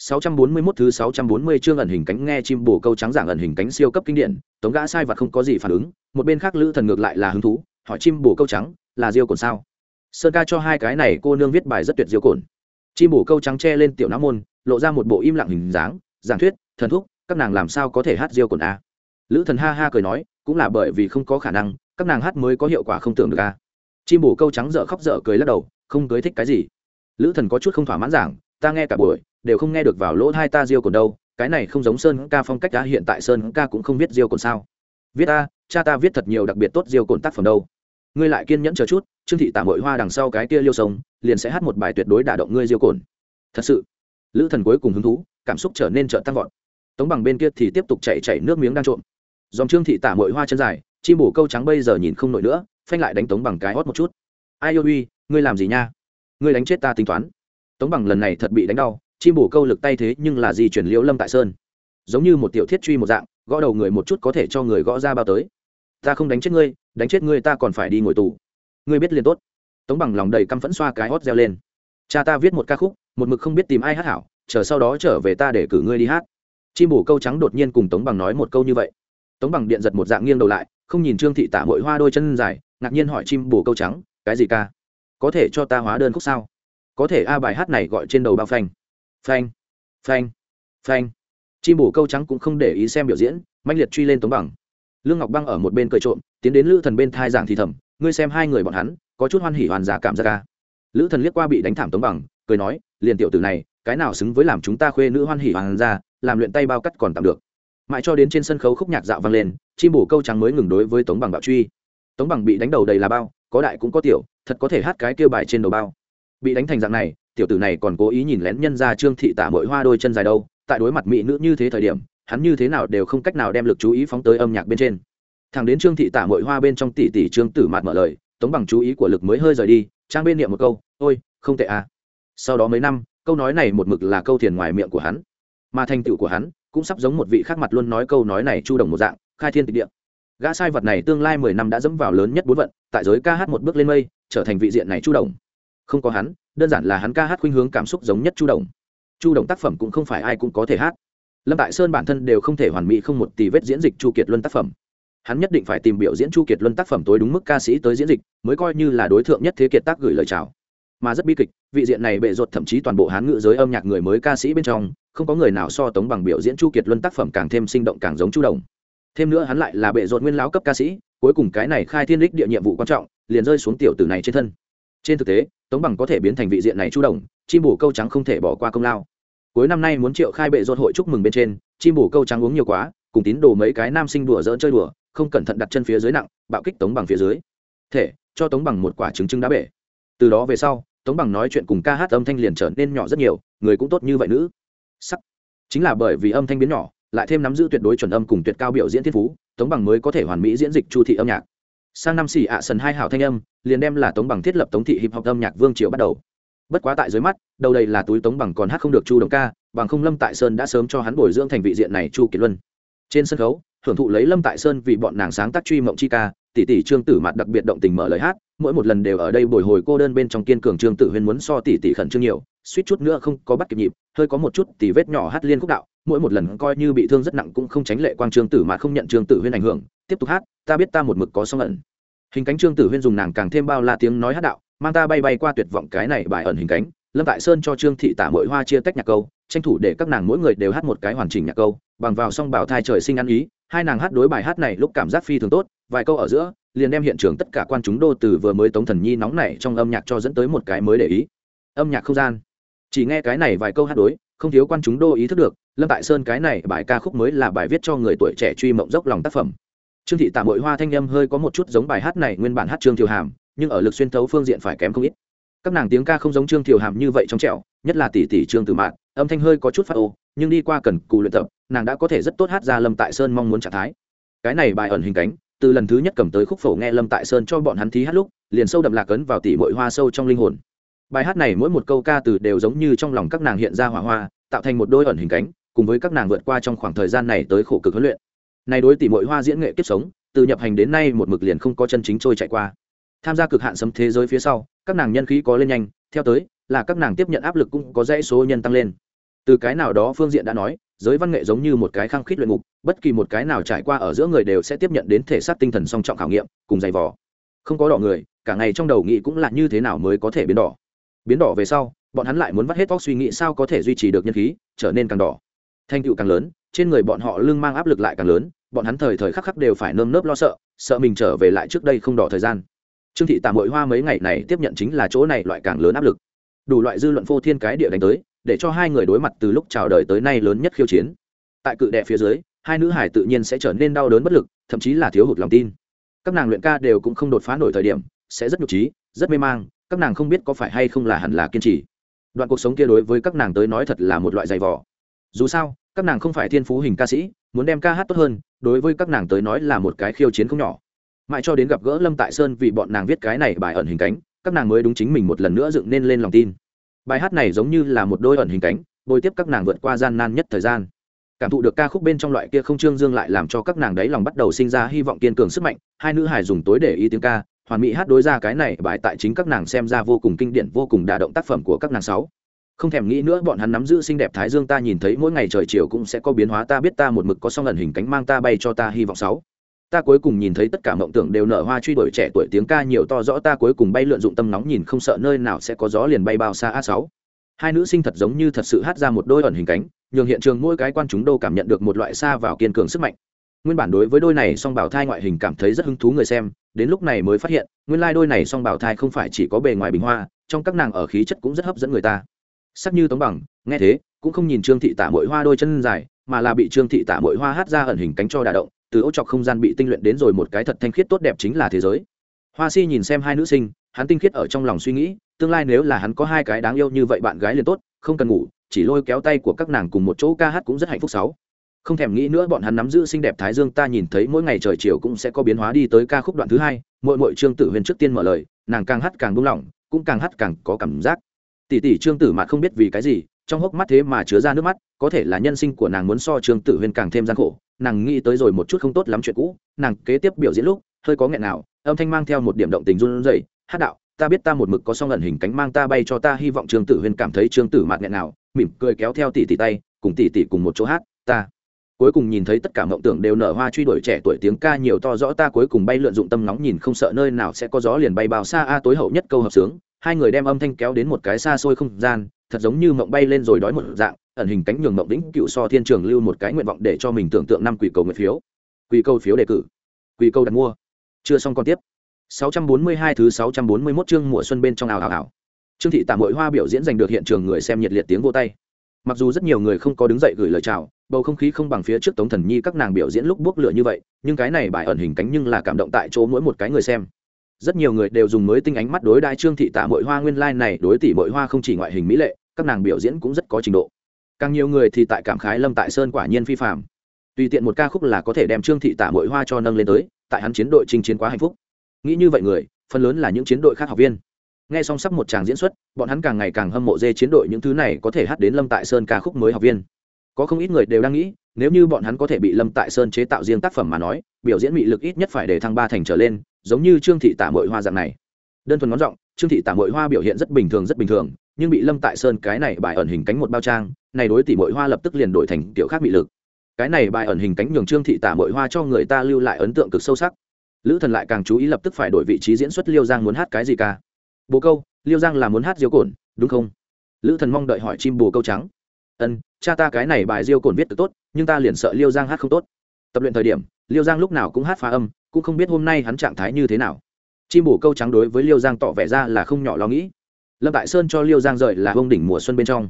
641 thứ 640 chương ẩn hình cánh nghe chim bổ câu trắng giảng ẩn hình cánh siêu cấp kinh điển, Tống gã sai vật không có gì phản ứng, một bên khác Lữ Thần ngược lại là hứng thú, hỏi chim bổ câu trắng, là diêu cồn sao? Sơn ca cho hai cái này cô nương viết bài rất tuyệt diêu cồn. Chim bổ câu trắng che lên tiểu não môn, lộ ra một bộ im lặng hình dáng, giảng thuyết, thần thúc, các nàng làm sao có thể hát diêu cồn a? Lữ Thần ha ha cười nói, cũng là bởi vì không có khả năng, các nàng hát mới có hiệu quả không tưởng được a. Chim bổ câu trắng dở khóc dở cười lắc đầu, không cưới thích cái gì. Lữ Thần có chút không thỏa mãn giảng, ta nghe cả buổi đều không nghe được vào lỗ hai ta diêu còn đâu, cái này không giống sơn ca phong cách đã hiện tại sơn ca cũng không biết diêu cồn sao. Viết ta cha ta viết thật nhiều đặc biệt tốt diêu cồn tác phẩm đâu. Ngươi lại kiên nhẫn chờ chút, trương thị tả mội hoa đằng sau cái kia liêu sống liền sẽ hát một bài tuyệt đối đả động ngươi diêu cồn. Thật sự, lữ thần cuối cùng hứng thú, cảm xúc trở nên trợ tăng vọt. Tống bằng bên kia thì tiếp tục chạy chạy nước miếng đang trộm. Dòng trương thị tả mội hoa chân dài, chim bổ câu trắng bây giờ nhìn không nổi nữa, phanh lại đánh tống bằng cái hót một chút. Ai yêu uy ngươi làm gì nha? Ngươi đánh chết ta tính toán. Tống bằng lần này thật bị đánh đau chim bổ câu lực tay thế nhưng là di chuyển liễu lâm tại sơn. Giống như một tiểu thiết truy một dạng, gõ đầu người một chút có thể cho người gõ ra bao tới. Ta không đánh chết ngươi, đánh chết ngươi ta còn phải đi ngồi tù. Ngươi biết liền tốt. Tống bằng lòng đầy căm phẫn xoa cái hót reo lên. Cha ta viết một ca khúc, một mực không biết tìm ai hát hảo, chờ sau đó trở về ta để cử ngươi đi hát. Chim bổ câu trắng đột nhiên cùng tống bằng nói một câu như vậy. Tống bằng điện giật một dạng nghiêng đầu lại, không nhìn trương thị tả mội hoa đôi chân dài, ngạc nhiên hỏi chim bổ câu trắng, cái gì ca? Có thể cho ta hóa đơn khúc sao? Có thể a bài hát này gọi trên đầu bao phanh phanh. Phanh. Phanh. Chim bổ câu trắng cũng không để ý xem biểu diễn mạnh liệt truy lên tống bằng. Lương ngọc băng ở một bên cười trộm, tiến đến lữ thần bên thai giảng thì thầm, ngươi xem hai người bọn hắn, có chút hoan hỉ hoàn giả cảm giác ca lữ thần liếc qua bị đánh thảm tống bằng, cười nói, liền tiểu tử này, cái nào xứng với làm chúng ta khuê nữ hoan hỉ hoàn ra làm luyện tay bao cắt còn tạm được. Mãi cho đến trên sân khấu khúc nhạc dạo vang lên, chim bổ câu trắng mới ngừng đối với tống bằng bạo truy. Tống bằng bị đánh đầu đầy là bao, có đại cũng có tiểu, thật có thể hát cái kêu bài trên đầu bao. Bị đánh thành dạng này tiểu tử này còn cố ý nhìn lén nhân ra trương thị tả mỗi hoa đôi chân dài đâu, tại đối mặt mỹ nữ như thế thời điểm, hắn như thế nào đều không cách nào đem lực chú ý phóng tới âm nhạc bên trên. Thằng đến trương thị tả mỗi hoa bên trong tỷ tỷ trương tử mạt mở lời, tống bằng chú ý của lực mới hơi rời đi, trang bên niệm một câu, ôi, không tệ à. Sau đó mấy năm, câu nói này một mực là câu thiền ngoài miệng của hắn, mà thành tựu của hắn cũng sắp giống một vị khác mặt luôn nói câu nói này chu đồng một dạng, khai thiên tịch địa. Gã sai vật này tương lai mười năm đã dẫm vào lớn nhất bốn vận, tại giới ca hát một bước lên mây, trở thành vị diện này chu đồng. Không có hắn đơn giản là hắn ca hát khuynh hướng cảm xúc giống nhất chu đồng. Chu đồng tác phẩm cũng không phải ai cũng có thể hát. Lâm tại sơn bản thân đều không thể hoàn mỹ không một tỷ vết diễn dịch chu kiệt luân tác phẩm. Hắn nhất định phải tìm biểu diễn chu kiệt luân tác phẩm tối đúng mức ca sĩ tới diễn dịch, mới coi như là đối tượng nhất thế kiệt tác gửi lời chào. Mà rất bi kịch, vị diện này bệ ruột thậm chí toàn bộ hán ngữ giới âm nhạc người mới ca sĩ bên trong, không có người nào so tống bằng biểu diễn chu kiệt luân tác phẩm càng thêm sinh động càng giống chu đồng. Thêm nữa hắn lại là bệ ruột nguyên lão cấp ca sĩ, cuối cùng cái này khai thiên đích địa nhiệm vụ quan trọng, liền rơi xuống tiểu tử này trên thân. Trên thực tế tống bằng có thể biến thành vị diện này chu đồng, chim bổ câu trắng không thể bỏ qua công lao. Cuối năm nay muốn triệu khai bệ ruột hội chúc mừng bên trên, chim bổ câu trắng uống nhiều quá, cùng tín đồ mấy cái nam sinh đùa dỡn chơi đùa, không cẩn thận đặt chân phía dưới nặng, bạo kích tống bằng phía dưới. Thể, cho tống bằng một quả trứng trứng đá bể. Từ đó về sau, tống bằng nói chuyện cùng ca hát âm thanh liền trở nên nhỏ rất nhiều, người cũng tốt như vậy nữ. Sắc. Chính là bởi vì âm thanh biến nhỏ, lại thêm nắm giữ tuyệt đối chuẩn âm cùng tuyệt cao biểu diễn thiên phú, tống bằng mới có thể hoàn mỹ diễn dịch chu thị âm nhạc sang năm xỉ ạ sần hai hảo thanh âm, liền đem là tống bằng thiết lập tống thị hiệp học âm nhạc vương triều bắt đầu. Bất quá tại dưới mắt, đầu đây là túi tống bằng còn hát không được chu đồng ca, bằng không lâm tại sơn đã sớm cho hắn bồi dưỡng thành vị diện này chu kiệt luân. Trên sân khấu, hưởng thụ lấy lâm tại sơn vì bọn nàng sáng tác truy mộng chi ca, tỷ tỷ trương tử mặt đặc biệt động tình mở lời hát, mỗi một lần đều ở đây bồi hồi cô đơn bên trong kiên cường trương tử huyên muốn so tỷ tỷ khẩn trương nhiều suýt chút nữa không có bắt kịp nhịp, hơi có một chút thì vết nhỏ hát liên khúc đạo, mỗi một lần coi như bị thương rất nặng cũng không tránh lệ quang trương tử mà không nhận trương tử huyên ảnh hưởng, tiếp tục hát, ta biết ta một mực có song ẩn. Hình cánh trương tử huyên dùng nàng càng thêm bao la tiếng nói hát đạo, mang ta bay bay qua tuyệt vọng cái này bài ẩn hình cánh, lâm tại sơn cho trương thị tả mỗi hoa chia tách nhạc câu, tranh thủ để các nàng mỗi người đều hát một cái hoàn chỉnh nhạc câu, bằng vào song bảo thai trời sinh ăn ý, hai nàng hát đối bài hát này lúc cảm giác phi thường tốt, vài câu ở giữa, liền đem hiện trường tất cả quan chúng đô từ vừa mới tống thần nhi nóng này trong âm nhạc cho dẫn tới một cái mới để ý. Âm nhạc không gian chỉ nghe cái này vài câu hát đối, không thiếu quan chúng đô ý thức được, lâm tại sơn cái này bài ca khúc mới là bài viết cho người tuổi trẻ truy mộng dốc lòng tác phẩm. Trương thị tạ mội hoa thanh â m hơi có một chút giống bài hát này nguyên bản hát trương thiều hàm, nhưng ở lực xuyên thấu phương diện phải kém không ít. Các nàng tiếng ca không giống trương thiều hàm như vậy trong trẻo, nhất là tỷ tỷ trương tử mạn, âm thanh hơi có chút phát ô, nhưng đi qua cần cù luyện tập, nàng đã có thể rất tốt hát ra lâm tại sơn mong muốn trạng thái. Cái này bài ẩn hình cánh, từ lần thứ nhất cầm tới khúc phổ nghe lâm tại sơn cho bọn hắn thí hát lúc, liền sâu đậm lạc ấn vào tỷ mội hoa sâu trong linh hồn bài hát này mỗi một câu ca từ đều giống như trong lòng các nàng hiện ra hỏa hoa, tạo thành một đôi ẩn hình cánh, cùng với các nàng vượt qua trong khoảng thời gian này tới khổ cực huấn luyện. Này đối tỷ mội hoa diễn nghệ kiếp sống, từ nhập hành đến nay một mực liền không có chân chính trôi chạy qua. Tham gia cực hạn sấm thế giới phía sau, các nàng nhân khí có lên nhanh, theo tới, là các nàng tiếp nhận áp lực cũng có dãy số nhân tăng lên. Từ cái nào đó phương diện đã nói, giới văn nghệ giống như một cái khăng khít luyện ngục, bất kỳ một cái nào trải qua ở giữa người đều sẽ tiếp nhận đến thể xác tinh thần song trọng khảo nghiệm, cùng dày vò. Không có đỏ người, cả ngày trong đầu nghĩ cũng là như thế nào mới có thể biến đỏ biến đỏ về sau, bọn hắn lại muốn vắt hết vóc suy nghĩ sao có thể duy trì được nhân khí, trở nên càng đỏ. Thành tựu càng lớn, trên người bọn họ lưng mang áp lực lại càng lớn, bọn hắn thời thời khắc khắc đều phải nơm nớp lo sợ sợ mình trở về lại trước đây không đỏ thời gian. Trương thị tạm hội hoa mấy ngày này tiếp nhận chính là chỗ này loại càng lớn áp lực. Đủ loại dư luận phô thiên cái địa đánh tới, để cho hai người đối mặt từ lúc chào đời tới nay lớn nhất khiêu chiến. Tại cự đệ phía dưới, hai nữ hải tự nhiên sẽ trở nên đau đớn bất lực, thậm chí là thiếu hụt lòng tin. Các nàng luyện ca đều cũng không đột phá nổi thời điểm, sẽ rất nhục trí, rất mê mang các nàng không biết có phải hay không là hẳn là kiên trì. Đoạn cuộc sống kia đối với các nàng tới nói thật là một loại dày vỏ dù sao, các nàng không phải thiên phú hình ca sĩ, muốn đem ca hát tốt hơn, đối với các nàng tới nói là một cái khiêu chiến không nhỏ. Mãi cho đến gặp gỡ lâm tại sơn vì bọn nàng viết cái này bài ẩn hình cánh, các nàng mới đúng chính mình một lần nữa dựng nên lên lòng tin. Bài hát này giống như là một đôi ẩn hình cánh bồi tiếp các nàng vượt qua gian nan nhất thời gian. Cảm thụ được ca khúc bên trong loại kia không trương dương lại làm cho các nàng đấy lòng bắt đầu sinh ra hy vọng kiên cường sức mạnh, hai nữ hài dùng tối để ý tiếng ca hoàn mỹ hát đối ra cái này bài tại chính các nàng xem ra vô cùng kinh điển, vô cùng đà động tác phẩm của các nàng sáu. Không thèm nghĩ nữa, bọn hắn nắm giữ xinh đẹp thái dương ta nhìn thấy mỗi ngày trời chiều cũng sẽ có biến hóa, ta biết ta một mực có song ẩn hình cánh mang ta bay cho ta hy vọng sáu. Ta cuối cùng nhìn thấy tất cả mộng tưởng đều nở hoa truy đuổi trẻ tuổi tiếng ca nhiều to rõ, ta cuối cùng bay lượn dụng tâm nóng nhìn không sợ nơi nào sẽ có gió liền bay bao xa a sáu. Hai nữ sinh thật giống như thật sự hát ra một đôi ẩn hình cánh, nhường hiện trường mỗi cái quan chúng đâu cảm nhận được một loại xa vào kiên cường sức mạnh nguyên bản đối với đôi này song bảo thai ngoại hình cảm thấy rất hứng thú người xem, đến lúc này mới phát hiện, nguyên lai đôi này song bảo thai không phải chỉ có bề ngoài bình hoa, trong các nàng ở khí chất cũng rất hấp dẫn người ta. Sắc như tống bằng, nghe thế, cũng không nhìn trương thị tả mội hoa đôi chân dài, mà là bị trương thị tả mội hoa hát ra ẩn hình cánh cho đà động, từ ô trọc không gian bị tinh luyện đến rồi một cái thật thanh khiết tốt đẹp chính là thế giới. Hoa si nhìn xem hai nữ sinh, hắn tinh khiết ở trong lòng suy nghĩ, tương lai nếu là hắn có hai cái đáng yêu như vậy bạn gái liền tốt, không cần ngủ, chỉ lôi kéo tay của các nàng cùng một chỗ ca hát cũng rất hạnh phúc sáu không thèm nghĩ nữa, bọn hắn nắm giữ xinh đẹp thái dương, ta nhìn thấy mỗi ngày trời chiều cũng sẽ có biến hóa đi tới ca khúc đoạn thứ hai mỗi mỗi trương tử huyền trước tiên mở lời, nàng càng hát càng buông lỏng, cũng càng hát càng có cảm giác. Tỷ tỷ trương tử mà không biết vì cái gì, trong hốc mắt thế mà chứa ra nước mắt, có thể là nhân sinh của nàng muốn so trương tử huyền càng thêm gian khổ. Nàng nghĩ tới rồi một chút không tốt lắm chuyện cũ, nàng kế tiếp biểu diễn lúc, hơi có nghẹn nào, âm thanh mang theo một điểm động tình run rẩy, hát đạo, ta biết ta một mực có song ẩn hình cánh mang ta bay cho ta, hy vọng trương tử huyền cảm thấy trương tử mạt nghẹn nào, mỉm cười kéo theo tỷ tỷ tay, cùng tỷ tỷ cùng một chỗ hát, ta cuối cùng nhìn thấy tất cả mộng tưởng đều nở hoa truy đuổi trẻ tuổi tiếng ca nhiều to rõ ta cuối cùng bay lượn dụng tâm nóng nhìn không sợ nơi nào sẽ có gió liền bay bao xa a tối hậu nhất câu hợp sướng, hai người đem âm thanh kéo đến một cái xa xôi không gian, thật giống như mộng bay lên rồi đói một dạng, ẩn hình cánh nhường mộng đĩnh cựu so thiên trường lưu một cái nguyện vọng để cho mình tưởng tượng năm quỷ cầu nguyện phiếu. Quỷ cầu phiếu đề cử. Quỷ cầu đặt mua. Chưa xong còn tiếp. 642 thứ 641 chương mùa xuân bên trong ảo ảo ảo. Trương thị tạm hội hoa biểu diễn giành được hiện trường người xem nhiệt liệt tiếng vô tay mặc dù rất nhiều người không có đứng dậy gửi lời chào, bầu không khí không bằng phía trước tống thần nhi các nàng biểu diễn lúc bước lửa như vậy, nhưng cái này bài ẩn hình cánh nhưng là cảm động tại chỗ mỗi một cái người xem. Rất nhiều người đều dùng mới tinh ánh mắt đối đại trương thị tạ mội hoa nguyên lai、like、này, đối tỷ mội hoa không chỉ ngoại hình mỹ lệ, các nàng biểu diễn cũng rất có trình độ. Càng nhiều người thì tại cảm khái lâm tại sơn quả nhiên phi phạm tùy tiện một ca khúc là có thể đem trương thị tạ mội hoa cho nâng lên tới, tại hắn chiến đội chinh chiến quá hạnh phúc. Nghĩ như vậy người, phần lớn là những chiến đội khác học viên nghe song sắp một tràng diễn xuất, bọn hắn càng ngày càng hâm mộ dê chiến đội những thứ này có thể hát đến lâm tại sơn ca khúc mới học viên. Có không ít người đều đang nghĩ, nếu như bọn hắn có thể bị lâm tại sơn chế tạo riêng tác phẩm mà nói, biểu diễn mị lực ít nhất phải để thăng ba thành trở lên, giống như trương thị tả mội hoa dạng này. Đơn thuần ngón giọng, trương thị tả mội hoa biểu hiện rất bình thường, rất bình thường, nhưng bị lâm tại sơn cái này bài ẩn hình cánh một bao trang, này đối tỷ mội hoa lập tức liền đổi thành kiểu khác mị lực. Cái này bài ẩn hình cánh nhường trương thị tả mội hoa cho người ta lưu lại ấn tượng cực sâu sắc. Lữ thần lại càng chú ý lập tức phải đổi vị trí diễn xuất liêu giang muốn hát cái gì ca bồ câu, liêu giang là muốn hát diêu cồn đúng không? Lữ thần mong đợi hỏi chim bồ câu trắng. Ân, cha ta cái này bài diêu cồn viết được tốt, nhưng ta liền sợ liêu giang hát không tốt. Tập luyện thời điểm, liêu giang lúc nào cũng hát phá âm, cũng không biết hôm nay hắn trạng thái như thế nào. Chim bồ câu trắng đối với liêu giang tỏ vẻ ra là không nhỏ lo nghĩ. Lâm tại sơn cho liêu giang rời là ông đỉnh mùa xuân bên trong.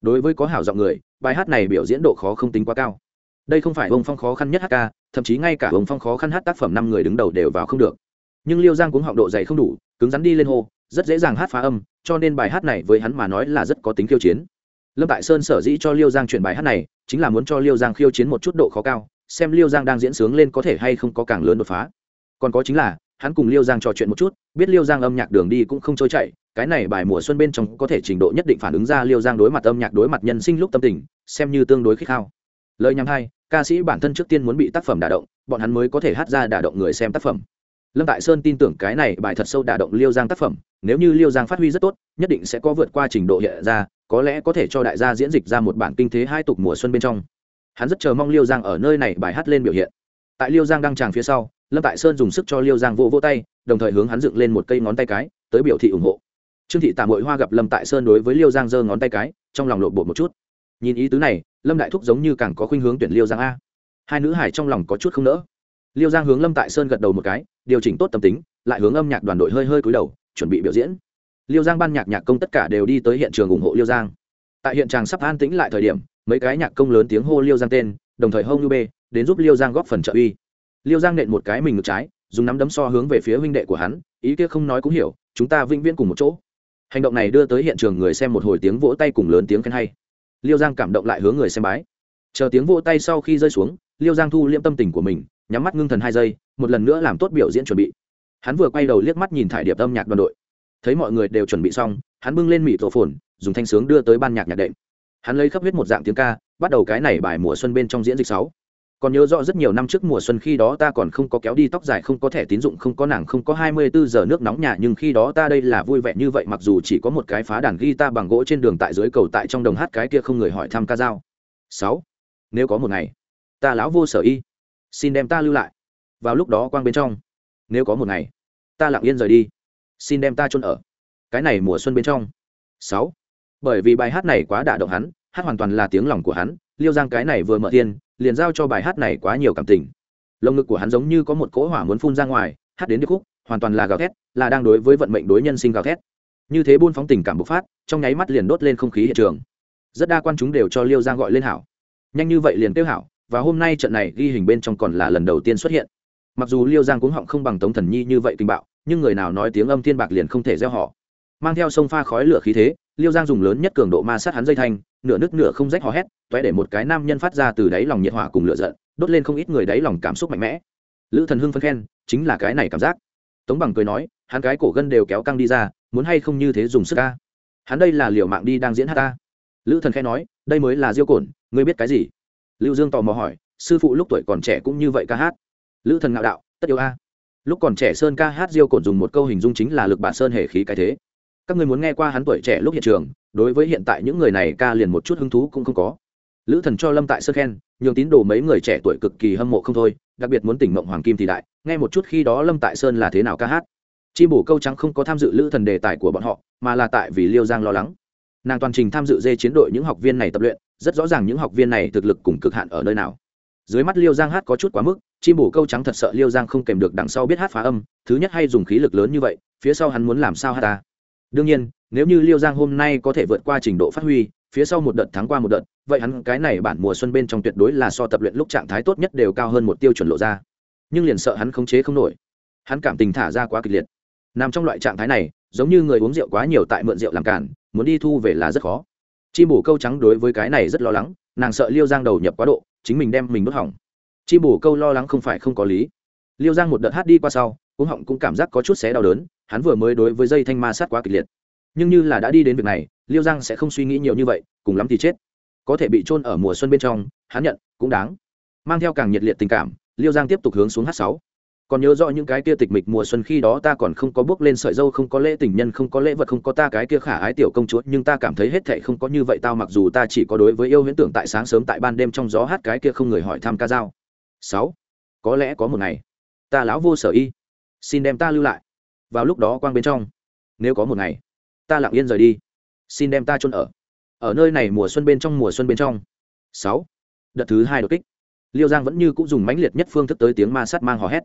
Đối với có hảo giọng người, bài hát này biểu diễn độ khó không tính quá cao. Đây không phải ông phong khó khăn nhất hát ca, thậm chí ngay cả ông phong khó khăn hát tác phẩm năm người đứng đầu đều vào không được. Nhưng liêu giang cũng họng độ dày không đủ, cứng rắn đi lên hô rất dễ dàng hát phá âm, cho nên bài hát này với hắn mà nói là rất có tính khiêu chiến. Lâm tại sơn sở dĩ cho liêu giang chuyển bài hát này, chính là muốn cho liêu giang khiêu chiến một chút độ khó cao, xem liêu giang đang diễn sướng lên có thể hay không có càng lớn đột phá. Còn có chính là, hắn cùng liêu giang trò chuyện một chút, biết liêu giang âm nhạc đường đi cũng không trôi chạy cái này bài mùa xuân bên trong có thể trình độ nhất định phản ứng ra liêu giang đối mặt âm nhạc, đối mặt nhân sinh lúc tâm tình, xem như tương đối khích khao. Lời nhằm hai, ca sĩ bản thân trước tiên muốn bị tác phẩm đả động, bọn hắn mới có thể hát ra đả động người xem tác phẩm lâm tại sơn tin tưởng cái này bài thật sâu đả động liêu giang tác phẩm, nếu như liêu giang phát huy rất tốt, nhất định sẽ có vượt qua trình độ hiện ra, có lẽ có thể cho đại gia diễn dịch ra một bản kinh thế hai tục mùa xuân bên trong. Hắn rất chờ mong liêu giang ở nơi này bài hát lên biểu hiện. Tại liêu giang đăng tràng phía sau, lâm tại sơn dùng sức cho liêu giang vỗ vỗ tay, đồng thời hướng hắn dựng lên một cây ngón tay cái, tới biểu thị ủng hộ. Trương thị tạ mội hoa gặp lâm tại sơn đối với liêu giang giơ ngón tay cái, trong lòng lộn bộ một chút. Nhìn ý tứ này, lâm đại thúc giống như càng có khuynh hướng tuyển liêu giang a. Hai nữ hải trong lòng có chút không nỡ liêu giang hướng lâm tại sơn gật đầu một cái, điều chỉnh tốt tâm tính, lại hướng âm nhạc đoàn đội hơi hơi cúi đầu, chuẩn bị biểu diễn. Liêu giang ban nhạc nhạc công tất cả đều đi tới hiện trường ủng hộ liêu giang. Tại hiện trường sắp an tĩnh lại thời điểm, mấy cái nhạc công lớn tiếng hô liêu giang tên, đồng thời hông như bê, đến giúp liêu giang góp phần trợ uy. Liêu giang nện một cái mình ngược trái, dùng nắm đấm so hướng về phía huynh đệ của hắn, ý kia không nói cũng hiểu, chúng ta vĩnh viễn cùng một chỗ. Hành động này đưa tới hiện trường người xem một hồi tiếng vỗ tay cùng lớn tiếng khen hay. Liêu giang cảm động lại hướng người xem bái. Chờ tiếng vỗ tay sau khi rơi xuống, liêu giang thu liễm tâm tình của mình nhắm mắt ngưng thần hai giây, một lần nữa làm tốt biểu diễn chuẩn bị. Hắn vừa quay đầu liếc mắt nhìn thải điệp âm nhạc đoàn đội. Thấy mọi người đều chuẩn bị xong, hắn bưng lên mỹ tổ phồn dùng thanh sướng đưa tới ban nhạc nhạc đệm. Hắn lấy khắp huyết một dạng tiếng ca, bắt đầu cái này bài mùa xuân bên trong diễn dịch sáu. Còn nhớ rõ rất nhiều năm trước mùa xuân khi đó ta còn không có kéo đi tóc dài, không có thẻ tín dụng, không có nàng, không có hai mươi bốn giờ nước nóng nhà, nhưng khi đó ta đây là vui vẻ như vậy, mặc dù chỉ có một cái phá đàn guitar bằng gỗ trên đường tại dưới cầu tại trong đồng hát cái kia không người hỏi thăm ca dao. Sáu. Nếu có một ngày, ta lão vô sở y xin đem ta lưu lại. Vào lúc đó quang bên trong, nếu có một ngày, ta lặng yên rời đi. Xin đem ta chôn ở cái này mùa xuân bên trong. Sáu. Bởi vì bài hát này quá đả động hắn, hát hoàn toàn là tiếng lòng của hắn, liêu giang cái này vừa mở tiên liền giao cho bài hát này quá nhiều cảm tình. Lồng ngực của hắn giống như có một cỗ hỏa muốn phun ra ngoài, hát đến điệp khúc, hoàn toàn là gào thét, là đang đối với vận mệnh đối nhân sinh gào thét. Như thế buôn phóng tình cảm bộc phát, trong nháy mắt liền đốt lên không khí hiện trường. Rất đa quan chúng đều cho liêu giang gọi lên hảo. Nhanh như vậy liền tiêu hảo và hôm nay trận này ghi hình bên trong còn là lần đầu tiên xuất hiện. Mặc dù liêu giang cũng họng không bằng tống thần nhi như vậy kinh bạo, nhưng người nào nói tiếng âm thiên bạc liền không thể gieo họ. Mang theo sông pha khói lửa khí thế, liêu giang dùng lớn nhất cường độ ma sát hắn dây thanh, nửa nước nửa không rách hò hét, toé để một cái nam nhân phát ra từ đáy lòng nhiệt hỏa cùng lửa giận, đốt lên không ít người đáy lòng cảm xúc mạnh mẽ. Lữ thần hưng phân khen, chính là cái này cảm giác. Tống bằng cười nói, hắn cái cổ gân đều kéo căng đi ra, muốn hay không như thế dùng sức ca hắn đây là liều mạng đi đang diễn hát ta lữ thần khen nói, đây mới là diêu cổn, ngươi biết cái gì? Lưu dương tò mò hỏi, sư phụ lúc tuổi còn trẻ cũng như vậy ca hát? Lữ thần ngạo đạo, tất yêu a. Lúc còn trẻ sơn ca hát diêu cổn dùng một câu hình dung chính là lực bản sơn hề khí cái thế. Các người muốn nghe qua hắn tuổi trẻ lúc hiện trường, đối với hiện tại những người này ca liền một chút hứng thú cũng không có. Lữ thần cho lâm tại sơ khen, nhường tín đồ mấy người trẻ tuổi cực kỳ hâm mộ không thôi, đặc biệt muốn tỉnh mộng hoàng kim thì đại, nghe một chút khi đó lâm tại sơn là thế nào ca hát. Chi bổ câu trắng không có tham dự lữ thần đề tài của bọn họ, mà là tại vì liêu giang lo lắng. Nàng toàn trình tham dự dê chiến đội những học viên này tập luyện rất rõ ràng những học viên này thực lực cùng cực hạn ở nơi nào. Dưới mắt liêu giang hát có chút quá mức, chim bổ câu trắng thật sợ liêu giang không kèm được đằng sau biết hát phá âm, thứ nhất hay dùng khí lực lớn như vậy, phía sau hắn muốn làm sao hát ta? Đương nhiên, nếu như liêu giang hôm nay có thể vượt qua trình độ phát huy, phía sau một đợt thắng qua một đợt, vậy hắn cái này bản mùa xuân bên trong tuyệt đối là so tập luyện lúc trạng thái tốt nhất đều cao hơn một tiêu chuẩn lộ ra. Nhưng liền sợ hắn khống chế không nổi. Hắn cảm tình thả ra quá kịch liệt. Nằm trong loại trạng thái này, giống như người uống rượu quá nhiều tại mượn rượu làm cản, muốn đi thu về là rất khó chim bổ câu trắng đối với cái này rất lo lắng, nàng sợ liêu giang đầu nhập quá độ, chính mình đem mình đốt hỏng. Chim bổ câu lo lắng không phải không có lý. Liêu giang một đợt hát đi qua sau cũng họng cũng cảm giác có chút xé đau đớn, hắn vừa mới đối với dây thanh ma sát quá kịch liệt. Nhưng như là đã đi đến việc này, liêu giang sẽ không suy nghĩ nhiều như vậy, cùng lắm thì chết. Có thể bị trôn ở mùa xuân bên trong, hắn nhận, cũng đáng. Mang theo càng nhiệt liệt tình cảm, liêu giang tiếp tục hướng xuống h sáu còn nhớ rõ những cái kia tịch mịch mùa xuân khi đó ta còn không có bước lên sợi dâu, không có lễ tình nhân, không có lễ vật, không có ta cái kia khả ái tiểu công chúa, nhưng ta cảm thấy hết thệ không có như vậy tao, mặc dù ta chỉ có đối với yêu huyễn tưởng tại sáng sớm, tại ban đêm trong gió hát cái kia không người hỏi thăm ca dao. Sáu, có lẽ có một ngày, ta lão vô sở y, xin đem ta lưu lại. Vào lúc đó quang bên trong, nếu có một ngày, ta lặng yên rời đi, xin đem ta chôn ở ở nơi này mùa xuân bên trong, mùa xuân bên trong. Sáu, đợt thứ hai đột kích. Liêu giang vẫn như cũng dùng mãnh liệt nhất phương thức tới tiếng ma sát mang hò hét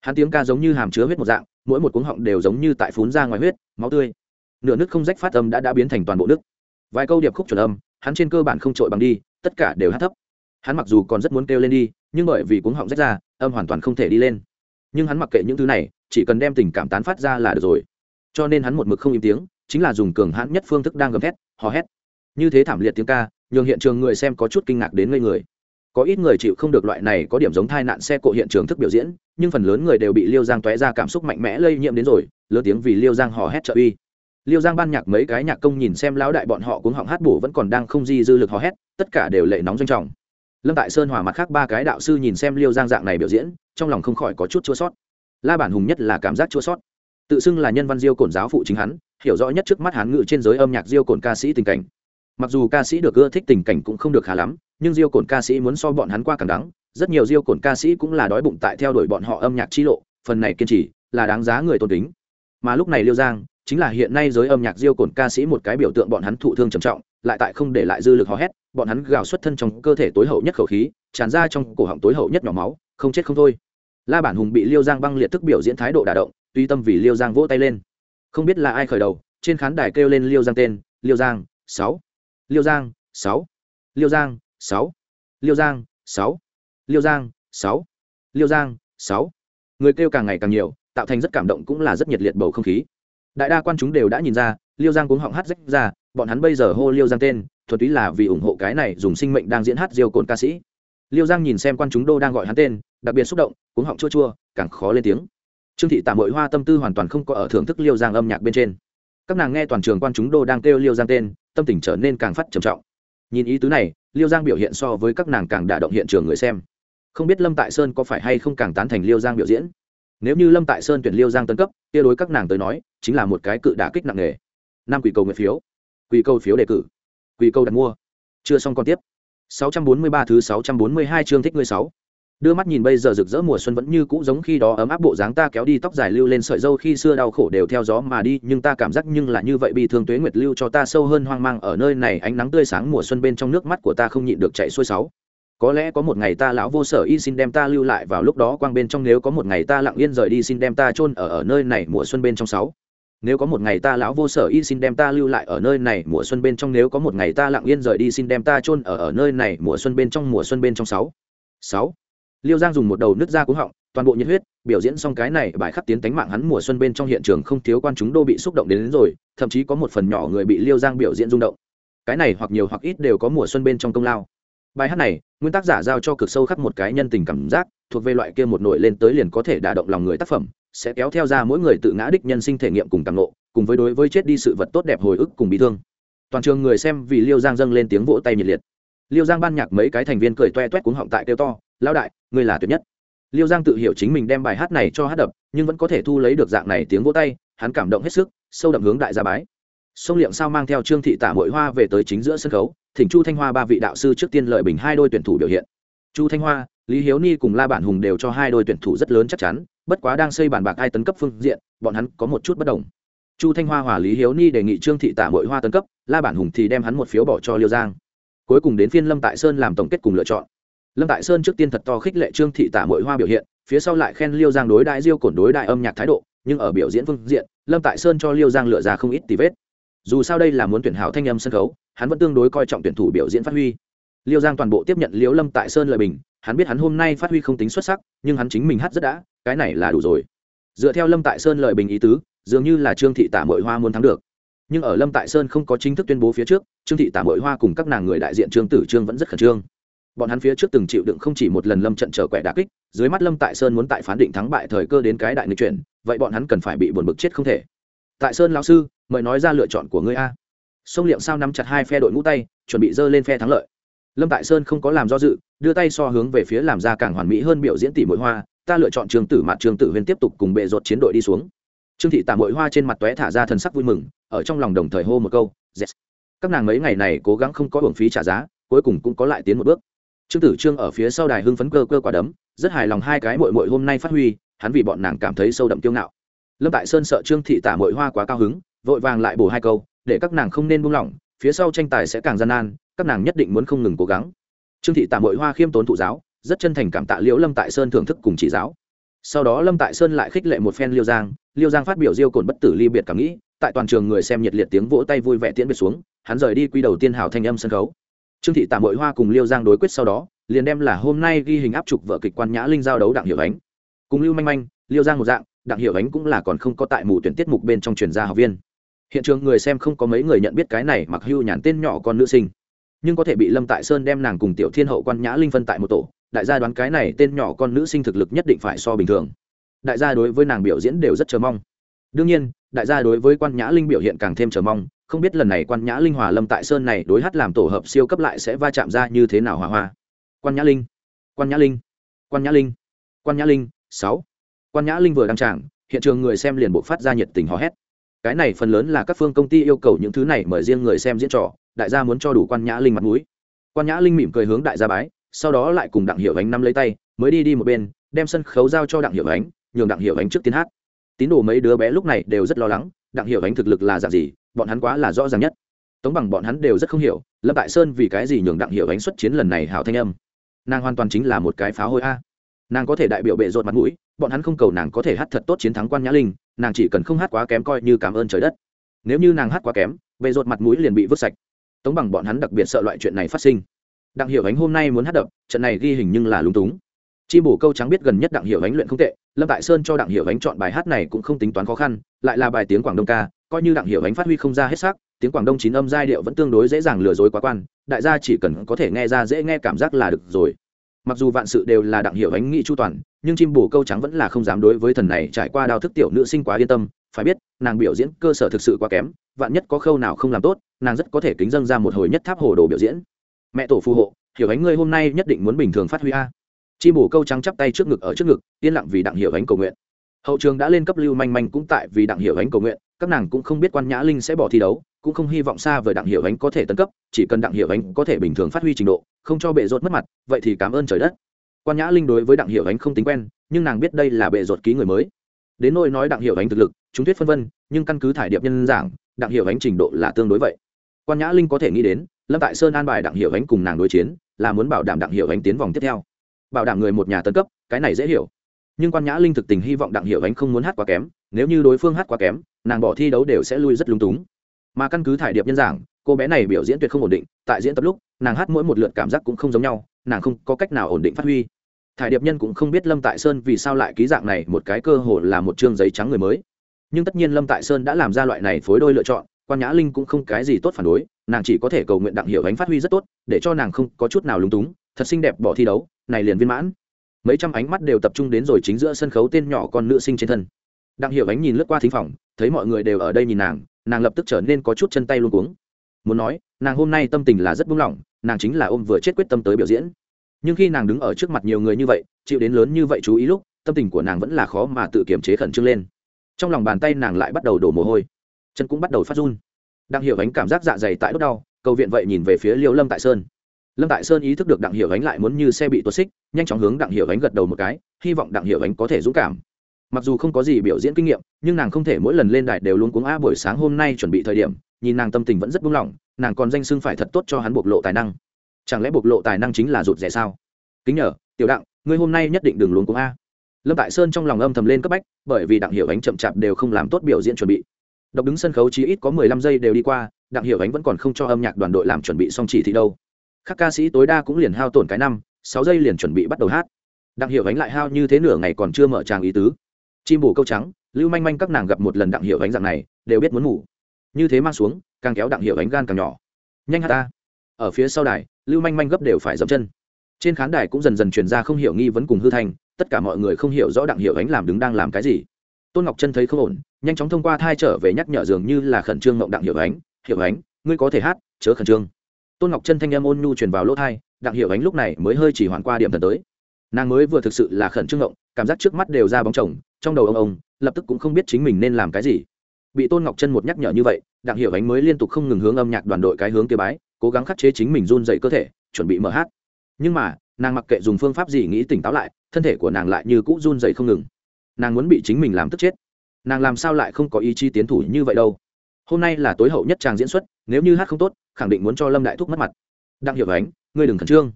hắn tiếng ca giống như hàm chứa huyết một dạng, mỗi một cuống họng đều giống như tại phún ra ngoài huyết, máu tươi. Nửa nước không rách phát âm đã đã biến thành toàn bộ nước vài câu điệp khúc chuẩn âm, hắn trên cơ bản không trội bằng đi, tất cả đều hát thấp. Hắn mặc dù còn rất muốn kêu lên đi, nhưng bởi vì cuống họng rách ra, âm hoàn toàn không thể đi lên. Nhưng hắn mặc kệ những thứ này, chỉ cần đem tình cảm tán phát ra là được rồi. Cho nên hắn một mực không im tiếng, chính là dùng cường hãn nhất phương thức đang gầm thét, hò hét. Như thế thảm liệt tiếng ca, nhường hiện trường người xem có chút kinh ngạc đến ngây người có ít người chịu không được loại này có điểm giống tai nạn xe cộ hiện trường thức biểu diễn, nhưng phần lớn người đều bị liêu giang tóe ra cảm xúc mạnh mẽ lây nhiễm đến rồi, lớn tiếng vì liêu giang hò hét trợ uy. Liêu giang ban nhạc mấy cái nhạc công nhìn xem lão đại bọn họ cuống họng hát bổ vẫn còn đang không di dư lực hò hét, tất cả đều lệ nóng doanh trọng. Lâm tại sơn hòa mặt khác ba cái đạo sư nhìn xem liêu giang dạng này biểu diễn, trong lòng không khỏi có chút chua sót. La bản hùng nhất là cảm giác chua sót. Tự xưng là nhân văn diêu cổn giáo phụ chính hắn, hiểu rõ nhất trước mắt hán ngự trên giới âm nhạc diêu cổn ca sĩ tình cảnh mặc dù ca sĩ được ưa thích tình cảnh cũng không được khá lắm, nhưng diêu cổn ca sĩ muốn so bọn hắn qua càng đắng. Rất nhiều diêu cổn ca sĩ cũng là đói bụng tại theo đuổi bọn họ âm nhạc chi lộ, phần này kiên trì là đáng giá người tôn kính. Mà lúc này liêu giang chính là hiện nay giới âm nhạc diêu cổn ca sĩ một cái biểu tượng bọn hắn thụ thương trầm trọng, lại tại không để lại dư lực hò hét, bọn hắn gào xuất thân trong cơ thể tối hậu nhất khẩu khí, tràn ra trong cổ họng tối hậu nhất nhỏ máu, không chết không thôi. La bản hùng bị liêu giang băng liệt thức biểu diễn thái độ đả động, tuy tâm vì liêu giang vỗ tay lên. Không biết là ai khởi đầu, trên khán đài kêu lên liêu giang tên, liêu giang, sáu liêu giang, sáu. Liêu giang, sáu. Liêu giang, sáu. Liêu giang, sáu. Liêu giang, sáu. Người kêu càng ngày càng nhiều, tạo thành rất cảm động cũng là rất nhiệt liệt bầu không khí. Đại đa quan chúng đều đã nhìn ra, liêu giang cuống họng hát rách ra, bọn hắn bây giờ hô liêu giang tên, thuần túy là vì ủng hộ cái này dùng sinh mệnh đang diễn hát diêu cồn ca sĩ. Liêu giang nhìn xem quan chúng đô đang gọi hắn tên, đặc biệt xúc động, cuống họng chua chua, càng khó lên tiếng. Trương thị tạm mội hoa tâm tư hoàn toàn không có ở thưởng thức liêu giang âm nhạc bên trên. Các nàng nghe toàn trường quan chúng đô đang kêu liêu giang tên tâm tình trở nên càng phát trầm trọng. Nhìn ý tứ này, liêu giang biểu hiện so với các nàng càng đả động hiện trường người xem. Không biết lâm tại sơn có phải hay không càng tán thành liêu giang biểu diễn. Nếu như lâm tại sơn tuyển liêu giang tân cấp, kia đối các nàng tới nói, chính là một cái cự đả kích nặng nề. Năm quỷ cầu nguyện phiếu. Quỷ cầu phiếu đề cử. Quỷ cầu đặt mua. Chưa xong còn tiếp. 643 thứ 642 chương thích ngươi sáu đưa mắt nhìn bây giờ rực rỡ mùa xuân vẫn như cũ giống khi đó ấm áp bộ dáng ta kéo đi tóc dài lưu lên sợi dâu khi xưa đau khổ đều theo gió mà đi, nhưng ta cảm giác nhưng là như vậy bị thương tuế nguyệt lưu cho ta sâu hơn hoang mang ở nơi này, ánh nắng tươi sáng mùa xuân bên trong nước mắt của ta không nhịn được chạy xuôi sáu. Có lẽ có một ngày ta lão vô sở y xin đem ta lưu lại vào lúc đó quang bên trong, nếu có một ngày ta lặng yên rời đi xin đem ta chôn ở ở nơi này mùa xuân bên trong sáu. Nếu có một ngày ta lão vô sở y xin đem ta lưu lại ở nơi này mùa xuân bên trong, nếu có một ngày ta lặng yên rời đi xin đem ta chôn ở ở nơi này mùa xuân bên trong, mùa xuân bên trong sáu. Sáu liêu giang dùng một đầu nứt ra cúng họng toàn bộ nhiệt huyết biểu diễn xong cái này bài khắc tiến tánh mạng hắn mùa xuân bên trong hiện trường không thiếu quan chúng đô bị xúc động đến, đến rồi thậm chí có một phần nhỏ người bị liêu giang biểu diễn rung động. Cái này hoặc nhiều hoặc ít đều có mùa xuân bên trong công lao. Bài hát này nguyên tác giả giao cho cực sâu khắc một cái nhân tình cảm giác thuộc về loại kia một nổi lên tới liền có thể đả động lòng người tác phẩm sẽ kéo theo ra mỗi người tự ngã đích nhân sinh thể nghiệm cùng càng nộ cùng với đối với chết đi sự vật tốt đẹp hồi ức cùng bị thương. Toàn trường người xem vì liêu giang dâng lên tiếng vỗ tay nhiệt liệt. Liêu giang ban nhạc mấy cái thành viên cười toe toét cuống họng tại kêu to lão đại, ngươi là tuyệt nhất. Liêu giang tự hiểu chính mình đem bài hát này cho hát đập, nhưng vẫn có thể thu lấy được dạng này tiếng vỗ tay, hắn cảm động hết sức, sâu đậm hướng đại gia bái. Sông liệm sao mang theo trương thị tả mội hoa về tới chính giữa sân khấu, thỉnh chu thanh hoa ba vị đạo sư trước tiên lợi bình hai đôi tuyển thủ biểu hiện. Chu thanh hoa, lý hiếu ni cùng la bản hùng đều cho hai đôi tuyển thủ rất lớn chắc chắn, bất quá đang xây bản bạc ai tấn cấp phương diện, bọn hắn có một chút bất đồng. Chu thanh hoa hòa lý hiếu ni đề nghị trương thị tả mội hoa tấn cấp, la bản hùng thì đem hắn một phiếu bỏ cho liêu giang. Cuối cùng đến phiên lâm tại sơn làm tổng kết cùng lựa chọn lâm tại sơn trước tiên thật to khích lệ trương thị tả mội hoa biểu hiện, phía sau lại khen liêu giang đối đại diêu cổn đối đại âm nhạc thái độ, nhưng ở biểu diễn phương diện, lâm tại sơn cho liêu giang lựa ra không ít tì vết. Dù sao đây là muốn tuyển hảo thanh âm sân khấu, hắn vẫn tương đối coi trọng tuyển thủ biểu diễn phát huy. Liêu giang toàn bộ tiếp nhận liễu lâm tại sơn lời bình, hắn biết hắn hôm nay phát huy không tính xuất sắc, nhưng hắn chính mình hát rất đã, cái này là đủ rồi. Dựa theo lâm tại sơn lời bình ý tứ, dường như là trương thị tả mội hoa muốn thắng được. Nhưng ở lâm tại sơn không có chính thức tuyên bố phía trước, trương thị tả mội hoa cùng các nàng người đại diện trương tử trương vẫn rất khẩn trương bọn hắn phía trước từng chịu đựng không chỉ một lần lâm trận trở quẻ đà kích, dưới mắt lâm tại sơn muốn tại phán định thắng bại thời cơ đến cái đại người chuyển, vậy bọn hắn cần phải bị buồn bực chết không thể. Tại sơn lão sư, mời nói ra lựa chọn của ngươi a. Sông liệm sao nắm chặt hai phe đội ngũ tay, chuẩn bị dơ lên phe thắng lợi. Lâm tại sơn không có làm do dự, đưa tay so hướng về phía làm ra càng hoàn mỹ hơn biểu diễn tỷ mỗi hoa, ta lựa chọn trường tử mạt trường tử huyên tiếp tục cùng bệ rột chiến đội đi xuống. Trương thị tả mỗi hoa trên mặt tóe thả ra thần sắc vui mừng, ở trong lòng đồng thời hô một câu, yes. các nàng mấy ngày này cố gắng không có hưởng phí trả giá, cuối cùng cũng có lại tiến một bước trương tử trương ở phía sau đài hưng phấn cơ cơ quả đấm, rất hài lòng hai cái mội mội hôm nay phát huy, hắn vì bọn nàng cảm thấy sâu đậm kiêu ngạo. Lâm tại sơn sợ trương thị tả mội hoa quá cao hứng, vội vàng lại bổ hai câu, để các nàng không nên buông lỏng, phía sau tranh tài sẽ càng gian nan, các nàng nhất định muốn không ngừng cố gắng. Trương thị tả mội hoa khiêm tốn thụ giáo, rất chân thành cảm tạ liễu lâm tại sơn thưởng thức cùng chỉ giáo. Sau đó lâm tại sơn lại khích lệ một phen liêu giang liêu giang phát biểu diêu cồn bất tử ly biệt cảm nghĩ, tại toàn trường người xem nhiệt liệt tiếng vỗ tay vui vẻ tiễn biệt xuống, hắn rời đi quy đầu tiên hào thanh âm sân khấu trương thị tả mội hoa cùng liêu giang đối quyết sau đó, liền đem là hôm nay ghi hình áp trục vợ kịch quan nhã linh giao đấu đặng hiệu ánh. Cùng lưu manh manh, liêu giang một dạng, đặng hiệu ánh cũng là còn không có tại mù tuyển tiết mục bên trong truyền gia học viên. Hiện trường người xem không có mấy người nhận biết cái này mặc hưu nhàn tên nhỏ con nữ sinh. Nhưng có thể bị lâm tại sơn đem nàng cùng tiểu thiên hậu quan nhã linh phân tại một tổ, đại gia đoán cái này tên nhỏ con nữ sinh thực lực nhất định phải so bình thường. Đại gia đối với nàng biểu diễn đều rất chờ mong. Đương nhiên, đại gia đối với quan nhã linh biểu hiện càng thêm chờ mong không biết lần này quan nhã linh hòa lâm tại sơn này đối hát làm tổ hợp siêu cấp lại sẽ va chạm ra như thế nào hòa hoa. Quan nhã linh, quan nhã linh, quan nhã linh, quan nhã linh, sáu. Quan nhã linh vừa đăng tràng, hiện trường người xem liền bộ phát ra nhiệt tình hò hét. Cái này phần lớn là các phương công ty yêu cầu những thứ này mời riêng người xem diễn trò, đại gia muốn cho đủ quan nhã linh mặt mũi. Quan nhã linh mỉm cười hướng đại gia bái, sau đó lại cùng đặng hiệu ánh năm lấy tay, mới đi đi một bên, đem sân khấu giao cho đặng hiệu ánh, nhường đặng hiệu ánh trước tiến hát. Tín đồ mấy đứa bé lúc này đều rất lo lắng, đặng hiệu ánh thực lực là dạng gì bọn hắn quá là rõ ràng nhất. Tống bằng bọn hắn đều rất không hiểu, lâm tại sơn vì cái gì nhường đặng hiểu ánh xuất chiến lần này hảo thanh âm? Nàng hoàn toàn chính là một cái phá hôi a. Nàng có thể đại biểu bệ rột mặt mũi, bọn hắn không cầu nàng có thể hát thật tốt chiến thắng quan nhã linh, nàng chỉ cần không hát quá kém coi như cảm ơn trời đất. Nếu như nàng hát quá kém, bệ rột mặt mũi liền bị vứt sạch. Tống bằng bọn hắn đặc biệt sợ loại chuyện này phát sinh. Đặng hiểu ánh hôm nay muốn hát đập, trận này ghi hình nhưng là lúng túng. Chi bổ câu trắng biết gần nhất đặng hiểu ánh luyện không tệ, lâm tại sơn cho đặng hiểu ánh chọn bài hát này cũng không tính toán khó khăn, lại là bài tiếng quảng đông ca coi như đặng hiểu ánh phát huy không ra hết sắc tiếng quảng đông chín âm giai điệu vẫn tương đối dễ dàng lừa dối quá quan, đại gia chỉ cần có thể nghe ra dễ nghe cảm giác là được rồi. Mặc dù vạn sự đều là đặng hiểu ánh nghĩ chu toàn, nhưng chim bù câu trắng vẫn là không dám đối với thần này trải qua đao thức tiểu nữ sinh quá yên tâm, phải biết, nàng biểu diễn cơ sở thực sự quá kém, vạn nhất có khâu nào không làm tốt, nàng rất có thể kính dâng ra một hồi nhất tháp hồ đồ biểu diễn. Mẹ tổ phù hộ, hiểu ánh ngươi hôm nay nhất định muốn bình thường phát huy a. Chim bù câu trắng chắp tay trước ngực ở trước ngực, yên lặng vì đặng hiểu ánh cầu nguyện. Hậu trường đã lên cấp lưu manh manh cũng tại vì đặng hiểu ánh cầu nguyện các nàng cũng không biết quan nhã linh sẽ bỏ thi đấu, cũng không hy vọng xa vời đặng hiểu ánh có thể tấn cấp, chỉ cần đặng hiểu ánh có thể bình thường phát huy trình độ, không cho bệ rột mất mặt, vậy thì cảm ơn trời đất. Quan nhã linh đối với đặng hiểu ánh không tính quen, nhưng nàng biết đây là bệ rột ký người mới. Đến nỗi nói đặng hiểu ánh thực lực, chúng thuyết phân vân, nhưng căn cứ thải điệp nhân giảng, đặng hiểu ánh trình độ là tương đối vậy. Quan nhã linh có thể nghĩ đến, lâm tại sơn an bài đặng hiểu ánh cùng nàng đối chiến, là muốn bảo đảm đặng hiểu ánh tiến vòng tiếp theo. Bảo đảm người một nhà tấn cấp, cái này dễ hiểu. Nhưng quan nhã linh thực tình hy vọng đặng hiểu ánh không muốn hát quá kém nếu như đối phương hát quá kém, nàng bỏ thi đấu đều sẽ lui rất lung túng. Mà căn cứ thải điệp nhân giảng, cô bé này biểu diễn tuyệt không ổn định, tại diễn tập lúc, nàng hát mỗi một lượt cảm giác cũng không giống nhau, nàng không có cách nào ổn định phát huy. Thải điệp nhân cũng không biết lâm tại sơn vì sao lại ký dạng này một cái cơ hồ là một chương giấy trắng người mới. Nhưng tất nhiên lâm tại sơn đã làm ra loại này phối đôi lựa chọn, quan nhã linh cũng không cái gì tốt phản đối, nàng chỉ có thể cầu nguyện đặng hiểu ánh phát huy rất tốt, để cho nàng không có chút nào lúng túng, thật xinh đẹp bỏ thi đấu, này liền viên mãn. Mấy trăm ánh mắt đều tập trung đến rồi chính giữa sân khấu tên nhỏ con nữ sinh trên thân đặng hiểu ánh nhìn lướt qua thính phòng, thấy mọi người đều ở đây nhìn nàng nàng lập tức trở nên có chút chân tay luôn cuống. Muốn nói, nàng hôm nay tâm tình là rất buông lỏng, nàng chính là ôm vừa chết quyết tâm tới biểu diễn. Nhưng khi nàng đứng ở trước mặt nhiều người như vậy, chịu đến lớn như vậy chú ý lúc, tâm tình của nàng vẫn là khó mà tự kiềm chế khẩn trương lên. Trong lòng bàn tay nàng lại bắt đầu đổ mồ hôi. Chân cũng bắt đầu phát run. Đặng hiểu ánh cảm giác dạ dày tại đốt đau, cầu viện vậy nhìn về phía liêu lâm tại sơn. Lâm tại sơn ý thức được đặng hiểu ánh lại muốn như xe bị tuột xích, nhanh chóng hướng đặng hiểu ánh gật đầu một cái, hy vọng đặng hiểu ánh có thể dũng cảm mặc dù không có gì biểu diễn kinh nghiệm, nhưng nàng không thể mỗi lần lên đài đều luôn cuống a buổi sáng hôm nay chuẩn bị thời điểm, nhìn nàng tâm tình vẫn rất buông lỏng, nàng còn danh xưng phải thật tốt cho hắn bộc lộ tài năng. Chẳng lẽ bộc lộ tài năng chính là rụt rẻ sao? Kính nhờ, tiểu đặng, ngươi hôm nay nhất định đừng luôn cuống a lâm tại sơn trong lòng âm thầm lên cấp bách, bởi vì đặng hiểu ánh chậm chạp đều không làm tốt biểu diễn chuẩn bị. Độc đứng sân khấu chí ít có mười lăm giây đều đi qua, đặng hiểu ánh vẫn còn không cho âm nhạc đoàn đội làm chuẩn bị xong chỉ thị đâu. Các ca sĩ tối đa cũng liền hao tổn cái năm, sáu giây liền chuẩn bị bắt đầu hát. Đặng hiểu ánh lại hao như thế nửa ngày còn chưa mở tràng ý tứ chim bổ câu trắng, lưu manh manh các nàng gặp một lần đặng hiểu ánh dạng này, đều biết muốn ngủ. Như thế mang xuống, càng kéo đặng hiểu ánh gan càng nhỏ. Nhanh hát ta. Ở phía sau đài, lưu manh manh gấp đều phải dậm chân. Trên khán đài cũng dần dần truyền ra không hiểu nghi vấn cùng hư thành tất cả mọi người không hiểu rõ đặng hiểu ánh làm đứng đang làm cái gì. Tôn ngọc chân thấy không ổn, nhanh chóng thông qua thai trở về nhắc nhở dường như là khẩn trương mộng đặng hiểu ánh. Hiểu ánh, ngươi có thể hát, chớ khẩn trương. Tôn ngọc chân thanh em ôn nhu truyền vào lỗ thai, đặng hiểu ánh lúc này mới hơi chỉ hoàn qua điểm thần tới. Nàng mới vừa thực sự là khẩn trương mộng cảm giác trước mắt đều ra bóng chồng trong đầu ông ông lập tức cũng không biết chính mình nên làm cái gì. Bị tôn ngọc chân một nhắc nhở như vậy, đặng hiểu ánh mới liên tục không ngừng hướng âm nhạc đoàn đội cái hướng kia bái, cố gắng khắc chế chính mình run dậy cơ thể, chuẩn bị mở hát. Nhưng mà, nàng mặc kệ dùng phương pháp gì nghĩ tỉnh táo lại, thân thể của nàng lại như cũ run dậy không ngừng. Nàng muốn bị chính mình làm tức chết. Nàng làm sao lại không có ý chí tiến thủ như vậy đâu. Hôm nay là tối hậu nhất trang diễn xuất, nếu như hát không tốt, khẳng định muốn cho lâm đại thúc mất mặt. Đặng hiểu ánh, ngươi đừng khẩn trương.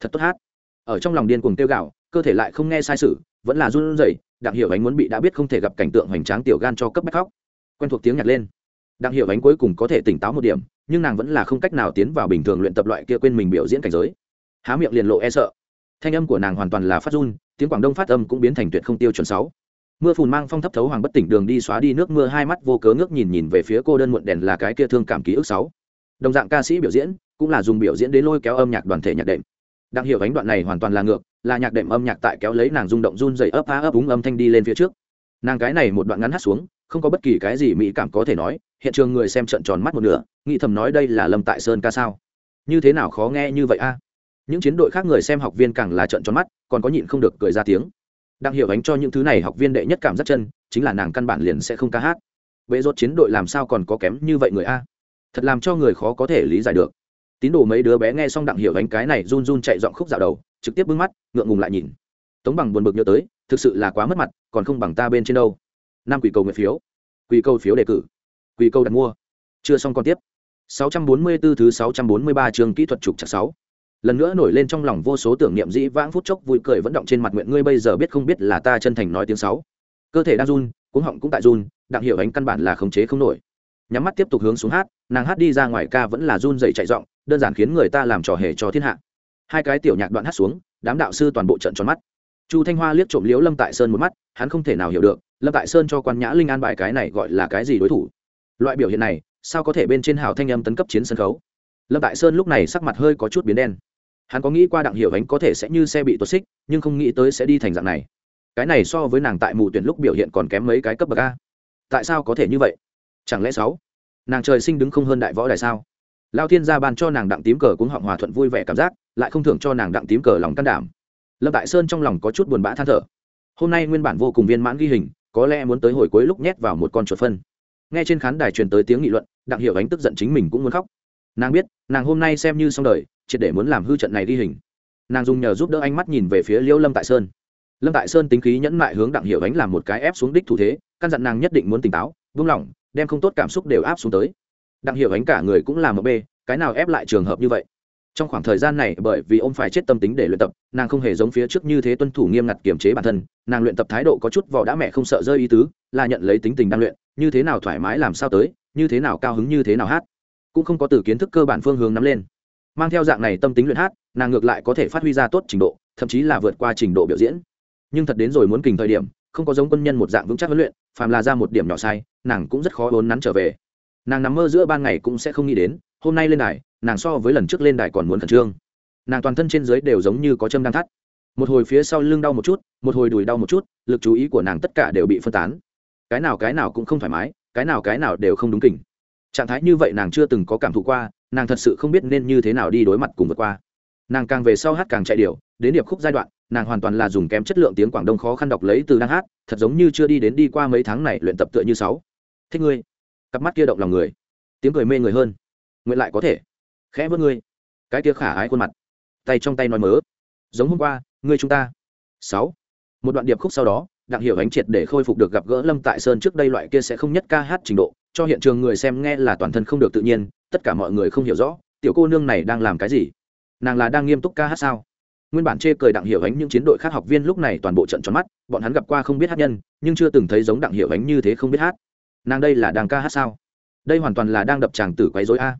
Thật tốt hát. Ở trong lòng điên cuồng tiêu gạo cơ thể lại không nghe sai sự, vẫn là run rẩy đặng hiểu ánh muốn bị đã biết không thể gặp cảnh tượng hoành tráng tiểu gan cho cấp bách khóc. Quen thuộc tiếng nhạc lên. Đặng hiểu ánh cuối cùng có thể tỉnh táo một điểm, nhưng nàng vẫn là không cách nào tiến vào bình thường luyện tập loại kia quên mình biểu diễn cảnh giới. Há miệng liền lộ e sợ. Thanh âm của nàng hoàn toàn là phát run, tiếng quảng đông phát âm cũng biến thành tuyệt không tiêu chuẩn sáu. Mưa phùn mang phong thấp thấu hoàng bất tỉnh đường đi xóa đi nước mưa, hai mắt vô cớ ngước nhìn nhìn về phía cô đơn muộn đèn là cái kia thương cảm ký ức sáu. Đồng dạng ca sĩ biểu diễn, cũng là dùng biểu diễn đến lôi kéo âm nhạc đoàn thể nhạc đệm đặng hiểu ánh đoạn này hoàn toàn là ngược, là nhạc đệm âm nhạc tại kéo lấy nàng rung động run dày ấp á ấp úng âm thanh đi lên phía trước. Nàng cái này một đoạn ngắn hát xuống, không có bất kỳ cái gì mỹ cảm có thể nói, hiện trường người xem trận tròn mắt một nửa, nghĩ thầm nói đây là lâm tại sơn ca sao? Như thế nào khó nghe như vậy a? Những chiến đội khác người xem học viên càng là trận tròn mắt, còn có nhịn không được cười ra tiếng. Đang hiểu ánh cho những thứ này học viên đệ nhất cảm giác chân, chính là nàng căn bản liền sẽ không ca hát. Vậy rốt chiến đội làm sao còn có kém như vậy người a? Thật làm cho người khó có thể lý giải được tín đồ mấy đứa bé nghe xong đặng hiểu ánh cái này run run chạy dọn khúc dạo đầu trực tiếp bưng mắt ngượng ngùng lại nhìn tống bằng buồn bực nhớ tới thực sự là quá mất mặt còn không bằng ta bên trên đâu năm quỷ cầu nguyện phiếu quỷ cầu phiếu đề cử quỷ cầu đặt mua chưa xong còn tiếp 644 thứ 643 trường kỹ thuật trục chặt 6. Lần nữa nổi lên trong lòng vô số tưởng niệm dĩ vãng phút chốc vui cười vẫn động trên mặt nguyện ngươi bây giờ biết không biết là ta chân thành nói tiếng sáu. Cơ thể đang run, cuống họng cũng tại run, đặng hiểu ánh căn bản là khống chế không nổi. Nhắm mắt tiếp tục hướng xuống hát, nàng hát đi ra ngoài ca vẫn là run dậy chạy giọng, đơn giản khiến người ta làm trò hề cho thiên hạ. Hai cái tiểu nhạc đoạn hát xuống, đám đạo sư toàn bộ trận tròn mắt. Chu Thanh Hoa liếc trộm liếu Lâm Tại Sơn một mắt, hắn không thể nào hiểu được, Lâm Tại Sơn cho quan nhã linh an bài cái này gọi là cái gì đối thủ. Loại biểu hiện này, sao có thể bên trên hào thanh âm tấn cấp chiến sân khấu? Lâm tại sơn lúc này sắc mặt hơi có chút biến đen. Hắn có nghĩ qua đặng hiểu ánh có thể sẽ như xe bị tuột xích nhưng không nghĩ tới sẽ đi thành dạng này. Cái này so với nàng tại mù tuyển lúc biểu hiện còn kém mấy cái cấp bậc a. Tại sao có thể như vậy? Chẳng lẽ sáu? Nàng trời sinh đứng không hơn đại võ đại sao? Lao thiên gia ban cho nàng đặng tím cờ cũng họng hòa thuận vui vẻ cảm giác, lại không thưởng cho nàng đặng tím cờ lòng can đảm. Lâm tại sơn trong lòng có chút buồn bã than thở. Hôm nay nguyên bản vô cùng viên mãn ghi hình, có lẽ muốn tới hồi cuối lúc nhét vào một con chuột phân. Nghe trên khán đài truyền tới tiếng nghị luận, đặng hiểu ánh tức giận chính mình cũng muốn khóc. Nàng biết, nàng hôm nay xem như xong đời, triệt để muốn làm hư trận này đi hình. Nàng dùng nhờ giúp đỡ ánh mắt nhìn về phía liêu lâm tại sơn. Lâm tại sơn tính khí nhẫn mại hướng đặng hiểu ánh làm một cái ép xuống đích thủ thế, căn dặn nàng nhất định muốn tỉnh táo, vung lòng, đem không tốt cảm xúc đều áp xuống tới đặng hiểu ánh cả người cũng làm ở bê, cái nào ép lại trường hợp như vậy? Trong khoảng thời gian này, bởi vì ông phải chết tâm tính để luyện tập, nàng không hề giống phía trước như thế tuân thủ nghiêm ngặt kiềm chế bản thân, nàng luyện tập thái độ có chút vỏ đã mẹ không sợ rơi ý tứ, là nhận lấy tính tình đang luyện, như thế nào thoải mái làm sao tới, như thế nào cao hứng như thế nào hát. Cũng không có từ kiến thức cơ bản phương hướng nắm lên. Mang theo dạng này tâm tính luyện hát, nàng ngược lại có thể phát huy ra tốt trình độ, thậm chí là vượt qua trình độ biểu diễn. Nhưng thật đến rồi muốn kình thời điểm, không có giống quân nhân một dạng vững chắc huấn luyện, phàm là ra một điểm nhỏ sai, nàng cũng rất khó vốn nắn trở về nàng nằm mơ giữa ban ngày cũng sẽ không nghĩ đến hôm nay lên đài nàng so với lần trước lên đài còn muốn khẩn trương. Nàng toàn thân trên dưới đều giống như có châm đang thắt. Một hồi phía sau lưng đau một chút một hồi đùi đau một chút lực chú ý của nàng tất cả đều bị phân tán. Cái nào cái nào cũng không thoải mái cái nào cái nào đều không đúng kỉnh. Trạng thái như vậy nàng chưa từng có cảm thụ qua nàng thật sự không biết nên như thế nào đi đối mặt cùng vượt qua. Nàng càng về sau hát càng chạy điệu, đến điệp khúc giai đoạn nàng hoàn toàn là dùng kém chất lượng tiếng quảng đông khó khăn đọc lấy từ đang hát thật giống như chưa đi đến đi qua mấy tháng này luyện tập tựa như sáu. Thích ngươi cặp mắt kia động lòng người. Tiếng cười mê người hơn. Nguyện lại có thể. Khẽ vớt ngươi. Cái kia khả ái khuôn mặt. Tay trong tay nói mớ. Giống hôm qua, ngươi chúng ta. Sáu. Một đoạn điệp khúc sau đó, đặng hiểu ánh triệt để khôi phục được gặp gỡ lâm tại sơn trước đây loại kia sẽ không nhất ca hát trình độ, cho hiện trường người xem nghe là toàn thân không được tự nhiên, tất cả mọi người không hiểu rõ, tiểu cô nương này đang làm cái gì? Nàng là đang nghiêm túc ca hát sao? Nguyên bản chê cười đặng hiểu ánh những chiến đội khác học viên lúc này toàn bộ trận tròn mắt, bọn hắn gặp qua không biết hát nhân, nhưng chưa từng thấy giống đặng hiểu ánh như thế không biết hát nàng đây là đang ca hát sao? Đây hoàn toàn là đang đập tràng tử quấy dối a.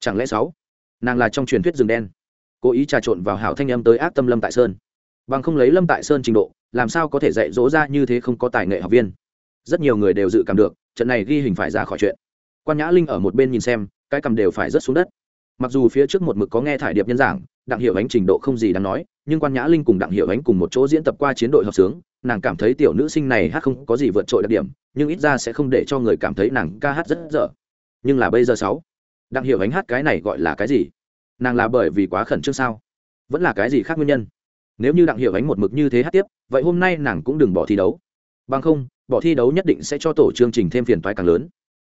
Chẳng lẽ sáu? Nàng là trong truyền thuyết rừng đen. Cố ý trà trộn vào hảo thanh âm tới ác tâm lâm tại sơn. Bằng không lấy lâm tại sơn trình độ, làm sao có thể dạy dỗ ra như thế không có tài nghệ học viên? Rất nhiều người đều dự cảm được, trận này ghi hình phải ra khỏi chuyện. Quan nhã linh ở một bên nhìn xem, cái cầm đều phải rớt xuống đất. Mặc dù phía trước một mực có nghe thải điệp nhân giảng đặng hiệu ánh trình độ không gì đáng nói, nhưng quan nhã linh cùng đặng hiệu ánh cùng một chỗ diễn tập qua chiến đội hợp sướng, nàng cảm thấy tiểu nữ sinh này hát không có gì vượt trội đặc điểm, nhưng ít ra sẽ không để cho người cảm thấy nàng ca hát rất dở. Nhưng là bây giờ sáu, đặng hiệu ánh hát cái này gọi là cái gì? Nàng là bởi vì quá khẩn trương sao? Vẫn là cái gì khác nguyên nhân? Nếu như đặng hiệu ánh một mực như thế hát tiếp, vậy hôm nay nàng cũng đừng bỏ thi đấu. Bằng không, bỏ thi đấu nhất định sẽ cho tổ chương trình thêm phiền toái càng lớn.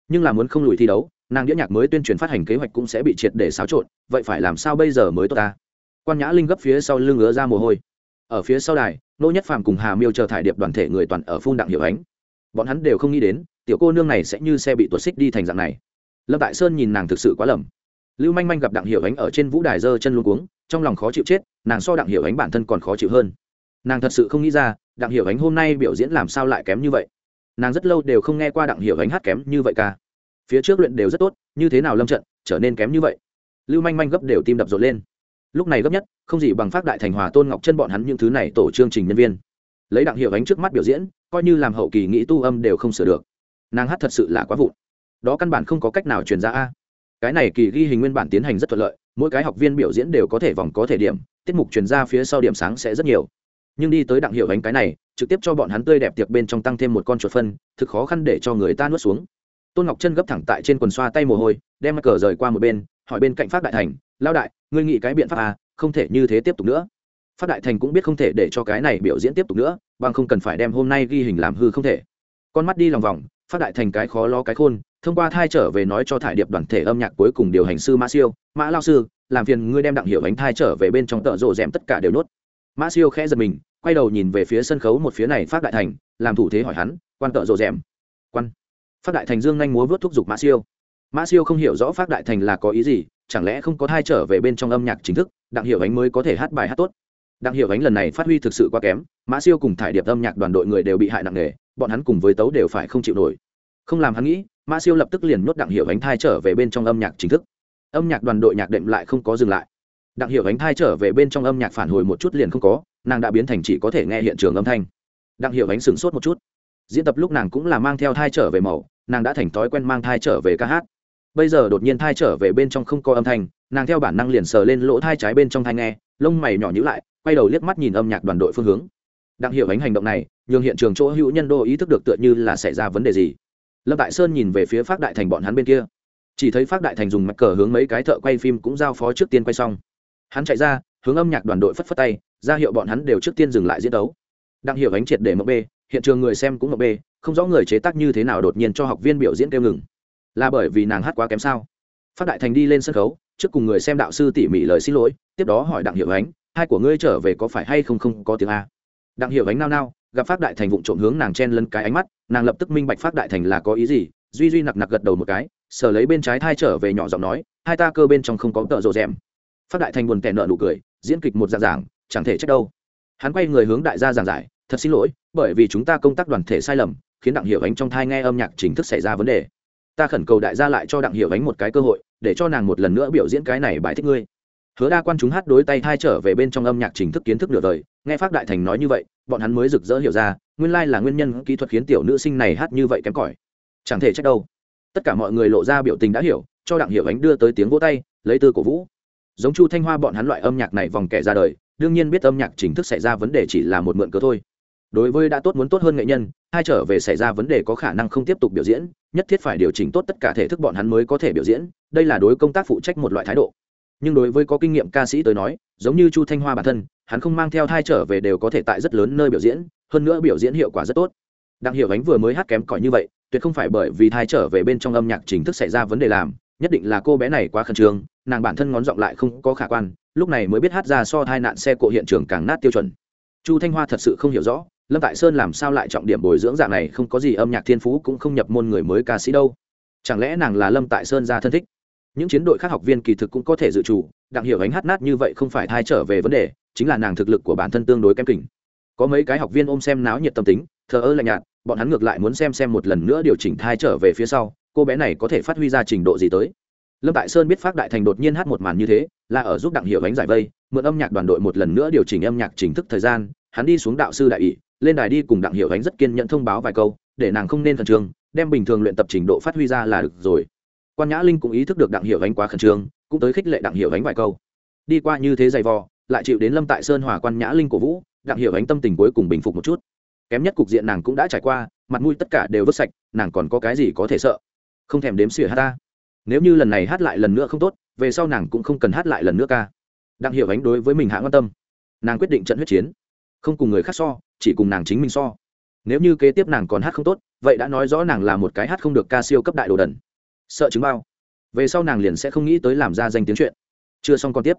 Nhưng là muốn không lùi thi đấu, nàng đĩa nhạc mới tuyên truyền phát hành kế hoạch cũng sẽ bị triệt để xáo trộn, vậy phải làm sao bây giờ mới tốt ta? Quan nhã linh gấp phía sau lưng ngứa ra mồ hôi. Ở phía sau đài, nô nhất phàm cùng hà miêu chờ thải điệp đoàn thể người toàn ở phun đặng hiệu ánh. Bọn hắn đều không nghĩ đến, tiểu cô nương này sẽ như xe bị tuột xích đi thành dạng này. Lâm tại sơn nhìn nàng thực sự quá lầm. Lưu manh manh gặp đặng hiệu ánh ở trên vũ đài giơ chân luôn cuống, trong lòng khó chịu chết, nàng so đặng hiệu ánh bản thân còn khó chịu hơn. Nàng thật sự không nghĩ ra, đặng hiểu ánh hôm nay biểu diễn làm sao lại kém như vậy. Nàng rất lâu đều không nghe qua đặng hiểu ánh hát kém như vậy ca phía trước luyện đều rất tốt, như thế nào lâm trận, trở nên kém như vậy? Lưu manh manh gấp đều tim đập rộn lên lúc này gấp nhất, không gì bằng phát đại thành hòa tôn ngọc chân bọn hắn những thứ này tổ chương trình nhân viên. Lấy đặng hiệu ánh trước mắt biểu diễn, coi như làm hậu kỳ nghĩ tu âm đều không sửa được. Nàng hát thật sự là quá vụn. Đó căn bản không có cách nào truyền ra a. Cái này kỳ ghi hình nguyên bản tiến hành rất thuận lợi, mỗi cái học viên biểu diễn đều có thể vòng có thể điểm, tiết mục truyền ra phía sau điểm sáng sẽ rất nhiều. Nhưng đi tới đặng hiệu ánh cái này, trực tiếp cho bọn hắn tươi đẹp tiệc bên trong tăng thêm một con chuột phân, thực khó khăn để cho người ta nuốt xuống. Tôn ngọc chân gấp thẳng tại trên quần xoa tay mồ hôi, đem cờ rời qua một bên, hỏi bên cạnh phát đại thành lao đại, ngươi nghĩ cái biện pháp à không thể như thế tiếp tục nữa. Phát đại thành cũng biết không thể để cho cái này biểu diễn tiếp tục nữa, bằng không cần phải đem hôm nay ghi hình làm hư không thể. Con mắt đi lòng vòng phát đại thành cái khó lo cái khôn, thông qua thai trở về nói cho thải điệp đoàn thể âm nhạc cuối cùng điều hành sư mã siêu, mã lao sư, làm phiền ngươi đem đặng hiểu ánh thai trở về bên trong tợ rộ rèm tất cả đều nốt. Mã siêu khẽ giật mình, quay đầu nhìn về phía sân khấu một phía này phát đại thành, làm thủ thế hỏi hắn, quan tợ rộ rèm? Quan. Phát đại thành dương nhanh múa vớt thúc giục mã siêu. Mã siêu không hiểu rõ phát đại thành là có ý gì chẳng lẽ không có thai trở về bên trong âm nhạc chính thức, đặng hiểu ánh mới có thể hát bài hát tốt. Đặng hiểu ánh lần này phát huy thực sự quá kém, mã siêu cùng thải điệp âm nhạc đoàn đội người đều bị hại nặng nề, bọn hắn cùng với tấu đều phải không chịu nổi. Không làm hắn nghĩ, mã siêu lập tức liền nhốt đặng hiểu ánh thai trở về bên trong âm nhạc chính thức. Âm nhạc đoàn đội nhạc đệm lại không có dừng lại. Đặng hiểu ánh thai trở về bên trong âm nhạc phản hồi một chút liền không có, nàng đã biến thành chỉ có thể nghe hiện trường âm thanh. Đặng hiểu ánh sửng sốt một chút. Diễn tập lúc nàng cũng là mang theo thai trở về màu nàng đã thành thói quen mang thai trở về ca hát bây giờ đột nhiên thai trở về bên trong không có âm thanh, nàng theo bản năng liền sờ lên lỗ thai trái bên trong thai nghe, lông mày nhỏ nhữ lại, quay đầu liếc mắt nhìn âm nhạc đoàn đội phương hướng. Đặng hiểu ánh hành động này, nhường hiện trường chỗ hữu nhân đô ý thức được tựa như là xảy ra vấn đề gì. Lâm tại sơn nhìn về phía phát đại thành bọn hắn bên kia. Chỉ thấy phát đại thành dùng mạch cờ hướng mấy cái thợ quay phim cũng giao phó trước tiên quay xong. Hắn chạy ra, hướng âm nhạc đoàn đội phất phất tay, ra hiệu bọn hắn đều trước tiên dừng lại diễn đấu. Đặng hiểu ánh triệt để mộng b hiện trường người xem cũng mộng b không rõ người chế tác như thế nào đột nhiên cho học viên biểu diễn kêu ngừng là bởi vì nàng hát quá kém sao? Phát đại thành đi lên sân khấu, trước cùng người xem đạo sư tỉ mỉ lời xin lỗi, tiếp đó hỏi đặng hiểu ánh, hai của ngươi trở về có phải hay không không có tiếng a? Đặng hiểu ánh nao nao, gặp phát đại thành vụng trộm hướng nàng chen lấn cái ánh mắt, nàng lập tức minh bạch phát đại thành là có ý gì, duy duy nặc nặc gật đầu một cái sở lấy bên trái thai trở về nhỏ giọng nói, hai ta cơ bên trong không có tợ rộ rèm. Phát đại thành buồn tẻ nợ nụ cười, diễn kịch một dạng giảng chẳng thể trách đâu. Hắn quay người hướng đại gia giảng giải, thật xin lỗi, bởi vì chúng ta công tác đoàn thể sai lầm, khiến đặng hiểu ánh trong thai nghe âm nhạc chính thức xảy ra vấn đề ta khẩn cầu đại gia lại cho đặng hiểu ánh một cái cơ hội, để cho nàng một lần nữa biểu diễn cái này bài thích ngươi. Hứa đa quan chúng hát đối tay thai trở về bên trong âm nhạc chính thức kiến thức nửa đời, nghe pháp đại thành nói như vậy, bọn hắn mới rực rỡ hiểu ra, nguyên lai là nguyên nhân kỹ thuật khiến tiểu nữ sinh này hát như vậy kém cỏi. Chẳng thể trách đâu. Tất cả mọi người lộ ra biểu tình đã hiểu, cho đặng hiểu ánh đưa tới tiếng vỗ tay, lấy tư cổ vũ. Giống chu thanh hoa bọn hắn loại âm nhạc này vòng kẻ ra đời, đương nhiên biết âm nhạc chính thức xảy ra vấn đề chỉ là một mượn cớ thôi đối với đã tốt muốn tốt hơn nghệ nhân, hai trở về xảy ra vấn đề có khả năng không tiếp tục biểu diễn, nhất thiết phải điều chỉnh tốt tất cả thể thức bọn hắn mới có thể biểu diễn, đây là đối công tác phụ trách một loại thái độ. Nhưng đối với có kinh nghiệm ca sĩ tới nói, giống như chu thanh hoa bản thân, hắn không mang theo thai trở về đều có thể tại rất lớn nơi biểu diễn, hơn nữa biểu diễn hiệu quả rất tốt. Đặng hiểu ánh vừa mới hát kém cỏi như vậy, tuyệt không phải bởi vì thai trở về bên trong âm nhạc chính thức xảy ra vấn đề làm, nhất định là cô bé này quá khẩn trương, nàng bản thân ngón giọng lại không có khả quan, lúc này mới biết hát ra so thai nạn xe cộ hiện trường càng nát tiêu chuẩn. Chu thanh hoa thật sự không hiểu rõ lâm tại sơn làm sao lại trọng điểm bồi dưỡng dạng này, không có gì âm nhạc thiên phú cũng không nhập môn người mới ca sĩ đâu. Chẳng lẽ nàng là lâm tại sơn ra thân thích? Những chiến đội khác học viên kỳ thực cũng có thể dự trù, đặng hiểu ánh hát nát như vậy không phải thai trở về vấn đề, chính là nàng thực lực của bản thân tương đối kém kỉnh có mấy cái học viên ôm xem náo nhiệt tâm tính, thờ ơ lạnh nhạt, bọn hắn ngược lại muốn xem xem một lần nữa điều chỉnh thai trở về phía sau, cô bé này có thể phát huy ra trình độ gì tới. Lâm tại sơn biết phát đại thành đột nhiên hát một màn như thế, là ở giúp đặng hiểu ánh giải vây, mượn âm nhạc đoàn đội một lần nữa điều chỉnh âm nhạc chính thức thời gian, hắn đi xuống đạo sư đại ỷ lên đài đi cùng đặng hiểu ánh rất kiên nhẫn thông báo vài câu, để nàng không nên khẩn trương, đem bình thường luyện tập trình độ phát huy ra là được rồi. Quan nhã linh cũng ý thức được đặng hiểu ánh quá khẩn trương, cũng tới khích lệ đặng hiểu ánh vài câu. Đi qua như thế dày vò, lại chịu đến lâm tại sơn hòa quan nhã linh cổ vũ, đặng hiểu ánh tâm tình cuối cùng bình phục một chút. Kém nhất cục diện nàng cũng đã trải qua, mặt mũi tất cả đều vứt sạch, nàng còn có cái gì có thể sợ? Không thèm đếm xỉa hát ta. Nếu như lần này hát lại lần nữa không tốt, về sau nàng cũng không cần hát lại lần nữa ca. Đặng hiểu ánh đối với mình hạ quan tâm. Nàng quyết định trận huyết chiến. Không cùng người khác so chỉ cùng nàng chính mình so nếu như kế tiếp nàng còn hát không tốt vậy đã nói rõ nàng là một cái hát không được ca siêu cấp đại đồ đần sợ chứng bao về sau nàng liền sẽ không nghĩ tới làm ra danh tiếng chuyện chưa xong còn tiếp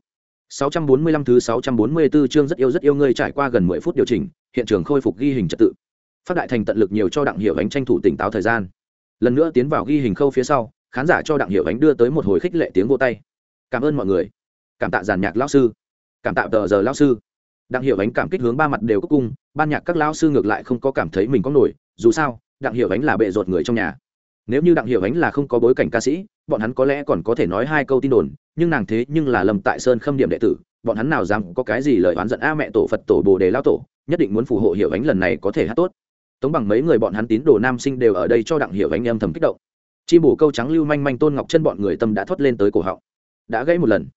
645 thứ 644 chương rất yêu rất yêu ngươi trải qua gần 10 phút điều chỉnh, hiện trường khôi phục ghi hình trật tự. Phát đại thành tận lực nhiều cho Đặng Hiểu Ánh tranh thủ tỉnh táo thời gian. Lần nữa tiến vào ghi hình khâu phía sau, khán giả cho Đặng Hiểu Ánh đưa tới một hồi khích lệ tiếng vỗ tay. Cảm ơn mọi người. Cảm tạ giàn nhạc lão sư. Cảm tạ tờ giờ lão sư. Đặng Hiểu Ánh cảm kích hướng ba mặt đều cúc cung, ban nhạc các lão sư ngược lại không có cảm thấy mình có nổi, dù sao, Đặng Hiểu Ánh là bệ rột người trong nhà. Nếu như đặng hiểu ánh là không có bối cảnh ca sĩ bọn hắn có lẽ còn có thể nói hai câu tin đồn nhưng nàng thế nhưng là lầm tại sơn khâm điểm đệ tử bọn hắn nào dám có cái gì lời oán giận a mẹ tổ phật tổ bồ đề lao tổ nhất định muốn phù hộ hiểu ánh lần này có thể hát tốt. Tống bằng mấy người bọn hắn tín đồ nam sinh đều ở đây cho đặng hiểu ánh âm thầm kích động. Chi bù câu trắng lưu manh manh tôn ngọc chân bọn người tâm đã thoát lên tới cổ họng. Đã gãy một lần.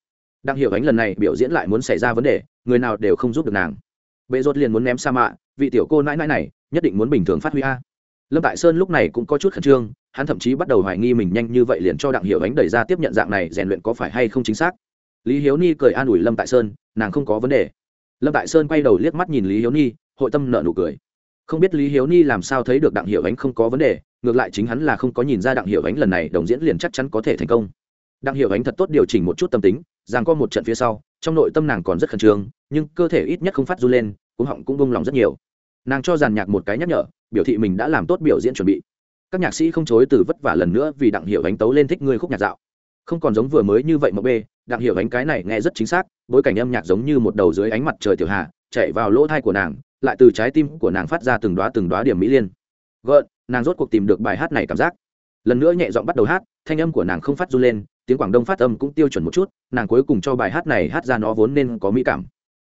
Đặng hiểu ánh lần này biểu diễn lại muốn xảy ra vấn đề người nào đều không giúp được nàng. Bệ rốt liền muốn ném sa mạ, vị tiểu cô nãi nãi này nhất định muốn bình thường phát huy a. Lâm tại sơn lúc này cũng có chút khẩn trương, hắn thậm chí bắt đầu hoài nghi mình nhanh như vậy liền cho đặng hiểu ánh đẩy ra tiếp nhận dạng này rèn luyện có phải hay không chính xác. Lý hiếu ni cười an ủi lâm tại sơn, nàng không có vấn đề. Lâm tại sơn quay đầu liếc mắt nhìn lý hiếu ni, hội tâm nợ nụ cười. Không biết lý hiếu ni làm sao thấy được đặng hiểu ánh không có vấn đề, ngược lại chính hắn là không có nhìn ra đặng hiệu ánh lần này đồng diễn liền chắc chắn có thể thành công đặng Hiểu ánh thật tốt điều chỉnh một chút tâm tính rằng có một trận phía sau, trong nội tâm nàng còn rất khẩn trương, nhưng cơ thể ít nhất không phát run lên cũng họng cũng bông lòng rất nhiều. Nàng cho giàn nhạc một cái nhắc nhở, biểu thị mình đã làm tốt biểu diễn chuẩn bị. Các nhạc sĩ không chối từ vất vả lần nữa vì đặng Hiểu ánh tấu lên thích ngươi khúc nhạc dạo. Không còn giống vừa mới như vậy mà bê, đặng Hiểu ánh cái này nghe rất chính xác, bối cảnh âm nhạc giống như một đầu dưới ánh mặt trời tiểu hà, chạy vào lỗ thai của nàng, lại từ trái tim của nàng phát ra từng đoá từng đoá điểm mỹ liên. Gợn, nàng rốt cuộc tìm được bài hát này cảm giác. Lần nữa nhẹ giọng bắt đầu hát, thanh âm của nàng không phát run lên tiếng quảng đông phát âm cũng tiêu chuẩn một chút, nàng cuối cùng cho bài hát này hát ra nó vốn nên có mỹ cảm.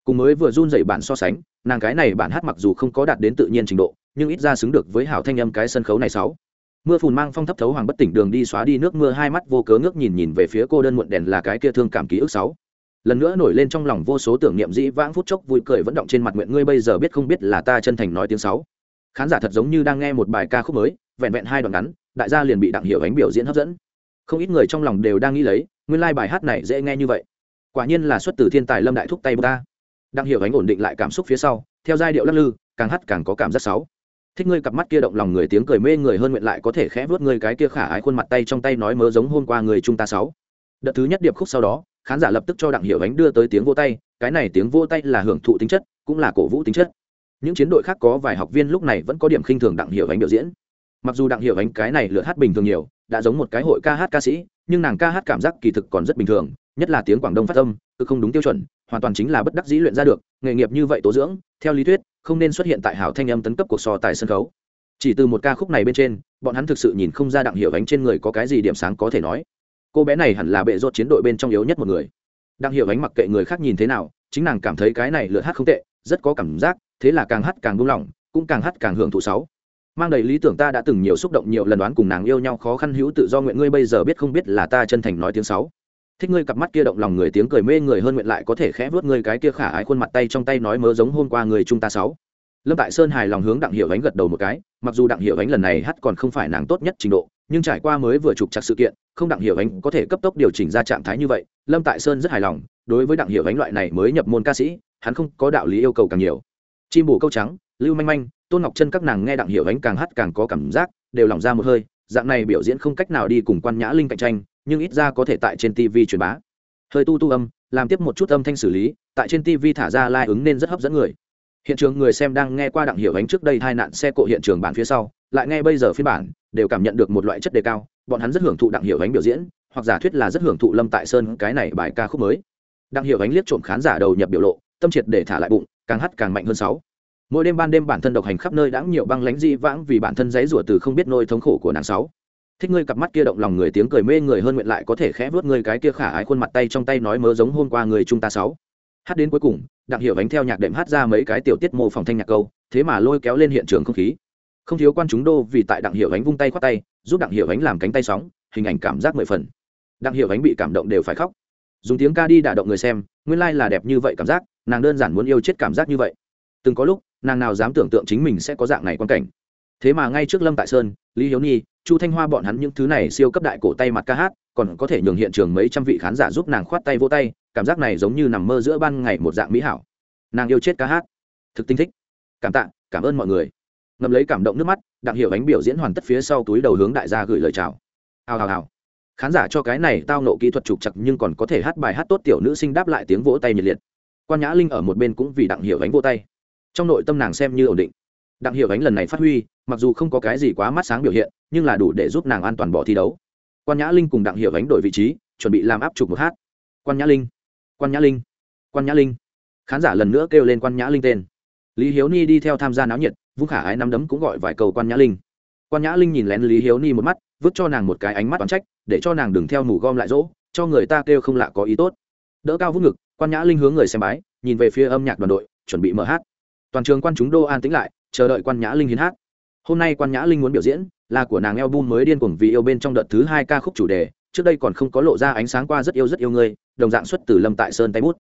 Cùng mới vừa run dậy bản so sánh, nàng cái này bản hát mặc dù không có đạt đến tự nhiên trình độ, nhưng ít ra xứng được với hảo thanh âm cái sân khấu này sáu. Mưa phùn mang phong thấp thấu hoàng bất tỉnh đường đi xóa đi nước mưa, hai mắt vô cớ ngước nhìn nhìn về phía cô đơn muộn đèn là cái kia thương cảm ký ức sáu. Lần nữa nổi lên trong lòng vô số tưởng niệm dĩ vãng phút chốc vui cười vẫn động trên mặt nguyện ngươi bây giờ biết không biết là ta chân thành nói tiếng sáu. Khán giả thật giống như đang nghe một bài ca khúc mới, vẹn vẹn hai đoạn ngắn, đại gia liền bị đặng hiểu ánh biểu diễn hấp dẫn không ít người trong lòng đều đang nghĩ lấy, nguyên lai bài hát này dễ nghe như vậy. Quả nhiên là xuất từ thiên tài lâm đại thúc tay ta đặng hiểu ánh ổn định lại cảm xúc phía sau, theo giai điệu lắc lư, càng hát càng có cảm giác sáu thích ngươi cặp mắt kia động lòng người, tiếng cười mê người hơn nguyện lại có thể khẽ vớt ngươi cái kia khả ái khuôn mặt tay trong tay nói mớ giống hôm qua người chúng ta sáu. Đợt thứ nhất điệp khúc sau đó, khán giả lập tức cho đặng hiểu ánh đưa tới tiếng vô tay, cái này tiếng vô tay là hưởng thụ tính chất, cũng là cổ vũ tính chất. Những chiến đội khác có vài học viên lúc này vẫn có điểm khinh thường đặng hiểu ánh biểu diễn mặc dù đặng hiểu ánh cái này lượt hát bình thường nhiều, đã giống một cái hội ca hát ca sĩ, nhưng nàng ca hát cảm giác kỳ thực còn rất bình thường, nhất là tiếng quảng đông phát âm, cứ không đúng tiêu chuẩn, hoàn toàn chính là bất đắc dĩ luyện ra được, nghề nghiệp như vậy tố dưỡng, theo lý thuyết, không nên xuất hiện tại hảo thanh âm tấn cấp cuộc so tài sân khấu. Chỉ từ một ca khúc này bên trên, bọn hắn thực sự nhìn không ra đặng hiểu ánh trên người có cái gì điểm sáng có thể nói. Cô bé này hẳn là bệ rốt chiến đội bên trong yếu nhất một người. Đặng hiểu ánh mặc kệ người khác nhìn thế nào, chính nàng cảm thấy cái này lượt hát không tệ, rất có cảm giác, thế là càng hát càng buông lỏng, cũng càng hát càng hưởng thụ sáu mang đầy lý tưởng ta đã từng nhiều xúc động nhiều lần đoán cùng nàng yêu nhau khó khăn hữu tự do nguyện ngươi bây giờ biết không biết là ta chân thành nói tiếng sáu thích ngươi cặp mắt kia động lòng người tiếng cười mê người hơn nguyện lại có thể khẽ vuốt ngươi cái kia khả ái khuôn mặt tay trong tay nói mớ giống hôm qua người chúng ta sáu. Lâm tại sơn hài lòng hướng đặng hiệu ánh gật đầu một cái, mặc dù đặng hiệu ánh lần này hát còn không phải nàng tốt nhất trình độ, nhưng trải qua mới vừa trục chặt sự kiện, không đặng hiệu ánh có thể cấp tốc điều chỉnh ra trạng thái như vậy, lâm tại sơn rất hài lòng, đối với đặng hiệu ánh loại này mới nhập môn ca sĩ, hắn không có đạo lý yêu cầu càng nhiều. Chim bù câu trắng, lưu manh manh tôn ngọc chân các nàng nghe đặng Hiểu ánh càng hát càng có cảm giác, đều lỏng ra một hơi, dạng này biểu diễn không cách nào đi cùng quan nhã linh cạnh tranh, nhưng ít ra có thể tại trên tv truyền bá. Hơi tu tu âm, làm tiếp một chút âm thanh xử lý, tại trên tv thả ra lai、like、ứng nên rất hấp dẫn người. Hiện trường người xem đang nghe qua đặng Hiểu ánh trước đây hai nạn xe cộ hiện trường bản phía sau, lại nghe bây giờ phiên bản, đều cảm nhận được một loại chất đề cao, bọn hắn rất hưởng thụ đặng Hiểu ánh biểu diễn, hoặc giả thuyết là rất hưởng thụ lâm tại sơn cái này bài ca khúc mới. Đặng Hiểu ánh liếc trộm khán giả đầu nhập biểu lộ, tâm triệt để thả lại bụng, càng hắt càng mạnh hơn sáu mỗi đêm ban đêm bản thân độc hành khắp nơi đã nhiều băng lánh di vãng vì bản thân giấy rủa từ không biết nôi thống khổ của nàng sáu. Thích ngươi cặp mắt kia động lòng người, tiếng cười mê người hơn nguyện lại có thể khẽ vớt ngươi cái kia khả ái khuôn mặt tay trong tay nói mớ giống hôm qua người chúng ta sáu. Hát đến cuối cùng, đặng hiểu Ánh theo nhạc đệm hát ra mấy cái tiểu tiết mô phòng thanh nhạc câu, thế mà lôi kéo lên hiện trường không khí. Không thiếu quan chúng đô vì tại đặng hiểu Ánh vung tay khoát tay, giúp đặng hiểu Ánh làm cánh tay sóng, hình ảnh cảm giác mười phần. Đặng hiểu Ánh bị cảm động đều phải khóc. Dùng tiếng ca đi đả động người xem, nguyên lai là đẹp như vậy cảm giác, nàng đơn giản muốn yêu chết cảm giác như vậy. Từng có lúc nàng nào dám tưởng tượng chính mình sẽ có dạng này quan cảnh. Thế mà ngay trước lâm tại sơn, lý hiếu nhi, chu thanh hoa bọn hắn những thứ này siêu cấp đại cổ tay mặt ca hát, còn có thể nhường hiện trường mấy trăm vị khán giả giúp nàng khoát tay vô tay, cảm giác này giống như nằm mơ giữa ban ngày một dạng mỹ hảo. Nàng yêu chết ca hát. Thực tinh thích. Cảm tạ, cảm ơn mọi người. Ngầm lấy cảm động nước mắt, đặng hiểu ánh biểu diễn hoàn tất phía sau túi đầu hướng đại gia gửi lời chào. Hào hào hào. Khán giả cho cái này tao nộ kỹ thuật trục chặt nhưng còn có thể hát bài hát tốt tiểu nữ sinh đáp lại tiếng vỗ tay nhiệt liệt. Quan nhã linh ở một bên cũng vì đặng hiểu ánh vỗ tay trong nội tâm nàng xem như ổn định. Đặng hiểu ánh lần này phát huy, mặc dù không có cái gì quá mắt sáng biểu hiện, nhưng là đủ để giúp nàng an toàn bỏ thi đấu. Quan nhã linh cùng đặng hiểu ánh đổi vị trí, chuẩn bị làm áp chụp một hát. Quan nhã linh, quan nhã linh, quan nhã linh. Khán giả lần nữa kêu lên quan nhã linh tên. Lý hiếu ni đi theo tham gia náo nhiệt vung khả ái nắm đấm cũng gọi vài câu quan nhã linh. Quan nhã linh nhìn lén lý hiếu ni một mắt, vứt cho nàng một cái ánh mắt toán trách, để cho nàng đừng theo mù gom lại dỗ, cho người ta kêu không lạ có ý tốt. Đỡ cao vút ngực, quan nhã linh hướng người xem bái, nhìn về phía âm nhạc đoàn đội, chuẩn bị mở hát toàn trường quan chúng đô an tĩnh lại, chờ đợi quan nhã linh hiến hát. Hôm nay quan nhã linh muốn biểu diễn là của nàng album mới điên cuồng vì yêu bên trong đợt thứ hai ca khúc chủ đề, trước đây còn không có lộ ra ánh sáng qua rất yêu rất yêu ngươi, đồng dạng xuất từ lâm tại sơn tay bút.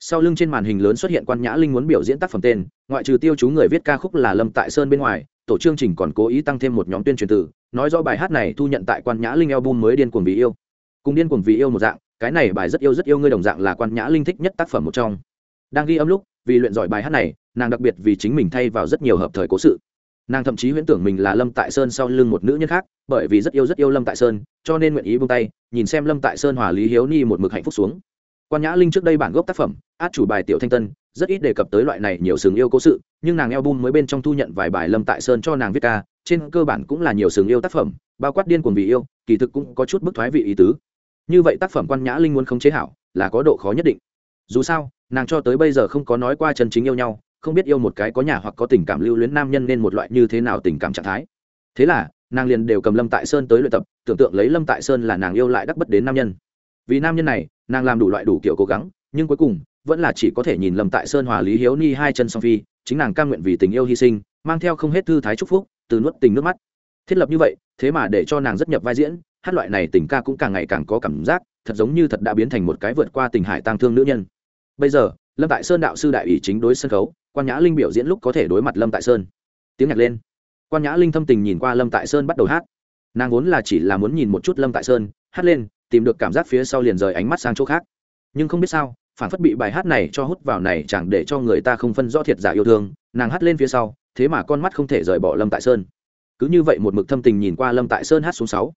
Sau lưng trên màn hình lớn xuất hiện quan nhã linh muốn biểu diễn tác phẩm tên, ngoại trừ tiêu chú người viết ca khúc là lâm tại sơn bên ngoài, tổ chương trình còn cố ý tăng thêm một nhóm tuyên truyền từ, nói rõ bài hát này thu nhận tại quan nhã linh album mới điên cuồng vì yêu. Cùng điên cuồng vì yêu một dạng, cái này bài rất yêu rất yêu ngươi đồng dạng là quan nhã linh thích nhất tác phẩm một trong. Đang ghi âm lúc vì luyện giỏi bài hát này, nàng đặc biệt vì chính mình thay vào rất nhiều hợp thời cố sự. Nàng thậm chí huyễn tưởng mình là lâm tại sơn sau lưng một nữ nhân khác, bởi vì rất yêu rất yêu lâm tại sơn, cho nên nguyện ý buông tay, nhìn xem lâm tại sơn hòa lý hiếu ni một mực hạnh phúc xuống. Quan nhã linh trước đây bản gốc tác phẩm, át chủ bài tiểu thanh tân, rất ít đề cập tới loại này nhiều sừng yêu cố sự, nhưng nàng eo bum mới bên trong thu nhận vài bài lâm tại sơn cho nàng viết ca, trên cơ bản cũng là nhiều sừng yêu tác phẩm, bao quát điên cuồng vì yêu, kỳ thực cũng có chút bức thoái vị ý tứ. Như vậy tác phẩm quan nhã linh muốn khống chế hảo, là có độ khó nhất định. Dù sao nàng cho tới bây giờ không có nói qua chân chính yêu nhau, không biết yêu một cái có nhà hoặc có tình cảm lưu luyến nam nhân nên một loại như thế nào tình cảm trạng thái. Thế là, nàng liền đều cầm lâm tại sơn tới luyện tập, tưởng tượng lấy lâm tại sơn là nàng yêu lại đắc bất đến nam nhân. Vì nam nhân này, nàng làm đủ loại đủ kiểu cố gắng, nhưng cuối cùng, vẫn là chỉ có thể nhìn lâm tại sơn hòa lý hiếu ni hai chân song phi, chính nàng cam nguyện vì tình yêu hy sinh, mang theo không hết thư thái chúc phúc, từ nuốt tình nước mắt. Thiết lập như vậy, thế mà để cho nàng rất nhập vai diễn, hát loại này tình ca cũng càng ngày càng có cảm giác, thật giống như thật đã biến thành một cái vượt qua tình hải tang thương nữ nhân bây giờ, lâm tại sơn đạo sư đại ủy chính đối sân khấu, quan nhã linh biểu diễn lúc có thể đối mặt lâm tại sơn. Tiếng nhạc lên. Quan nhã linh thâm tình nhìn qua lâm tại sơn bắt đầu hát. Nàng vốn là chỉ là muốn nhìn một chút lâm tại sơn, hát lên, tìm được cảm giác phía sau liền rời ánh mắt sang chỗ khác. Nhưng không biết sao, phản phất bị bài hát này cho hút vào này chẳng để cho người ta không phân rõ thiệt giả yêu thương, nàng hát lên phía sau, thế mà con mắt không thể rời bỏ lâm tại sơn. Cứ như vậy một mực thâm tình nhìn qua lâm tại sơn hát xuống sáu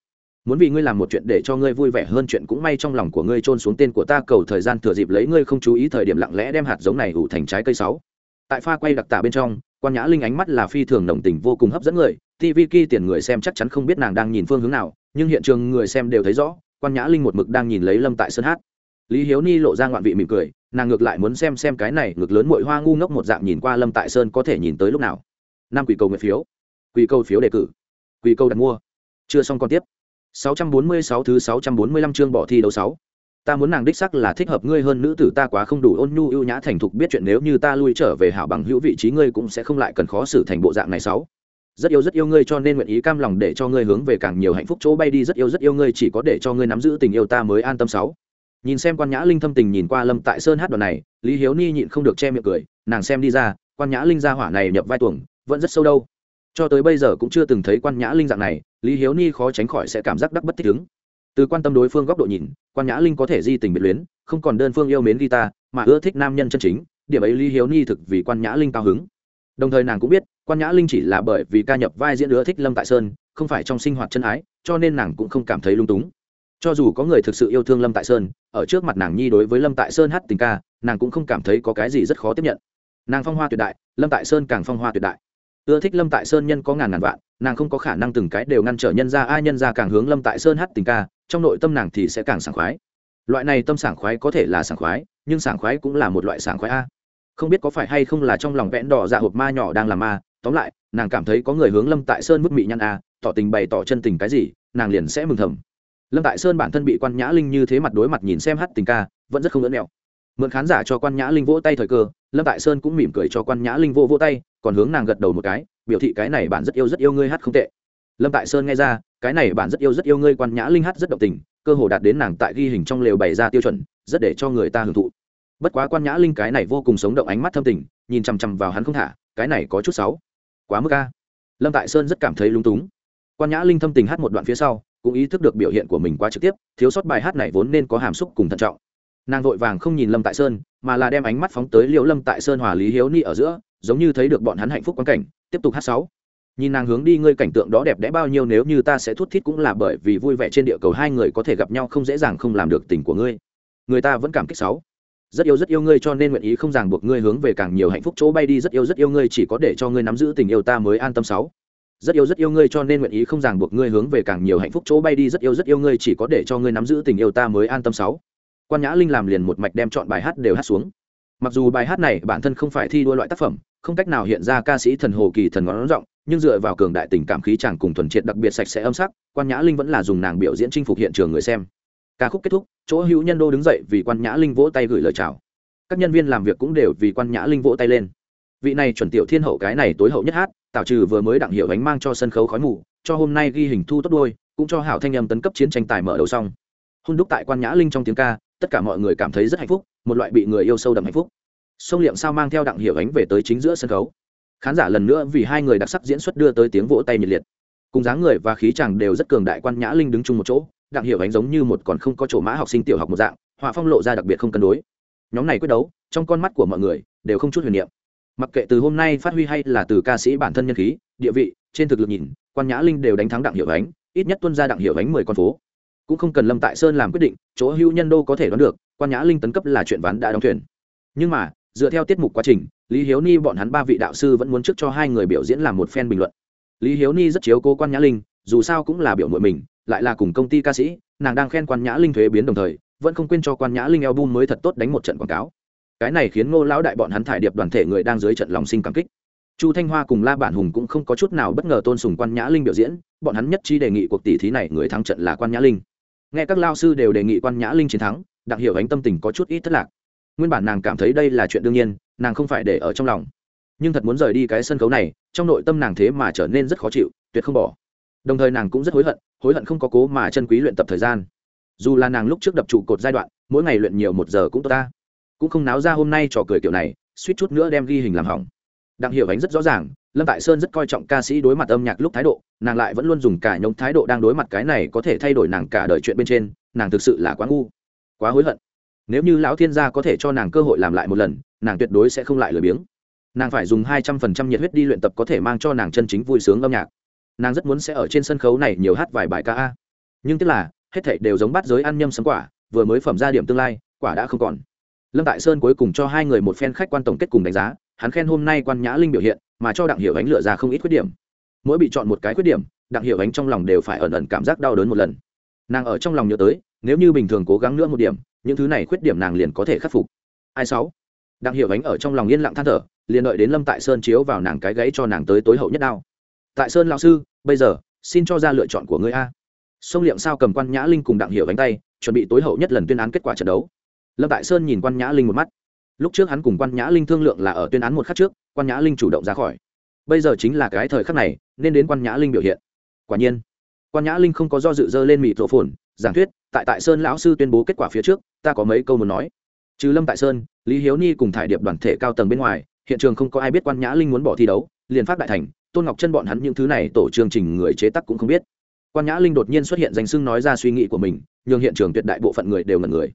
muốn vì ngươi làm một chuyện để cho ngươi vui vẻ hơn chuyện cũng may trong lòng của ngươi trôn xuống tên của ta, cầu thời gian thừa dịp lấy ngươi không chú ý thời điểm lặng lẽ đem hạt giống này ủ thành trái cây sáu. Tại pha quay đặc tả bên trong, quan nhã linh ánh mắt là phi thường đồng tình vô cùng hấp dẫn người tv ki tiền người xem chắc chắn không biết nàng đang nhìn phương hướng nào, nhưng hiện trường người xem đều thấy rõ, quan nhã linh một mực đang nhìn lấy lâm tại sơn hát. Lý hiếu ni lộ ra ngoạn vị mỉm cười, nàng ngược lại muốn xem xem cái này ngược lớn mội hoa ngu ngốc một dạng nhìn qua lâm tại sơn có thể nhìn tới lúc nào. Năm quỷ cầu nguyện phiếu. Quỷ cầu phiếu đề cử. Quỷ cầu đặt mua. Chưa xong còn tiếp. 646 thứ 645 chương bỏ thi đấu 6. Ta muốn nàng đích sắc là thích hợp ngươi hơn nữ tử ta quá không đủ ôn nhu ưu nhã thành thục biết chuyện nếu như ta lui trở về hảo bằng hữu vị trí ngươi cũng sẽ không lại cần khó xử thành bộ dạng này 6. Rất yêu rất yêu ngươi cho nên nguyện ý cam lòng để cho ngươi hướng về càng nhiều hạnh phúc chỗ bay đi rất yêu rất yêu ngươi chỉ có để cho ngươi nắm giữ tình yêu ta mới an tâm 6. Nhìn xem quan nhã linh thâm tình nhìn qua Lâm Tại Sơn hát đoạn này, Lý Hiếu Ni nhịn không được che miệng cười, nàng xem đi ra, quan nhã linh gia hỏa này nhập vai tuồng, vẫn rất sâu đâu cho tới bây giờ cũng chưa từng thấy quan nhã linh dạng này, lý hiếu ni khó tránh khỏi sẽ cảm giác đắc bất thích ứng. Từ quan tâm đối phương góc độ nhìn, quan nhã linh có thể di tình biệt luyến, không còn đơn phương yêu mến guitar mà ưa thích nam nhân chân chính, điểm ấy lý hiếu ni thực vì quan nhã linh cao hứng. Đồng thời nàng cũng biết, quan nhã linh chỉ là bởi vì ca nhập vai diễn ưa thích lâm tại sơn, không phải trong sinh hoạt chân ái, cho nên nàng cũng không cảm thấy lung túng. Cho dù có người thực sự yêu thương lâm tại sơn, ở trước mặt nàng nhi đối với lâm tại sơn hát tình ca, nàng cũng không cảm thấy có cái gì rất khó tiếp nhận. Nàng phong hoa tuyệt đại, lâm tại sơn càng phong hoa tuyệt đại ưa thích lâm tại sơn nhân có ngàn ngàn vạn, nàng không có khả năng từng cái đều ngăn trở nhân ra ai nhân ra càng hướng lâm tại sơn hát tình ca, trong nội tâm nàng thì sẽ càng sảng khoái. Loại này tâm sảng khoái có thể là sảng khoái, nhưng sảng khoái cũng là một loại sảng khoái a. Không biết có phải hay không là trong lòng vẽn đỏ dạ hộp ma nhỏ đang làm ma, tóm lại, nàng cảm thấy có người hướng lâm tại sơn mức mị nhăn a, tỏ tình bày tỏ chân tình cái gì, nàng liền sẽ mừng thầm. Lâm tại sơn bản thân bị quan nhã linh như thế mặt đối mặt nhìn xem hát tình ca, vẫn rất không ớn mẹo mượn khán giả cho quan nhã linh vỗ tay thời cơ, lâm tại sơn cũng mỉm cười cho quan nhã linh vô vỗ tay, còn hướng nàng gật đầu một cái, biểu thị cái này bạn rất yêu rất yêu ngươi hát không tệ. Lâm tại sơn nghe ra, cái này bạn rất yêu rất yêu ngươi, quan nhã linh hát rất động tình, cơ hồ đạt đến nàng tại ghi hình trong lều bày ra tiêu chuẩn, rất để cho người ta hưởng thụ. Bất quá quan nhã linh cái này vô cùng sống động ánh mắt thâm tình, nhìn chằm chằm vào hắn không thả, cái này có chút sáu quá mức ca lâm tại sơn rất cảm thấy lung túng. Quan nhã linh thâm tình hát một đoạn phía sau, cũng ý thức được biểu hiện của mình quá trực tiếp, thiếu sót bài hát này vốn nên có hàm xúc cùng thận trọng nàng vội vàng không nhìn lâm tại sơn, mà là đem ánh mắt phóng tới liễu lâm tại sơn hòa lý hiếu ni ở giữa, giống như thấy được bọn hắn hạnh phúc quan cảnh, tiếp tục hát sáu. Nhìn nàng hướng đi ngươi cảnh tượng đó đẹp đẽ bao nhiêu nếu như ta sẽ thút thít cũng là bởi vì vui vẻ trên địa cầu hai người có thể gặp nhau không dễ dàng không làm được tình của ngươi. Người ta vẫn cảm kích sáu. Rất yêu rất yêu ngươi cho nên nguyện ý không ràng buộc ngươi hướng về càng nhiều hạnh phúc chỗ bay đi, rất yêu rất yêu ngươi chỉ có để cho ngươi nắm giữ tình yêu ta mới an tâm sáu. Rất yêu rất yêu ngươi cho nên nguyện ý không ràng buộc ngươi hướng về càng nhiều hạnh phúc chỗ bay đi, rất yêu rất yêu ngươi chỉ có để cho ngươi nắm giữ tình yêu ta mới an tâm sáu quan nhã linh làm liền một mạch đem chọn bài hát đều hát xuống. Mặc dù bài hát này bản thân không phải thi đua loại tác phẩm, không cách nào hiện ra ca sĩ thần hồ kỳ thần ngón rộng nhưng dựa vào cường đại tình cảm khí chàng cùng thuần triệt đặc biệt sạch sẽ âm sắc, quan nhã linh vẫn là dùng nàng biểu diễn chinh phục hiện trường người xem. Ca khúc kết thúc, chỗ hữu nhân đô đứng dậy vì quan nhã linh vỗ tay gửi lời chào. Các nhân viên làm việc cũng đều vì quan nhã linh vỗ tay lên. Vị này chuẩn tiểu thiên hậu cái này tối hậu nhất hát, tạo trừ vừa mới đặng hiệu ánh mang cho sân khấu khói mù, cho hôm nay ghi hình thu tốt đôi, cũng cho hảo thanh âm tấn cấp chiến tranh tài mở đầu xong. Hôn đúc tại quan nhã linh trong tiếng ca tất cả mọi người cảm thấy rất hạnh phúc, một loại bị người yêu sâu đậm hạnh phúc. Sông liệm sao mang theo đặng hiệu ánh về tới chính giữa sân khấu. Khán giả lần nữa vì hai người đặc sắc diễn xuất đưa tới tiếng vỗ tay nhiệt liệt. Cùng dáng người và khí chàng đều rất cường đại quan nhã linh đứng chung một chỗ, đặng hiệu ánh giống như một còn không có chỗ mã học sinh tiểu học một dạng, họa phong lộ ra đặc biệt không cân đối. Nhóm này quyết đấu, trong con mắt của mọi người đều không chút huyền niệm. Mặc kệ từ hôm nay phát huy hay là từ ca sĩ bản thân nhân khí, địa vị, trên thực lực nhìn, quan nhã linh đều đánh thắng đặng hiệu ánh, ít nhất tuân ra đặng hiệu ánh mười con phố cũng không cần lâm tại sơn làm quyết định, chỗ hữu nhân đô có thể đoán được, quan nhã linh tấn cấp là chuyện ván đã đóng thuyền. Nhưng mà, dựa theo tiết mục quá trình, lý hiếu ni bọn hắn ba vị đạo sư vẫn muốn trước cho hai người biểu diễn làm một phen bình luận. Lý hiếu ni rất chiếu cố quan nhã linh, dù sao cũng là biểu mội mình, lại là cùng công ty ca sĩ, nàng đang khen quan nhã linh thuế biến đồng thời, vẫn không quên cho quan nhã linh album mới thật tốt đánh một trận quảng cáo. Cái này khiến ngô lão đại bọn hắn thải điệp đoàn thể người đang dưới trận lòng sinh cảm kích. Chu thanh hoa cùng la bản hùng cũng không có chút nào bất ngờ tôn sùng quan nhã linh biểu diễn, bọn hắn nhất trí đề nghị cuộc tỷ thí này người thắng trận là quan nhã linh nghe các lao sư đều đề nghị quan nhã linh chiến thắng, đặng hiểu ánh tâm tình có chút ít thất lạc. Nguyên bản nàng cảm thấy đây là chuyện đương nhiên, nàng không phải để ở trong lòng. Nhưng thật muốn rời đi cái sân khấu này, trong nội tâm nàng thế mà trở nên rất khó chịu, tuyệt không bỏ. Đồng thời nàng cũng rất hối hận hối hận không có cố mà chân quý luyện tập thời gian. Dù là nàng lúc trước đập trụ cột giai đoạn, mỗi ngày luyện nhiều một giờ cũng tốt ta. Cũng không náo ra hôm nay trò cười kiểu này, suýt chút nữa đem ghi hình làm hỏng. Đặng hiểu ánh rất rõ ràng lâm tại sơn rất coi trọng ca sĩ đối mặt âm nhạc lúc thái độ, nàng lại vẫn luôn dùng cả nhóm thái độ đang đối mặt cái này có thể thay đổi nàng cả đời chuyện bên trên, nàng thực sự là quá ngu, quá hối hận. Nếu như lão thiên gia có thể cho nàng cơ hội làm lại một lần, nàng tuyệt đối sẽ không lại lười biếng. Nàng phải dùng hai trăm phần trăm nhiệt huyết đi luyện tập có thể mang cho nàng chân chính vui sướng âm nhạc. Nàng rất muốn sẽ ở trên sân khấu này nhiều hát vài bài ca a. Nhưng tức là, hết thảy đều giống bắt giới ăn nhâm sấm quả, vừa mới phẩm ra điểm tương lai, quả đã không còn. Lâm tại sơn cuối cùng cho hai người một phen khách quan tổng kết cùng đánh giá, hắn khen hôm nay quan nhã linh biểu hiện mà cho đặng hiểu ánh lựa ra không ít khuyết điểm. Mỗi bị chọn một cái khuyết điểm, đặng hiểu ánh trong lòng đều phải ẩn ẩn cảm giác đau đớn một lần. Nàng ở trong lòng nhớ tới, nếu như bình thường cố gắng nữa một điểm, những thứ này khuyết điểm nàng liền có thể khắc phục. Ai sáu? Đặng hiểu ánh ở trong lòng yên lặng than thở, liền đợi đến lâm tại sơn chiếu vào nàng cái gãy cho nàng tới tối hậu nhất đao. Tại sơn lão sư, bây giờ, xin cho ra lựa chọn của ngươi a. Sông liệm sao cầm quan nhã linh cùng đặng hiểu ánh tay, chuẩn bị tối hậu nhất lần tuyên án kết quả trận đấu. Lâm tại sơn nhìn quan nhã linh một mắt. Lúc trước hắn cùng quan nhã linh thương lượng là ở tuyên án một khắc trước quan nhã linh chủ động ra khỏi. Bây giờ chính là cái thời khắc này, nên đến quan nhã linh biểu hiện. Quả nhiên, quan nhã linh không có do dự dơ lên mịt rộ phồn, giảng thuyết, tại tại sơn lão sư tuyên bố kết quả phía trước, ta có mấy câu muốn nói. Trừ lâm tại sơn, lý hiếu ni cùng thải điệp đoàn thể cao tầng bên ngoài, hiện trường không có ai biết quan nhã linh muốn bỏ thi đấu, liền phát đại thành, tôn ngọc chân bọn hắn những thứ này tổ chương trình người chế tác cũng không biết. Quan nhã linh đột nhiên xuất hiện danh sưng nói ra suy nghĩ của mình, nhường hiện trường tuyệt đại bộ phận người đều ngần người.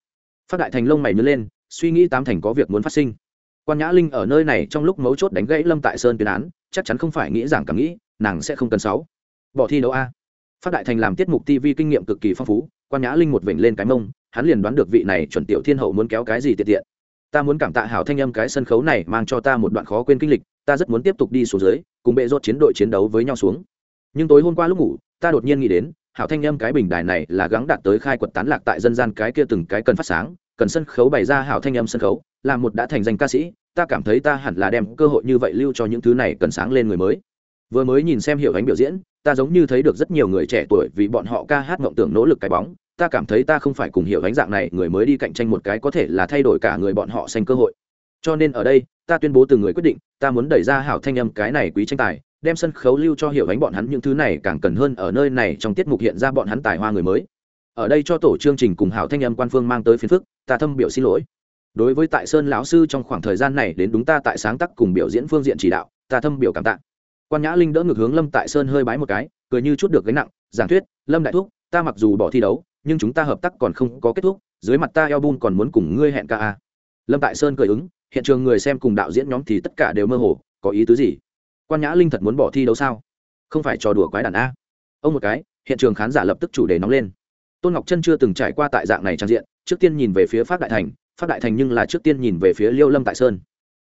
Phát đại thành lông mày nhớ lên, suy nghĩ tám thành có việc muốn phát sinh quan nhã linh ở nơi này trong lúc mấu chốt đánh gãy lâm tại sơn tuyên án, chắc chắn không phải nghĩ rằng cảm nghĩ, nàng sẽ không cần sáu. Bỏ thi đấu a. Phát đại thành làm tiết mục tv kinh nghiệm cực kỳ phong phú, quan nhã linh một vểnh lên cái mông, hắn liền đoán được vị này chuẩn tiểu thiên hậu muốn kéo cái gì tiện tiện. Ta muốn cảm tạ hảo thanh âm cái sân khấu này mang cho ta một đoạn khó quên kinh lịch, ta rất muốn tiếp tục đi xuống dưới, cùng bệ rốt chiến đội chiến đấu với nhau xuống. Nhưng tối hôm qua lúc ngủ, ta đột nhiên nghĩ đến, hảo thanh âm cái bình đài này là gắng đạt tới khai quật tán lạc tại dân gian cái kia từng cái cần phát sáng, cần sân khấu bày ra hảo thanh âm sân khấu là một đã thành danh ca sĩ, ta cảm thấy ta hẳn là đem cơ hội như vậy lưu cho những thứ này cần sáng lên người mới. Vừa mới nhìn xem hiệu ánh biểu diễn, ta giống như thấy được rất nhiều người trẻ tuổi vì bọn họ ca hát mộng tưởng nỗ lực cái bóng, ta cảm thấy ta không phải cùng hiểu ánh dạng này, người mới đi cạnh tranh một cái có thể là thay đổi cả người bọn họ xanh cơ hội. Cho nên ở đây, ta tuyên bố từ người quyết định, ta muốn đẩy ra hảo thanh âm cái này quý tranh tài, đem sân khấu lưu cho hiểu ánh bọn hắn những thứ này càng cần hơn ở nơi này trong tiết mục hiện ra bọn hắn tài hoa người mới. Ở đây cho tổ chương trình cùng hảo thanh âm quan phương mang tới phiền phức, ta thâm biểu xin lỗi đối với tại sơn lão sư trong khoảng thời gian này đến đúng ta tại sáng tác cùng biểu diễn phương diện chỉ đạo, ta thâm biểu cảm tạ. Quan nhã linh đỡ ngược hướng lâm tại sơn hơi bái một cái, cười như chút được gánh nặng, giảng thuyết, lâm đại thúc, ta mặc dù bỏ thi đấu, nhưng chúng ta hợp tác còn không có kết thúc, dưới mặt ta eo bun còn muốn cùng ngươi hẹn ca a. Lâm tại sơn cười ứng, hiện trường người xem cùng đạo diễn nhóm thì tất cả đều mơ hồ, có ý tứ gì? Quan nhã linh thật muốn bỏ thi đấu sao? Không phải trò đùa quái đàn a? Ông một cái, hiện trường khán giả lập tức chủ đề nóng lên. Tôn ngọc chân chưa từng trải qua tại dạng này trang diện, trước tiên nhìn về phía phát đại thành phát đại thành nhưng là trước tiên nhìn về phía liêu lâm tại sơn.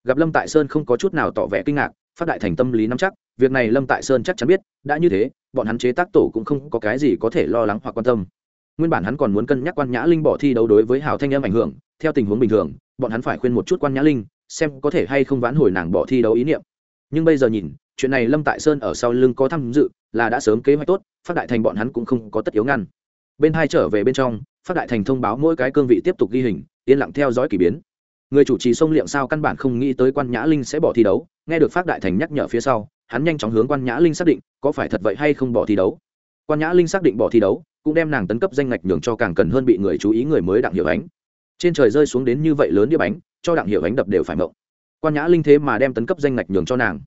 Gặp lâm tại sơn không có chút nào tỏ vẻ kinh ngạc, phát đại thành tâm lý nắm chắc, việc này lâm tại sơn chắc chắn biết, đã như thế, bọn hắn chế tác tổ cũng không có cái gì có thể lo lắng hoặc quan tâm. Nguyên bản hắn còn muốn cân nhắc quan nhã linh bỏ thi đấu đối với hào thanh âm ảnh hưởng, theo tình huống bình thường, bọn hắn phải khuyên một chút quan nhã linh, xem có thể hay không vãn hồi nàng bỏ thi đấu ý niệm. Nhưng bây giờ nhìn, chuyện này lâm tại sơn ở sau lưng có tham dự, là đã sớm kế hoạch tốt, phát đại thành bọn hắn cũng không có tất yếu ngăn. Bên hai trở về bên trong, phát đại thành thông báo mỗi cái cương vị tiếp tục ghi hình yên lặng theo dõi k ỳ biến. Người chủ trì sông liệm sao căn bản không nghĩ tới quan nhã linh sẽ bỏ thi đấu, nghe được phát đại thành nhắc nhở phía sau, hắn nhanh chóng hướng quan nhã linh xác định có phải thật vậy hay không bỏ thi đấu. Quan nhã linh xác định bỏ thi đấu, cũng đem nàng tấn cấp danh ngạch nhường cho càng cần hơn bị người chú ý người mới đặng hiệu ánh. Trên trời rơi xuống đến như vậy lớn đĩa bánh, cho đặng hiệu ánh đập đều phải mộng. Quan nhã linh thế mà đem tấn cấp danh ngạch nhường cho nàng.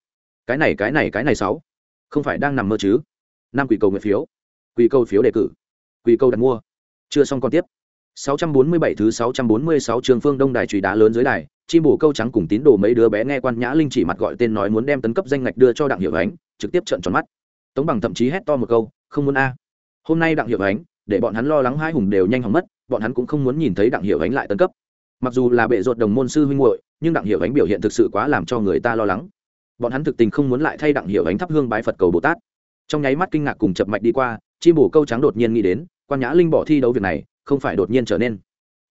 Cái này cái này cái này sáu. Không phải đang nằm mơ chứ? Năm quỷ cầu nguyện phiếu. Quỷ cầu phiếu đề cử. Quỷ cầu đặt mua. Chưa xong còn tiếp. 647 thứ 646 trường phương đông đài trùy đá lớn dưới đài, chim bổ câu trắng cùng tín đồ mấy đứa bé nghe quan nhã linh chỉ mặt gọi tên nói muốn đem tấn cấp danh ngạch đưa cho đặng hiệu ánh trực tiếp trợn tròn mắt. Tống bằng thậm chí hét to một câu không muốn a. Hôm nay đặng hiệu ánh để bọn hắn lo lắng hai hùng đều nhanh hỏng mất bọn hắn cũng không muốn nhìn thấy đặng hiệu ánh lại tấn cấp. Mặc dù là bệ ruột đồng môn sư huynh muội nhưng đặng hiệu ánh biểu hiện thực sự quá làm cho người ta lo lắng. Bọn hắn thực tình không muốn lại thay đặng hiệu ánh thắp hương bái phật cầu bồ tát. Trong nháy mắt kinh ngạc cùng chập mạch đi qua chim bổ câu trắng đột nhiên nghĩ đến quan nhã linh bỏ thi đấu việc này không phải đột nhiên trở nên.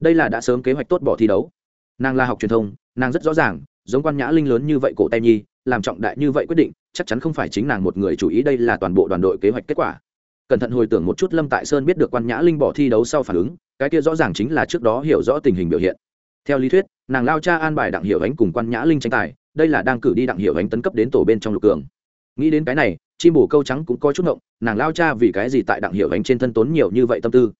Đây là đã sớm kế hoạch tốt bỏ thi đấu. Nàng là học truyền thông, nàng rất rõ ràng, giống quan nhã linh lớn như vậy cổ tay nhi, làm trọng đại như vậy quyết định, chắc chắn không phải chính nàng một người chủ ý đây là toàn bộ đoàn đội kế hoạch kết quả. Cẩn thận hồi tưởng một chút lâm tại sơn biết được quan nhã linh bỏ thi đấu sau phản ứng, cái kia rõ ràng chính là trước đó hiểu rõ tình hình biểu hiện. Theo lý thuyết, nàng lao cha an bài đặng hiểu ánh cùng quan nhã linh tranh tài, đây là đang cử đi đặng hiểu ánh tấn cấp đến tổ bên trong lục cường. Nghĩ đến cái này, chim bổ câu trắng cũng có chút ngộng, nàng lao cha vì cái gì tại đặng hiểu ánh trên thân tốn nhiều như vậy tâm tư?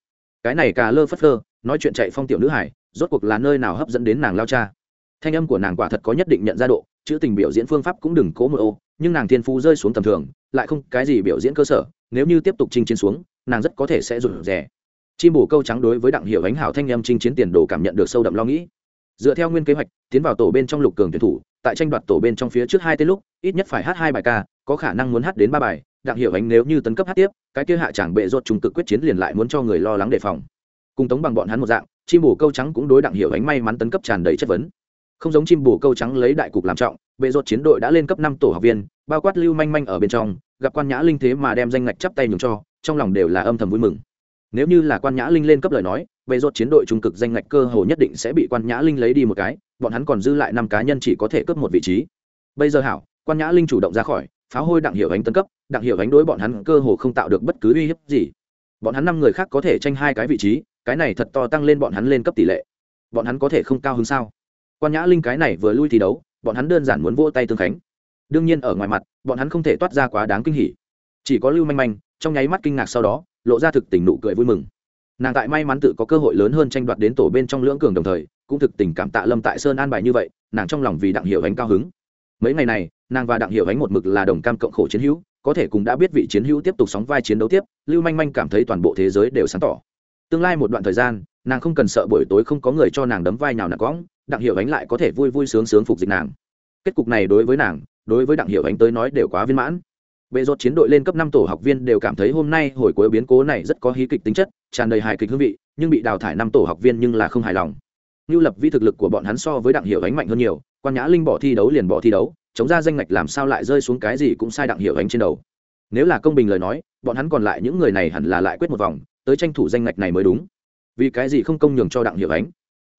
Cái này cà lơ phất lơ, nói chuyện chạy phong tiểu nữ hải, rốt cuộc là nơi nào hấp dẫn đến nàng lao cha. Thanh âm của nàng quả thật có nhất định nhận ra độ, chữ tình biểu diễn phương pháp cũng đừng cố một ô, nhưng nàng thiên phú rơi xuống tầm thường, lại không cái gì biểu diễn cơ sở, nếu như tiếp tục chinh chiến xuống, nàng rất có thể sẽ rụt rè. Chim bổ câu trắng đối với đặng hiệu ánh hảo thanh âm chinh chiến tiền đồ cảm nhận được sâu đậm lo nghĩ. Dựa theo nguyên kế hoạch, tiến vào tổ bên trong lục cường tuyển thủ, tại tranh đoạt tổ bên trong phía trước hai tên lúc, ít nhất phải hát hai bài ca, có khả năng muốn hát đến ba bài đặng hiểu ánh nếu như tấn cấp hát tiếp, cái kia hạ chẳng bệ rột trùng cực quyết chiến liền lại muốn cho người lo lắng đề phòng. Cùng tống bằng bọn hắn một dạng, chim bổ câu trắng cũng đối đặng hiểu ánh may mắn tấn cấp tràn đầy chất vấn. Không giống chim bổ câu trắng lấy đại cục làm trọng, bệ rột chiến đội đã lên cấp năm tổ học viên, bao quát lưu manh manh ở bên trong, gặp quan nhã linh thế mà đem danh ngạch chắp tay nhường cho, trong lòng đều là âm thầm vui mừng. Nếu như là quan nhã linh lên cấp lời nói, bệ rột chiến đội trung cực danh ngạch cơ hồ nhất định sẽ bị quan nhã linh lấy đi một cái, bọn hắn còn dư lại năm cá nhân chỉ có thể cấp một vị trí. Bây giờ hảo, quan nhã linh chủ động ra khỏi pháo hôi đặng hiệu ánh tấn cấp, đặng hiệu ánh đối bọn hắn cơ hồ không tạo được bất cứ uy hiếp gì. Bọn hắn năm người khác có thể tranh hai cái vị trí, cái này thật to tăng lên bọn hắn lên cấp tỷ lệ. Bọn hắn có thể không cao hơn sao? Quan nhã linh cái này vừa lui thi đấu, bọn hắn đơn giản muốn vỗ tay tương khánh. Đương nhiên ở ngoài mặt, bọn hắn không thể toát ra quá đáng kinh hỉ. Chỉ có lưu manh manh, trong nháy mắt kinh ngạc sau đó, lộ ra thực tình nụ cười vui mừng. Nàng tại may mắn tự có cơ hội lớn hơn tranh đoạt đến tổ bên trong lưỡng cường đồng thời, cũng thực tình cảm tạ lâm tại sơn an bài như vậy, nàng trong lòng vì đặng hiệu ánh cao hứng mấy ngày này, nàng và đặng hiệu ánh một mực là đồng cam cộng khổ chiến hữu, có thể cũng đã biết vị chiến hữu tiếp tục sóng vai chiến đấu tiếp, lưu manh manh cảm thấy toàn bộ thế giới đều sáng tỏ. Tương lai một đoạn thời gian, nàng không cần sợ buổi tối không có người cho nàng đấm vai nào nặng cóng đặng hiệu ánh lại có thể vui vui sướng sướng phục dịch nàng. Kết cục này đối với nàng, đối với đặng hiệu ánh tới nói đều quá viên mãn. Bệ rột chiến đội lên cấp năm tổ học viên đều cảm thấy hôm nay hồi cuối biến cố này rất có hí kịch tính chất, tràn đầy hài kịch hương vị, nhưng bị đào thải năm tổ học viên nhưng là không hài lòng như lập vi thực lực của bọn hắn so với đặng hiệu ánh mạnh hơn nhiều, quan nhã linh bỏ thi đấu liền bỏ thi đấu, chống ra danh ngạch làm sao lại rơi xuống cái gì cũng sai đặng hiệu ánh trên đầu. Nếu là công bình lời nói, bọn hắn còn lại những người này hẳn là lại quyết một vòng, tới tranh thủ danh ngạch này mới đúng. Vì cái gì không công nhường cho đặng hiệu ánh?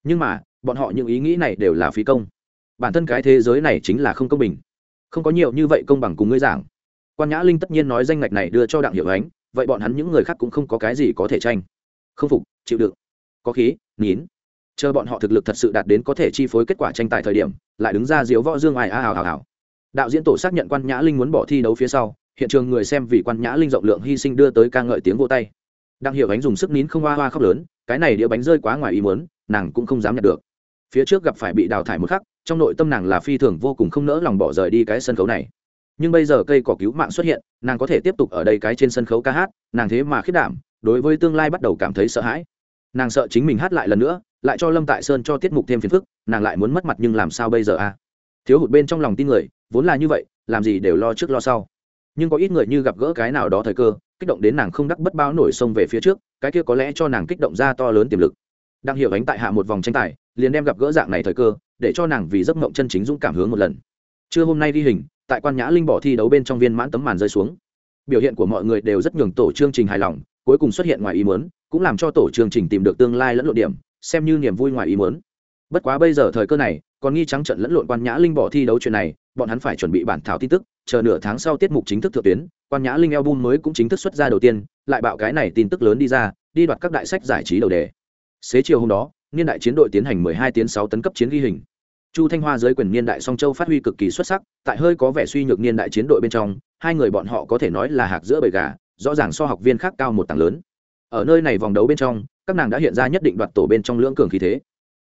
Nhưng mà, bọn họ những ý nghĩ này đều là phí công. Bản thân cái thế giới này chính là không công bình. Không có nhiều như vậy công bằng cùng ngươi giảng. Quan nhã linh tất nhiên nói danh ngạch này đưa cho đặng hiệu ánh, vậy bọn hắn những người khác cũng không có cái gì có thể tranh. Không phục, chịu đựng. Có khí, nín chờ bọn họ thực lực thật sự đạt đến có thể chi phối kết quả tranh tài thời điểm, lại đứng ra diếu võ dương ai, a, hào hào hào. Đạo diễn tổ xác nhận quan nhã linh muốn bỏ thi đấu phía sau, hiện trường người xem vì quan nhã linh rộng lượng hy sinh đưa tới ca ngợi tiếng vô tay. Đặng hiệu ánh dùng sức nín không hoa hoa khóc lớn, cái này đĩa bánh rơi quá ngoài ý muốn, nàng cũng không dám nhận được. Phía trước gặp phải bị đào thải một khắc, trong nội tâm nàng là phi thường vô cùng không nỡ lòng bỏ rời đi cái sân khấu này. Nhưng bây giờ cây cỏ cứu mạng xuất hiện, nàng có thể tiếp tục ở đây cái trên sân khấu ca hát, nàng thế mà khiết đảm, đối với tương lai bắt đầu cảm thấy sợ hãi. Nàng sợ chính mình hát lại lần nữa lại cho lâm tại sơn cho tiết mục thêm phiền phức, nàng lại muốn mất mặt nhưng làm sao bây giờ a thiếu hụt bên trong lòng tin người, vốn là như vậy, làm gì đều lo trước lo sau. Nhưng có ít người như gặp gỡ cái nào đó thời cơ, kích động đến nàng không đắc bất bao nổi sông về phía trước, cái kia có lẽ cho nàng kích động ra to lớn tiềm lực. Đang hiểu ánh tại hạ một vòng tranh tài, liền đem gặp gỡ dạng này thời cơ, để cho nàng vì giấc mộng chân chính dũng cảm hướng một lần. Trưa hôm nay ghi hình, tại quan nhã linh bỏ thi đấu bên trong viên mãn tấm màn rơi xuống. Biểu hiện của mọi người đều rất nhường tổ chương trình hài lòng, cuối cùng xuất hiện ngoài ý muốn, cũng làm cho tổ chương trình tìm được tương lai lẫn lộ điểm xem như niềm vui ngoài ý muốn. Bất quá bây giờ thời cơ này, còn nghi trắng trận lẫn lộn quan nhã linh bỏ thi đấu chuyện này, bọn hắn phải chuẩn bị bản thảo tin tức, chờ nửa tháng sau tiết mục chính thức thượng tuyến, quan nhã linh album mới cũng chính thức xuất ra đầu tiên, lại bạo cái này tin tức lớn đi ra, đi đoạt các đại sách giải trí đầu đề. Xế chiều hôm đó, niên đại chiến đội tiến hành 12 tiến 6 tấn cấp chiến ghi hình. Chu thanh hoa dưới quyền niên đại song châu phát huy cực kỳ xuất sắc, tại hơi có vẻ suy nhược niên đại chiến đội bên trong, hai người bọn họ có thể nói là hạc giữa bầy gà, rõ ràng so học viên khác cao một tầng lớn. Ở nơi này vòng đấu bên trong các nàng đã hiện ra nhất định đoạt tổ bên trong lưỡng cường khí thế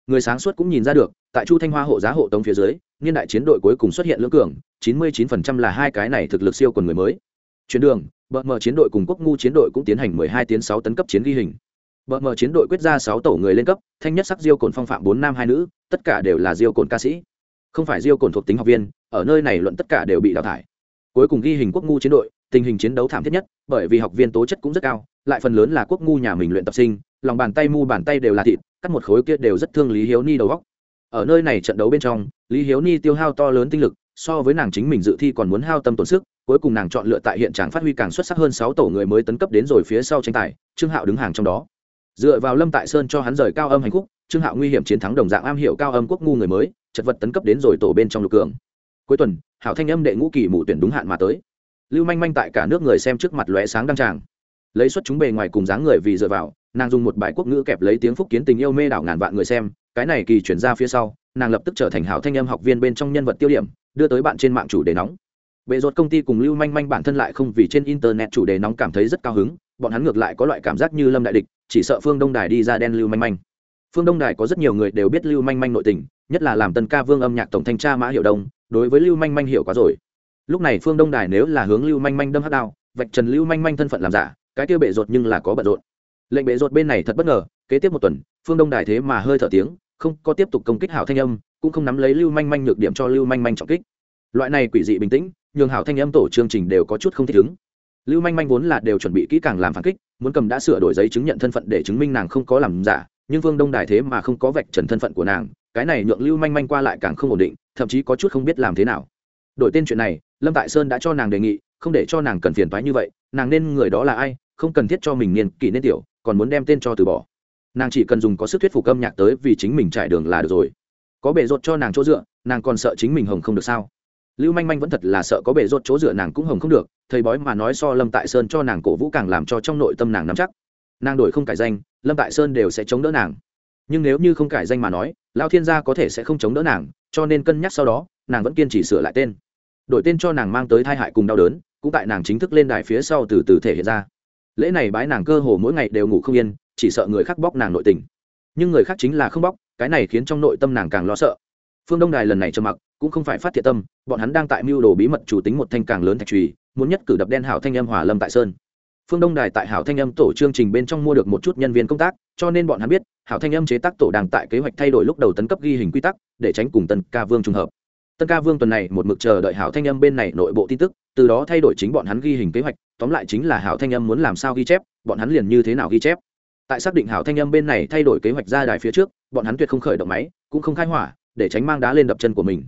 người sáng suốt cũng nhìn ra được tại chu thanh hoa hộ giá hộ tống phía dưới niên đại chiến đội cuối cùng xuất hiện lưỡng cường 99% là hai cái này thực lực siêu quần người mới chuyến đường bờ mờ chiến đội cùng quốc ngu chiến đội cũng tiến hành 12 tiến 6 tấn cấp chiến ghi hình Bờ mờ chiến đội quyết ra sáu tổ người lên cấp, thanh nhất sắc diêu cồn phong phạm bốn nam hai nữ, tất cả đều là diêu cồn ca sĩ. Không phải diêu cồn thuộc tính học viên, ở nơi này luận tất cả đều bị đào thải. Cuối cùng ghi hình quốc ngu chiến đội, tình hình chiến đấu thảm thiết nhất, bởi vì học viên tố chất cũng rất cao, lại phần lớn là quốc ngu nhà mình luyện tập sinh, lòng bàn tay mu bàn tay đều là thịt, cắt một khối kia đều rất thương Lý Hiếu Ni đầu óc. Ở nơi này trận đấu bên trong, Lý Hiếu Ni tiêu hao to lớn tinh lực, so với nàng chính mình dự thi còn muốn hao tâm tổn sức, cuối cùng nàng chọn lựa tại hiện trạng phát huy càng xuất sắc hơn sáu tổ người mới tấn cấp đến rồi phía sau tranh tài, Trương Hạo đứng hàng trong đó. Dựa vào lâm tại sơn cho hắn rời cao âm hành khúc trương hạo nguy hiểm chiến thắng đồng dạng am hiểu cao âm quốc ngu người mới chật vật tấn cấp đến rồi tổ bên trong lục cường. Cuối tuần hảo thanh âm đệ ngũ kỳ mụ tuyển đúng hạn mà tới. Lưu manh manh tại cả nước người xem trước mặt lóe sáng đăng tràng. Lấy xuất chúng bề ngoài cùng dáng người vì dựa vào nàng dùng một bài quốc ngữ kẹp lấy tiếng phúc kiến tình yêu mê đảo ngàn vạn người xem, cái này kỳ chuyển ra phía sau, nàng lập tức trở thành hảo thanh âm học viên bên trong nhân vật tiêu điểm, đưa tới bạn trên mạng chủ đề nóng. Bệ ruột công ty cùng lưu manh manh bản thân lại không vì trên internet chủ đề nóng cảm thấy rất cao hứng, bọn hắn ngược lại có loại cảm giác như lâm đại địch, chỉ sợ phương đông đài đi ra đen lưu manh manh. Phương đông đài có rất nhiều người đều biết lưu manh manh nội tình, nhất là làm tân ca vương âm nhạc tổng thanh tra mã hiệu đông, đối với lưu manh manh hiểu quá rồi. Lúc này phương đông đài nếu là hướng lưu manh manh đâm hát đao, vạch trần lưu manh manh thân phận làm giả, cái tiêu bệ ruột nhưng là có bận rộn lệnh bệ rột bên này thật bất ngờ, kế tiếp một tuần, phương đông đài thế mà hơi thở tiếng, không có tiếp tục công kích hảo thanh âm, cũng không nắm lấy lưu manh manh nhược điểm cho lưu manh manh trọng kích. Loại này quỷ dị bình tĩnh, nhường hảo thanh âm tổ chương trình đều có chút không thích ứng. Lưu manh manh vốn là đều chuẩn bị kỹ càng làm phản kích, muốn cầm đã sửa đổi giấy chứng nhận thân phận để chứng minh nàng không có làm giả, nhưng vương đông đài thế mà không có vạch trần thân phận của nàng, cái này nhượng lưu manh manh qua lại càng không ổn định, thậm chí có chút không biết làm thế nào. Đổi tên chuyện này, lâm tại sơn đã cho nàng đề nghị, không để cho nàng cần phiền thoái như vậy, nàng nên người đó là ai, không cần thiết cho mình niên kỷ nên tiểu còn muốn đem tên cho từ bỏ. Nàng chỉ cần dùng có sức thuyết phục âm nhạc tới vì chính mình trải đường là được rồi. Có bể rột cho nàng chỗ dựa, nàng còn sợ chính mình hồng không được sao? Lưu manh manh vẫn thật là sợ có bể rột chỗ dựa nàng cũng hồng không được, thầy bói mà nói so lâm tại sơn cho nàng cổ vũ càng làm cho trong nội tâm nàng nắm chắc. Nàng đổi không cải danh, lâm tại sơn đều sẽ chống đỡ nàng. Nhưng nếu như không cải danh mà nói lao thiên gia có thể sẽ không chống đỡ nàng, cho nên cân nhắc sau đó, nàng vẫn kiên trì sửa lại tên. Đổi tên cho nàng mang tới thai hại cùng đau đớn, cũng tại nàng chính thức lên đài phía sau từ từ thể hiện ra lễ này bái nàng cơ hồ mỗi ngày đều ngủ không yên, chỉ sợ người khác bóc nàng nội tình. Nhưng người khác chính là không bóc, cái này khiến trong nội tâm nàng càng lo sợ. Phương đông đài lần này trầm mặc, cũng không phải phát thiệt tâm, bọn hắn đang tại mưu đồ bí mật chủ tính một thanh càng lớn thạch trùy muốn nhất cử đập đen hảo thanh âm hòa lâm tại sơn. Phương đông đài tại hảo thanh âm tổ chương trình bên trong mua được một chút nhân viên công tác, cho nên bọn hắn biết, hảo thanh âm chế tác tổ đang tại kế hoạch thay đổi lúc đầu tấn cấp ghi hình quy tắc, để tránh cùng tân ca vương trùng hợp. Tân ca vương tuần này một mực chờ đợi hảo thanh âm bên này nội bộ tin tức từ đó thay đổi chính bọn hắn ghi hình kế hoạch, tóm lại chính là hảo thanh âm muốn làm sao ghi chép, bọn hắn liền như thế nào ghi chép. Tại xác định hảo thanh âm bên này thay đổi kế hoạch ra đài phía trước, bọn hắn tuyệt không khởi động máy, cũng không khai hỏa, để tránh mang đá lên đập chân của mình.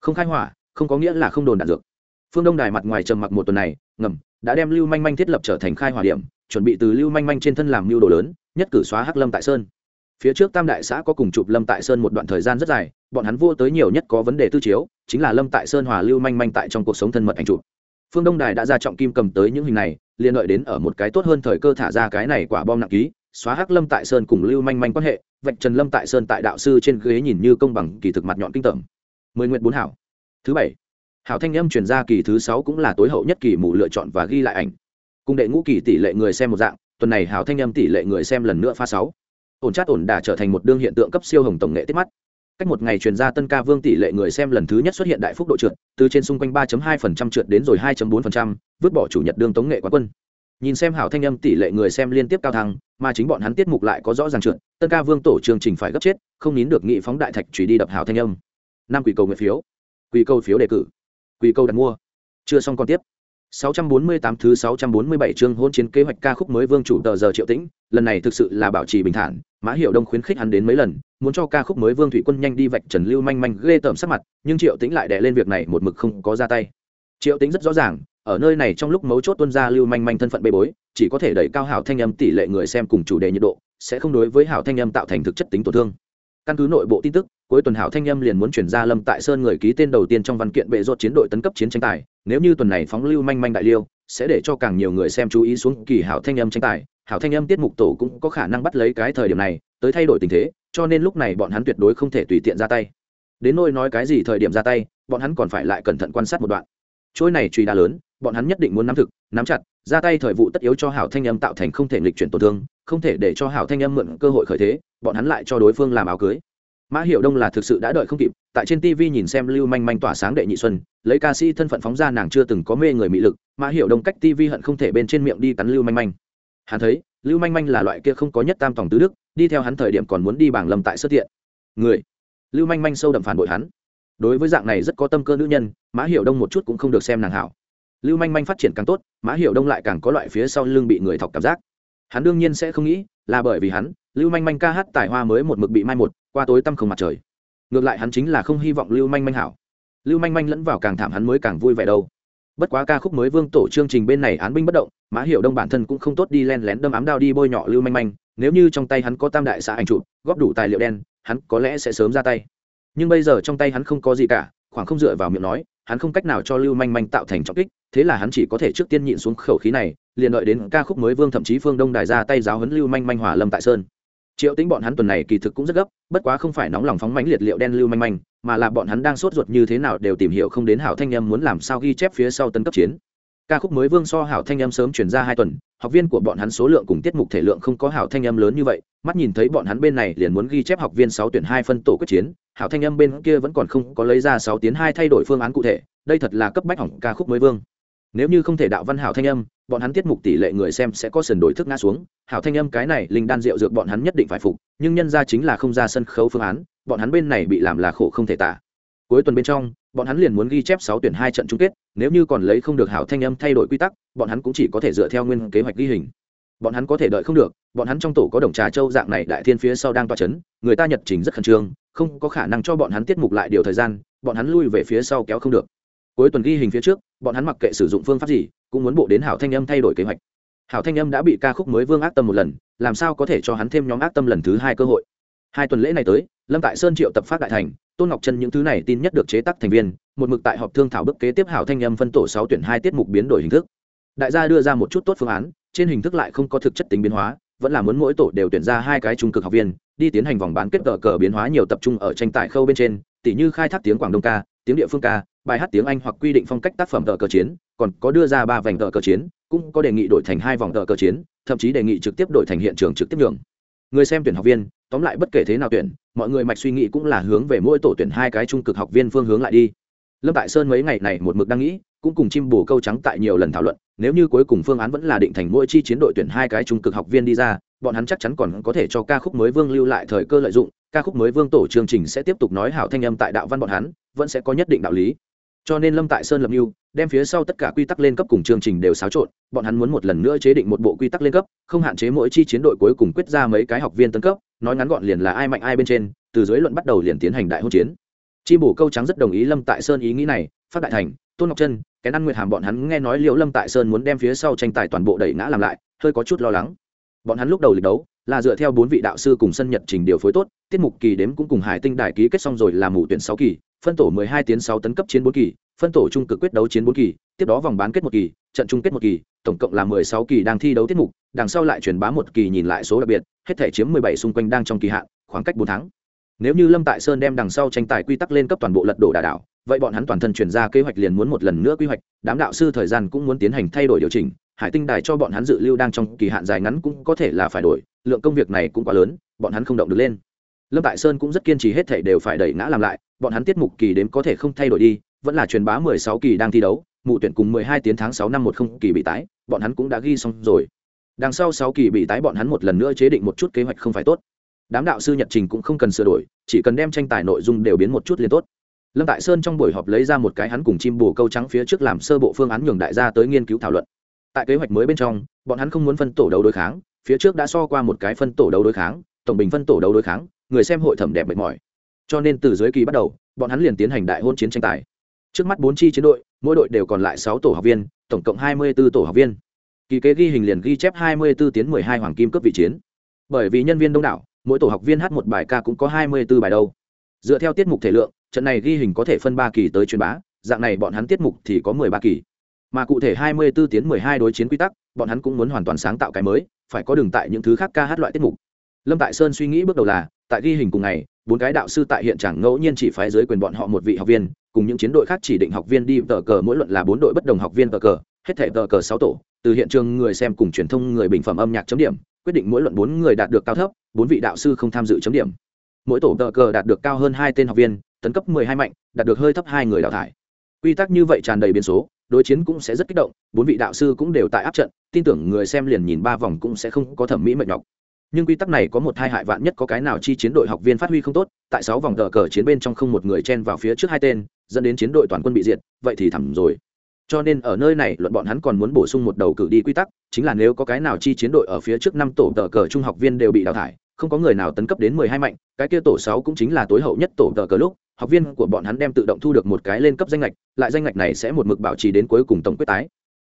Không khai hỏa, không có nghĩa là không đồn đạn dược. Phương đông đài mặt ngoài trầm mặc một tuần này, ngầm, đã đem lưu manh manh thiết lập trở thành khai hỏa điểm, chuẩn bị từ lưu manh manh trên thân làm mưu đồ lớn, nhất cử xóa hắc lâm tại sơn. Phía trước tam đại xã có cùng chụp lâm tại sơn một đoạn thời gian rất dài, bọn hắn vô tới nhiều nhất có vấn đề tư chiếu, chính là lâm tại sơn hòa lưu manh manh tại trong cuộc sống thân mật anh chụp phương đông đài đã ra trọng kim cầm tới những hình này, liền lợi đến ở một cái tốt hơn thời cơ thả ra cái này quả bom nặng ký, xóa hắc lâm tại sơn cùng lưu manh manh quan hệ, vạch trần lâm tại sơn tại đạo sư trên ghế nhìn như công bằng, kỳ thực mặt nhọn kinh tởm. Mười nguyện bốn hảo. Thứ bảy. Hảo thanh âm chuyển ra kỳ thứ sáu cũng là tối hậu nhất kỳ mù lựa chọn và ghi lại ảnh. Cùng đệ ngũ kỳ tỷ lệ người xem một dạng, tuần này hảo thanh âm tỷ lệ người xem lần nữa pha sáu. Ổn chát ổn đà trở thành một đương hiện tượng cấp siêu hồng tổng nghệ tiết mắt cách một ngày truyền ra tân ca vương tỷ lệ người xem lần thứ nhất xuất hiện đại phúc độ trượt từ trên xung quanh 3.2% trượt đến rồi 2.4%, vứt bỏ chủ nhật đương tống nghệ quán quân. Nhìn xem hảo thanh âm tỷ lệ người xem liên tiếp cao thăng mà chính bọn hắn tiết mục lại có rõ ràng trượt tân ca vương tổ chương trình phải gấp chết không nín được nghị phóng đại thạch truy đi đập hảo thanh âm. Năm quỷ cầu nguyện phiếu. Quỷ cầu phiếu đề cử. Quỷ cầu đặt mua. Chưa xong còn tiếp. 648 thứ 647 chương hôn chiến kế hoạch ca khúc mới vương chủ tờ giờ triệu tĩnh lần này thực sự là bảo trì bình thản mã hiệu đông khuyến khích hắn đến mấy lần, muốn cho ca khúc mới vương thủy quân nhanh đi vạch trần lưu manh manh ghê tởm sắc mặt, nhưng triệu tĩnh lại đè lên việc này một mực không có ra tay. Triệu tĩnh rất rõ ràng, ở nơi này trong lúc mấu chốt tuân ra lưu manh manh thân phận bê bối, chỉ có thể đẩy cao hảo thanh âm tỷ lệ người xem cùng chủ đề nhiệt độ, sẽ không đối với hảo thanh âm tạo thành thực chất tính tổn thương. Căn cứ nội bộ tin tức, cuối tuần hảo thanh âm liền muốn chuyển ra lâm tại sơn người ký tên đầu tiên trong văn kiện bệ rột chiến đội tấn cấp chiến tranh tài, nếu như tuần này phóng lưu manh manh đại liêu, sẽ để cho càng nhiều người xem chú ý xuống kỳ hảo thanh âm tranh tài hảo thanh âm tiết mục tổ cũng có khả năng bắt lấy cái thời điểm này, tới thay đổi tình thế, cho nên lúc này bọn hắn tuyệt đối không thể tùy tiện ra tay. Đến nôi nói cái gì thời điểm ra tay, bọn hắn còn phải lại cẩn thận quan sát một đoạn. Trôi này truy đá lớn, bọn hắn nhất định muốn nắm thực, nắm chặt, ra tay thời vụ tất yếu cho hảo thanh âm tạo thành không thể nghịch chuyển tổn thương, không thể để cho hảo thanh âm mượn cơ hội khởi thế, bọn hắn lại cho đối phương làm áo cưới. Mã hiệu đông là thực sự đã đợi không kịp, tại trên tv nhìn xem lưu manh manh tỏa sáng đệ nhị xuân, lấy ca sĩ thân phận phóng ra nàng chưa từng có mê người mỹ lực, mã hiệu đông cách tv hận không thể bên trên miệng đi cắn lưu manh manh hắn thấy, lưu manh manh là loại kia không có nhất tam tòng tứ đức, đi theo hắn thời điểm còn muốn đi bảng lâm tại sơ hiện người. Lưu manh manh sâu đậm phản bội hắn. Đối với dạng này rất có tâm cơ nữ nhân, mã hiểu đông một chút cũng không được xem nàng hảo. Lưu manh manh phát triển càng tốt, mã hiểu đông lại càng có loại phía sau lưng bị người thọc cảm giác. Hắn đương nhiên sẽ không nghĩ, là bởi vì hắn, lưu manh manh ca hát tài hoa mới một mực bị mai một, qua tối tăm không mặt trời. Ngược lại hắn chính là không hy vọng lưu manh manh hảo. Lưu manh manh lẫn vào càng thảm hắn mới càng vui vẻ đâu bất quá ca khúc mới vương tổ chương trình bên này án binh bất động, mã hiệu đông bản thân cũng không tốt đi len lén đâm ám đao đi bôi nhọ lưu manh manh, nếu như trong tay hắn có tam đại xã ảnh chụp, góp đủ tài liệu đen, hắn có lẽ sẽ sớm ra tay. Nhưng bây giờ trong tay hắn không có gì cả, khoảng không dựa vào miệng nói, hắn không cách nào cho lưu manh manh tạo thành trọng kích, thế là hắn chỉ có thể trước tiên nhịn xuống khẩu khí này, liền đợi đến ca khúc mới vương thậm chí phương đông đài ra tay giáo huấn lưu manh manh hỏa lâm tại sơn triệu tính bọn hắn tuần này kỳ thực cũng rất gấp, bất quá không phải nóng lòng phóng mánh liệt liệu đen lưu manh manh, mà là bọn hắn đang sốt ruột như thế nào đều tìm hiểu không đến hảo thanh em muốn làm sao ghi chép phía sau tân cấp chiến. Ca khúc mới vương so hảo thanh em sớm chuyển ra hai tuần, học viên của bọn hắn số lượng cùng tiết mục thể lượng không có hảo thanh em lớn như vậy, mắt nhìn thấy bọn hắn bên này liền muốn ghi chép học viên sáu tuyển hai phân tổ quyết chiến, hảo thanh em bên kia vẫn còn không có lấy ra sáu tiến hai thay đổi phương án cụ thể, đây thật là cấp bách hỏng ca khúc mới vương nếu như không thể đạo văn hảo thanh âm, bọn hắn tiết mục tỷ lệ người xem sẽ có sần đổi thức ngã xuống. Hảo thanh âm cái này, linh đan rượu dược bọn hắn nhất định phải phục, nhưng nhân ra chính là không ra sân khấu phương án, bọn hắn bên này bị làm là khổ không thể tả. Cuối tuần bên trong, bọn hắn liền muốn ghi chép sáu tuyển hai trận chung kết, nếu như còn lấy không được hảo thanh âm thay đổi quy tắc, bọn hắn cũng chỉ có thể dựa theo nguyên kế hoạch ghi hình. Bọn hắn có thể đợi không được, bọn hắn trong tổ có đồng trà châu dạng này đại thiên phía sau đang toa c h ấ n người ta nhật trình rất khẩn trương, không có khả năng cho bọn hắn tiết mục lại điều thời gian, bọn hắn lui về phía sau kéo không được cuối tuần ghi hình phía trước, bọn hắn mặc kệ sử dụng phương pháp gì, cũng muốn bộ đến hảo thanh âm thay đổi kế hoạch. Hảo thanh âm đã bị ca khúc mới vương ác tâm một lần, làm sao có thể cho hắn thêm nhóm ác tâm lần thứ hai cơ hội? Hai tuần lễ này tới, lâm tại sơn triệu tập phát đại thành, tôn ngọc chân những thứ này tin nhất được chế tác thành viên, một mực tại họp thương thảo bức kế tiếp hảo thanh âm phân tổ sáu tuyển hai tiết mục biến đổi hình thức. Đại gia đưa ra một chút tốt phương án, trên hình thức lại không có thực chất tính biến hóa, vẫn là muốn mỗi tổ đều tuyển ra hai cái trung cực học viên, đi tiến hành vòng bán kết cờ cờ biến hóa nhiều tập trung ở tranh tài khâu bên trên, tỉ như khai thác tiếng quảng đông ca, tiếng địa phương ca bài hát tiếng anh hoặc quy định phong cách tác phẩm tờ cờ chiến, còn có đưa ra ba vành tờ cờ chiến, cũng có đề nghị đổi thành hai vòng tờ cờ chiến, thậm chí đề nghị trực tiếp đổi thành hiện trường trực tiếp nhường. Người xem tuyển học viên, tóm lại bất kể thế nào tuyển, mọi người mạch suy nghĩ cũng là hướng về mỗi tổ tuyển hai cái trung cực học viên phương hướng lại đi. Lâm tại sơn mấy ngày này một mực đang nghĩ, cũng cùng chim bồ câu trắng tại nhiều lần thảo luận, nếu như cuối cùng phương án vẫn là định thành mỗi chi chiến đội tuyển hai cái trung cực học viên đi ra, bọn hắn chắc chắn còn có thể cho ca khúc mới vương lưu lại thời cơ lợi dụng, ca khúc mới vương tổ chương trình sẽ tiếp tục nói hảo thanh âm tại đạo văn bọn hắn, vẫn sẽ có nhất định đạo lý cho nên lâm tại sơn lập mưu, đem phía sau tất cả quy tắc lên cấp cùng chương trình đều xáo trộn, bọn hắn muốn một lần nữa chế định một bộ quy tắc lên cấp, không hạn chế mỗi chi chiến đội cuối cùng quyết ra mấy cái học viên tân cấp, nói ngắn gọn liền là ai mạnh ai bên trên, từ dưới luận bắt đầu liền tiến hành đại hỗn chiến. Chi bổ câu trắng rất đồng ý lâm tại sơn ý nghĩ này, phát đại thành, tôn ngọc chân cái ăn nguyệt hàm bọn hắn nghe nói liệu lâm tại sơn muốn đem phía sau tranh tài toàn bộ đẩy ngã làm lại, hơi có chút lo lắng. Bọn hắn lúc đầu lịch đấu, là dựa theo bốn vị đạo sư cùng sân nhật trình điều phối tốt, tiết mục kỳ đếm cũng cùng hải tinh đài ký kết xong rồi làm mù tuyển sáu kỳ phân tổ mười hai tiến sáu tấn cấp chiến bốn kỳ, phân tổ trung cực quyết đấu chiến bốn kỳ, tiếp đó vòng bán kết một kỳ, trận chung kết một kỳ, tổng cộng là mười sáu kỳ đang thi đấu tiết mục, đằng sau lại truyền bá một kỳ nhìn lại số đặc biệt, hết thể chiếm mười bảy xung quanh đang trong kỳ hạn, khoảng cách bốn tháng. Nếu như lâm tại sơn đem đằng sau tranh tài quy tắc lên cấp toàn bộ lật đổ đà đảo, vậy bọn hắn toàn thân chuyển ra kế hoạch liền muốn một lần nữa quy hoạch, đám đạo sư thời gian cũng muốn tiến hành thay đổi điều chỉnh, hải tinh đài cho bọn hắn dự lưu đang trong kỳ hạn dài ngắn cũng có thể là phải đổi, lượng công việc này cũng quá lớn, bọn hắn không động được lên lâm tại sơn cũng rất kiên trì hết thể đều phải đẩy ngã làm lại, bọn hắn tiết mục kỳ đếm có thể không thay đổi đi, vẫn là truyền bá mười sáu kỳ đang thi đấu, mụ tuyển cùng mười hai tiến tháng sáu năm một không kỳ bị tái, bọn hắn cũng đã ghi xong rồi. Đằng sau sáu kỳ bị tái bọn hắn một lần nữa chế định một chút kế hoạch không phải tốt. Đám đạo sư nhật trình cũng không cần sửa đổi, chỉ cần đem tranh tài nội dung đều biến một chút liền tốt. Lâm tại sơn trong buổi họp lấy ra một cái hắn cùng chim bù câu trắng phía trước làm sơ bộ phương án nhường đại gia tới nghiên cứu thảo luận. Tại kế hoạch mới bên trong, bọn hắn không muốn phân tổ đấu đối kháng, phía trước đã so qua một cái phân tổ đấu đối kháng, tổng bình phân tổ đấu đối kháng người xem hội thẩm đẹp mệt mỏi. Cho nên từ dưới kỳ bắt đầu, bọn hắn liền tiến hành đại hôn chiến tranh tài. Trước mắt bốn chi chiến đội, mỗi đội đều còn lại sáu tổ học viên, tổng cộng hai mươi b ố tổ học viên. Kỳ kế ghi hình liền ghi chép hai mươi b ố tiến mười hai hoàng kim cấp vị chiến. Bởi vì nhân viên đông đảo, mỗi tổ học viên hát một bài ca cũng có hai mươi b ố bài đâu. Dựa theo tiết mục thể lượng, trận này ghi hình có thể phân ba kỳ tới truyền bá, dạng này bọn hắn tiết mục thì có mười ba kỳ. Mà cụ thể hai mươi b ố tiến mười hai đối chiến quy tắc, bọn hắn cũng muốn hoàn toàn sáng tạo cái mới, phải có đường tại những thứ khác ca hát loại tiết mục lâm tại sơn suy nghĩ bước đầu là, tại ghi hình cùng ngày, bốn cái đạo sư tại hiện trạng ngẫu nhiên chỉ phái dưới quyền bọn họ một vị học viên, cùng những chiến đội khác chỉ định học viên đi tờ cờ, mỗi luận là bốn đội bất đồng học viên tờ cờ, hết thể tờ cờ sáu tổ, từ hiện trường người xem cùng truyền thông người bình phẩm âm nhạc chấm điểm, quyết định mỗi luận bốn người đạt được cao thấp, bốn vị đạo sư không tham dự chấm điểm. Mỗi tổ tờ cờ đạt được cao hơn hai tên học viên, tấn cấp mười hai mạnh, đạt được hơi thấp hai người đào thải. Quy tắc như vậy tràn đầy biến số, đối chiến cũng sẽ rất kích động, bốn vị đạo sư cũng đều tại áp trận, tin tưởng người xem liền nhìn ba vòng cũng sẽ không có thẩm mỹ mệt nhọc nhưng quy tắc này có một hai hại vạn nhất có cái nào chi chiến đội học viên phát huy không tốt, tại sáu vòng cờ cờ chiến bên trong không một người chen vào phía trước hai tên, dẫn đến chiến đội toàn quân bị diệt, vậy thì thẳm rồi. Cho nên ở nơi này, luận bọn hắn còn muốn bổ sung một đầu cử đi quy tắc, chính là nếu có cái nào chi chiến đội ở phía trước năm tổ tờ cờ trung học viên đều bị đào thải, không có người nào tấn cấp đến mười hai mạnh, cái kia tổ sáu cũng chính là tối hậu nhất tổ tờ cờ lúc, học viên của bọn hắn đem tự động thu được một cái lên cấp danh lệch lại danh lệch này sẽ một mực bảo trì đến cuối cùng tổng quyết tái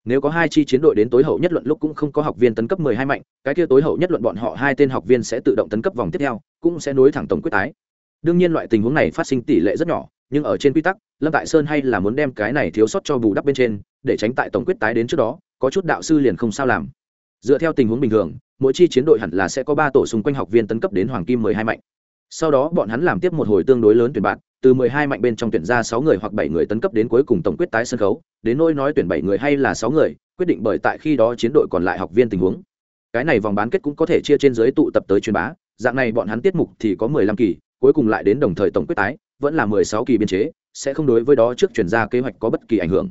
nếu có hai chi chiến đội đến tối hậu nhất luận lúc cũng không có học viên tấn cấp mười hai mạnh, cái kia tối hậu nhất luận bọn họ hai tên học viên sẽ tự động tấn cấp vòng tiếp theo, cũng sẽ nối thẳng tổng quyết tái. Đương nhiên loại tình huống này phát sinh tỷ lệ rất nhỏ, nhưng ở trên quy tắc, lâm tại sơn hay là muốn đem cái này thiếu sót cho bù đắp bên trên, để tránh tại tổng quyết tái đến trước đó, có chút đạo sư liền không sao làm. Dựa theo tình huống bình thường, mỗi chi chiến đội hẳn là sẽ có ba tổ xung quanh học viên tấn cấp đến hoàng kim mười hai mạnh. Sau đó bọn hắn làm tiếp một hồi tương đối lớn tuyển bạn từ mười hai mạnh bên trong tuyển ra sáu người hoặc bảy người tấn cấp đến cuối cùng tổng quyết tái sân khấu, đến nỗi nói tuyển bảy người hay là sáu người, quyết định bởi tại khi đó chiến đội còn lại học viên tình huống. Cái này vòng bán kết cũng có thể chia trên dưới tụ tập tới truyền bá, dạng này bọn hắn tiết mục thì có mười lăm kỳ, cuối cùng lại đến đồng thời tổng quyết tái, vẫn là mười sáu kỳ biên chế, sẽ không đối với đó trước chuyển ra kế hoạch có bất kỳ ảnh hưởng.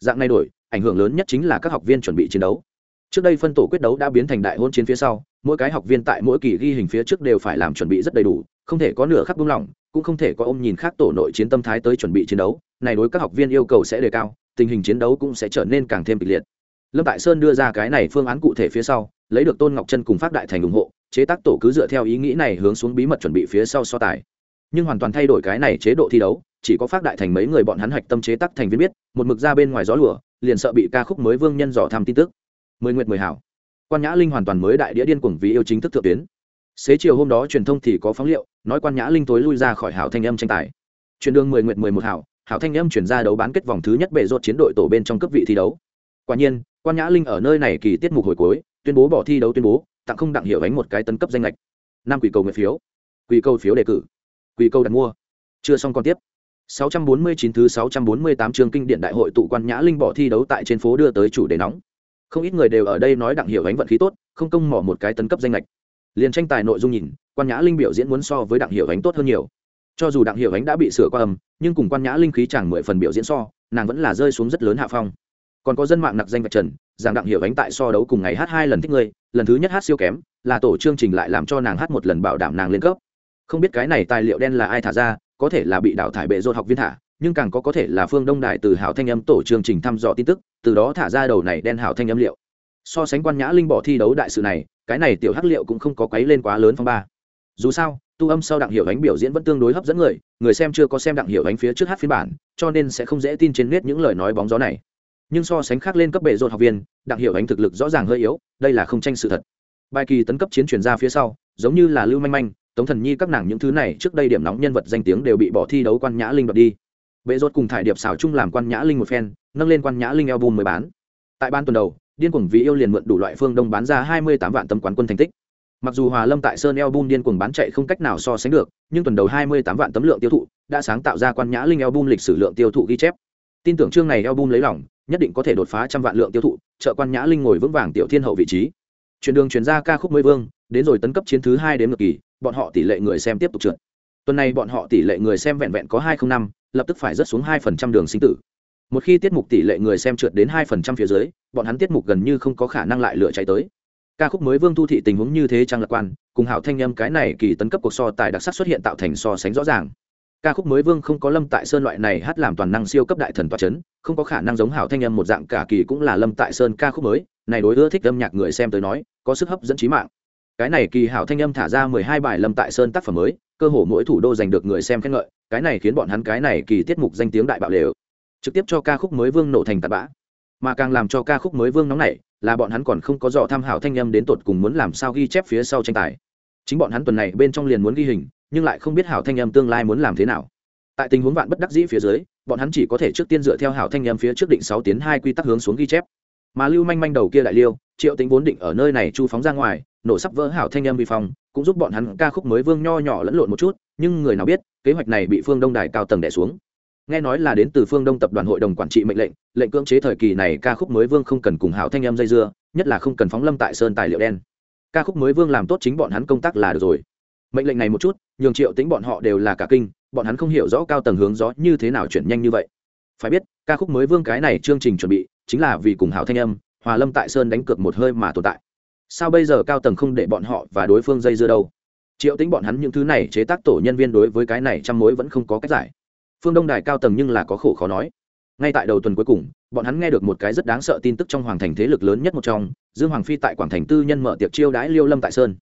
Dạng này đổi, ảnh hưởng lớn nhất chính là các học viên chuẩn bị chiến đấu. Trước đây phân tổ quyết đấu đã biến thành đại hôn chiến phía sau, mỗi cái học viên tại mỗi kỳ ghi hình phía trước đều phải làm chuẩn bị rất đầy đủ không thể có nửa khắc buông lỏng, cũng không thể có ôm nhìn khác tổ nội chiến tâm thái tới chuẩn bị chiến đấu, này đối các học viên yêu cầu sẽ đề cao, tình hình chiến đấu cũng sẽ trở nên càng thêm kịch liệt. Lâm tại sơn đưa ra cái này phương án cụ thể phía sau, lấy được tôn ngọc chân cùng phát đại thành ủng hộ, chế tác tổ cứ dựa theo ý nghĩ này hướng xuống bí mật chuẩn bị phía sau so tài. Nhưng hoàn toàn thay đổi cái này chế độ thi đấu, chỉ có phát đại thành mấy người bọn hắn hạch tâm chế tác thành viên biết, một mực ra bên ngoài gió lửa liền sợ bị ca khúc mới vương nhân dò tham tin tức. Mười nguyệt mười hảo. Quan nhã linh hoàn toàn mới đại đĩa điên cuồng vì yêu chính thức thượng tuyến xế chiều hôm đó truyền thông thì có phóng liệu, nói quan nhã linh tối lui ra khỏi hảo thanh âm tranh tài. Chuyển đường mười nguyện mười một hảo hảo thanh âm chuyển ra đấu bán kết vòng thứ nhất bệ rột chiến đội tổ bên trong cấp vị thi đấu. Quả nhiên, quan nhã linh ở nơi này kỳ tiết mục hồi cuối, tuyên bố bỏ thi đấu tuyên bố, tặng không đặng hiệu ánh một cái tấn cấp danh lệch. Năm quỷ cầu nguyện phiếu. Quỷ cầu phiếu đề cử. Quỷ cầu đặt mua. Chưa xong còn tiếp. 649 thứ 648 chương kinh điển đại hội tụ quan nhã linh bỏ thi đấu tại trên phố đưa tới chủ đề nóng. Không ít người đều ở đây nói đặng hiểu ánh vận khí tốt, không công mỏ một cái tấn cấp danh lệch liền tranh tài nội dung nhìn, quan nhã linh biểu diễn muốn so với đặng hiểu ánh tốt hơn nhiều. Cho dù đặng hiểu ánh đã bị sửa qua âm, nhưng cùng quan nhã linh khí chẳng mười phần biểu diễn so, nàng vẫn là rơi xuống rất lớn hạ phong. Còn có dân mạng nặc danh vạch trần, rằng đặng hiểu ánh tại so đấu cùng ngày hát hai lần thích người lần thứ nhất hát siêu kém, là tổ chương trình lại làm cho nàng hát một lần bảo đảm nàng lên cấp. Không biết cái này tài liệu đen là ai thả ra, có thể là bị đào thải bệ rột học viên thả, nhưng càng có có thể là phương đông đại từ hảo thanh âm tổ chương trình thăm dò tin tức, từ đó thả ra đầu này đen hảo thanh âm liệu so sánh quan nhã linh bỏ thi đấu đại sự này, cái này tiểu hắc liệu cũng không có quấy lên quá lớn phong ba. Dù sao, tu âm sau đặng hiểu ánh biểu diễn vẫn tương đối hấp dẫn người người xem chưa có xem đặng hiểu ánh phía trước hát phiên bản, cho nên sẽ không dễ tin trên nét những lời nói bóng gió này. Nhưng so sánh khác lên cấp bệ rột học viên, đặng hiểu ánh thực lực rõ ràng hơi yếu, đây là không tranh sự thật. Bài kỳ tấn cấp chiến chuyển ra phía sau, giống như là lưu manh manh, tống thần nhi các nàng những thứ này trước đây điểm nóng nhân vật danh tiếng đều bị bỏ thi đấu quan nhã linh đoạt đi. Bệ rột cùng thải điệp xảo chung làm quan nhã linh một phen, nâng lên quan nhã linh album mới bán. Tại ban tuần đầu điên cuồng vì yêu liền mượn đủ loại phương đông bán ra hai mươi tám vạn tấm quán quân thành tích. Mặc dù hòa lâm tại sơn album điên cuồng bán chạy không cách nào so sánh được, nhưng tuần đầu hai mươi tám vạn tấm lượng tiêu thụ đã sáng tạo ra quan nhã linh album lịch sử lượng tiêu thụ ghi chép. Tin tưởng chương này album lấy lòng, nhất định có thể đột phá trăm vạn lượng tiêu thụ, trợ quan nhã linh ngồi vững vàng tiểu thiên hậu vị trí. Chuyển đường chuyển ra ca khúc mới vương, đến rồi tấn cấp chiến thứ hai đến ngược kỳ, bọn họ tỷ lệ người xem tiếp tục trượt. Tuần này bọn họ tỷ lệ người xem vẹn vẹn có hai không năm, lập tức phải rớt xuống hai phần trăm đường sinh tử một khi tiết mục tỷ lệ người xem trượt đến hai phần trăm phía dưới, bọn hắn tiết mục gần như không có khả năng lại lựa cháy tới. Ca khúc mới vương thu thị tình huống như thế trang lạc quan, cùng hảo thanh â cái này kỳ tấn cấp cuộc so tài đặc sắc xuất hiện tạo thành so sánh rõ ràng. Ca khúc mới vương không có lâm tại sơn loại này hát làm toàn năng siêu cấp đại thần toa c h ấ n không có khả năng giống hảo thanh â một dạng cả kỳ cũng là lâm tại sơn ca khúc mới, này đối ưa thích âm nhạc người xem tới nói, có sức hấp dẫn trí mạng. Cái này kỳ hảo thanh âm thả ra mười hai bài lâm tại sơn tác phẩm mới, cơ hồ mỗi thủ đô giành được người xem khen ngợi, cái này khiến bọn hắn cái này kỳ tiết mục danh tiếng đại bạo lều trực tiếp cho ca khúc mới vương nổ thành tạt bã. Mà càng làm cho ca khúc mới vương nóng này là bọn hắn còn không có dò tham hảo thanh âm đến tột cùng muốn làm sao ghi chép phía sau tranh tài. Chính bọn hắn tuần này bên trong liền muốn ghi hình, nhưng lại không biết hảo thanh âm tương lai muốn làm thế nào. Tại tình huống vạn bất đắc dĩ phía dưới, bọn hắn chỉ có thể trước tiên dựa theo hảo thanh âm phía trước định sáu tiến hai quy tắc hướng xuống ghi chép. Mà lưu manh manh đầu kia đại liêu, triệu tính vốn định ở nơi này chu phóng ra ngoài, nổ sắp vỡ hảo thanh âm vi phong, cũng giúp bọn hắn ca khúc mới vương nho nhỏ lẫn lộn một chút, nhưng người nào biết, kế hoạch này bị phương đông đài cao tầng đẻ xuống nghe nói là đến từ phương đông tập đoàn hội đồng quản trị mệnh lệnh lệnh cưỡng chế thời kỳ này ca khúc mới vương không cần cùng hảo thanh âm dây dưa, nhất là không cần phóng lâm tại sơn tài liệu đen. Ca khúc mới vương làm tốt chính bọn hắn công tác là được rồi. Mệnh lệnh này một chút, nhường triệu tính bọn họ đều là cả kinh, bọn hắn không hiểu rõ cao tầng hướng gió như thế nào chuyển nhanh như vậy. Phải biết, ca khúc mới vương cái này chương trình chuẩn bị, chính là vì cùng hảo thanh âm, hòa lâm tại sơn đánh cược một hơi mà tồn tại. Sao bây giờ cao tầng không để bọn họ và đối phương dây dưa đâu? Triệu tính bọn hắn những thứ này chế tác tổ nhân viên đối với cái này trăm mối vẫn không có cách giải phương đông đài cao tầng nhưng là có khổ khó nói. Ngay tại đầu tuần cuối cùng, bọn hắn nghe được một cái rất đáng sợ tin tức trong hoàng thành thế lực lớn nhất một trong, dương hoàng phi tại quảng thành tư nhân mở tiệc chiêu đãi liêu lâm tại sơn.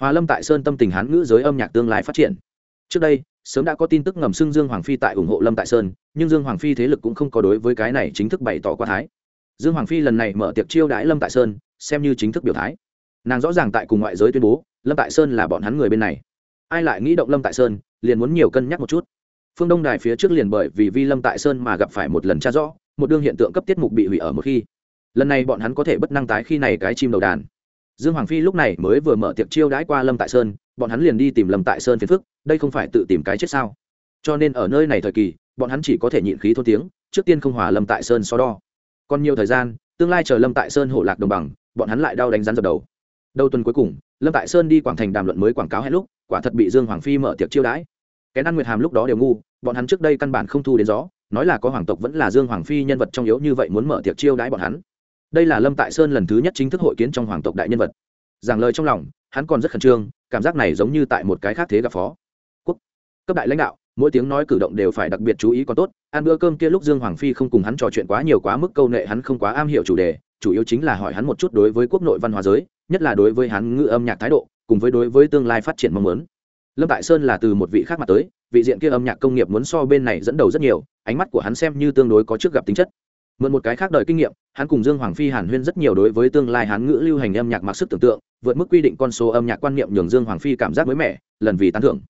Hòa lâm tại sơn tâm tình hán ngữ giới âm nhạc tương lai phát triển. Trước đây, sớm đã có tin tức ngầm xưng dương hoàng phi tại ủng hộ lâm tại sơn, nhưng dương hoàng phi thế lực cũng không có đối với cái này chính thức bày tỏ qua thái. Dương hoàng phi lần này mở tiệc chiêu đãi lâm tại sơn, xem như chính thức biểu thái. Nàng rõ ràng tại cùng ngoại giới tuyên bố, lâm tại sơn là bọn hắn người bên này. Ai lại nghĩ động lâm tại sơn, liền muốn nhiều cân nhắc một chút phương đông đài phía trước liền bởi vì vi lâm tại sơn mà gặp phải một lần tra rõ, một đương hiện tượng cấp tiết mục bị hủy ở một khi. Lần này bọn hắn có thể bất năng tái khi này cái chim đầu đàn. Dương hoàng phi lúc này mới vừa mở tiệc chiêu đãi qua lâm tại sơn, bọn hắn liền đi tìm lâm tại sơn phiền phức, đây không phải tự tìm cái chết sao? Cho nên ở nơi này thời kỳ, bọn hắn chỉ có thể nhịn khí thôn tiếng, trước tiên không hòa lâm tại sơn so đo. Còn nhiều thời gian, tương lai chờ lâm tại sơn hổ lạc đồng bằng, bọn hắn lại đau đánh rắn dập đầu. Đầu tuần cuối cùng, lâm tại sơn đi quảng thành đàm luận mới quảng cáo hết lúc, quả thật bị dương hoàng phi mở tiệc chiêu đãi cái ăn nguyệt hàm lúc đó đều ngu, bọn hắn trước đây căn bản không thu đến gió, nói là có hoàng tộc vẫn là dương hoàng phi nhân vật trong yếu như vậy muốn mở tiệc chiêu đãi bọn hắn. Đây là lâm tại sơn lần thứ nhất chính thức hội kiến trong hoàng tộc đại nhân vật. Giảng lời trong lòng, hắn còn rất khẩn trương, cảm giác này giống như tại một cái khác thế gặp phó. Quốc, cấp đại lãnh đạo, mỗi tiếng nói cử động đều phải đặc biệt chú ý còn tốt, ăn bữa cơm kia lúc dương hoàng phi không cùng hắn trò chuyện quá nhiều quá mức câu nệ hắn không quá am hiểu chủ đề, chủ yếu chính là hỏi hắn một chút đối với quốc nội văn hóa giới, nhất là đối với hắn ngữ âm nhạc thái độ, cùng với đối với tương lai phát triển mong muốn lâm tại sơn là từ một vị khác mặt tới, vị diện kia âm nhạc công nghiệp muốn so bên này dẫn đầu rất nhiều, ánh mắt của hắn xem như tương đối có trước gặp tính chất. Mượn một cái khác đời kinh nghiệm, hắn cùng dương hoàng phi hàn huyên rất nhiều đối với tương lai hán ngữ lưu hành âm nhạc mặc sức tưởng tượng, vượt mức quy định con số âm nhạc quan niệm nhường dương hoàng phi cảm giác mới mẻ, lần vì tán thưởng.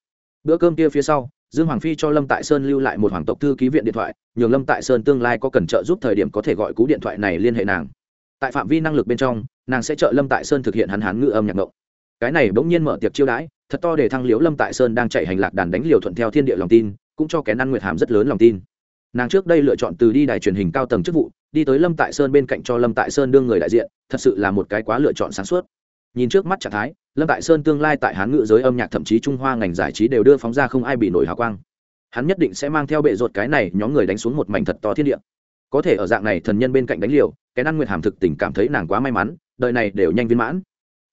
Bữa cơm kia phía sau, dương hoàng phi cho lâm tại sơn lưu lại một hoàng tộc thư ký viện điện thoại, nhường lâm tại sơn tương lai có cần trợ giúp thời điểm có thể gọi cú điện thoại này liên hệ nàng. Tại phạm vi năng lực bên trong, nàng sẽ trợ lâm tại sơn thực hiện hắn hán ngữ âm nhạc ngộng. Cái này bỗng nhiên mở tiệc chiêu đãi thật to để thăng liễu lâm tại sơn đang chạy hành lạc đàn đánh liều thuận theo thiên địa lòng tin, cũng cho kén ăn nguyệt hàm rất lớn lòng tin. Nàng trước đây lựa chọn từ đi đài truyền hình cao tầng chức vụ, đi tới lâm tại sơn bên cạnh cho lâm tại sơn đương người đại diện, thật sự là một cái quá lựa chọn sáng suốt. Nhìn trước mắt trạng thái, lâm tại sơn tương lai tại hán ngự giới âm nhạc thậm chí trung hoa ngành giải trí đều đưa phóng ra không ai bị nổi hào quang. Hắn nhất định sẽ mang theo bệ ruột cái này nhóm người đánh xuống một mảnh thật to thiên địa. Có thể ở dạng này thần nhân bên cạnh đánh liều cái năng nguyệt hàm thực tình cảm thấy nàng quá may mắn, đời này đều nhanh viên mãn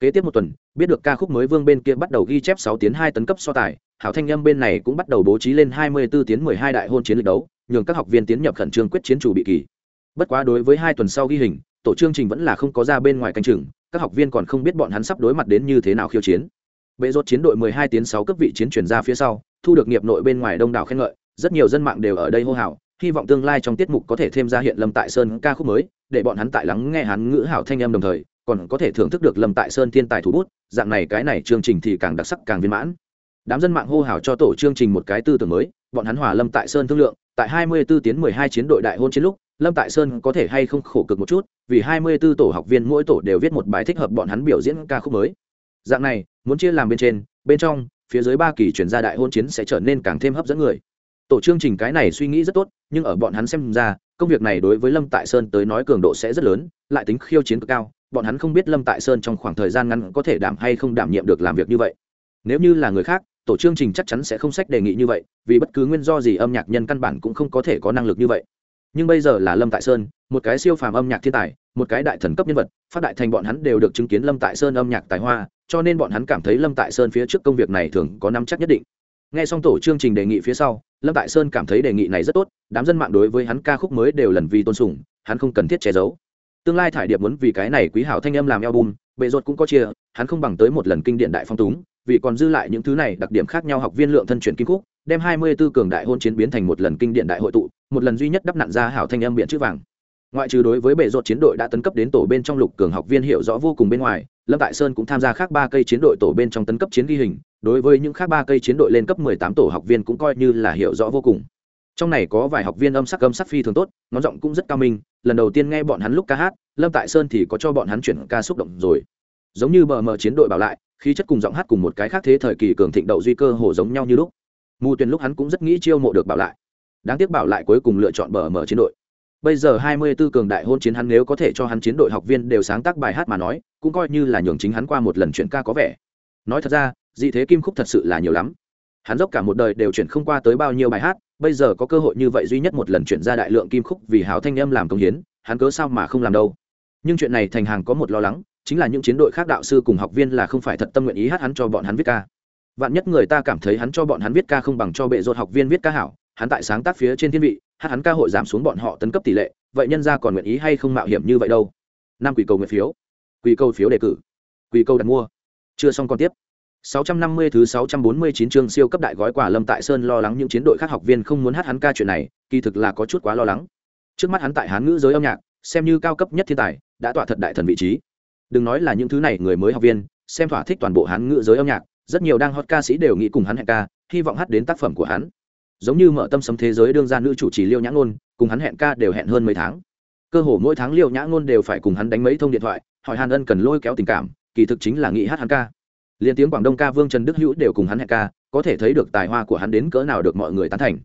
kế tiếp một tuần, biết được ca khúc mới vương bên kia bắt đầu ghi chép sáu tiến hai tấn cấp so tài, hảo thanh nhâm bên này cũng bắt đầu bố trí lên hai mươi 24 tiến mười hai đại hôn chiến lịch đấu, nhường các học viên tiến nhập khẩn trương quyết chiến chủ bị kỳ. Bất quá đối với hai tuần sau ghi hình, tổ chương trình vẫn là không có ra bên ngoài canh chừng, các học viên còn không biết bọn hắn sắp đối mặt đến như thế nào khiêu chiến. Bệ rốt chiến đội mười hai tiến sáu cấp vị chiến chuyển ra phía sau, thu được nghiệp nội bên ngoài đông đảo khen ngợi, rất nhiều dân mạng đều ở đây hô hào, hy vọng tương lai trong tiết mục có thể thêm ra hiện lâm tại sơn ca khúc mới, để bọn hắn tại lắng nghe hắn ngữ hảo thanh âm đồng thời còn có thể thưởng thức được lâm tại sơn thiên tài thủ bút, dạng này cái này chương trình thì càng đặc sắc, càng viên mãn. Đám dân mạng hô hào cho tổ chương trình một cái tư tưởng mới, bọn hắn hòa lâm tại sơn thương lượng, tại 24 tiến 12 chiến đội đại hôn chiến lúc, lâm tại sơn có thể hay không khổ cực một chút, vì 24 tổ học viên mỗi tổ đều viết một bài thích hợp bọn hắn biểu diễn ca khúc mới. Dạng này, muốn chia làm bên trên, bên trong, phía dưới ba kỳ chuyển ra đại hôn chiến sẽ trở nên càng thêm hấp dẫn người. Tổ chương trình cái này suy nghĩ rất tốt, nhưng ở bọn hắn xem ra, công việc này đối với lâm tại sơn tới nói cường độ sẽ rất lớn, lại tính khiêu chiến cực cao bọn hắn không biết lâm tại sơn trong khoảng thời gian ngắn có thể đảm hay không đảm nhiệm được làm việc như vậy. Nếu như là người khác, tổ chương trình chắc chắn sẽ không sách đề nghị như vậy, vì bất cứ nguyên do gì âm nhạc nhân căn bản cũng không có thể có năng lực như vậy. Nhưng bây giờ là lâm tại sơn, một cái siêu phàm âm nhạc thiên tài, một cái đại thần cấp nhân vật, phát đại thành bọn hắn đều được chứng kiến lâm tại sơn âm nhạc tài hoa, cho nên bọn hắn cảm thấy lâm tại sơn phía trước công việc này thường có năm chắc nhất định. Nghe xong tổ chương trình đề nghị phía sau, lâm tại sơn cảm thấy đề nghị này rất tốt, đám dân mạng đối với hắn ca khúc mới đều lần vì tôn sùng, hắn không cần thiết che giấu tương lai thải điệp muốn vì cái này quý hảo thanh âm làm album bệ ruột cũng có chia hắn không bằng tới một lần kinh điện đại phong túng vì còn dư lại những thứ này đặc điểm khác nhau học viên lượng thân chuyển kim cúc, đem hai mươi 24 cường đại hôn chiến biến thành một lần kinh điện đại hội tụ một lần duy nhất đắp nặn ra hảo thanh âm biện chữ vàng. Ngoại trừ đối với bệ ruột chiến đội đã tấn cấp đến tổ bên trong lục cường học viên hiểu rõ vô cùng bên ngoài lâm tại sơn cũng tham gia khác ba cây chiến đội tổ bên trong tấn cấp chiến ghi hình đối với những khác ba cây chiến đội lên cấp mười tám tổ học viên cũng coi như là hiểu rõ vô cùng trong này có vài học viên âm sắc âm sắc phi thường tốt, ngón giọng cũng rất cao minh, lần đầu tiên nghe bọn hắn lúc ca hát, lâm tại sơn thì có cho bọn hắn chuyển ca xúc động rồi. Giống như bờ mờ chiến đội bảo lại, khí chất cùng giọng hát cùng một cái khác thế thời kỳ cường thịnh đậu duy cơ hồ giống nhau như lúc. Mù tuyền lúc hắn cũng rất nghĩ chiêu mộ được bảo lại. Đáng tiếc bảo lại cuối cùng lựa chọn bờ mờ chiến đội. Bây giờ hai mươi 24 cường đại hôn chiến hắn nếu có thể cho hắn chiến đội học viên đều sáng tác bài hát mà nói, cũng coi như là nhường chính hắn qua một lần chuyển ca có vẻ. Nói thật ra, dị thế kim khúc thật sự là nhiều lắm. Hắn dốc cả một đời đều chuyển không qua tới bao nhiêu bài hát bây giờ có cơ hội như vậy duy nhất một lần chuyển ra đại lượng kim khúc vì hào thanh âm làm công hiến, hắn cớ sao mà không làm đâu. Nhưng chuyện này thành hàng có một lo lắng, chính là những chiến đội khác đạo sư cùng học viên là không phải thật tâm nguyện ý hát hắn cho bọn hắn viết ca. Vạn nhất người ta cảm thấy hắn cho bọn hắn viết ca không bằng cho bệ rột học viên viết ca hảo, hắn tại sáng tác phía trên thiên vị, hát hắn ca hội giảm xuống bọn họ tấn cấp tỷ lệ, vậy nhân ra còn nguyện ý hay không mạo hiểm như vậy đâu? Năm quỷ cầu nguyện phiếu. Quỷ cầu phiếu đề cử. Quỷ cầu đặt mua. Chưa xong còn tiếp. 650 thứ 649 chương siêu cấp đại gói quà Lâm Tại Sơn lo lắng những chiến đội khác học viên không muốn hát hắn ca chuyện này, kỳ thực là có chút quá lo lắng. Trước mắt hắn tại hán ngữ giới âm nhạc, xem như cao cấp nhất thiên tài, đã tỏa thật đại thần vị trí. Đừng nói là những thứ này người mới học viên, xem thỏa thích toàn bộ hán ngữ giới âm nhạc, rất nhiều đang hot ca sĩ đều nghĩ cùng hắn hẹn ca, hy vọng hát đến tác phẩm của hắn. Giống như mở tâm sấm thế giới đương gia nữ chủ trì Liêu Nhã Nôn, cùng hắn hẹn ca đều hẹn hơn mấy tháng. Cơ hồ mỗi tháng Liêu Nhã Nôn đều phải cùng hắn đánh mấy thông điện thoại, hỏi Hàn Ân cần lôi kéo tình cảm, kỳ thực chính là nghĩ hát hắn ca liền tiếng quảng đông ca vương trần đức hữu đều cùng hắn hẹn ca, có thể thấy được tài hoa của hắn đến cỡ nào được mọi người tán thành.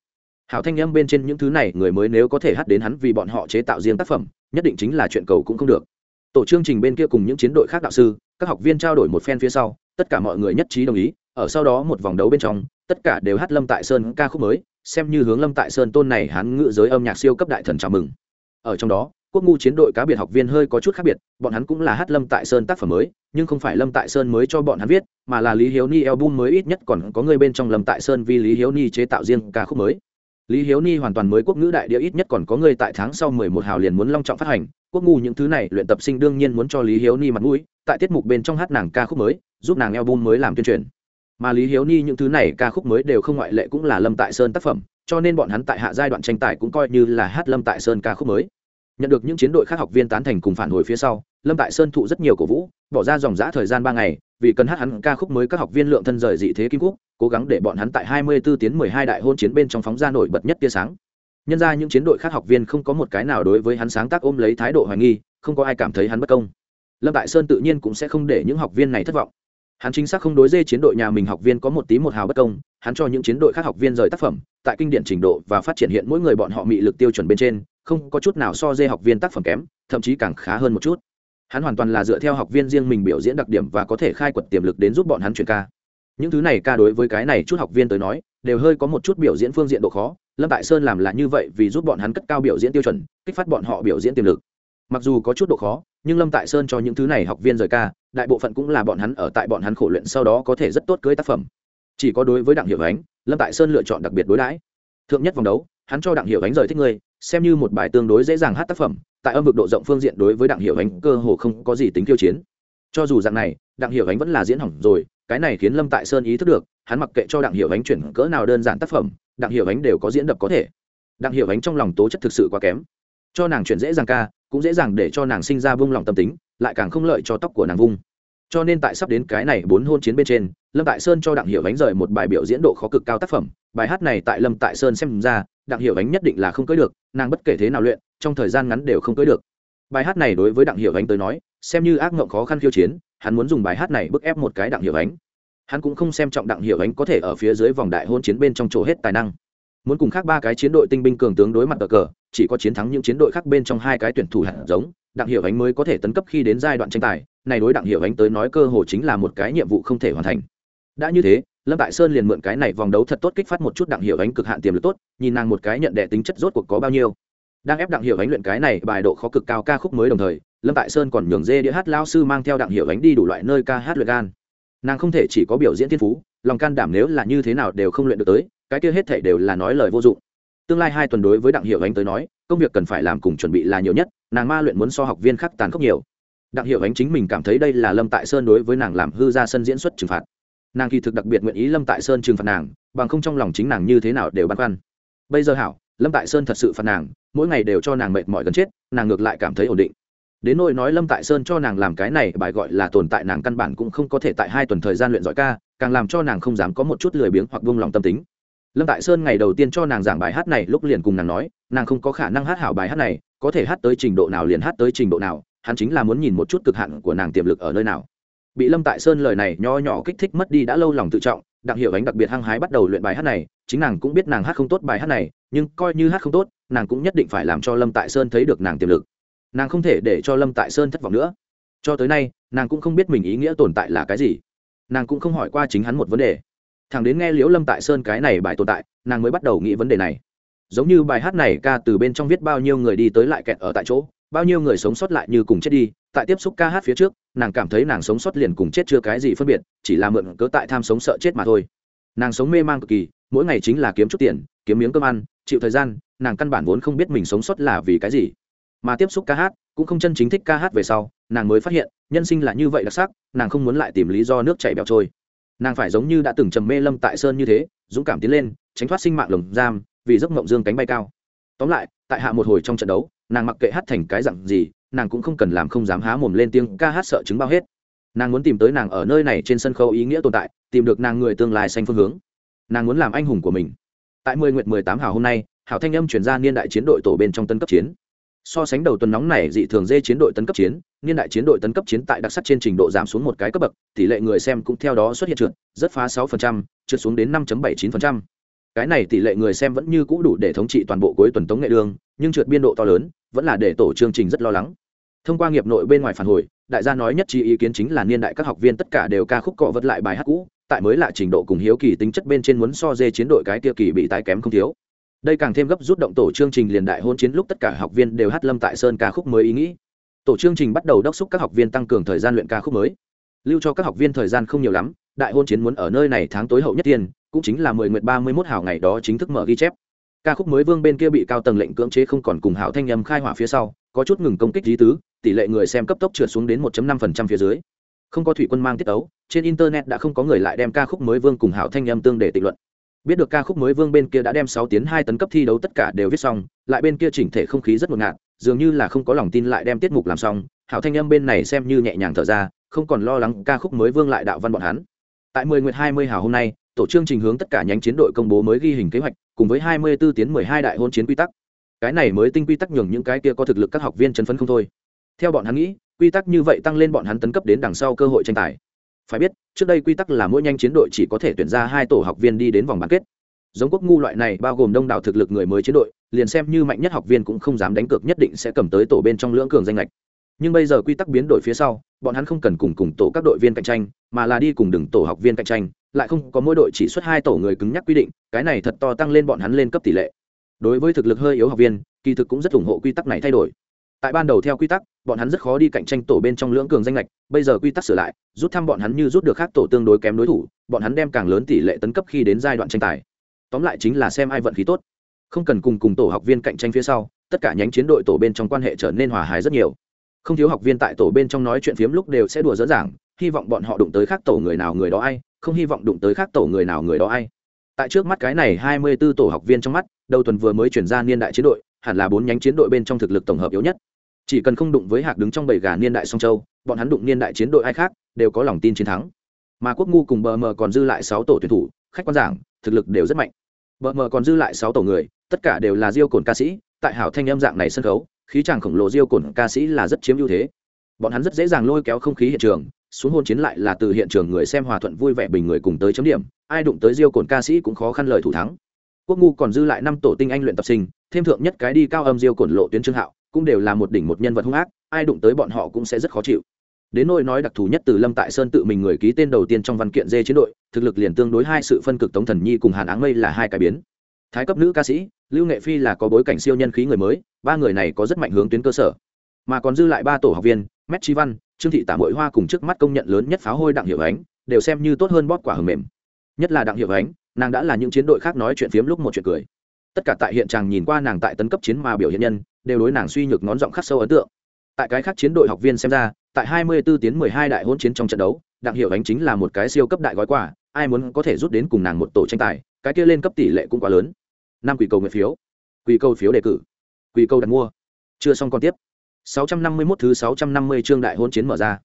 Hảo thanh âm bên trên những thứ này người mới nếu có thể hát đến hắn vì bọn họ chế tạo riêng tác phẩm, nhất định chính là chuyện cầu cũng không được. Tổ chương trình bên kia cùng những chiến đội khác đạo sư, các học viên trao đổi một phen phía sau, tất cả mọi người nhất trí đồng ý, ở sau đó một vòng đấu bên trong, tất cả đều hát lâm tại sơn ca khúc mới, xem như hướng lâm tại sơn tôn này hắn ngự giới âm nhạc siêu cấp đại thần chào mừng. Ở trong đó quốc ngu chiến đội cá biệt học viên hơi có chút khác biệt, bọn hắn cũng là hát lâm tại sơn tác phẩm mới, nhưng không phải lâm tại sơn mới cho bọn hắn viết, mà là lý hiếu ni album mới ít nhất còn có người bên trong lâm tại sơn vì lý hiếu ni chế tạo riêng ca khúc mới. Lý hiếu ni hoàn toàn mới quốc ngữ đại địa ít nhất còn có người tại tháng sau mười một hào liền muốn long trọng phát hành, quốc ngu những thứ này luyện tập sinh đương nhiên muốn cho lý hiếu ni mặt mũi, tại tiết mục bên trong hát nàng ca khúc mới, giúp nàng album mới làm tuyên truyền. Mà lý hiếu ni những thứ này ca khúc mới đều không ngoại lệ cũng là lâm tại sơn tác phẩm, cho nên bọn hắn tại hạ giai đoạn tranh tài cũng coi như là hát lâm tại sơn ca khúc mới nhận được những chiến đội khác học viên tán thành cùng phản hồi phía sau, lâm tại sơn thụ rất nhiều cổ vũ, bỏ ra dòng giã thời gian ba ngày, vì cần hát hắn ca khúc mới các học viên lượng thân rời dị thế kim cúc cố gắng để bọn hắn tại hai mươi 24 tiếng hai đại hôn chiến bên trong phóng ra nổi bật nhất tia sáng. Nhân ra những chiến đội khác học viên không có một cái nào đối với hắn sáng tác ôm lấy thái độ hoài nghi, không có ai cảm thấy hắn bất công. Lâm tại sơn tự nhiên cũng sẽ không để những học viên này thất vọng hắn chính xác không đối dê chiến đội nhà mình học viên có một tí một hào bất công, hắn cho những chiến đội khác học viên rời tác phẩm, tại kinh điển trình độ và phát triển hiện mỗi người bọn họ mị lực tiêu chuẩn bên trên, không có chút nào so dê học viên tác phẩm kém, thậm chí càng khá hơn một chút. Hắn hoàn toàn là dựa theo học viên riêng mình biểu diễn đặc điểm và có thể khai quật tiềm lực đến giúp bọn hắn chuyển ca. Những thứ này ca đối với cái này chút học viên tới nói, đều hơi có một chút biểu diễn phương diện độ khó, lâm tại sơn làm là như vậy vì giúp bọn hắn cất cao biểu diễn tiêu chuẩn, kích phát bọn họ biểu diễn tiềm lực mặc dù có chút độ khó, nhưng lâm tại sơn cho những thứ này học viên rời ca, đại bộ phận cũng là bọn hắn ở tại bọn hắn khổ luyện sau đó có thể rất tốt cưới tác phẩm. Chỉ có đối với đặng hiệu ánh, lâm tại sơn lựa chọn đặc biệt đối đãi. Thượng nhất vòng đấu, hắn cho đặng hiệu ánh rời thích người, xem như một bài tương đối dễ dàng hát tác phẩm, tại âm vực độ rộng phương diện đối với đặng hiệu ánh cơ hồ không có gì tính tiêu chiến. Cho dù dạng này, đặng hiệu ánh vẫn là diễn hỏng rồi, cái này khiến lâm tại sơn ý thức được, hắn mặc kệ cho đặng hiệu ánh chuyển cỡ nào đơn giản tác phẩm, đặng hiệu ánh đều có diễn đập có thể. Đặng hiệu ánh trong lòng tố chất thực sự quá kém cho nàng chuyển dễ dàng ca, cũng dễ dàng để cho nàng sinh ra vung lòng tâm tính, lại càng không lợi cho tóc của nàng vung. Cho nên tại sắp đến cái này bốn hôn chiến bên trên, lâm tại sơn cho đặng hiểu ánh rời một bài biểu diễn độ khó cực cao tác phẩm. Bài hát này tại lâm tại sơn xem ra, đặng hiểu ánh nhất định là không cưới được, nàng bất kể thế nào luyện, trong thời gian ngắn đều không cưới được. Bài hát này đối với đặng hiểu ánh tới nói, xem như ác mộng khó khăn khiêu chiến, hắn muốn dùng bài hát này bức ép một cái đặng hiểu ánh. Hắn cũng không xem trọng đặng hiểu ánh có thể ở phía dưới vòng đại hôn chiến bên trong chỗ hết tài năng muốn cùng khác ba cái chiến đội tinh binh cường tướng đối mặt cờ cờ, chỉ có chiến thắng những chiến đội khác bên trong hai cái tuyển thủ hạt giống, đặng hiểu ánh mới có thể tấn cấp khi đến giai đoạn tranh tài, này đối đặng hiểu ánh tới nói cơ hồ chính là một cái nhiệm vụ không thể hoàn thành. Đã như thế, lâm tại sơn liền mượn cái này vòng đấu thật tốt kích phát một chút đặng hiểu ánh cực hạn tiềm lực tốt, nhìn nàng một cái nhận đệ tính chất rốt cuộc có bao nhiêu. Đang ép đặng hiểu ánh luyện cái này bài độ khó cực cao ca khúc mới đồng thời, lâm tại sơn còn nhường dê đĩa hát lao sư mang theo đặng hiểu ánh đi đủ loại nơi ca hát luyện gan. Nàng không thể chỉ có biểu diễn thiên phú, lòng can đảm nếu là như thế nào đều không luyện được tới cái kia hết thảy đều là nói lời vô dụng. Tương lai hai tuần đối với đặng hiệu ánh tới nói, công việc cần phải làm cùng chuẩn bị là nhiều nhất, nàng ma luyện muốn so học viên khác tàn khốc nhiều. Đặng hiệu ánh chính mình cảm thấy đây là lâm tại sơn đối với nàng làm hư ra sân diễn xuất trừng phạt. Nàng kỳ thực đặc biệt nguyện ý lâm tại sơn trừng phạt nàng, bằng không trong lòng chính nàng như thế nào đều băn khoăn. Bây giờ hảo, lâm tại sơn thật sự phạt nàng, mỗi ngày đều cho nàng mệt mỏi gần chết, nàng ngược lại cảm thấy ổn định. Đến nỗi nói lâm tại sơn cho nàng làm cái này bài gọi là tồn tại nàng căn bản cũng không có thể tại hai tuần thời gian luyện giỏi ca, càng làm cho nàng không dám có một chút lười biếng hoặc buông lòng tâm tính lâm tại sơn ngày đầu tiên cho nàng giảng bài hát này, lúc liền cùng nàng nói, nàng không có khả năng hát hảo bài hát này, có thể hát tới trình độ nào liền hát tới trình độ nào, hắn chính là muốn nhìn một chút cực hạn của nàng tiềm lực ở nơi nào. Bị lâm tại sơn lời này nho nhỏ kích thích mất đi đã lâu lòng tự trọng, đặng hiệu ánh đặc biệt hăng hái bắt đầu luyện bài hát này, chính nàng cũng biết nàng hát không tốt bài hát này, nhưng coi như hát không tốt, nàng cũng nhất định phải làm cho lâm tại sơn thấy được nàng tiềm lực. Nàng không thể để cho lâm tại sơn thất vọng nữa. Cho tới nay, nàng cũng không biết mình ý nghĩa tồn tại là cái gì. Nàng cũng không hỏi qua chính hắn một vấn đề thằng đến nghe liễu lâm tại sơn cái này bài tồn tại, nàng mới bắt đầu nghĩ vấn đề này. Giống như bài hát này ca từ bên trong viết bao nhiêu người đi tới lại kẹt ở tại chỗ, bao nhiêu người sống sót lại như cùng chết đi, tại tiếp xúc ca hát phía trước, nàng cảm thấy nàng sống sót liền cùng chết chưa cái gì phân biệt, chỉ là mượn cớ tại tham sống sợ chết mà thôi. Nàng sống mê man cực kỳ, mỗi ngày chính là kiếm chút tiền, kiếm miếng cơm ăn, chịu thời gian, nàng căn bản vốn không biết mình sống sót là vì cái gì. Mà tiếp xúc ca hát, cũng không chân chính thích ca hát về sau, nàng mới phát hiện, nhân sinh là như vậy đặc sắc, nàng không muốn lại tìm lý do nước chảy bẹo trôi nàng phải giống như đã từng trầm mê lâm tại sơn như thế, dũng cảm tiến lên, tránh thoát sinh mạng lồng giam, vì giấc mộng dương cánh bay cao. Tóm lại, tại hạ một hồi trong trận đấu, nàng mặc kệ hát thành cái dặn gì, nàng cũng không cần làm không dám há mồm lên tiếng ca hát sợ chứng bao hết. Nàng muốn tìm tới nàng ở nơi này trên sân khấu ý nghĩa tồn tại, tìm được nàng người tương lai xanh phương hướng. Nàng muốn làm anh hùng của mình. Tại mười nguyện mười tám hào hôm nay hảo thanh âm chuyển ra niên đại chiến đội tổ bên trong tân cấp chiến. So sánh đầu tuần nóng này dị thường dê chiến đội tân cấp chiến niên đại chiến đội tấn cấp chiến tại đặc sắc trên trình độ giảm xuống một cái cấp bậc tỷ lệ người xem cũng theo đó xuất hiện trượt rất phá 6%, trượt xuống đến 5.79%. cái này tỷ lệ người xem vẫn như cũ đủ để thống trị toàn bộ cuối tuần tống nghệ đường nhưng trượt biên độ to lớn vẫn là để tổ chương trình rất lo lắng. Thông qua nghiệp nội bên ngoài phản hồi đại gia nói nhất trí ý kiến chính là niên đại các học viên tất cả đều ca khúc cọ vật lại bài hát cũ tại mới lạ trình độ cùng hiếu kỳ tính chất bên trên muốn so dê chiến đội cái kia kỳ bị tái kém không thiếu. Đây càng thêm gấp rút động tổ chương trình liền đại hôn chiến lúc tất cả học viên đều hát lâm tại sơn ca khúc mới ý nghĩ tổ chương trình bắt đầu đốc xúc các học viên tăng cường thời gian luyện ca khúc mới. Lưu cho các học viên thời gian không nhiều lắm, đại hôn chiến muốn ở nơi này tháng tối hậu nhất tiên, cũng chính là mười nguyệt ba mươi mốt hào ngày đó chính thức mở ghi chép. Ca khúc mới vương bên kia bị cao tầng lệnh cưỡng chế không còn cùng hảo thanh nhâm khai hỏa phía sau, có chút ngừng công kích lý tứ, tỷ lệ người xem cấp tốc trượt xuống đến 1 năm phần trăm phía dưới. Không có thủy quân mang tiết ấu, trên internet đã không có người lại đem ca khúc mới vương cùng hảo thanh âm tương để tịch luận. Biết được ca khúc mới vương bên kia đã đem sáu tiến hai tấn cấp thi đấu tất cả đều viết xong, lại bên kia chỉnh thể không khí rất ngột ngạt dường như là không có lòng tin lại đem tiết mục làm xong, hảo thanh âm bên này xem như nhẹ nhàng thở ra, không còn lo lắng ca khúc mới vương lại đạo văn bọn hắn. Tại mười nguyệt hai mươi hào hôm nay, tổ chương trình hướng tất cả nhánh chiến đội công bố mới ghi hình kế hoạch, cùng với hai mươi 24 tiến mười hai đại hôn chiến quy tắc. Cái này mới tinh quy tắc nhường những cái kia có thực lực các học viên chân phấn không thôi. Theo bọn hắn nghĩ, quy tắc như vậy tăng lên bọn hắn tấn cấp đến đằng sau cơ hội tranh tài. Phải biết, trước đây quy tắc là mỗi nhanh chiến đội chỉ có thể tuyển ra hai tổ học viên đi đến vòng bán kết. Giống quốc ngu loại này bao gồm đông đảo thực lực người mới chiến đội liền xem như mạnh nhất học viên cũng không dám đánh cược nhất định sẽ cầm tới tổ bên trong lưỡng cường danh lệch. Nhưng bây giờ quy tắc biến đổi phía sau, bọn hắn không cần cùng cùng tổ các đội viên cạnh tranh, mà là đi cùng đừng tổ học viên cạnh tranh, lại không có mỗi đội chỉ xuất hai tổ người cứng nhắc quy định, cái này thật to tăng lên bọn hắn lên cấp tỷ lệ. Đối với thực lực hơi yếu học viên, kỳ thực cũng rất ủng hộ quy tắc này thay đổi. Tại ban đầu theo quy tắc, bọn hắn rất khó đi cạnh tranh tổ bên trong lưỡng cường danh lệch, bây giờ quy tắc sửa lại, rút thăm bọn hắn như rút được khác tổ tương đối kém đối thủ, bọn hắn đem càng lớn tỷ lệ tấn cấp khi đến giai đoạn tranh tài. Tóm lại chính là xem ai vận khí tốt không cần cùng cùng tổ học viên cạnh tranh phía sau tất cả nhánh chiến đội tổ bên trong quan hệ trở nên hòa hài rất nhiều. Không thiếu học viên tại tổ bên trong nói chuyện phiếm lúc đều sẽ đùa dỡ dàng, hy vọng bọn họ đụng tới khác tổ người nào người đó ai không hy vọng đụng tới khác tổ người nào người đó ai. Tại trước mắt cái này hai mươi 24 tổ học viên trong mắt đầu tuần vừa mới chuyển ra niên đại chiến đội hẳn là bốn nhánh chiến đội bên trong thực lực tổng hợp yếu nhất. Chỉ cần không đụng với hạc đứng trong bầy gà niên đại song châu bọn hắn đụng niên đại chiến đội ai khác đều có lòng tin chiến thắng. Mà quốc ngu cùng bờ mờ còn dư lại sáu tổ tuyển thủ khách quan giảng thực lực đều rất mạnh bờ mờ còn dư lại sáu tổ người, tất cả đều là diêu cồn ca sĩ, tại hảo thanh âm dạng này sân khấu, khí chàng khổng lồ diêu cồn ca sĩ là rất chiếm ưu thế. Bọn hắn rất dễ dàng lôi kéo không khí hiện trường, xuống hôn chiến lại là từ hiện trường người xem hòa thuận vui vẻ bình người cùng tới chấm điểm, ai đụng tới diêu cồn ca sĩ cũng khó khăn lời thủ thắng. Quốc ngu còn dư lại năm tổ tinh anh luyện tập sinh, thêm thượng nhất cái đi cao âm diêu cồn lộ tuyến trương hạo, cũng đều là một đỉnh một nhân vật hung ác, ai đụng tới bọn họ cũng sẽ rất khó chịu đến nỗi nói đặc thù nhất từ lâm tại sơn tự mình người ký tên đầu tiên trong văn kiện dê chiến đội, thực lực liền tương đối hai sự phân cực tống thần nhi cùng hàn áng mây là hai cái biến. Thái cấp nữ ca sĩ, lưu nghệ phi là có bối cảnh siêu nhân khí người mới, ba người này có rất mạnh hướng tuyến cơ sở. Mà còn dư lại ba tổ học viên, mét chi văn, trương thị tả mội hoa cùng trước mắt công nhận lớn nhất pháo hôi đặng hiệu ánh, đều xem như tốt hơn bóp quả hầm mềm. Nhất là đặng hiệu ánh, nàng đã là những chiến đội khác nói chuyện phiếm lúc một chuyện cười. Tất cả tại hiện tràng nhìn qua nàng tại tấn cấp chiến mà biểu hiện nhân, đều đối nàng suy nhược ngón giọng khắc sâu ấn tượng tại cái khác chiến đội học viên xem ra, tại 24 tiến 12 đại hỗn chiến trong trận đấu, đặng hiệu ánh chính là một cái siêu cấp đại gói quà, ai muốn có thể rút đến cùng nàng một tổ tranh tài, cái kia lên cấp tỷ lệ cũng quá lớn. Năm quỷ cầu nguyện phiếu. Quỷ cầu phiếu đề cử. Quỷ cầu đặt mua. Chưa xong còn tiếp. 651 thứ 650 chương đại hỗn chiến mở ra.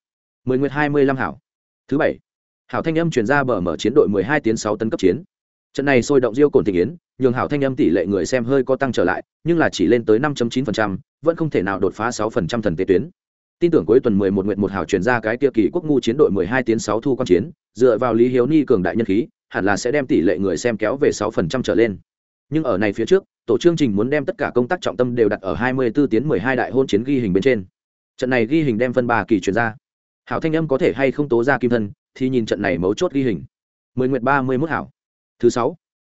10 nguyệt 25 hảo. Thứ bảy. Hảo thanh âm chuyển ra bờ mở chiến đội 12 tiến 6 tấn cấp chiến trận này sôi động diêu cồn tình yến nhường hảo thanh âm tỷ lệ người xem hơi có tăng trở lại nhưng là chỉ lên tới 5.9%, vẫn không thể nào đột phá sáu phần trăm thần tế tuyến. Tin tưởng cuối tuần 11 nguyện một hảo chuyển ra cái kia kỳ quốc ngu chiến đội 12 tiến 6 thu quan chiến dựa vào lý hiếu ni cường đại nhân khí hẳn là sẽ đem tỷ lệ người xem kéo về 6% trở lên. Nhưng ở này phía trước tổ chương trình muốn đem tất cả công tác trọng tâm đều đặt ở 24 tiến 12 đại hôn chiến ghi hình bên trên. Trận này ghi hình đem phân ba kỳ chuyển ra. Hảo thanh âm có thể hay không tố ra kim thân thì nhìn trận này mấu chốt ghi hình. Mười nguyệt ba mươi mốt hảo thứ sáu.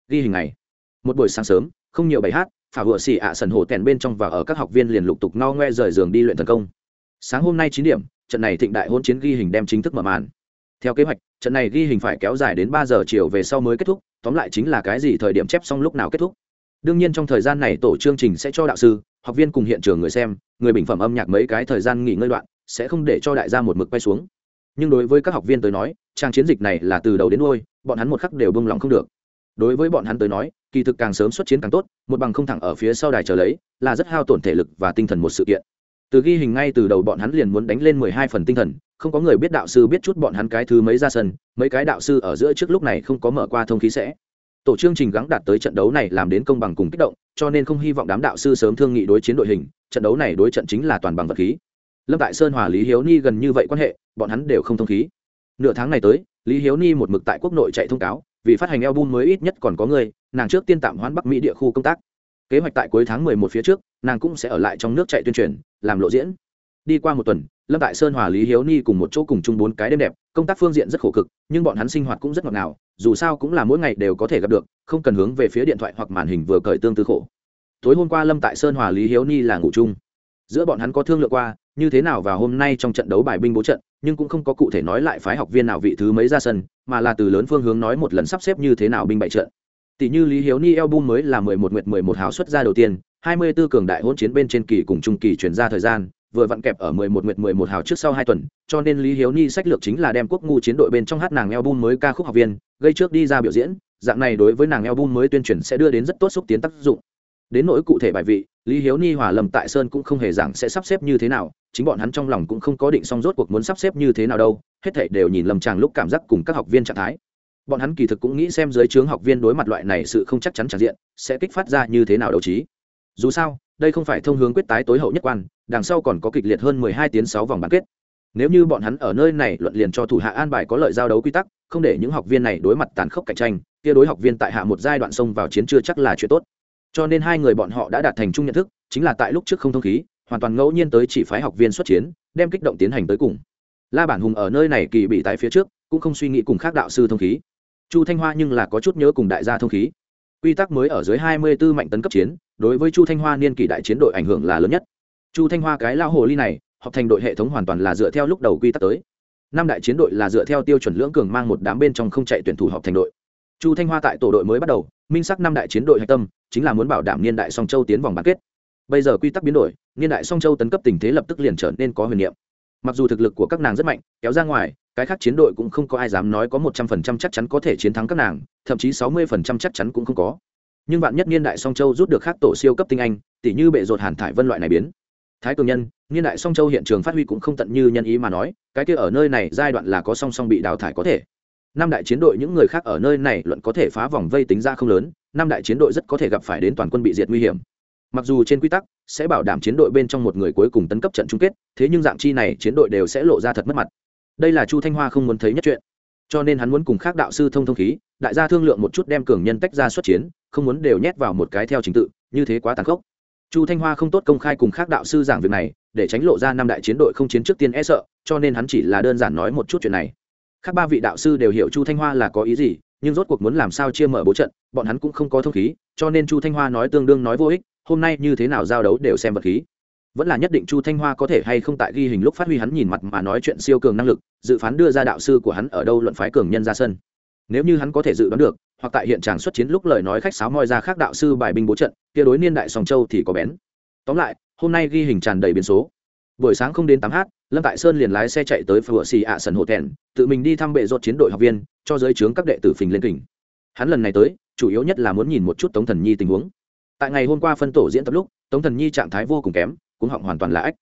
Ghi hình này một buổi sáng sớm, không nhiều bài hát, phả vừa xì ạ sần hồ tèn bên trong và ở các học viên liền lục tục no ngoe rời giường đi luyện thần công. Sáng hôm nay chín điểm, trận này thịnh đại hôn chiến ghi hình đem chính thức mở màn. Theo kế hoạch, trận này ghi hình phải kéo dài đến ba giờ chiều về sau mới kết thúc, tóm lại chính là cái gì thời điểm chép xong lúc nào kết thúc. Đương nhiên trong thời gian này tổ chương trình sẽ cho đạo sư, học viên cùng hiện trường người xem, người bình phẩm âm nhạc mấy cái thời gian nghỉ ngơi đoạn, sẽ không để cho đại gia một mực quay xuống nhưng đối với các học viên tới nói, trang chiến dịch này là từ đầu đến đôi bọn hắn một khắc đều bông lòng không được. Đối với bọn hắn tới nói, kỳ thực càng sớm xuất chiến càng tốt, một bằng không thẳng ở phía sau đài chờ lấy, là rất hao tổn thể lực và tinh thần một sự kiện. Từ ghi hình ngay từ đầu bọn hắn liền muốn đánh lên mười hai phần tinh thần, không có người biết đạo sư biết chút bọn hắn cái thứ mấy ra sân, mấy cái đạo sư ở giữa trước lúc này không có mở qua thông khí sẽ. Tổ chương trình gắng đạt tới trận đấu này làm đến công bằng cùng kích động, cho nên không hy vọng đám đạo sư sớm thương nghị đối chiến đội hình, trận đấu này đối trận chính là toàn bằng vật khí lâm tại sơn hòa lý hiếu ni gần như vậy quan hệ, bọn hắn đều không thông khí. Nửa tháng này tới, lý hiếu ni một mực tại quốc nội chạy thông cáo, vì phát hành album mới ít nhất còn có người, nàng trước tiên tạm hoãn bắc mỹ địa khu công tác. Kế hoạch tại cuối tháng mười một phía trước, nàng cũng sẽ ở lại trong nước chạy tuyên truyền, làm lộ diễn. Đi qua một tuần, lâm tại sơn hòa lý hiếu ni cùng một chỗ cùng chung bốn cái đêm đẹp, công tác phương diện rất khổ cực, nhưng bọn hắn sinh hoạt cũng rất ngọt ngào, dù sao cũng là mỗi ngày đều có thể gặp được, không cần hướng về phía điện thoại hoặc màn hình vừa cởi tương tư khổ. Tối hôm qua lâm tại sơn hòa lý hiếu ni là ngủ chung giữa bọn hắn có thương lượng qua, như thế nào vào hôm nay trong trận đấu bài binh bố trận, nhưng cũng không có cụ thể nói lại phái học viên nào vị thứ mấy ra sân, mà là từ lớn phương hướng nói một lần sắp xếp như thế nào binh bại trận. Tỷ như lý hiếu ni album mới là mười một nguyệt mười một hào xuất ra đầu tiên, hai mươi 24 cường đại hỗn chiến bên trên kỳ cùng trung kỳ chuyển ra thời gian, vừa vặn kẹp ở mười một nguyệt mười một hào trước sau hai tuần, cho nên lý hiếu ni sách lược chính là đem quốc ngu chiến đội bên trong hát nàng album mới ca khúc học viên, gây trước đi ra biểu diễn, dạng này đối với nàng album mới tuyên truyền sẽ đưa đến rất tốt xúc tiến tác dụng. Đến nỗi cụ thể bài vị lý hiếu ni hòa lầm tại sơn cũng không hề giảng sẽ sắp xếp như thế nào, chính bọn hắn trong lòng cũng không có định xong rốt cuộc muốn sắp xếp như thế nào đâu, hết thảy đều nhìn lầm chàng lúc cảm giác cùng các học viên trạng thái. Bọn hắn kỳ thực cũng nghĩ xem dưới trướng học viên đối mặt loại này sự không chắc chắn tràn diện, sẽ kích phát ra như thế nào đấu trí. Dù sao, đây không phải thông hướng quyết tái tối hậu nhất quan, đằng sau còn có kịch liệt hơn mười hai tiếng sáu vòng bán kết. Nếu như bọn hắn ở nơi này luận liền cho thủ hạ an bài có lợi giao đấu quy tắc, không để những học viên này đối mặt tàn khốc cạnh tranh, kia đối học viên tại hạ một giai đoạn xông vào chiến chưa chắc là chuyện tốt cho nên hai người bọn họ đã đạt thành chung nhận thức, chính là tại lúc trước không thông khí, hoàn toàn ngẫu nhiên tới chỉ phái học viên xuất chiến, đem kích động tiến hành tới cùng. La bản hùng ở nơi này kỳ bị tái phía trước, cũng không suy nghĩ cùng khác đạo sư thông khí. Chu thanh hoa nhưng là có chút nhớ cùng đại gia thông khí. Quy tắc mới ở dưới hai mươi 24 mạnh tấn cấp chiến, đối với chu thanh hoa niên kỷ đại chiến đội ảnh hưởng là lớn nhất. Chu thanh hoa cái lao hồ ly này, học thành đội hệ thống hoàn toàn là dựa theo lúc đầu quy tắc tới. Năm đại chiến đội là dựa theo tiêu chuẩn lưỡng cường mang một đám bên trong không chạy tuyển thủ học thành đội chu thanh hoa tại tổ đội mới bắt đầu, minh sắc năm đại chiến đội hạch tâm, chính là muốn bảo đảm niên đại song châu tiến vòng bán kết. Bây giờ quy tắc biến đổi, niên đại song châu tấn cấp tình thế lập tức liền trở nên có huyền niệm. Mặc dù thực lực của các nàng rất mạnh, kéo ra ngoài, cái khác chiến đội cũng không có ai dám nói có một trăm phần trăm chắc chắn có thể chiến thắng các nàng, thậm chí sáu mươi phần trăm chắc chắn cũng không có. Nhưng bạn nhất niên đại song châu rút được khác tổ siêu cấp tinh anh tỷ như bệ rột hàn thải vân loại này biến. Thái cường nhân, niên đại song châu hiện trường phát huy cũng không tận như nhân ý mà nói, cái kia ở nơi này giai đoạn là có song song bị đào thải có thể năm đại chiến đội những người khác ở nơi này luận có thể phá vòng vây tính ra không lớn, năm đại chiến đội rất có thể gặp phải đến toàn quân bị diệt nguy hiểm. Mặc dù trên quy tắc sẽ bảo đảm chiến đội bên trong một người cuối cùng tấn cấp trận chung kết, thế nhưng dạng chi này chiến đội đều sẽ lộ ra thật mất mặt. Đây là chu thanh hoa không muốn thấy nhất chuyện. Cho nên hắn muốn cùng khác đạo sư thông thông khí, đại gia thương lượng một chút đem cường nhân tách ra xuất chiến, không muốn đều nhét vào một cái theo trình tự, như thế quá tàn khốc. Chu thanh hoa không tốt công khai cùng khác đạo sư giảng việc này, để tránh lộ ra năm đại chiến đội không chiến trước tiên e sợ, cho nên hắn chỉ là đơn giản nói một chút chuyện này khác ba vị đạo sư đều hiểu chu thanh hoa là có ý gì, nhưng rốt cuộc muốn làm sao chia mở bố trận, bọn hắn cũng không có thông khí, cho nên chu thanh hoa nói tương đương nói vô ích, hôm nay như thế nào giao đấu đều xem vật khí. Vẫn là nhất định chu thanh hoa có thể hay không tại ghi hình lúc phát huy hắn nhìn mặt mà nói chuyện siêu cường năng lực, dự phán đưa ra đạo sư của hắn ở đâu luận phái cường nhân ra sân. Nếu như hắn có thể dự đoán được, hoặc tại hiện trạng xuất chiến lúc lời nói khách sáo moi ra khác đạo sư bài binh bố trận, kia đối niên đại sòng châu thì có bén. Tóm lại, hôm nay ghi hình tràn đầy biến số. Buổi sáng không đến tám h lâm tại sơn liền lái xe chạy tới phở xì ạ sần hộ thẹn, tự mình đi thăm bệ rột chiến đội học viên, cho giới trướng các đệ tử phình lên kình. Hắn lần này tới, chủ yếu nhất là muốn nhìn một chút tống thần nhi tình huống. Tại ngày hôm qua phân tổ diễn tập lúc, tống thần nhi trạng thái vô cùng kém cũng họng hoàn toàn là ách.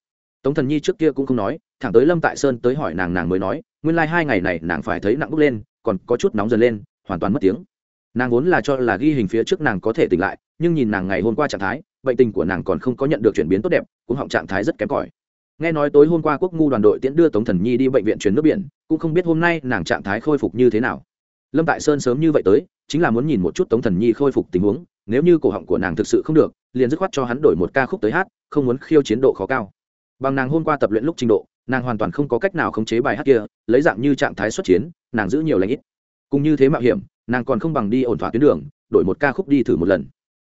Tống thần nhi trước kia cũng không nói, thẳng tới lâm tại sơn tới hỏi nàng nàng mới nói, nguyên lai、like、hai ngày này nàng phải thấy nặng bốc lên, còn có chút nóng dần lên, hoàn toàn mất tiếng. Nàng vốn là cho là ghi hình phía trước nàng có thể tỉnh lại, nhưng nhìn nàng ngày hôm qua trạng thái, bệnh tình của nàng còn không có nhận được chuyển biến tốt đẹp cũng họng trạng thái rất kém cỏi nghe nói tối hôm qua quốc ngu đoàn đội tiễn đưa tống thần nhi đi bệnh viện chuyển nước biển, cũng không biết hôm nay nàng trạng thái khôi phục như thế nào. Lâm tại sơn sớm như vậy tới, chính là muốn nhìn một chút tống thần nhi khôi phục tình huống, nếu như cổ họng của nàng thực sự không được, liền dứt khoát cho hắn đổi một ca khúc tới hát, không muốn khiêu chiến độ khó cao. Bằng nàng hôm qua tập luyện lúc trình độ, nàng hoàn toàn không có cách nào khống chế bài hát kia, lấy dạng như trạng thái xuất chiến, nàng giữ nhiều lãnh ít. Cùng như thế mạo hiểm, nàng còn không bằng đi ổn thỏa tuyến đường, đổi một ca khúc đi thử một lần.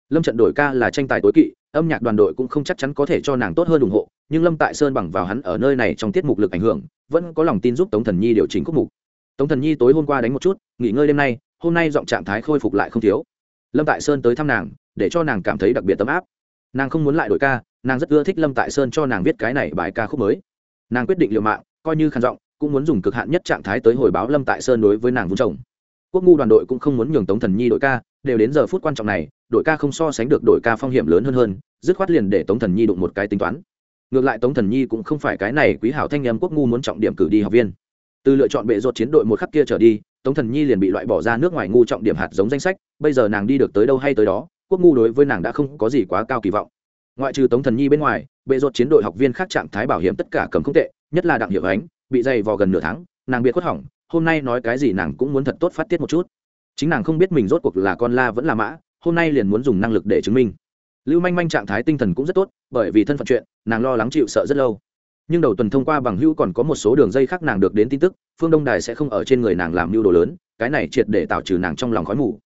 Lâm trận đổi ca là tranh tài tối kỵ, âm nhạc đoàn đội cũng không chắc chắn có thể cho nàng tốt hơn ủng hộ nhưng lâm tại sơn bằng vào hắn ở nơi này trong tiết mục lực ảnh hưởng, vẫn có lòng tin giúp tống thần nhi điều chỉnh khúc mục. Tống thần nhi tối hôm qua đánh một chút, nghỉ ngơi đêm nay, hôm nay giọng trạng thái khôi phục lại không thiếu. Lâm tại sơn tới thăm nàng, để cho nàng cảm thấy đặc biệt tấm áp. Nàng không muốn lại đổi ca, nàng rất ưa thích lâm tại sơn cho nàng viết cái này bài ca khúc mới. Nàng quyết định liều mạng, coi như khăn giọng, cũng muốn dùng cực hạn nhất trạng thái tới hồi báo lâm tại sơn đối với nàng vun chồng quốc ngu đoàn đội cũng không muốn nhường tống thần nhi đội ca, đều đến giờ phút quan trọng này đội ca không so sánh được đội ca phong hiểm lớn hơn hơn, dứt khoát liền để tống thần nhi đụng một cái tính toán ngược lại tống thần nhi cũng không phải cái này quý hảo thanh em quốc ngu muốn trọng điểm cử đi học viên. Từ lựa chọn bệ rột chiến đội một khắc kia trở đi, tống thần nhi liền bị loại bỏ ra nước ngoài ngu trọng điểm hạt giống danh sách, bây giờ nàng đi được tới đâu hay tới đó, quốc ngu đối với nàng đã không có gì quá cao kỳ vọng. Ngoại trừ tống thần nhi bên ngoài, bệ rột chiến đội học viên khác trạng thái bảo hiểm tất cả cầm không tệ, nhất là đặng hiệu ánh, bị dày vò gần nửa tháng, nàng biệt khuất hỏng, hôm nay nói cái gì nàng cũng muốn thật tốt phát tiết một chút. Chính nàng không biết mình rốt cuộc là con la vẫn là mã, hôm nay liền muốn dùng năng lực để chứng minh. Lưu manh manh trạng thái tinh thần cũng rất tốt, bởi vì thân phận chuyện nàng lo lắng chịu sợ rất lâu. Nhưng đầu tuần thông qua bằng hữu còn có một số đường dây khác nàng được đến tin tức, phương đông đài sẽ không ở trên người nàng làm mưu đồ lớn, cái này triệt để tạo trừ nàng trong lòng khói mù.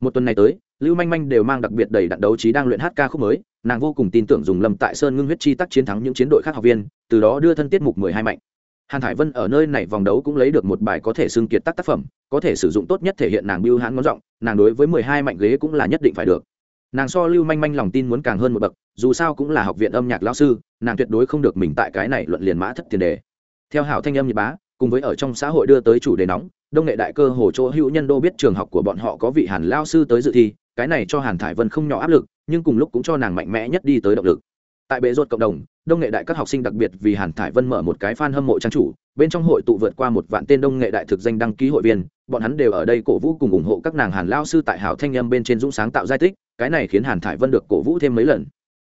Một tuần này tới, lưu manh manh đều mang đặc biệt đầy đặn đấu trí đang luyện hát ca khúc mới, nàng vô cùng tin tưởng dùng lâm tại sơn ngưng huyết chi tắc chiến thắng những chiến đội khác học viên, từ đó đưa thân tiết mục mười hai mạnh. Hàn thải vân ở nơi này vòng đấu cũng lấy được một bài có thể xưng kiệt tác tác phẩm, có thể sử dụng tốt nhất thể hiện nàng biêu hãn ngón giọng, nàng đối với mười hai mạnh ghế cũng là nhất định phải được nàng so lưu manh manh lòng tin muốn càng hơn một bậc, dù sao cũng là học viện âm nhạc lao sư, nàng tuyệt đối không được mình tại cái này luận liền mã thất tiền đề. Theo hảo thanh âm nhật bá, cùng với ở trong xã hội đưa tới chủ đề nóng, đông nghệ đại cơ hồ chỗ hữu nhân đô biết trường học của bọn họ có vị hàn lao sư tới dự thi, cái này cho hàn thải vân không nhỏ áp lực, nhưng cùng lúc cũng cho nàng mạnh mẽ nhất đi tới động lực. Tại bệ ruột cộng đồng, đông nghệ đại các học sinh đặc biệt vì hàn thải vân mở một cái f a n hâm mộ trang chủ, bên trong hội tụ vượt qua một vạn tên đông nghệ đại thực danh đăng ký hội viên, bọn hắn đều ở đây cổ vũ cùng ủng hộ các nàng hàn lao sư tại hảo thanh âm bên trên dũng sáng tạo giai tích cái này khiến hàn thải vân được cổ vũ thêm mấy lần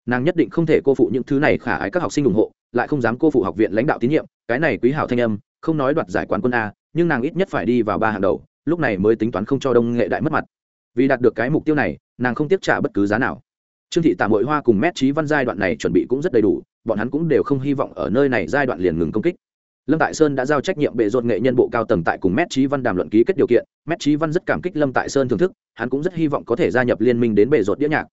nàng nhất định không thể cô phụ những thứ này khả ái các học sinh ủng hộ lại không dám cô phụ học viện lãnh đạo tín nhiệm cái này quý hảo thanh âm không nói đoạt giải quán quân a nhưng nàng ít nhất phải đi vào ba hàng đầu lúc này mới tính toán không cho đông nghệ đại mất mặt vì đạt được cái mục tiêu này nàng không tiếp trả bất cứ giá nào trương thị tạ mội hoa cùng mét trí văn giai đoạn này chuẩn bị cũng rất đầy đủ bọn hắn cũng đều không hy vọng ở nơi này giai đoạn liền ngừng công kích lâm tại sơn đã giao trách nhiệm bệ rột nghệ nhân bộ cao tầng tại cùng mét trí văn đàm luận ký kết điều kiện. Mét trí văn rất cảm kích lâm tại sơn thưởng thức, hắn cũng rất hy vọng có thể gia nhập liên minh đến bệ rột đĩa nhạc.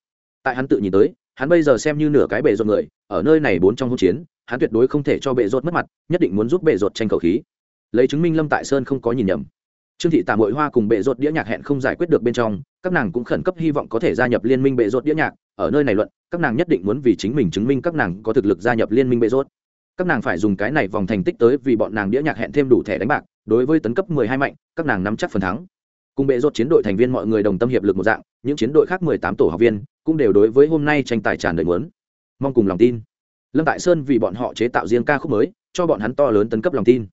Tại hắn tự nhìn tới, hắn bây giờ xem như nửa cái bệ rột người, ở nơi này bốn trong hỗn chiến, hắn tuyệt đối không thể cho bệ rột mất mặt, nhất định muốn giúp bệ rột tranh cầu khí. Lấy chứng minh lâm tại sơn không có nhìn nhầm. Trương thị tạ mội hoa cùng bệ rột đĩa nhạc hẹn không giải quyết được bên trong, các nàng cũng khẩn cấp hy vọng có thể gia nhập liên minh bệ rột đĩa nhạc. Ở nơi này luận, các nàng nhất định muốn vì chính mình chứng minh các nàng có thực lực gia nhập liên minh bệ rột các nàng phải dùng cái này vòng thành tích tới vì bọn nàng đĩa nhạc hẹn thêm đủ thẻ đánh bạc, đối với tấn cấp mười hai mạnh, các nàng nắm chắc phần thắng. Cùng bệ rốt chiến đội thành viên mọi người đồng tâm hiệp lực một dạng, những chiến đội khác mười tám tổ học viên cũng đều đối với hôm nay tranh tài tràn đầy muốn. Mong cùng lòng tin. Lâm tại sơn vì bọn họ chế tạo riêng ca khúc mới, cho bọn hắn to lớn tấn cấp lòng tin.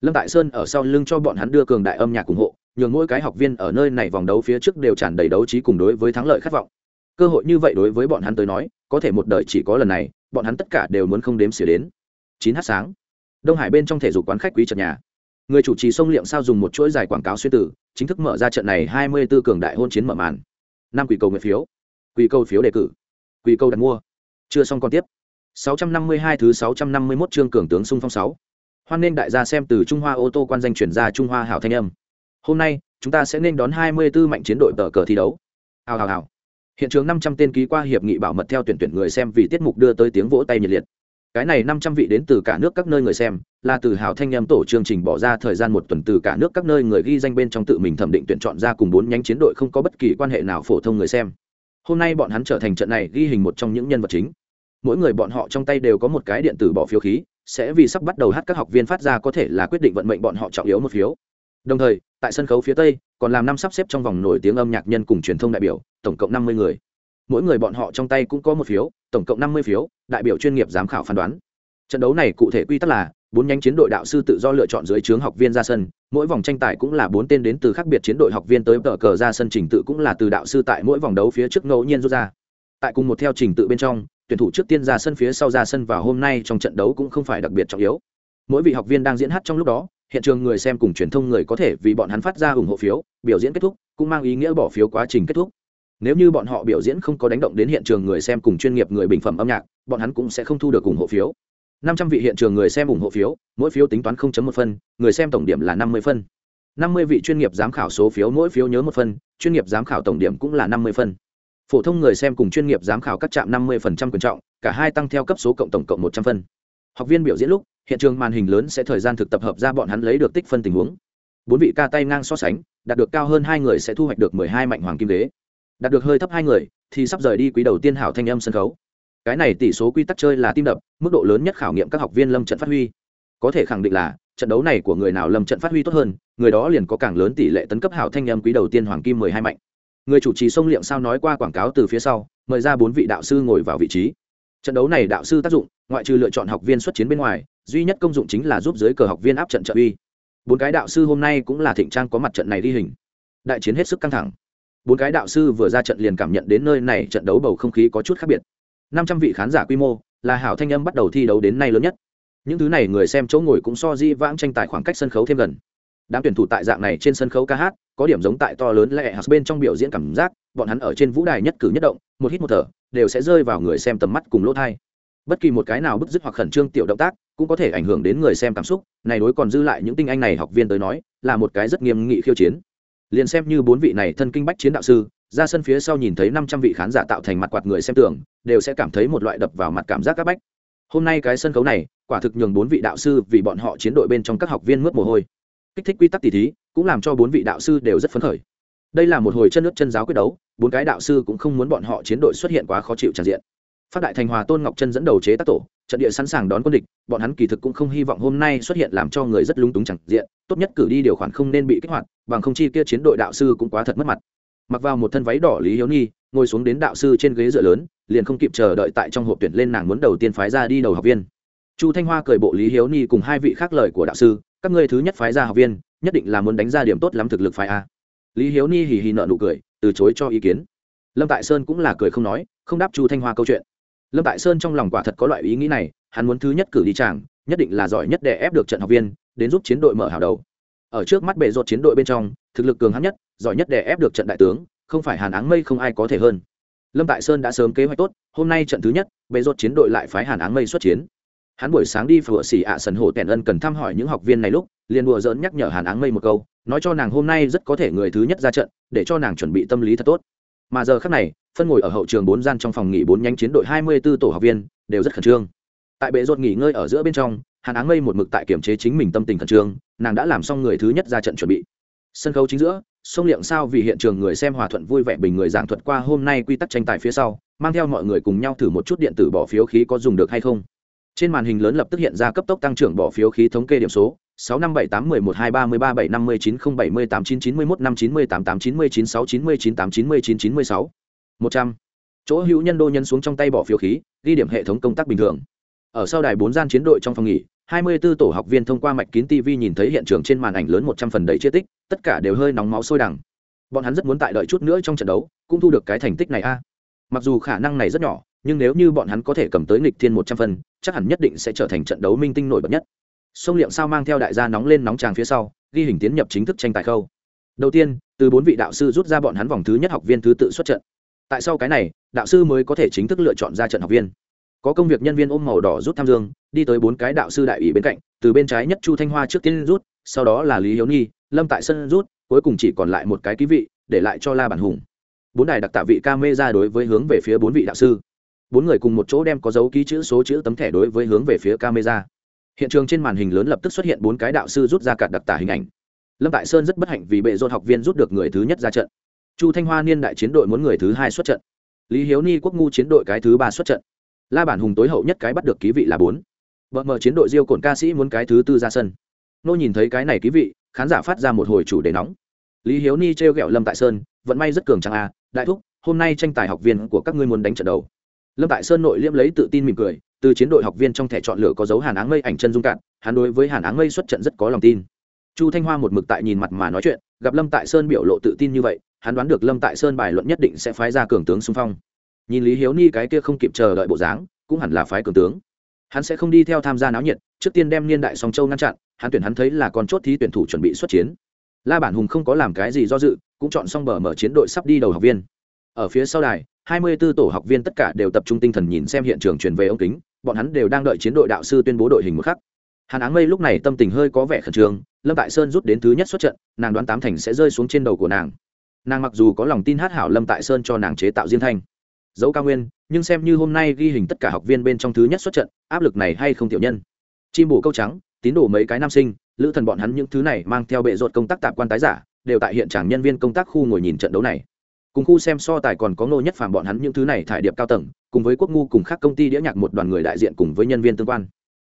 Lâm tại sơn ở sau lưng cho bọn hắn đưa cường đại âm nhạc ủng hộ, nhường mỗi cái học viên ở nơi này vòng đấu phía trước đều tràn đầy đấu trí cùng đối với thắng lợi khát vọng. Cơ hội như vậy đối với bọn hắn tới nói, có thể một đời chỉ có lần này, bọn hắn tất cả đều muốn không đếm xỉa đến chín h sáng đông hải bên trong thể dục quán khách quý trật nhà người chủ trì sông liệm sao dùng một chuỗi dài quảng cáo xuyên tử chính thức mở ra trận này hai mươi 24 cường đại hôn chiến mở màn năm quỷ cầu nguyện phiếu quỷ cầu phiếu đề cử quỷ cầu đặt mua chưa xong còn tiếp 652 thứ 651 chương cường tướng xung phong 6. Hoan nên đại gia xem từ Trung Hoa ô tô quan danh chuyển ra Trung Hoa hảo thanh âm. Hôm nay, chúng ta sẽ nên đón 24 mạnh chiến đội tờ cờ thi đấu. Hào hào hào. Hiện trường 500 tên ký qua hiệp nghị bảo mật theo tuyển tuyển người xem vì tiết mục đưa tới tiếng vỗ tay nhiệt liệt cái này năm trăm vị đến từ cả nước các nơi người xem, là từ hào thanh nhâm tổ chương trình bỏ ra thời gian một tuần từ cả nước các nơi người ghi danh bên trong tự mình thẩm định tuyển chọn ra cùng bốn nhánh chiến đội không có bất kỳ quan hệ nào phổ thông người xem. Hôm nay bọn hắn trở thành trận này ghi hình một trong những nhân vật chính. Mỗi người bọn họ trong tay đều có một cái điện tử bỏ phiếu khí, sẽ vì sắp bắt đầu hát các học viên phát ra có thể là quyết định vận mệnh bọn họ trọng yếu một phiếu. Đồng thời, tại sân khấu phía tây, còn làm năm sắp xếp trong vòng nổi tiếng âm nhạc nhân cùng truyền thông đại biểu, tổng cộng năm mươi người mỗi người bọn họ trong tay cũng có một phiếu, tổng cộng năm mươi phiếu, đại biểu chuyên nghiệp giám khảo phán đoán. Trận đấu này cụ thể quy tắc là, bốn nhánh chiến đội đạo sư tự do lựa chọn dưới trướng học viên ra sân, mỗi vòng tranh tài cũng là bốn tên đến từ khác biệt chiến đội học viên tới tờ cờ ra sân trình tự cũng là từ đạo sư tại mỗi vòng đấu phía trước ngẫu nhiên rút ra. Tại cùng một theo trình tự bên trong, tuyển thủ trước tiên ra sân phía sau ra sân và hôm nay trong trận đấu cũng không phải đặc biệt trọng yếu. Mỗi vị học viên đang diễn hát trong lúc đó, hiện trường người xem cùng truyền thông người có thể vì bọn hắn phát ra ủng hộ phiếu, biểu diễn kết thúc, cũng mang ý nghĩa bỏ phiếu quá trình kết thúc nếu như bọn họ biểu diễn không có đánh động đến hiện trường người xem cùng chuyên nghiệp người bình phẩm âm nhạc, bọn hắn cũng sẽ không thu được ủng hộ phiếu. Năm trăm vị hiện trường người xem ủng hộ phiếu, mỗi phiếu tính toán 0 một phân, người xem tổng điểm là năm mươi phân. Năm mươi vị chuyên nghiệp giám khảo số phiếu mỗi phiếu nhớ một phân, chuyên nghiệp giám khảo tổng điểm cũng là năm mươi phân. Phổ thông người xem cùng chuyên nghiệp giám khảo các trạm năm mươi phần trăm quyền trọng, cả hai tăng theo cấp số cộng tổng cộng một trăm phân. Học viên biểu diễn lúc, hiện trường màn hình lớn sẽ thời gian thực tập hợp ra bọn hắn lấy được tích phân tình huống. Bốn vị ca tay ngang so sánh, đạt được cao hơn hai người sẽ thu hoạch được mười hai mạnh hoàng kim đế đạt được hơi thấp hai người, thì sắp rời đi quý đầu tiên hảo thanh âm sân khấu. Cái này tỷ số quy tắc chơi là tim đập, mức độ lớn nhất khảo nghiệm các học viên lâm trận phát huy. Có thể khẳng định là, trận đấu này của người nào lâm trận phát huy tốt hơn, người đó liền có càng lớn tỷ lệ tấn cấp hảo thanh âm quý đầu tiên hoàng kim mười hai mạnh. Người chủ trì sông liệm sao nói qua quảng cáo từ phía sau, mời ra bốn vị đạo sư ngồi vào vị trí. Trận đấu này đạo sư tác dụng, ngoại trừ lựa chọn học viên xuất chiến bên ngoài, duy nhất công dụng chính là giúp dưới cờ học viên áp trận trợ uy. Bốn cái đạo sư hôm nay cũng là thịnh trang có mặt trận này đi hình. Đại chiến hết sức căng thẳng bốn cái đạo sư vừa ra trận liền cảm nhận đến nơi này trận đấu bầu không khí có chút khác biệt. Năm trăm vị khán giả quy mô, là hảo thanh âm bắt đầu thi đấu đến nay lớn nhất. Những thứ này người xem chỗ ngồi cũng so di vãng tranh tài khoảng cách sân khấu thêm gần. Đám tuyển thủ tại dạng này trên sân khấu ca hát, có điểm giống tại to lớn lệ hạt bên trong biểu diễn cảm giác, bọn hắn ở trên vũ đài nhất cử nhất động, một hít một thở, đều sẽ rơi vào người xem tầm mắt cùng lỗ thai. Bất kỳ một cái nào bức dứt hoặc khẩn trương tiểu động tác, cũng có thể ảnh hưởng đến người xem cảm xúc, này đối còn dư lại những tinh anh này học viên tới nói, là một cái rất nghiêm nghị khiêu chiến liền xem như bốn vị này thân kinh bách chiến đạo sư, ra sân phía sau nhìn thấy năm trăm vị khán giả tạo thành mặt quạt người xem tưởng đều sẽ cảm thấy một loại đập vào mặt cảm giác các bách. Hôm nay cái sân khấu này, quả thực nhường bốn vị đạo sư vì bọn họ chiến đội bên trong các học viên mướt mồ hôi. Kích thích quy tắc tỷ thí, cũng làm cho bốn vị đạo sư đều rất phấn khởi. Đây là một hồi chân nước chân giáo quyết đấu, bốn cái đạo sư cũng không muốn bọn họ chiến đội xuất hiện quá khó chịu tràn diện phát đại thành hòa tôn ngọc chân dẫn đầu chế tác tổ, trận địa sẵn sàng đón quân địch, bọn hắn kỳ thực cũng không hy vọng hôm nay xuất hiện làm cho người rất lung túng chẳng diện, tốt nhất cử đi điều khoản không nên bị kích hoạt, bằng không chi kia chiến đội đạo sư cũng quá thật mất mặt. Mặc vào một thân váy đỏ lý hiếu nhi ngồi xuống đến đạo sư trên ghế dựa lớn, liền không kịp chờ đợi tại trong hộp tuyển lên nàng muốn đầu tiên phái ra đi đầu học viên. Chu thanh hoa cười bộ lý hiếu nhi cùng hai vị khác lời của đạo sư, các ngươi thứ nhất phái ra học viên, nhất định là muốn đánh ra điểm tốt lắm thực lực phái a. Lý hiếu ni hì hì nợ nụ cười, từ chối cho ý kiến. Lâm tại sơn cũng là cười không nói, không đáp chu thanh hoa câu chuyện lâm tại sơn trong lòng quả thật có loại ý nghĩ này, hắn muốn thứ nhất cử đi chàng, nhất định là giỏi nhất để ép được trận học viên, đến giúp chiến đội mở hào đầu. Ở trước mắt bệ rột chiến đội bên trong, thực lực cường hắn nhất, giỏi nhất để ép được trận đại tướng, không phải hàn áng mây không ai có thể hơn. Lâm tại sơn đã sớm kế hoạch tốt, hôm nay trận thứ nhất, bệ rột chiến đội lại phái hàn áng mây xuất chiến. Hắn buổi sáng đi phở xỉ ạ sần hồ tèn ân cần thăm hỏi những học viên này lúc, liền đùa dỡn nhắc nhở hàn áng mây một câu, nói cho nàng hôm nay rất có thể người thứ nhất ra trận, để cho nàng chuẩn bị tâm lý thật tốt. Mà giờ khác này phân ngồi ở hậu trường bốn gian trong phòng nghỉ bốn nhánh chiến đội hai mươi 24 tổ học viên, đều rất khẩn trương. Tại bệ ruột nghỉ ngơi ở giữa bên trong, hàn áng mây một mực tại kiểm chế chính mình tâm tình khẩn trương, nàng đã làm xong người thứ nhất ra trận chuẩn bị. Sân khấu chính giữa, sông liệng sao vì hiện trường người xem hòa thuận vui vẻ bình người giảng thuật qua hôm nay quy tắc tranh tài phía sau, mang theo mọi người cùng nhau thử một chút điện tử bỏ phiếu khí có dùng được hay không. Trên màn hình lớn lập tức hiện ra cấp tốc tăng trưởng bỏ phiếu khí thống kê điểm số 657811233759070789991591889969996 một trăm chỗ hữu nhân đô nhân xuống trong tay bỏ phiếu khí ghi điểm hệ thống công tác bình thường ở sau đài bốn gian chiến đội trong phòng nghỉ hai mươi 24 tổ học viên thông qua mạch kín TV nhìn thấy hiện trường trên màn ảnh lớn một trăm phần đầy chia tích, tất cả đều hơi nóng máu sôi đằng. Bọn hắn rất muốn tại đợi chút nữa trong trận đấu, cũng thu được cái thành tích này a. Mặc dù khả năng này rất nhỏ, nhưng nếu như bọn hắn có thể cầm tới nghịch thiên một trăm phần, chắc hẳn nhất định sẽ trở thành trận đấu minh tinh nổi bật nhất. Sông Liệm sao mang theo đại gia nóng lên nóng tràng phía sau, ghi hình tiến nhập chính thức tranh tài khâu. Đầu tiên, từ bốn vị đạo sư rút ra bọn hắn vòng thứ nhất học viên thứ tự xuất trận. Tại sau cái này, đạo sư mới có thể chính thức lựa chọn ra trận học viên. Có công việc nhân viên ôm màu đỏ rút tham dương đi tới bốn cái đạo sư đại ủy bên cạnh từ bên trái nhất chu thanh hoa trước tiên rút sau đó là lý hiếu nhi lâm tại sân rút cuối cùng chỉ còn lại một cái ký vị để lại cho la bản hùng. Bốn đài đặc tạ vị ca mê ra đối với hướng về phía bốn vị đạo sư. Bốn người cùng một chỗ đem có dấu ký chữ số chữ tấm thẻ đối với hướng về phía camera hiện trường trên màn hình lớn lập tức xuất hiện bốn cái đạo sư rút ra cạt đặc tả hình ảnh. Lâm tại sơn rất bất hạnh vì bệ dôn học viên rút được người thứ nhất ra trận chu thanh hoa niên đại chiến đội muốn người thứ hai xuất trận. Lý hiếu ni quốc ngu chiến đội cái thứ ba xuất trận. La bản hùng tối hậu nhất cái bắt được ký vị là bốn. Vợ mờ chiến đội diêu cồn ca sĩ muốn cái thứ tư ra sân. Nô nhìn thấy cái này ký vị, khán giả phát ra một hồi chủ đề nóng. Lý hiếu ni t r ghẹo lâm tại sơn, vận may rất cường trang a à, đại thúc, hôm nay tranh tài học viên của các ngươi muốn đánh trận đầu. Lâm tại sơn nội liêm lấy tự tin mỉm cười, từ chiến đội học viên trong thẻ chọn lựa có dấu hàn áng mây ảnh chân dung cạn, hắn đối với hàn áng mây xuất trận rất có lòng tin. Chu thanh hoa một mực tại nhìn mặt mà nói chuyện, gặp lâm tại sơn biểu lộ tự tin như vậy hắn đoán được lâm tại sơn bài luận nhất định sẽ phái ra cường tướng xung phong. Nhìn lý hiếu ni cái kia không kịp chờ đợi bộ dáng, cũng hẳn là phái cường tướng. Hắn sẽ không đi theo tham gia náo nhiệt, trước tiên đem niên đại song châu ngăn chặn, hắn tuyển hắn thấy là con chốt thí tuyển thủ chuẩn bị xuất chiến. La bản hùng không có làm cái gì do dự, cũng chọn xong bờ mở chiến đội sắp đi đầu học viên. Ở phía sau đài, hai mươi 24 tổ học viên tất cả đều tập trung tinh thần nhìn xem hiện trường truyền về ống kính, bọn hắn đều đang đợi chiến đội đạo sư tuyên bố đội hình một khắc. Hàn áng mây lúc này tâm tình hơi có vẻ khẩn trương, lâm tại sơn rút đến thứ nhất xuất trận, nàng đoán tám thành sẽ rơi xuống trên đầu của nàng nàng mặc dù có lòng tin hát hảo lâm tại sơn cho nàng chế tạo diên thanh, dấu cao nguyên, nhưng xem như hôm nay ghi hình tất cả học viên bên trong thứ nhất xuất trận, áp lực này hay không tiểu nhân. Chim bổ câu trắng, tín đồ mấy cái nam sinh, lữ thần bọn hắn những thứ này mang theo bệ ruột công tác tạp quan tái giả, đều tại hiện trạng nhân viên công tác khu ngồi nhìn trận đấu này. Cùng khu xem so tài còn có nô nhất phàm bọn hắn những thứ này thải điệp cao tầng, cùng với quốc ngu cùng các công ty đĩa nhạc một đoàn người đại diện cùng với nhân viên tương quan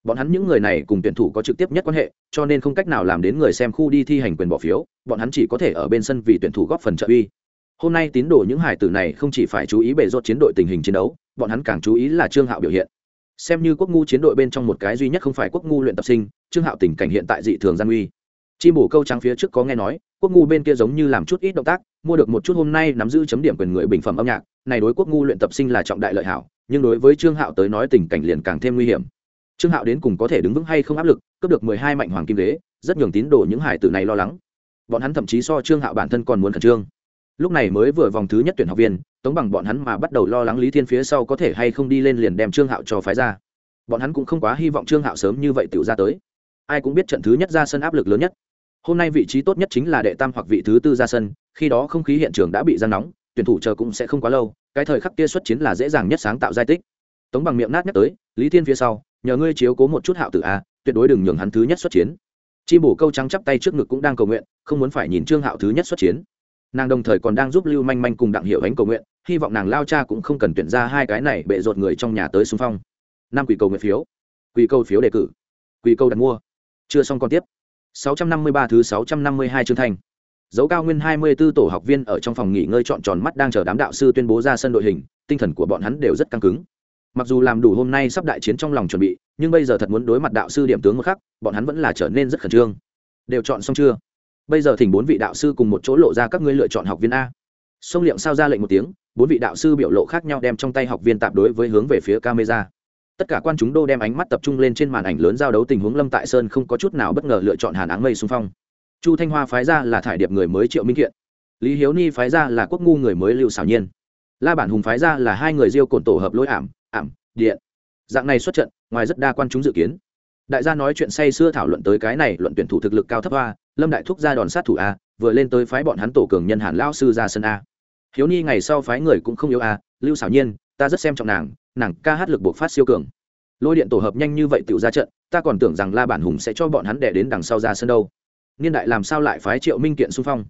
bọn hắn những người này cùng tuyển thủ có trực tiếp nhất quan hệ, cho nên không cách nào làm đến người xem khu đi thi hành quyền bỏ phiếu, bọn hắn chỉ có thể ở bên sân vì tuyển thủ góp phần trợ uy. Hôm nay tín đồ những hải tử này không chỉ phải chú ý bề rốt chiến đội tình hình chiến đấu, bọn hắn càng chú ý là trương hạo biểu hiện. Xem như quốc ngu chiến đội bên trong một cái duy nhất không phải quốc ngu luyện tập sinh, trương hạo tình cảnh hiện tại dị thường gian uy chi bổ câu trắng phía trước có nghe nói, quốc ngu bên kia giống như làm chút ít động tác, mua được một chút hôm nay nắm giữ chấm điểm quyền người bình phẩm âm nhạc, này đối quốc ngu luyện tập sinh là trọng đại lợi hảo, nhưng đối với trương hạo tới nói tình cảnh liền càng thêm nguy hiểm trương hạo đến cùng có thể đứng vững hay không áp lực, cướp được mười hai mạnh hoàng kim đế rất nhường tín đồ những hải tử này lo lắng. Bọn hắn thậm chí so trương hạo bản thân còn muốn khẩn trương. Lúc này mới vừa vòng thứ nhất tuyển học viên, tống bằng bọn hắn mà bắt đầu lo lắng lý thiên phía sau có thể hay không đi lên liền đem trương hạo cho phái ra. Bọn hắn cũng không quá hy vọng trương hạo sớm như vậy tự ra tới. Ai cũng biết trận thứ nhất ra sân áp lực lớn nhất. Hôm nay vị trí tốt nhất chính là đệ tam hoặc vị thứ tư ra sân, khi đó không khí hiện trường đã bị giăng nóng, tuyển thủ chờ cũng sẽ không quá lâu, cái thời khắc kia xuất chiến là dễ dàng nhất sáng tạo giai tích. Tống bằng miệng nát nhắc tới, lý thiên phía sau nhờ ngươi chiếu cố một chút hạo tử a, tuyệt đối đừng nhường hắn thứ nhất xuất chiến. Chim bổ câu trắng chắp tay trước ngực cũng đang cầu nguyện, không muốn phải nhìn trương hạo thứ nhất xuất chiến. Nàng đồng thời còn đang giúp lưu manh manh cùng đặng hiệu ánh cầu nguyện, hy vọng nàng lao cha cũng không cần tuyển ra hai cái này bệ rột người trong nhà tới xung phong. Năm quỷ cầu nguyện phiếu. Quỷ câu phiếu đề cử. Quỷ câu đặt mua. Chưa xong còn tiếp. 653 thứ 652 chương thành. Dấu cao nguyên 24 tổ học viên ở trong phòng nghỉ ngơi trọn tròn mắt đang chờ đám đạo sư tuyên bố ra sân đội hình, tinh thần của bọn hắn đều rất căng cứng mặc dù làm đủ hôm nay sắp đại chiến trong lòng chuẩn bị, nhưng bây giờ thật muốn đối mặt đạo sư điểm tướng một khắc, bọn hắn vẫn là trở nên rất khẩn trương. Đều chọn xong chưa? Bây giờ thỉnh bốn vị đạo sư cùng một chỗ lộ ra các ngươi lựa chọn học viên a. Sông liệm sao ra lệnh một tiếng, bốn vị đạo sư biểu lộ khác nhau đem trong tay học viên tạp đối với hướng về phía camera. Tất cả quan chúng đô đem ánh mắt tập trung lên trên màn ảnh lớn giao đấu tình huống lâm tại sơn không có chút nào bất ngờ lựa chọn hàn áng mây xung phong. Chu thanh hoa phái ra là thải điệp người mới triệu minh kiện. Lý hiếu ni phái ra là quốc ngu người mới lưu xảo nhiên. La bản hùng phái ra là hai người diêu cồn tổ hợp lỗi ảm ảm, điện. Dạng này xuất trận, ngoài rất đa quan chúng dự kiến. Đại gia nói chuyện say sưa thảo luận tới cái này, luận tuyển thủ thực lực cao thấp a, lâm đại thúc ra đòn sát thủ a, vừa lên tới phái bọn hắn tổ cường nhân hàn lao sư ra sân a. Hiếu ni ngày sau phái người cũng không yếu a, lưu xảo nhiên, ta rất xem trọng nàng nàng ca hát lực buộc phát siêu cường. Lôi điện tổ hợp nhanh như vậy tự ra trận, ta còn tưởng rằng la bản hùng sẽ cho bọn hắn đẻ đến đằng sau ra sân đâu. Niên đại làm sao lại phái triệu minh kiện xung phong?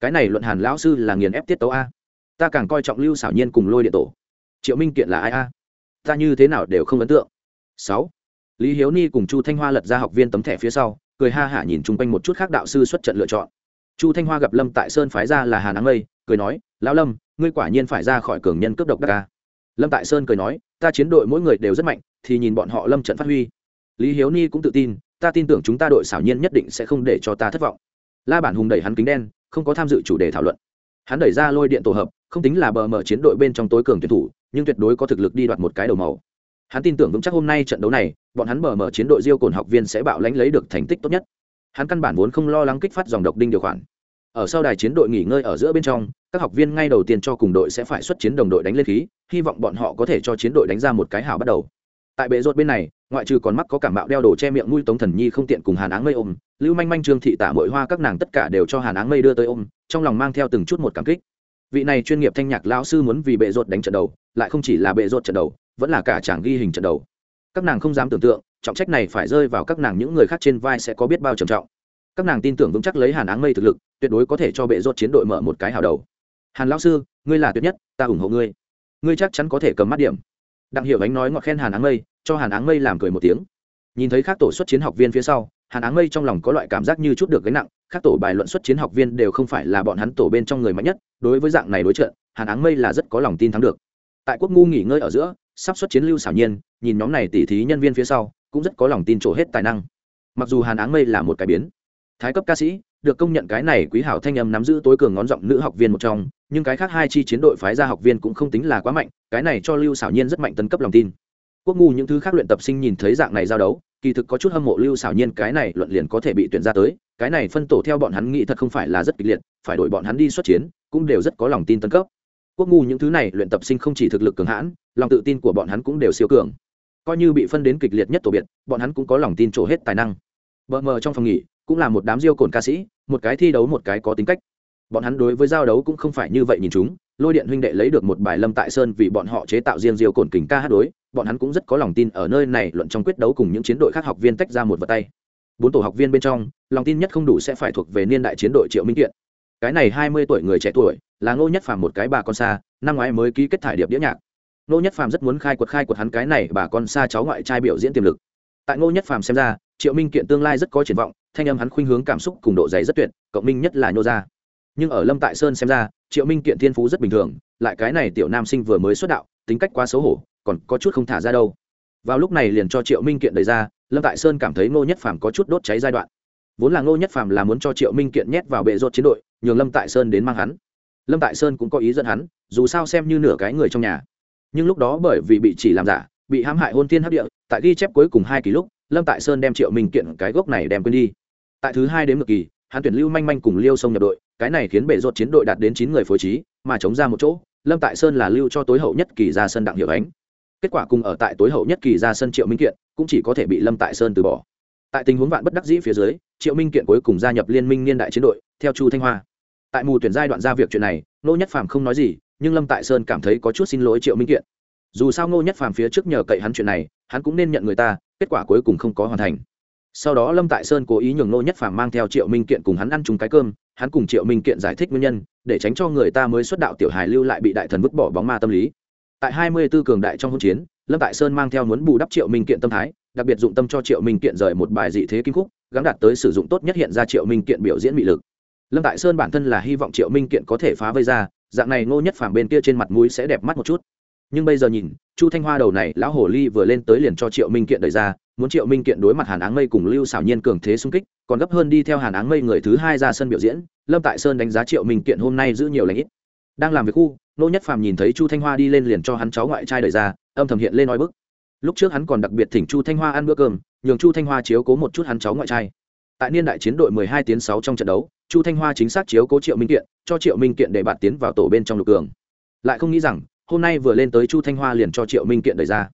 Cái này luận hàn lão sư là nghiền ép tiết tấu a. Ta càng coi trọng lưu xảo nhiên cùng lôi điện tổ. Triệu minh kiện là ai a? Ta như thế nào đều không ấn tượng. Sáu. Lý hiếu ni cùng chu thanh hoa lật ra học viên tấm thẻ phía sau, cười ha hả nhìn chung quanh một chút khác đạo sư xuất trận lựa chọn. Chu thanh hoa gặp lâm tại sơn phái ra là hà nắng mây cười nói, lão lâm, ngươi quả nhiên phải ra khỏi cường nhân cướp độc đắc ca lâm tại sơn cười nói, ta chiến đội mỗi người đều rất mạnh, thì nhìn bọn họ lâm trận phát huy. Lý hiếu ni cũng tự tin, ta tin tưởng chúng ta đội xảo nhiên nhất định sẽ không để cho ta thất vọng. La bản hùng đẩy hắn kính đen, không có tham dự chủ đề thảo luận. Hắn đẩy ra lôi điện tổ hợp, không tính là bờ mở chiến đội bên trong tối cường tuyển thủ nhưng tuyệt đối có thực lực đi đoạt một cái đầu màu. Hắn tin tưởng vững chắc hôm nay trận đấu này, bọn hắn mở mở chiến đội diêu cồn học viên sẽ bạo lãnh lấy được thành tích tốt nhất. Hắn căn bản vốn không lo lắng kích phát dòng độc đinh điều khoản. Ở sau đài chiến đội nghỉ ngơi ở giữa bên trong, các học viên ngay đầu tiên cho cùng đội sẽ phải xuất chiến đồng đội đánh lên khí, hy vọng bọn họ có thể cho chiến đội đánh ra một cái hảo bắt đầu. Tại bệ rột bên này, ngoại trừ còn mắc có cảm bạo đeo đồ che miệng nuôi tống thần nhi không tiện cùng hàn áng mây ôm, lưu manh manh, trương thị tả mội hoa các nàng tất cả đều cho hàn áng mây đưa tới ôm, trong lòng mang theo từng chút một cảm kích vị này chuyên nghiệp thanh nhạc lão sư muốn vì bệ rột đánh trận đầu, lại không chỉ là bệ rột trận đầu, vẫn là cả chàng ghi hình trận đầu. Các nàng không dám tưởng tượng, trọng trách này phải rơi vào các nàng những người khác trên vai sẽ có biết bao trầm trọng. Các nàng tin tưởng vững chắc lấy hàn áng mây thực lực, tuyệt đối có thể cho bệ rột chiến đội mở một cái hào đầu. Hàn lão sư, ngươi là tuyệt nhất, ta ủng hộ ngươi. Ngươi chắc chắn có thể cầm mắt điểm. Đặng hiểu ánh nói ngọt khen hàn áng mây, cho hàn áng mây làm cười một tiếng. Nhìn thấy các tổ xuất chiến học viên phía sau hàn áng mây trong lòng có loại cảm giác như chút được gánh nặng các tổ bài luận xuất chiến học viên đều không phải là bọn hắn tổ bên trong người mạnh nhất, đối với dạng này đối trận, hàn áng mây là rất có lòng tin thắng được. Tại quốc ngu nghỉ ngơi ở giữa, sắp xuất chiến lưu xảo nhiên, nhìn nhóm này tỉ thí nhân viên phía sau, cũng rất có lòng tin trổ hết tài năng. Mặc dù hàn áng mây là một cái biến, thái cấp ca sĩ, được công nhận cái này quý hảo thanh âm nắm giữ tối cường ngón giọng nữ học viên một trong, nhưng cái khác hai chi chiến đội phái ra học viên cũng không tính là quá mạnh, cái này cho lưu xảo nhiên rất mạnh tấn cấp lòng tin quốc ngu những thứ khác luyện tập sinh nhìn thấy dạng này giao đấu, kỳ thực có chút hâm mộ lưu xảo nhiên, cái này luận liền có thể bị tuyển ra tới, cái này phân tổ theo bọn hắn nghĩ thật không phải là rất kịch liệt, phải đổi bọn hắn đi xuất chiến, cũng đều rất có lòng tin tấn cấp. Quốc ngu những thứ này luyện tập sinh không chỉ thực lực cường hãn, lòng tự tin của bọn hắn cũng đều siêu cường. Coi như bị phân đến kịch liệt nhất tổ biệt, bọn hắn cũng có lòng tin trổ hết tài năng. Bờ mờ trong phòng nghỉ, cũng là một đám diêu cồn ca sĩ, một cái thi đấu một cái có tính cách. Bọn hắn đối với giao đấu cũng không phải như vậy nhìn chúng, lôi điện huynh đệ lấy được một bài lâm tại sơn vì bọn họ chế tạo riêng diêu cồn kình ca hát đối bọn hắn cũng rất có lòng tin ở nơi này luận trong quyết đấu cùng những chiến đội khác học viên tách ra một vật tay. Bốn tổ học viên bên trong, lòng tin nhất không đủ sẽ phải thuộc về niên đại chiến đội triệu minh kiện. Cái này hai mươi tuổi người trẻ tuổi, là ngô nhất phàm một cái bà con xa, năm ngoái mới ký kết thải điệp đĩa nhạc. Ngô nhất phàm rất muốn khai quật khai quật hắn cái này bà con xa cháu ngoại trai biểu diễn tiềm lực. Tại ngô nhất phàm xem ra, triệu minh kiện tương lai rất có triển vọng, thanh âm hắn khuynh hướng cảm xúc cùng độ dày rất tuyệt, cộng minh nhất là nhô ra nhưng ở lâm tại sơn xem ra, triệu minh kiện thiên phú rất bình thường, lại cái này tiểu nam sinh vừa mới xuất đạo, tính cách quá xấu hổ còn có chút không thả ra đâu. Vào lúc này liền cho triệu minh kiện đẩy ra, lâm tại sơn cảm thấy ngô nhất phàm có chút đốt cháy giai đoạn. Vốn là ngô nhất phàm là muốn cho triệu minh kiện nhét vào bệ rột chiến đội, nhường lâm tại sơn đến mang hắn. Lâm tại sơn cũng có ý dẫn hắn, dù sao xem như nửa cái người trong nhà. Nhưng lúc đó bởi vì bị chỉ làm giả, bị hãm hại hôn thiên hấp địa, tại ghi chép cuối cùng hai kỳ lúc, lâm tại sơn đem triệu minh kiện cái gốc này đem quên đi. Tại thứ hai đến ngược kỳ, hắn tuyển lưu manh manh cùng liêu sông nhập đội, cái này khiến bệ rột chiến đội đạt đến chín người phối trí, mà chống ra một chỗ, lâm tại sơn là lưu cho tối hậu nhất kỳ ra sân đặng hiệu ánh kết quả cùng ở tại tối hậu nhất kỳ ra sân triệu minh kiện, cũng chỉ có thể bị lâm tại sơn từ bỏ. Tại tình huống vạn bất đắc dĩ phía dưới, triệu minh kiện cuối cùng gia nhập liên minh niên đại chiến đội, theo chu thanh hoa. Tại mù tuyển giai đoạn ra việc chuyện này nô nhất phàm không nói gì, nhưng lâm tại sơn cảm thấy có chút xin lỗi triệu minh kiện. Dù sao ngô nhất phàm phía trước nhờ cậy hắn chuyện này, hắn cũng nên nhận người ta, kết quả cuối cùng không có hoàn thành. Sau đó lâm tại sơn cố ý nhường ngô nhất phàm mang theo triệu minh kiện cùng hắn ăn chung cái cơm, hắn cùng triệu minh kiện giải thích nguyên nhân, để tránh cho người ta mới xuất đạo tiểu hài lưu lại bị đại thần vứt bỏ bóng ma tâm lý tại hai mươi 24 cường đại trong hỗn chiến, lâm tại sơn mang theo muốn bù đắp triệu minh kiện tâm thái, đặc biệt dụng tâm cho triệu minh kiện rời một bài dị thế kim khúc gắn đạt tới sử dụng tốt nhất hiện ra triệu minh kiện biểu diễn mị lực. Lâm tại sơn bản thân là hy vọng triệu minh kiện có thể phá vây ra, dạng này ngô nhất phàm bên kia trên mặt mũi sẽ đẹp mắt một chút. Nhưng bây giờ nhìn, chu thanh hoa đầu này, lão hồ ly vừa lên tới liền cho triệu minh kiện đẩy ra, muốn triệu minh kiện đối mặt hàn áng mây cùng lưu xảo nhiên cường thế xung kích, còn gấp hơn đi theo hàn áng mây người thứ hai ra sân biểu diễn, lâm tại sơn đánh giá triệu minh kiện hôm nay giữ nhiều lãnh ít. Đang làm việc khu nô nhất phàm nhìn thấy chu thanh hoa đi lên liền cho hắn cháu ngoại trai đời ra, âm thầm hiện lên nói bức. Lúc trước hắn còn đặc biệt thỉnh chu thanh hoa ăn bữa cơm, nhường chu thanh hoa chiếu cố một chút hắn cháu ngoại trai. Tại niên đại chiến đội 12 tiến 6 trong trận đấu, chu thanh hoa chính xác chiếu cố triệu minh kiện, cho triệu minh kiện để bạn tiến vào tổ bên trong lục cường. Lại không nghĩ rằng, hôm nay vừa lên tới chu thanh hoa liền cho triệu minh kiện đời ra.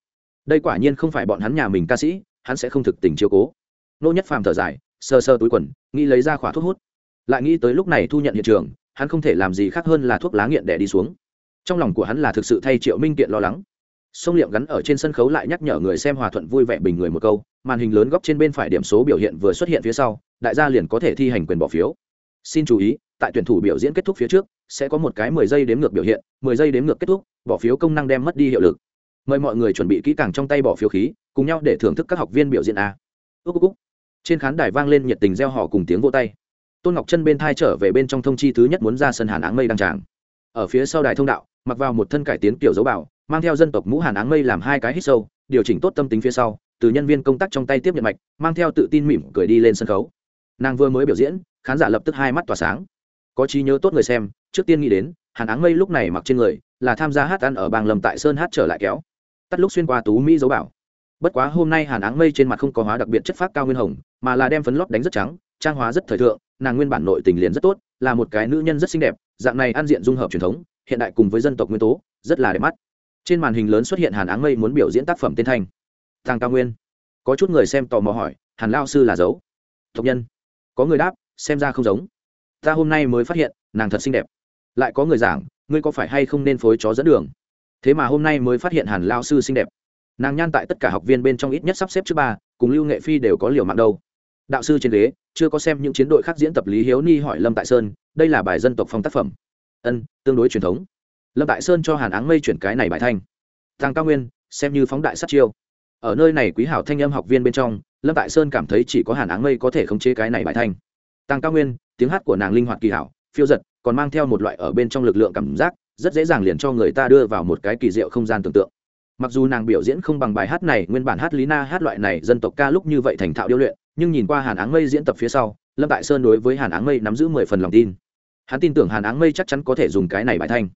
Đây quả nhiên không phải bọn hắn nhà mình ca sĩ, hắn sẽ không thực tình chiếu cố. Nô nhất phàm thở dài sơ sơ túi quần, nghĩ lấy ra khỏa thuốc hút. Lại nghĩ tới lúc này thu nhận hiện trường, hắn không thể làm gì khác hơn là thuốc lá nghiện để đi xuống trong lòng của hắn là thực sự thay triệu minh kiện lo lắng. Sông liệm gắn ở trên sân khấu lại nhắc nhở người xem hòa thuận vui vẻ bình người một câu, màn hình lớn góc trên bên phải điểm số biểu hiện vừa xuất hiện phía sau, đại gia liền có thể thi hành quyền bỏ phiếu. Xin chú ý, tại tuyển thủ biểu diễn kết thúc phía trước, sẽ có một cái mười giây đếm ngược biểu hiện, mười giây đếm ngược kết thúc, bỏ phiếu công năng đem mất đi hiệu lực. Mời mọi người chuẩn bị kỹ càng trong tay bỏ phiếu khí, cùng nhau để thưởng thức các học viên biểu diễn a. Ước ước trên khán đài vang lên nhiệt tình gieo họ cùng tiếng vô tay. Tôn ngọc chân bên thai trở về bên trong thông chi thứ nhất muốn ra sân hàn áng mây đăng tràng. Ở phía sau đài thông đạo mặc vào một thân cải tiến kiểu dấu bảo, mang theo dân tộc mũ hàn áng mây làm hai cái hít sâu, điều chỉnh tốt tâm tính phía sau, từ nhân viên công tác trong tay tiếp nhận mạch, mang theo tự tin mỉm cười đi lên sân khấu. Nàng vừa mới biểu diễn, khán giả lập tức hai mắt tỏa sáng. Có trí nhớ tốt người xem, trước tiên nghĩ đến, hàn áng mây lúc này mặc trên người, là tham gia hát ăn ở bang lầm tại sơn hát trở lại kéo. Tắt lúc xuyên qua tú mỹ dấu bảo. Bất quá hôm nay hàn áng mây trên mặt không có hóa đặc biệt chất phác cao nguyên hồng, mà là đem phấn lót đánh rất trắng, trang hóa rất thời thượng, nàng nguyên bản nội tình liền rất tốt, là một cái nữ nhân rất xinh đẹp, dạng này ăn diện dung hợp truyền thống hiện đại cùng với dân tộc nguyên tố, rất là đẹp mắt. Trên màn hình lớn xuất hiện hàn áng mây muốn biểu diễn tác phẩm tên thanh. Thang cao nguyên. Có chút người xem tò mò hỏi, hàn lao sư là dấu? Tộc nhân. Có người đáp, xem ra không giống. Ta hôm nay mới phát hiện, nàng thật xinh đẹp. Lại có người giảng, ngươi có phải hay không nên phối chó dẫn đường? Thế mà hôm nay mới phát hiện hàn lao sư xinh đẹp. Nàng nhan tại tất cả học viên bên trong ít nhất sắp xếp trước ba, cùng lưu nghệ phi đều có liều mạng đâu. Đạo sư trên ghế, chưa có xem những chiến đội khác diễn tập lý hiếu ni hỏi lâm tại sơn, đây là bài dân tộc phong tác phẩm ân, tương đối truyền thống. Lâm tại sơn cho hàn áng mây chuyển cái này bài thanh. Thằng cao nguyên, xem như phóng đại sát chiêu. Ở nơi này quý hảo thanh âm học viên bên trong, lâm tại sơn cảm thấy chỉ có hàn áng mây có thể khống chế cái này bài thanh. Tăng cao nguyên, tiếng hát của nàng linh hoạt kỳ hảo, phiêu giật, còn mang theo một loại ở bên trong lực lượng cảm giác, rất dễ dàng liền cho người ta đưa vào một cái kỳ diệu không gian tưởng tượng. Mặc dù nàng biểu diễn không bằng bài hát này, nguyên bản hát lý na, hát loại này dân tộc ca lúc như vậy thành thạo điêu luyện, nhưng nhìn qua hàn áng mây diễn tập phía sau, lâm tại sơn đối với hàn áng mây nắm giữ mười phần lòng tin hắn tin tưởng hàn áng mây chắc chắn có thể dùng cái này bài thanh.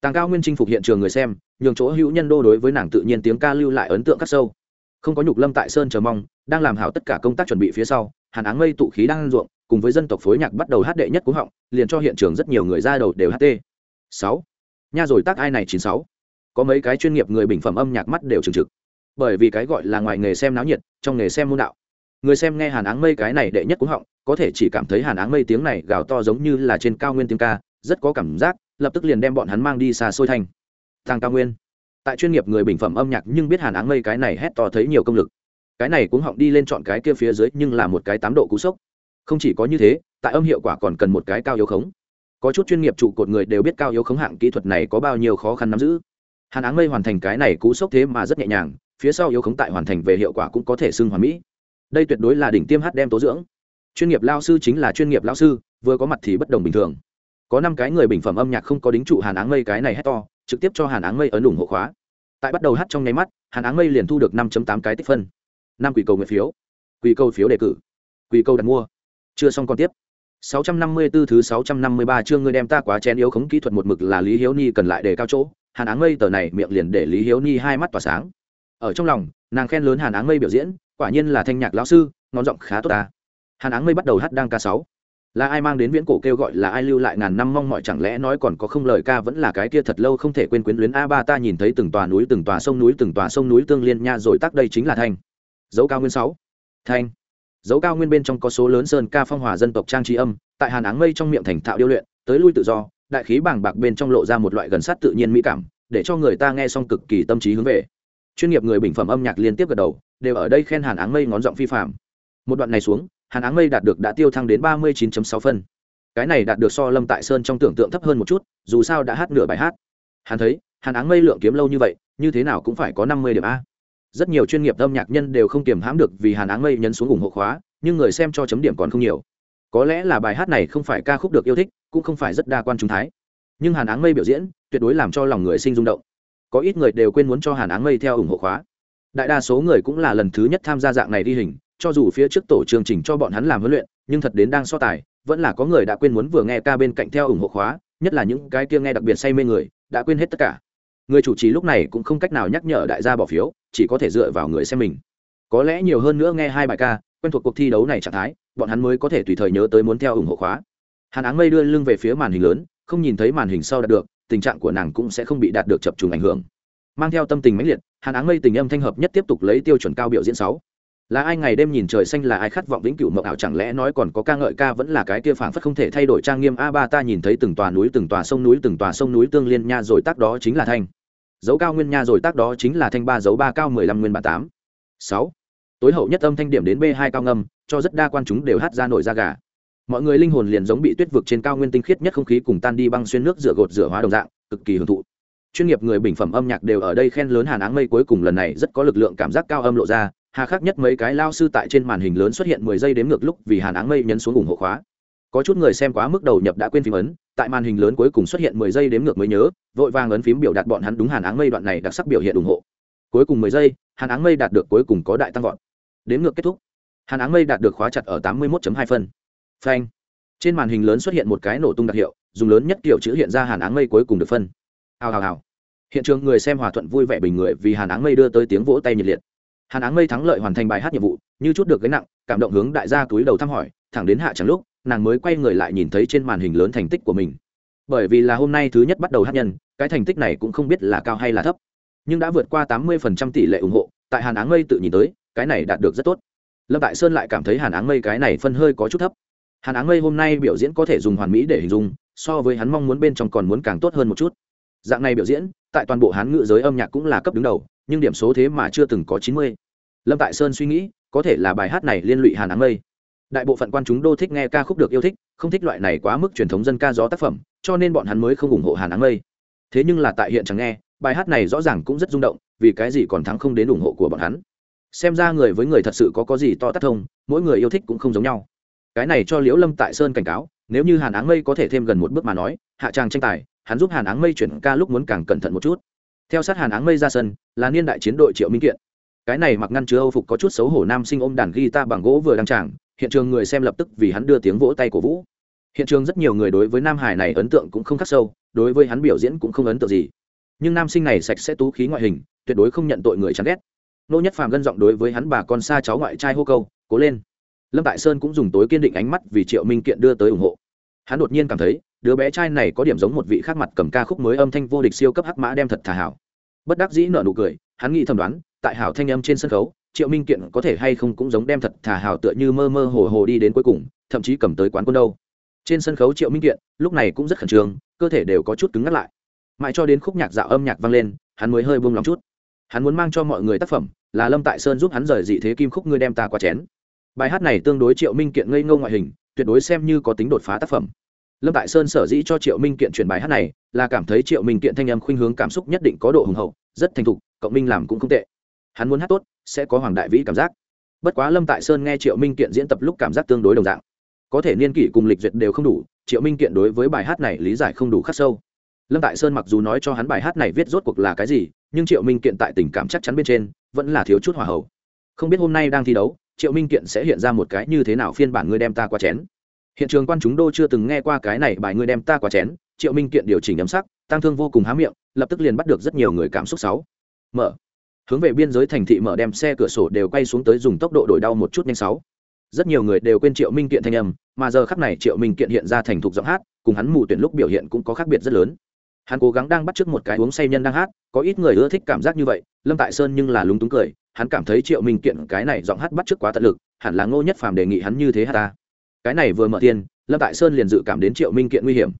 Tàng cao nguyên chinh phục hiện trường người xem, nhường chỗ hữu nhân đô đối với nàng tự nhiên tiếng ca lưu lại ấn tượng cắt sâu. Không có nhục lâm tại sơn chờ mong, đang làm hảo tất cả công tác chuẩn bị phía sau, hàn áng mây tụ khí đang ruộng, cùng với dân tộc phối nhạc bắt đầu hát đệ nhất cú họng, liền cho hiện trường rất nhiều người ra đầu đều hát tê. sáu. Nha rồi tác ai này chín sáu. Có mấy cái chuyên nghiệp người bình phẩm âm nhạc mắt đều trừng trực. Bởi vì cái gọi là ngoài nghề xem náo nhiệt, trong nghề xem môn đạo. Người xem nghe hàn áng mây cái này đệ nhất cúng họng có thể chỉ cảm thấy hàn áng mây tiếng này gào to giống như là trên cao nguyên tiếng ca, rất có cảm giác, lập tức liền đem bọn hắn mang đi xa xôi thành. Thang cao nguyên. Tại chuyên nghiệp người bình phẩm âm nhạc nhưng biết hàn áng mây cái này hét to thấy nhiều công lực. Cái này cũng họng đi lên chọn cái kia phía dưới nhưng là một cái tám độ cú sốc. Không chỉ có như thế, tại âm hiệu quả còn cần một cái cao yếu khống. Có chút chuyên nghiệp trụ cột người đều biết cao yếu khống hạng kỹ thuật này có bao nhiêu khó khăn nắm giữ. Hàn áng mây hoàn thành cái này cú sốc thế mà rất nhẹ nhàng, phía sau yếu khống tại hoàn thành về hiệu quả cũng có thể xưng hoàn mỹ. Đây tuyệt đối là đỉnh tiêm hát đem tố dưỡng chuyên nghiệp lao sư chính là chuyên nghiệp lao sư vừa có mặt thì bất đồng bình thường. Có năm cái người bình phẩm âm nhạc không có đính trụ hàn áng mây cái này hét to trực tiếp cho hàn áng mây ấn ủng hộ khóa. Tại bắt đầu hát trong nháy mắt hàn áng mây liền thu được năm tám cái tích phân. Năm quỷ cầu nguyện phiếu. Quỷ cầu phiếu đề cử. Quỷ cầu đặt mua. Chưa xong còn tiếp. 654 thứ 653 chương ngươi đem ta quá chén yếu khống kỹ thuật một mực là Lý Hiếu Ni cần lại để cao chỗ, Hàn Áng Mây tờ này miệng liền để Lý Hiếu Ni hai mắt tỏa sáng. Ở trong lòng, nàng khen lớn Hàn Áng Mây biểu diễn, quả nhiên là thanh nhạc lão sư, ngón giọng khá tốt ta. Hàn Áng Mây bắt đầu hát đang ca sáu. là ai mang đến viễn cổ kêu gọi, là ai lưu lại ngàn năm mong mọi chẳng lẽ nói còn có không lời ca vẫn là cái kia thật lâu không thể quên quyến luyến? A ba ta nhìn thấy từng tòa núi, từng tòa sông núi, từng tòa sông núi tương liên nha, rồi tắc đây chính là thanh. Dấu cao nguyên sáu. Thanh. Dấu cao nguyên bên trong có số lớn sơn ca phong hòa dân tộc trang trí âm, tại hàn áng mây trong miệng thành thạo điêu luyện, tới lui tự do, đại khí bảng bạc bên trong lộ ra một loại gần sát tự nhiên mỹ cảm, để cho người ta nghe xong cực kỳ tâm trí hướng về. Chuyên nghiệp người bình phẩm âm nhạc liên tiếp gật đầu, đều ở đây khen hàn áng mây ngón giọng phi phạm một đoạn này xuống hàn áng mây đạt được đã tiêu thăng đến ba mươi 39.6 phân. Cái này đạt được so lâm tại sơn trong tưởng tượng thấp hơn một chút, dù sao đã hát nửa bài hát. Hắn thấy hàn áng mây lượng kiếm lâu như vậy, như thế nào cũng phải có năm mươi điểm a. Rất nhiều chuyên nghiệp âm nhạc nhân đều không kiềm hãm được vì hàn áng mây nhấn xuống ủng hộ khóa, nhưng người xem cho chấm điểm còn không nhiều. Có lẽ là bài hát này không phải ca khúc được yêu thích, cũng không phải rất đa quan trung thái. Nhưng hàn áng mây biểu diễn, tuyệt đối làm cho lòng người sinh rung động. Có ít người đều quên muốn cho hàn áng mây theo ủng hộ khóa. Đại đa số người cũng là lần thứ nhất tham gia dạng này đi hình cho dù phía trước tổ chương trình cho bọn hắn làm huấn luyện, nhưng thật đến đang so tài, vẫn là có người đã quên muốn vừa nghe ca bên cạnh theo ủng hộ khóa, nhất là những cái kia nghe đặc biệt say mê người, đã quên hết tất cả. Người chủ trì lúc này cũng không cách nào nhắc nhở đại gia bỏ phiếu, chỉ có thể dựa vào người xem mình. Có lẽ nhiều hơn nữa nghe hai bài ca, quen thuộc cuộc thi đấu này trạng thái, bọn hắn mới có thể tùy thời nhớ tới muốn theo ủng hộ khóa. Hàn áng mây đưa lưng về phía màn hình lớn, không nhìn thấy màn hình sau đạt được, tình trạng của nàng cũng sẽ không bị đạt được chập trùng ảnh hưởng. Mang theo tâm tình mãnh liệt, hàn áng mây tình âm thanh hợp nhất tiếp tục lấy tiêu chuẩn cao biểu diễn sáu là ai ngày đêm nhìn trời xanh là ai khát vọng vĩnh cửu mộng ảo? Chẳng lẽ nói còn có ca ngợi ca vẫn là cái kia phảng phất không thể thay đổi trang nghiêm? A ba, ta nhìn thấy từng tòa núi, từng tòa sông núi, từng tòa sông núi tương liên nha, rồi tác đó chính là thanh. Dấu cao nguyên nha, rồi tác đó chính là thanh ba, dấu ba cao mười lăm, nguyên bản tám. Sáu. Tối hậu nhất âm thanh điểm đến b hai cao ngâm, cho rất đa quan chúng đều hát ra nổi da gà. Mọi người linh hồn liền giống bị tuyết vực trên cao nguyên tinh khiết nhất không khí cùng tan đi băng xuyên nước rửa gột rửa hóa đồng dạng, cực kỳ hưởng thụ. Chuyên nghiệp người bình phẩm âm nhạc đều ở đây khen lớn hàn áng mây cuối cùng lần này rất có lực lượng cảm giác cao âm lộ ra hà khắc nhất mấy cái lao sư tại trên màn hình lớn xuất hiện mười giây đếm ngược lúc vì hàn áng mây nhấn xuống ủng hộ khóa. Có chút người xem quá mức đầu nhập đã quên phím ấn, tại màn hình lớn cuối cùng xuất hiện mười giây đếm ngược mới nhớ, vội vàng ấn phím biểu đạt bọn hắn đúng hàn áng mây đoạn này đặc sắc biểu hiện ủng hộ. Cuối cùng mười giây, hàn áng mây đạt được cuối cùng có đại tăng vọt. Đếm ngược kết thúc. Hàn áng mây đạt được khóa chặt ở tám mươi một hai phân. Phanh. Trên màn hình lớn xuất hiện một cái nổ tung đặc hiệu, dùng lớn nhất kiểu chữ hiện ra hàn áng mây cuối cùng được phân. Hào hào hào. Hiện trường người xem hòa thuận vui vẻ bình người vì hàn áng mây đưa tới tiếng vỗ tay nhiệt liệt hàn áng mây thắng lợi hoàn thành bài hát nhiệm vụ, như chút được gánh nặng, cảm động hướng đại gia túi đầu thăm hỏi, thẳng đến hạ chẳng lúc, nàng mới quay người lại nhìn thấy trên màn hình lớn thành tích của mình. Bởi vì là hôm nay thứ nhất bắt đầu hát nhân, cái thành tích này cũng không biết là cao hay là thấp, nhưng đã vượt qua tám mươi phần trăm tỷ lệ ủng hộ, tại hàn áng mây tự nhìn tới, cái này đạt được rất tốt. Lâm tại sơn lại cảm thấy hàn áng mây cái này phân hơi có chút thấp. Hàn áng mây hôm nay biểu diễn có thể dùng hoàn mỹ để hình dung, so với hắn mong muốn bên trong còn muốn càng tốt hơn một chút. Dạng này biểu diễn, tại toàn bộ hán ngữ giới âm nhạc cũng là cấp đứng đầu nhưng điểm số thế mà chưa từng có chín mươi. Lâm tại sơn suy nghĩ, có thể là bài hát này liên lụy hàn áng mây. Đại bộ phận quan chúng đô thích nghe ca khúc được yêu thích, không thích loại này quá mức truyền thống dân ca gió tác phẩm, cho nên bọn hắn mới không ủng hộ hàn áng mây. Thế nhưng là tại hiện chẳng nghe, bài hát này rõ ràng cũng rất rung động, vì cái gì còn thắng không đến ủng hộ của bọn hắn. Xem ra người với người thật sự có có gì to tát thông, mỗi người yêu thích cũng không giống nhau. Cái này cho liễu lâm tại sơn cảnh cáo, nếu như hàn áng mây có thể thêm gần một bước mà nói, hạ tràng tranh tài, hắn giúp hàn áng mây chuyển ca lúc muốn càng cẩn thận một chút theo sát hàn áng mây ra sân, là niên đại chiến đội triệu minh kiện. Cái này mặc ngăn chứa âu phục có chút xấu hổ nam sinh ôm đàn guitar bằng gỗ vừa đăng tràng, hiện trường người xem lập tức vì hắn đưa tiếng vỗ tay cổ vũ. Hiện trường rất nhiều người đối với nam hải này ấn tượng cũng không khắc sâu, đối với hắn biểu diễn cũng không ấn tượng gì. Nhưng nam sinh này sạch sẽ tú khí ngoại hình, tuyệt đối không nhận tội người chán ghét. Nô nhất phàm gân giọng đối với hắn bà con xa cháu ngoại trai hô câu, cố lên. Lâm tại sơn cũng dùng tối kiên định ánh mắt vì triệu minh kiện đưa tới ủng hộ hắn đột nhiên cảm thấy, đứa bé trai này có điểm giống một vị khác mặt cầm ca khúc mới âm thanh vô địch siêu cấp hắc mã đem thật thả hảo. Bất đắc dĩ nợ nụ cười, hắn nghĩ thầm đoán, tại hảo thanh âm trên sân khấu, triệu minh kiện có thể hay không cũng giống đem thật thả hảo tựa như mơ mơ hồ hồ đi đến cuối cùng, thậm chí cầm tới quán quân đâu. Trên sân khấu triệu minh kiện, lúc này cũng rất khẩn trương, cơ thể đều có chút cứng ngắt lại. Mãi cho đến khúc nhạc dạo âm nhạc vang lên, hắn mới hơi buông lòng chút. Hắn muốn mang cho mọi người tác phẩm, là lâm tại sơn giúp hắn rời dị thế kim khúc ngươi đem ta qua chén. Bài hát này tương đối triệu minh kiện ngây ngô ngoại hình tuyệt đối xem như có tính đột phá tác phẩm. Lâm tại sơn sở dĩ cho triệu minh kiện truyền bài hát này, là cảm thấy triệu minh kiện thanh âm khuynh hướng cảm xúc nhất định có độ hùng hậu, rất thành thục, cộng minh làm cũng không tệ. Hắn muốn hát tốt, sẽ có hoàng đại vĩ cảm giác. Bất quá lâm tại sơn nghe triệu minh kiện diễn tập lúc cảm giác tương đối đồng dạng. Có thể niên kỷ cùng lịch duyệt đều không đủ, triệu minh kiện đối với bài hát này lý giải không đủ khắc sâu. Lâm tại sơn mặc dù nói cho hắn bài hát này viết rốt cuộc là cái gì, nhưng triệu minh kiện tại tình cảm chắc chắn bên trên, vẫn là thiếu chút hòa hậu. Không biết hôm nay đang thi đấu triệu minh kiện sẽ hiện ra một cái như thế nào phiên bản ngươi đem ta qua chén? Hiện trường quan chúng đô chưa từng nghe qua cái này bài ngươi đem ta qua chén, triệu minh kiện điều chỉnh ấm sắc, tăng thương vô cùng há miệng, lập tức liền bắt được rất nhiều người cảm xúc sáu mở. Hướng về biên giới thành thị mở đem xe cửa sổ đều quay xuống tới dùng tốc độ đổi đau một chút nhanh sáu. Rất nhiều người đều quên triệu minh kiện thanh âm, mà giờ khắc này triệu minh kiện hiện ra thành thục giọng hát, cùng hắn mù tuyển lúc biểu hiện cũng có khác biệt rất lớn hắn cố gắng đang bắt chước một cái uống say nhân đang hát, có ít người ưa thích cảm giác như vậy, lâm tại sơn nhưng là lúng túng cười, hắn cảm thấy triệu minh kiện cái này giọng hát bắt chước quá tận lực, hẳn là ngô nhất phàm đề nghị hắn như thế hát ta. Cái này vừa mở tiền lâm tại sơn liền dự cảm đến triệu minh kiện nguy hiểm.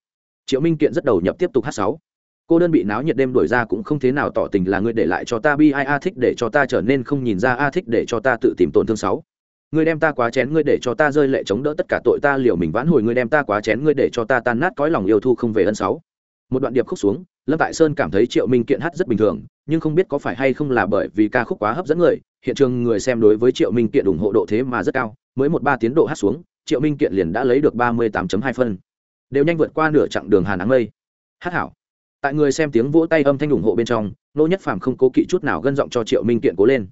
Triệu minh kiện rất đầu nhập tiếp tục hát sáu. Cô đơn bị náo nhiệt đêm đuổi ra cũng không thế nào tỏ tình là ngươi để lại cho ta bi ai a thích để cho ta trở nên không nhìn ra a thích để cho ta tự tìm tổn thương sáu. Ngươi đem ta quá chén, ngươi để cho ta rơi lệ chống đỡ tất cả tội ta liều mình vãn hồi, ngươi đem ta quá chén, ngươi để cho ta tan nát cõi lòng yêu thu không về ân sáu một đoạn điệp khúc xuống, lâm tại sơn cảm thấy triệu minh kiện hát rất bình thường, nhưng không biết có phải hay không là bởi vì ca khúc quá hấp dẫn người, hiện trường người xem đối với triệu minh kiện ủng hộ độ thế mà rất cao, mới một ba tiến độ hát xuống, triệu minh kiện liền đã lấy được ba mươi tám hai phân. Đều nhanh vượt qua nửa chặng đường hà nắng mây. Hát hảo. Tại người xem tiếng vỗ tay âm thanh ủng hộ bên trong, nô nhất phàm không cố kỵ chút nào gân giọng cho triệu minh kiện cố lên.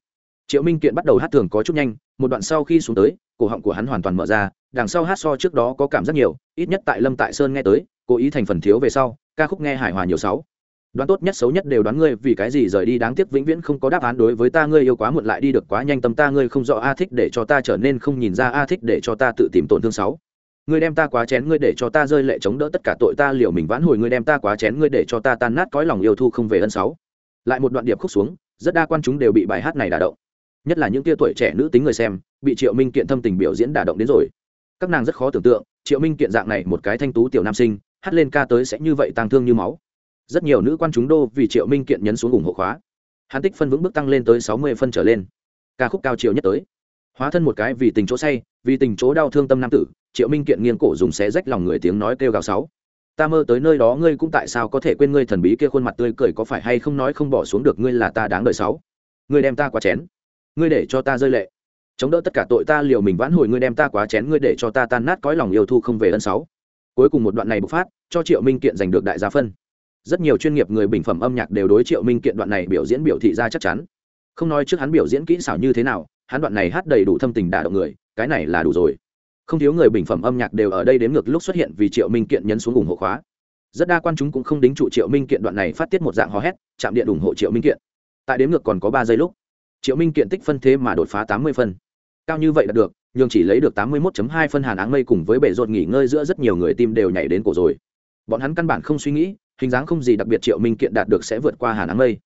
Triệu minh kiện bắt đầu hát thường có chút nhanh, một đoạn sau khi xuống tới, cổ họng của hắn hoàn toàn mở ra, đằng sau hát so trước đó có cảm giác nhiều, ít nhất tại lâm tại sơn nghe tới cố ý thành phần thiếu về sau, ca khúc nghe hài hòa nhiều sáu. Đoán tốt nhất xấu nhất đều đoán ngươi vì cái gì rời đi, đáng tiếc vĩnh viễn không có đáp án đối với ta, ngươi yêu quá muộn lại đi được quá nhanh tâm ta, ngươi không rõ a thích để cho ta trở nên không nhìn ra, a thích để cho ta tự tìm tổn thương sáu. Ngươi đem ta quá chén, ngươi để cho ta rơi lệ chống đỡ tất cả tội ta liệu mình vãn hồi, ngươi đem ta quá chén, ngươi để cho ta tan nát cõi lòng yêu thu không về ân sáu. Lại một đoạn điệp khúc xuống, rất đa quan chúng đều bị bài hát này đả động. Nhất là những tia tuổi trẻ nữ tính người xem, bị triệu minh kiện thâm tình biểu diễn đả động đến rồi. Các nàng rất khó tưởng tượng, triệu minh kiện dạng này một cái thanh tú tiểu nam sinh hát lên ca tới sẽ như vậy tang thương như máu. Rất nhiều nữ quan chúng đô vì triệu minh kiện nhấn xuống ủng hộ khóa. Hắn tích phân vững bước tăng lên tới sáu mươi phân trở lên. Ca khúc cao chiều nhất tới. Hóa thân một cái vì tình chỗ say, vì tình chỗ đau thương tâm nam tử, triệu minh kiện nghiêng cổ dùng xé rách lòng người tiếng nói kêu gào sáu. Ta mơ tới nơi đó, ngươi cũng tại sao có thể quên ngươi thần bí kia khuôn mặt tươi cười có phải hay không nói không bỏ xuống được ngươi là ta đáng đợi sáu. Ngươi đem ta quá chén. Ngươi để cho ta rơi lệ. Chống đỡ tất cả tội ta liều mình vãn hồi, ngươi đem ta quá chén, ngươi để cho ta tan nát cõi lòng yêu thu không về ân sáu cuối cùng một đoạn này bộc phát, cho triệu minh kiện giành được đại gia phân. Rất nhiều chuyên nghiệp người bình phẩm âm nhạc đều đối triệu minh kiện đoạn này biểu diễn biểu thị ra chắc chắn. Không nói trước hắn biểu diễn kỹ xảo như thế nào, hắn đoạn này hát đầy đủ thâm tình đả động người, cái này là đủ rồi. Không thiếu người bình phẩm âm nhạc đều ở đây đến ngược lúc xuất hiện vì triệu minh kiện nhấn xuống ủng hộ khóa. Rất đa quan chúng cũng không đính trụ triệu minh kiện đoạn này phát tiết một dạng hò hét, chạm điện ủng hộ triệu minh kiện. Tại đến ngược còn có ba giây lúc, triệu minh kiện tích phân thế mà đột phá tám mươi phân. Cao như vậy là được nhưng chỉ lấy được tám mươi 81 hai phân hàn áng mây cùng với bể rột nghỉ ngơi giữa rất nhiều người tim đều nhảy đến cổ rồi. Bọn hắn căn bản không suy nghĩ hình dáng không gì đặc biệt triệu minh kiện đạt được sẽ vượt qua hàn áng mây.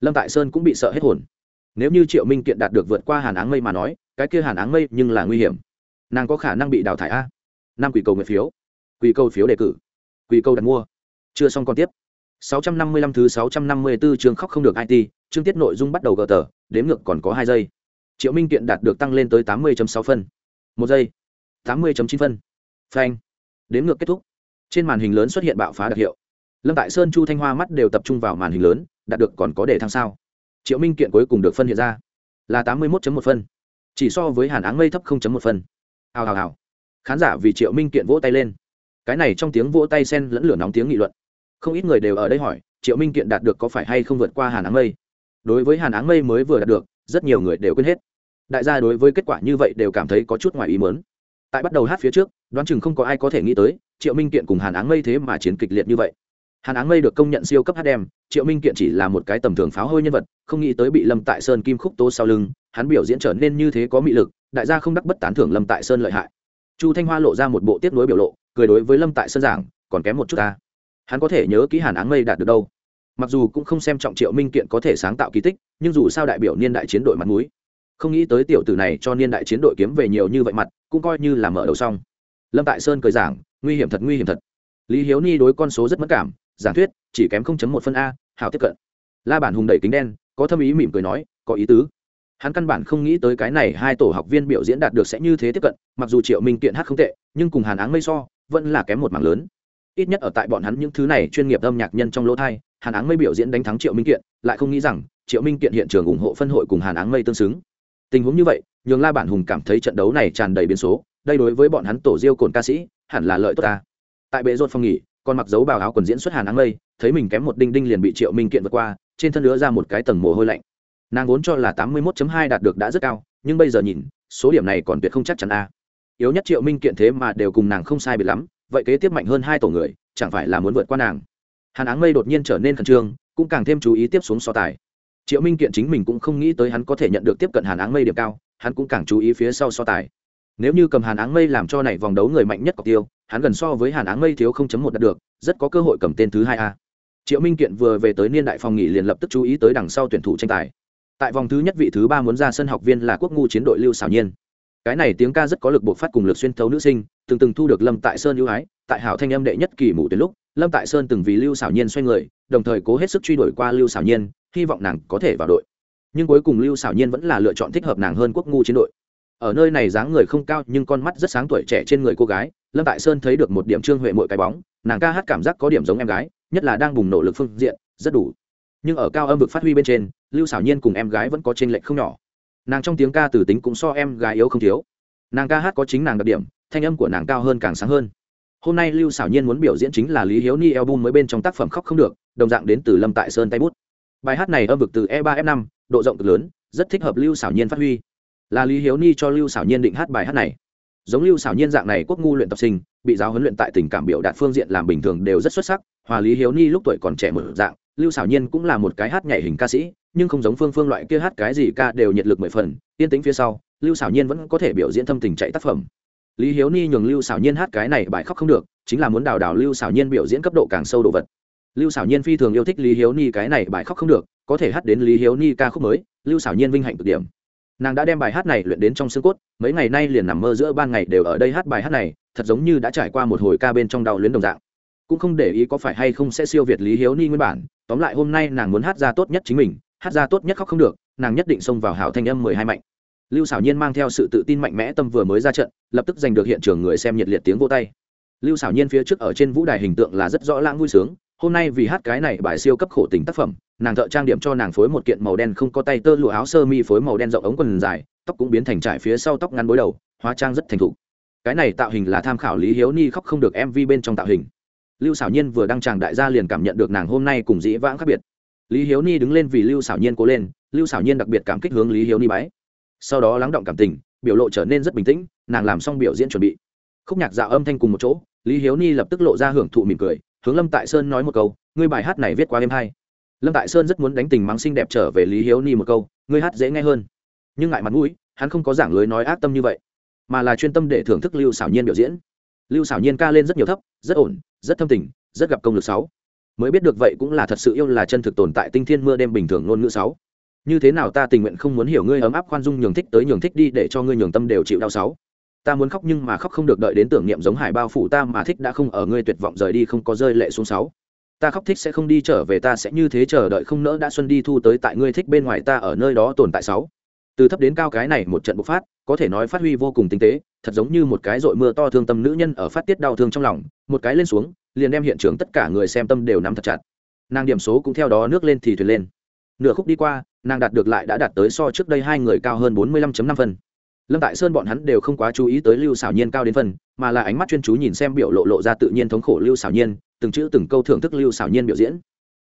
Lâm tại sơn cũng bị sợ hết hồn. Nếu như triệu minh kiện đạt được vượt qua hàn áng mây mà nói cái kia hàn áng mây nhưng là nguy hiểm. Nàng có khả năng bị đào thải a. Năm quỷ cầu nguyện phiếu. Quỷ cầu phiếu đề cử. Quỷ cầu đặt mua. Chưa xong còn tiếp. 655 thứ 654 chương khóc không được IT, chương tiết nội dung bắt đầu gờ tờ, đếm ngược còn có 2 giây. Triệu Minh kiện đạt được tăng lên tới 80.6 phân một giây. 80.9 phân. Phanh. đến ngược kết thúc. Trên màn hình lớn xuất hiện bạo phá đặc hiệu. Lâm Tại Sơn Chu Thanh Hoa mắt đều tập trung vào màn hình lớn, đạt được còn có đề thăng sao. Triệu Minh kiện cuối cùng được phân hiện ra là 81.1 phân. Chỉ so với Hàn Áng Mây thấp 0.1 phân. Hào hào hào. Khán giả vì Triệu Minh kiện vỗ tay lên. Cái này trong tiếng vỗ tay xen lẫn lửa nóng tiếng nghị luận không ít người đều ở đây hỏi triệu minh kiện đạt được có phải hay không vượt qua hàn áng mây đối với hàn áng mây mới vừa đạt được rất nhiều người đều quên hết đại gia đối với kết quả như vậy đều cảm thấy có chút ngoài ý mớn tại bắt đầu hát phía trước, đoán chừng không có ai có thể nghĩ tới, triệu minh kiện cùng hàn áng mây thế mà chiến kịch liệt như vậy. Hàn áng mây được công nhận siêu cấp hát đem, triệu minh kiện chỉ là một cái tầm thường pháo hôi nhân vật, không nghĩ tới bị lâm tại sơn kim khúc tố sau lưng, hắn biểu diễn trở nên như thế có mị lực, đại gia không đắc bất tán thưởng lâm tại sơn lợi hại. Chu thanh hoa lộ ra một bộ tiếp nối biểu lộ, cười đối với lâm tại sơn giảng, còn kém một chút ta. Hắn có thể nhớ kỹ hàn áng mây đạt được đâu. Mặc dù cũng không xem trọng triệu minh kiện có thể sáng tạo kỳ tích, nhưng dù sao đại biểu niên đại chiến đội mặt mũi không nghĩ tới tiểu tử này cho niên đại chiến đội kiếm về nhiều như vậy mặt, cũng coi như là mở đầu xong. Lâm tại sơn cười giảng, nguy hiểm thật, nguy hiểm thật. Lý hiếu ni đối con số rất mất cảm, giảng thuyết, chỉ kém một phân a, Hảo tiếp cận. La bản hùng đẩy kính đen, có thâm ý mỉm cười nói, có ý tứ. Hắn căn bản không nghĩ tới cái này hai tổ học viên biểu diễn đạt được sẽ như thế tiếp cận, mặc dù triệu minh kiện hát không tệ, nhưng cùng hàn áng mây so, vẫn là kém một mảng lớn. Ít nhất ở tại bọn hắn những thứ này chuyên nghiệp âm nhạc nhân trong lỗ thai, hàn áng mây biểu diễn đánh thắng triệu minh kiện, lại không nghĩ rằng triệu minh kiện hiện trường ủng hộ phân hội cùng hàn áng mây tương xứng tình huống như vậy, nhường la bản hùng cảm thấy trận đấu này tràn đầy biến số, đây đối với bọn hắn tổ diêu cồn ca sĩ, hẳn là lợi tốt ta. Tại bệ rột phòng nghỉ, còn mặc dấu bào áo quần diễn xuất hàn áng mây, thấy mình kém một đinh đinh liền bị triệu minh kiện vượt qua, trên thân nữa ra một cái tầng mồ hôi lạnh. Nàng vốn cho là tám mươi 81 hai đạt được đã rất cao, nhưng bây giờ nhìn, số điểm này còn tuyệt không chắc chắn a. Yếu nhất triệu minh kiện thế mà đều cùng nàng không sai biệt lắm, vậy kế tiếp mạnh hơn hai tổ người, chẳng phải là muốn vượt qua nàng. Hàn áng mây đột nhiên trở nên khẩn trương, cũng càng thêm chú ý tiếp xuống so tài triệu minh kiện chính mình cũng không nghĩ tới hắn có thể nhận được tiếp cận hàn áng mây điểm cao, hắn cũng càng chú ý phía sau so tài. Nếu như cầm hàn áng mây làm cho này vòng đấu người mạnh nhất cọc tiêu, hắn gần so với hàn áng mây thiếu không chấm một đạt được, rất có cơ hội cầm tên thứ hai a. Triệu minh kiện vừa về tới niên đại phòng nghỉ liền lập tức chú ý tới đằng sau tuyển thủ tranh tài. Tại vòng thứ nhất vị thứ ba muốn ra sân học viên là quốc ngu chiến đội lưu xảo nhiên. Cái này tiếng ca rất có lực buộc phát cùng lực xuyên thấu nữ sinh, từng từng thu được lâm tại sơn ưu ái, tại hảo thanh âm đệ nhất kỳ mù tuyến lúc, lâm tại sơn từng vì lưu xảo nhiên xoay người, đồng thời cố hết sức truy đuổi qua lưu xảo nhiên hy vọng nàng có thể vào đội. Nhưng cuối cùng lưu xảo nhiên vẫn là lựa chọn thích hợp nàng hơn quốc ngu chiến đội. Ở nơi này dáng người không cao, nhưng con mắt rất sáng tuổi trẻ trên người cô gái, lâm tại sơn thấy được một điểm trương huệ mỗi cái bóng, nàng ca hát cảm giác có điểm giống em gái, nhất là đang bùng nổ lực phương diện, rất đủ. Nhưng ở cao âm vực phát huy bên trên, lưu xảo nhiên cùng em gái vẫn có t r ê n lệch không nhỏ. Nàng trong tiếng ca từ tính cũng so em gái yếu không thiếu. Nàng ca hát có chính nàng đặc điểm, thanh âm của nàng cao hơn càng sáng hơn. Hôm nay lưu xảo nhiên muốn biểu diễn chính là lý hiếu ni album mới bên trong tác phẩm khóc không được, đồng dạng đến từ lâm tại sơn tay bút bài hát này âm vực từ e ba f năm, độ rộng cực lớn, rất thích hợp lưu xảo nhiên phát huy. Là lý hiếu ni cho lưu xảo nhiên định hát bài hát này. Giống lưu xảo nhiên dạng này quốc ngu luyện tập sinh, bị giáo huấn luyện tại tình cảm biểu đạt phương diện làm bình thường đều rất xuất sắc, hòa lý hiếu ni lúc tuổi còn trẻ một dạng, lưu xảo nhiên cũng là một cái hát nhảy hình ca sĩ, nhưng không giống phương phương loại kia hát cái gì ca đều nhiệt lực mười phần, yên tĩnh phía sau, lưu xảo nhiên vẫn có thể biểu diễn thâm tình chạy tác phẩm. Lý hiếu ni nhường lưu xảo nhiên hát cái này bài khóc không được, chính là muốn đào đào lưu xảo nhiên biểu diễn cấp độ càng sâu đồ vật lưu xảo nhiên phi thường yêu thích lý hiếu ni, cái này bài khóc không được, có thể hát đến lý hiếu ni ca khúc mới, lưu xảo nhiên vinh hạnh cực điểm. Nàng đã đem bài hát này luyện đến trong xương cốt, mấy ngày nay liền nằm mơ giữa ban ngày đều ở đây hát bài hát này, thật giống như đã trải qua một hồi ca bên trong đau luyến đồng dạng. Cũng không để ý có phải hay không sẽ siêu việt lý hiếu ni nguyên bản, tóm lại hôm nay nàng muốn hát ra tốt nhất chính mình, hát ra tốt nhất khóc không được, nàng nhất định xông vào hảo thanh âm mười hai mạnh. Lưu xảo nhiên mang theo sự tự tin mạnh mẽ tâm vừa mới ra trận, lập tức giành được hiện trường người xem nhiệt liệt tiếng vô tay. Lưu xảo nhiên phía trước ở trên vũ đài hình tượng là rất rõ lãng vui sướng hôm nay vì hát cái này bài siêu cấp khổ tình tác phẩm, nàng thợ trang điểm cho nàng phối một kiện màu đen không có tay tơ lụa áo sơ mi phối màu đen rộng ống quần dài, tóc cũng biến thành trải phía sau tóc ngắn bối đầu, hóa trang rất thành thục. Cái này tạo hình là tham khảo lý hiếu ni khóc không được mv bên trong tạo hình. Lưu xảo nhiên vừa đăng tràng đại gia liền cảm nhận được nàng hôm nay cùng dĩ vãng khác biệt. Lý hiếu ni đứng lên vì lưu xảo nhiên cố lên, lưu xảo nhiên đặc biệt cảm kích hướng lý hiếu ni bái. Sau đó lắng động cảm tình, biểu lộ trở nên rất bình tĩnh, nàng làm xong biểu diễn chuẩn bị. Khúc nhạc dạo âm thanh cùng một chỗ, lý hiếu ni lập tức lộ ra hưởng thụ mỉm cười hướng lâm tại sơn nói một câu, ngươi bài hát này viết qua êm hay. Lâm tại sơn rất muốn đánh tình mắng xinh đẹp trở về lý hiếu ni một câu, ngươi hát dễ nghe hơn. Nhưng ngại mặt mũi, hắn không có giảng lưới nói ác tâm như vậy, mà là chuyên tâm để thưởng thức lưu xảo nhiên biểu diễn. Lưu xảo nhiên ca lên rất nhiều thấp, rất ổn, rất thâm tình, rất gặp công lực sáu. Mới biết được vậy cũng là thật sự yêu là chân thực tồn tại tinh thiên mưa đêm bình thường ngôn ngữ sáu. Như thế nào ta tình nguyện không muốn hiểu ngươi ấm áp khoan dung nhường thích tới nhường thích đi để cho ngươi nhường tâm đều chịu đau sáu ta muốn khóc nhưng mà khóc không được, đợi đến tưởng niệm giống hải bao phủ ta mà thích đã không ở, ngươi tuyệt vọng rời đi, không có rơi lệ xuống sáu. Ta khóc thích sẽ không đi trở về, ta sẽ như thế chờ đợi không nỡ đã xuân đi thu tới tại ngươi thích bên ngoài ta ở nơi đó tồn tại sáu. Từ thấp đến cao cái này một trận bộc phát, có thể nói phát huy vô cùng tinh tế, thật giống như một cái dội mưa to thương tâm nữ nhân ở phát tiết đau thương trong lòng, một cái lên xuống, liền đem hiện trường tất cả người xem tâm đều nắm thật chặt. Nàng điểm số cũng theo đó nước lên thì thuyền lên. Nửa khúc đi qua, nàng đạt được lại đã đạt tới so trước đây hai người cao hơn bốn mươi lăm năm phân lâm tại sơn bọn hắn đều không quá chú ý tới lưu xảo nhiên cao đến phần mà là ánh mắt chuyên chú nhìn xem biểu lộ lộ ra tự nhiên thống khổ lưu xảo nhiên, từng chữ từng câu thưởng thức lưu xảo nhiên biểu diễn.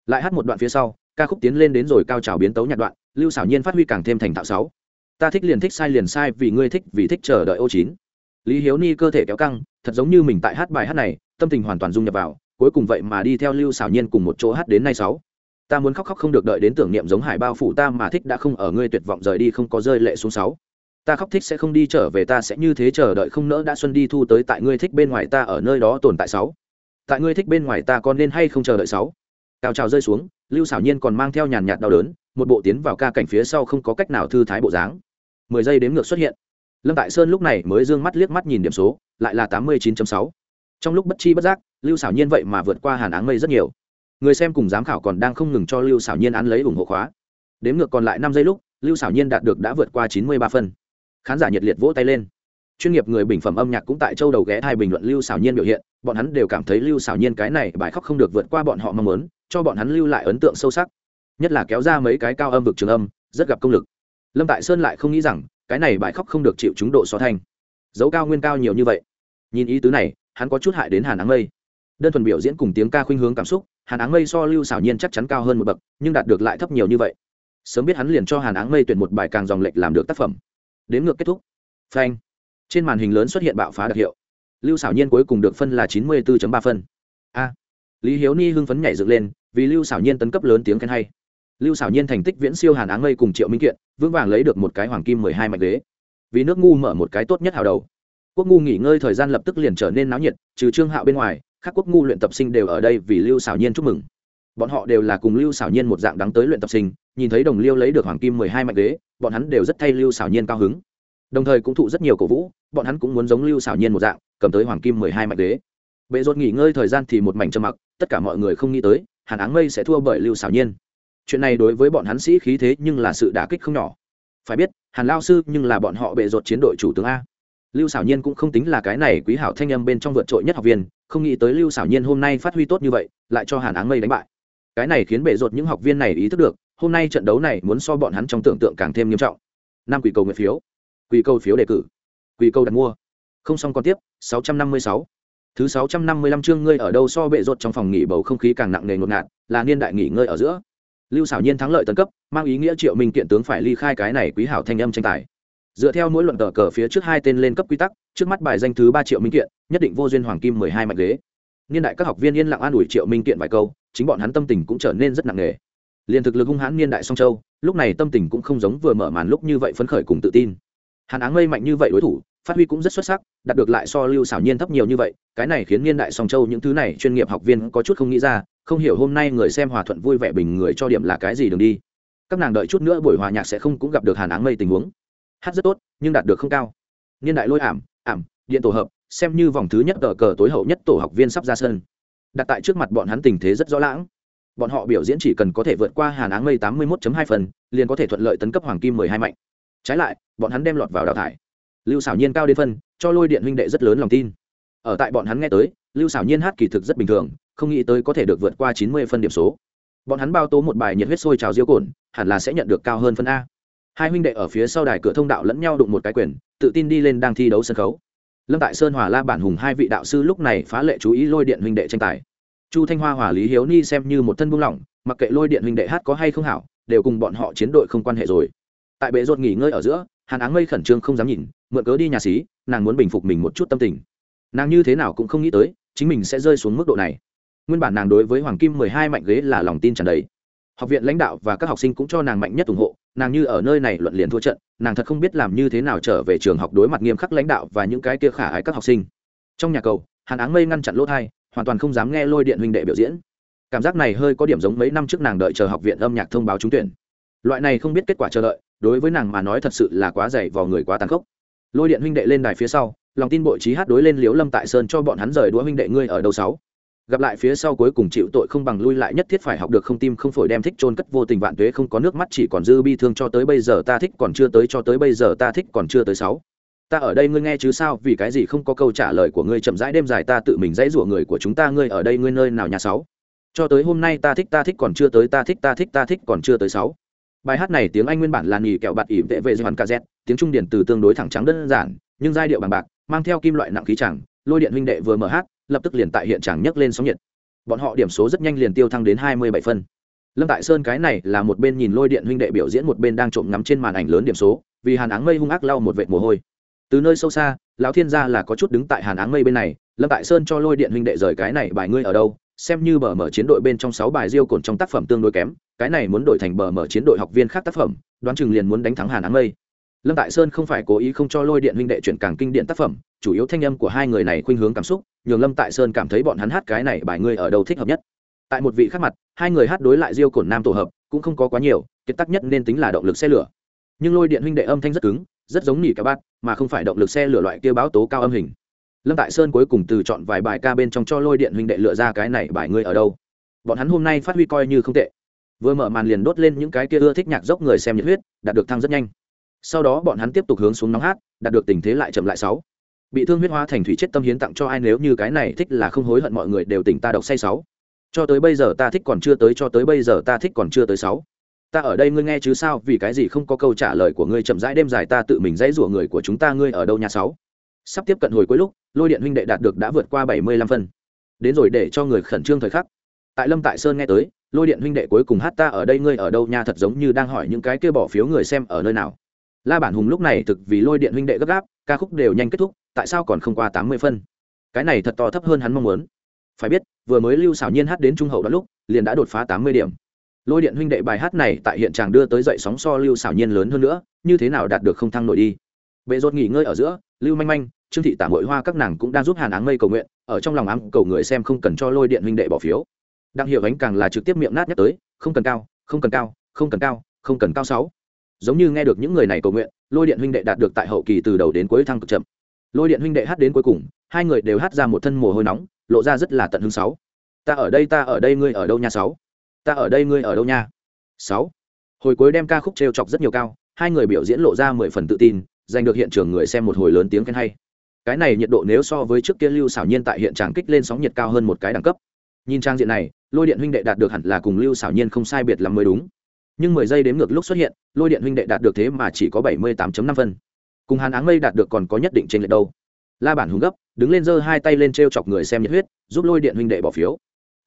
Lại hát một đoạn phía sau, ca khúc tiến lên đến rồi cao trào biến tấu nhạc đoạn, lưu xảo nhiên phát huy càng thêm thành thạo sáu. Ta thích liền thích sai liền sai, vì ngươi thích, vì thích chờ đợi ô chín. Lý hiếu ni cơ thể kéo căng, thật giống như mình tại hát bài hát này, tâm tình hoàn toàn dung nhập vào, cuối cùng vậy mà đi theo lưu xảo nhiên cùng một chỗ hát đến nay sáu. Ta muốn khóc khóc không được đợi đến tưởng niệm giống hải bao phủ ta mà thích đã không ở ngươi tuyệt vọng rời đi không có rơi lệ xuống sáu ta khóc thích sẽ không đi trở về, ta sẽ như thế chờ đợi không nỡ đã xuân đi thu tới tại ngươi thích bên ngoài ta ở nơi đó tồn tại sáu. Tại ngươi thích bên ngoài ta còn nên hay không chờ đợi sáu? Cao trào rơi xuống, lưu xảo nhiên còn mang theo nhàn nhạt đau đớn, một bộ tiến vào ca cảnh phía sau không có cách nào thư thái bộ dáng. Mười giây đếm ngược xuất hiện. Lâm tại sơn lúc này mới d ư ơ n g mắt liếc mắt nhìn điểm số, lại là tám mươi chín sáu. Trong lúc bất chi bất giác, lưu xảo nhiên vậy mà vượt qua hàn áng mây rất nhiều. Người xem cùng giám khảo còn đang không ngừng cho lưu xảo nhiên ăn lấy ủng hộ khóa. Đếm ngược còn lại năm giây lúc, lưu xảo nhiên đạt được đã vượt qua chín mươi ba phân khán giả nhiệt liệt vỗ tay lên. Chuyên nghiệp người bình phẩm âm nhạc cũng tại châu đầu ghé hai bình luận lưu xảo nhiên biểu hiện, bọn hắn đều cảm thấy lưu xảo nhiên cái này bài khóc không được vượt qua bọn họ mong muốn, cho bọn hắn lưu lại ấn tượng sâu sắc. Nhất là kéo ra mấy cái cao âm vực trường âm, rất gặp công lực. Lâm tại sơn lại không nghĩ rằng, cái này bài khóc không được chịu chúng độ so thanh dấu cao nguyên cao nhiều như vậy. Nhìn ý tứ này, hắn có chút hại đến hàn áng mây. Đơn thuần biểu diễn cùng tiếng ca khuynh hướng cảm xúc, hàn áng mây so lưu xảo nhiên chắc chắn cao hơn một bậc, nhưng đạt được lại thấp nhiều như vậy. Sớm biết hắn liền cho hàn áng mây tuyển một bài càng dòng lệch làm được tác phẩm đến ngược kết thúc. Phanh. Trên màn hình lớn xuất hiện bạo phá đặc hiệu. Lưu xảo nhiên cuối cùng được phân là chín mươi 94 ba phân. A. Lý hiếu ni hưng phấn nhảy dựng lên, vì lưu xảo nhiên tấn cấp lớn tiếng khen hay. Lưu xảo nhiên thành tích viễn siêu hàn áng mây cùng triệu minh kiện, vững vàng lấy được một cái hoàng kim mười hai mạch ghế. Vì nước ngu mở một cái tốt nhất hào đầu. Quốc ngu nghỉ ngơi thời gian lập tức liền trở nên náo nhiệt, trừ trương hạo bên ngoài, các quốc ngu luyện tập sinh đều ở đây vì lưu xảo nhiên chúc mừng bọn họ đều là cùng lưu xảo nhiên một dạng đắng tới luyện tập sinh, nhìn thấy đồng liêu lấy được hoàng kim mười hai mạch ghế, bọn hắn đều rất thay lưu xảo nhiên cao hứng. Đồng thời cũng thụ rất nhiều cổ vũ, bọn hắn cũng muốn giống lưu xảo nhiên một dạng, cầm tới hoàng kim mười hai mạch ghế. Bệ rột nghỉ ngơi thời gian thì một mảnh trầm mặc, tất cả mọi người không nghĩ tới, hàn áng mây sẽ thua bởi lưu xảo nhiên. Chuyện này đối với bọn hắn sĩ khí thế nhưng là sự đả kích không nhỏ. Phải biết, hàn lao sư nhưng là bọn họ bệ rột chiến đội chủ tướng a. Lưu xảo nhiên cũng không tính là cái này quý hảo thanh âm bên trong vượt trội nhất học viên, không nghĩ tới lưu xảo nhiên hôm nay phát huy tốt như vậy, lại cho hàn áng mây đánh bại cái này khiến bệ rột những học viên này ý thức được, hôm nay trận đấu này muốn so bọn hắn trong tưởng tượng càng thêm nghiêm trọng. Năm quỷ cầu nguyện phiếu. Quỷ cầu phiếu đề cử. Quỷ cầu đặt mua. Không xong còn tiếp 656. thứ 655 chương ngươi ở đâu so bệ rột trong phòng nghỉ bầu không khí càng nặng nề ngột ngạt, là niên đại nghỉ ngơi ở giữa. Lưu xảo nhiên thắng lợi tấn cấp, mang ý nghĩa triệu minh kiện tướng phải ly khai cái này quý hảo thanh âm tranh tài. Dựa theo mỗi luận tờ cờ phía trước hai tên lên cấp quy tắc, trước mắt bài danh thứ ba triệu minh kiện, nhất định vô duyên hoàng kim mười hai mạch ghế. Niên đại các học viên yên lặng an ủi triệu minh kiện vài câu chính bọn hắn tâm tình cũng trở nên rất nặng nề. Liền thực lực hung hãn niên đại song châu, lúc này tâm tình cũng không giống vừa mở màn lúc như vậy phấn khởi cùng tự tin. Hàn áng mây mạnh như vậy đối thủ, phát huy cũng rất xuất sắc, đạt được lại so lưu xảo nhiên thấp nhiều như vậy, cái này khiến niên đại song châu những thứ này chuyên nghiệp học viên có chút không nghĩ ra, không hiểu hôm nay người xem hòa thuận vui vẻ bình người cho điểm là cái gì đường đi. Các nàng đợi chút nữa buổi hòa nhạc sẽ không cũng gặp được hàn áng mây tình huống. Hát rất tốt, nhưng đạt được không cao. Niên đại lôi ảm ảm, điện tổ hợp, xem như vòng thứ nhất cờ cờ tối hậu nhất tổ học viên sắp ra sân đặt tại trước mặt bọn hắn tình thế rất rõ lãng. Bọn họ biểu diễn chỉ cần có thể vượt qua hàn áng mây tám mươi một hai phần, liền có thể thuận lợi tấn cấp hoàng kim mười hai mạnh. Trái lại, bọn hắn đem lọt vào đào thải. Lưu xảo nhiên cao đến phân, cho lôi điện huynh đệ rất lớn lòng tin. Ở tại bọn hắn nghe tới, lưu xảo nhiên hát kỳ thực rất bình thường, không nghĩ tới có thể được vượt qua chín mươi phân điểm số. Bọn hắn bao tố một bài nhiệt huyết sôi trào diêu cồn, hẳn là sẽ nhận được cao hơn phân a. Hai huynh đệ ở phía sau đài cửa thông đạo lẫn nhau đụng một cái quyền, tự tin đi lên đang thi đấu sân khấu lâm tại sơn hòa la bản hùng hai vị đạo sư lúc này phá lệ chú ý lôi điện huynh đệ tranh tài. Chu thanh hoa hòa lý hiếu ni xem như một thân buông lỏng, mặc kệ lôi điện huynh đệ hát có hay không hảo, đều cùng bọn họ chiến đội không quan hệ rồi. Tại bệ rột nghỉ ngơi ở giữa, hàn áng mây khẩn trương không dám nhìn, mượn cớ đi nhà xí, nàng muốn bình phục mình một chút tâm tình. Nàng như thế nào cũng không nghĩ tới, chính mình sẽ rơi xuống mức độ này. Nguyên bản nàng đối với hoàng kim mười hai mạnh ghế là lòng tin tràn đầy. Học viện lãnh đạo và các học sinh cũng cho nàng mạnh nhất ủng hộ nàng như ở nơi này luận liền thua trận, nàng thật không biết làm như thế nào trở về trường học đối mặt nghiêm khắc lãnh đạo và những cái kia khả ái các học sinh. Trong nhà cầu, hàn áng mây ngăn chặn lỗ thai, hoàn toàn không dám nghe lôi điện huynh đệ biểu diễn. Cảm giác này hơi có điểm giống mấy năm trước nàng đợi chờ học viện âm nhạc thông báo trúng tuyển. Loại này không biết kết quả chờ đợi, đối với nàng mà nói thật sự là quá dày vào người quá tàn khốc. Lôi điện huynh đệ lên đài phía sau, lòng tin bội trí hát đối lên liếu lâm tại sơn cho bọn hắn rời đũa huynh đệ ngươi ở đầu sáu gặp lại phía sau cuối cùng chịu tội không bằng lui lại nhất thiết phải học được không tim không phổi đem thích trôn cất vô tình vạn tuế không có nước mắt chỉ còn dư bi thương cho tới bây giờ ta thích còn chưa tới cho tới bây giờ ta thích còn chưa tới sáu. Ta ở đây ngươi nghe chứ sao, vì cái gì không có câu trả lời của ngươi chậm rãi đêm dài ta tự mình dãy rủa người của chúng ta, ngươi ở đây ngươi nơi nào nhà sáu. Cho tới hôm nay ta thích ta thích còn chưa tới, ta thích ta thích ta thích còn chưa tới sáu. Bài hát này tiếng anh nguyên bản là nghỉ kẹo bạt ỉm tệ vệ dây hoàn kz tiếng trung điển từ tương đối thẳng trắng đơn giản, nhưng giai điệu bằng bạc, mang theo kim loại nặng khí chẳng, lôi điện huynh đệ vừa mở hát lập tức liền tại hiện trạng nhấc lên sóng nhiệt. Bọn họ điểm số rất nhanh liền tiêu thăng đến hai mươi bảy phân. Lâm tại sơn cái này là một bên nhìn lôi điện huynh đệ biểu diễn, một bên đang trộm ngắm trên màn ảnh lớn điểm số, vì hàn áng mây hung ác lau một vệt mồ hôi. Từ nơi sâu xa, lão thiên gia là có chút đứng tại hàn áng mây bên này, lâm tại sơn cho lôi điện huynh đệ rời cái này bài ngươi ở đâu, xem như bờ mở chiến đội bên trong sáu bài diêu cồn trong tác phẩm tương đối kém, cái này muốn đổi thành bờ mở chiến đội học viên khác tác phẩm, đoán chừng liền muốn đánh thắng hàn áng mây. Lâm tại sơn không phải cố ý không cho lôi điện huynh đệ chuyển càng kinh điện tác phẩm chủ yếu thanh âm của hai người này khuynh hướng cảm xúc, nhường lâm tại sơn cảm thấy bọn hắn hát cái này bài ngươi ở đâu thích hợp nhất. Tại một vị khác mặt, hai người hát đối lại diêu cổn nam tổ hợp, cũng không có quá nhiều, kiệt tác nhất nên tính là động lực xe lửa. Nhưng lôi điện huynh đệ âm thanh rất cứng, rất giống nỉ cả bát, mà không phải động lực xe lửa loại kia báo tố cao âm hình. Lâm tại sơn cuối cùng từ chọn vài bài ca bên trong cho lôi điện huynh đệ lựa ra cái này bài ngươi ở đâu. Bọn hắn hôm nay phát huy coi như không tệ. Vừa mở màn liền đốt lên những cái kia ưa thích nhạc dốc người xem nhiệt huyết, đạt được thăng rất nhanh. Sau đó bọn hắn tiếp tục hướng xuống nóng hát, đạt được tình thế lại chậm lại sáu bị thương huyết hóa thành thủy chết tâm hiến tặng cho ai nếu như cái này thích là không hối hận mọi người đều tỉnh ta độc say sáu. Cho tới bây giờ ta thích còn chưa tới, cho tới bây giờ ta thích còn chưa tới sáu. Ta ở đây ngươi nghe chứ sao, vì cái gì không có câu trả lời của ngươi chậm rãi đêm dài ta tự mình dãy rủa người của chúng ta, ngươi ở đâu nhà sáu? Sắp tiếp cận hồi cuối lúc, lôi điện huynh đệ đạt được đã vượt qua bảy mươi lăm phân. Đến rồi để cho người khẩn trương thời khắc. Tại lâm tại sơn nghe tới, lôi điện huynh đệ cuối cùng hát ta ở đây ngươi ở đâu nha, thật giống như đang hỏi những cái kia bỏ phiếu người xem ở nơi nào. La bản hùng lúc này thực vì lôi điện huynh đệ gấp gáp, ca khúc đều nhanh kết thúc tại sao còn không qua tám mươi phân? Cái này thật to thấp hơn hắn mong muốn. Phải biết, vừa mới lưu xảo nhiên hát đến trung hậu đó lúc, liền đã đột phá tám mươi điểm. Lôi điện huynh đệ bài hát này tại hiện tràng đưa tới dậy sóng so lưu xảo nhiên lớn hơn nữa, như thế nào đạt được không thăng nổi đi? Bệ rột nghỉ ngơi ở giữa, lưu manh manh, trương thị tả mội hoa các nàng cũng đang giúp hàn áng mây cầu nguyện, ở trong lòng ám cầu người xem không cần cho lôi điện huynh đệ bỏ phiếu. Đặng hiệu ánh càng là trực tiếp miệng nát nhắc tới, không cần cao, không cần cao, không cần cao, không cần cao sáu. Giống như nghe được những người này cầu nguyện, lôi điện huynh đệ đạt được tại hậu kỳ từ đầu đến cuối thăng cực chậm lôi điện huynh đệ hát đến cuối cùng, hai người đều hát ra một thân mồ hôi nóng, lộ ra rất là tận hứng sáu. Ta ở đây, ta ở đây, ngươi ở đâu nha sáu? Ta ở đây, ngươi ở đâu nha? Sáu. Hồi cuối đem ca khúc trêu chọc rất nhiều cao, hai người biểu diễn lộ ra mười phần tự tin, giành được hiện trường người xem một hồi lớn tiếng khen hay. Cái này nhiệt độ nếu so với trước kia lưu xảo nhiên tại hiện tràng kích lên sóng nhiệt cao hơn một cái đẳng cấp. Nhìn trang diện này, lôi điện huynh đệ đạt được hẳn là cùng lưu xảo nhiên không sai biệt lắm mới đúng. Nhưng mười giây đếm ngược lúc xuất hiện, lôi điện huynh đệ đạt được thế mà chỉ có bảy mươi tám năm phân cùng hàn áng mây đạt được còn có nhất định trên lệch đâu. La bản hùng gấp, đứng lên giơ hai tay lên t r e o chọc người xem nhiệt huyết, giúp lôi điện huynh đệ bỏ phiếu.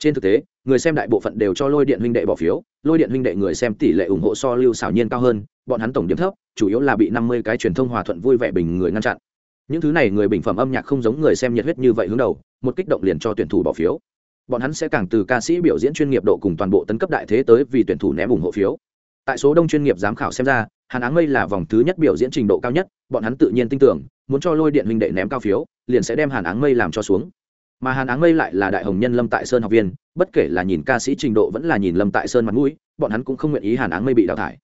Trên thực tế, người xem đại bộ phận đều cho lôi điện huynh đệ bỏ phiếu, lôi điện huynh đệ người xem tỷ lệ ủng hộ so lưu xảo nhiên cao hơn, bọn hắn tổng điểm thấp, chủ yếu là bị năm mươi cái truyền thông hòa thuận vui vẻ bình người ngăn chặn. Những thứ này người bình phẩm âm nhạc không giống người xem nhiệt huyết như vậy hướng đầu, một kích động liền cho tuyển thủ bỏ phiếu. Bọn hắn sẽ càng từ ca sĩ biểu diễn chuyên nghiệp độ cùng toàn bộ tấn cấp đại thế tới vì tuyển thủ ném ủng hộ phiếu. Tại số đông chuyên nghiệp giám khảo xem ra hàn áng mây là vòng thứ nhất biểu diễn trình độ cao nhất, bọn hắn tự nhiên tin tưởng, muốn cho lôi điện huynh đệ ném cao phiếu, liền sẽ đem hàn áng mây làm cho xuống. Mà hàn áng mây lại là đại hồng nhân lâm tại sơn học viên, bất kể là nhìn ca sĩ trình độ vẫn là nhìn lâm tại sơn mặt mũi, bọn hắn cũng không nguyện ý hàn áng mây bị đào thải.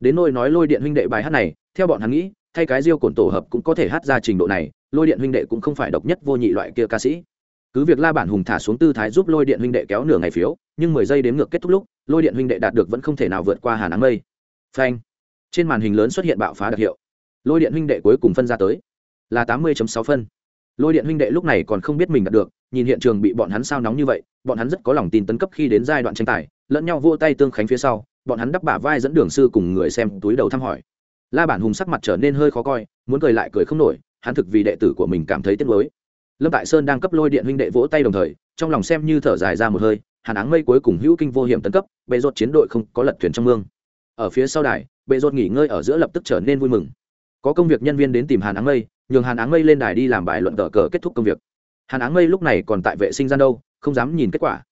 Đến nôi nói lôi điện huynh đệ bài hát này, theo bọn hắn nghĩ, thay cái riêu cồn tổ hợp cũng có thể hát ra trình độ này, lôi điện huynh đệ cũng không phải độc nhất vô nhị loại kia ca sĩ. Cứ việc la bản hùng thả xuống tư thái giúp lôi điện huynh đệ kéo nửa ngày phiếu, nhưng mười giây đếm ngược kết thúc lúc, lôi điện huynh đệ đạt được vẫn không thể nào vượt qua hàn áng mây. Phanh trên màn hình lớn xuất hiện bạo phá đặc hiệu. Lôi điện huynh đệ cuối cùng phân ra tới là tám mươi sáu phân. Lôi điện huynh đệ lúc này còn không biết mình đạt được, nhìn hiện trường bị bọn hắn sao nóng như vậy, bọn hắn rất có lòng tin tấn cấp khi đến giai đoạn tranh tài, lẫn nhau vô tay tương khánh phía sau, bọn hắn đắp bả vai dẫn đường sư cùng người xem túi đầu thăm hỏi. La bản hùng sắc mặt trở nên hơi khó coi, muốn cười lại cười không nổi, hắn thực vì đệ tử của mình cảm thấy tiếc nuối. Lâm tại sơn đang cấp lôi điện huynh đệ vỗ tay đồng thời, trong lòng xem như thở dài ra một hơi, hàn áng mây cuối cùng hữu kinh vô hiểm tấn cấp, bệ rột chiến đội không có lật thuyền trong mương. Ở phía sau đài bệ rột nghỉ ngơi ở giữa lập tức trở nên vui mừng. Có công việc nhân viên đến tìm hàn áng mây, nhường hàn áng mây lên đài đi làm bài luận cờ cờ kết thúc công việc. Hàn áng mây lúc này còn tại vệ sinh gian đâu, không dám nhìn kết quả.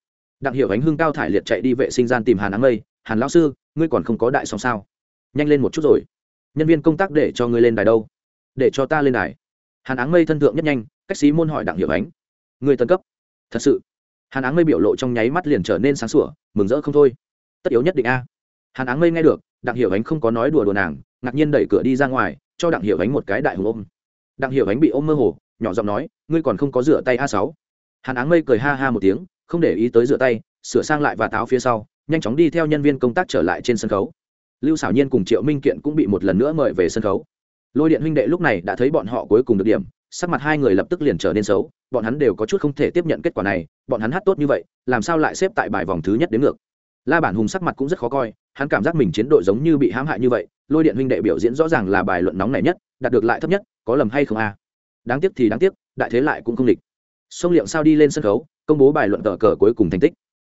Đặng hiệu ánh hưng cao thải liệt chạy đi vệ sinh gian tìm hàn áng mây, hàn lão sư, ngươi còn không có đại song sao? Nhanh lên một chút rồi. Nhân viên công tác để cho ngươi lên đài đâu? Để cho ta lên đài. Hàn áng mây thân thượng nhất nhanh, cách sĩ môn hỏi đặng hiệu ánh người tân cấp? Thật sự. Hàn áng mây biểu lộ trong nháy mắt liền trở nên sáng sủa, mừng rỡ không thôi. Tất yếu nhất định a hàn áng mây nghe được, đặng Hiểu ánh không có nói đùa đùa nàng, ngạc nhiên đẩy cửa đi ra ngoài, cho đặng Hiểu ánh một cái đại hùng ôm. Đặng Hiểu ánh bị ôm mơ hồ, nhỏ giọng nói, ngươi còn không có rửa tay a sáu? Hàn áng mây cười ha ha một tiếng, không để ý tới rửa tay, sửa sang lại và táo phía sau, nhanh chóng đi theo nhân viên công tác trở lại trên sân khấu. Lưu xảo nhiên cùng triệu minh kiện cũng bị một lần nữa mời về sân khấu. Lôi điện huynh đệ lúc này đã thấy bọn họ cuối cùng được điểm, sắc mặt hai người lập tức liền trở nên xấu, bọn hắn đều có chút không thể tiếp nhận kết quả này, bọn hắn hát tốt như vậy, làm sao lại xếp tại bài vòng thứ nhất đến ngược? La bản hùng sắc mặt cũng rất khó coi, hắn cảm giác mình chiến đội giống như bị hãm hại như vậy, lôi điện huynh đệ biểu diễn rõ ràng là bài luận nóng này nhất, đạt được lại thấp nhất, có lầm hay không a? Đáng tiếc thì đáng tiếc, đại thế lại cũng không địch. Sông liệm sao đi lên sân khấu, công bố bài luận tờ cờ cuối cùng thành tích.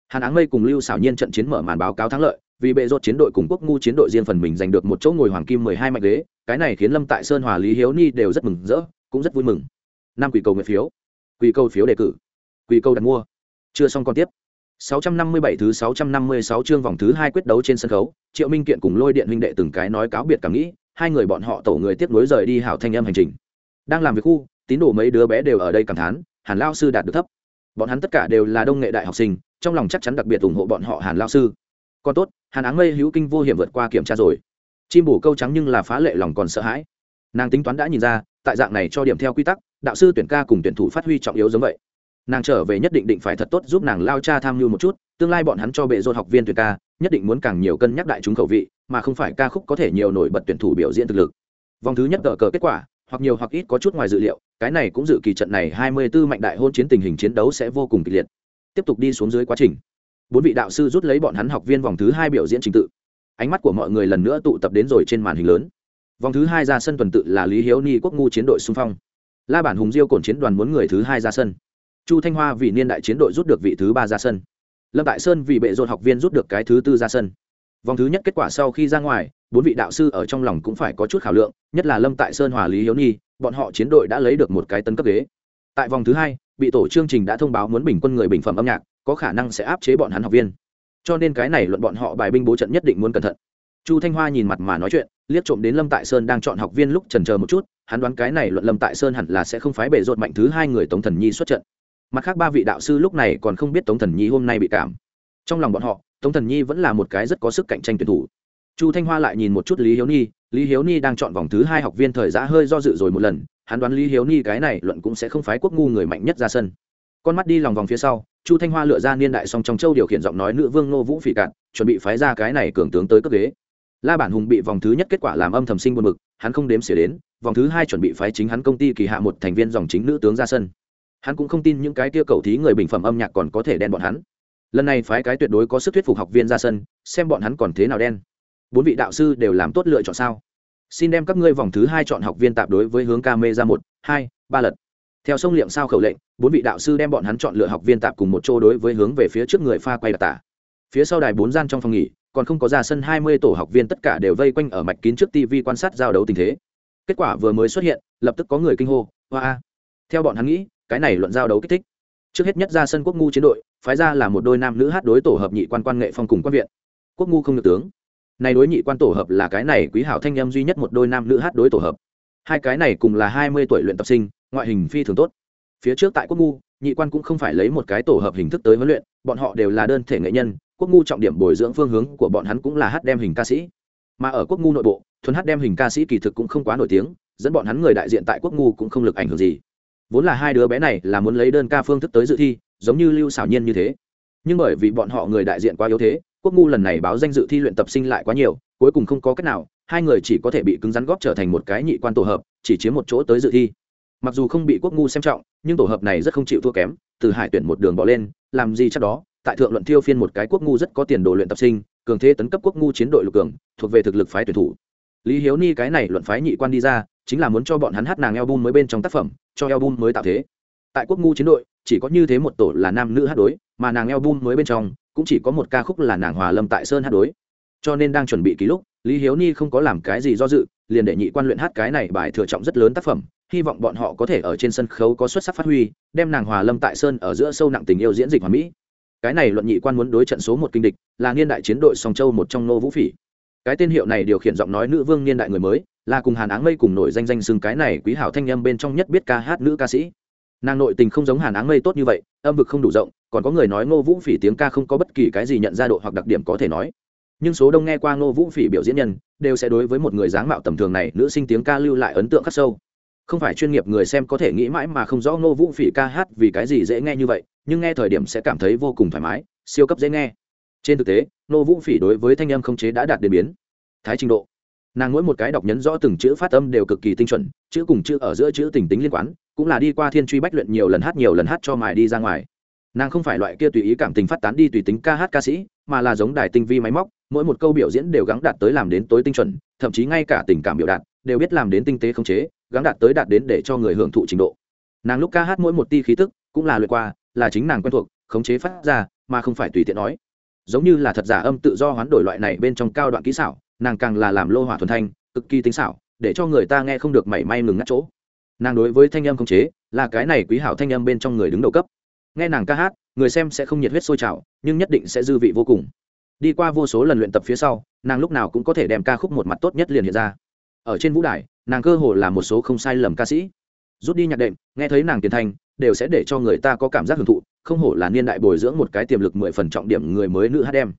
Hàn áng mây cùng lưu xảo nhiên trận chiến mở màn báo cáo thắng lợi, vì bệ rột chiến đội cùng quốc ngu chiến đội riêng phần mình giành được một chỗ ngồi hoàng kim mười hai mạch ghế, cái này khiến lâm tại sơn, hòa lý hiếu ni đều rất mừng rỡ, cũng rất vui mừng. Năm quỷ cầu nguyện phiếu. Quỷ cầu phiếu đề cử. Quỷ cầu đặt mua. Chưa xong còn tiếp. 657 thứ 656 chương vòng thứ hai quyết đấu trên sân khấu, triệu minh kiện cùng lôi điện huynh đệ từng cái nói cáo biệt cảm nghĩ, hai người bọn họ tổ người tiếp nối rời đi hảo thanh âm hành trình. Đang làm việc khu, tín đồ mấy đứa bé đều ở đây cảm thán, hàn Lão sư đạt được thấp. Bọn hắn tất cả đều là đông nghệ đại học sinh, trong lòng chắc chắn đặc biệt ủng hộ bọn họ hàn Lão sư. Còn tốt, hàn áng mây hữu kinh vô hiểm vượt qua kiểm tra rồi. Chim bổ câu trắng nhưng là phá lệ lòng còn sợ hãi. Nàng tính toán đã nhìn ra, tại dạng này cho điểm theo quy tắc, đạo sư tuyển ca cùng tuyển thủ phát huy trọng yếu giống vậy nàng trở về nhất định định phải thật tốt giúp nàng lao cha tham mưu một chút, tương lai bọn hắn cho bệ dôn học viên tuyển ca, nhất định muốn càng nhiều cân nhắc đại chúng khẩu vị, mà không phải ca khúc có thể nhiều nổi bật tuyển thủ biểu diễn thực lực. Vòng thứ nhất cờ cờ kết quả, hoặc nhiều hoặc ít có chút ngoài dự liệu, cái này cũng dự kỳ trận này hai mươi 24 mạnh đại hôn chiến tình hình chiến đấu sẽ vô cùng kịch liệt. Tiếp tục đi xuống dưới quá trình. Bốn vị đạo sư rút lấy bọn hắn học viên vòng thứ hai biểu diễn trình tự. Ánh mắt của mọi người lần nữa tụ tập đến rồi trên màn hình lớn. Vòng thứ hai ra sân tuần tự là lý hiếu ni quốc ngu chiến đội xung phong. La bản hùng diêu cổn chiến đoàn muốn người thứ hai ra sân chu thanh hoa vì niên đại chiến đội rút được vị thứ ba ra sân. Lâm tại sơn vì bệ dột học viên rút được cái thứ tư ra sân. Vòng thứ nhất kết quả sau khi ra ngoài, bốn vị đạo sư ở trong lòng cũng phải có chút khảo lượng, nhất là lâm tại sơn, hòa lý hiếu nhi, bọn họ chiến đội đã lấy được một cái tấn cấp ghế. Tại vòng thứ hai, bị tổ chương trình đã thông báo muốn bình quân người bình phẩm âm nhạc, có khả năng sẽ áp chế bọn hắn học viên. Cho nên cái này luận bọn họ bài binh bố trận nhất định muốn cẩn thận. Chu thanh hoa nhìn mặt mà nói chuyện, liếc trộm đến lâm tại sơn đang chọn học viên lúc trần chờ một chút, hắn đoán cái này luận lâm tại sơn hẳn là sẽ không phái bể rột mạnh thứ hai người tống thần nhi xuất trận mặt khác ba vị đạo sư lúc này còn không biết tống thần nhi hôm nay bị cảm. Trong lòng bọn họ, tống thần nhi vẫn là một cái rất có sức cạnh tranh tuyển thủ. Chu thanh hoa lại nhìn một chút lý hiếu ni lý hiếu ni đang chọn vòng thứ hai học viên thời giã hơi do dự rồi một lần, hắn đoán lý hiếu ni cái này luận cũng sẽ không phái quốc ngu người mạnh nhất ra sân. Con mắt đi lòng vòng phía sau, chu thanh hoa lựa ra niên đại song trong châu điều khiển giọng nói nữ vương nô vũ phỉ cạn, chuẩn bị phái ra cái này cường tướng tới cấp ghế. La bản hùng bị vòng thứ nhất kết quả làm âm thầm sinh buồn mực hắn không đếm xỉa đến, vòng thứ hai chuẩn bị phái chính hắn công ty kỳ hạ một thành viên dòng chính nữ tướng ra sân hắn cũng không tin những cái kia cầu thí người bình phẩm âm nhạc còn có thể đen bọn hắn. Lần này phái cái tuyệt đối có sức thuyết phục học viên ra sân, xem bọn hắn còn thế nào đen. Bốn vị đạo sư đều làm tốt lựa chọn sao? Xin đem các ngươi vòng thứ hai chọn học viên tạp đối với hướng ca mê ra một, hai, ba lật. Theo sông liệm sao khẩu lệnh, bốn vị đạo sư đem bọn hắn chọn lựa học viên tạp cùng một chỗ đối với hướng về phía trước người pha quay đặc tả. Phía sau đài bốn gian trong phòng nghỉ, còn không có ra sân hai mươi tổ học viên tất cả đều vây quanh ở mạch kín trước tv quan sát giao đấu tình thế. Kết quả vừa mới xuất hiện, lập tức có người kinh hô, hoa theo bọn hắn nghĩ cái này luận giao đấu kích thích. Trước hết nhất ra sân quốc ngu chiến đội, phái ra là một đôi nam nữ hát đối tổ hợp nhị quan quan nghệ phong cùng quan viện. Quốc ngu không được tướng. Này đối nhị quan tổ hợp là cái này quý hảo thanh em duy nhất một đôi nam nữ hát đối tổ hợp. Hai cái này cùng là hai mươi tuổi luyện tập sinh, ngoại hình phi thường tốt. Phía trước tại quốc ngu, nhị quan cũng không phải lấy một cái tổ hợp hình thức tới huấn luyện, bọn họ đều là đơn thể nghệ nhân, quốc ngu trọng điểm bồi dưỡng phương hướng của bọn hắn cũng là hát đem hình ca sĩ. Mà ở quốc ngu nội bộ, thuần hát đem hình ca sĩ kỳ thực cũng không quá nổi tiếng, dẫn bọn hắn người đại diện tại quốc ngu cũng không lực ảnh hưởng gì vốn là hai đứa bé này là muốn lấy đơn ca phương thức tới dự thi, giống như lưu xảo nhiên như thế. Nhưng bởi vì bọn họ người đại diện quá yếu thế, quốc ngu lần này báo danh dự thi luyện tập sinh lại quá nhiều, cuối cùng không có cách nào, hai người chỉ có thể bị cứng rắn góp trở thành một cái nhị quan tổ hợp, chỉ chiếm một chỗ tới dự thi. Mặc dù không bị quốc ngu xem trọng, nhưng tổ hợp này rất không chịu thua kém, từ hải tuyển một đường bỏ lên, làm gì chắc đó, tại thượng luận thiêu phiên một cái quốc ngu rất có tiền đồ luyện tập sinh, cường thế tấn cấp quốc ngu chiến đội lục cường, thuộc về thực lực phái tuyển thủ. Lý hiếu ni cái này luận phái nhị quan đi ra, chính là muốn cho bọn hắn hát nàng album mới bên trong tác phẩm cho album mới tạo thế. Tại quốc ngu chiến đội, chỉ có như thế một tổ là nam nữ hát đối, mà nàng album mới bên trong, cũng chỉ có một ca khúc là nàng hòa lâm tại sơn hát đối. Cho nên đang chuẩn bị ký lúc, lý hiếu ni không có làm cái gì do dự, liền để nhị quan luyện hát cái này bài thừa trọng rất lớn tác phẩm, hy vọng bọn họ có thể ở trên sân khấu có xuất sắc phát huy, đem nàng hòa lâm tại sơn ở giữa sâu nặng tình yêu diễn dịch hòa mỹ. Cái này luận nhị quan muốn đối trận số một kinh địch, là niên đại chiến đội song châu một trong nô vũ phỉ. Cái tên hiệu này điều khiển giọng nói nữ vương niên đại người mới là cùng hàn áng mây cùng nổi danh danh xưng cái này quý hảo thanh âm bên trong nhất biết ca hát nữ ca sĩ. Nàng nội tình không giống hàn áng mây tốt như vậy, âm vực không đủ rộng, còn có người nói ngô vũ phỉ tiếng ca không có bất kỳ cái gì nhận ra độ hoặc đặc điểm có thể nói. Nhưng số đông nghe qua ngô vũ phỉ biểu diễn nhân, đều sẽ đối với một người dáng mạo tầm thường này, nữ sinh tiếng ca lưu lại ấn tượng khắc sâu. Không phải chuyên nghiệp người xem có thể nghĩ mãi mà không rõ ngô vũ phỉ ca hát vì cái gì dễ nghe như vậy, nhưng nghe thời điểm sẽ cảm thấy vô cùng thoải mái, siêu cấp dễ nghe. Trên thực tế, ngô vũ phỉ đối với thanh âm không chế đã đạt đến biến thái trình độ nàng mỗi một cái đọc nhấn rõ từng chữ phát âm đều cực kỳ tinh chuẩn, chữ cùng chữ ở giữa chữ tình tính liên quan, cũng là đi qua thiên truy bách luyện nhiều lần hát nhiều lần hát cho mài đi ra ngoài. Nàng không phải loại kia tùy ý cảm tình phát tán đi tùy tính ca hát ca sĩ, mà là giống đài tinh vi máy móc, mỗi một câu biểu diễn đều gắng đạt tới làm đến tối tinh chuẩn, thậm chí ngay cả tình cảm biểu đạt đều biết làm đến tinh tế không chế, gắng đạt tới đạt đến để cho người hưởng thụ trình độ. Nàng lúc ca hát mỗi một ti khí tức, cũng là lượt qua, là chính nàng quen thuộc, khống chế phát ra, mà không phải tùy tiện nói. Giống như là thật giả âm tự do hoán đổi loại này bên trong cao đoạn kỹ xảo nàng càng là làm lô hỏa thuần thanh, cực kỳ tinh xảo, để cho người ta nghe không được mảy may ngừng ngắt chỗ. Nàng đối với thanh âm không chế, là cái này quý hảo thanh âm bên trong người đứng đầu cấp. Nghe nàng ca hát, người xem sẽ không nhiệt huyết sôi trào, nhưng nhất định sẽ dư vị vô cùng. Đi qua vô số lần luyện tập phía sau, nàng lúc nào cũng có thể đem ca khúc một mặt tốt nhất liền hiện ra. Ở trên vũ đài, nàng cơ hồ là một số không sai lầm ca sĩ. Rút đi nhạc đệm, nghe thấy nàng tiền thanh, đều sẽ để cho người ta có cảm giác hưởng thụ, không hổ là niên đại bồi dưỡng một cái tiềm lực mười phần trọng điểm người mới nữ hát em.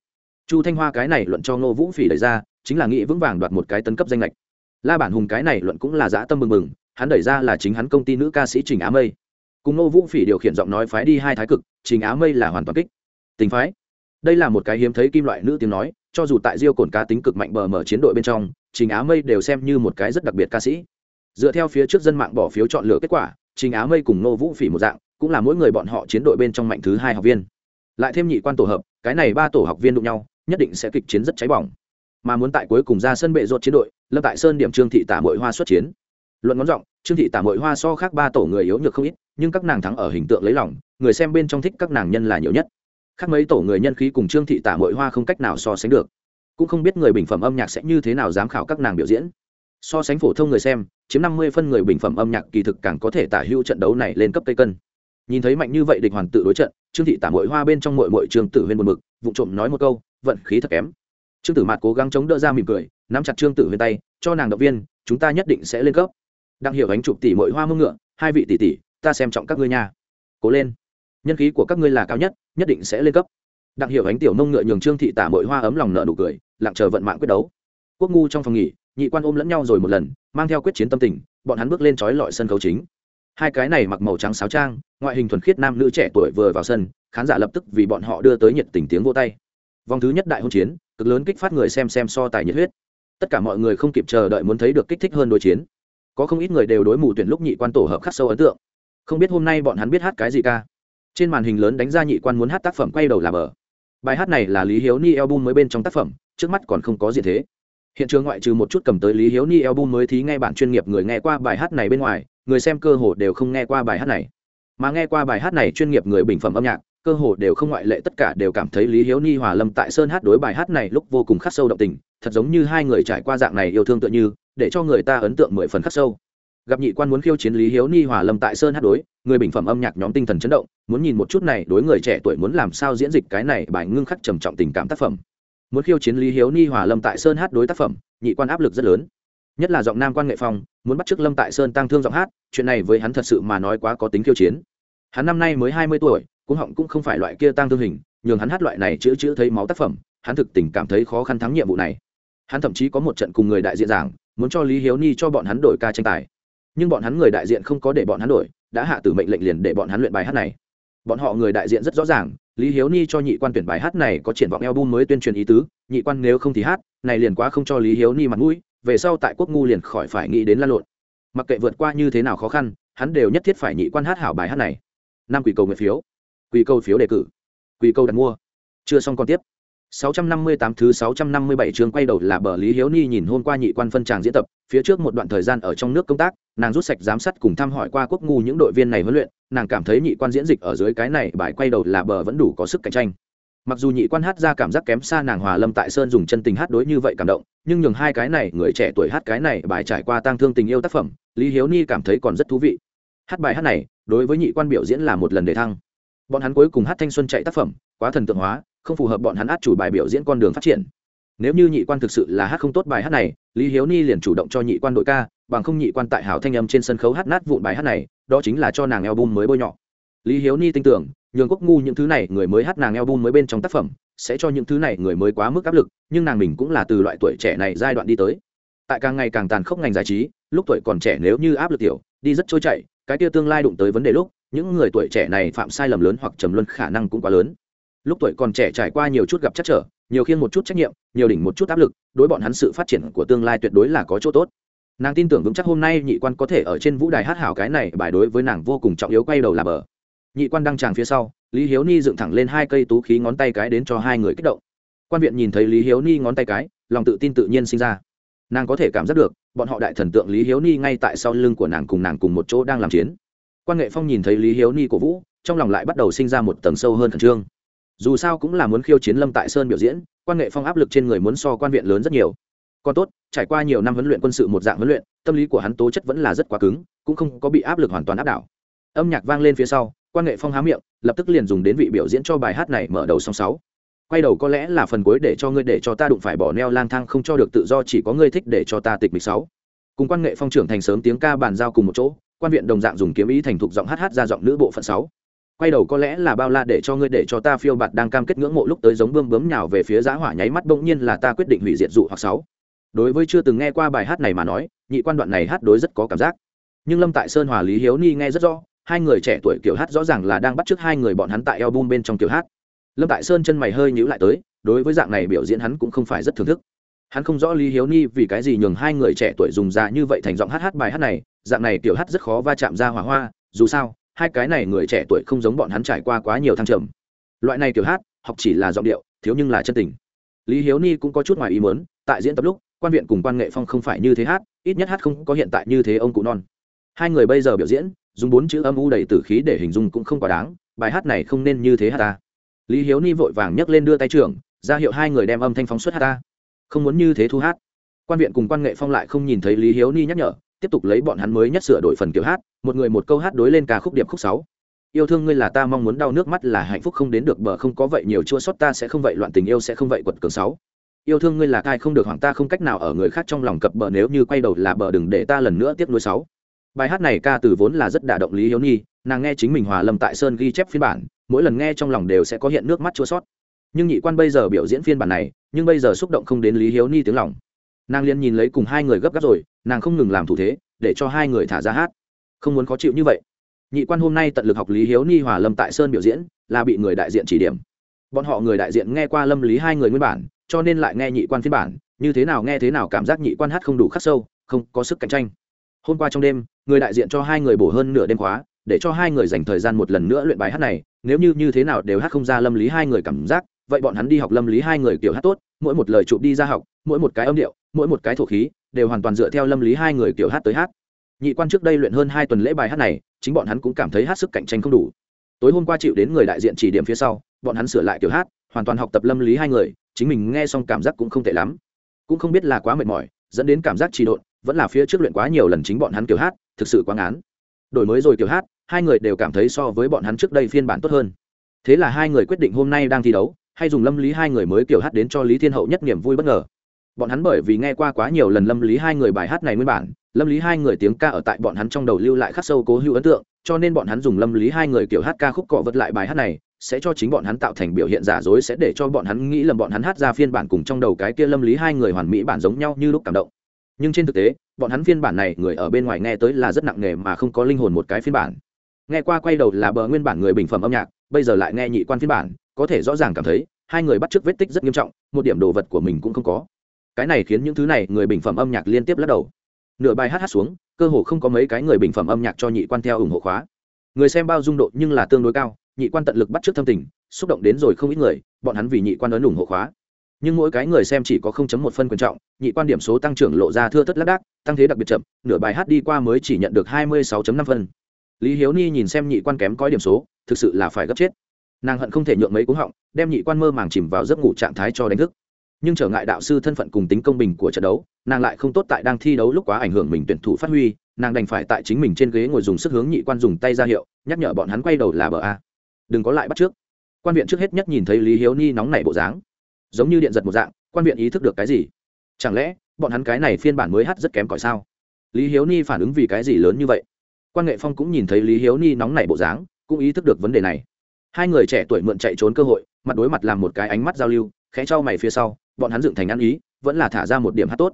chu thanh hoa cái này luận cho ngô vũ phỉ đẩy ra chính là nghĩ vững vàng đoạt một cái tấn cấp danh lệch. La bản hùng cái này luận cũng là dã tâm mừng mừng, hắn đẩy ra là chính hắn công ty nữ ca sĩ trình á mây. Cùng ngô vũ phỉ điều khiển giọng nói phái đi hai thái cực, trình á mây là hoàn toàn kích. Tình phái. Đây là một cái hiếm thấy kim loại nữ tiếng nói, cho dù tại riêu cồn cá tính cực mạnh bờ mở chiến đội bên trong, trình á mây đều xem như một cái rất đặc biệt ca sĩ. Dựa theo phía trước dân mạng bỏ phiếu chọn lựa kết quả, trình á mây cùng ngô vũ phỉ một dạng, cũng là mỗi người bọn họ chiến đội bên trong mạnh thứ hai học viên. Lại thêm nhị quan tổ hợp, cái này ba tổ học viên đụng nhau, nhất định sẽ kịch chiến rất cháy bỏng mà muốn tại cuối cùng ra sân bệ rột chiến đội, lâm tại sơn điểm trương thị tả mội hoa xuất chiến. Luận ngón giọng, trương thị tả mội hoa so khác ba tổ người yếu nhược không ít, nhưng các nàng thắng ở hình tượng lấy lòng, người xem bên trong thích các nàng nhân là nhiều nhất. Khác mấy tổ người nhân khí cùng trương thị tả mội hoa không cách nào so sánh được. Cũng không biết người bình phẩm âm nhạc sẽ như thế nào giám khảo các nàng biểu diễn. So sánh phổ thông người xem, chiếm năm mươi phân người bình phẩm âm nhạc kỳ thực càng có thể tả hữu trận đấu này lên cấp tây cân. Nhìn thấy mạnh như vậy địch hoàn tự đối trận, trương thị tả mội hoa bên trong mội mội trường tử huyên một mực vụ trộm nói một câu, vận khí thật kém trương tử mạt cố gắng chống đỡ ra mỉm cười, nắm chặt trương tử Huyền tay, cho nàng động viên, chúng ta nhất định sẽ lên cấp. Đang hiểu ánh chụp tỷ mội hoa mông ngựa, hai vị tỷ tỷ, ta xem trọng các ngươi nha. Cố lên. Nhân khí của các ngươi là cao nhất nhất định sẽ lên cấp. Đặng hiểu ánh tiểu nông ngựa nhường trương thị tả mội hoa ấm lòng nợ nụ cười, lặng chờ vận mạng quyết đấu. Quốc ngu trong phòng nghỉ, nhị quan ôm lẫn nhau rồi một lần, mang theo quyết chiến tâm tình, bọn hắn bước lên trói lọi sân khấu chính. Hai cái này mặc màu trắng sáo trang, ngoại hình thuần khiết nam nữ trẻ tuổi vừa vào sân, khán giả lập tức vì bọn họ đưa tới nhiệt tình tiếng vô tay. Vòng thứ nhất đại hôn chiến cực lớn kích phát người xem xem so tài nhiệt huyết. Tất cả mọi người không kịp chờ đợi muốn thấy được kích thích hơn đối chiến. Có không ít người đều đối mù tuyển lúc nhị quan tổ hợp khắc sâu ấn tượng. Không biết hôm nay bọn hắn biết hát cái gì ca. Trên màn hình lớn đánh ra nhị quan muốn hát tác phẩm quay đầu là bờ. Bài hát này là lý hiếu ni album mới bên trong tác phẩm, trước mắt còn không có gì thế. Hiện trường ngoại trừ một chút cầm tới lý hiếu ni album mới thí nghe bản chuyên nghiệp người nghe qua bài hát này bên ngoài, người xem cơ hồ đều không nghe qua bài hát này. Mà nghe qua bài hát này chuyên nghiệp người bình phẩm âm nhạc cơ hồ đều không ngoại lệ, tất cả đều cảm thấy lý hiếu ni hòa lâm tại sơn hát đối bài hát này lúc vô cùng khắc sâu động tình, thật giống như hai người trải qua dạng này yêu thương tựa như, để cho người ta ấn tượng mười phần khắc sâu. Gặp nhị quan muốn khiêu chiến lý hiếu ni hòa lâm tại sơn hát đối, người bình phẩm âm nhạc nhóm tinh thần chấn động, muốn nhìn một chút này đối người trẻ tuổi muốn làm sao diễn dịch cái này bài ngưng khắc trầm trọng tình cảm tác phẩm. Muốn khiêu chiến lý hiếu ni hòa lâm tại sơn hát đối tác phẩm, nhị quan áp lực rất lớn. Nhất là giọng nam quan nghệ phong, muốn bắt t r ư ớ c lâm tại sơn tăng thương giọng hát, chuyện này với hắn thật sự mà nói quá có tính khiêu chiến. Hắn năm nay mới hai mươi tuổi cũng họng cũng không phải loại kia tăng thương hình, nhường hắn hát loại này chữ chữ thấy máu tác phẩm, hắn thực tình cảm thấy khó khăn thắng nhiệm vụ này. Hắn thậm chí có một trận cùng người đại diện giảng, muốn cho lý hiếu ni cho bọn hắn đổi ca tranh tài. Nhưng bọn hắn người đại diện không có để bọn hắn đổi, đã hạ tử mệnh lệnh liền để bọn hắn luyện bài hát này. Bọn họ người đại diện rất rõ ràng, lý hiếu ni cho nhị quan tuyển bài hát này có triển vọng eo bun mới tuyên truyền ý tứ, nhị quan nếu không thì hát, này liền quá không cho lý hiếu ni mặt mũi, về sau tại quốc ngu liền khỏi phải nghĩ đến lan lộn. Mặc kệ vượt qua như thế nào khó khăn, hắn đều nhất thiết phải nhị quan hát hảo bài hát này. Năm quỷ cầu nguyện phiếu quy cầu phiếu đề cử quy cầu đặt mua chưa xong còn tiếp 658 thứ 657 chương quay đầu là bờ Lý Hiếu Ni nhìn hôm qua nhị quan phân tràng diễn tập, phía trước một đoạn thời gian ở trong nước công tác, nàng rút sạch giám sát cùng thăm hỏi qua quốc ngu những đội viên này huấn luyện, nàng cảm thấy nhị quan diễn dịch ở dưới cái này bài quay đầu là bờ vẫn đủ có sức cạnh tranh. Mặc dù nhị quan hát ra cảm giác kém xa nàng Hòa Lâm tại Sơn dùng chân tình hát đối như vậy cảm động, nhưng nhường hai cái này người trẻ tuổi hát cái này bài trải qua tang thương tình yêu tác phẩm, Lý Hiếu Ni cảm thấy còn rất thú vị. Hát bài hát này, đối với nhị quan biểu diễn là một lần để thăng. Bọn hắn cuối cùng hát thanh xuân chạy tác phẩm, quá thần tượng hóa, không phù hợp bọn hắn át chủ bài biểu diễn con đường phát triển. Nếu như nhị quan thực sự là hát không tốt bài hát này lý hiếu ni liền chủ động cho nhị quan đội ca bằng không nhị quan tại hảo thanh âm trên sân khấu hát nát vụn bài hát này đó chính là cho nàng eo bum mới bôi nhọ. Lý hiếu ni tin tưởng nhường quốc ngu những thứ này người mới hát nàng eo bum mới bên trong tác phẩm sẽ cho những thứ này người mới quá mức áp lực nhưng nàng mình cũng là từ loại tuổi trẻ này giai đoạn đi tới. Tại càng ngày càng tàn khốc ngành giải trí lúc tuổi còn trẻ nếu như áp lực tiểu đi rất trôi chảy cái kia tương lai đụng tới vấn đề lúc những người tuổi trẻ này phạm sai lầm lớn hoặc trầm luân khả năng cũng quá lớn. Lúc tuổi còn trẻ trải qua nhiều chút gặp chắc trở, nhiều khiên một chút trách nhiệm, nhiều đỉnh một chút áp lực, đối bọn hắn sự phát triển của tương lai tuyệt đối là có chỗ tốt. Nàng tin tưởng vững chắc hôm nay nhị quan có thể ở trên vũ đài hát hảo cái này bài đối với nàng vô cùng trọng yếu quay đầu là bờ. Nhị quan đăng tràng phía sau, lý hiếu ni dựng thẳng lên hai cây tú khí ngón tay cái đến cho hai người kích động. Quan viện nhìn thấy lý hiếu ni ngón tay cái, lòng tự tin tự nhiên sinh ra. Nàng có thể cảm giác được, bọn họ đại thần tượng lý hiếu ni ngay tại sau lưng của nàng cùng nàng cùng một chỗ đang làm chiến quan nghệ phong nhìn thấy lý hiếu ni cổ vũ trong lòng lại bắt đầu sinh ra một tầng sâu hơn khẩn trương dù sao cũng là muốn khiêu chiến lâm tại sơn biểu diễn quan nghệ phong áp lực trên người muốn so quan viện lớn rất nhiều còn tốt trải qua nhiều năm huấn luyện quân sự một dạng huấn luyện tâm lý của hắn tố chất vẫn là rất quá cứng cũng không có bị áp lực hoàn toàn áp đảo âm nhạc vang lên phía sau quan nghệ phong há miệng lập tức liền dùng đến vị biểu diễn cho bài hát này mở đầu song sáu quay đầu có lẽ là phần cuối để cho ngươi để cho ta đụng phải bỏ neo lang thang không cho được tự do chỉ có ngươi thích để cho ta tịch mịch sáu cùng quan nghệ phong trưởng thành sớm tiếng ca bàn giao cùng một chỗ quan viện đồng dạng dùng kiếm ý thành thục giọng hát hát ra giọng nữ bộ phận sáu. Quay đầu có lẽ là bao la để cho ngươi để cho ta phiêu bạt đang cam kết ngưỡng mộ lúc tới giống bươm bướm nhào về phía giá hỏa nháy mắt, bỗng nhiên là ta quyết định hủy diệt dụ hoặc sáu. Đối với chưa từng nghe qua bài hát này mà nói, nhị quan đoạn này hát đối rất có cảm giác. Nhưng lâm tại sơn hòa lý hiếu ni nghe rất rõ, hai người trẻ tuổi kiểu hát rõ ràng là đang bắt t hai người bọn hắn tại album bên trong kiểu hát. Lâm tại sơn chân mày hơi nhữ lại tới, đối với dạng này biểu diễn hắn cũng không phải rất thưởng thức. Hắn không rõ lý hiếu ni vì cái gì nhường hai người trẻ tuổi dùng ra như vậy thành giọng hát hát bài hát này dạng này tiểu hát rất khó va chạm ra hỏa hoa, dù sao, hai cái này người trẻ tuổi không giống bọn hắn trải qua quá nhiều thăng trầm. Loại này tiểu hát, học chỉ là giọng điệu, thiếu nhưng là chân tình. Lý hiếu ni cũng có chút ngoài ý mớn tại diễn tập lúc, quan viện cùng quan nghệ phong không phải như thế hát, ít nhất hát không có hiện tại như thế ông cụ non. Hai người bây giờ biểu diễn, dùng bốn chữ âm u đầy tử khí để hình dung cũng không quá đáng, bài hát này không nên như thế hát ta. Lý hiếu ni vội vàng nhấc lên đưa tay trưởng, ra hiệu hai người đem âm thanh phóng xuất hát ta. Không muốn như thế thu hát. Quan viện cùng quan nghệ phong lại không nhìn thấy lý hiếu ni nhắc nhở tiếp tục lấy bọn hắn mới nhất sửa đổi phần kiểu hát, một người một câu hát đối lên ca khúc điệp khúc sáu. Yêu thương ngươi là ta mong muốn đau nước mắt là hạnh phúc không đến được bờ không có vậy nhiều chua sót ta sẽ không vậy loạn tình yêu sẽ không vậy quật cường sáu. Yêu thương ngươi là cai không được hoàng ta không cách nào ở người khác trong lòng cập bờ nếu như quay đầu là bờ đừng để ta lần nữa tiếp nối sáu. Bài hát này ca từ vốn là rất đả động lý hiếu nhi, nàng nghe chính mình hòa lâm tại sơn ghi chép phiên bản, mỗi lần nghe trong lòng đều sẽ có hiện nước mắt chua sót nhưng nhị quan bây giờ biểu diễn phiên bản này, nhưng bây giờ xúc động không đến lý hiếu ni tiếng lòng nàng liền nhìn lấy cùng hai người gấp gáp rồi, nàng không ngừng làm thủ thế, để cho hai người thả ra hát. Không muốn khó chịu như vậy. Nhị quan hôm nay tận lực học lý hiếu ni hòa lâm tại sơn biểu diễn, là bị người đại diện chỉ điểm. Bọn họ người đại diện nghe qua lâm lý hai người nguyên bản, cho nên lại nghe nhị quan phiên bản, như thế nào nghe thế nào cảm giác nhị quan hát không đủ khắc sâu, không có sức cạnh tranh. Hôm qua trong đêm, người đại diện cho hai người bổ hơn nửa đêm khóa, để cho hai người dành thời gian một lần nữa luyện bài hát này, nếu như như thế nào đều hát không ra lâm lý hai người cảm giác, vậy bọn hắn đi học lâm lý hai người kiểu hát tốt, mỗi một lời chụp đi ra học, mỗi một cái âm điệu mỗi một cái thổ khí đều hoàn toàn dựa theo lâm lý hai người kiểu hát tới hát. Nhị quan trước đây luyện hơn hai tuần lễ bài hát này, chính bọn hắn cũng cảm thấy hát sức cạnh tranh không đủ. Tối hôm qua chịu đến người đại diện chỉ điểm phía sau, bọn hắn sửa lại kiểu hát, hoàn toàn học tập lâm lý hai người, chính mình nghe xong cảm giác cũng không tệ lắm. Cũng không biết là quá mệt mỏi, dẫn đến cảm giác trì độn, vẫn là phía trước luyện quá nhiều lần chính bọn hắn kiểu hát, thực sự quá ngán. Đổi mới rồi kiểu hát, hai người đều cảm thấy so với bọn hắn trước đây phiên bản tốt hơn. Thế là hai người quyết định hôm nay đang thi đấu, hay dùng lâm lý hai người mới kiểu hát đến cho lý thiên hậu nhất niềm vui bất ngờ bọn hắn bởi vì nghe qua quá nhiều lần lâm lý hai người bài hát này nguyên bản, lâm lý hai người tiếng ca ở tại bọn hắn trong đầu lưu lại khắc sâu cố hữu ấn tượng, cho nên bọn hắn dùng lâm lý hai người kiểu hát ca khúc cọ vật lại bài hát này, sẽ cho chính bọn hắn tạo thành biểu hiện giả dối sẽ để cho bọn hắn nghĩ lầm bọn hắn hát ra phiên bản cùng trong đầu cái kia lâm lý hai người hoàn mỹ bản giống nhau như lúc cảm động. Nhưng trên thực tế, bọn hắn phiên bản này người ở bên ngoài nghe tới là rất nặng nề mà không có linh hồn một cái phiên bản. Nghe qua quay đầu là bờ nguyên bản người bình phẩm âm nhạc, bây giờ lại nghe nhị quan phiên bản, có thể rõ ràng cảm thấy, hai người bắt t r ư ớ c vết tích rất nghiêm trọng, một điểm đồ vật của mình cũng không có cái này khiến những thứ này người bình phẩm âm nhạc liên tiếp lắc đầu. Nửa bài hát hát xuống, cơ hồ không có mấy cái người bình phẩm âm nhạc cho nhị quan theo ủng hộ khóa. Người xem bao dung độ nhưng là tương đối cao, nhị quan tận lực bắt trước thâm tình, xúc động đến rồi không ít người, bọn hắn vì nhị quan ấn ủng hộ khóa. Nhưng mỗi cái người xem chỉ có không chấm một phân quan trọng, nhị quan điểm số tăng trưởng lộ ra thưa thất lác đác, tăng thế đặc biệt chậm, nửa bài hát đi qua mới chỉ nhận được hai mươi 26 năm phân. Lý hiếu ni nhìn xem nhị quan kém coi điểm số, thực sự là phải gấp chết. Nàng hận không thể nhượng mấy cúng họng, đem nhị quan mơ màng chìm vào giấc ngủ trạng thái cho đánh thức nhưng trở ngại đạo sư thân phận cùng tính công bình của trận đấu, nàng lại không tốt tại đang thi đấu lúc quá ảnh hưởng mình tuyển thủ phát huy, nàng đành phải tại chính mình trên ghế ngồi dùng sức hướng nhị quan dùng tay ra hiệu, nhắc nhở bọn hắn quay đầu là bờ a. Đừng có lại bắt trước. Quan viện trước hết nhất nhìn thấy lý hiếu ni nóng nảy bộ dáng. Giống như điện giật một dạng, quan viện ý thức được cái gì? Chẳng lẽ, bọn hắn cái này phiên bản mới hát rất kém cỏi sao? Lý hiếu ni phản ứng vì cái gì lớn như vậy? Quan nghệ phong cũng nhìn thấy lý hiếu ni nóng nảy bộ dáng, cũng ý thức được vấn đề này. Hai người trẻ tuổi mượn chạy trốn cơ hội, mặt đối mặt làm một cái ánh mắt giao lưu, khẽ trao mày phía sau bọn hắn dựng thành ăn ý, vẫn là thả ra một điểm hát tốt.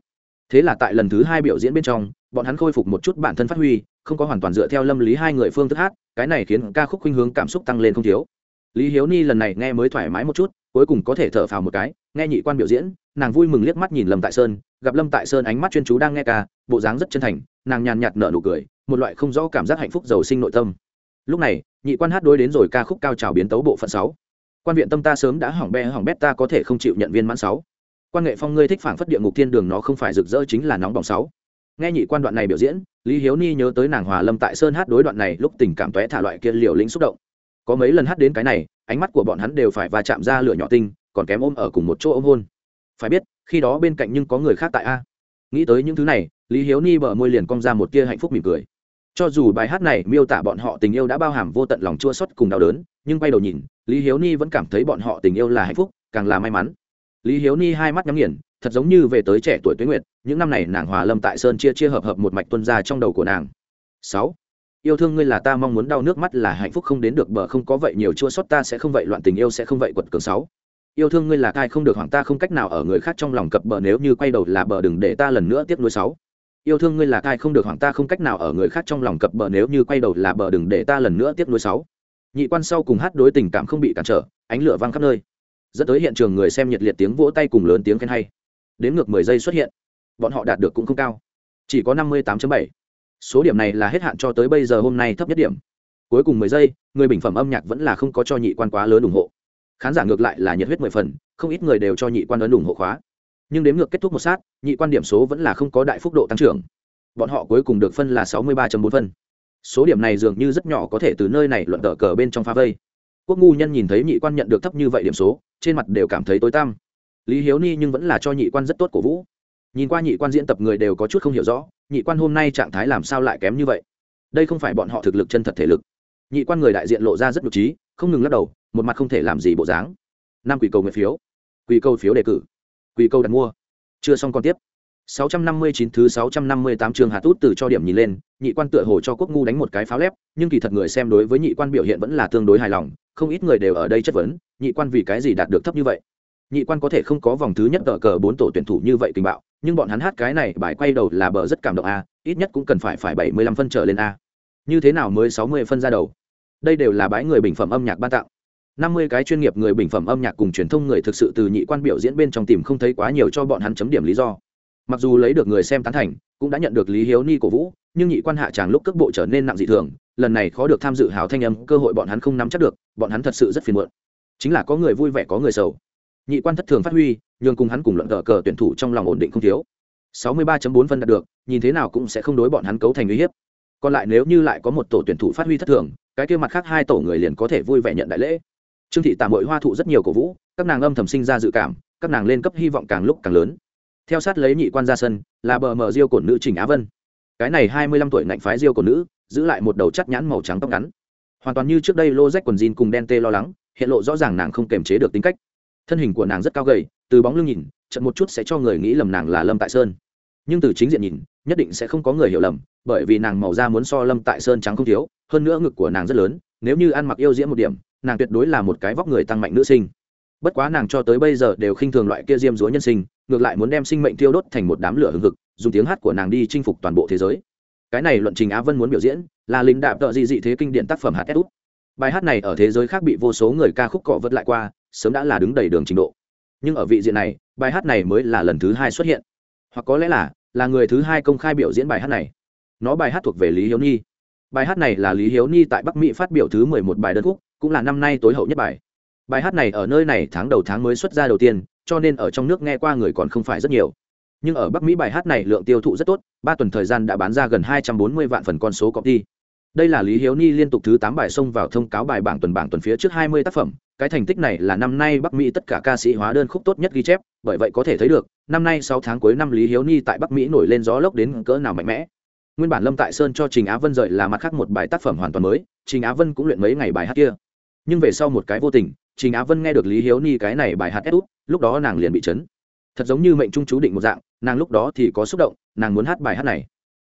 Thế là tại lần thứ hai biểu diễn bên trong, bọn hắn khôi phục một chút bản thân phát huy, không có hoàn toàn dựa theo lâm lý hai người phương thức hát, cái này khiến ca khúc khuynh hướng cảm xúc tăng lên không thiếu. Lý hiếu ni lần này nghe mới thoải mái một chút, cuối cùng có thể thở phào một cái, nghe nhị quan biểu diễn, nàng vui mừng liếc mắt nhìn lâm tại sơn, gặp lâm tại sơn ánh mắt chuyên chú đang nghe ca, bộ dáng rất chân thành, nàng nhàn nhạt nở nụ cười, một loại không rõ cảm giác hạnh phúc giàu sinh nội tâm. Lúc này, nhị quan hát đối đến rồi ca khúc cao trào biến tấu bộ phận sáu. Quan viện tâm ta sớm đã hỏng be hỏng bét ta có thể không chịu nhận viên mãn sáu quan nghệ phong ngươi thích phảng phất địa ngục thiên đường nó không phải rực rỡ chính là nóng bỏng sáu. Nghe nhị quan đoạn này biểu diễn, lý hiếu ni nhớ tới nàng hòa lâm tại sơn hát đối đoạn này, lúc tình cảm tóe thả loại kia liều lĩnh xúc động. Có mấy lần hát đến cái này, ánh mắt của bọn hắn đều phải va chạm ra lửa nhỏ tinh, còn kém ôm ở cùng một chỗ ôm hôn. Phải biết, khi đó bên cạnh nhưng có người khác tại a. Nghĩ tới những thứ này, lý hiếu ni bờ môi liền cong ra một tia hạnh phúc mỉm cười. Cho dù bài hát này miêu tả bọn họ tình yêu đã bao hàm vô tận lòng chua xót cùng đau đớn, nhưng bay đầu nhìn, lý hiếu ni vẫn cảm thấy bọn họ tình yêu là hạnh phúc, càng là may mắn lý hiếu ni hai mắt nhắm nghiền, thật giống như về tới trẻ tuổi tuế nguyệt, những năm này nàng hòa lâm tại sơn chia chia hợp hợp một mạch tuân ra trong đầu của nàng. Sáu, yêu thương ngươi là ta mong muốn đau nước mắt là hạnh phúc không đến được bờ không có vậy nhiều chua sót ta sẽ không vậy loạn tình yêu sẽ không vậy quật cường. Sáu, yêu thương ngươi là cai không được hoàng ta không cách nào ở người khác trong lòng cập bờ nếu như quay đầu là bờ đừng để ta lần nữa tiếp nối. Sáu, yêu thương ngươi là cai không được hoàng ta không cách nào ở người khác trong lòng cập bờ nếu như quay đầu là bờ đừng để ta lần nữa tiếp nối. Sáu, nhị quan sau cùng hát đối tình cảm không bị cản trở, ánh lửa văng khắp nơi dẫn tới hiện trường người xem nhiệt liệt tiếng vỗ tay cùng lớn tiếng khen hay. Đến ngược mười giây xuất hiện, bọn họ đạt được cũng không cao. Chỉ có năm mươi tám bảy. Số điểm này là hết hạn cho tới bây giờ hôm nay thấp nhất điểm. Cuối cùng mười giây, người bình phẩm âm nhạc vẫn là không có cho nhị quan quá lớn ủng hộ. Khán giả ngược lại là nhiệt huyết mười phần, không ít người đều cho nhị quan lớn ủng hộ khóa. Nhưng đến ngược kết thúc một sát, nhị quan điểm số vẫn là không có đại phúc độ tăng trưởng. Bọn họ cuối cùng được phân là sáu mươi ba bốn phân. Số điểm này dường như rất nhỏ có thể từ nơi này luận tờ cờ bên trong pha vây quốc ngu nhân nhìn thấy nhị quan nhận được thấp như vậy điểm số, trên mặt đều cảm thấy tối tăm. Lý hiếu ni nhưng vẫn là cho nhị quan rất tốt cổ vũ. Nhìn qua nhị quan diễn tập người đều có chút không hiểu rõ, nhị quan hôm nay trạng thái làm sao lại kém như vậy? Đây không phải bọn họ thực lực chân thật thể lực. Nhị quan người đại diện lộ ra rất nhục trí, không ngừng lắc đầu, một mặt không thể làm gì bộ dáng. Năm quỷ cầu nguyện phiếu. Quỷ cầu phiếu đề cử. Quỷ cầu đặt mua. Chưa xong còn tiếp. 659 thứ 658 trường Hà Tút từ cho điểm nhìn lên, nhị quan tựa hồ cho Quốc ngu đánh một cái pháo lép, nhưng kỳ thật người xem đối với nhị quan biểu hiện vẫn là tương đối hài lòng, không ít người đều ở đây chất vấn, nhị quan vì cái gì đạt được thấp như vậy. Nhị quan có thể không có vòng thứ nhất tờ cờ bốn tổ tuyển thủ như vậy tình bạo, nhưng bọn hắn hát cái này bài quay đầu là bờ rất cảm động a, ít nhất cũng cần phải phải 75 phân trở lên a. Như thế nào mới 60 phân ra đầu? Đây đều là bãi người bình phẩm âm nhạc ban tặng. 50 cái chuyên nghiệp người bình phẩm âm nhạc cùng truyền thông người thực sự từ nhị quan biểu diễn bên trong tìm không thấy quá nhiều cho bọn hắn chấm điểm lý do mặc dù lấy được người xem tán thành, cũng đã nhận được lý hiếu ni cổ vũ, nhưng nhị quan hạ tràng lúc cước bộ trở nên nặng dị thường, lần này khó được tham dự hào thanh âm, cơ hội bọn hắn không nắm chắc được, bọn hắn thật sự rất phiền muộn. Chính là có người vui vẻ, có người sầu. Nhị quan thất thường phát huy, nhường cùng hắn cùng luận cờ cờ tuyển thủ trong lòng ổn định không thiếu. 63.4 phân đạt được, nhìn thế nào cũng sẽ không đối bọn hắn cấu thành uy hiếp. Còn lại nếu như lại có một tổ tuyển thủ phát huy thất thường, cái kia mặt khác hai tổ người liền có thể vui vẻ nhận đại lễ. Trương thị tạm hội hoa thụ rất nhiều cổ vũ, các nàng âm thầm sinh ra dự cảm, các nàng lên cấp hy vọng càng lúc càng lớn theo sát lấy nhị quan ra sân, là bờ mờ diêu cổn nữ trình á vân. Cái này hai mươi lăm tuổi ngạnh phái diêu cổn nữ, giữ lại một đầu chắc nhãn màu trắng tóc ngắn. Hoàn toàn như trước đây lô rách quần jean cùng đen tê lo lắng, hiện lộ rõ ràng nàng không kềm chế được tính cách. Thân hình của nàng rất cao gầy, từ bóng lưng nhìn, chậm một chút sẽ cho người nghĩ lầm nàng là lâm tại sơn. Nhưng từ chính diện nhìn, nhất định sẽ không có người hiểu lầm, bởi vì nàng màu da muốn so lâm tại sơn trắng không thiếu, hơn nữa ngực của nàng rất lớn, nếu như ăn mặc yêu diễm một điểm, nàng tuyệt đối là một cái vóc người tăng mạnh nữ sinh. Bất quá nàng cho tới bây giờ đều khinh thường loại kia diêm dúa nhân sinh ngược lại muốn đem sinh mệnh tiêu đốt thành một đám lửa hừng hực, dùng tiếng hát của nàng đi chinh phục toàn bộ thế giới. Cái này luận trình á vân muốn biểu diễn là lính đạp tợ dị dị thế kinh điển tác phẩm hát út bài hát này ở thế giới khác bị vô số người ca khúc cọ vật lại qua, sớm đã là đứng đầy đường trình độ. Nhưng ở vị diện này, bài hát này mới là lần thứ hai xuất hiện. Hoặc có lẽ là là người thứ hai công khai biểu diễn bài hát này. Nó bài hát thuộc về lý hiếu ni. Bài hát này là lý hiếu ni tại bắc mỹ phát biểu thứ mười một bài đơn khúc, cũng là năm nay tối hậu nhất bài. Bài hát này ở nơi này tháng đầu tháng mới xuất ra đầu tiên cho nên ở trong nước nghe qua người còn không phải rất nhiều. Nhưng ở bắc mỹ bài hát này lượng tiêu thụ rất tốt, ba tuần thời gian đã bán ra gần hai trăm bốn mươi vạn phần con số copy. Đây là lý hiếu ni liên tục thứ tám bài xông vào thông cáo bài bảng tuần bảng tuần phía trước hai mươi tác phẩm. Cái thành tích này là năm nay bắc mỹ tất cả ca sĩ hóa đơn khúc tốt nhất ghi chép, bởi vậy có thể thấy được, năm nay sáu tháng cuối năm lý hiếu ni tại bắc mỹ nổi lên gió lốc đến cỡ nào mạnh mẽ. Nguyên bản lâm tại sơn cho trình á vân rời là mặt khác một bài tác phẩm hoàn toàn mới, trình á vân cũng luyện mấy ngày bài hát kia nhưng về sau một cái vô tình, trình á vân nghe được lý hiếu ni cái này bài hát út, lúc đó nàng liền bị chấn. Thật giống như mệnh trung chú định một dạng, nàng lúc đó thì có xúc động, nàng muốn hát bài hát này.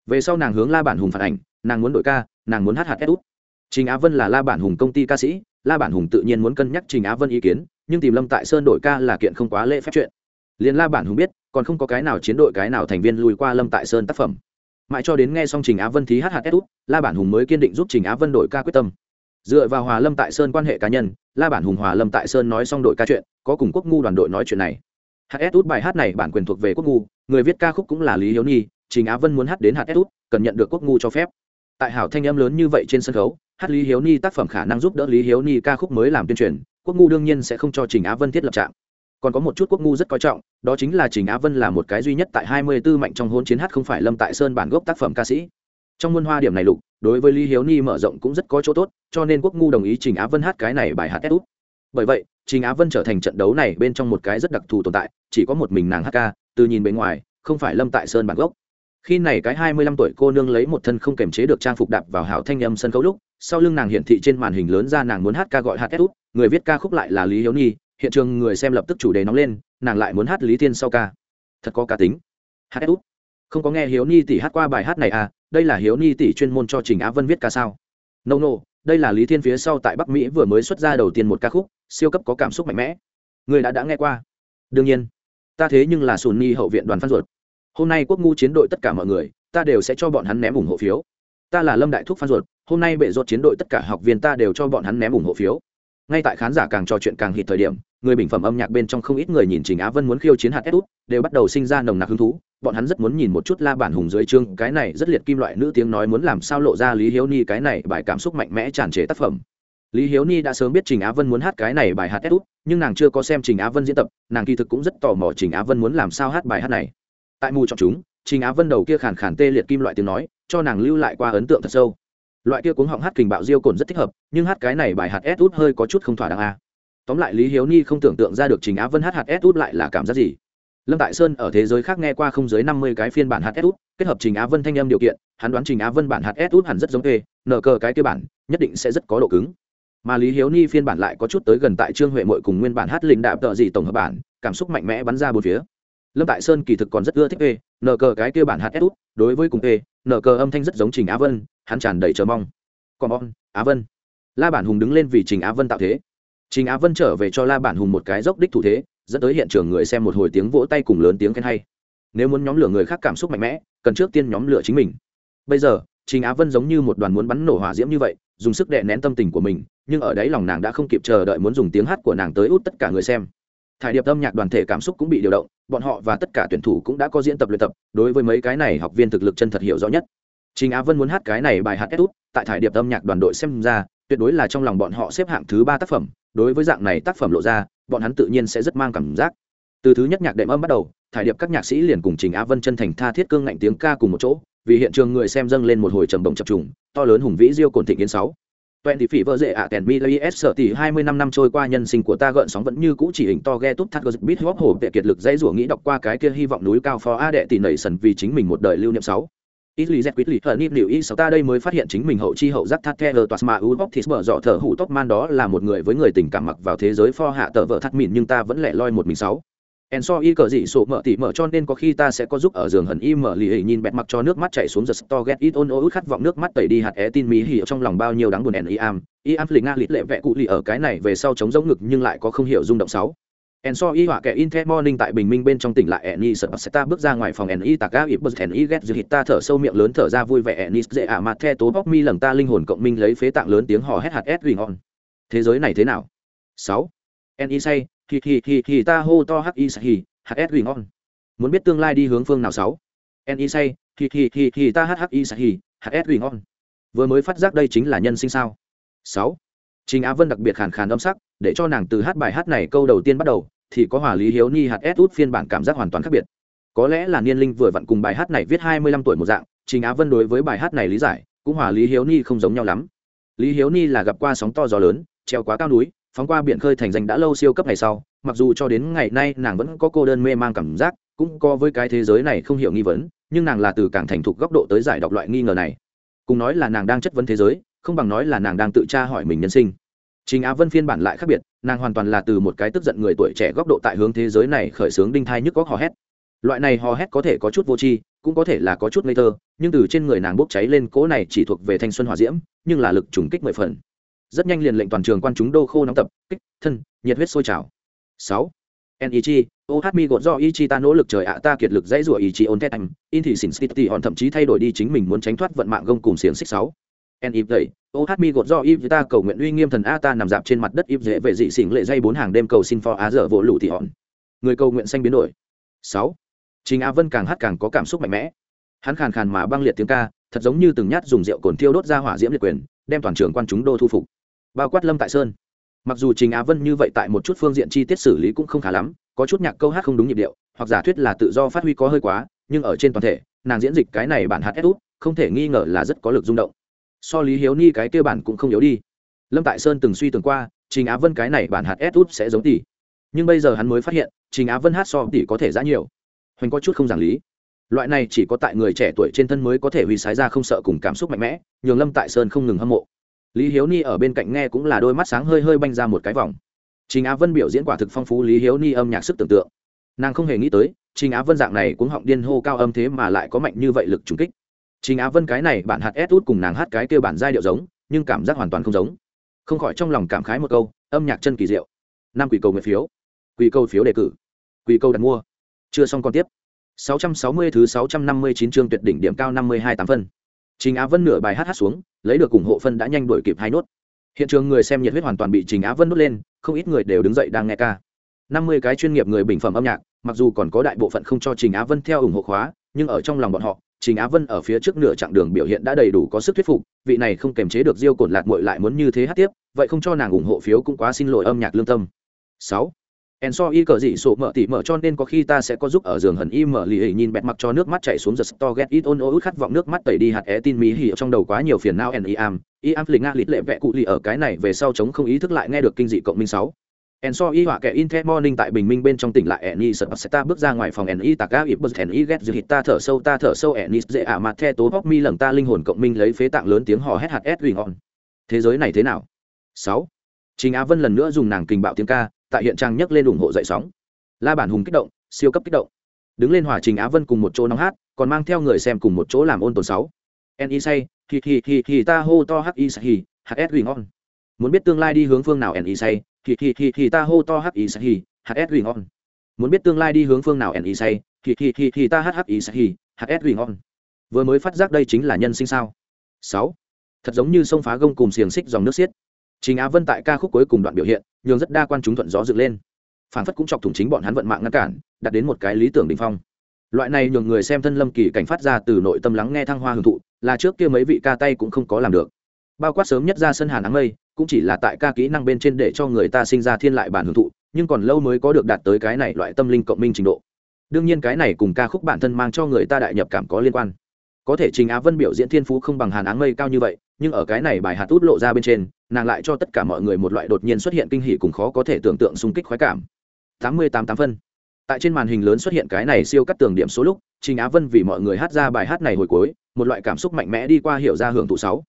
Về sau nàng hướng la bản hùng phản ảnh, nàng muốn đội ca, nàng muốn hát hạt út. Trình á vân là la bản hùng công ty ca sĩ, la bản hùng tự nhiên muốn cân nhắc trình á vân ý kiến, nhưng tìm lâm tại sơn đội ca là kiện không quá lễ phép chuyện. Liền la bản hùng biết, còn không có cái nào chiến đội, cái nào thành viên lùi qua lâm tại sơn tác phẩm. Mãi cho đến nghe xong trình á vân thí hát hạt út, la bản hùng mới kiên định giúp trình á vân đội ca quyết tâm dựa vào hòa lâm tại sơn quan hệ cá nhân, la bản hùng hòa lâm tại sơn nói xong đội ca chuyện, có cùng quốc ngu đoàn đội nói chuyện này. Hs út bài hát này bản quyền thuộc về quốc ngu, người viết ca khúc cũng là lý hiếu nhi, trình á vân muốn hát đến hs út, cần nhận được quốc ngu cho phép. Tại hảo thanh âm lớn như vậy trên sân khấu, hát lý hiếu ni tác phẩm khả năng giúp đỡ lý hiếu ni ca khúc mới làm tuyên truyền, quốc ngu đương nhiên sẽ không cho trình á vân thiết lập trạm. Còn có một chút quốc ngu rất coi trọng, đó chính là trình á vân là một cái duy nhất tại hai mươi 24 mạnh trong hôn chiến hát không phải lâm tại sơn bản gốc tác phẩm ca sĩ trong muôn hoa điểm này lục, đối với lý hiếu ni mở rộng cũng rất có chỗ tốt, cho nên quốc ngu đồng ý trình á vân hát cái này bài hát ép út bởi vậy, trình á vân trở thành trận đấu này bên trong một cái rất đặc thù tồn tại, chỉ có một mình nàng hát ca, từ nhìn bề ngoài, không phải lâm tại sơn bản gốc. Khi này cái hai mươi lăm tuổi cô nương lấy một thân không kềm chế được trang phục đạp vào hảo thanh âm sân khấu lúc, sau lưng nàng hiển thị trên màn hình lớn ra nàng muốn hát ca gọi hát ép út người viết ca khúc lại là lý hiếu ni hiện trường người xem lập tức chủ đề nóng lên, nàng lại muốn hát lý thiên sau ca. Thật có cá tính. Hát út không có nghe hiếu ni tỉ hát qua bài hát này à đây là hiếu ni tỷ chuyên môn cho trình á vân viết ca sao? No no, đây là lý thiên phía sau tại bắc mỹ vừa mới xuất ra đầu tiên một ca khúc, siêu cấp có cảm xúc mạnh mẽ. Người đã đã nghe qua. Đương nhiên, ta thế nhưng là sùn ni hậu viện đoàn phan ruột. Hôm nay quốc ngu chiến đội tất cả mọi người, ta đều sẽ cho bọn hắn ném ủng hộ phiếu. Ta là lâm đại thúc phan ruột, hôm nay bệ ruột chiến đội tất cả học viên ta đều cho bọn hắn ném ủng hộ phiếu ngay tại khán giả càng trò chuyện càng hít thời điểm, người bình phẩm âm nhạc bên trong không ít người nhìn trình á vân muốn khiêu chiến hạt út đều bắt đầu sinh ra nồng nặc hứng thú. Bọn hắn rất muốn nhìn một chút la bản hùng dưới chương cái này rất liệt kim loại nữ tiếng nói muốn làm sao lộ ra lý hiếu ni cái này bài cảm xúc mạnh mẽ tràn trề tác phẩm. Lý hiếu ni đã sớm biết trình á vân muốn hát cái này bài hát út nhưng nàng chưa có xem trình á vân diễn tập, nàng kỳ thực cũng rất tò mò trình á vân muốn làm sao hát bài hát này. Tại mù chọn chúng, trình á vân đầu kia khàn khàn tê liệt kim loại tiếng nói, cho nàng lưu lại qua ấn tượng thật sâu loại kia cuống họng hát kình bạo diêu cồn rất thích hợp, nhưng hát cái này bài hạt s út hơi có chút không thỏa đáng a. Tóm lại lý hiếu ni không tưởng tượng ra được trình á vân hát hạt s út lại là cảm giác gì. Lâm tại sơn ở thế giới khác nghe qua không dưới năm mươi cái phiên bản hạt s út, kết hợp trình á vân thanh âm điều kiện, hắn đoán trình á vân bản hạt s út hẳn rất giống ê nờ cờ cái kia bản, nhất định sẽ rất có độ cứng. Mà lý hiếu ni phiên bản lại có chút tới gần tại trương huệ mội cùng nguyên bản hát linh đạp tợ gì tổng hợp bản, cảm xúc mạnh mẽ bắn ra bốn phía. Lâm tại sơn kỳ thực còn rất ưa thích ê nờ cờ cái kia bản hạt s út, đối với cùng ê nờ cờ âm thanh rất giống trình á vân hắn tràn đầy chờ mong. Còn on á vân. La bản hùng đứng lên vì trình á vân tạo thế. Trình á vân trở về cho la bản hùng một cái dốc đích thủ thế, dẫn tới hiện trường người xem một hồi tiếng vỗ tay cùng lớn tiếng khen hay. Nếu muốn nhóm lửa người khác cảm xúc mạnh mẽ, cần trước tiên nhóm lửa chính mình. Bây giờ, trình á vân giống như một đoàn muốn bắn nổ hỏa diễm như vậy, dùng sức đè nén tâm tình của mình, nhưng ở đấy lòng nàng đã không kịp chờ đợi muốn dùng tiếng hát của nàng tới út tất cả người xem. Thải điệp âm nhạc đoàn thể cảm xúc cũng bị điều động, bọn họ và tất cả tuyển thủ cũng đã có diễn tập luyện tập, đối với mấy cái này học viên thực lực chân thật hiểu rõ nhất trình á vân muốn hát cái này bài hát út tại thải điệp âm nhạc đoàn đội xem ra, tuyệt đối là trong lòng bọn họ xếp hạng thứ ba tác phẩm. Đối với dạng này tác phẩm lộ ra, bọn hắn tự nhiên sẽ rất mang cảm giác. Từ thứ nhất nhạc đệm âm bắt đầu, thải điệp các nhạc sĩ liền cùng trình á vân chân thành tha thiết cương ngạnh tiếng ca cùng một chỗ, vì hiện trường người xem dâng lên một hồi trầm động chập trùng, to lớn hùng vĩ diêu cồn thịnh yến sáu. Twen tỷ phỉ vợ dễ ạ kèn mi lấy s sợ tỷ hai mươi năm năm trôi qua nhân sinh của ta gợn sóng vẫn như cũ chỉ hình to ghe tút thắt gợt bít hóp hổ vệ kiệt lực dây rủa nghĩ đọc qua cái kia hy vọng núi cao phó a đệ tỷ nảy sần vì chính mình một đời lưu niệm sáu ít lý z quyết lý hờn nịp liệu y sáu ta đây mới phát hiện chính mình hậu chi hậu giác thắt the lờ toát mà u bóc thịt mở dọ thở hủ tóc man đó là một người với người tình cảm mặc vào thế giới pho hạ tờ vợ thắt mịn nhưng ta vẫn lẻ loi một mình sáu. En so y cờ dị sổ mở tỉ mở cho nên có khi ta sẽ có giúp ở giường hận y mở lì hỉ nhìn bẹt mặc cho nước mắt chảy xuống giật to get ít ôn út khát vọng nước mắt tẩy đi hạt é tin mỹ hỉ trong lòng bao nhiêu đáng buồn en y am. Y am lì nga lịt lệ vẹ cụ lì ở cái này về sau chống giống ngực nhưng lại có không hiểu rung động sáu en so y họa kẻ in the morning tại bình minh bên trong tỉnh lại en y sợ sẽ ta bước ra ngoài phòng en y tạc ga ịp bớt en y ghét dư hít ta thở sâu miệng lớn thở ra vui vẻ en dễ ả mặt the tố bóc mi lầng ta linh hồn cộng minh lấy phế tạng lớn tiếng hò hét hạt s ngon. Thế giới này thế nào? 6 en y say hi hi hi hi ta hô to hắc y hi hạt s ghi ngon. Muốn biết tương lai đi hướng phương nào 6. en y say hi hi hi hi ta hắc y hi hạt s ngon. Vừa mới phát giác đây chính là nhân sinh sao? 6 Trình Á Vân đặc biệt khàn khàn âm sắc, để cho nàng từ hát bài hát này câu đầu tiên bắt đầu, thì có hòa lý hiếu ni hạt s út phiên bản cảm giác hoàn toàn khác biệt. Có lẽ là niên linh vừa vặn cùng bài hát này viết hai mươi lăm tuổi một dạng trình á vân đối với bài hát này lý giải cũng hòa lý hiếu ni không giống nhau lắm. Lý hiếu ni là gặp qua sóng to gió lớn treo quá cao núi phóng qua biển khơi thành danh đã lâu siêu cấp ngày sau mặc dù cho đến ngày nay nàng vẫn có cô đơn mê mang cảm giác cũng có với cái thế giới này không hiểu nghi vấn nhưng nàng là từ càng thành thục góc độ tới giải đọc loại nghi ngờ này. Cùng nói là nàng đang chất vấn thế giới không bằng nói là nàng đang tự tra hỏi mình nhân sinh. Trình Á Vân phiên bản lại khác biệt, nàng hoàn toàn là từ một cái tức giận người tuổi trẻ góc độ tại hướng thế giới này khởi sướng đinh thai nhức góc hò hét. Loại này hò hét có thể có chút vô tri, cũng có thể là có chút ngây thơ, nhưng từ trên người nàng bốc cháy lên cỗ này chỉ thuộc về thanh xuân hỏa diễm, nhưng là lực trùng kích mười phần. Rất nhanh liền lệnh toàn trường quan chúng đô khô nóng tập, kích, thân, nhiệt huyết sôi trào. 6. NEG, Ohmi gột do Ichi ta nỗ lực trời ạ ta kiệt lực dãy rủa Ichi on anh, in thì xỉn City hòn thậm chí thay đổi đi chính mình muốn tránh thoát vận mạng gông cùng xiềng xích 6 en ịp dậy ô hát mi gột do ịp ta cầu nguyện uy nghiêm thần a ta nằm dạp trên mặt đất ịp dễ vệ dị xỉn lệ dây bốn hàng đêm cầu xin phò á dở vỗ lụ thị hòn. Người cầu nguyện xanh biến đổi. Sáu. Trình a vân càng hát càng có cảm xúc mạnh mẽ. Hắn khàn khàn mà băng liệt tiếng ca, thật giống như từng nhát dùng rượu cồn thiêu đốt ra hỏa diễm liệt quyền, đem toàn trường quan chúng đô thu phục. Bao quát lâm tại sơn. Mặc dù trình á vân như vậy tại một chút phương diện chi tiết xử lý cũng không khá lắm, có chút nhạc câu hát không đúng nhịp điệu, hoặc giả thuyết là tự do phát huy có hơi quá, nhưng ở trên toàn thể, nàng diễn dịch cái này bản hát ép út, không thể nghi ngờ là rất có lực rung động so lý hiếu ni cái kia bản cũng không yếu đi. Lâm tại sơn từng suy tưởng qua, trình á vân cái này bản hạt ép út sẽ giống tỷ. Nhưng bây giờ hắn mới phát hiện, trình á vân hát so tỷ có thể giá nhiều. Hoành có chút không giảng lý. Loại này chỉ có tại người trẻ tuổi trên thân mới có thể huy sái ra không sợ cùng cảm xúc mạnh mẽ, nhường lâm tại sơn không ngừng hâm mộ. Lý hiếu ni ở bên cạnh nghe cũng là đôi mắt sáng hơi hơi banh ra một cái vòng. Trình á vân biểu diễn quả thực phong phú lý hiếu ni âm nhạc sức tưởng tượng. Nàng không hề nghĩ tới, trình á vân dạng này cũng họng điên hô cao âm thế mà lại có mạnh như vậy lực trùng kích trình á vân cái này bản hạt S út cùng nàng hát cái kia bản giai điệu giống, nhưng cảm giác hoàn toàn không giống. Không khỏi trong lòng cảm khái một câu, âm nhạc chân kỳ diệu. Năm quỷ cầu nguyện phiếu. Quỷ cầu phiếu đề cử. Quỷ cầu đặt mua. Chưa xong còn tiếp. 660 thứ 659 chương tuyệt đỉnh điểm cao 52 tám phân. Trình á vân nửa bài hát hát xuống, lấy được ủng hộ phân đã nhanh đuổi kịp hai nốt. Hiện trường người xem nhiệt huyết hoàn toàn bị trình á vân đốt lên, không ít người đều đứng dậy đang nghe ca. 50 cái chuyên nghiệp người bình phẩm âm nhạc, mặc dù còn có đại bộ phận không cho trình á vân theo ủng hộ khóa, nhưng ở trong lòng bọn họ Trình Á Vân ở phía trước nửa chặng đường biểu hiện đã đầy đủ có sức thuyết phục, vị này không kềm chế được Diêu Cổn Lạt muội lại muốn như thế hát tiếp, vậy không cho nàng ủng hộ phiếu cũng quá xin lỗi âm nhạc lương tâm. 6. Enso y cờ dị sổ mở tỉ mở cho nên có khi ta sẽ có giúp ở giường hần y mở lì hỉ nhìn bẹt mặc cho nước mắt chảy xuống giật to get ít ôn út khát vọng nước mắt tẩy đi hạt é tin mí hỉ trong đầu quá nhiều phiền não en y am, y am lì nga lịt lệ vẹ cụ lì ở cái này về sau chống không ý thức lại nghe được kinh dị cộng minh 6. Enso y họa kẻ Inter Morning tại Bình Minh bên trong tỉnh lại Eni ta bước ra ngoài phòng Eni Taka Ibus Eni Get Dự ta thở sâu ta thở sâu Eni dễ ả mặt the tố bóc mi lầng ta linh hồn cộng minh lấy phế tạng lớn tiếng hò hét hạt S Huỳnh On. Thế giới này thế nào? sáu Trình Á Vân lần nữa dùng nàng kình bạo tiếng ca, tại hiện trang nhấc lên ủng hộ dậy sóng. La Bản Hùng kích động, siêu cấp kích động. Đứng lên hòa Trình Á Vân cùng một chỗ nóng hát, còn mang theo người xem cùng một chỗ làm ôn tồn 6. Eni say, hi hi hi hi ta hô to hắc y hì, hạt S Huỳnh On. Muốn biết tương lai đi hướng phương nào Eni say, thì thì thì thì ta hô to hắc ý hi, hạt s hủy ngon Muốn biết tương lai đi hướng phương nào en ý say, thì thì thì thì ta hát hắc y hì hạt s ngon. Vừa mới phát giác đây chính là nhân sinh sao? Sáu, Thật giống như sông phá gông cùng xiềng xích dòng nước xiết Trình Á Vân tại ca khúc cuối cùng đoạn biểu hiện, nhường rất đa quan chúng thuận gió dựng lên. Phản phất cũng chọc thủng chính bọn hắn vận mạng ngăn cản, đạt đến một cái lý tưởng đỉnh phong. Loại này nhường người xem thân lâm kỳ cảnh phát ra từ nội tâm lắng nghe thăng hoa hưởng thụ, là trước kia mấy vị ca tay cũng không có làm được. Bao quát sớm nhất ra sân Hàn áng mây, cũng chỉ là tại ca kỹ năng bên trên để cho người ta sinh ra thiên lại bản hưởng thụ, nhưng còn lâu mới có được đạt tới cái này loại tâm linh cộng minh trình độ. Đương nhiên cái này cùng ca khúc bản thân mang cho người ta đại nhập cảm có liên quan. Có thể Trình Á Vân biểu diễn thiên phú không bằng Hàn áng mây cao như vậy, nhưng ở cái này bài hạt út lộ ra bên trên nàng lại cho tất cả mọi người một loại đột nhiên xuất hiện kinh hỉ cùng khó có thể tưởng tượng xung kích khoái cảm tám mươi tám tám phân tại trên màn hình lớn xuất hiện cái này siêu cắt tường điểm số lúc trình á vân vì mọi người hát ra bài hát này hồi cuối một loại cảm xúc mạnh mẽ đi qua hiểu ra hưởng thụ sáu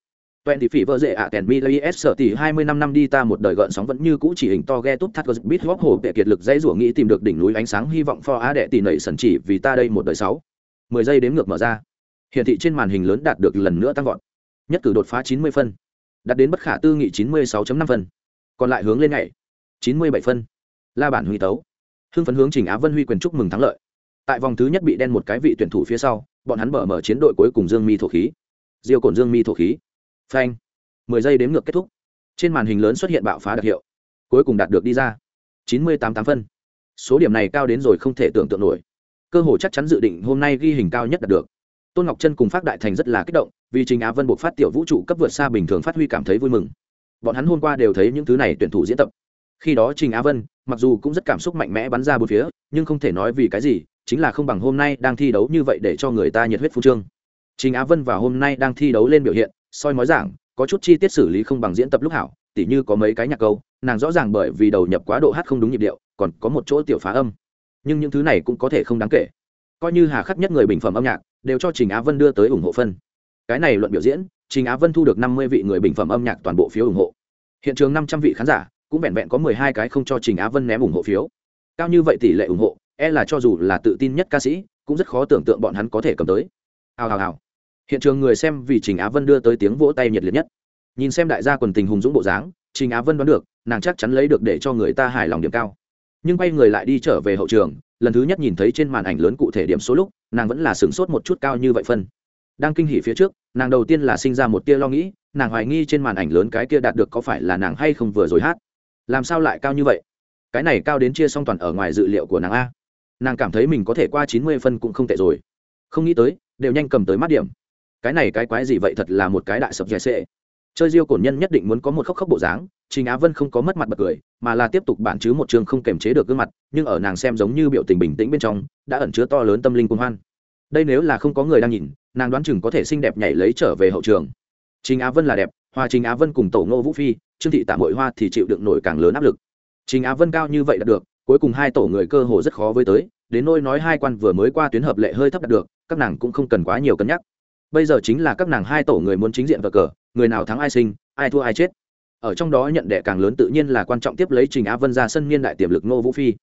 Twenty phỉ vợ dễ ạ kèn mi lấy s sợ tỷ hai mươi năm năm đi ta một đời gợn sóng vẫn như cũ chỉ hình to ghe tút thắt gật bít hop hồ vệ kiệt lực dây rủa nghĩ tìm được đỉnh núi ánh sáng hy vọng for á đệ tỷ nảy sần chỉ vì ta đây một đời sáu. Mười giây đếm ngược mở ra. Hiển thị trên màn hình lớn đạt được lần nữa tăng vọt. Nhất cử đột phá chín mươi phân. Đạt đến bất khả tư nghị chín mươi sáu năm phân. Còn lại hướng lên ngày chín mươi bảy phân. La bản huy tấu. Hưng phấn hướng trình á vân huy quyền chúc mừng thắng lợi. Tại vòng thứ nhất bị đen một cái vị tuyển thủ phía sau, bọn hắn mở mở chiến đội cuối cùng dương mi thổ khí. Diêu cổn dương mi thổ khí phanh. Mười giây đếm ngược kết thúc. Trên màn hình lớn xuất hiện bạo phá đặc hiệu. Cuối cùng đạt được đi ra. Chín mươi tám tám phân. Số điểm này cao đến rồi không thể tưởng tượng nổi. Cơ hội chắc chắn dự định hôm nay ghi hình cao nhất đạt được. Tôn ngọc chân cùng phát đại thành rất là kích động, vì trình á vân buộc phát tiểu vũ trụ cấp vượt xa bình thường phát huy cảm thấy vui mừng. Bọn hắn hôm qua đều thấy những thứ này tuyển thủ diễn tập. Khi đó trình á vân, mặc dù cũng rất cảm xúc mạnh mẽ bắn ra bốn phía, nhưng không thể nói vì cái gì, chính là không bằng hôm nay đang thi đấu như vậy để cho người ta nhiệt huyết phu trương. Trình á vân và hôm nay đang thi đấu lên biểu hiện soi mói giảng, có chút chi tiết xử lý không bằng diễn tập lúc hảo, tỉ như có mấy cái nhạc câu, nàng rõ ràng bởi vì đầu nhập quá độ hát không đúng nhịp điệu, còn có một chỗ tiểu phá âm. Nhưng những thứ này cũng có thể không đáng kể. Coi như hà khắc nhất người bình phẩm âm nhạc, đều cho trình á vân đưa tới ủng hộ phân. Cái này luận biểu diễn, trình á vân thu được năm mươi vị người bình phẩm âm nhạc toàn bộ phiếu ủng hộ. Hiện trường năm trăm vị khán giả, cũng vẹn vẹn có mười hai cái không cho trình á vân ném ủng hộ phiếu. Cao như vậy tỷ lệ ủng hộ e là cho dù là tự tin nhất ca sĩ, cũng rất khó tưởng tượng bọn hắn có thể cầm tới. Hào hào hào hiện trường người xem vì trình á vân đưa tới tiếng vỗ tay nhiệt liệt nhất. Nhìn xem đại gia quần tình hùng dũng bộ dáng, trình á vân đoán được, nàng chắc chắn lấy được để cho người ta hài lòng điểm cao. Nhưng quay người lại đi trở về hậu trường, lần thứ nhất nhìn thấy trên màn ảnh lớn cụ thể điểm số lúc, nàng vẫn là sửng sốt một chút cao như vậy phân. Đang kinh hỉ phía trước, nàng đầu tiên là sinh ra một tia lo nghĩ, nàng hoài nghi trên màn ảnh lớn cái kia đạt được có phải là nàng hay không vừa rồi hát. Làm sao lại cao như vậy? Cái này cao đến chia song toàn ở ngoài dự liệu của nàng a. Nàng cảm thấy mình có thể qua chín mươi phân cũng không tệ rồi. Không nghĩ tới, đều nhanh cầm tới mắt điểm cái này cái quái gì vậy thật là một cái đại sập dẻ sệ. Chơi diêu cổn nhân nhất định muốn có một khóc khóc bộ dáng, trình á vân không có mất mặt bật cười, mà là tiếp tục bản chứ một trường không kềm chế được gương mặt, nhưng ở nàng xem giống như biểu tình bình tĩnh bên trong, đã ẩn chứa to lớn tâm linh cung hoan. Đây nếu là không có người đang nhìn, nàng đoán chừng có thể xinh đẹp nhảy lấy trở về hậu trường. Trình á vân là đẹp hòa trình á vân cùng tổ ngô vũ phi, trương thị tạ mội hoa thì chịu đựng nổi càng lớn áp lực. Trình á vân cao như vậy đạt được, cuối cùng hai tổ người cơ hồ rất khó với tới, đến nôi nói hai quan vừa mới qua tuyến hợp lệ hơi thấp đạt được, các nàng cũng không cần quá nhiều cân nhắc bây giờ chính là các nàng hai tổ người muốn chính diện và cờ, người nào thắng ai sinh, ai thua ai chết. Ở trong đó nhận đệ càng lớn tự nhiên là quan trọng tiếp lấy trình á vân ra sân niên đại tiềm lực nô vũ phi.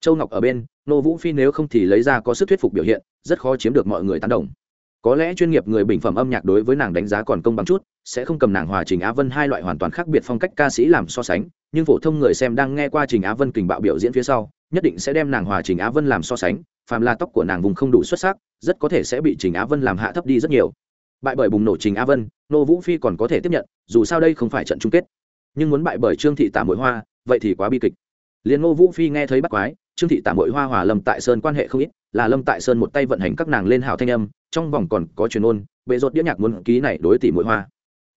Châu ngọc ở bên nô vũ phi nếu không thì lấy ra có sức thuyết phục biểu hiện, rất khó chiếm được mọi người tán đồng. Có lẽ chuyên nghiệp người bình phẩm âm nhạc đối với nàng đánh giá còn công bằng chút, sẽ không cầm nàng hòa trình á vân hai loại hoàn toàn khác biệt phong cách ca sĩ làm so sánh, nhưng phổ thông người xem đang nghe qua trình á vân kình bạo biểu diễn phía sau, nhất định sẽ đem nàng hòa trình á vân làm so sánh phàm là tóc của nàng vùng không đủ xuất sắc, rất có thể sẽ bị trình á vân làm hạ thấp đi rất nhiều. Bại bởi bùng nổ trình á vân, nô vũ phi còn có thể tiếp nhận, dù sao đây không phải trận chung kết. Nhưng muốn bại bởi trương thị tả mội hoa, vậy thì quá bi kịch. Liền ngô vũ phi nghe thấy bắt quái, trương thị tả mội hoa hòa lâm tại sơn quan hệ không ít, là lâm tại sơn một tay vận hành các nàng lên hảo thanh âm, trong vòng còn có truyền ôn, bệ rột đĩa nhạc muốn ký này đối tỷ mội hoa.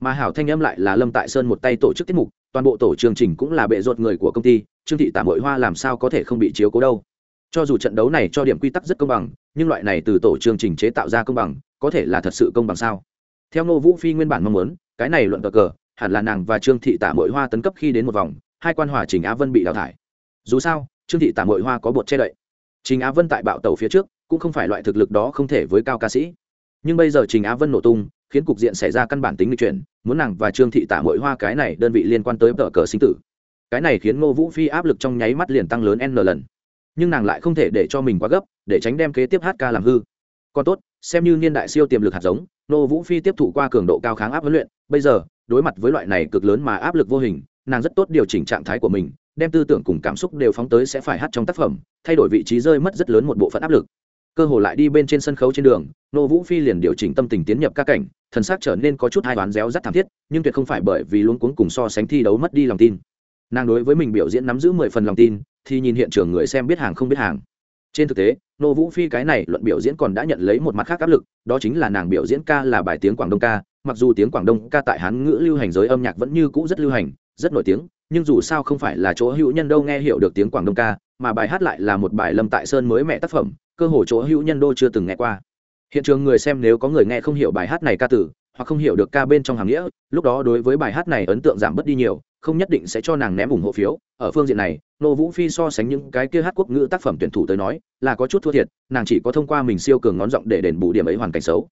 Mà hảo thanh âm lại là lâm tại sơn một tay tổ chức tiết mục, toàn bộ tổ chương trình cũng là bệ rột người của công ty, trương thị tả mội hoa làm sao có thể không bị chiếu cố đâu cho dù trận đấu này cho điểm quy tắc rất công bằng, nhưng loại này từ tổ chương trình chế tạo ra công bằng, có thể là thật sự công bằng sao? Theo ngô vũ phi nguyên bản mong muốn, cái này luận cờ cờ, hẳn là nàng và trương thị tả mội hoa tấn cấp khi đến một vòng, hai quan hòa trình á vân bị đào thải. Dù sao, trương thị tả mội hoa có bột che đậy. Trình á vân tại bạo tàu phía trước, cũng không phải loại thực lực đó không thể với cao ca sĩ. Nhưng bây giờ trình á vân nổ tung, khiến cục diện xảy ra căn bản tính lịch chuyển, muốn nàng và trương thị tả mội hoa cái này đơn vị liên quan tới tờ cờ sinh tử. Cái này khiến ngô vũ phi áp lực trong nháy mắt liền tăng lớn n lần nhưng nàng lại không thể để cho mình quá gấp, để tránh đem kế tiếp hát ca làm hư. Còn tốt, xem như niên đại siêu tiềm lực hạt giống, Nô vũ phi tiếp thụ qua cường độ cao kháng áp huấn luyện, bây giờ, đối mặt với loại này cực lớn mà áp lực vô hình, nàng rất tốt điều chỉnh trạng thái của mình, đem tư tưởng cùng cảm xúc đều phóng tới sẽ phải hát trong tác phẩm, thay đổi vị trí rơi mất rất lớn một bộ phận áp lực. Cơ hồ lại đi bên trên sân khấu trên đường, nô vũ phi liền điều chỉnh tâm tình tiến nhập ca cảnh, thần xác trở nên có chút hai toán réo rắt thảm thiết, nhưng tuyệt không phải bởi vì luống cuống cùng so sánh thi đấu mất đi lòng tin. Nàng đối với mình biểu diễn nắm giữ mười phần lòng tin thì nhìn hiện trường người xem biết hàng không biết hàng. Trên thực tế, nô vũ phi cái này luận biểu diễn còn đã nhận lấy một mặt khác áp lực, đó chính là nàng biểu diễn ca là bài tiếng quảng đông ca, mặc dù tiếng quảng đông ca tại hán ngữ lưu hành giới âm nhạc vẫn như cũ rất lưu hành, rất nổi tiếng, nhưng dù sao không phải là chỗ hữu nhân đâu nghe hiểu được tiếng quảng đông ca, mà bài hát lại là một bài lâm tại sơn mới mẹ tác phẩm, cơ hồ chỗ hữu nhân đô chưa từng nghe qua. Hiện trường người xem nếu có người nghe không hiểu bài hát này ca tử hoặc không hiểu được ca bên trong hàng nghĩa, lúc đó đối với bài hát này ấn tượng giảm bớt đi nhiều không nhất định sẽ cho nàng ném ủng hộ phiếu. Ở phương diện này, nô vũ phi so sánh những cái kia hát quốc ngữ tác phẩm tuyển thủ tới nói, là có chút thua thiệt, nàng chỉ có thông qua mình siêu cường ngón giọng để đền bù điểm ấy hoàn cảnh xấu.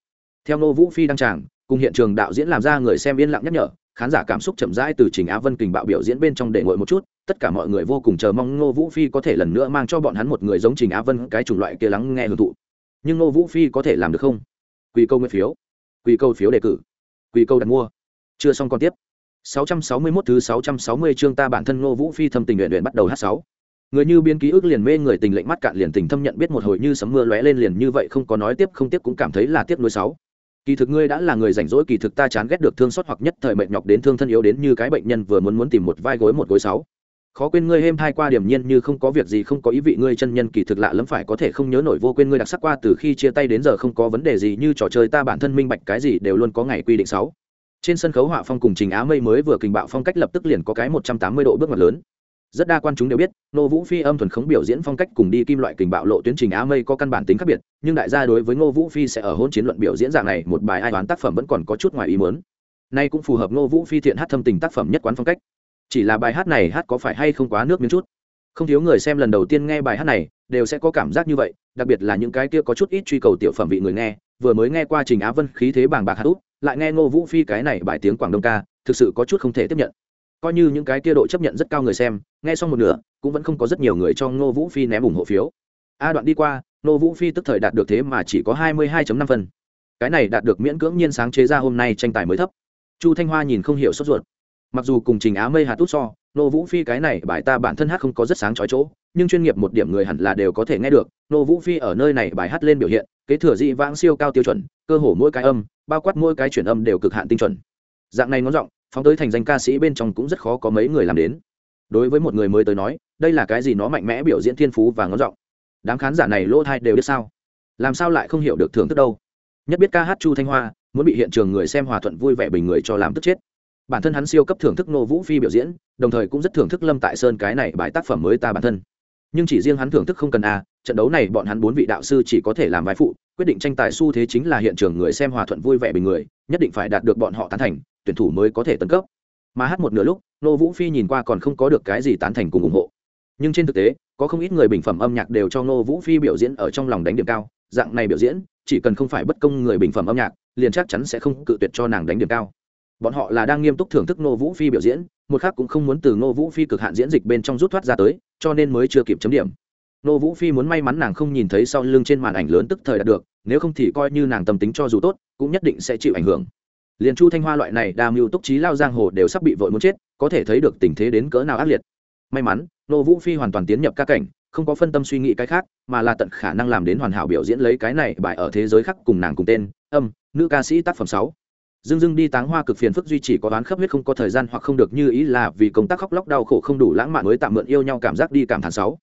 Theo nô vũ phi đăng tràng, cùng hiện trường đạo diễn làm ra người xem yên lặng nhắc nhở, khán giả cảm xúc chậm rãi từ trình á vân kình bạo biểu diễn bên trong để ngồi một chút, tất cả mọi người vô cùng chờ mong ngô vũ phi có thể lần nữa mang cho bọn hắn một người giống trình á vân cái chủng loại kia lắng nghe hưởng thụ. Nhưng ngô vũ phi có thể làm được không? Quy câu nguyên phiếu. Quy câu phiếu đề cử. Quy câu đặt mua. Chưa xong còn tiếp. 661 thứ 660 chương ta bản thân Ngô Vũ Phi thâm tình nguyện nguyện bắt đầu hát 6 người như biến ký ức liền mê người tình lệnh mắt cạn liền tình thâm nhận biết một hồi như sấm mưa lóe lên liền như vậy không có nói tiếp, không tiếp cũng cảm thấy là tiếp nối sáu. Kỳ thực ngươi đã là người rảnh rỗi, kỳ thực ta chán ghét được thương xót hoặc nhất thời mệt nhọc đến thương thân yếu đến như cái bệnh nhân vừa muốn muốn tìm một vai gối một gối sáu. Khó quên ngươi êm thai qua điểm nhiên như không có việc gì, không có ý vị ngươi chân nhân kỳ thực lạ lắm phải có thể không nhớ nổi vô quên ngươi đặc sắc qua từ khi chia tay đến giờ không có vấn đề gì, như trò chơi ta bản thân minh bạch cái gì đều luôn có ngày quy định sáu trên sân khấu họa phong cùng trình á mây mới vừa kình bạo phong cách lập tức liền có cái một trăm tám mươi độ bước ngoặt lớn. Rất đa quan chúng đều biết, nô vũ phi âm thuần khống biểu diễn phong cách cùng đi kim loại kình bạo lộ tuyến trình á mây có căn bản tính khác biệt, nhưng đại gia đối với ngô vũ phi sẽ ở hôn chiến luận biểu diễn dạng này một bài ai toán tác phẩm vẫn còn có chút ngoài ý muốn. Nay cũng phù hợp ngô vũ phi thiện hát thâm tình tác phẩm nhất quán phong cách. Chỉ là bài hát này hát có phải hay không quá nước miếng chút? Không thiếu người xem lần đầu tiên nghe bài hát này, đều sẽ có cảm giác như vậy, đặc biệt là những cái kia có chút ít truy cầu tiểu phẩm vị người nghe vừa mới nghe qua trình á vân khí thế bàng bạc hát út, lại nghe ngô vũ phi cái này bài tiếng quảng đông ca, thực sự có chút không thể tiếp nhận. Coi như những cái kia độ chấp nhận rất cao người xem, nghe xong một nửa, cũng vẫn không có rất nhiều người cho ngô vũ phi ném ủng hộ phiếu. A đoạn đi qua, ngô vũ phi tức thời đạt được thế mà chỉ có hai mươi hai năm phân cái này đạt được miễn cưỡng nhiên sáng chế ra hôm nay tranh tài mới thấp. Chu thanh hoa nhìn không hiểu sốt ruột. Mặc dù cùng trình á mây hạt tút so nô vũ phi cái này bài ta bản thân hát không có rất sáng trói chỗ, nhưng chuyên nghiệp một điểm người hẳn là đều có thể nghe được. Nô vũ phi ở nơi này bài hát lên biểu hiện kế thừa dị vãng siêu cao tiêu chuẩn, cơ hồ mỗi cái âm, bao quát mỗi cái chuyển âm đều cực hạn tinh chuẩn. Dạng này ngón giọng, phóng tới thành danh ca sĩ bên trong cũng rất khó có mấy người làm đến. Đối với một người mới tới nói, đây là cái gì nó mạnh mẽ biểu diễn thiên phú và ngón giọng. Đám khán giả này lỗ thai đều biết sao. Làm sao lại không hiểu được thưởng thức đâu? Nhất biết ca hát chu thanh hoa, muốn bị hiện trường người xem hòa thuận vui vẻ bình người cho làm tức chết. Bản thân hắn siêu cấp thưởng thức nô vũ phi biểu diễn, đồng thời cũng rất thưởng thức lâm tại sơn cái này bài tác phẩm mới ta bản thân nhưng chỉ riêng hắn thưởng thức không cần a, trận đấu này bọn hắn bốn vị đạo sư chỉ có thể làm vai phụ, quyết định tranh tài xu thế chính là hiện trường người xem hòa thuận vui vẻ bình người, nhất định phải đạt được bọn họ tán thành, tuyển thủ mới có thể tấn cấp. Mà hát một nửa lúc, nô vũ phi nhìn qua còn không có được cái gì tán thành cùng ủng hộ. Nhưng trên thực tế, có không ít người bình phẩm âm nhạc đều cho nô vũ phi biểu diễn ở trong lòng đánh điểm cao, dạng này biểu diễn, chỉ cần không phải bất công người bình phẩm âm nhạc, liền chắc chắn sẽ không cự tuyệt cho nàng đánh điểm cao. Bọn họ là đang nghiêm túc thưởng thức nô vũ phi biểu diễn một khác cũng không muốn từ nô vũ phi cực hạn diễn dịch bên trong rút thoát ra tới, cho nên mới chưa kịp chấm điểm. Nô vũ phi muốn may mắn nàng không nhìn thấy sau lưng trên màn ảnh lớn tức thời đạt được, nếu không thì coi như nàng tâm tính cho dù tốt, cũng nhất định sẽ chịu ảnh hưởng. Liền chu thanh hoa loại này đa mưu túc trí lao giang hồ đều sắp bị vội muốn chết, có thể thấy được tình thế đến cỡ nào ác liệt. May mắn nô vũ phi hoàn toàn tiến nhập ca cảnh, không có phân tâm suy nghĩ cái khác, mà là tận khả năng làm đến hoàn hảo biểu diễn lấy cái này bài ở thế giới khác cùng nàng cùng tên, âm, nữ ca sĩ tác phẩm sáu dưng dưng đi táng hoa cực phiền phức duy chỉ có đoán khắp huyết không có thời gian hoặc không được như ý là vì công tác khóc lóc đau khổ không đủ lãng mạn mới tạm mượn yêu nhau cảm giác đi cảm thán sáu.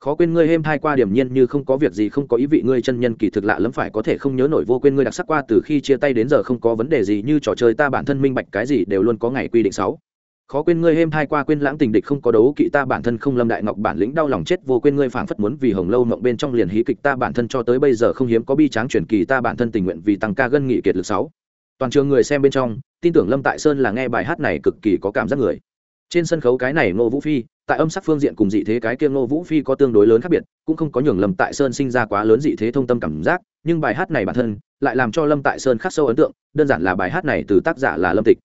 Khó quên ngươi êm thai qua điểm nhiên như không có việc gì không có ý vị ngươi chân nhân kỳ thực lạ lắm phải có thể không nhớ nổi vô quên ngươi đặc sắc qua từ khi chia tay đến giờ không có vấn đề gì như trò chơi ta bản thân minh bạch cái gì đều luôn có ngày quy định sáu. Khó quên ngươi êm thai qua quên lãng tình địch không có đấu kỵ ta bản thân không lâm đại ngọc bản lĩnh đau lòng chết vô quên ngươi phảng phất muốn vì hồng lâu mộng bên trong liền hí kịch ta bản thân cho tới bây giờ không hiếm có bi tráng chuyển kỳ ta bản thân tình nguyện vì tăng ca gân nghị kiệt lực sáu toàn trường người xem bên trong, tin tưởng lâm tại sơn là nghe bài hát này cực kỳ có cảm giác người. Trên sân khấu cái này ngô vũ phi, tại âm sắc phương diện cùng dị thế cái kia ngô vũ phi có tương đối lớn khác biệt, cũng không có nhường lâm tại sơn sinh ra quá lớn dị thế thông tâm cảm giác, nhưng bài hát này bản thân lại làm cho lâm tại sơn khắc sâu ấn tượng, đơn giản là bài hát này từ tác giả là lâm tịch.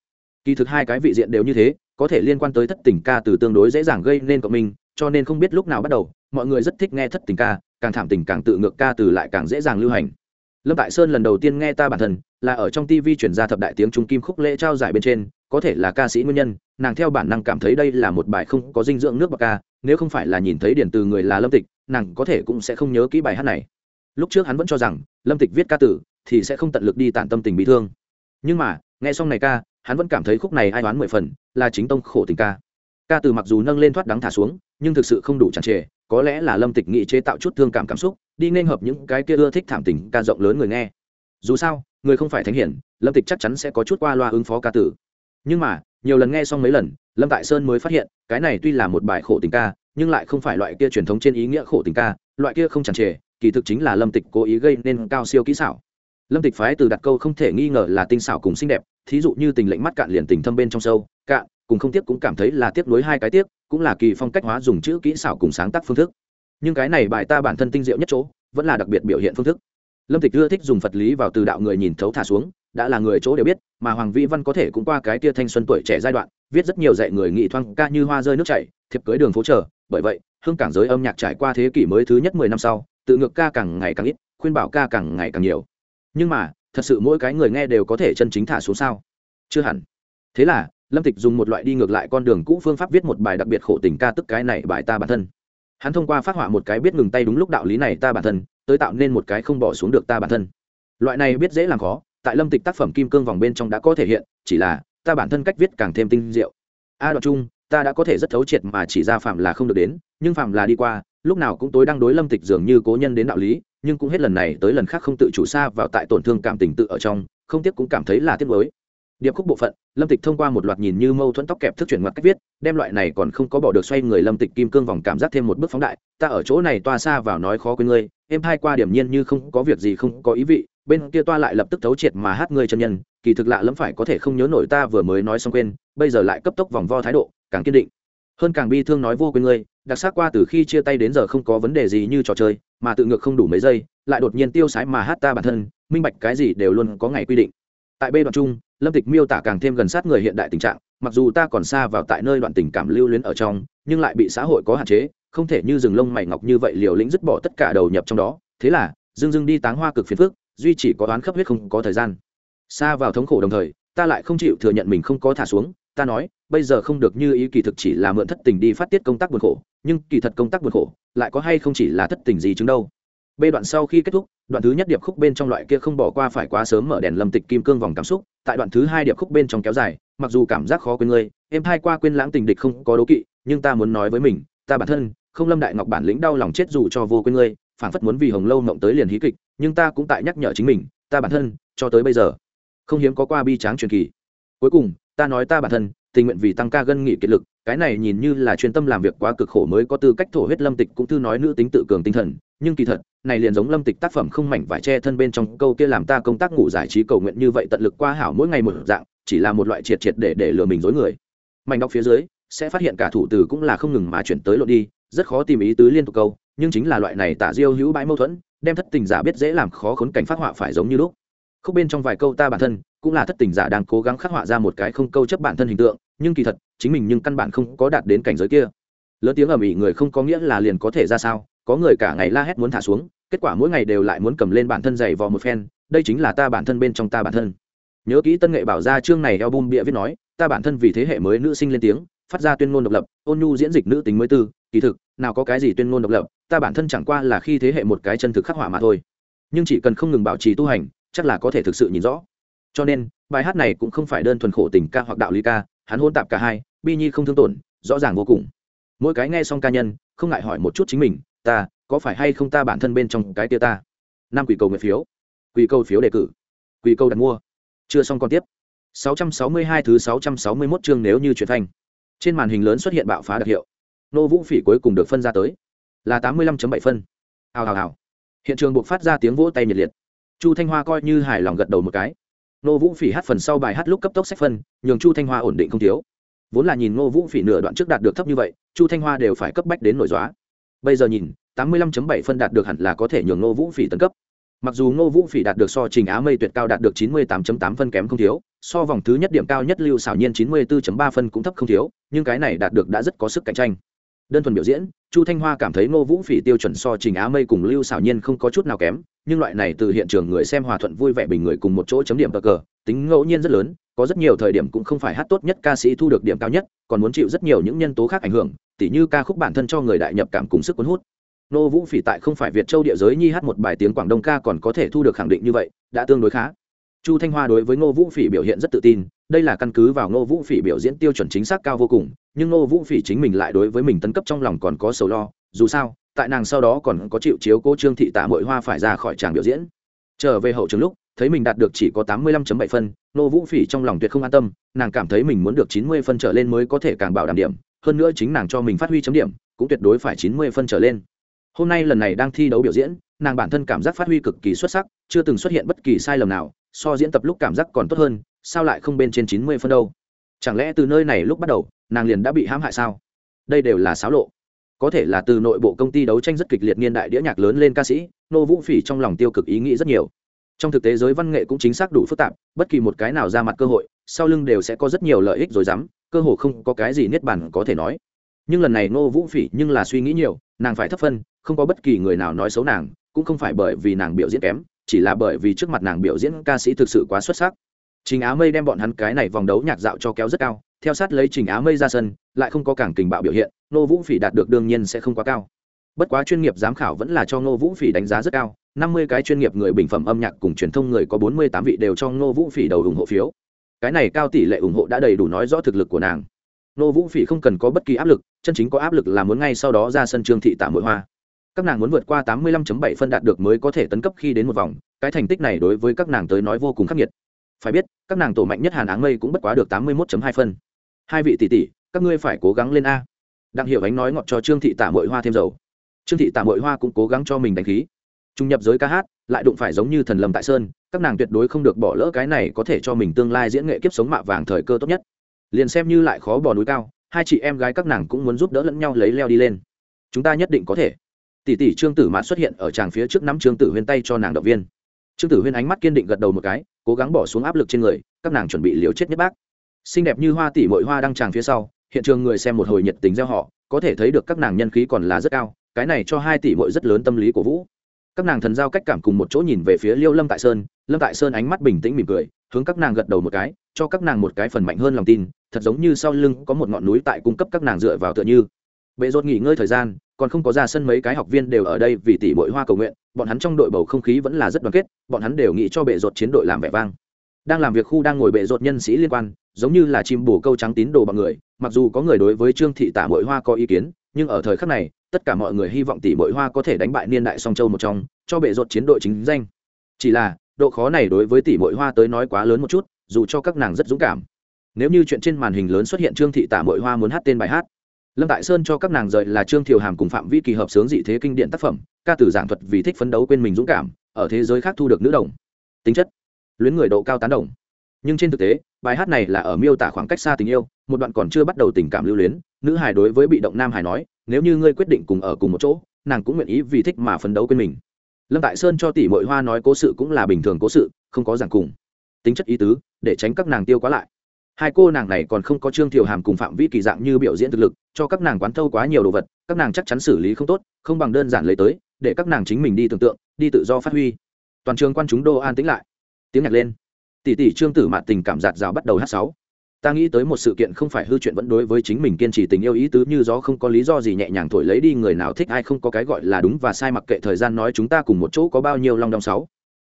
Kỳ thực hai cái vị diện đều như thế, có thể liên quan tới thất tình ca từ tương đối dễ dàng gây nên cộng minh, cho nên không biết lúc nào bắt đầu, mọi người rất thích nghe thất tình ca, càng thảm tình càng tự ngược ca từ lại càng dễ dàng lưu hành lâm tại sơn lần đầu tiên nghe ta bản thân, là ở trong tv chuyển ra thập đại tiếng trung kim khúc lễ trao giải bên trên, có thể là ca sĩ nguyên nhân, nàng theo bản năng cảm thấy đây là một bài không có dinh dưỡng nước bạc ca, nếu không phải là nhìn thấy điển từ người là lâm tịch, nàng có thể cũng sẽ không nhớ kỹ bài hát này. Lúc trước hắn vẫn cho rằng, lâm tịch viết ca tử, thì sẽ không tận lực đi tản tâm tình bị thương. Nhưng mà, nghe xong này ca, hắn vẫn cảm thấy khúc này ai đoán mười phần, là chính tông khổ tình ca. Ca từ mặc dù nâng lên thoát đắng thả xuống, nhưng thực sự không đủ tràn trề có lẽ là lâm tịch nghị chế tạo chút thương cảm cảm xúc, đi nên hợp những cái kia ưa thích thảm tình ca rộng lớn người nghe. Dù sao, người không phải thánh hiển, lâm tịch chắc chắn sẽ có chút qua loa ứng phó ca tử. Nhưng mà, nhiều lần nghe xong mấy lần, lâm tại sơn mới phát hiện, cái này tuy là một bài khổ tình ca, nhưng lại không phải loại kia truyền thống trên ý nghĩa khổ tình ca, loại kia không chẳng trề kỳ thực chính là lâm tịch cố ý gây nên cao siêu kỹ xảo. Lâm tịch phái từ đặt câu không thể nghi ngờ là tinh xảo cùng xinh đẹp, thí dụ như tình lệnh mắt cạn liền tình thâm bên trong sâu, cạn, cùng không tiếc cũng cảm thấy là tiếc nối hai cái tiếc cũng là kỳ phong cách hóa dùng chữ kỹ xảo cùng sáng tác phương thức. Nhưng cái này bài ta bản thân tinh diệu nhất chỗ, vẫn là đặc biệt biểu hiện phương thức. Lâm tịch ưa thích dùng phật lý vào từ đạo người nhìn thấu thả xuống, đã là người chỗ đều biết, mà hoàng vĩ văn có thể cũng qua cái tia thanh xuân tuổi trẻ giai đoạn, viết rất nhiều dạy người nghị thoang ca như hoa rơi nước chảy, thiệp cưới đường phố trở bởi vậy, hương cảng giới âm nhạc trải qua thế kỷ mới thứ nhất mười năm sau, tự ngược ca càng ngày càng ít, khuyên bảo ca càng ngày càng nhiều. Nhưng mà, thật sự mỗi cái người nghe đều có thể chân chính thả xuống sao? Chưa hẳn. Thế là lâm tịch dùng một loại đi ngược lại con đường cũ phương pháp viết một bài đặc biệt khổ tình ca tức cái này bài ta bản thân. Hắn thông qua phát họa một cái biết ngừng tay đúng lúc đạo lý này ta bản thân, tới tạo nên một cái không bỏ xuống được ta bản thân. Loại này biết dễ làm khó, tại lâm tịch tác phẩm kim cương vòng bên trong đã có thể hiện, chỉ là, ta bản thân cách viết càng thêm tinh diệu. A đoạn chung, ta đã có thể rất thấu triệt mà chỉ ra phạm là không được đến, nhưng phạm là đi qua, lúc nào cũng tối đang đối lâm tịch dường như cố nhân đến đạo lý, nhưng cũng hết lần này tới lần khác không tự chủ xa vào tại tổn thương cảm tình tự ở trong, không tiếc cũng cảm thấy là tiếc mới điệp khúc bộ phận, lâm tịch thông qua một loạt nhìn như mâu thuẫn tóc kẹp thức chuyển ngoặt cách viết, đem loại này còn không có bỏ được xoay người lâm tịch kim cương vòng cảm giác thêm một bước phóng đại, ta ở chỗ này toa xa vào nói khó quên ngươi, em hai qua điểm nhiên như không có việc gì không có ý vị, bên kia toa lại lập tức thấu triệt mà hát ngươi chân nhân, kỳ thực lạ lẫm phải có thể không nhớ nổi ta vừa mới nói xong quên, bây giờ lại cấp tốc vòng vo thái độ, càng kiên định. Hơn càng bi thương nói vô quên ngươi, đặc sắc qua từ khi chia tay đến giờ không có vấn đề gì như trò chơi, mà tự ngược không đủ mấy giây, lại đột nhiên tiêu sái mà hát ta bản thân, minh bạch cái gì đều luôn có ngày quy định. Tại b đoạn chung lâm tịch miêu tả càng thêm gần sát người hiện đại tình trạng, mặc dù ta còn xa vào tại nơi đoạn tình cảm lưu luyến ở trong, nhưng lại bị xã hội có hạn chế, không thể như rừng lông mày ngọc như vậy liều lĩnh dứt bỏ tất cả đầu nhập trong đó. Thế là dưng dưng đi táng hoa cực phiền phước duy chỉ có đoán khắp huyết không có thời gian. Xa vào thống khổ đồng thời, ta lại không chịu thừa nhận mình không có thả xuống. Ta nói, bây giờ không được như ý kỳ thực chỉ là mượn thất tình đi phát tiết công tác buồn khổ, nhưng kỳ thật công tác buồn khổ lại có hay không chỉ là thất tình gì chứng đâu b đoạn sau khi kết thúc, đoạn thứ nhất điệp khúc bên trong loại kia không bỏ qua phải quá sớm mở đèn lâm tịch kim cương vòng cảm xúc, tại đoạn thứ hai điệp khúc bên trong kéo dài, mặc dù cảm giác khó quên ngươi, em hai qua quên lãng tình địch không có đố kỵ, nhưng ta muốn nói với mình, ta bản thân, không lâm đại ngọc bản lĩnh đau lòng chết dù cho vô quên ngươi phản phất muốn vì hồng lâu mộng tới liền hí kịch, nhưng ta cũng tại nhắc nhở chính mình, ta bản thân, cho tới bây giờ, không hiếm có qua bi tráng truyền kỳ. Cuối cùng, ta nói ta bản thân, tình nguyện vì tăng ca gân nghị kiệt lực, cái này nhìn như là chuyên tâm làm việc quá cực khổ mới có tư cách thổ huyết lâm tịch cũng thư nói nữ tính tự cường tinh thần, nhưng kỳ thật này liền giống lâm tịch tác phẩm không mảnh vải che thân bên trong câu kia làm ta công tác ngủ giải trí cầu nguyện như vậy tận lực qua hảo mỗi ngày một dạng, chỉ là một loại triệt triệt để để lừa mình dối người. Mảnh đọc phía dưới, sẽ phát hiện cả thủ từ cũng là không ngừng mà chuyển tới lộ đi, rất khó tìm ý tứ liên tục câu, nhưng chính là loại này tả diêu hữu bãi mâu thuẫn, đem thất tình giả biết dễ làm khó khốn cảnh phát họa phải giống như lúc. Khúc bên trong vài câu ta bản thân, cũng là thất tình giả đang cố gắng khắc họa ra một cái không câu chấp bản thân hình tượng, nhưng kỳ thật, chính mình nhưng căn bản không có đạt đến cảnh giới kia. Lớn tiếng ở mỹ người không có nghĩa là liền có thể ra sao có người cả ngày la hét muốn thả xuống, kết quả mỗi ngày đều lại muốn cầm lên bản thân giày vò một phen, đây chính là ta bản thân bên trong ta bản thân. Nhớ kỹ tân nghệ bảo ra chương này album bịa viết nói, ta bản thân vì thế hệ mới nữ sinh lên tiếng, phát ra tuyên ngôn độc lập, ôn nhu diễn dịch nữ tính mới tư, kỳ thực, nào có cái gì tuyên ngôn độc lập, ta bản thân chẳng qua là khi thế hệ một cái chân thực khắc họa mà thôi. Nhưng chỉ cần không ngừng bảo trì tu hành, chắc là có thể thực sự nhìn rõ. Cho nên, bài hát này cũng không phải đơn thuần khổ tình ca hoặc đạo lý ca, hắn hôn tạp cả hai, bi nhi không thương tổn, rõ ràng vô cùng. Mỗi cái nghe xong ca nhân, không ngại hỏi một chút chính mình ta có phải hay không ta bản thân bên trong cái tia ta? Năm quỷ cầu nguyện phiếu. Quỷ cầu phiếu đề cử. Quỷ cầu đặt mua. Chưa xong còn tiếp. 662 thứ 661 chương nếu như chuyển thành, trên màn hình lớn xuất hiện bạo phá đặc hiệu. Nô vũ phỉ cuối cùng được phân ra tới. Là 85.7 phân. Hào hào hào. Hiện trường buộc phát ra tiếng vỗ tay nhiệt liệt. Chu thanh hoa coi như hài lòng gật đầu một cái. Nô vũ phỉ hát phần sau bài hát lúc cấp tốc sách phân nhường chu thanh hoa ổn định không thiếu. Vốn là nhìn nô vũ phỉ nửa đoạn trước đạt được thấp như vậy chu thanh hoa đều phải cấp bách đến nổi dóa bây giờ nhìn 85.7 phân đạt được hẳn là có thể nhường Ngô vũ phỉ tấn cấp. Mặc dù Ngô vũ phỉ đạt được so trình á mây tuyệt cao đạt được 98.8 phân kém không thiếu, so vòng thứ nhất điểm cao nhất lưu Sảo nhiên 94.3 phân cũng thấp không thiếu, nhưng cái này đạt được đã rất có sức cạnh tranh. Đơn thuần biểu diễn, chu thanh hoa cảm thấy ngô vũ phỉ tiêu chuẩn so trình á mây cùng lưu Sảo nhiên không có chút nào kém nhưng loại này từ hiện trường người xem hòa thuận vui vẻ bình người cùng một chỗ chấm điểm cờ cờ, tính ngẫu nhiên rất lớn, có rất nhiều thời điểm cũng không phải hát tốt nhất ca sĩ thu được điểm cao nhất, còn muốn chịu rất nhiều những nhân tố khác ảnh hưởng, tỉ như ca khúc bản thân cho người đại nhập cảm cùng sức cuốn hút. Nô vũ phỉ tại không phải việt châu địa giới nhi hát một bài tiếng quảng đông ca còn có thể thu được khẳng định như vậy, đã tương đối khá. Chu thanh hoa đối với ngô vũ phỉ biểu hiện rất tự tin, đây là căn cứ vào ngô vũ phỉ biểu diễn tiêu chuẩn chính xác cao vô cùng, nhưng ngô vũ phỉ chính mình lại đối với mình tấn cấp trong lòng còn có sầu lo, dù sao tại nàng sau đó còn có chịu chiếu cố trương thị tạ mội hoa phải ra khỏi tràng biểu diễn. Trở về hậu trường lúc, thấy mình đạt được chỉ có tám mươi lăm bảy phân, nô vũ phỉ trong lòng tuyệt không an tâm, nàng cảm thấy mình muốn được chín mươi phân trở lên mới có thể càng bảo đảm điểm, hơn nữa chính nàng cho mình phát huy chấm điểm, cũng tuyệt đối phải chín mươi phân trở lên. Hôm nay lần này đang thi đấu biểu diễn, nàng bản thân cảm giác phát huy cực kỳ xuất sắc, chưa từng xuất hiện bất kỳ sai lầm nào, so diễn tập lúc cảm giác còn tốt hơn, sao lại không bên trên chín mươi phân đâu? Chẳng lẽ từ nơi này lúc bắt đầu, nàng liền đã bị hãm hại sao? Đây đều là xáo lộ có thể là từ nội bộ công ty đấu tranh rất kịch liệt niên đại đĩa nhạc lớn lên ca sĩ, nô vũ phỉ trong lòng tiêu cực ý nghĩ rất nhiều. Trong thực tế giới văn nghệ cũng chính xác đủ phức tạp, bất kỳ một cái nào ra mặt cơ hội, sau lưng đều sẽ có rất nhiều lợi ích rồi dám, cơ hồ không có cái gì niết bản có thể nói. Nhưng lần này nô vũ phỉ nhưng là suy nghĩ nhiều, nàng phải thấp phân, không có bất kỳ người nào nói xấu nàng, cũng không phải bởi vì nàng biểu diễn kém, chỉ là bởi vì trước mặt nàng biểu diễn ca sĩ thực sự quá xuất sắc. Trình á mây đem bọn hắn cái này vòng đấu nhạc dạo cho kéo rất cao theo sát lấy trình á mây ra sân, lại không có cảng kình bạo biểu hiện nô vũ phỉ đạt được đương nhiên sẽ không quá cao. Bất quá chuyên nghiệp giám khảo vẫn là cho nô vũ phỉ đánh giá rất cao, năm mươi cái chuyên nghiệp người bình phẩm âm nhạc cùng truyền thông người có bốn mươi tám vị đều cho nô vũ phỉ đầu ủng hộ phiếu. Cái này cao tỷ lệ ủng hộ đã đầy đủ nói rõ thực lực của nàng. Nô vũ phỉ không cần có bất kỳ áp lực, chân chính có áp lực là muốn ngay sau đó ra sân trương thị tạ mỗi hoa. Các nàng muốn vượt qua 85.7 phân đạt được mới có thể tấn cấp khi đến một vòng, cái thành tích này đối với các nàng tới nói vô cùng khắc nghiệt. Phải biết, các nàng tổ mạnh nhất hàn áng mây cũng bất quá được 81.2 phân hai vị tỷ tỷ, các ngươi phải cố gắng lên a. Đặng hiểu ánh nói ngọt cho trương thị tạ mội hoa thêm dầu. Trương thị tạ mội hoa cũng cố gắng cho mình đánh khí. Trung nhập giới ca hát, lại đụng phải giống như thần lầm tại sơn, các nàng tuyệt đối không được bỏ lỡ cái này có thể cho mình tương lai diễn nghệ kiếp sống mạ vàng thời cơ tốt nhất. Liền xem như lại khó bỏ núi cao, hai chị em gái các nàng cũng muốn giúp đỡ lẫn nhau lấy leo đi lên. Chúng ta nhất định có thể. Tỷ tỷ trương tử mạn xuất hiện ở tràng phía trước nắm trương tử huyên tay cho nàng động viên. Trương tử huyên ánh mắt kiên định gật đầu một cái, cố gắng bỏ xuống áp lực trên người, các nàng chuẩn bị liều chết nhất bác xinh đẹp như hoa tỷ mội hoa đăng tràng phía sau, hiện trường người xem một hồi nhiệt tình gieo họ, có thể thấy được các nàng nhân khí còn là rất cao, cái này cho hai tỷ mội rất lớn tâm lý của vũ. Các nàng thần giao cách cảm cùng một chỗ nhìn về phía liêu lâm tại sơn, lâm tại sơn ánh mắt bình tĩnh mỉm cười, hướng các nàng gật đầu một cái, cho các nàng một cái phần mạnh hơn lòng tin, thật giống như sau lưng có một ngọn núi tại cung cấp các nàng dựa vào tựa như. Bệ rột nghỉ ngơi thời gian, còn không có ra sân mấy cái học viên đều ở đây vì tỷ bội hoa cầu nguyện, bọn hắn trong đội bầu không khí vẫn là rất đoàn kết, bọn hắn đều nghĩ cho bệ rột chiến đội làm vẻ vang. Đang làm việc khu đang ngồi bệ rột nhân sĩ liên quan giống như là chim bổ câu trắng tín đồ bằng người, mặc dù có người đối với trương thị tả mội hoa có ý kiến, nhưng ở thời khắc này, tất cả mọi người hy vọng tỷ mội hoa có thể đánh bại niên đại song châu một trong, cho bệ rột chiến đội chính danh. Chỉ là, độ khó này đối với tỷ mội hoa tới nói quá lớn một chút, dù cho các nàng rất dũng cảm. Nếu như chuyện trên màn hình lớn xuất hiện trương thị tả mội hoa muốn hát tên bài hát, lâm tại sơn cho các nàng rời là trương thiều hàm cùng phạm vi kỳ hợp sướng dị thế kinh điện tác phẩm, ca tử giảng thuật vì thích phấn đấu quên mình dũng cảm, ở thế giới khác thu được nữ đồng. Tính chất, luyến người độ cao tán đồng nhưng trên thực tế, bài hát này là ở miêu tả khoảng cách xa tình yêu, một đoạn còn chưa bắt đầu tình cảm lưu luyến, nữ hài đối với bị động nam hài nói, nếu như ngươi quyết định cùng ở cùng một chỗ, nàng cũng nguyện ý vì thích mà phấn đấu quên mình. Lâm tại sơn cho tỷ mội hoa nói cố sự cũng là bình thường cố sự, không có giảng cùng. Tính chất ý tứ, để tránh các nàng tiêu quá lại. Hai cô nàng này còn không có trương thiều hàm cùng phạm vi kỳ dạng như biểu diễn thực lực, cho các nàng quán thâu quá nhiều đồ vật, các nàng chắc chắn xử lý không tốt, không bằng đơn giản lấy tới, để các nàng chính mình đi tưởng tượng, đi tự do phát huy. Toàn trường quan chúng đô an tĩnh lại. Tiếng nhạc lên tỷ tỷ trương tử mạt tình cảm giạt rào bắt đầu hát sáu. Ta nghĩ tới một sự kiện không phải hư chuyện vẫn đối với chính mình kiên trì tình yêu ý tứ như gió không có lý do gì nhẹ nhàng thổi lấy đi người nào thích ai không có cái gọi là đúng và sai mặc kệ thời gian nói chúng ta cùng một chỗ có bao nhiêu long đong sáu.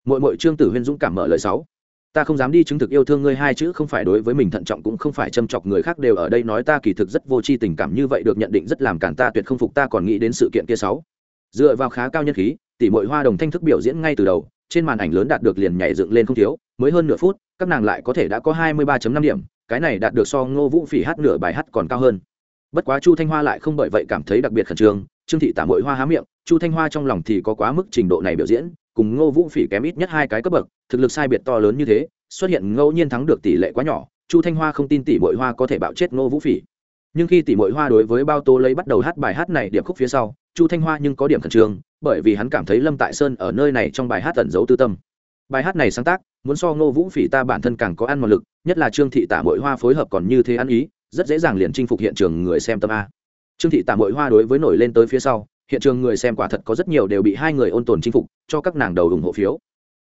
Mỗi mỗi trương tử huyên dũng cảm mở lời sáu. Ta không dám đi chứng thực yêu thương ngươi hai chữ không phải đối với mình thận trọng cũng không phải châm chọc người khác đều ở đây nói ta kỳ thực rất vô tri tình cảm như vậy được nhận định rất làm cản ta tuyệt không phục ta còn nghĩ đến sự kiện kia sáu. Dựa vào khá cao nhân khí, tỷ muội hoa đồng thanh thức biểu diễn ngay từ đầu trên màn ảnh lớn đạt được liền nhảy dựng lên không thiếu, mới hơn nửa phút, các nàng lại có thể đã có hai mươi 23.5 điểm, cái này đạt được so ngô vũ phỉ hát nửa bài hát còn cao hơn. Bất quá chu thanh hoa lại không bởi vậy cảm thấy đặc biệt khẩn trương trương thị tả mội hoa há miệng, chu thanh hoa trong lòng thì có quá mức trình độ này biểu diễn, cùng ngô vũ phỉ kém ít nhất hai cái cấp bậc, thực lực sai biệt to lớn như thế, xuất hiện ngẫu nhiên thắng được tỷ lệ quá nhỏ, chu thanh hoa không tin tỷ mội hoa có thể bạo chết ngô vũ phỉ. Nhưng khi tỷ mội hoa đối với bao tô lấy bắt đầu hát bài hát này điệp khúc phía sau chu thanh hoa nhưng có điểm khẩn trương, bởi vì hắn cảm thấy lâm tại sơn ở nơi này trong bài hát tẩn giấu tư tâm. Bài hát này sáng tác, muốn so ngô vũ phỉ ta bản thân càng có ăn một lực, nhất là trương thị tả mội hoa phối hợp còn như thế ăn ý, rất dễ dàng liền chinh phục hiện trường người xem tâm a. Trương thị tả mội hoa đối với nổi lên tới phía sau, hiện trường người xem quả thật có rất nhiều đều bị hai người ôn tồn chinh phục, cho các nàng đầu ủng hộ phiếu.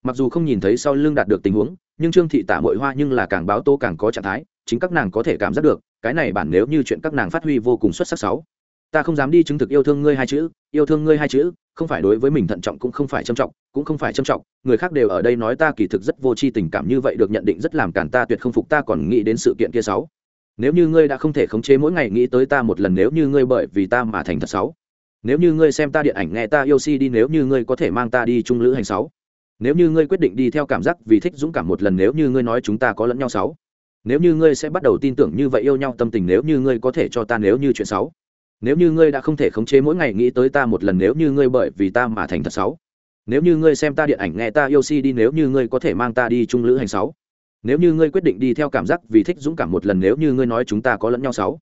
Mặc dù không nhìn thấy sau lưng đạt được tình huống, nhưng trương thị tả mội hoa nhưng là càng báo tô càng có trạng thái, chính các nàng có thể cảm giác được, cái này bản nếu như chuyện các nàng phát huy vô cùng xuất sắc sáu ta không dám đi chứng thực yêu thương ngươi hai chữ, yêu thương ngươi hai chữ, không phải đối với mình thận trọng cũng không phải trâm trọng, cũng không phải trâm trọng, người khác đều ở đây nói ta kỳ thực rất vô tri tình cảm như vậy được nhận định rất làm cản ta tuyệt không phục ta còn nghĩ đến sự kiện kia sáu. Nếu như ngươi đã không thể khống chế mỗi ngày nghĩ tới ta một lần nếu như ngươi bởi vì ta mà thành thật sáu. Nếu như ngươi xem ta điện ảnh nghe ta yêu si đi nếu như ngươi có thể mang ta đi trung lữ hành sáu. Nếu như ngươi quyết định đi theo cảm giác vì thích dũng cảm một lần nếu như ngươi nói chúng ta có lẫn nhau sáu. Nếu như ngươi sẽ bắt đầu tin tưởng như vậy yêu nhau tâm tình nếu như ngươi có thể cho ta nếu như chuyện sáu nếu như ngươi đã không thể khống chế mỗi ngày nghĩ tới ta một lần, nếu như ngươi bởi vì ta mà thành thật sáu nếu như ngươi xem ta điện ảnh, nghe ta yêu si đi, nếu như ngươi có thể mang ta đi chung lữ hành sáu nếu như ngươi quyết định đi theo cảm giác vì thích dũng cảm một lần, nếu như ngươi nói chúng ta có lẫn nhau sáu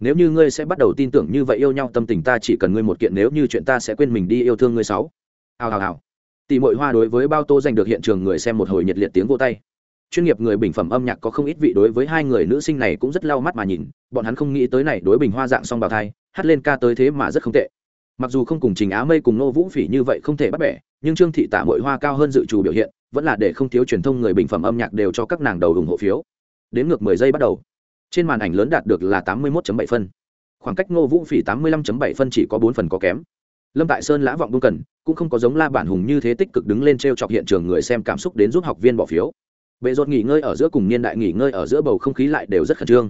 nếu như ngươi sẽ bắt đầu tin tưởng như vậy yêu nhau, tâm tình ta chỉ cần ngươi một kiện, nếu như chuyện ta sẽ quên mình đi yêu thương ngươi sáu hào hào hào. Tỷ mội hoa đối với bao tô giành được hiện trường người xem một hồi nhiệt liệt tiếng vô tay. Chuyên nghiệp người bình phẩm âm nhạc có không ít vị đối với hai người nữ sinh này cũng rất lau mắt mà nhìn, bọn hắn không nghĩ tới này đối bình hoa dạng song bào thai hát lên ca tới thế mà rất không tệ. Mặc dù không cùng trình á mây cùng nô vũ phỉ như vậy không thể bắt bẻ, nhưng trương thị tạ mội hoa cao hơn dự trù biểu hiện, vẫn là để không thiếu truyền thông người bình phẩm âm nhạc đều cho các nàng đầu ủng hộ phiếu. Đến ngược mười giây bắt đầu, trên màn ảnh lớn đạt được là tám mươi 81.7 phân. Khoảng cách ngô vũ phỉ tám mươi 85.7 phân chỉ có bốn phần có kém. Lâm tại sơn lã vọng buông cần, cũng không có giống la bản hùng như thế tích cực đứng lên t r e o chọc hiện trường người xem cảm xúc đến giúp học viên bỏ phiếu. Bệ rột nghỉ ngơi ở giữa cùng niên đại nghỉ ngơi ở giữa bầu không khí lại đều rất khẩn trương.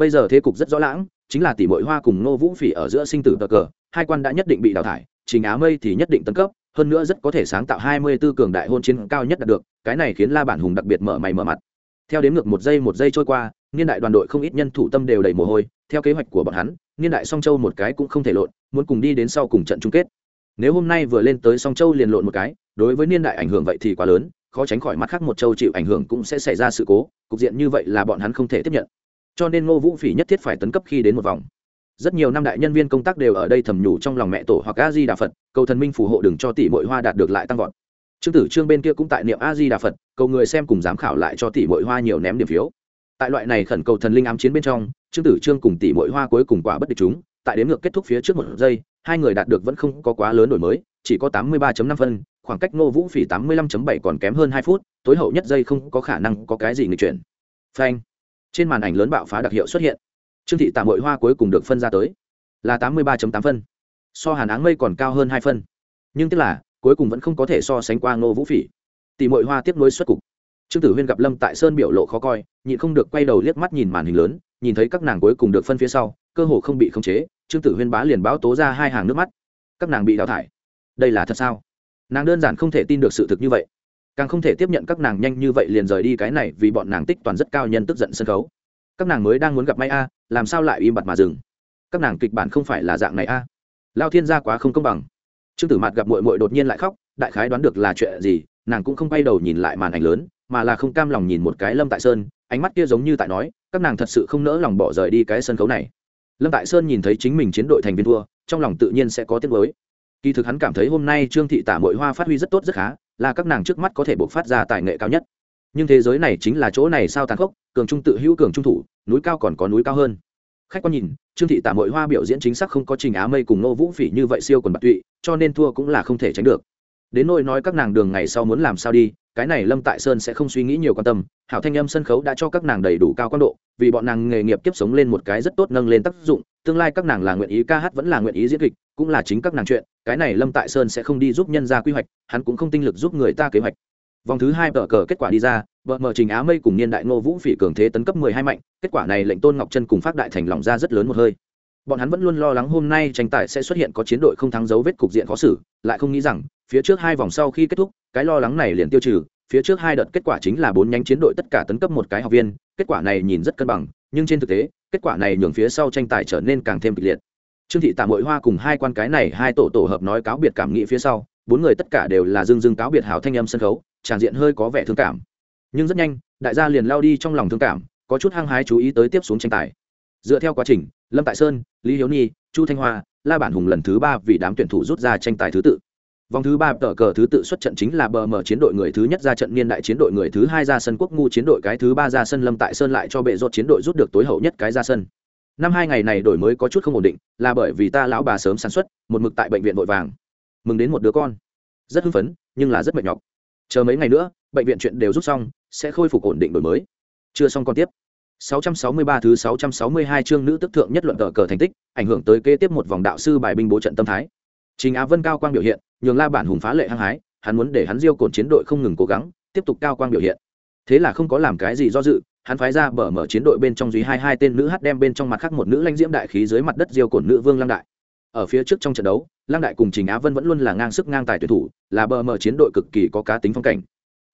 Bây giờ thế cục rất rõ lãng chính là tỷ mội hoa cùng ngô vũ phỉ ở giữa sinh tử cờ cờ, hai quan đã nhất định bị đào thải, trình á mây thì nhất định tấn cấp, hơn nữa rất có thể sáng tạo hai mươi 24 cường đại hôn chiến cao nhất đạt được, cái này khiến la bản hùng đặc biệt mở mày mở mặt. Theo đến ngược một giây một giây trôi qua, niên đại đoàn đội không ít nhân thủ tâm đều đầy mồ hôi, theo kế hoạch của bọn hắn, niên đại song châu một cái cũng không thể lộn, muốn cùng đi đến sau cùng trận chung kết. Nếu hôm nay vừa lên tới song châu liền lộn một cái, đối với niên đại ảnh hưởng vậy thì quá lớn, khó tránh khỏi mắt khác một châu chịu ảnh hưởng cũng sẽ xảy ra sự cố, cục diện như vậy là bọn hắn không thể tiếp nhận cho nên ngô vũ phỉ nhất thiết phải tấn cấp khi đến một vòng. Rất nhiều năm đại nhân viên công tác đều ở đây thầm nhủ trong lòng mẹ tổ hoặc a di đà phật, cầu thần minh phù hộ đừng cho tỷ mội hoa đạt được lại tăng vọt. Trương tử trương bên kia cũng tại niệm a di đà phật, cầu người xem cùng giám khảo lại cho tỷ mội hoa nhiều ném điểm phiếu. Tại loại này khẩn cầu thần linh ám chiến bên trong, trương tử trương cùng tỷ mội hoa cuối cùng quả bất địch chúng. Tại đến ngược kết thúc phía trước một giây, hai người đạt được vẫn không có quá lớn đổi mới, chỉ có tám mươi ba năm phân, khoảng cách ngô vũ phỉ tám mươi lăm bảy còn kém hơn hai phút, tối hậu nhất giây không có khả năng có cái gì người chuyển. Phanh trên màn ảnh lớn bạo phá đặc hiệu xuất hiện. Trương thị tạm hội hoa cuối cùng được phân ra tới là tám mươi ba tám phân. So hàn áng mây còn cao hơn hai phân. Nhưng tức là, cuối cùng vẫn không có thể so sánh qua ngô vũ phỉ. Tỷ mội hoa tiếp nối xuất cục. Trương tử huyên gặp lâm tại sơn biểu lộ khó coi, nhịn không được quay đầu liếc mắt nhìn màn hình lớn, nhìn thấy các nàng cuối cùng được phân phía sau, cơ hồ không bị khống chế, trương tử huyên bá liền báo tố ra hai hàng nước mắt. Các nàng bị đào thải. Đây là thật sao? Nàng đơn giản không thể tin được sự thực như vậy càng không thể tiếp nhận các nàng nhanh như vậy liền rời đi cái này vì bọn nàng tích toàn rất cao nhân tức giận sân khấu. Các nàng mới đang muốn gặp may a, làm sao lại im bặt mà dừng? Các nàng kịch bản không phải là dạng này a. Lao thiên gia quá không công bằng. Trương tử mạt gặp mội mội đột nhiên lại khóc, đại khái đoán được là chuyện gì, nàng cũng không quay đầu nhìn lại màn ảnh lớn, mà là không cam lòng nhìn một cái lâm tại sơn, ánh mắt kia giống như tại nói, các nàng thật sự không nỡ lòng bỏ rời đi cái sân khấu này. Lâm tại sơn nhìn thấy chính mình chiến đội thành viên thua, trong lòng tự nhiên sẽ có tiết mới kỳ thực hắn cảm thấy hôm nay trương thị tả mội hoa phát huy rất tốt rất khá là các nàng trước mắt có thể bộc phát ra tài nghệ cao nhất. Nhưng thế giới này chính là chỗ này sao tàn khốc, cường trung tự hữu cường trung thủ, núi cao còn có núi cao hơn. Khách quan nhìn, trương thị tả mội hoa biểu diễn chính xác không có trình á mây cùng ngô vũ phỉ như vậy siêu quần bạc tụy, cho nên thua cũng là không thể tránh được. Đến nỗi nói các nàng đường ngày sau muốn làm sao đi, cái này lâm tại sơn sẽ không suy nghĩ nhiều quan tâm, hảo thanh âm sân khấu đã cho các nàng đầy đủ cao quan độ, vì bọn nàng nghề nghiệp kiếp sống lên một cái rất tốt nâng lên tác dụng, tương lai các nàng là nguyện ý ca hát vẫn là nguyện ý diễn kịch, cũng là chính các nàng chuyện cái này lâm tại sơn sẽ không đi giúp nhân ra quy hoạch, hắn cũng không tinh lực giúp người ta kế hoạch. Vòng thứ hai tờ cờ kết quả đi ra, vợ mở trình á mây cùng niên đại ngô vũ phỉ cường thế tấn cấp mười hai mạnh, kết quả này lệnh tôn ngọc chân cùng phát đại thành lòng ra rất lớn một hơi. Bọn hắn vẫn luôn lo lắng hôm nay tranh tài sẽ xuất hiện có chiến đội không thắng dấu vết cục diện khó xử, lại không nghĩ rằng, phía trước hai vòng sau khi kết thúc, cái lo lắng này liền tiêu trừ, phía trước hai đợt kết quả chính là bốn nhánh chiến đội tất cả tấn cấp một cái học viên, kết quả này nhìn rất cân bằng, nhưng trên thực tế, kết quả này nhường phía sau tranh tài trở nên càng thêm kịch liệt trương thị tạm Mội hoa cùng hai quan cái này hai tổ tổ hợp nói cáo biệt cảm nghĩ phía sau, bốn người tất cả đều là dưng dưng cáo biệt hảo thanh âm sân khấu, tràn diện hơi có vẻ thương cảm. Nhưng rất nhanh, đại gia liền lao đi trong lòng thương cảm, có chút hăng hái chú ý tới tiếp xuống tranh tài. Dựa theo quá trình, lâm tại sơn, lý hiếu nhi, chu thanh hoa, la bản hùng lần thứ ba vì đám tuyển thủ rút ra tranh tài thứ tự. Vòng thứ ba tờ cờ thứ tự xuất trận chính là bờ mở chiến đội người thứ nhất ra trận niên đại chiến đội người thứ hai ra sân quốc ngu, chiến đội cái thứ ba ra sân lâm tại sơn lại cho bệ rốt chiến đội rút được tối hậu nhất cái ra sân năm hai ngày này đổi mới có chút không ổn định là bởi vì ta lão bà sớm sản xuất một mực tại bệnh viện vội vàng. Mừng đến một đứa con. Rất hưng phấn nhưng là rất mệt nhọc. Chờ mấy ngày nữa bệnh viện chuyện đều rút xong sẽ khôi phục ổn định đổi mới. Chưa xong còn tiếp. 663 thứ 662 chương nữ tức thượng nhất luận cờ cờ thành tích, ảnh hưởng tới kế tiếp một vòng đạo sư bài binh bố trận tâm thái. Trình Á Vân cao quang biểu hiện, nhường La Bản hùng phá lệ hăng hái, hắn muốn để hắn Diêu cồn chiến đội không ngừng cố gắng, tiếp tục cao quang biểu hiện. Thế là không có làm cái gì do dự, hắn phái ra bờ mở chiến đội bên trong duy hai hai tên nữ hát đem bên trong mặt khác một nữ lãnh diễm đại khí dưới mặt đất Diêu cổn nữ vương Lăng Đại. Ở phía trước trong trận đấu, Lăng Đại cùng Trình Á Vân vẫn luôn là ngang sức ngang tài tuyển thủ, là bờ mở chiến đội cực kỳ có cá tính phong cảnh.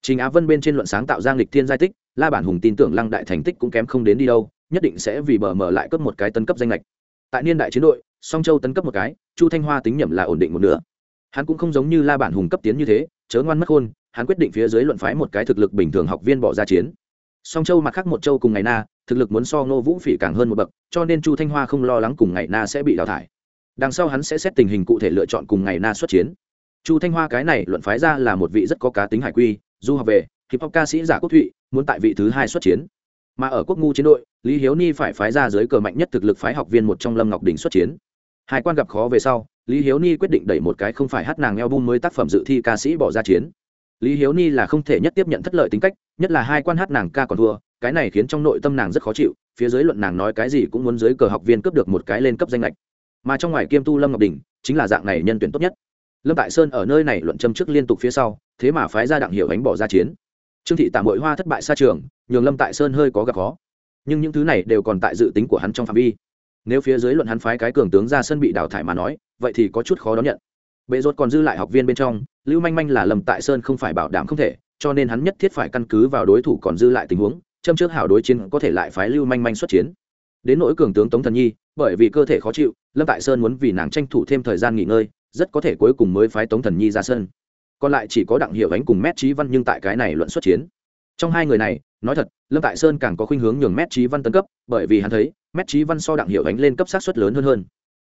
Trình Á Vân bên trên luận sáng tạo giang lịch thiên giai tích, La Bản Hùng tin tưởng Lăng Đại thành tích cũng kém không đến đi đâu, nhất định sẽ vì bờ mở lại cấp một cái tấn cấp danh lệch. Tại niên đại chiến đội, Song Châu tấn cấp một cái, Chu Thanh Hoa tính nhẩm là ổn định một nửa. Hắn cũng không giống như La Bản Hùng cấp tiến như thế, chớ ngoan mất khôn, hắn quyết định phía dưới luận phái một cái thực lực bình thường học viên bỏ ra chiến. Song Châu mặt khác một châu cùng ngày na, thực lực muốn so Ngô Vũ Phỉ càng hơn một bậc, cho nên Chu Thanh Hoa không lo lắng cùng ngày na sẽ bị đào thải. Đằng sau hắn sẽ xét tình hình cụ thể lựa chọn cùng ngày na xuất chiến. Chu Thanh Hoa cái này luận phái ra là một vị rất có cá tính hải quy, du học về, hip hop ca sĩ giả quốc thụy muốn tại vị thứ hai xuất chiến mà ở quốc ngu chiến đội lý hiếu ni phải phái ra dưới cờ mạnh nhất thực lực phái học viên một trong lâm ngọc đình xuất chiến hai quan gặp khó về sau lý hiếu ni quyết định đẩy một cái không phải hát nàng eo bum mới tác phẩm dự thi ca sĩ bỏ ra chiến lý hiếu ni là không thể nhất tiếp nhận thất lợi tính cách, nhất là hai quan hát nàng ca còn thua, cái này khiến trong nội tâm nàng rất khó chịu, phía dưới luận nàng nói cái gì cũng muốn dưới cờ học viên cướp được một cái lên cấp danh lệch mà trong ngoài kiêm tu lâm ngọc đình, chính là dạng này nhân tuyển tốt nhất. Lâm tại sơn ở nơi này luận châm trước liên tục phía sau, thế mà phái ra đặng hiệu ánh bỏ ra chiến. Trương thị tạm hội hoa thất bại xa trường, nhường lâm tại sơn hơi có gặp khó. Nhưng những thứ này đều còn tại dự tính của hắn trong phạm vi. Nếu phía dưới luận hắn phái cái cường tướng ra sân bị đào thải mà nói, vậy thì có chút khó đón nhận bệ rốt còn dư lại học viên bên trong, lưu manh manh là lầm tại sơn không phải bảo đảm không thể, cho nên hắn nhất thiết phải căn cứ vào đối thủ còn dư lại tình huống, châm trước hảo đối chiến có thể lại phái lưu manh manh xuất chiến. Đến nỗi cường tướng tống thần nhi, bởi vì cơ thể khó chịu, lâm tại sơn muốn vì nàng tranh thủ thêm thời gian nghỉ ngơi, rất có thể cuối cùng mới phái tống thần nhi ra sân. Còn lại chỉ có đặng hiệu ánh cùng mét trí văn nhưng tại cái này luận xuất chiến. Trong hai người này, nói thật, lâm tại sơn càng có khuynh hướng nhường mét trí văn tấn cấp, bởi vì hắn thấy, mét trí văn so đặng hiệu ánh lên cấp sát xuất lớn hơn hơn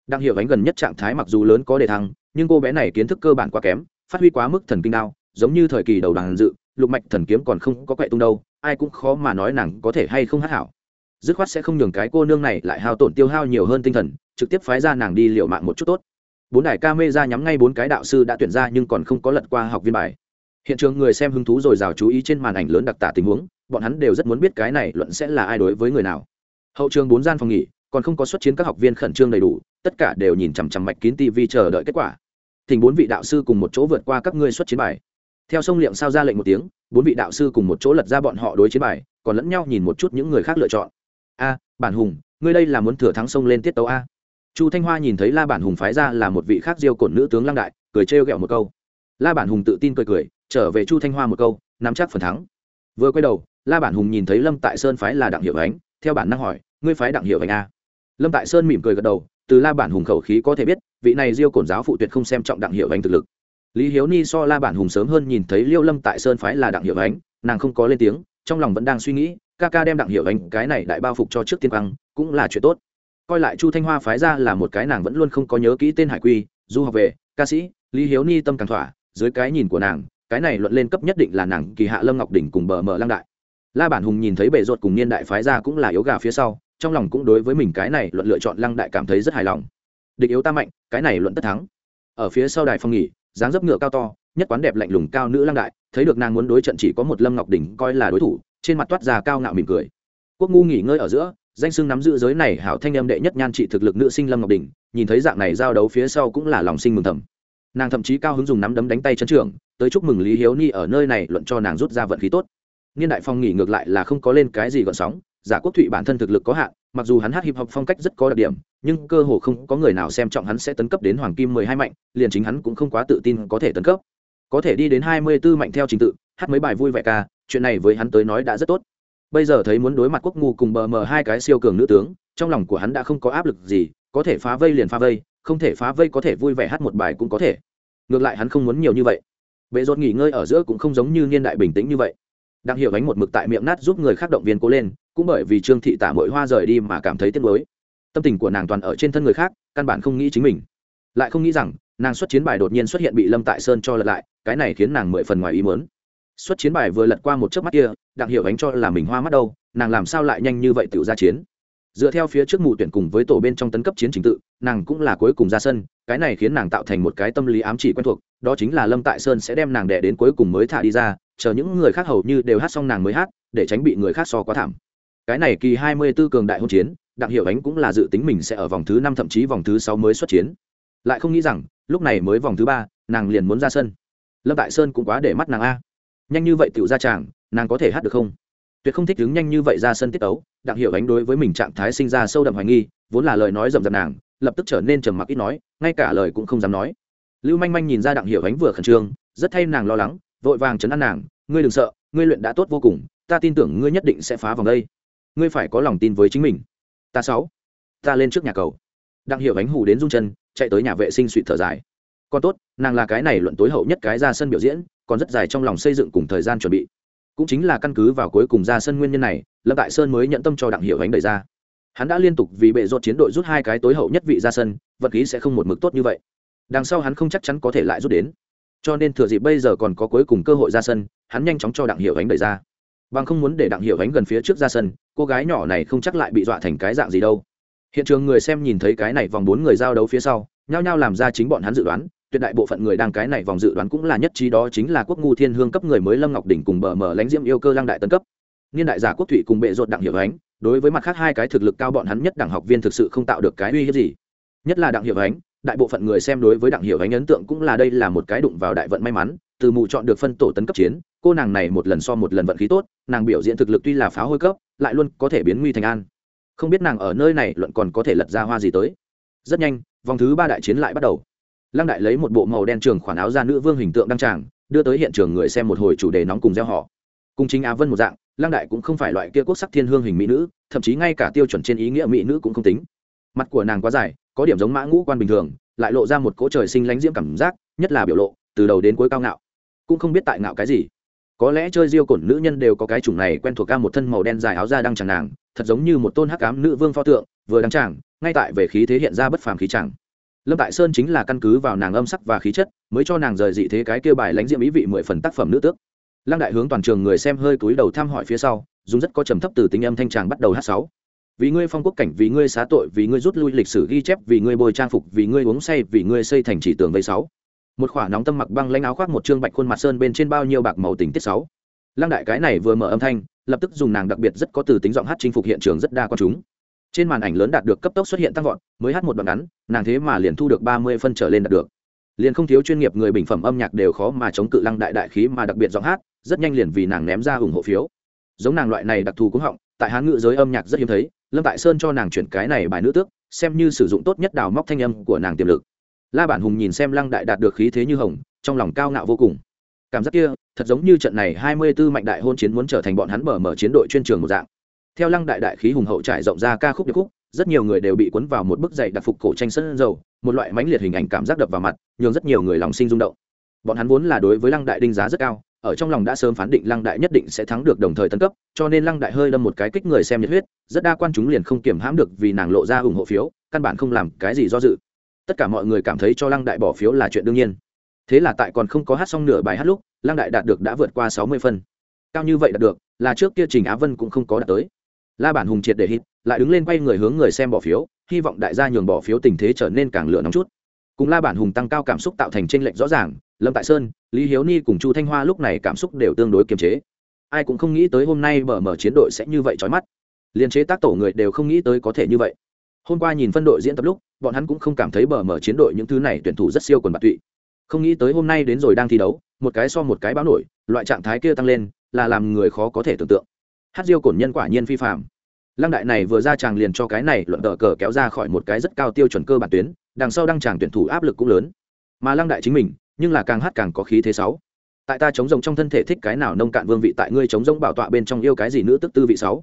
đang hiểu ánh gần nhất trạng thái mặc dù lớn có đề thăng, nhưng cô bé này kiến thức cơ bản quá kém, phát huy quá mức thần kinh đao giống như thời kỳ đầu đàn dự, lục mạch thần kiếm còn không có quậy tung đâu, ai cũng khó mà nói nàng có thể hay không hát hảo. Dứt khoát sẽ không nhường cái cô nương này lại hao tổn tiêu hao nhiều hơn tinh thần, trực tiếp phái ra nàng đi liệu mạng một chút tốt. Bốn đài ca mê ra nhắm ngay bốn cái đạo sư đã tuyển ra nhưng còn không có lật qua học viên bài. Hiện trường người xem hứng thú rồi rào chú ý trên màn ảnh lớn đặc tả tình huống, bọn hắn đều rất muốn biết cái này luận sẽ là ai đối với người nào. Hậu trường bốn gian phòng nghỉ còn không có xuất chiến các học viên khẩn trương đầy đủ, tất cả đều nhìn chằm chằm mạch kín tv chờ đợi kết quả. Thỉnh bốn vị đạo sư cùng một chỗ vượt qua các ngươi xuất chiến bài. Theo sông liệm sao ra lệnh một tiếng, bốn vị đạo sư cùng một chỗ lật ra bọn họ đối chiến bài, còn lẫn nhau nhìn một chút những người khác lựa chọn. A, bản hùng, ngươi đây là muốn thừa thắng sông lên tiết tấu a. Chu thanh hoa nhìn thấy la bản hùng phái ra là một vị khác diêu cổn nữ tướng lăng đại, cười trêu ghẹo một câu. La bản hùng tự tin cười cười, trở về chu thanh hoa một câu, nắm chắc phần thắng. Vừa quay đầu, la bản hùng nhìn thấy lâm tại sơn phái là đặng hiệu ánh, theo bản năng hỏi, ngươi phái đặng hiệu ánh a? Lâm tại sơn mỉm cười gật đầu, từ la bản hùng khẩu khí có thể biết, vị này diêu cổn giáo phụ tuyệt không xem trọng đặng hiệu ánh thực lực. Lý hiếu ni so la bản hùng sớm hơn nhìn thấy liêu lâm tại sơn phái là đặng hiệu ánh, nàng không có lên tiếng, trong lòng vẫn đang suy nghĩ, ca ca đem đặng hiệu ánh cái này đại bao phục cho trước tiên băng cũng là chuyện tốt. Coi lại chu thanh hoa phái ra là một cái nàng vẫn luôn không có nhớ kỹ tên hải quy, du học về, ca sĩ, lý hiếu ni tâm càng thỏa, dưới cái nhìn của nàng, cái này luận lên cấp nhất định là nàng kỳ hạ lâm ngọc đỉnh cùng bờ mờ lăng đại. La bản hùng nhìn thấy bệ ruột cùng niên đại phái ra cũng là yếu gà phía sau trong lòng cũng đối với mình cái này luận lựa chọn lăng đại cảm thấy rất hài lòng. Địch yếu ta mạnh, cái này luận tất thắng. Ở phía sau đài phòng nghỉ, dáng dấp ngựa cao to, nhất quán đẹp lạnh lùng cao nữ lăng đại, thấy được nàng muốn đối trận chỉ có một lâm ngọc đỉnh coi là đối thủ, trên mặt toát ra cao ngạo mỉm cười. Quốc ngu nghỉ ngơi ở giữa, danh sưng nắm giữ giới này hảo thanh em đệ nhất nhan trị thực lực nữ sinh lâm ngọc đỉnh, nhìn thấy dạng này giao đấu phía sau cũng là lòng sinh mừng thầm. Nàng thậm chí cao hứng dùng nắm đấm đánh tay chân trưởng, tới chúc mừng lý hiếu ni ở nơi này luận cho nàng rút ra vận khí tốt. Niên đại phong nghỉ ngược lại là không có lên cái gì gọn sóng giả quốc thụy bản thân thực lực có hạn, mặc dù hắn hát hip hop phong cách rất có đặc điểm, nhưng cơ hồ không có người nào xem trọng hắn sẽ tấn cấp đến hoàng kim mười hai mạnh, liền chính hắn cũng không quá tự tin có thể tấn cấp. Có thể đi đến hai mươi 24 mạnh theo trình tự, hát mấy bài vui vẻ ca, chuyện này với hắn tới nói đã rất tốt. Bây giờ thấy muốn đối mặt quốc ngu cùng bờ mờ hai cái siêu cường nữ tướng, trong lòng của hắn đã không có áp lực gì, có thể phá vây liền phá vây, không thể phá vây có thể vui vẻ hát một bài cũng có thể. Ngược lại hắn không muốn nhiều như vậy. Bệ rột nghỉ ngơi ở giữa cũng không giống như niên đại bình tĩnh như vậy đặng hiệu ánh một mực tại miệng nát giúp người khác động viên cố lên, cũng bởi vì trương thị tả mỗi hoa rời đi mà cảm thấy tiếc nuối. Tâm tình của nàng toàn ở trên thân người khác, căn bản không nghĩ chính mình. Lại không nghĩ rằng, nàng xuất chiến bài đột nhiên xuất hiện bị lâm tại sơn cho lật lại, cái này khiến nàng mười phần ngoài ý mớn xuất chiến bài vừa lật qua một chớp mắt kia, đặng hiệu ánh cho là mình hoa mắt đâu, nàng làm sao lại nhanh như vậy tự ra chiến? Dựa theo phía trước mù tuyển cùng với tổ bên trong tấn cấp chiến trình tự, nàng cũng là cuối cùng ra sân, cái này khiến nàng tạo thành một cái tâm lý ám chỉ quen thuộc, đó chính là lâm tại sơn sẽ đem nàng đẻ đến cuối cùng mới thả đi ra chờ những người khác hầu như đều hát xong nàng mới hát, để tránh bị người khác so quá thảm. Cái này kỳ hai mươi 24 cường đại hôn chiến, đặng hiệu ánh cũng là dự tính mình sẽ ở vòng thứ năm thậm chí vòng thứ sáu mới xuất chiến. Lại không nghĩ rằng, lúc này mới vòng thứ ba, nàng liền muốn ra sân. Lâm tại sơn cũng quá để mắt nàng a. Nhanh như vậy tựu ra tràng, nàng có thể hát được không? Tuyệt không thích đứng nhanh như vậy ra sân tiết ấu đặng hiệu ánh đối với mình trạng thái sinh ra sâu đậm hoài nghi, vốn là lời nói rầm rầm nàng, lập tức trở nên trầm mặc ít nói, ngay cả lời cũng không dám nói. Lưu manh manh nhìn ra đặng hiệu ánh vừa khẩn trương, rất thay nàng lo lắng vội vàng chấn an nàng, ngươi đừng sợ, ngươi luyện đã tốt vô cùng, ta tin tưởng ngươi nhất định sẽ phá vòng đây. Ngươi phải có lòng tin với chính mình. Ta sáu, ta lên trước nhà cầu. Đặng hiểu ánh hù đến rung chân, chạy tới nhà vệ sinh suỵt thở dài. Còn tốt, nàng là cái này luận tối hậu nhất cái ra sân biểu diễn, còn rất dài trong lòng xây dựng cùng thời gian chuẩn bị. Cũng chính là căn cứ vào cuối cùng ra sân nguyên nhân này, lâm tại sơn mới nhận tâm cho đặng hiểu ánh đẩy ra. Hắn đã liên tục vì bệ rột chiến đội rút hai cái tối hậu nhất vị ra sân, vật khí sẽ không một mực tốt như vậy. Đằng sau hắn không chắc chắn có thể lại rút đến cho nên thừa dịp bây giờ còn có cuối cùng cơ hội ra sân, hắn nhanh chóng cho đặng hiểu ánh đẩy ra. Bằng không muốn để đặng hiểu ánh gần phía trước ra sân, cô gái nhỏ này không chắc lại bị dọa thành cái dạng gì đâu. Hiện trường người xem nhìn thấy cái này vòng bốn người giao đấu phía sau, nhao nhao làm ra chính bọn hắn dự đoán, tuyệt đại bộ phận người đang cái này vòng dự đoán cũng là nhất trí đó chính là quốc ngu thiên hương cấp người mới lâm ngọc đỉnh cùng bờ mở lãnh diễm yêu cơ lăng đại tân cấp. Niên đại giả quốc thụy cùng bệ ruột đặng hiểu ánh, đối với mặt khác hai cái thực lực cao bọn hắn nhất đẳng học viên thực sự không tạo được cái uy hiếp gì. Nhất là đặng hiểu ánh đại bộ phận người xem đối với đặng hiểu ánh ấn tượng cũng là đây là một cái đụng vào đại vận may mắn, từ mù chọn được phân tổ tấn cấp chiến, cô nàng này một lần so một lần vận khí tốt, nàng biểu diễn thực lực tuy là pháo hôi cấp, lại luôn có thể biến nguy thành an. Không biết nàng ở nơi này luận còn có thể lật ra hoa gì tới. Rất nhanh, vòng thứ ba đại chiến lại bắt đầu. Lăng đại lấy một bộ màu đen trường khoản áo ra nữ vương hình tượng đăng tràng, đưa tới hiện trường người xem một hồi chủ đề nóng cùng gieo họ. Cùng chính á vân một dạng, lăng đại cũng không phải loại kia quốc sắc thiên hương hình mỹ nữ, thậm chí ngay cả tiêu chuẩn trên ý nghĩa mỹ nữ cũng không tính. Mặt của nàng quá dài có điểm giống mã ngũ quan bình thường, lại lộ ra một cỗ trời sinh lánh diễm cảm giác, nhất là biểu lộ, từ đầu đến cuối cao ngạo. Cũng không biết tại ngạo cái gì. Có lẽ chơi diêu cổn nữ nhân đều có cái chủng này quen thuộc ca một thân màu đen dài áo da đang chẳng nàng, thật giống như một tôn hắc cám nữ vương pho tượng, vừa đăng chẳng ngay tại về khí thế hiện ra bất phàm khí chẳng. Lâm tại sơn chính là căn cứ vào nàng âm sắc và khí chất, mới cho nàng rời dị thế cái kêu bài lãnh diễm ý vị mười phần tác phẩm nữ tước. Lăng đại hướng toàn trường người xem hơi cúi đầu thăm hỏi phía sau, dùng rất có trầm thấp từ tính âm thanh tràng bắt đầu hát sáu vì ngươi phong quốc cảnh, vì ngươi xá tội, vì ngươi rút lui lịch sử ghi chép, vì ngươi bồi trang phục, vì ngươi uống say, vì ngươi xây thành chỉ tường vây sáu. Một khỏa nóng tâm mặc băng lanh áo khoác, một trương bạch khuôn mặt sơn bên trên bao nhiêu bạc màu tình tiết sáu. Lăng đại cái này vừa mở âm thanh, lập tức dùng nàng đặc biệt rất có từ tính giọng hát chinh phục hiện trường rất đa quan chúng. Trên màn ảnh lớn đạt được cấp tốc xuất hiện tăng vọt, mới hát một đoạn ngắn, nàng thế mà liền thu được ba mươi phân trở lên đạt được. Liền không thiếu chuyên nghiệp người bình phẩm âm nhạc đều khó mà chống cự lăng đại đại khí mà đặc biệt giọng hát, rất nhanh liền vì nàng ném ra ủng hộ phiếu. Giống nàng loại này đặc thù cũng họng, tại hán ngữ giới âm nhạc rất hiếm thấy lâm tại sơn cho nàng chuyển cái này bài nữ tước, xem như sử dụng tốt nhất đào móc thanh âm của nàng tiềm lực. La bản hùng nhìn xem lăng đại đạt được khí thế như hồng, trong lòng cao ngạo vô cùng. Cảm giác kia, thật giống như trận này hai mươi 24 mạnh đại hôn chiến muốn trở thành bọn hắn mở mở chiến đội chuyên trường một dạng. Theo lăng đại đại khí hùng hậu trải rộng ra ca khúc điệp khúc, rất nhiều người đều bị cuốn vào một bức dậy đặc phục cổ tranh sân dầu, một loại mãnh liệt hình ảnh cảm giác đập vào mặt, nhường rất nhiều người lòng sinh rung động. Bọn hắn vốn là đối với lăng đại đinh giá rất cao ở trong lòng đã sớm phán định lăng đại nhất định sẽ thắng được đồng thời tấn cấp, cho nên lăng đại hơi đâm một cái kích người xem nhiệt huyết, rất đa quan chúng liền không kiểm hãm được vì nàng lộ ra ủng hộ phiếu, căn bản không làm cái gì do dự. Tất cả mọi người cảm thấy cho lăng đại bỏ phiếu là chuyện đương nhiên. Thế là tại còn không có hát xong nửa bài hát lúc, lăng đại đạt được đã vượt qua sáu mươi phân. Cao như vậy đạt được, là trước kia trình á vân cũng không có đạt tới. La bản hùng triệt để hít, lại đứng lên quay người hướng người xem bỏ phiếu, hy vọng đại gia nhường bỏ phiếu tình thế trở nên càng lửa nóng chút. Cùng la bản hùng tăng cao cảm xúc tạo thành tranh lệch rõ ràng lâm tại sơn, lý hiếu ni cùng chu thanh hoa lúc này cảm xúc đều tương đối kiềm chế. Ai cũng không nghĩ tới hôm nay bờ mở chiến đội sẽ như vậy trói mắt. Liên chế tác tổ người đều không nghĩ tới có thể như vậy. Hôm qua nhìn phân đội diễn tập lúc, bọn hắn cũng không cảm thấy bờ mở chiến đội những thứ này tuyển thủ rất siêu quần bạc tụy. Không nghĩ tới hôm nay đến rồi đang thi đấu, một cái so một cái báo nổi, loại trạng thái kia tăng lên, là làm người khó có thể tưởng tượng. Hát diêu cổn nhân quả nhiên phi phạm lăng đại này vừa ra chàng liền cho cái này luận tờ cờ kéo ra khỏi một cái rất cao tiêu chuẩn cơ bản tuyến, đằng sau đăng chàng tuyển thủ áp lực cũng lớn. Mà lăng đại chính mình nhưng là càng hát càng có khí thế sáu. Tại ta chống rồng trong thân thể thích cái nào nông cạn vương vị tại ngươi chống rồng bảo tọa bên trong yêu cái gì nữ tức tư vị sáu.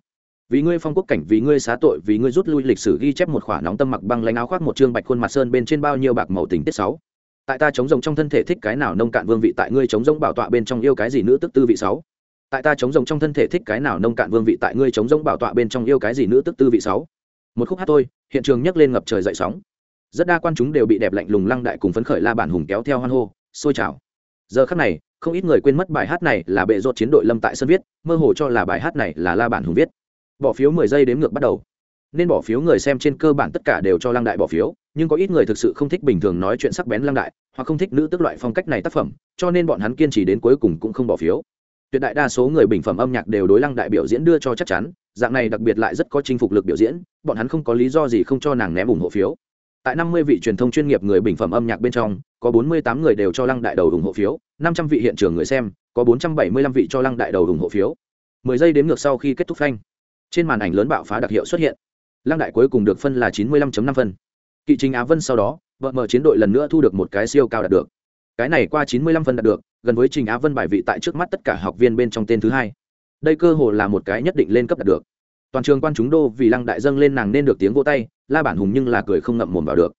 Vì ngươi phong quốc cảnh, vì ngươi xá tội, vì ngươi rút lui lịch sử ghi chép một khỏa nóng tâm mặc băng lãnh áo khoác một trương bạch khuôn mặt sơn bên trên bao nhiêu bạc màu tình tiết sáu. Tại ta chống rồng trong thân thể thích cái nào nông cạn vương vị tại ngươi chống rồng bảo tọa bên trong yêu cái gì nữ tức tư vị sáu. Tại ta chống rồng trong thân thể thích cái nào nông cạn vương vị tại ngươi chống rồng bảo tọa bên trong yêu cái gì nữ tức tư vị sáu. Một khúc hát thôi, hiện trường nhấc lên ngập trời dậy sóng. Rất đa quan chúng đều bị đẹp lạnh lùng lăng đại cùng phấn khởi la bản hùng kéo theo hoan hô sôi trào. Giờ khắc này, không ít người quên mất bài hát này là bệ rột chiến đội lâm tại sân viết, mơ hồ cho là bài hát này là la bản hùng viết. Bỏ phiếu mười giây đếm ngược bắt đầu. Nên bỏ phiếu người xem trên cơ bản tất cả đều cho lăng đại bỏ phiếu, nhưng có ít người thực sự không thích bình thường nói chuyện sắc bén lăng đại, hoặc không thích nữ tức loại phong cách này tác phẩm, cho nên bọn hắn kiên trì đến cuối cùng cũng không bỏ phiếu. Tuyệt đại đa số người bình phẩm âm nhạc đều đối lăng đại biểu diễn đưa cho chắc chắn, dạng này đặc biệt lại rất có chinh phục lực biểu diễn, bọn hắn không có lý do gì không cho nàng ném ủng hộ phiếu. Tại năm mươi vị truyền thông chuyên nghiệp người bình phẩm âm nhạc bên trong có bốn mươi tám người đều cho lăng đại đầu ủng hộ phiếu, năm trăm vị hiện trường người xem, có bốn trăm bảy mươi lăm vị cho lăng đại đầu ủng hộ phiếu. mười giây đếm ngược sau khi kết thúc phanh, trên màn ảnh lớn bạo phá đặc hiệu xuất hiện. Lăng đại cuối cùng được phân là chín mươi lăm năm phân. Kỵ trình á vân sau đó, vợ mở chiến đội lần nữa thu được một cái siêu cao đạt được. Cái này qua chín mươi lăm phân đạt được, gần với trình á vân bài vị tại trước mắt tất cả học viên bên trong tên thứ hai. Đây cơ hồ là một cái nhất định lên cấp đạt được. Toàn trường quan chúng đô vì lăng đại dâng lên nàng nên được tiếng vỗ tay, la bản hùng nhưng là cười không ngậm mồm vào được.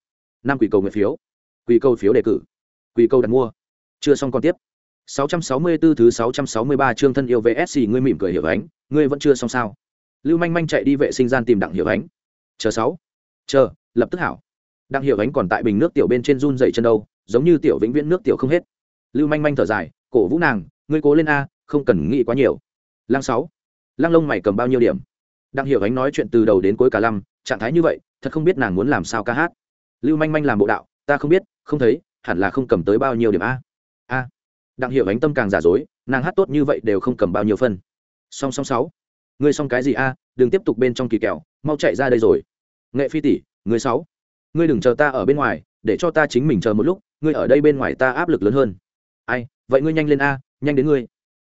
Năm quỷ cầu nguyện phiếu quy cầu phiếu đề cử quy cầu đặt mua chưa xong còn tiếp 664 thứ 663 chương thân yêu VSC ngươi mỉm cười hiểu ánh, ngươi vẫn chưa xong sao? Lưu Manh Manh chạy đi vệ sinh gian tìm Đặng Hiểu Ánh. Chờ sáu. Chờ, lập tức hảo. Đặng Hiểu Ánh còn tại bình nước tiểu bên trên run dậy chân đâu, giống như tiểu vĩnh viễn nước tiểu không hết. Lưu Manh Manh thở dài, cổ vũ nàng, ngươi cố lên a, không cần nghĩ quá nhiều. Lăng sáu. Lăng Lông mày cầm bao nhiêu điểm? Đặng Hiểu Ánh nói chuyện từ đầu đến cuối cả lăm, trạng thái như vậy, thật không biết nàng muốn làm sao ca hát. Lưu Manh Manh làm bộ đạo, ta không biết, không thấy, hẳn là không cầm tới bao nhiêu điểm a. A. Đặng hiệu ánh tâm càng giả dối nàng hát tốt như vậy đều không cầm bao nhiêu phân. Song song sáu. Ngươi xong cái gì a đừng tiếp tục bên trong kỳ kẹo mau chạy ra đây rồi. Nghệ phi tỷ ngươi sáu. Ngươi đừng chờ ta ở bên ngoài để cho ta chính mình chờ một lúc ngươi ở đây bên ngoài ta áp lực lớn hơn. Ai vậy ngươi nhanh lên a nhanh đến ngươi.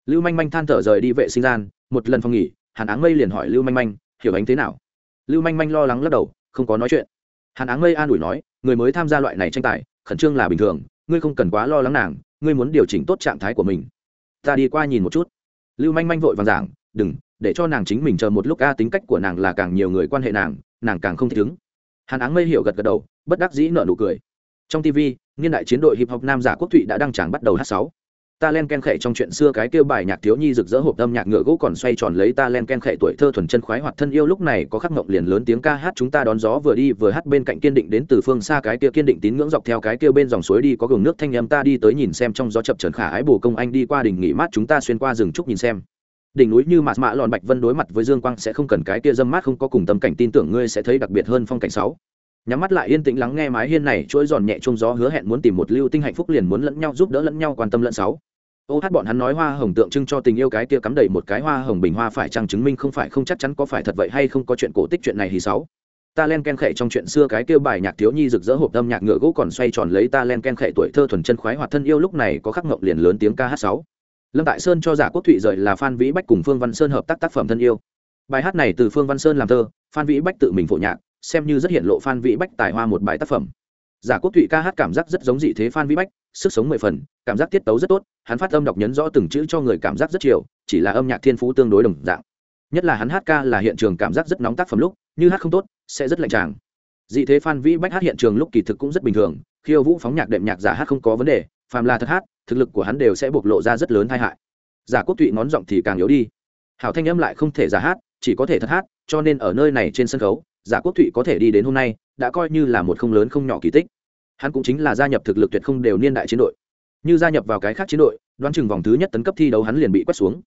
Lưu manh manh than thở rời đi vệ sinh gian một lần phòng nghỉ hàn áng mây liền hỏi lưu manh manh hiểu ánh thế nào? Lưu manh manh lo lắng lắc đầu không có nói chuyện. Hàn áng mây an ủi nói người mới tham gia loại này tranh tài khẩn trương là bình thường, ngươi không cần quá lo lắng nàng, ngươi muốn điều chỉnh tốt trạng thái của mình. Ta đi qua nhìn một chút. Lưu manh manh vội vàng giảng, đừng, để cho nàng chính mình chờ một lúc a, tính cách của nàng là càng nhiều người quan hệ nàng nàng càng không thích ứng. Hàn áng mây hiểu gật gật đầu, bất đắc dĩ nợ nụ cười. Trong tv niên đại chiến đội hip hop nam giả quốc thụy đã đăng tràng bắt đầu h sáu ta len ken khệ trong chuyện xưa cái kêu bài nhạc thiếu nhi rực rỡ hộp âm nhạc ngựa gỗ còn xoay tròn lấy ta len ken khệ tuổi thơ thuần chân khoái hoặc thân yêu lúc này có khắc ngộng liền lớn tiếng ca hát chúng ta đón gió vừa đi vừa hát bên cạnh kiên định đến từ phương xa cái kia kiên định tín ngưỡng dọc theo cái kia bên dòng suối đi có gừng nước thanh âm ta đi tới nhìn xem trong gió chập trần khả ái bồ công anh đi qua đỉnh nghỉ mát chúng ta xuyên qua rừng trúc nhìn xem. Đỉnh núi như mạt mạ lòn bạch vân đối mặt với dương quang sẽ không cần cái kia dâm mát không có cùng tâm cảnh tin tưởng ngươi sẽ thấy đặc biệt hơn phong cảnh sáu nhắm mắt lại yên tĩnh lắng nghe mái hiên này, chuỗi giòn nhẹ chung gió hứa hẹn muốn tìm một lưu tinh hạnh phúc liền muốn lẫn nhau giúp đỡ lẫn nhau quan tâm lẫn sáu. Ô hát bọn hắn nói hoa hồng tượng trưng cho tình yêu cái kia cắm đầy một cái hoa hồng bình hoa phải chăng chứng minh không phải, không chắc chắn có phải thật vậy hay không có chuyện cổ tích chuyện này thì sáu. Ta len ken khệ trong chuyện xưa cái kia bài nhạc thiếu nhi rực rỡ hộp âm nhạc ngựa gỗ còn xoay tròn lấy ta len ken khệ tuổi thơ thuần chân khoái hoạt thân yêu lúc này có khắc ngộng liền lớn tiếng ca hát sáu. Lâm tại sơn cho giả quốc thụy rời là phan vĩ bách cùng phương văn sơn hợp tác tác phẩm thân yêu. Bài hát này từ phương văn sơn làm thơ, phan vĩ bách tự mình phổ nhạc xem như rất hiện lộ phan vĩ bách tài hoa một bài tác phẩm. Giả quốc thụy ca hát cảm giác rất giống dị thế phan vĩ bách, sức sống mười phần, cảm giác tiết tấu rất tốt, hắn phát âm đọc nhấn rõ từng chữ cho người cảm giác rất chiều, chỉ là âm nhạc thiên phú tương đối đồng dạng. Nhất là hắn hát ca là hiện trường cảm giác rất nóng tác phẩm lúc, như hát không tốt, sẽ rất lạnh tràng dị thế phan vĩ bách hát hiện trường lúc kỳ thực cũng rất bình thường, khiêu vũ phóng nhạc đệm nhạc giả hát không có vấn đề, phàm là thật hát, thực lực của hắn đều sẽ bộc lộ ra rất lớn tai hại. Giả quốc thụy ngón giọng thì càng yếu đi. Hảo thanh âm lại không thể giả hát, chỉ có thể thật hát, cho nên ở nơi này trên sân khấu giả quốc thụy có thể đi đến hôm nay, đã coi như là một không lớn không nhỏ kỳ tích. Hắn cũng chính là gia nhập thực lực tuyệt không đều niên đại chiến đội. Như gia nhập vào cái khác chiến đội, đoán chừng vòng thứ nhất tấn cấp thi đấu hắn liền bị quét xuống.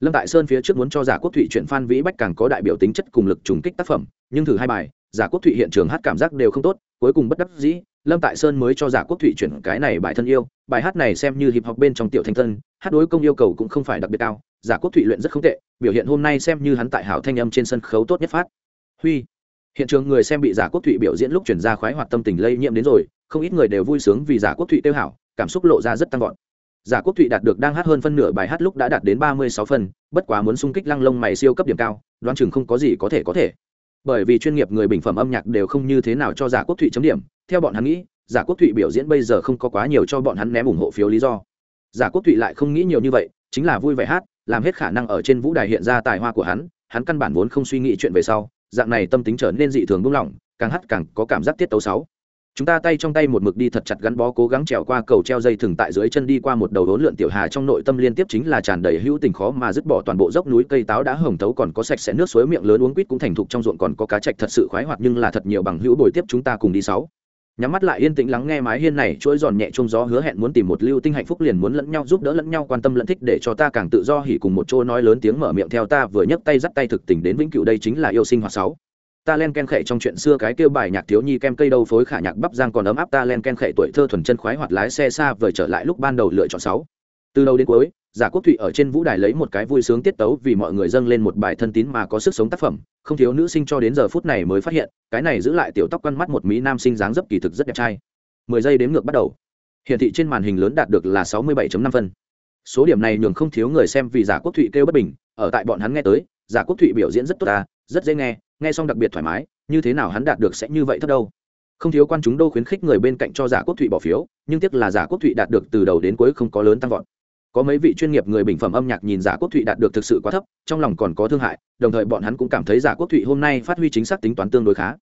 Lâm tại sơn phía trước muốn cho giả quốc thụy chuyển phan vĩ bách càng có đại biểu tính chất cùng lực trùng kích tác phẩm, nhưng thử hai bài, giả quốc thụy hiện trường hát cảm giác đều không tốt, cuối cùng bất đắc dĩ, lâm tại sơn mới cho giả quốc thụy chuyển cái này bài thân yêu, bài hát này xem như hiệp học bên trong tiểu thanh thân, hát đối công yêu cầu cũng không phải đặc biệt cao, giả quốc thụy luyện rất không tệ, biểu hiện hôm nay xem như hắn tại hảo thanh âm trên sân khấu tốt nhất phát. Huy hiện trường người xem bị giả quốc thụy biểu diễn lúc chuyển ra khoái hoạt tâm tình lây nhiễm đến rồi, không ít người đều vui sướng vì giả quốc thụy tiêu hảo, cảm xúc lộ ra rất tăng vọt. Giả quốc thụy đạt được đang hát hơn phân nửa bài hát lúc đã đạt đến ba mươi sáu phân bất quá muốn xung kích lăng lông mày siêu cấp điểm cao, đoán chừng không có gì có thể có thể. Bởi vì chuyên nghiệp người bình phẩm âm nhạc đều không như thế nào cho giả quốc thụy chấm điểm, theo bọn hắn nghĩ, giả quốc thụy biểu diễn bây giờ không có quá nhiều cho bọn hắn ném ủng hộ phiếu lý do. Giả quốc thụy lại không nghĩ nhiều như vậy, chính là vui vẻ hát, làm hết khả năng ở trên vũ đài hiện ra tài hoa của hắn hắn căn bản vốn không suy nghĩ chuyện về sau dạng này tâm tính trở nên dị thường buông lỏng, càng hát càng có cảm giác tiết tấu sáu. Chúng ta tay trong tay một mực đi thật chặt gắn bó cố gắng trèo qua cầu treo dây thừng tại dưới chân đi qua một đầu đốn lượn tiểu hà trong nội tâm liên tiếp chính là tràn đầy hữu tình khó mà dứt bỏ toàn bộ dốc núi cây táo đã hồng tấu còn có sạch sẽ nước suối miệng lớn uống quýt cũng thành thục trong ruộng còn có cá trạch thật sự khoái hoạt nhưng là thật nhiều bằng hữu bồi tiếp chúng ta cùng đi sáu nhắm mắt lại yên tĩnh lắng nghe mái hiên này, chuỗi giòn nhẹ trong gió hứa hẹn muốn tìm một lưu tinh hạnh phúc liền muốn lẫn nhau giúp đỡ lẫn nhau quan tâm lẫn thích để cho ta càng tự do hỉ cùng một chỗ nói lớn tiếng mở miệng theo ta, vừa nhấc tay dắt tay thực tình đến vĩnh cửu đây chính là yêu sinh hoạt sáu. Ta len ken khệ trong chuyện xưa cái kêu bài nhạc thiếu nhi kem cây đâu, phối khả nhạc bắp giang còn ấm áp, ta len ken khệ tuổi thơ thuần chân khoái hoạt lái xe xa vời trở lại lúc ban đầu lựa chọn sáu. Từ đầu đến cuối giả quốc thụy ở trên vũ đài lấy một cái vui sướng tiết tấu vì mọi người dâng lên một bài thân tín mà có sức sống tác phẩm, không thiếu nữ sinh cho đến giờ phút này mới phát hiện, cái này giữ lại tiểu tóc quăn mắt một mỹ nam sinh dáng dấp kỳ thực rất đẹp trai. Mười giây đếm ngược bắt đầu. Hiển thị trên màn hình lớn đạt được là sáu mươi 67 năm phân. Số điểm này nhường không thiếu người xem vì giả quốc thụy kêu bất bình, ở tại bọn hắn nghe tới, giả quốc thụy biểu diễn rất tốt ta rất dễ nghe nghe xong đặc biệt thoải mái, như thế nào hắn đạt được sẽ như vậy thấp đâu. Không thiếu quan chúng đâu khuyến khích người bên cạnh cho giả quốc thụy bỏ phiếu, nhưng tiếc là giả quốc thụy đạt được từ đầu đến cuối không có lớn tăng vọt có mấy vị chuyên nghiệp người bình phẩm âm nhạc nhìn giả quốc thụy đạt được thực sự quá thấp, trong lòng còn có thương hại, đồng thời bọn hắn cũng cảm thấy giả quốc thụy hôm nay phát huy chính xác tính toán tương đối khá.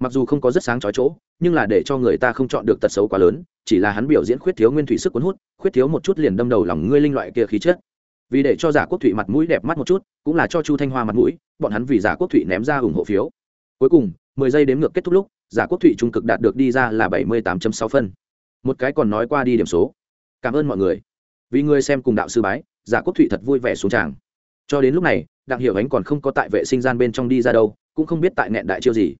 Mặc dù không có rất sáng chói chỗ, nhưng là để cho người ta không chọn được tật xấu quá lớn, chỉ là hắn biểu diễn khuyết thiếu nguyên thủy sức cuốn hút, khuyết thiếu một chút liền đâm đầu lòng ngươi linh loại kia khí chết vì để cho giả quốc thụy mặt mũi đẹp mắt một chút, cũng là cho chu thanh hoa mặt mũi, bọn hắn vì giả quốc thụy ném ra ủng hộ phiếu. Cuối cùng, mười giây đếm ngược kết thúc lúc, giả quốc thụy trung cực đạt được đi ra là bảy mươi tám sáu phân. Một cái còn nói qua đi điểm số. Cảm ơn mọi người vì người xem cùng đạo sư bái, giả quốc thụy thật vui vẻ xuống tràng. Cho đến lúc này, đặng hiểu ánh còn không có tại vệ sinh gian bên trong đi ra đâu, cũng không biết tại nẹn đại chiêu gì.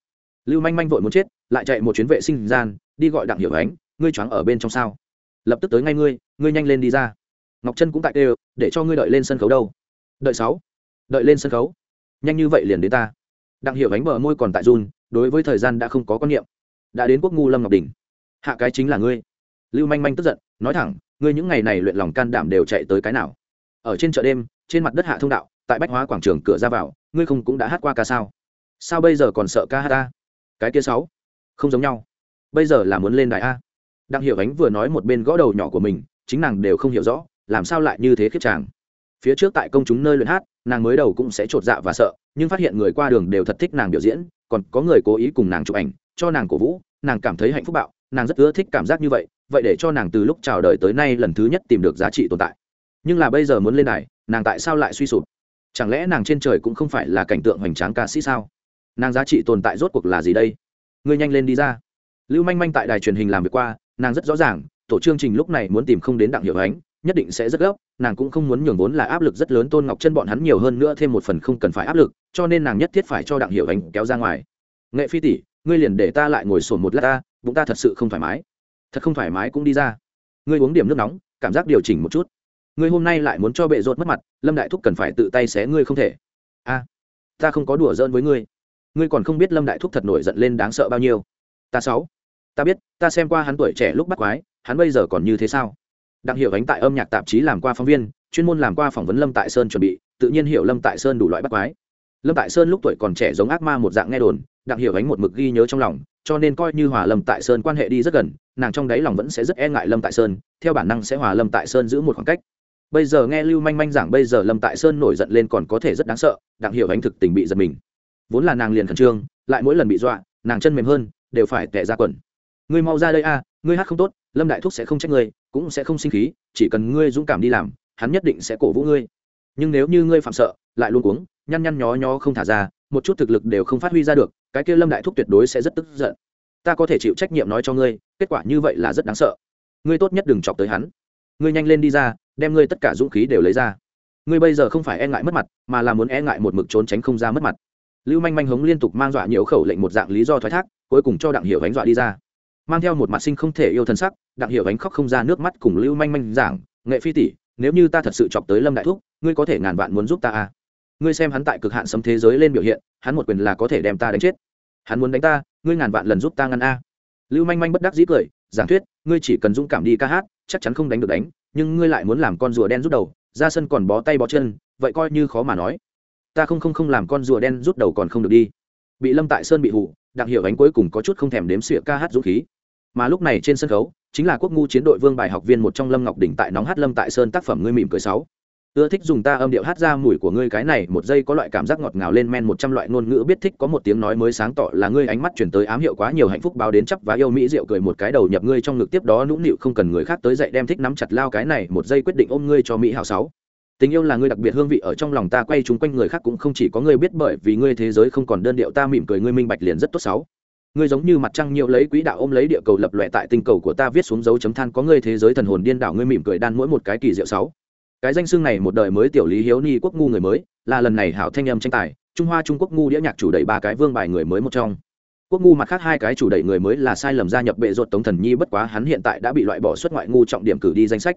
Lưu manh manh vội muốn chết, lại chạy một chuyến vệ sinh gian, đi gọi đặng hiểu ánh, ngươi choáng ở bên trong sao? Lập tức tới ngay ngươi ngươi nhanh lên đi ra. Ngọc chân cũng tại đều để cho ngươi đợi lên sân khấu đâu. Đợi sáu. Đợi lên sân khấu. Nhanh như vậy liền đến ta. Đặng hiểu ánh bờ môi còn tại run, đối với thời gian đã không có quan niệm. Đã đến quốc ngu lâm ngọc đình hạ cái chính là ngươi. Lưu manh manh tức giận, nói thẳng ngươi những ngày này luyện lòng can đảm đều chạy tới cái nào? Ở trên chợ đêm, trên mặt đất hạ thông đạo, tại bách hóa quảng trường cửa ra vào, ngươi không cũng đã hát qua ca sao? Sao bây giờ còn sợ ca hát ta? Cái kia sáu, không giống nhau. Bây giờ là muốn lên đài a. Đặng hiểu ánh vừa nói một bên gõ đầu nhỏ của mình, chính nàng đều không hiểu rõ, làm sao lại như thế khiếp chàng. Phía trước tại công chúng nơi luyện hát, nàng mới đầu cũng sẽ t dạ và sợ, nhưng phát hiện người qua đường đều thật thích nàng biểu diễn, còn có người cố ý cùng nàng chụp ảnh, cho nàng cổ vũ, nàng cảm thấy hạnh phúc bạo, nàng rất ưa thích cảm giác như vậy vậy để cho nàng từ lúc chào đời tới nay lần thứ nhất tìm được giá trị tồn tại. Nhưng là bây giờ muốn lên này nàng tại sao lại suy sụp? Chẳng lẽ nàng trên trời cũng không phải là cảnh tượng hoành tráng ca sĩ sao? Nàng giá trị tồn tại rốt cuộc là gì đây? Ngươi nhanh lên đi ra. Lưu manh manh tại đài truyền hình làm việc qua, nàng rất rõ ràng, tổ chương trình lúc này muốn tìm không đến đặng hiệu ánh, nhất định sẽ rất gấp, nàng cũng không muốn nhường vốn là áp lực rất lớn tôn ngọc chân bọn hắn nhiều hơn nữa thêm một phần không cần phải áp lực, cho nên nàng nhất thiết phải cho đặng hiệu ánh kéo ra ngoài. Nghệ phi tỷ, ngươi liền để ta lại ngồi sổn một lát ta, bụng ta thật sự không thoải mái thật không thoải mái cũng đi ra. Ngươi uống điểm nước nóng, cảm giác điều chỉnh một chút. Ngươi hôm nay lại muốn cho bệ rột mất mặt, lâm đại thúc cần phải tự tay xé ngươi không thể. A, ta không có đùa giỡn với ngươi. Ngươi còn không biết lâm đại thúc thật nổi giận lên đáng sợ bao nhiêu. Ta sáu, ta biết, ta xem qua hắn tuổi trẻ lúc bắt quái, hắn bây giờ còn như thế sao? Đặng hiểu ánh tại âm nhạc tạp chí làm qua phóng viên, chuyên môn làm qua phỏng vấn lâm tại sơn chuẩn bị, tự nhiên hiểu lâm tại sơn đủ loại bắt quái. Lâm tại sơn lúc tuổi còn trẻ giống ác ma một dạng nghe đồn, đặng hiểu ánh một mực ghi nhớ trong lòng, cho nên coi như hòa lâm tại sơn quan hệ đi rất gần nàng trong đáy lòng vẫn sẽ rất e ngại lâm tại sơn, theo bản năng sẽ hòa lâm tại sơn giữ một khoảng cách. Bây giờ nghe lưu manh manh giảng bây giờ lâm tại sơn nổi giận lên còn có thể rất đáng sợ, đặng hiểu ánh thực tình bị giật mình. Vốn là nàng liền khẩn trương, lại mỗi lần bị dọa, nàng chân mềm hơn, đều phải tệ ra quần. Ngươi mau ra đây a, ngươi hát không tốt, lâm đại thúc sẽ không trách ngươi, cũng sẽ không sinh khí, chỉ cần ngươi dũng cảm đi làm, hắn nhất định sẽ cổ vũ ngươi. Nhưng nếu như ngươi phạm sợ, lại luôn cuống, nhăn nhăn nhó nhó không thả ra, một chút thực lực đều không phát huy ra được, cái kia lâm đại thúc tuyệt đối sẽ rất tức giận ta có thể chịu trách nhiệm nói cho ngươi, kết quả như vậy là rất đáng sợ. Ngươi tốt nhất đừng chọc tới hắn. Ngươi nhanh lên đi ra, đem ngươi tất cả dũng khí đều lấy ra. Ngươi bây giờ không phải e ngại mất mặt, mà là muốn e ngại một mực trốn tránh không ra mất mặt. Lưu manh manh hống liên tục mang dọa nhiều khẩu lệnh một dạng lý do thoái thác, cuối cùng cho đặng hiểu ánh dọa đi ra. Mang theo một mặt sinh không thể yêu thân sắc, đặng hiểu ánh khóc không ra nước mắt cùng lưu manh manh giảng, nghệ phi tỷ, nếu như ta thật sự chọc tới lâm đại thúc, ngươi có thể ngàn vạn muốn giúp ta à? Ngươi xem hắn tại cực hạn sấm thế giới lên biểu hiện, hắn một quyền là có thể đem ta đánh chết hắn muốn đánh ta, ngươi ngàn vạn lần giúp ta ngăn a. Lưu manh manh bất đắc dĩ cười, giảng thuyết, ngươi chỉ cần dũng cảm đi ca hát, chắc chắn không đánh được đánh, nhưng ngươi lại muốn làm con rùa đen rút đầu, ra sân còn bó tay bó chân, vậy coi như khó mà nói. Ta không không không làm con rùa đen rút đầu còn không được đi. Bị lâm tại sơn bị hụ đặng hiểu ánh cuối cùng có chút không thèm đếm xỉa ca hát dũng khí. Mà lúc này trên sân khấu, chính là quốc ngu chiến đội vương bài học viên một trong lâm ngọc đỉnh tại nóng hát lâm tại sơn tác phẩm ngươi mỉm cười sáu ưa thích dùng ta âm điệu hát ra mùi của ngươi cái này, một giây có loại cảm giác ngọt ngào lên men một trăm loại ngôn ngữ biết thích, có một tiếng nói mới sáng tỏ là ngươi ánh mắt chuyển tới ám hiệu quá nhiều hạnh phúc báo đến chấp và yêu mỹ rượu cười một cái đầu nhập ngươi trong ngực tiếp đó nũng nịu không cần người khác tới dậy đem thích nắm chặt lao cái này, một giây quyết định ôm ngươi cho mỹ hào sáu. Tình yêu là ngươi đặc biệt hương vị, ở trong lòng ta quay chúng quanh người khác cũng không chỉ có ngươi biết bởi vì ngươi thế giới không còn đơn điệu, ta mỉm cười ngươi minh bạch liền rất tốt sáu. Ngươi giống như mặt trăng nhiều lấy quỹ đạo ôm lấy địa cầu lập lòe tại tinh cầu của ta viết xuống dấu chấm than, có ngươi thế giới thần hồn điên đảo, ngươi mỉm cười đan mỗi một cái kỳ diệu sáu cái danh xưng này một đời mới tiểu lý hiếu ni quốc ngu người mới, là lần này hảo thanh âm tranh tài, trung hoa trung quốc ngu đĩa nhạc chủ đẩy ba cái vương bài người mới một trong. Quốc ngu mặt khác hai cái chủ đẩy người mới là sai lầm gia nhập bệ ruột tống thần nhi bất quá hắn hiện tại đã bị loại bỏ xuất ngoại ngu trọng điểm cử đi danh sách.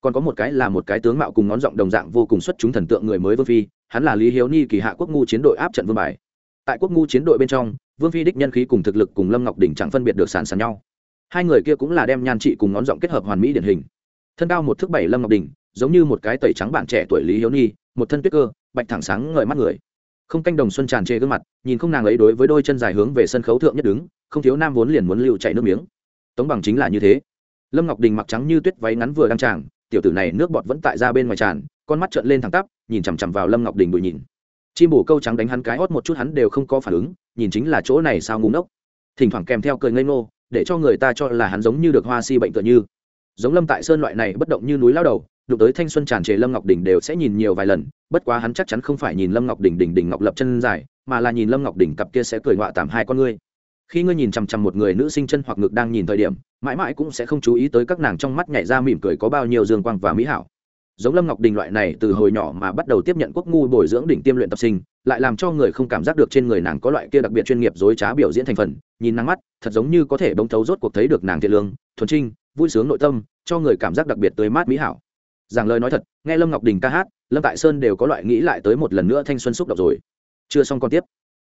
Còn có một cái là một cái tướng mạo cùng ngón giọng đồng dạng vô cùng xuất chúng thần tượng người mới vương phi, hắn là lý hiếu ni kỳ hạ quốc ngu chiến đội áp trận vương bài. Tại quốc ngu chiến đội bên trong, vương phi đích nhân khí cùng thực lực cùng lâm ngọc đỉnh chẳng phân biệt được sàn sàn nhau. Hai người kia cũng là đem nhan trị cùng ngón giọng kết hợp hoàn mỹ điển hình. Thân cao một thước bảy lâm ngọc đỉnh giống như một cái tẩy trắng bạn trẻ tuổi lý hiếu ni một thân tuyết cơ, bạch thẳng sáng ngời mắt người. Không canh đồng xuân tràn trề gương mặt, nhìn không nàng ấy đối với đôi chân dài hướng về sân khấu thượng nhất đứng, không thiếu nam vốn liền muốn lưu chạy nước miếng. Tống bằng chính là như thế. Lâm ngọc đình mặc trắng như tuyết váy ngắn vừa đang tràng, tiểu tử này nước bọt vẫn tại ra bên ngoài tràn, con mắt trợn lên thẳng tắp, nhìn chằm chằm vào lâm ngọc đình bụi nhìn. Chim bổ câu trắng đánh hắn cái hót một chút hắn đều không có phản ứng, nhìn chính là chỗ này sao ngúng ốc thỉnh thoảng kèm theo cười ngây ngô, để cho người ta cho là hắn giống như được hoa si bệnh tựa như. Giống lâm tại sơn loại này bất động như núi lao đầu đụng tới thanh xuân tràn trề lâm ngọc đình đều sẽ nhìn nhiều vài lần, bất quá hắn chắc chắn không phải nhìn lâm ngọc đình đình đình ngọc lập chân dài, mà là nhìn lâm ngọc đình cặp kia sẽ cười ngoạ tạm hai con ngươi. Khi ngươi nhìn chằm chằm một người nữ sinh chân hoặc ngực đang nhìn thời điểm, mãi mãi cũng sẽ không chú ý tới các nàng trong mắt nhảy ra mỉm cười có bao nhiêu dương quang và mỹ hảo. Giống lâm ngọc đình loại này từ hồi nhỏ mà bắt đầu tiếp nhận quốc ngu bồi dưỡng đỉnh tiêm luyện tập sinh, lại làm cho người không cảm giác được trên người nàng có loại kia đặc biệt chuyên nghiệp dối trá biểu diễn thành phần, nhìn nắng mắt, thật giống như có thể bông thấu rốt cuộc thấy được nàng thiện lương, thuần trinh, vui sướng nội tâm, cho người cảm giác đặc biệt tươi mát mỹ hảo giảng lời nói thật nghe lâm ngọc đình ca hát lâm tại sơn đều có loại nghĩ lại tới một lần nữa thanh xuân xúc động rồi chưa xong còn tiếp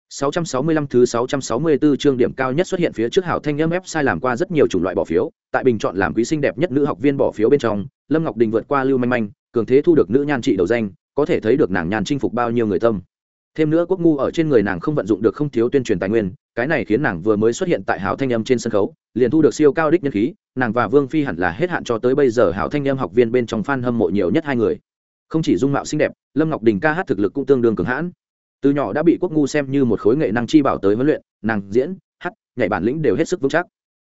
665 thứ 664 chương điểm cao nhất xuất hiện phía trước hảo thanh âm sai làm qua rất nhiều chủng loại bỏ phiếu, tại bình chọn làm quý sinh đẹp nhất nữ học viên bỏ phiếu bên trong, Lâm Ngọc Đình vượt qua Lưu Manh Manh, cường thế thu được nữ nhan trị đầu danh, có thể thấy được nàng nhan chinh phục bao nhiêu người tâm. Thêm nữa quốc ngu ở trên người nàng không vận dụng được không thiếu tuyên truyền tài nguyên, cái này khiến nàng vừa mới xuất hiện tại hảo thanh âm trên sân khấu, liền thu được siêu cao đích nhân khí, nàng và Vương Phi hẳn là hết hạn cho tới bây giờ hảo thanh âm học viên bên trong fan hâm mộ nhiều nhất hai người. Không chỉ dung mạo xinh đẹp, Lâm Ngọc Đình ca hát thực lực cũng tương đương cường hãn. Từ nhỏ đã bị quốc ngu xem như một khối nghệ năng chi bảo tới huấn luyện nàng diễn hát nhảy bản lĩnh đều hết sức vững chắc.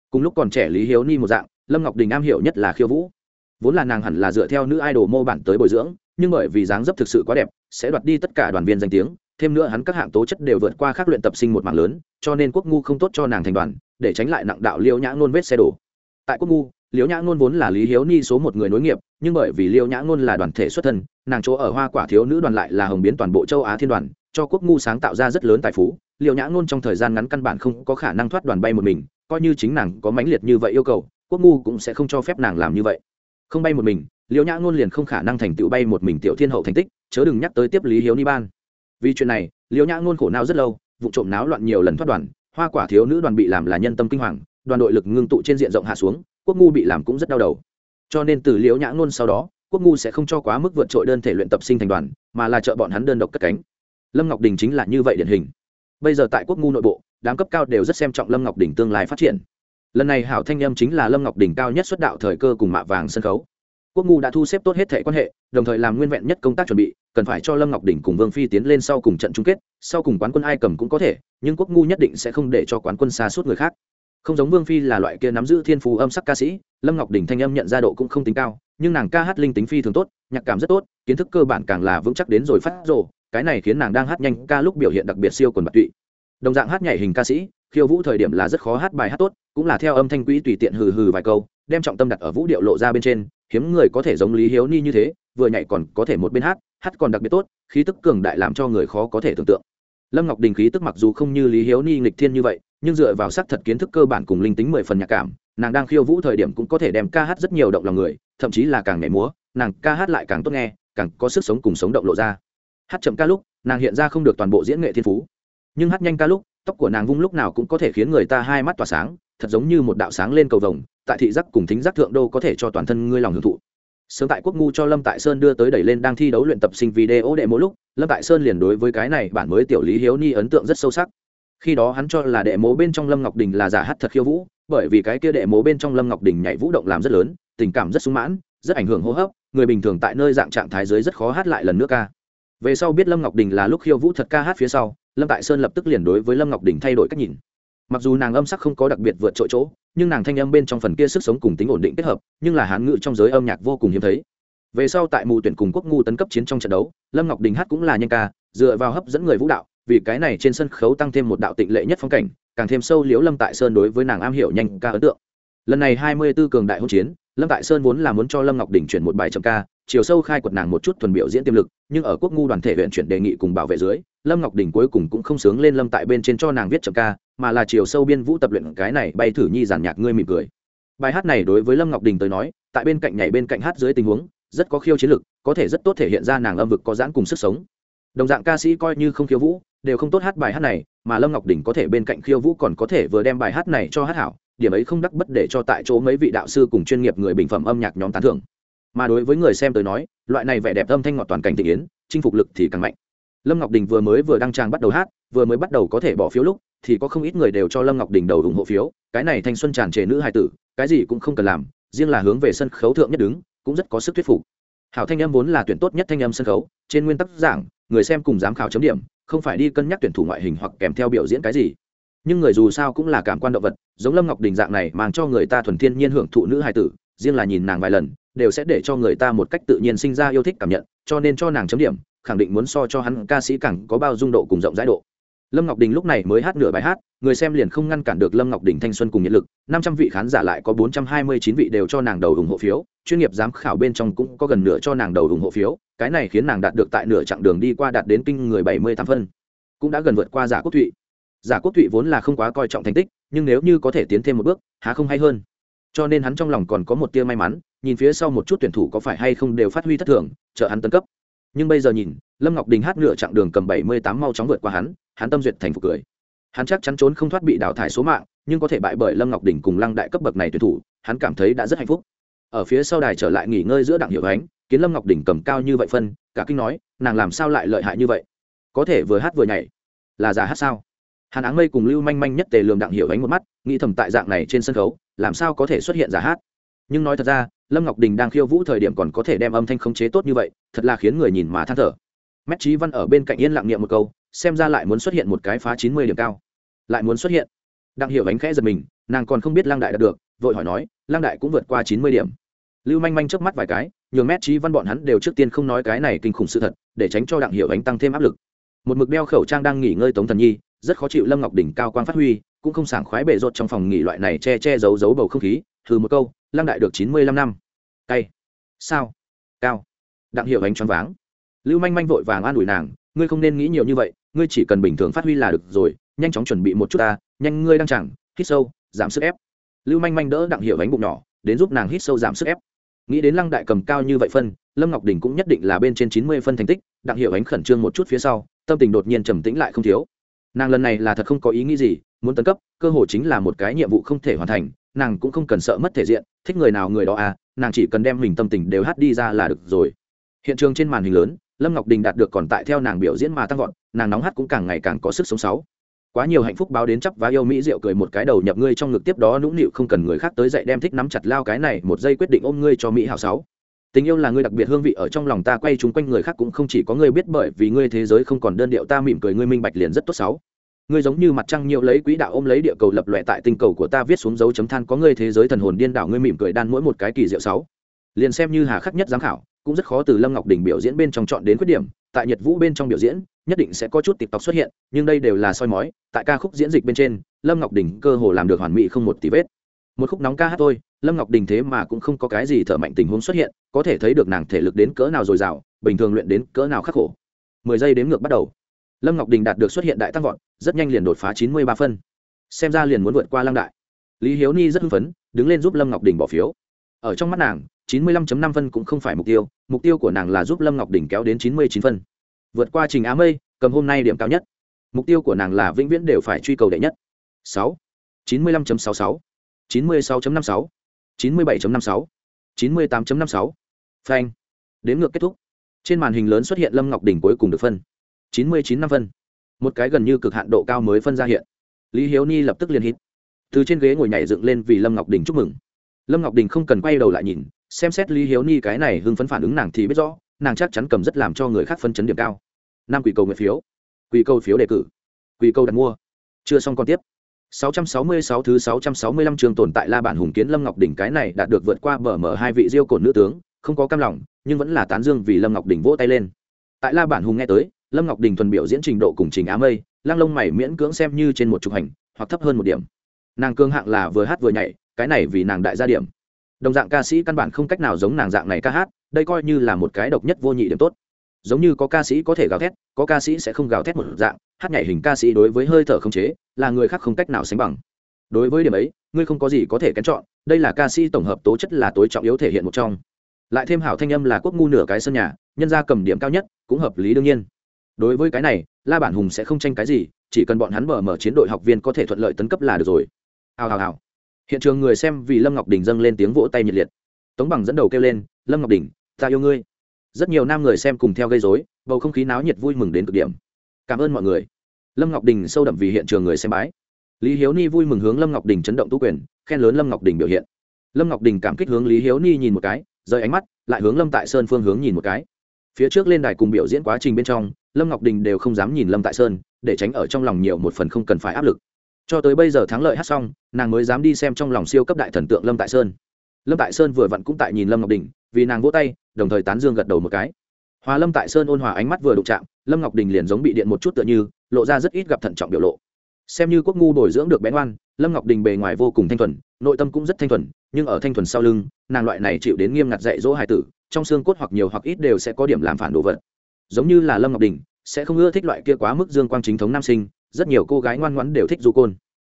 Cùng lúc còn trẻ lý hiếu ni một dạng lâm ngọc đình am hiểu nhất là khiêu vũ. Vốn là nàng hẳn là dựa theo nữ idol mô bản tới bồi dưỡng nhưng bởi vì dáng dấp thực sự quá đẹp sẽ đoạt đi tất cả đoàn viên danh tiếng thêm nữa hắn các hạng tố chất đều vượt qua các luyện tập sinh một mạng lớn, cho nên quốc ngu không tốt cho nàng thành đoàn, để tránh lại nặng đạo liễu nhã ngôn vết xe đổ. Tại quốc ngu liễu nhã ngôn vốn là lý hiếu ni số một người nối nghiệp, nhưng bởi vì liễu nhã ngôn là đoàn thể xuất thân, nàng chỗ ở hoa quả thiếu nữ đoàn lại là hồng biến toàn bộ châu á thiên đoàn, cho quốc ngu sáng tạo ra rất lớn tài phú. Liễu nhã ngôn trong thời gian ngắn căn bản không có khả năng thoát đoàn bay một mình, coi như chính nàng có mãnh liệt như vậy yêu cầu, quốc ngu cũng sẽ không cho phép nàng làm như vậy. Không bay một mình liễu nhã ngôn liền không khả năng thành tựu bay một mình tiểu thiên hậu thành tích, chớ đừng nhắc tới tiếp lý hiếu ni ban vì chuyện này, liễu nhã ngôn khổ não rất lâu, vụ trộm náo loạn nhiều lần thoát đoàn, hoa quả thiếu nữ đoàn bị làm là nhân tâm kinh hoàng, đoàn đội lực ngưng tụ trên diện rộng hạ xuống, quốc ngu bị làm cũng rất đau đầu. Cho nên từ liễu nhã ngôn sau đó, quốc ngu sẽ không cho quá mức vượt trội đơn thể luyện tập sinh thành đoàn, mà là trợ bọn hắn đơn độc cất cánh. Lâm ngọc đình chính là như vậy điển hình. Bây giờ tại quốc ngu nội bộ, đám cấp cao đều rất xem trọng lâm ngọc đình tương lai phát triển. Lần này hảo thanh em chính là lâm ngọc đình cao nhất xuất đạo thời cơ cùng mạ vàng sân khấu quốc ngu đã thu xếp tốt hết thể quan hệ, đồng thời làm nguyên vẹn nhất công tác chuẩn bị, cần phải cho lâm ngọc đình cùng vương phi tiến lên sau cùng trận chung kết, sau cùng quán quân ai cầm cũng có thể, nhưng quốc ngu nhất định sẽ không để cho quán quân xa suốt người khác. Không giống vương phi là loại kia nắm giữ thiên phú âm sắc ca sĩ, lâm ngọc đình thanh âm nhận ra độ cũng không tính cao, nhưng nàng ca hát linh tính phi thường tốt, nhạc cảm rất tốt, kiến thức cơ bản càng là vững chắc đến rồi phát rồ, cái này khiến nàng đang hát nhanh ca lúc biểu hiện đặc biệt siêu quần bạc tụy. Đồng dạng hát nhảy hình ca sĩ, khiêu vũ thời điểm là rất khó hát bài hát tốt, cũng là theo âm thanh quỹ tùy tiện hừ hừ vài câu, đem trọng tâm đặt ở vũ điệu lộ ra bên trên hiếm người có thể giống lý hiếu ni như thế, vừa nhảy còn có thể một bên hát hát còn đặc biệt tốt, khí tức cường đại làm cho người khó có thể tưởng tượng. Lâm ngọc đình khí tức mặc dù không như lý hiếu ni nghịch thiên như vậy, nhưng dựa vào sắc thật kiến thức cơ bản cùng linh tính mười phần nhạc cảm, nàng đang khiêu vũ thời điểm cũng có thể đem ca hát rất nhiều động lòng người, thậm chí là càng nhảy múa, nàng ca hát lại càng tốt nghe, càng có sức sống cùng sống động lộ ra. Hát chậm ca lúc, nàng hiện ra không được toàn bộ diễn nghệ thiên phú. Nhưng hát nhanh ca lúc, tóc của nàng vung lúc nào cũng có thể khiến người ta hai mắt tỏa sáng, thật giống như một đạo sáng lên cầu vồng tại thị giác cùng thính giác thượng đô có thể cho toàn thân ngươi lòng hưởng thụ. Sớm tại quốc ngu cho lâm tại sơn đưa tới đẩy lên đang thi đấu luyện tập sinh video đệ mỗi lúc, lâm tại sơn liền đối với cái này bản mới tiểu lý hiếu ni ấn tượng rất sâu sắc. Khi đó hắn cho là đệ mố bên trong lâm ngọc đình là giả hát thật khiêu vũ, bởi vì cái kia đệ mố bên trong lâm ngọc đình nhảy vũ động làm rất lớn, tình cảm rất sung mãn, rất ảnh hưởng hô hấp, người bình thường tại nơi dạng trạng thái dưới rất khó hát lại lần nữa ca. Về sau biết lâm ngọc đình là lúc khiêu vũ thật ca hát phía sau, lâm tại sơn lập tức liền đối với lâm ngọc đình thay đổi cách nhìn mặc dù nàng âm sắc không có đặc biệt vượt trội chỗ, nhưng nàng thanh âm bên trong phần kia sức sống cùng tính ổn định kết hợp, nhưng là hán ngự trong giới âm nhạc vô cùng hiếm thấy. Về sau tại mù tuyển cùng quốc ngu tấn cấp chiến trong trận đấu, lâm ngọc đình hát cũng là nhanh ca, dựa vào hấp dẫn người vũ đạo, vì cái này trên sân khấu tăng thêm một đạo tịnh lệ nhất phong cảnh, càng thêm sâu liếu lâm tại sơn đối với nàng am hiểu nhanh ca ấn tượng. Lần này hai mươi 24 cường đại hôn chiến, lâm tại sơn vốn là muốn cho lâm ngọc đình chuyển một bài trầm ca chiều sâu khai quật nàng một chút thuần biểu diễn tiềm lực, nhưng ở quốc ngu đoàn thể huyện chuyển đề nghị cùng bảo vệ dưới, lâm ngọc đình cuối cùng cũng không sướng lên lâm tại bên trên cho nàng viết chậm ca, mà là chiều sâu biên vũ tập luyện cái này bay thử nhi giàn nhạc ngươi mỉm cười. Bài hát này đối với lâm ngọc đình tới nói, tại bên cạnh nhảy bên cạnh hát dưới tình huống, rất có khiêu chiến lực, có thể rất tốt thể hiện ra nàng âm vực có giãn cùng sức sống. Đồng dạng ca sĩ coi như không khiêu vũ, đều không tốt hát bài hát này, mà lâm ngọc đình có thể bên cạnh khiêu vũ còn có thể vừa đem bài hát này cho hát hảo, điểm ấy không đắc bất để cho tại chỗ mấy vị đạo sư cùng chuyên nghiệp người bình phẩm âm nhạc nhóm tán thưởng mà đối với người xem tới nói, loại này vẻ đẹp âm thanh ngọt toàn cảnh thị yến, chinh phục lực thì càng mạnh. Lâm ngọc đình vừa mới vừa đăng trang bắt đầu hát, vừa mới bắt đầu có thể bỏ phiếu lúc, thì có không ít người đều cho lâm ngọc đình đầu ủng hộ phiếu, cái này thanh xuân tràn trề nữ hài tử, cái gì cũng không cần làm, riêng là hướng về sân khấu thượng nhất đứng, cũng rất có sức thuyết phục. Hảo thanh âm vốn là tuyển tốt nhất thanh âm sân khấu, trên nguyên tắc giảng, người xem cùng giám khảo chấm điểm, không phải đi cân nhắc tuyển thủ ngoại hình hoặc kèm theo biểu diễn cái gì. Nhưng người dù sao cũng là cảm quan động vật, giống lâm ngọc đình dạng này mang cho người ta thuần thiên nhiên hưởng thụ nữ hài tử, riêng là nhìn nàng vài lần đều sẽ để cho người ta một cách tự nhiên sinh ra yêu thích cảm nhận, cho nên cho nàng chấm điểm, khẳng định muốn so cho hắn ca sĩ càng có bao dung độ cùng rộng rãi độ. Lâm ngọc đình lúc này mới hát nửa bài hát, người xem liền không ngăn cản được lâm ngọc đình thanh xuân cùng nhiệt lực, năm trăm vị khán giả lại có bốn trăm hai mươi chín vị đều cho nàng đầu ủng hộ phiếu, chuyên nghiệp giám khảo bên trong cũng có gần nửa cho nàng đầu ủng hộ phiếu, cái này khiến nàng đạt được tại nửa chặng đường đi qua đạt đến kinh người bảy mươi tám phân, cũng đã gần vượt qua giả quốc thụy. Giả quốc thụy vốn là không quá coi trọng thành tích, nhưng nếu như có thể tiến thêm một bước, há không hay hơn. Cho nên hắn trong lòng còn có một tia may mắn nhìn phía sau một chút tuyển thủ có phải hay không đều phát huy thất thường, chờ hắn tấn cấp. Nhưng bây giờ nhìn, lâm ngọc đình hát nửa chặng đường cầm bảy mươi tám mau chóng vượt qua hắn hắn tâm duyệt thành phục cười. Hắn chắc chắn trốn không thoát bị đào thải số mạng, nhưng có thể bại bởi lâm ngọc đình cùng lăng đại cấp bậc này tuyển thủ, hắn cảm thấy đã rất hạnh phúc. Ở phía sau đài trở lại nghỉ ngơi giữa đặng hiệu ánh, kiến lâm ngọc đình cầm cao như vậy phân, cả kinh nói, nàng làm sao lại lợi hại như vậy? Có thể vừa hát vừa nhảy, là già hát sao? Hàn áng mây cùng lưu manh manh nhất tề lường đặng hiểu ánh một mắt, nghĩ thầm tại dạng này trên sân khấu, làm sao có thể xuất hiện giả hát? Nhưng nói thật ra lâm ngọc đình đang khiêu vũ thời điểm còn có thể đem âm thanh khống chế tốt như vậy, thật là khiến người nhìn mà than thở. Mét trí văn ở bên cạnh yên lặng niệm một câu, xem ra lại muốn xuất hiện một cái phá chín mươi điểm cao. Lại muốn xuất hiện. Đặng hiểu ánh khẽ giật mình, nàng còn không biết lang đại đạt được, vội hỏi nói lang đại cũng vượt qua chín mươi điểm. Lưu manh manh trước mắt vài cái, nhường mét trí văn bọn hắn đều trước tiên không nói cái này kinh khủng sự thật, để tránh cho đặng hiểu ánh tăng thêm áp lực. Một mực đeo khẩu trang đang nghỉ ngơi tống thần nhi, rất khó chịu lâm ngọc đỉnh cao quan phát huy, cũng không sảng khoái bệ rột trong phòng nghỉ loại này che che giấu giấu bầu không khí, thử một câu lăng đại được chín mươi lăm năm. Cay. Sao? Cao. Đặng hiệu ánh choáng váng. Lưu manh manh vội vàng an ủi nàng, ngươi không nên nghĩ nhiều như vậy, ngươi chỉ cần bình thường phát huy là được rồi, nhanh chóng chuẩn bị một chút ta, nhanh ngươi đang chẳng, hít sâu, giảm sức ép. Lưu manh manh đỡ đặng hiệu ánh bụng nhỏ, đến giúp nàng hít sâu giảm sức ép. Nghĩ đến lăng đại cầm cao như vậy phân, lâm ngọc đình cũng nhất định là bên trên chín mươi phân thành tích, đặng hiệu ánh khẩn trương một chút phía sau, tâm tình đột nhiên trầm tĩnh lại không thiếu. Nàng lần này là thật không có ý nghĩ gì, muốn tấn cấp, cơ hội chính là một cái nhiệm vụ không thể hoàn thành nàng cũng không cần sợ mất thể diện, thích người nào người đó à nàng chỉ cần đem mình tâm tình đều hát đi ra là được rồi. Hiện trường trên màn hình lớn, lâm ngọc đình đạt được còn tại theo nàng biểu diễn mà tăng vọt, nàng nóng hát cũng càng ngày càng có sức sống sáu. Quá nhiều hạnh phúc báo đến chấp và yêu mỹ rượu cười một cái đầu nhập ngươi trong ngực tiếp đó nũng nịu không cần người khác tới dậy đem thích nắm chặt lao cái này, một giây quyết định ôm ngươi cho mỹ hào sáu. Tình yêu là ngươi đặc biệt hương vị ở trong lòng ta quay chúng quanh người khác cũng không chỉ có ngươi biết bởi vì ngươi thế giới không còn đơn điệu ta mỉm cười ngươi minh bạch liền rất tốt sáu ngươi giống như mặt trăng nhiều lấy quỹ đạo ôm lấy địa cầu lập lòe tại tinh cầu của ta viết xuống dấu chấm than, có ngươi thế giới thần hồn điên đảo, ngươi mỉm cười đan mỗi một cái kỳ diệu sáu. Liền xem như hà khắc nhất giám khảo, cũng rất khó từ lâm ngọc đình biểu diễn bên trong chọn đến khuyết điểm, tại nhật vũ bên trong biểu diễn, nhất định sẽ có chút tịp tộc xuất hiện, nhưng đây đều là soi mói, tại ca khúc diễn dịch bên trên, lâm ngọc đình cơ hồ làm được hoàn mỹ không một tí vết. Một khúc nóng ca hát thôi, lâm ngọc đình thế mà cũng không có cái gì thở mạnh tình huống xuất hiện, có thể thấy được nàng thể lực đến cỡ nào dồi dào, bình thường luyện đến cỡ nào khắc khổ. Mười giây đếm ngược bắt đầu lâm ngọc đình đạt được xuất hiện đại tăng vọt, rất nhanh liền đột phá chín mươi ba phân. Xem ra liền muốn vượt qua lăng đại. Lý hiếu ni rất hưng phấn, đứng lên giúp lâm ngọc đình bỏ phiếu. Ở trong mắt nàng, chín mươi lăm năm phân cũng không phải mục tiêu mục tiêu của nàng là giúp lâm ngọc đình kéo đến chín mươi chín phân. Vượt qua trình á mây, cầm hôm nay điểm cao nhất. Mục tiêu của nàng là vĩnh viễn đều phải truy cầu đệ nhất. Sáu. chín mươi lăm sáu sáu. chín mươi sáu năm sáu. chín mươi bảy năm sáu. chín mươi tám năm sáu. Phanh. Đến ngược kết thúc. Trên màn hình lớn xuất hiện lâm ngọc đình cuối cùng được phân chín mươi chín năm phân. Một cái gần như cực hạn độ cao mới phân ra hiện. Lý hiếu ni lập tức liền hít. Từ trên ghế ngồi nhảy dựng lên vì lâm ngọc đình chúc mừng. Lâm ngọc đình không cần quay đầu lại nhìn xem xét lý hiếu ni cái này hưng phấn phản ứng nàng thì biết rõ nàng chắc chắn cầm rất làm cho người khác phân chấn điểm cao. Năm quỷ cầu nguyện phiếu. Quỷ cầu phiếu đề cử. Quỷ cầu đặt mua. Chưa xong còn tiếp. 666 thứ 665 trường tồn tại La bản hùng kiến Lâm Ngọc đỉnh cái này đạt được vượt qua bờ mở hai vị diêu cổn nữ tướng, không có cam lòng, nhưng vẫn là tán dương vì Lâm Ngọc đỉnh vỗ tay lên. Tại La bản hùng nghe tới, Lâm Ngọc đình thuần biểu diễn trình độ cùng Trình Á Mây, lang lông mày miễn cưỡng xem như trên một chục hành, hoặc thấp hơn một điểm. Nàng cương hạng là vừa hát vừa nhảy, cái này vì nàng đại gia điểm. Đồng dạng ca sĩ căn bản không cách nào giống nàng dạng này ca hát, đây coi như là một cái độc nhất vô nhị điểm tốt. Giống như có ca sĩ có thể gào thét, có ca sĩ sẽ không gào thét một dạng, hát nhảy hình ca sĩ đối với hơi thở không chế là người khác không cách nào sánh bằng đối với điểm ấy ngươi không có gì có thể kén chọn đây là ca sĩ tổng hợp tố chất là tối trọng yếu thể hiện một trong lại thêm hảo thanh âm là quốc ngu nửa cái sân nhà nhân gia cầm điểm cao nhất cũng hợp lý đương nhiên đối với cái này, la bản hùng sẽ không tranh cái gì, chỉ cần bọn hắn mở mở chiến đội học viên có thể thuận lợi tấn cấp là được rồi. Hào hào hào. Hiện trường người xem vì lâm ngọc đình dâng lên tiếng vỗ tay nhiệt liệt. Tống bằng dẫn đầu kêu lên, lâm ngọc đình, ta yêu ngươi. Rất nhiều nam người xem cùng theo gây dối bầu không khí náo nhiệt vui mừng đến cực điểm. Cảm ơn mọi người. Lâm ngọc đình sâu đậm vì hiện trường người xem bái. Lý hiếu ni vui mừng hướng lâm ngọc đình chấn động tú quyền, khen lớn lâm ngọc đình biểu hiện. Lâm ngọc đình cảm kích hướng lý hiếu ni nhìn một cái, rời ánh mắt, lại hướng lâm tại sơn phương hướng nhìn một cái. Phía trước lên đài cùng biểu diễn quá trình bên trong lâm ngọc đình đều không dám nhìn lâm tại sơn để tránh ở trong lòng nhiều một phần không cần phải áp lực cho tới bây giờ thắng lợi hát xong nàng mới dám đi xem trong lòng siêu cấp đại thần tượng lâm tại sơn lâm tại sơn vừa vặn cũng tại nhìn lâm ngọc đình vì nàng vỗ tay đồng thời tán dương gật đầu một cái hòa lâm tại sơn ôn hòa ánh mắt vừa đụng chạm lâm ngọc đình liền giống bị điện một chút tựa như lộ ra rất ít gặp thận trọng biểu lộ xem như quốc ngu bồi dưỡng được bén oan lâm ngọc đình bề ngoài vô cùng thanh thuần nội tâm cũng rất thanh thuần nhưng ở thanh thuần sau lưng nàng loại này chịu đến nghiêm ngặt dạy dỗ hài tử trong xương cốt hoặc nhiều hoặc ít đều sẽ có điểm làm phản đồ vật giống như là lâm ngọc đình, sẽ không ưa thích loại kia quá mức dương quang chính thống nam sinh, rất nhiều cô gái ngoan ngoãn đều thích du côn.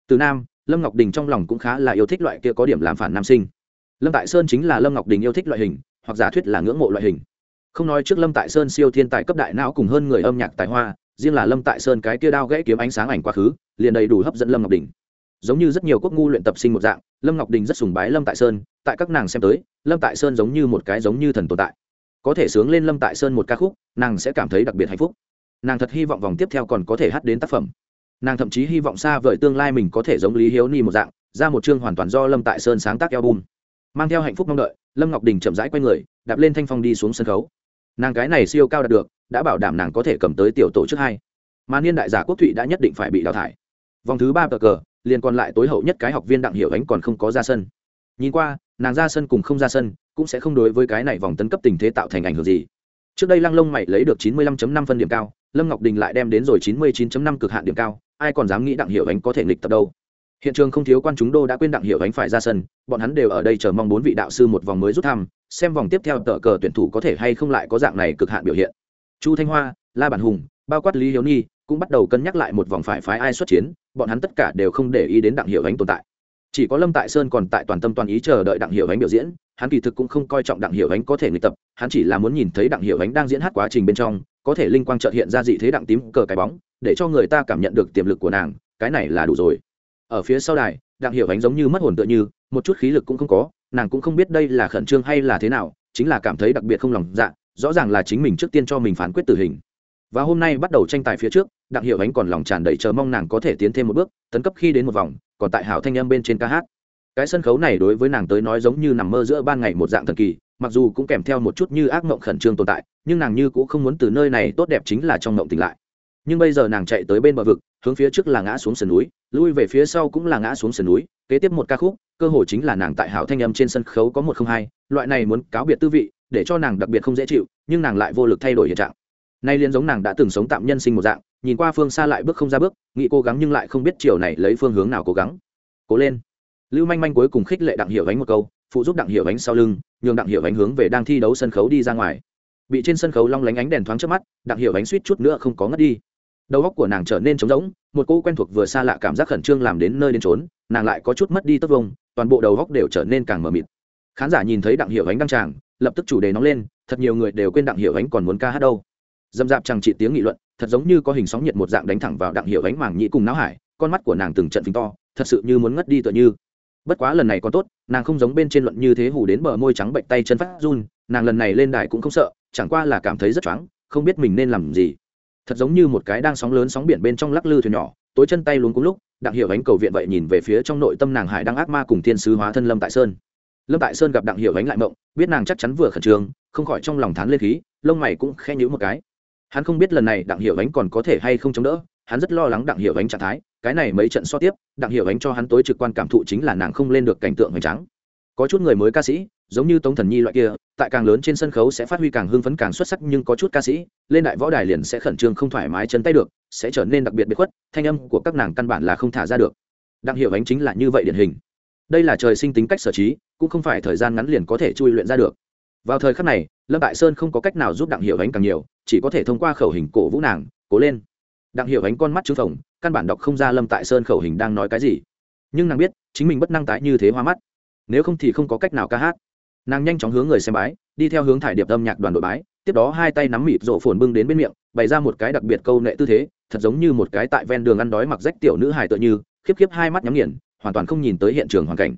Từ nam, lâm ngọc đình trong lòng cũng khá là yêu thích loại kia có điểm làm phản nam sinh. Lâm tại sơn chính là lâm ngọc đình yêu thích loại hình, hoặc giả thuyết là ngưỡng mộ loại hình. Không nói trước lâm tại sơn siêu thiên tài cấp đại não cùng hơn người âm nhạc tài hoa, riêng là lâm tại sơn cái kia đao gãy kiếm ánh sáng ảnh quá khứ, liền đầy đủ hấp dẫn lâm ngọc đình. Giống như rất nhiều quốc ngu luyện tập sinh một dạng, lâm ngọc đình rất sùng bái lâm tại sơn, tại các nàng xem tới, lâm tại sơn giống như một cái giống như thần tồn tại có thể sướng lên lâm tại sơn một ca khúc, nàng sẽ cảm thấy đặc biệt hạnh phúc. Nàng thật hy vọng vòng tiếp theo còn có thể hát đến tác phẩm. Nàng thậm chí hy vọng xa vời tương lai mình có thể giống lý hiếu ni một dạng, ra một chương hoàn toàn do lâm tại sơn sáng tác album. Mang theo hạnh phúc mong đợi, lâm ngọc đình chậm rãi q u a y người, đạp lên thanh phong đi xuống sân khấu. Nàng cái này siêu cao đạt được, đã bảo đảm nàng có thể cầm tới tiểu tổ chức hai. Mà niên đại giả quốc thụy đã nhất định phải bị đào thải. Vòng thứ ba cờ cờ, liền còn lại tối hậu nhất cái học viên đặng hiệu ánh còn không có ra sân. Nhìn qua, nàng ra sân cùng không ra sân cũng sẽ không đối với cái này vòng tấn cấp tình thế tạo thành ảnh hưởng gì. Trước đây lăng lông mày lấy được chín mươi lăm năm phân điểm cao, lâm ngọc đình lại đem đến rồi chín mươi chín năm cực hạn điểm cao, ai còn dám nghĩ đặng hiệu ánh có thể nghịch tập đâu. Hiện trường không thiếu quan chúng đô đã quên đặng hiệu ánh phải ra sân, bọn hắn đều ở đây chờ mong bốn vị đạo sư một vòng mới rút thăm, xem vòng tiếp theo tờ cờ tuyển thủ có thể hay không lại có dạng này cực hạn biểu hiện. Chu thanh hoa, la bản hùng, bao quát lý hiếu nhi cũng bắt đầu cân nhắc lại một vòng phải phái ai xuất chiến, bọn hắn tất cả đều không để ý đến đặng hiệu ánh tồn tại chỉ có lâm tại sơn còn tại toàn tâm toàn ý chờ đợi đặng hiệu ánh biểu diễn, hắn kỳ thực cũng không coi trọng đặng hiệu ánh có thể nghịch tập, hắn chỉ là muốn nhìn thấy đặng hiệu ánh đang diễn hát quá trình bên trong, có thể linh quang trợt hiện ra dị thế đặng tím cờ cái bóng, để cho người ta cảm nhận được tiềm lực của nàng, cái này là đủ rồi. Ở phía sau đài, đặng hiệu ánh giống như mất hồn tựa như, một chút khí lực cũng không có, nàng cũng không biết đây là khẩn trương hay là thế nào, chính là cảm thấy đặc biệt không lòng dạ rõ ràng là chính mình trước tiên cho mình phán quyết tử hình và hôm nay bắt đầu tranh tài phía trước, đặng hiệu ánh còn lòng tràn đầy chờ mong nàng có thể tiến thêm một bước, tấn cấp khi đến một vòng, còn tại hảo thanh âm bên trên ca hát. Cái sân khấu này đối với nàng tới nói giống như nằm mơ giữa ban ngày một dạng thần kỳ, mặc dù cũng kèm theo một chút như ác mộng khẩn trương tồn tại, nhưng nàng như cũng không muốn từ nơi này tốt đẹp chính là trong mộng tỉnh lại. Nhưng bây giờ nàng chạy tới bên bờ vực, hướng phía trước là ngã xuống sườn núi, lui về phía sau cũng là ngã xuống sườn núi, kế tiếp một ca khúc, cơ hội chính là nàng tại hảo thanh âm trên sân khấu có một không hai, loại này muốn cáo biệt tư vị, để cho nàng đặc biệt không dễ chịu, nhưng nàng lại vô lực thay đổi hiện trạng nay liên giống nàng đã từng sống tạm nhân sinh một dạng, nhìn qua phương xa lại bước không ra bước, nghĩ cố gắng nhưng lại không biết chiều này lấy phương hướng nào cố gắng. Cố lên. Lưu manh manh cuối cùng khích lệ đặng hiệu ánh một câu, phụ giúp đặng hiệu ánh sau lưng, nhường đặng hiệu ánh hướng về đang thi đấu sân khấu đi ra ngoài. Bị trên sân khấu long lánh ánh đèn thoáng trước mắt, đặng hiệu ánh suýt chút nữa không có ngất đi. Đầu óc của nàng trở nên trống rỗng, một cô quen thuộc vừa xa lạ cảm giác khẩn trương làm đến nơi đến trốn nàng lại có chút mất đi tất vông toàn bộ đầu óc đều trở nên càng mờ mịt. Khán giả nhìn thấy đặng hiệu ánh đăng tràng, lập tức chủ đề nóng lên, thật nhiều người đều quên đặng hiệu ánh còn muốn ca hát đâu dâm dạp chẳng trị tiếng nghị luận, thật giống như có hình sóng nhiệt một dạng đánh thẳng vào đặng hiệu ánh màng nhĩ cùng não hải, con mắt của nàng từng trận phình to, thật sự như muốn ngất đi tựa như. Bất quá lần này còn tốt, nàng không giống bên trên luận như thế hù đến bờ môi trắng bệnh tay chân phát run, nàng lần này lên đài cũng không sợ, chẳng qua là cảm thấy rất choáng, không biết mình nên làm gì. Thật giống như một cái đang sóng lớn sóng biển bên trong lắc lư thuyền nhỏ, tối chân tay luống cúng lúc đặng hiểu ánh cầu viện vậy nhìn về phía trong nội tâm nàng hải đang ác ma cùng thiên sứ hóa thân lâm tại sơn. Lâm tại sơn gặp đặng hiểu ánh lại mộng, biết nàng chắc chắn vừa khẩn trương, không khỏi trong lòng thán lên khí, lông mày cũng khe nhữ một cái hắn không biết lần này đặng hiểu ánh còn có thể hay không chống đỡ, hắn rất lo lắng đặng hiểu ánh trạng thái, cái này mấy trận so tiếp, đặng hiểu ánh cho hắn tối trực quan cảm thụ chính là nàng không lên được cảnh tượng hoành tráng. Có chút người mới ca sĩ, giống như tống thần nhi loại kia, tại càng lớn trên sân khấu sẽ phát huy càng hưng phấn càng xuất sắc nhưng có chút ca sĩ, lên đại võ đài liền sẽ khẩn trương không thoải mái chân tay được, sẽ trở nên đặc biệt biệt khuất, thanh âm của các nàng căn bản là không thả ra được. Đặng hiểu ánh chính là như vậy điển hình. Đây là trời sinh tính cách sở trí, cũng không phải thời gian ngắn liền có thể chui luyện ra được. Vào thời khắc này, lâm đại sơn không có cách nào giúp đặng hiểu ánh càng nhiều chỉ có thể thông qua khẩu hình cổ vũ nàng, cố lên. Đặng hiểu ánh con mắt trứng phồng, căn bản đọc không ra lâm tại sơn khẩu hình đang nói cái gì. Nhưng nàng biết, chính mình bất năng tái như thế hoa mắt. Nếu không thì không có cách nào ca hát. Nàng nhanh chóng hướng người xem bái, đi theo hướng thải điệp âm nhạc đoàn đội bái, tiếp đó hai tay nắm mịt rộ phồn bưng đến bên miệng, bày ra một cái đặc biệt câu nệ tư thế, thật giống như một cái tại ven đường ăn đói mặc rách tiểu nữ hài tựa như, khiếp khiếp hai mắt nhắm nghiền, hoàn toàn không nhìn tới hiện trường hoàn cảnh.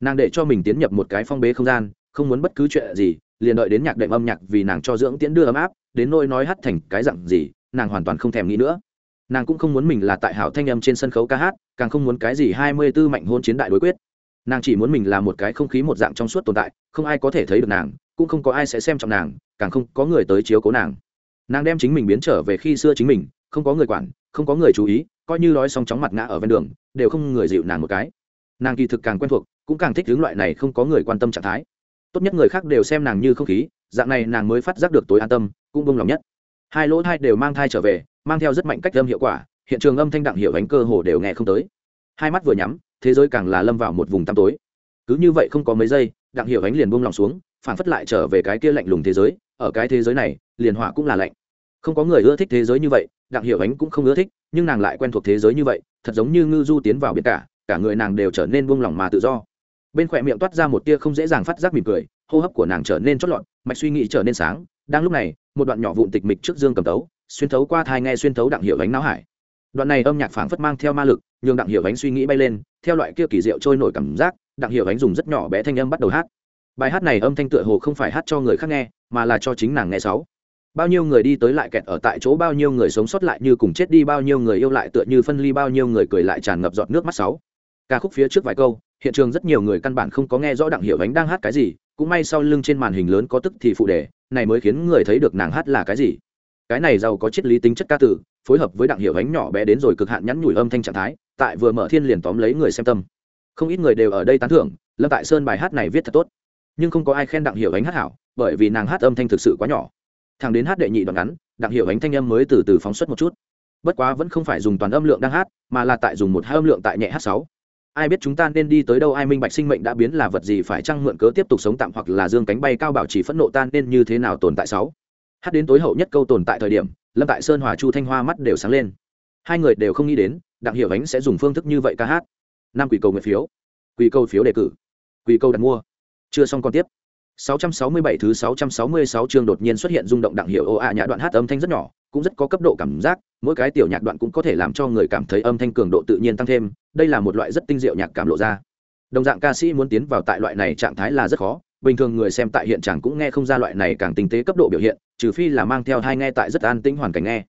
Nàng để cho mình tiến nhập một cái phong bế không gian, không muốn bất cứ chuyện gì liền đợi đến nhạc đệm âm nhạc vì nàng cho dưỡng tiễn đưa ấm áp, đến nôi nói hát thành cái dặn gì, nàng hoàn toàn không thèm nghĩ nữa. Nàng cũng không muốn mình là tại hảo thanh âm trên sân khấu ca hát, càng không muốn cái gì hai mươi tư mạnh hôn chiến đại đối quyết. Nàng chỉ muốn mình là một cái không khí một dạng trong suốt tồn tại, không ai có thể thấy được nàng, cũng không có ai sẽ xem trọng nàng, càng không có người tới chiếu cố nàng. Nàng đem chính mình biến trở về khi xưa chính mình, không có người quản, không có người chú ý, coi như nói xong chóng mặt ngã ở ven đường, đều không người dịu nàng một cái. Nàng kỳ thực càng quen thuộc, cũng càng thích hướng loại này không có người quan tâm trạng thái tốt nhất người khác đều xem nàng như không khí, dạng này nàng mới phát giác được tối an tâm, cũng bông lòng nhất. Hai lỗ thai đều mang thai trở về, mang theo rất mạnh cách âm hiệu quả, hiện trường âm thanh đặng hiệu ánh cơ hồ đều nghe không tới. Hai mắt vừa nhắm, thế giới càng là lâm vào một vùng tăm tối. Cứ như vậy không có mấy giây, đặng hiệu ánh liền buông lòng xuống, phản phất lại trở về cái kia lạnh lùng thế giới, ở cái thế giới này, liền hỏa cũng là lạnh. Không có người ưa thích thế giới như vậy, đặng hiệu ánh cũng không ưa thích, nhưng nàng lại quen thuộc thế giới như vậy, thật giống như ngư du tiến vào biển cả cả người nàng đều trở nên buông lỏng mà tự do bên khỏe miệng toát ra một tia không dễ dàng phát giác mỉm cười, hô hấp của nàng trở nên chót lọt, mạch suy nghĩ trở nên sáng. Đang lúc này, một đoạn nhỏ vụn tịch mịch trước dương cầm tấu xuyên thấu qua thai nghe xuyên thấu đặng hiệu ánh não hải. Đoạn này âm nhạc phảng phất mang theo ma lực, nhường đặng hiệu ánh suy nghĩ bay lên, theo loại kia kỳ diệu trôi nổi cảm giác, đặng hiệu ánh dùng rất nhỏ bé thanh âm bắt đầu hát. Bài hát này âm thanh tựa hồ không phải hát cho người khác nghe, mà là cho chính nàng nghe sáu. Bao nhiêu người đi tới lại kẹt ở tại chỗ, bao nhiêu người sống sót lại như cùng chết đi, bao nhiêu người yêu lại tựa như phân ly, bao nhiêu người cười lại tràn ngập giọt nước mắt sáu. Ca khúc phía trước vài câu hiện trường rất nhiều người căn bản không có nghe rõ đặng hiểu ánh đang hát cái gì, cũng may sau lưng trên màn hình lớn có tức thì phụ đề, này mới khiến người thấy được nàng hát là cái gì. Cái này giàu có triết lý tính chất ca tử phối hợp với đặng hiểu ánh nhỏ bé đến rồi cực hạn nhắn nhủi âm thanh trạng thái, tại vừa mở thiên liền tóm lấy người xem tâm. Không ít người đều ở đây tán thưởng, lâm tại sơn bài hát này viết thật tốt. Nhưng không có ai khen đặng hiểu ánh hát hảo, bởi vì nàng hát âm thanh thực sự quá nhỏ. Thằng đến hát đệ nhị đoạn ngắn, đặng hiểu ánh thanh âm mới từ từ phóng xuất một chút. Bất quá vẫn không phải dùng toàn âm lượng đang hát, mà là tại dùng một hai âm lượng tại nhẹ hát sáu ai biết chúng ta nên đi tới đâu ai minh bạch sinh mệnh đã biến là vật gì phải chăng mượn cớ tiếp tục sống tạm hoặc là dương cánh bay cao bảo trì phẫn nộ tan nên như thế nào tồn tại sáu? Hát đến tối hậu nhất câu tồn tại thời điểm lâm tại sơn hòa chu thanh hoa mắt đều sáng lên. Hai người đều không nghĩ đến đặng hiểu ánh sẽ dùng phương thức như vậy ca hát. Năm quỷ cầu nguyện phiếu. Quỷ cầu phiếu đề cử. Quỷ cầu đặt mua. Chưa xong còn tiếp. 667 thứ 666 chương đột nhiên xuất hiện rung động đặng hiểu ô ạ nhã đoạn hát âm thanh rất nhỏ, cũng rất có cấp độ cảm giác, mỗi cái tiểu nhạc đoạn cũng có thể làm cho người cảm thấy âm thanh cường độ tự nhiên tăng thêm, đây là một loại rất tinh diệu nhạc cảm lộ ra. Đồng dạng ca sĩ muốn tiến vào tại loại này trạng thái là rất khó, bình thường người xem tại hiện trạng cũng nghe không ra loại này càng tinh tế cấp độ biểu hiện, trừ phi là mang theo hai nghe tại rất an tĩnh hoàn cảnh nghe.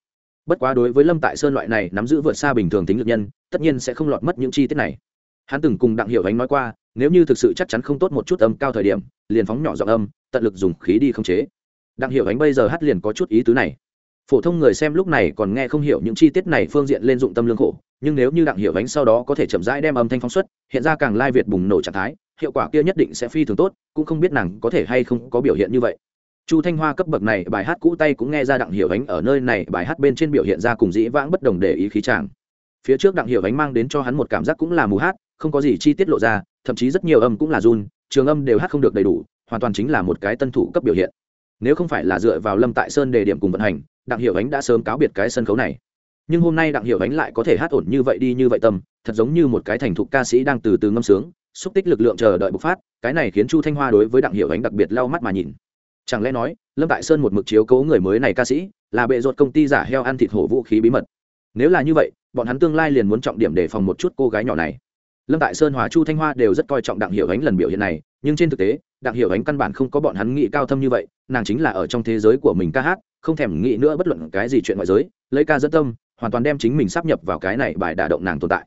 Bất quá đối với Lâm Tại Sơn loại này nắm giữ vượt xa bình thường tính lực nhân, tất nhiên sẽ không lọt mất những chi tiết này. Hắn từng cùng Đặng Hiểu Ánh nói qua, nếu như thực sự chắc chắn không tốt một chút âm cao thời điểm liền phóng nhỏ giọng âm tận lực dùng khí đi không chế đặng hiểu ánh bây giờ hát liền có chút ý tứ này phổ thông người xem lúc này còn nghe không hiểu những chi tiết này phương diện lên dụng tâm lương khổ nhưng nếu như đặng hiểu ánh sau đó có thể chậm rãi đem âm thanh phóng xuất, hiện ra càng lai việt bùng nổ trạng thái, hiệu quả kia nhất định sẽ phi thường tốt, cũng không biết nàng có thể hay không có biểu hiện như vậy. Chu thanh hoa cấp bậc này, bài hát cũ tay cũng nghe ra đặng hiểu ánh ở nơi này, bài hát bên trên biểu hiện ra cùng dĩ vãng bất đồng để ý khí tràng phía trước đặng hiểu ánh mang đến cho hắn một cảm giác cũng là mù hát, không có gì chi tiết lộ ra, thậm chí rất nhiều âm cũng là run, trường âm đều hát không được đầy đủ, hoàn toàn chính là một cái tân thủ cấp biểu hiện. Nếu không phải là dựa vào lâm tại sơn đề điểm cùng vận hành, đặng hiệu ánh đã sớm cáo biệt cái sân khấu này nhưng hôm nay đặng hiểu ánh lại có thể hát ổn như vậy đi như vậy tâm, thật giống như một cái thành thục ca sĩ đang từ từ ngâm sướng, xúc tích lực lượng chờ đợi bộc phát, cái này khiến chu thanh hoa đối với đặng hiểu ánh đặc biệt lau mắt mà nhìn. Chẳng lẽ nói, lâm tại sơn một mực chiếu cố người mới này ca sĩ, là bệ ruột công ty giả heo ăn thịt hổ vũ khí bí mật? Nếu là như vậy, bọn hắn tương lai liền muốn trọng điểm đề phòng một chút cô gái nhỏ này lâm tại sơn hòa chu thanh hoa đều rất coi trọng đặng hiểu ánh lần biểu hiện này, nhưng trên thực tế, đặng hiểu ánh căn bản không có bọn hắn nghĩ cao thâm như vậy, nàng chính là ở trong thế giới của mình ca hát, không thèm nghĩ nữa bất luận cái gì chuyện ngoại giới, lấy ca dẫn tâm, hoàn toàn đem chính mình sắp nhập vào cái này bài đả động nàng tồn tại.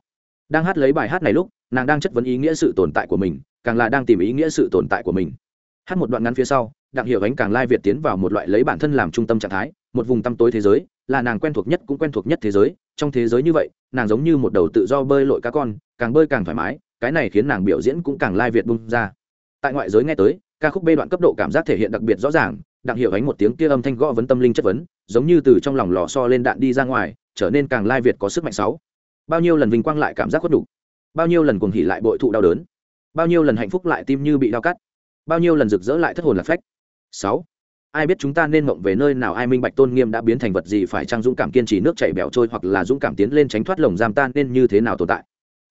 Đang hát lấy bài hát này lúc, nàng đang chất vấn ý nghĩa sự tồn tại của mình, càng là đang tìm ý nghĩa sự tồn tại của mình. Hát một đoạn ngắn phía sau, đặng hiểu ánh càng lai việt tiến vào một loại lấy bản thân làm trung tâm trạng thái một vùng tăm tối thế giới, là nàng quen thuộc nhất cũng quen thuộc nhất thế giới. Trong thế giới như vậy, nàng giống như một đầu tự do bơi lội cá con, càng bơi càng thoải mái, cái này khiến nàng biểu diễn cũng càng lai việt bung ra. Tại ngoại giới nghe tới, ca khúc b đoạn cấp độ cảm giác thể hiện đặc biệt rõ ràng đặng hiểu ánh một tiếng kia âm thanh gõ vấn tâm linh chất vấn, giống như từ trong lòng lò so lên đạn đi ra ngoài, trở nên càng lai việt có sức mạnh sáu. Bao nhiêu lần vinh quang lại cảm giác khuất đủ, bao nhiêu lần cuồng hỉ lại bội thụ đau đớn, bao nhiêu lần hạnh phúc lại tim như bị đau cắt, bao nhiêu lần rực rỡ lại thất hồn lạc phách. Sáu ai biết chúng ta nên mộng về nơi nào, ai minh bạch tôn nghiêm đã biến thành vật gì, phải trang dũng cảm kiên trì nước chảy bẻo trôi hoặc là dũng cảm tiến lên tránh thoát lồng giam tan nên như thế nào tồn tại?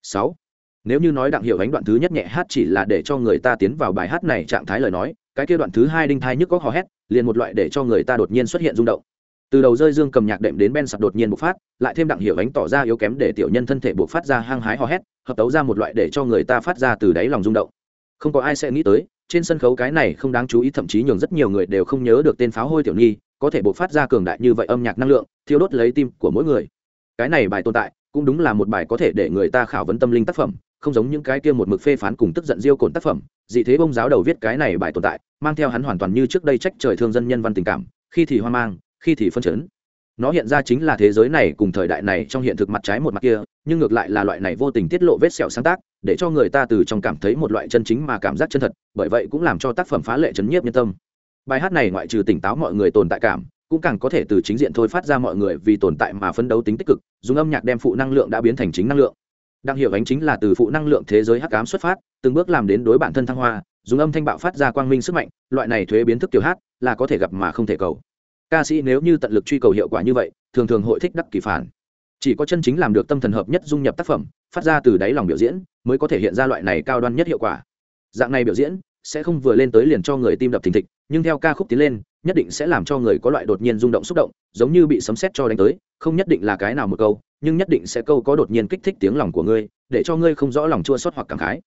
Sáu. Nếu như nói đặng hiệu ánh đoạn thứ nhất nhẹ hát chỉ là để cho người ta tiến vào bài hát này trạng thái lời nói, cái kia đoạn thứ hai đinh thai nhức có hò hét, liền một loại để cho người ta đột nhiên xuất hiện rung động. Từ đầu rơi dương cầm nhạc đệm đến ben sập đột nhiên bộc phát, lại thêm đặng hiệu ánh tỏ ra yếu kém để tiểu nhân thân thể bộc phát ra hăng hái hò hét, hợp tấu ra một loại để cho người ta phát ra từ đáy lòng rung động. Không có ai sẽ nghĩ tới trên sân khấu cái này không đáng chú ý, thậm chí nhường rất nhiều người đều không nhớ được tên pháo hôi tiểu nhi, có thể bộc phát ra cường đại như vậy âm nhạc năng lượng, thiêu đốt lấy tim của mỗi người. Cái này bài tồn tại, cũng đúng là một bài có thể để người ta khảo vấn tâm linh tác phẩm, không giống những cái kia một mực phê phán cùng tức giận diêu cồn tác phẩm. Dị thế bông giáo đầu viết cái này bài tồn tại, mang theo hắn hoàn toàn như trước đây trách trời thương dân nhân văn tình cảm, khi thì hoang mang, khi thì phân chấn nó hiện ra chính là thế giới này cùng thời đại này trong hiện thực mặt trái một mặt kia, nhưng ngược lại là loại này vô tình tiết lộ vết sẹo sáng tác, để cho người ta từ trong cảm thấy một loại chân chính mà cảm giác chân thật, bởi vậy cũng làm cho tác phẩm phá lệ chấn nhiếp nhân tâm. Bài hát này ngoại trừ tỉnh táo mọi người tồn tại cảm, cũng càng có thể từ chính diện thôi phát ra mọi người vì tồn tại mà phấn đấu tính tích cực, dùng âm nhạc đem phụ năng lượng đã biến thành chính năng lượng. Đang hiểu ánh chính là từ phụ năng lượng thế giới hắc ám xuất phát, từng bước làm đến đối bản thân thăng hoa, dùng âm thanh bạo phát ra quang minh sức mạnh, loại này thuế biến thức tiểu hát là có thể gặp mà không thể cầu ca sĩ nếu như tận lực truy cầu hiệu quả như vậy, thường thường hội thích đắc kỳ phản. Chỉ có chân chính làm được tâm thần hợp nhất dung nhập tác phẩm, phát ra từ đáy lòng biểu diễn, mới có thể hiện ra loại này cao đoan nhất hiệu quả. Dạng này biểu diễn sẽ không vừa lên tới liền cho người tim đập thình thịch, nhưng theo ca khúc tiến lên, nhất định sẽ làm cho người có loại đột nhiên rung động xúc động, giống như bị sấm sét cho đánh tới, không nhất định là cái nào một câu, nhưng nhất định sẽ câu có đột nhiên kích thích tiếng lòng của ngươi, để cho ngươi không rõ lòng chua xót hoặc cảm khái.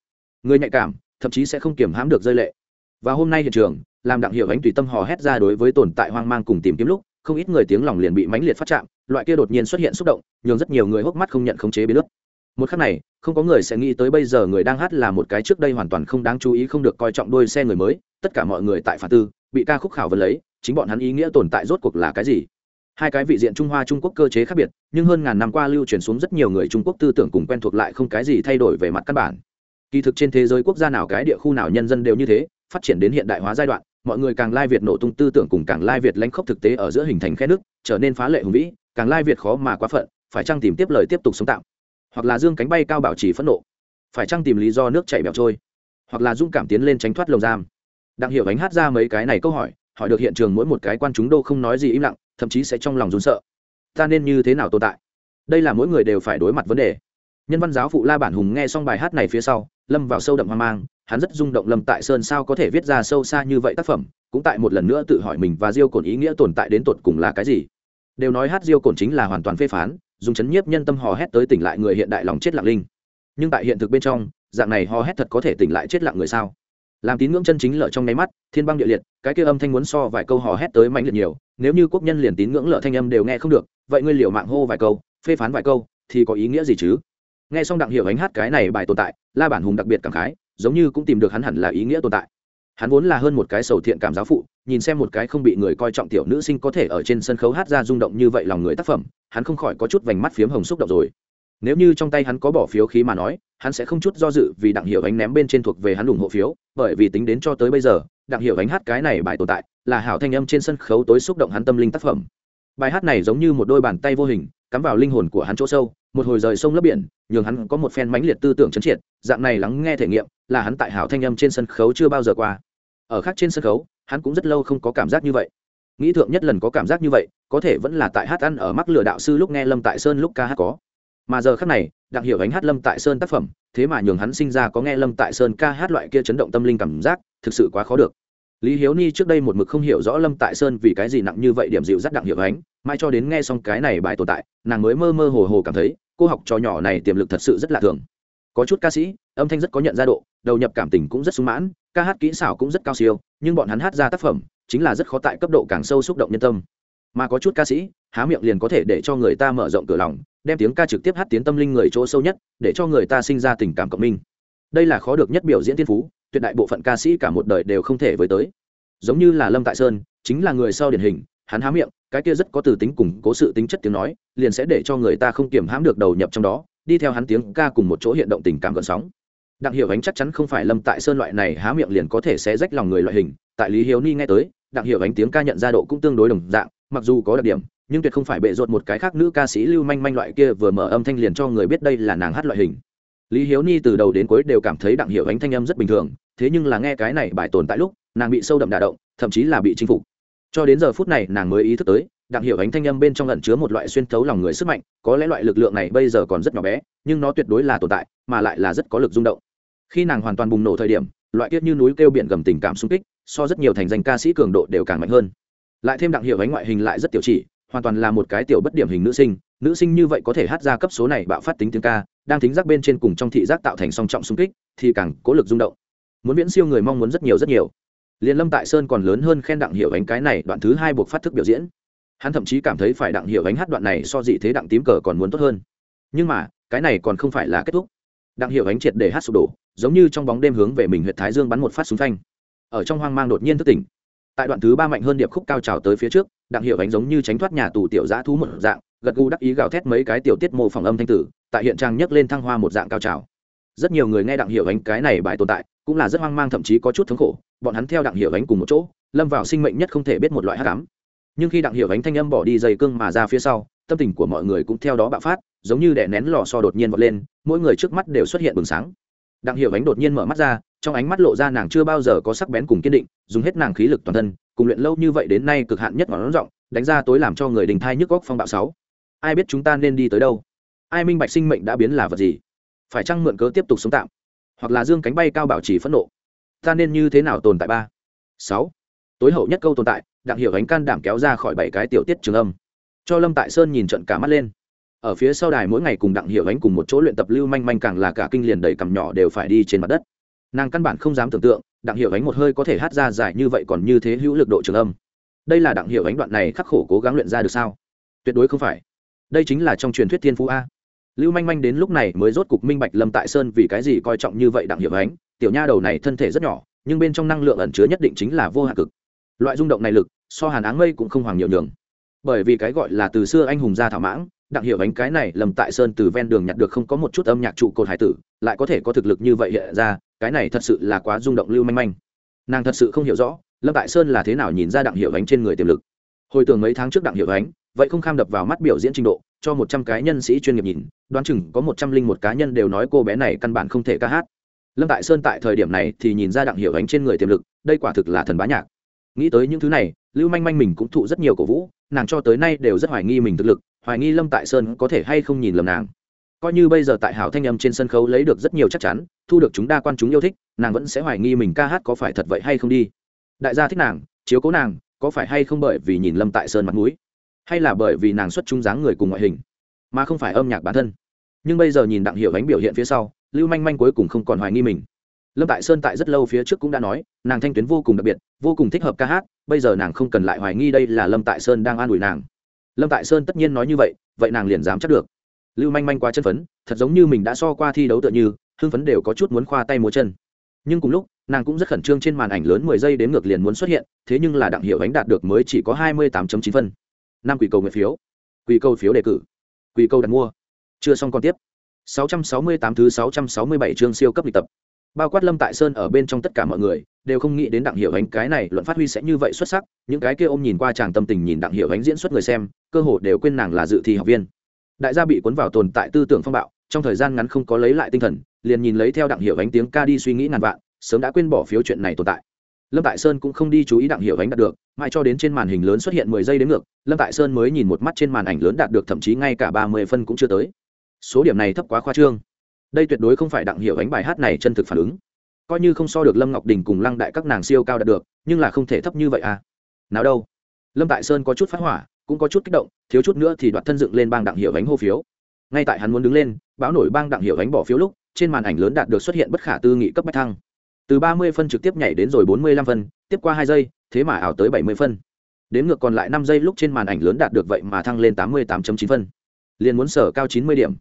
Người nhạy cảm, thậm chí sẽ không kiềm hãm được rơi lệ. Và hôm nay hiện trường làm đặng hiệu ánh tùy tâm hò hét ra đối với tồn tại hoang mang cùng tìm kiếm lúc, không ít người tiếng lòng liền bị mãnh liệt phát chạm, loại kia đột nhiên xuất hiện xúc động, nhường rất nhiều người hốc mắt không nhận khống chế biến nước một khắc này, không có người sẽ nghĩ tới bây giờ người đang hát là một cái trước đây hoàn toàn không đáng chú ý không được coi trọng đôi xe người mới, tất cả mọi người tại phản tư, bị ca khúc khảo vấn lấy, chính bọn hắn ý nghĩa tồn tại rốt cuộc là cái gì? Hai cái vị diện trung hoa trung quốc cơ chế khác biệt, nhưng hơn ngàn năm qua lưu truyền xuống rất nhiều người trung quốc tư tưởng cùng quen thuộc lại không cái gì thay đổi về mặt căn bản. Kỳ thực trên thế giới quốc gia nào cái địa khu nào nhân dân đều như thế, phát triển đến hiện đại hóa giai đoạn mọi người càng lai việt nổ tung tư tưởng cùng càng lai việt lãnh khốc thực tế ở giữa hình thành khe nước, trở nên phá lệ hùng vĩ, càng lai việt khó mà quá phận, phải chăng tìm tiếp lời tiếp tục sống tạm? Hoặc là dương cánh bay cao bảo trì phẫn nộ? Phải chăng tìm lý do nước chảy bẹo trôi? Hoặc là dung cảm tiến lên tránh thoát lồng giam? Đặng hiểu ánh hát ra mấy cái này câu hỏi hỏi được hiện trường mỗi một cái quan chúng đô không nói gì im lặng, thậm chí sẽ trong lòng run sợ. Ta nên như thế nào tồn tại? Đây là mỗi người đều phải đối mặt vấn đề. Nhân văn giáo phụ la bản hùng nghe xong bài hát này phía sau lâm vào sâu đậm hoang mang, hắn rất rung động lâm tại sơn sao có thể viết ra sâu xa như vậy tác phẩm, cũng tại một lần nữa tự hỏi mình và diêu cồn ý nghĩa tồn tại đến tột cùng là cái gì. Đều nói hát diêu cồn chính là hoàn toàn phê phán, dùng chấn nhiếp nhân tâm hò hét tới tỉnh lại người hiện đại lòng chết lặng linh. Nhưng tại hiện thực bên trong, dạng này hò hét thật có thể tỉnh lại chết lặng người sao? Làm tín ngưỡng chân chính lợ trong nháy mắt, thiên băng địa liệt, cái kia âm thanh muốn so vài câu hò hét tới mạnh liệt nhiều, nếu như quốc nhân liền tín ngưỡng lợ thanh âm đều nghe không được, vậy ngươi liệu mạng hô vài câu, phê phán vài câu, thì có ý nghĩa gì chứ? Nghe xong đặng hiểu ánh hát cái này bài tồn tại, la bản hùng đặc biệt cảm khái, giống như cũng tìm được hắn hẳn là ý nghĩa tồn tại. Hắn vốn là hơn một cái sầu thiện cảm giáo phụ, nhìn xem một cái không bị người coi trọng tiểu nữ sinh có thể ở trên sân khấu hát ra rung động như vậy lòng người tác phẩm, hắn không khỏi có chút vành mắt phiếm hồng xúc động rồi. Nếu như trong tay hắn có bỏ phiếu khí mà nói, hắn sẽ không chút do dự vì đặng hiểu ánh ném bên trên thuộc về hắn ủng hộ phiếu, bởi vì tính đến cho tới bây giờ, đặng hiểu ánh hát cái này bài tồn tại, là hảo thanh âm trên sân khấu tối xúc động hắn tâm linh tác phẩm. Bài hát này giống như một đôi bàn tay vô hình, cắm vào linh hồn của hắn chỗ sâu một hồi rời sông lấp biển, nhường hắn có một phen mãnh liệt tư tưởng chấn triệt, dạng này lắng nghe thể nghiệm, là hắn tại hảo thanh âm trên sân khấu chưa bao giờ qua. Ở khác trên sân khấu, hắn cũng rất lâu không có cảm giác như vậy. Nghĩ thượng nhất lần có cảm giác như vậy, có thể vẫn là tại hát ăn ở mắc lừa đạo sư lúc nghe lâm tại sơn lúc ca hát có. Mà giờ khác này đặng hiểu ánh hát lâm tại sơn tác phẩm, thế mà nhường hắn sinh ra có nghe lâm tại sơn ca hát loại kia chấn động tâm linh cảm giác, thực sự quá khó được. Lý hiếu ni trước đây một mực không hiểu rõ lâm tại sơn vì cái gì nặng như vậy điểm dịu dắt đặng hiểu ánh mai cho đến nghe xong cái này bài tồn tại, nàng mới mơ mơ hồ hồ cảm thấy cô học trò nhỏ này tiềm lực thật sự rất lạ thường. Có chút ca sĩ, âm thanh rất có nhận ra độ, đầu nhập cảm tình cũng rất sung mãn, ca hát kỹ xảo cũng rất cao siêu, nhưng bọn hắn hát ra tác phẩm chính là rất khó tại cấp độ càng sâu xúc động nhân tâm. Mà có chút ca sĩ, há miệng liền có thể để cho người ta mở rộng cửa lòng, đem tiếng ca trực tiếp hát tiến tâm linh người chỗ sâu nhất, để cho người ta sinh ra tình cảm cộng minh. Đây là khó được nhất biểu diễn tiên phú, tuyệt đại bộ phận ca sĩ cả một đời đều không thể với tới. Giống như là lâm tại sơn, chính là người sau điển hình, hắn há miệng cái kia rất có từ tính cùng cố sự tính chất tiếng nói, liền sẽ để cho người ta không kiểm hãm được đầu nhập trong đó, đi theo hắn tiếng ca cùng một chỗ hiện động tình cảm gợn sóng. Đặng hiểu ánh chắc chắn không phải lâm tại sơn loại này há miệng liền có thể sẽ rách lòng người loại hình, tại lý hiếu ni nghe tới, đặng hiểu ánh tiếng ca nhận ra độ cũng tương đối đồng dạng, mặc dù có đặc điểm, nhưng tuyệt không phải bệ rột một cái khác nữ ca sĩ lưu manh manh loại kia vừa mở âm thanh liền cho người biết đây là nàng hát loại hình. Lý hiếu ni từ đầu đến cuối đều cảm thấy đặng hiểu ánh thanh âm rất bình thường, thế nhưng là nghe cái này bài tồn tại lúc, nàng bị sâu đậm đả động, thậm chí là bị chinh phục cho đến giờ phút này nàng mới ý thức tới, đặng hiểu ánh thanh âm bên trong lẩn chứa một loại xuyên thấu lòng người sức mạnh, có lẽ loại lực lượng này bây giờ còn rất nhỏ bé, nhưng nó tuyệt đối là tồn tại, mà lại là rất có lực rung động. Khi nàng hoàn toàn bùng nổ thời điểm, loại tiết như núi kêu biển gầm tình cảm sung kích, so rất nhiều thành danh ca sĩ cường độ đều càng mạnh hơn. Lại thêm đặng hiệu ánh ngoại hình lại rất tiểu chỉ, hoàn toàn là một cái tiểu bất điểm hình nữ sinh nữ sinh như vậy có thể hát ra cấp số này bạo phát tính tiếng ca, đang thính giác bên trên cùng trong thị giác tạo thành song trọng xung kích, thì càng cố lực rung động. Muốn viễn siêu người mong muốn rất nhiều rất nhiều liền lâm tại sơn còn lớn hơn khen đặng hiệu ánh cái này đoạn thứ hai buộc phát thức biểu diễn. Hắn thậm chí cảm thấy phải đặng hiệu ánh hát đoạn này so dị thế đặng tím cờ còn muốn tốt hơn. Nhưng mà, cái này còn không phải là kết thúc. Đặng hiệu ánh triệt để hát sụp đổ, giống như trong bóng đêm hướng về mình huyện thái dương bắn một phát súng thanh ở trong hoang mang đột nhiên thức tỉnh. Tại đoạn thứ ba mạnh hơn điệp khúc cao trào tới phía trước, đặng hiệu ánh giống như tránh thoát nhà tù tiểu giã thú một dạng, gật gù đắc ý gào thét mấy cái tiểu tiết mô phỏng âm thanh tử, tại hiện trang nhấc lên thăng hoa một dạng cao trào. Rất nhiều người nghe đặng hiệu ánh cái này bài tồn tại, cũng là rất hoang mang thậm chí có chút thống khổ bọn hắn theo đặng hiệu ánh cùng một chỗ, lâm vào sinh mệnh nhất không thể biết một loại hát cám nhưng khi đặng hiệu ánh thanh âm bỏ đi dây cương mà ra phía sau, tâm tình của mọi người cũng theo đó bạo phát, giống như đè nén lò so đột nhiên vọt lên, mỗi người trước mắt đều xuất hiện bừng sáng. Đặng hiệu ánh đột nhiên mở mắt ra, trong ánh mắt lộ ra nàng chưa bao giờ có sắc bén cùng kiên định, dùng hết nàng khí lực toàn thân, cùng luyện lâu như vậy đến nay cực hạn nhất ngọn rộng đánh ra tối làm cho người đình thai nhức góc phong bạo sáu. Ai biết chúng ta nên đi tới đâu? Ai minh bạch sinh mệnh đã biến là vật gì? Phải chăng mượn cớ tiếp tục sống tạm? Hoặc là dương cánh bay cao bảo trì phẫn nộ? Ta nên như thế nào tồn tại ba? Sáu. Tối hậu nhất câu tồn tại, đặng hiểu ánh can đảm kéo ra khỏi bảy cái tiểu tiết trường âm. Cho lâm tại sơn nhìn trận cả mắt lên. Ở phía sau đài mỗi ngày cùng đặng hiểu ánh cùng một chỗ luyện tập lưu manh manh càng là cả kinh liền đầy cằm nhỏ đều phải đi trên mặt đất. Nàng căn bản không dám tưởng tượng, đặng hiểu ánh một hơi có thể hát ra dài như vậy còn như thế hữu lực độ trường âm. Đây là đặng hiểu ánh đoạn này khắc khổ cố gắng luyện ra được sao? Tuyệt đối không phải. Đây chính là trong truyền thuyết thiên phú a. Lưu manh manh đến lúc này mới rốt cục minh bạch lâm tại sơn vì cái gì coi trọng như vậy đặng hiểu ánh tiểu nha đầu này thân thể rất nhỏ, nhưng bên trong năng lượng ẩn chứa nhất định chính là vô hạn cực. Loại rung động này lực, so hàn áng mây cũng không hoàng nhiều nhường. Bởi vì cái gọi là từ xưa anh hùng gia thảo mãng đặng hiểu ánh cái này lầm tại sơn từ ven đường nhặt được không có một chút âm nhạc trụ cột hải tử, lại có thể có thực lực như vậy hiện ra, cái này thật sự là quá rung động lưu manh manh. Nàng thật sự không hiểu rõ, lâm tại sơn là thế nào nhìn ra đặng hiểu ánh trên người tiềm lực. Hồi tưởng mấy tháng trước đặng hiểu ánh, vậy không kham đập vào mắt biểu diễn trình độ, cho một trăm cái nhân sĩ chuyên nghiệp nhìn, đoán chừng có một trăm linh một cá nhân đều nói cô bé này căn bản không thể ca hát lâm tại sơn tại thời điểm này thì nhìn ra đặng hiểu ánh trên người tiềm lực, đây quả thực là thần bá nhạc. Nghĩ tới những thứ này, lưu manh manh mình cũng thụ rất nhiều cổ vũ, nàng cho tới nay đều rất hoài nghi mình thực lực, hoài nghi lâm tại sơn có thể hay không nhìn lầm nàng. Coi như bây giờ tại hảo thanh âm trên sân khấu lấy được rất nhiều chắc chắn, thu được chúng đa quan chúng yêu thích, nàng vẫn sẽ hoài nghi mình ca hát có phải thật vậy hay không đi. Đại gia thích nàng, chiếu cố nàng, có phải hay không bởi vì nhìn lâm tại sơn mặt mũi? Hay là bởi vì nàng xuất trung dáng người cùng ngoại hình, mà không phải âm nhạc bản thân? Nhưng bây giờ nhìn đặng hiệu ánh biểu hiện phía sau lưu manh manh cuối cùng không còn hoài nghi mình. Lâm tại sơn tại rất lâu phía trước cũng đã nói, nàng thanh tuyến vô cùng đặc biệt, vô cùng thích hợp ca hát, bây giờ nàng không cần lại hoài nghi đây là lâm tại sơn đang an ủi nàng. Lâm tại sơn tất nhiên nói như vậy vậy nàng liền dám chắc được. Lưu manh manh quá chân phấn, thật giống như mình đã so qua thi đấu tựa như, hưng phấn đều có chút muốn khoa tay múa chân. Nhưng cùng lúc, nàng cũng rất khẩn trương trên màn ảnh lớn mười giây đến ngược liền muốn xuất hiện, thế nhưng là đặng hiệu ánh đạt được mới chỉ có hai mươi tám chín phân. Năm quỷ cầu nguyện phiếu. Quỷ cầu phiếu đề cử. Quỷ cầu đặt mua. Chưa xong còn tiếp. 668 thứ 667 chương siêu cấp lịch tập. Bao quát lâm tại sơn ở bên trong tất cả mọi người, đều không nghĩ đến đặng hiểu ánh cái này luận phát huy sẽ như vậy xuất sắc, những cái kia ôm nhìn qua chàng tâm tình nhìn đặng hiểu ánh diễn xuất người xem, cơ hồ đều quên nàng là dự thi học viên. Đại gia bị cuốn vào tồn tại tư tưởng phong bạo, trong thời gian ngắn không có lấy lại tinh thần, liền nhìn lấy theo đặng hiểu ánh tiếng ca đi suy nghĩ ngàn vạn, sớm đã quên bỏ phiếu chuyện này tồn tại. Lâm tại sơn cũng không đi chú ý đặng hiểu ánh đạt được, mãi cho đến trên màn hình lớn xuất hiện mười giây đến ngược, lâm tại sơn mới nhìn một mắt trên màn ảnh lớn đạt được thậm chí ngay cả ba mươi phân cũng chưa tới số điểm này thấp quá khoa trương. Đây tuyệt đối không phải đặng hiệu ánh bài hát này chân thực phản ứng. Coi như không so được lâm ngọc đình cùng lăng đại các nàng siêu cao đạt được, nhưng là không thể thấp như vậy à. Nào đâu. Lâm tại sơn có chút phát hỏa, cũng có chút kích động, thiếu chút nữa thì đoạt thân dựng lên bang đặng hiệu ánh hô phiếu. Ngay tại hắn muốn đứng lên, báo nổi bang đặng hiệu ánh bỏ phiếu lúc, trên màn ảnh lớn đạt được xuất hiện bất khả tư nghị cấp bách thăng. Từ ba mươi phân trực tiếp nhảy đến rồi bốn mươi lăm phân, tiếp qua hai giây, thế mà ảo tới bảy mươi phân. Đến ngược còn lại năm giây lúc trên màn ảnh lớn đạt được vậy mà thăng lên tám mươi tám chín phân. Liền muốn sở cao chín mươi điểm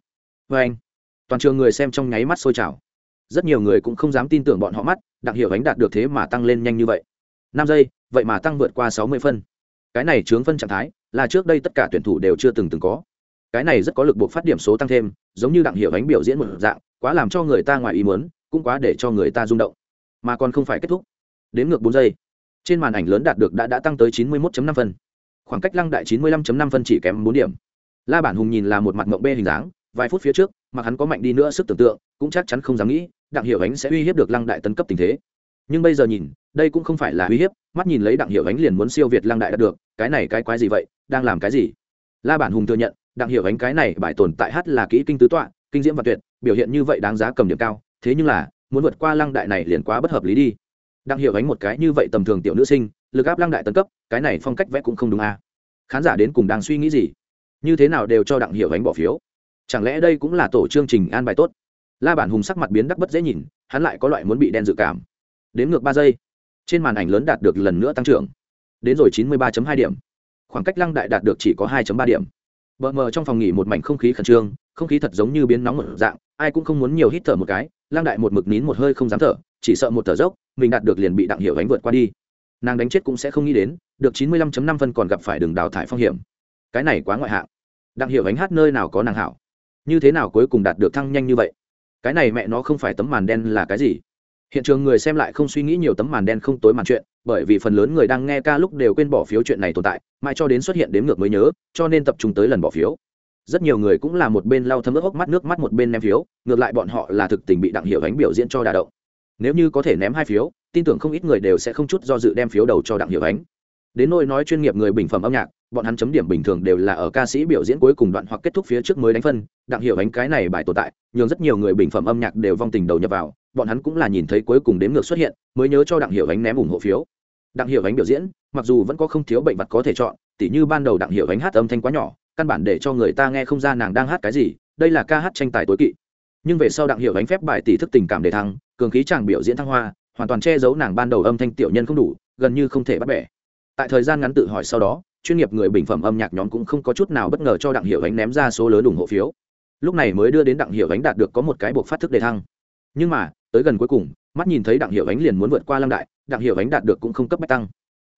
vê anh, toàn trường người xem trong nháy mắt sôi trào. Rất nhiều người cũng không dám tin tưởng bọn họ mắt đặng hiệu ánh đạt được thế mà tăng lên nhanh như vậy. Năm giây, vậy mà tăng vượt qua sáu mươi phân. Cái này chướng phân trạng thái, là trước đây tất cả tuyển thủ đều chưa từng từng có. Cái này rất có lực buộc phát điểm số tăng thêm, giống như đặng hiệu ánh biểu diễn một dạng, quá làm cho người ta ngoài ý muốn, cũng quá để cho người ta rung động. Mà còn không phải kết thúc. Đến ngược bốn giây, trên màn ảnh lớn đạt được đã đã tăng tới chín mươi 91 năm phân. Khoảng cách lăng đại chín mươi 95 năm phân chỉ kém bốn điểm. La bản hùng nhìn là một mặt mộng bê hình dáng vài phút phía trước, mà hắn có mạnh đi nữa sức tưởng tượng, cũng chắc chắn không dám nghĩ, đặng hiểu ánh sẽ uy hiếp được lăng đại tấn cấp tình thế. Nhưng bây giờ nhìn, đây cũng không phải là uy hiếp, mắt nhìn lấy đặng hiểu ánh liền muốn siêu việt lăng đại đạt được, cái này cái quái gì vậy, đang làm cái gì? La bản hùng thừa nhận, đặng hiểu ánh cái này bài tồn tại hát là kỹ kinh tứ tọa, kinh diễm và tuyệt, biểu hiện như vậy đáng giá cầm điểm cao, thế nhưng là, muốn vượt qua lăng đại này liền quá bất hợp lý đi. Đặng hiểu ánh một cái như vậy tầm thường tiểu nữ sinh, lực áp lăng đại tấn cấp, cái này phong cách vẽ cũng không đúng à. khán giả đến cùng đang suy nghĩ gì? Như thế nào đều cho đặng hiểu ánh bỏ phiếu? Chẳng lẽ đây cũng là tổ chương trình an bài tốt? La bản hùng sắc mặt biến đắc bất dễ nhìn, hắn lại có loại muốn bị đen dự cảm. Đến ngược ba giây, trên màn ảnh lớn đạt được lần nữa tăng trưởng. Đến rồi chín mươi ba hai điểm. Khoảng cách lăng đại đạt được chỉ có hai ba điểm. Bờ mờ trong phòng nghỉ một mảnh không khí khẩn trương, không khí thật giống như biến nóng một dạng, ai cũng không muốn nhiều hít thở một cái, lăng đại một mực nín một hơi không dám thở, chỉ sợ một thở dốc, mình đạt được liền bị đặng hiểu ánh vượt qua đi. Nàng đánh chết cũng sẽ không nghĩ đến, được chín mươi lăm năm phân còn gặp phải đường đào thải phong hiểm. Cái này quá ngoại hạng. Đặng hiểu ánh hát nơi nào có nàng hảo như thế nào cuối cùng đạt được thăng nhanh như vậy? Cái này mẹ nó không phải tấm màn đen là cái gì? Hiện trường người xem lại không suy nghĩ nhiều tấm màn đen không tối màn chuyện, bởi vì phần lớn người đang nghe ca lúc đều quên bỏ phiếu chuyện này tồn tại, mãi cho đến xuất hiện đếm ngược mới nhớ, cho nên tập trung tới lần bỏ phiếu. Rất nhiều người cũng là một bên lau thấm ướt hốc mắt, nước mắt một bên ném phiếu, ngược lại bọn họ là thực tình bị đặng hiệu ánh biểu diễn cho đà động. Nếu như có thể ném hai phiếu, tin tưởng không ít người đều sẽ không chút do dự đem phiếu đầu cho đặng hiệu ánh đến nôi nói chuyên nghiệp người bình phẩm âm nhạc, bọn hắn chấm điểm bình thường đều là ở ca sĩ biểu diễn cuối cùng đoạn hoặc kết thúc phía trước mới đánh phân, đặng Hiểu ánh cái này bài tồn tại, nhường rất nhiều người bình phẩm âm nhạc đều vong tình đầu nhập vào, bọn hắn cũng là nhìn thấy cuối cùng đếm ngược xuất hiện, mới nhớ cho đặng Hiểu ánh ném ủng hộ phiếu. Đặng Hiểu ánh biểu diễn, mặc dù vẫn có không thiếu bệnh vật có thể chọn, tỉ như ban đầu đặng Hiểu ánh hát âm thanh quá nhỏ, căn bản để cho người ta nghe không ra nàng đang hát cái gì, đây là ca hát tranh tài tối kỵ. Nhưng về sau đặng Hiểu ánh phép bài tỷ thức tình cảm để thăng, cường khí chàng biểu diễn thăng hoa, hoàn toàn che giấu nàng ban đầu âm thanh tiểu nhân không đủ, gần như không thể bắt bẻ tại thời gian ngắn tự hỏi sau đó, chuyên nghiệp người bình phẩm âm nhạc nhóm cũng không có chút nào bất ngờ cho đặng hiệu ánh ném ra số lớn ủng hộ phiếu. Lúc này mới đưa đến đặng hiệu ánh đạt được có một cái buộc phát thức đề thăng. Nhưng mà, tới gần cuối cùng, mắt nhìn thấy đặng hiệu ánh liền muốn vượt qua lăng đại, đặng hiệu ánh đạt được cũng không cấp bách tăng.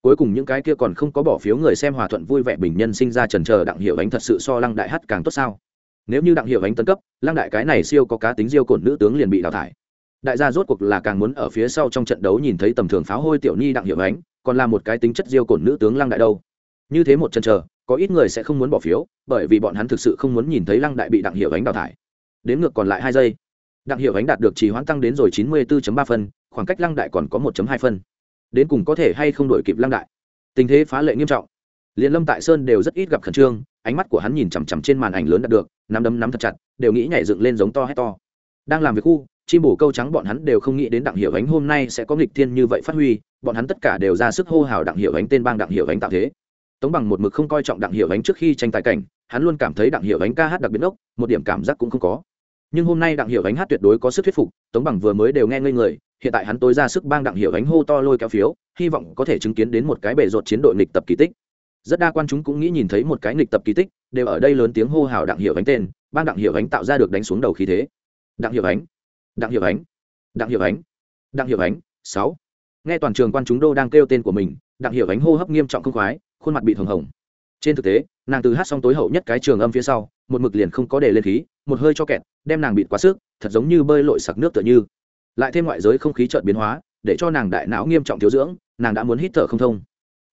Cuối cùng những cái kia còn không có bỏ phiếu người xem hòa thuận vui vẻ bình nhân sinh ra trần chờ đặng hiệu ánh thật sự so lăng đại hát càng tốt sao? Nếu như đặng hiệu ánh tấn cấp, lăng đại cái này siêu có cá tính diêu cổn nữ tướng liền bị đào thải. Đại gia rốt cuộc là càng muốn ở phía sau trong trận đấu nhìn thấy tầm thường pháo hôi tiểu nhi đặng hiệu ánh còn là một cái tính chất diêu cổn nữ tướng lăng đại đâu. Như thế một chân chờ, có ít người sẽ không muốn bỏ phiếu, bởi vì bọn hắn thực sự không muốn nhìn thấy lăng đại bị đặng hiệu ánh đào thải. Đến ngược còn lại hai giây. Đặng hiệu ánh đạt được trì hoãn tăng đến rồi chín mươi 94 ba phân, khoảng cách lăng đại còn có 1 hai phân. Đến cùng có thể hay không đổi kịp lăng đại? Tình thế phá lệ nghiêm trọng. Liền lâm tại sơn đều rất ít gặp khẩn trương, ánh mắt của hắn nhìn chằm chằm trên màn ảnh lớn đạt được, nắm đấm nắm thật chặt, đều nghĩ nhảy dựng lên giống to hét to. Đang làm việc khu chim bổ câu trắng bọn hắn đều không nghĩ đến đặng hiệu ánh hôm nay sẽ có nghịch thiên như vậy phát huy bọn hắn tất cả đều ra sức hô hào đặng hiệu ánh tên bang đặng hiệu ánh tạo thế tống bằng một mực không coi trọng đặng hiệu ánh trước khi tranh tài cảnh hắn luôn cảm thấy đặng hiệu ánh ca hát đặc biệt ốc một điểm cảm giác cũng không có nhưng hôm nay đặng hiệu ánh hát tuyệt đối có sức thuyết phục tống bằng vừa mới đều nghe ngây người hiện tại hắn tối ra sức bang đặng hiệu ánh hô to lôi kéo phiếu hy vọng có thể chứng kiến đến một cái bể rột chiến đội nghịch tập kỳ tích rất đa quan chúng cũng nghĩ nhìn thấy một cái nghịch tập kỳ tích đều ở đây lớn tiếng hô hào đặng hiệu ánh tên bang đặng hiệu ánh tạo ra được đánh xuống đầu khí thế đặng hiệu ánh đặng hiệu ánh. Đặng hiệu ánh. Đặng hiệu ánh, sáu. Nghe toàn trường quan chúng đô đang kêu tên của mình, đặng hiệu ánh hô hấp nghiêm trọng không khoái, khuôn mặt bị thường hồng. Trên thực tế, nàng từ hát xong tối hậu nhất cái trường âm phía sau, một mực liền không có để lên khí, một hơi cho kẹt, đem nàng bịt quá sức, thật giống như bơi lội sặc nước tựa như. Lại thêm ngoại giới không khí trợn biến hóa, để cho nàng đại não nghiêm trọng thiếu dưỡng, nàng đã muốn hít thở không thông.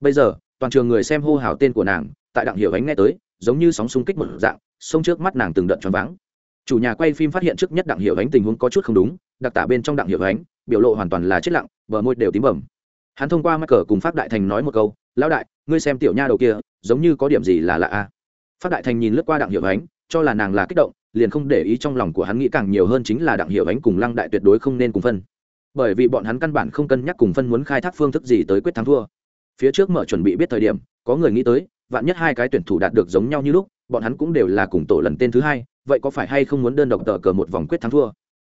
Bây giờ, toàn trường người xem hô hào tên của nàng, tại đặng hiểu ánh nghe tới, giống như sóng xung kích một dạng, sông trước mắt nàng từng đợt choáng váng chủ nhà quay phim phát hiện trước nhất đặng hiểu ánh tình huống có chút không đúng, đặc tả bên trong đặng hiểu ánh, biểu lộ hoàn toàn là chết lặng, bờ môi đều tím bẩm. hắn thông qua mắc cờ cùng phát đại thành nói một câu, lão đại, ngươi xem tiểu nha đầu kia, giống như có điểm gì là lạ a. Phát đại thành nhìn lướt qua đặng hiệu ánh, cho là nàng là kích động, liền không để ý trong lòng của hắn nghĩ càng nhiều hơn chính là đặng hiệu ánh cùng lăng đại tuyệt đối không nên cùng phân. Bởi vì bọn hắn căn bản không cân nhắc cùng phân muốn khai thác phương thức gì tới quyết thắng thua. Phía trước mở chuẩn bị biết thời điểm, có người nghĩ tới, vạn nhất hai cái tuyển thủ đạt được giống nhau như lúc, bọn hắn cũng đều là cùng tổ lần tên thứ hai vậy có phải hay không muốn đơn độc tờ cờ một vòng quyết thắng thua?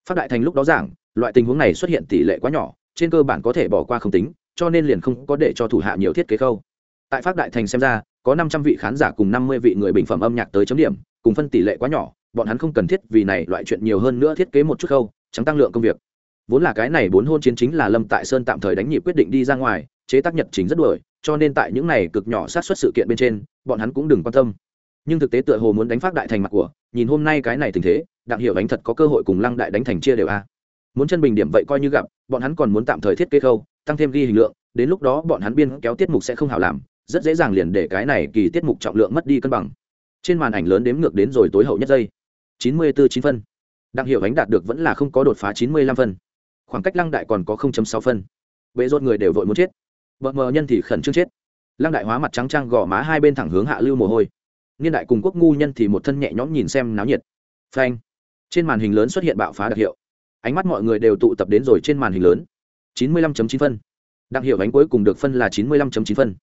Phát đại thành lúc đó giảng, loại tình huống này xuất hiện tỷ lệ quá nhỏ, trên cơ bản có thể bỏ qua không tính, cho nên liền không có để cho thủ hạ nhiều thiết kế khâu. Tại phát đại thành xem ra, có năm trăm vị khán giả cùng năm mươi vị người bình phẩm âm nhạc tới chấm điểm, cùng phân tỷ lệ quá nhỏ, bọn hắn không cần thiết vì này loại chuyện nhiều hơn nữa thiết kế một chút khâu trắng tăng lượng công việc. Vốn là cái này bốn hôn chiến chính là lâm tại sơn tạm thời đánh nhịp quyết định đi ra ngoài, chế tác nhật chính rất đuổi, cho nên tại những này cực nhỏ sát xuất sự kiện bên trên, bọn hắn cũng đừng quan tâm nhưng thực tế tựa hồ muốn đánh phát đại thành mặt của, nhìn hôm nay cái này tình thế, đặng hiểu đánh thật có cơ hội cùng lăng đại đánh thành chia đều a. Muốn chân bình điểm vậy coi như gặp, bọn hắn còn muốn tạm thời thiết kế khâu, tăng thêm ghi hình lượng, đến lúc đó bọn hắn biên kéo tiết mục sẽ không hảo làm, rất dễ dàng liền để cái này kỳ tiết mục trọng lượng mất đi cân bằng. Trên màn ảnh lớn đếm ngược đến rồi tối hậu nhất giây. chín mươi bốn chín phân. Đặng hiệu ánh đạt được vẫn là không có đột phá chín mươi lăm phân. Khoảng cách lăng đại còn có sáu phân. Bệ rốt người đều vội muốn chết. Vợ mờ nhân thì khẩn trương chết. Lăng đại hóa mặt trắng trăng gò má hai bên thẳng hướng hạ lưu mồ hôi niên đại cùng quốc ngu nhân thì một thân nhẹ nhõm nhìn xem náo nhiệt. Phanh. Trên màn hình lớn xuất hiện bạo phá đặc hiệu. Ánh mắt mọi người đều tụ tập đến rồi trên màn hình lớn. Chín mươi lăm chín phân. Đặng hiệu ánh cuối cùng được phân là chín mươi lăm chín phân.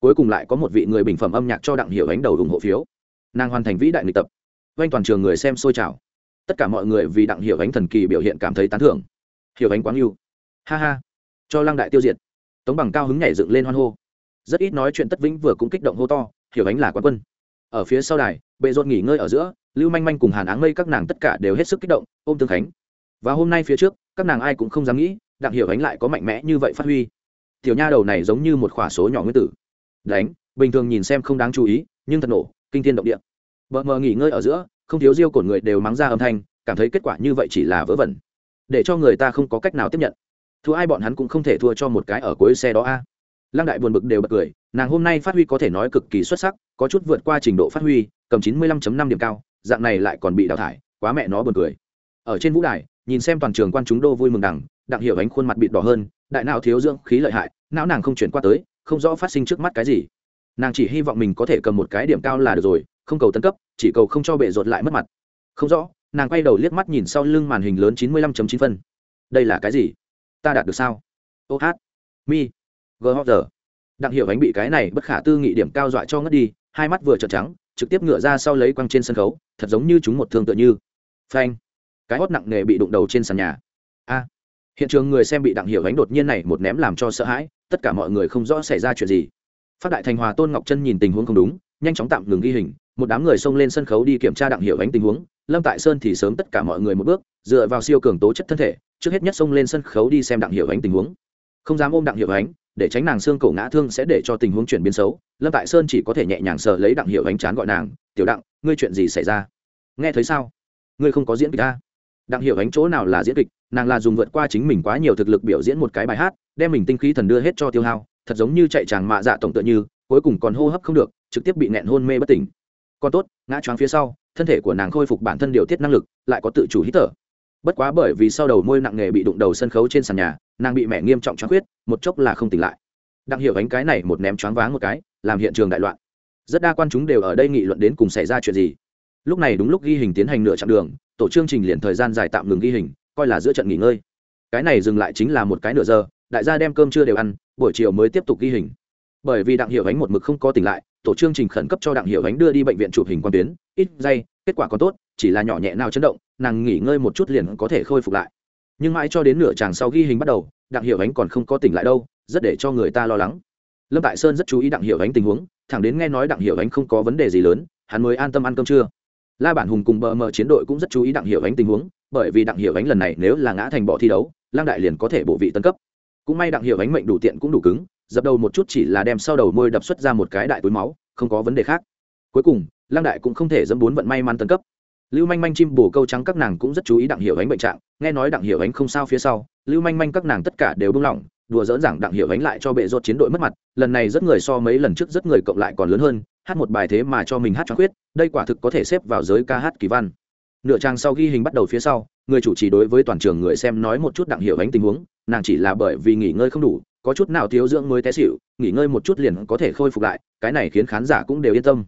Cuối cùng lại có một vị người bình phẩm âm nhạc cho đặng hiệu ánh đầu ủng hộ phiếu. Nàng hoàn thành vĩ đại nghịch tập. Quanh toàn trường người xem sôi trào. Tất cả mọi người vì đặng hiệu ánh thần kỳ biểu hiện cảm thấy tán thưởng. Hiệu ánh quáng yêu ha ha. Cho lăng đại tiêu diệt. Tống bằng cao hứng nhảy dựng lên hoan hô. Rất ít nói chuyện tất vĩnh vừa cũng kích động hô to, hiểu ánh là quán quân ở phía sau đài, bệ rột nghỉ ngơi ở giữa, lưu manh manh cùng hàn áng mây các nàng tất cả đều hết sức kích động, ôm tương khánh. Và hôm nay phía trước, các nàng ai cũng không dám nghĩ, đặng hiểu ánh lại có mạnh mẽ như vậy phát huy. Tiểu nha đầu này giống như một khỏa số nhỏ nguyên tử. Đánh, bình thường nhìn xem không đáng chú ý, nhưng thật nổ, kinh thiên động địa. Bờ mờ nghỉ ngơi ở giữa, không thiếu diêu cổn người đều mắng ra âm thanh, cảm thấy kết quả như vậy chỉ là vớ vẩn. Để cho người ta không có cách nào tiếp nhận. Thua ai bọn hắn cũng không thể thua cho một cái ở cuối xe đó a lăng đại buồn bực đều bật cười, nàng hôm nay phát huy có thể nói cực kỳ xuất sắc, có chút vượt qua trình độ phát huy, cầm chín mươi lăm năm điểm cao, dạng này lại còn bị đào thải, quá mẹ nó buồn cười. Ở trên vũ đài, nhìn xem toàn trường quan chúng đô vui mừng đằng đặng hiểu ánh khuôn mặt bịt đỏ hơn, đại não thiếu dưỡng khí lợi hại, não nàng không chuyển qua tới, không rõ phát sinh trước mắt cái gì. Nàng chỉ hy vọng mình có thể cầm một cái điểm cao là được rồi, không cầu tấn cấp, chỉ cầu không cho bệ rột lại mất mặt. Không rõ, nàng quay đầu liếc mắt nhìn sau lưng màn hình lớn chín mươi lăm chín phân. Đây là cái gì? Ta đạt được sao? Ô hát. Mi gờ hóc giờ đặng hiệu ánh bị cái này bất khả tư nghị điểm cao dọa cho ngất đi, hai mắt vừa trợn trắng, trực tiếp ngựa ra sau lấy quăng trên sân khấu, thật giống như chúng một thương tựa như. Phanh. Cái hót nặng nề bị đụng đầu trên sàn nhà. A. Hiện trường người xem bị đặng hiệu ánh đột nhiên này một ném làm cho sợ hãi, tất cả mọi người không rõ xảy ra chuyện gì. Phát đại thành hòa tôn ngọc chân nhìn tình huống không đúng, nhanh chóng tạm ngừng ghi hình, một đám người xông lên sân khấu đi kiểm tra đặng hiệu ánh tình huống, lâm tại sơn thì sớm tất cả mọi người một bước, dựa vào siêu cường tố chất thân thể, trước hết nhất xông lên sân khấu đi xem đặng hiệu ánh tình huống. Không dám ôm đặng hiệu ánh để tránh nàng xương cổ ngã thương sẽ để cho tình huống chuyển biến xấu. Lâm tại sơn chỉ có thể nhẹ nhàng sờ lấy đặng hiệu ánh chán gọi nàng, tiểu đặng, ngươi chuyện gì xảy ra? Nghe thấy sao? Ngươi không có diễn kịch ta đặng hiệu ánh chỗ nào là diễn kịch? Nàng là dùng vượt qua chính mình quá nhiều thực lực biểu diễn một cái bài hát, đem mình tinh khí thần đưa hết cho tiêu hao, thật giống như chạy tràng mạ dạ tổng tựa như, cuối cùng còn hô hấp không được, trực tiếp bị nẹn hôn mê bất tỉnh. Còn tốt, ngã choáng phía sau, thân thể của nàng khôi phục bản thân điều tiết năng lực, lại có tự chủ hít thở bất quá bởi vì sau đầu môi nặng nghề bị đụng đầu sân khấu trên sàn nhà, nàng bị mẹ nghiêm trọng choáng khuyết, một chốc là không tỉnh lại. Đặng hiểu ánh cái này một ném choáng váng một cái, làm hiện trường đại loạn. Rất đa quan chúng đều ở đây nghị luận đến cùng xảy ra chuyện gì. Lúc này đúng lúc ghi hình tiến hành nửa chặng đường, tổ chương trình liền thời gian dài tạm ngừng ghi hình, coi là giữa trận nghỉ ngơi. Cái này dừng lại chính là một cái nửa giờ, đại gia đem cơm chưa đều ăn, buổi chiều mới tiếp tục ghi hình. Bởi vì đặng hiểu ánh một mực không có tỉnh lại, tổ chương trình khẩn cấp cho đặng hiểu ánh đưa đi bệnh viện chụp hình quan tuyến, ít giây kết quả còn tốt chỉ là nhỏ nhẹ nào chấn động, nàng nghỉ ngơi một chút liền có thể khôi phục lại. Nhưng mãi cho đến nửa chàng sau ghi hình bắt đầu, đặng hiểu ánh còn không có tỉnh lại đâu, rất để cho người ta lo lắng. Lâm tại sơn rất chú ý đặng hiểu ánh tình huống, thẳng đến nghe nói đặng hiểu ánh không có vấn đề gì lớn, hắn mới an tâm ăn cơm trưa. La bản hùng cùng bờ mờ chiến đội cũng rất chú ý đặng hiểu ánh tình huống, bởi vì đặng hiểu ánh lần này nếu là ngã thành bỏ thi đấu lang đại liền có thể bổ vị tân cấp. Cũng may đặng hiểu ánh mệnh đủ tiện cũng đủ cứng, dập đầu một chút chỉ là đem sau đầu môi đập xuất ra một cái đại túi máu, không có vấn đề khác. Cuối cùng lang đại cũng không thể dẫm bốn vận may mắn tân cấp lưu manh manh chim bồ câu trắng các nàng cũng rất chú ý đặng hiểu ánh bệnh trạng, nghe nói đặng hiểu ánh không sao phía sau, lưu manh manh các nàng tất cả đều buông lỏng, đùa dỡn rằng đặng hiểu ánh lại cho bệ rột chiến đội mất mặt, lần này rất người so mấy lần trước rất người cộng lại còn lớn hơn, hát một bài thế mà cho mình hát cho khuyết, đây quả thực có thể xếp vào giới ca hát kỳ văn. Nửa trang sau ghi hình bắt đầu phía sau, người chủ trì đối với toàn trường người xem nói một chút đặng hiểu ánh tình huống, nàng chỉ là bởi vì nghỉ ngơi không đủ, có chút nào thiếu dưỡng mới té xỉu, nghỉ ngơi một chút liền có thể khôi phục lại, cái này khiến khán giả cũng đều yên tâm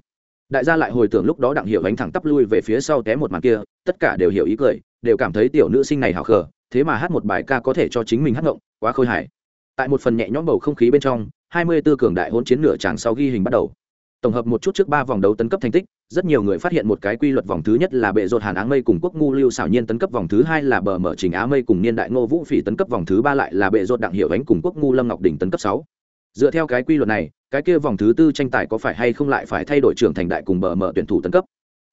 đại gia lại hồi tưởng lúc đó đặng hiểu ánh thẳng tắp lui về phía sau té một màn kia, tất cả đều hiểu ý cười, đều cảm thấy tiểu nữ sinh này hào khờ, thế mà hát một bài ca có thể cho chính mình hát ngộng, quá khôi hài. Tại một phần nhẹ nhõm bầu không khí bên trong, hai mươi 24 cường đại hôn chiến nửa tràng sau ghi hình bắt đầu. Tổng hợp một chút trước ba vòng đấu tấn cấp thành tích, rất nhiều người phát hiện một cái quy luật vòng thứ nhất là bệ rột hàn áng mây cùng quốc ngu lưu xảo nhiên tấn cấp vòng thứ hai là bờ mở trình á mây cùng niên đại ngô vũ phỉ tấn cấp vòng thứ ba lại là bệ rột đặng hiệu ánh cùng quốc ngu lâm ngọc đình tấn cấp sáu dựa theo cái quy luật này, cái kia vòng thứ tư tranh tài có phải hay không lại phải thay đổi trưởng thành đại cùng bờ mở tuyển thủ tấn cấp?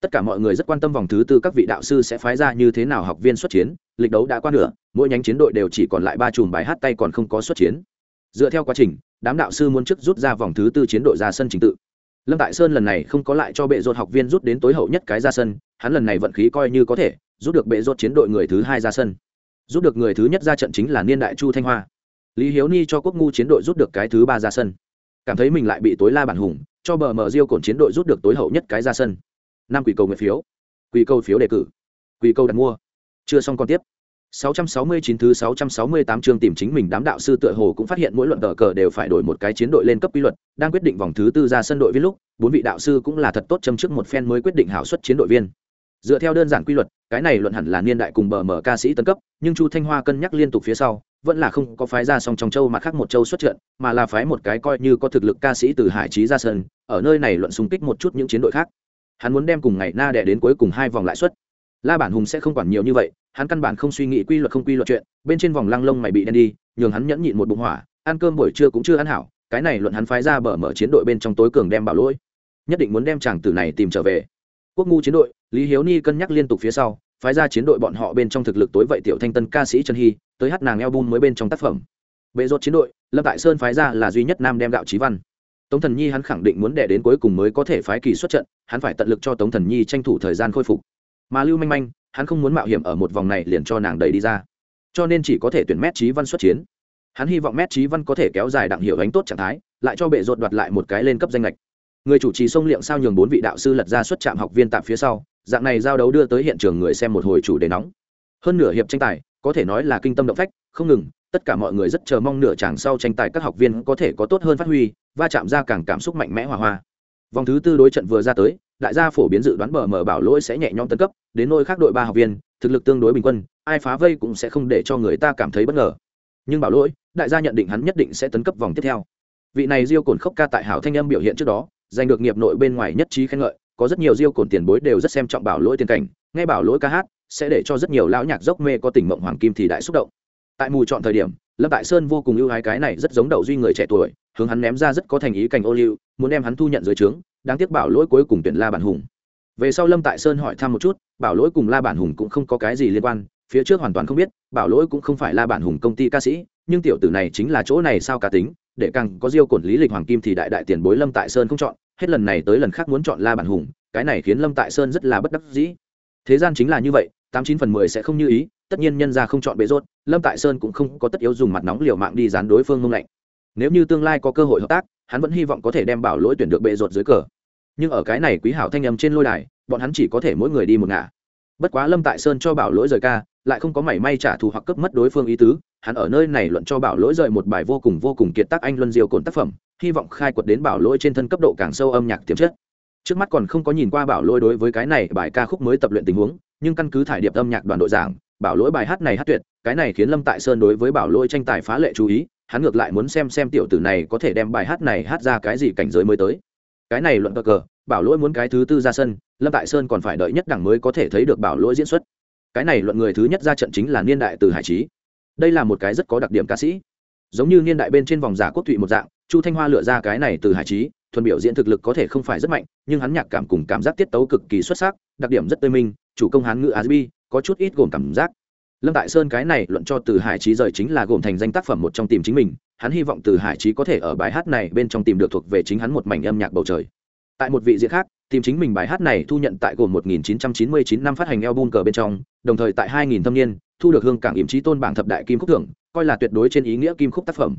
Tất cả mọi người rất quan tâm vòng thứ tư các vị đạo sư sẽ phái ra như thế nào học viên xuất chiến, lịch đấu đã qua nửa, mỗi nhánh chiến đội đều chỉ còn lại ba chùm bài hát tay còn không có xuất chiến. Dựa theo quá trình, đám đạo sư muốn trước rút ra vòng thứ tư chiến đội ra sân trình tự. Lâm tại sơn lần này không có lại cho bệ rột học viên rút đến tối hậu nhất cái ra sân, hắn lần này vận khí coi như có thể, rút được bệ rột chiến đội người thứ hai ra sân. Rút được người thứ nhất ra trận chính là niên đại chu thanh hoa lý hiếu ni cho quốc ngu chiến đội rút được cái thứ ba ra sân. Cảm thấy mình lại bị tối la bản hùng cho bờ mờ diêu cổn chiến đội rút được tối hậu nhất cái ra sân. Năm quỷ cầu nguyện phiếu. Quỷ cầu phiếu đề cử. Quỷ cầu đặt mua. Chưa xong còn tiếp. 669 thứ 668 chương tìm chính mình đám đạo sư tựa hồ cũng phát hiện mỗi luận tờ cờ đều phải đổi một cái chiến đội lên cấp quy luật, đang quyết định vòng thứ tư ra sân đội viên lúc, bốn vị đạo sư cũng là thật tốt châm trước một phen mới quyết định hảo suất chiến đội viên. Dựa theo đơn giản quy luật, cái này luận hẳn là niên đại cùng bờ mở ca sĩ tân cấp, nhưng Chu Thanh Hoa cân nhắc liên tục phía sau, vẫn là không có phái ra song trong châu mà khác một châu xuất trận, mà là phái một cái coi như có thực lực ca sĩ từ Hải Chí ra sân, ở nơi này luận xung kích một chút những chiến đội khác. Hắn muốn đem cùng ngày na đẻ đến cuối cùng hai vòng lại suất. La Bản Hùng sẽ không quản nhiều như vậy, hắn căn bản không suy nghĩ quy luật không quy luật chuyện bên trên vòng lăng lông mày bị đen đi nhường hắn nhẫn nhịn một bụng hỏa ăn cơm buổi trưa cũng chưa ăn hảo cái này luận hắn phái ra bờ mở chiến đội bên trong tối cường đem bảo lỗi nhất định muốn đem chàng tử này tìm trở về quốc ngu chiến đội, lý hiếu ni cân nhắc liên tục phía sau, phái ra chiến đội bọn họ bên trong thực lực tối vậy tiểu thanh tân ca sĩ trần hy, tới hát nàng album mới bên trong tác phẩm. Bệ rốt chiến đội, lâm tại sơn phái ra là duy nhất nam đem đạo trí văn. Tống thần nhi hắn khẳng định muốn đẻ đến cuối cùng mới có thể phái kỳ xuất trận, hắn phải tận lực cho tống thần nhi tranh thủ thời gian khôi phục. Mà lưu manh manh, hắn không muốn mạo hiểm ở một vòng này liền cho nàng đầy đi ra. Cho nên chỉ có thể tuyển mét trí văn xuất chiến. Hắn hy vọng mét trí văn có thể kéo dài đặng hiệu ánh tốt trạng thái, lại cho bệ rột đoạt lại một cái lên cấp danh lệch người chủ trì sông liệng sao nhường bốn vị đạo sư lật ra xuất trạm học viên tạm phía sau, dạng này giao đấu đưa tới hiện trường người xem một hồi chủ đề nóng. Hơn nửa hiệp tranh tài, có thể nói là kinh tâm động phách, không ngừng, tất cả mọi người rất chờ mong nửa chàng sau tranh tài các học viên có thể có tốt hơn phát huy, va chạm ra càng cảm xúc mạnh mẽ hòa hoa. Vòng thứ tư đối trận vừa ra tới, đại gia phổ biến dự đoán bờ mở bảo lỗi sẽ nhẹ nhõm tấn cấp, đến nôi khác đội ba học viên, thực lực tương đối bình quân, ai phá vây cũng sẽ không để cho người ta cảm thấy bất ngờ. Nhưng bảo lỗi, đại gia nhận định hắn nhất định sẽ tấn cấp vòng tiếp theo. Vị này diêu cồn khốc ca tại hảo thanh âm biểu hiện trước đó giành được nghiệp nội bên ngoài nhất trí khen ngợi, có rất nhiều diêu cổn tiền bối đều rất xem trọng bảo lỗi tiền cảnh, nghe bảo lỗi ca hát, sẽ để cho rất nhiều lão nhạc dốc mê có tình mộng hoàng kim thì đại xúc động. Tại mù chọn thời điểm, lâm tại sơn vô cùng ưu ái cái này rất giống đậu duy người trẻ tuổi, hướng hắn ném ra rất có thành ý cảnh ô liu, muốn đem hắn thu nhận dưới trướng, đáng tiếc bảo lỗi cuối cùng tuyển la bản hùng. Về sau lâm tại sơn hỏi thăm một chút, bảo lỗi cùng la bản hùng cũng không có cái gì liên quan, phía trước hoàn toàn không biết, bảo lỗi cũng không phải la bản hùng công ty ca sĩ, nhưng tiểu tử này chính là chỗ này sao cá tính, để càng có diêu cổn lý lịch hoàng kim thì đại đại tiền bối lâm tại sơn không chọn hết lần này tới lần khác muốn chọn la bản hùng, cái này khiến lâm tại sơn rất là bất đắc dĩ. Thế gian chính là như vậy, tám chín phần mười sẽ không như ý, tất nhiên nhân ra không chọn bệ rốt, lâm tại sơn cũng không có tất yếu dùng mặt nóng liều mạng đi dán đối phương mông lạnh. Nếu như tương lai có cơ hội hợp tác, hắn vẫn hy vọng có thể đem bảo lỗi tuyển được bệ rột dưới cờ. Nhưng ở cái này quý hảo thanh âm trên lôi đài, bọn hắn chỉ có thể mỗi người đi một ngả bất quá lâm tại sơn cho bảo lỗi rời ca, lại không có mảy may trả thù hoặc cấp mất đối phương ý tứ, hắn ở nơi này luận cho bảo lỗi rời một bài vô cùng vô cùng kiệt tác anh luân diêu cồn tác phẩm, hy vọng khai quật đến bảo lỗi trên thân cấp độ càng sâu âm nhạc tiềm chất. Trước mắt còn không có nhìn qua bảo lỗi đối với cái này bài ca khúc mới tập luyện tình huống, nhưng căn cứ thải điệp âm nhạc đoàn đội giảng, bảo lỗi bài hát này hát tuyệt, cái này khiến lâm tại sơn đối với bảo lỗi tranh tài phá lệ chú ý, hắn ngược lại muốn xem xem tiểu tử này có thể đem bài hát này hát ra cái gì cảnh giới mới tới cái này luận cờ cờ, bảo lỗi muốn cái thứ tư ra sân, lâm tại sơn còn phải đợi nhất đẳng mới có thể thấy được bảo lỗi diễn xuất. Cái này luận người thứ nhất ra trận chính là niên đại từ hải trí đây là một cái rất có đặc điểm ca sĩ. Giống như niên đại bên trên vòng giả quốc thụy một dạng, chu thanh hoa lựa ra cái này từ hải trí thuần biểu diễn thực lực có thể không phải rất mạnh, nhưng hắn nhạc cảm cùng cảm giác tiết tấu cực kỳ xuất sắc, đặc điểm rất tươi minh, chủ công hán ngữ asbi có chút ít gồm cảm giác. Lâm tại sơn cái này luận cho từ hải trí rời chính là gồm thành danh tác phẩm một trong tìm chính mình hắn hy vọng từ hải trí có thể ở bài hát này bên trong tìm được thuộc về chính hắn một mảnh âm nhạc bầu trời. Tại một vị diện khác, tìm chính mình bài hát này thu nhận tại gồm 1999 năm phát hành album cờ bên trong, đồng thời tại 2000 thâm niên, thu được hương cảng yểm trí tôn bảng thập đại kim khúc thưởng, coi là tuyệt đối trên ý nghĩa kim khúc tác phẩm.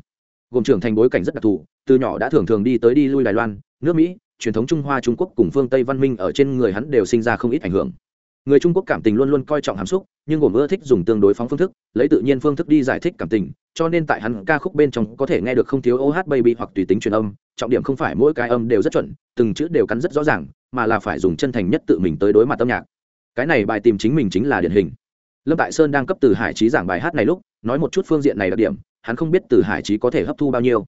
Gồm trưởng thành bối cảnh rất đặc thù, từ nhỏ đã thường thường đi tới đi lui đài loan, nước mỹ, truyền thống trung hoa trung quốc cùng phương tây văn minh ở trên người hắn đều sinh ra không ít ảnh hưởng người trung quốc cảm tình luôn luôn coi trọng hàm xúc, nhưng gồm ưa thích dùng tương đối phóng phương thức, lấy tự nhiên phương thức đi giải thích cảm tình, cho nên tại hắn ca khúc bên trong có thể nghe được không thiếu oh baby hoặc tùy tính truyền âm, trọng điểm không phải mỗi cái âm đều rất chuẩn, từng chữ đều cắn rất rõ ràng, mà là phải dùng chân thành nhất tự mình tới đối mặt âm nhạc. Cái này bài tìm chính mình chính là điển hình. Lâm tại sơn đang cấp từ hải trí giảng bài hát này lúc, nói một chút phương diện này đặc điểm, hắn không biết từ hải trí có thể hấp thu bao nhiêu.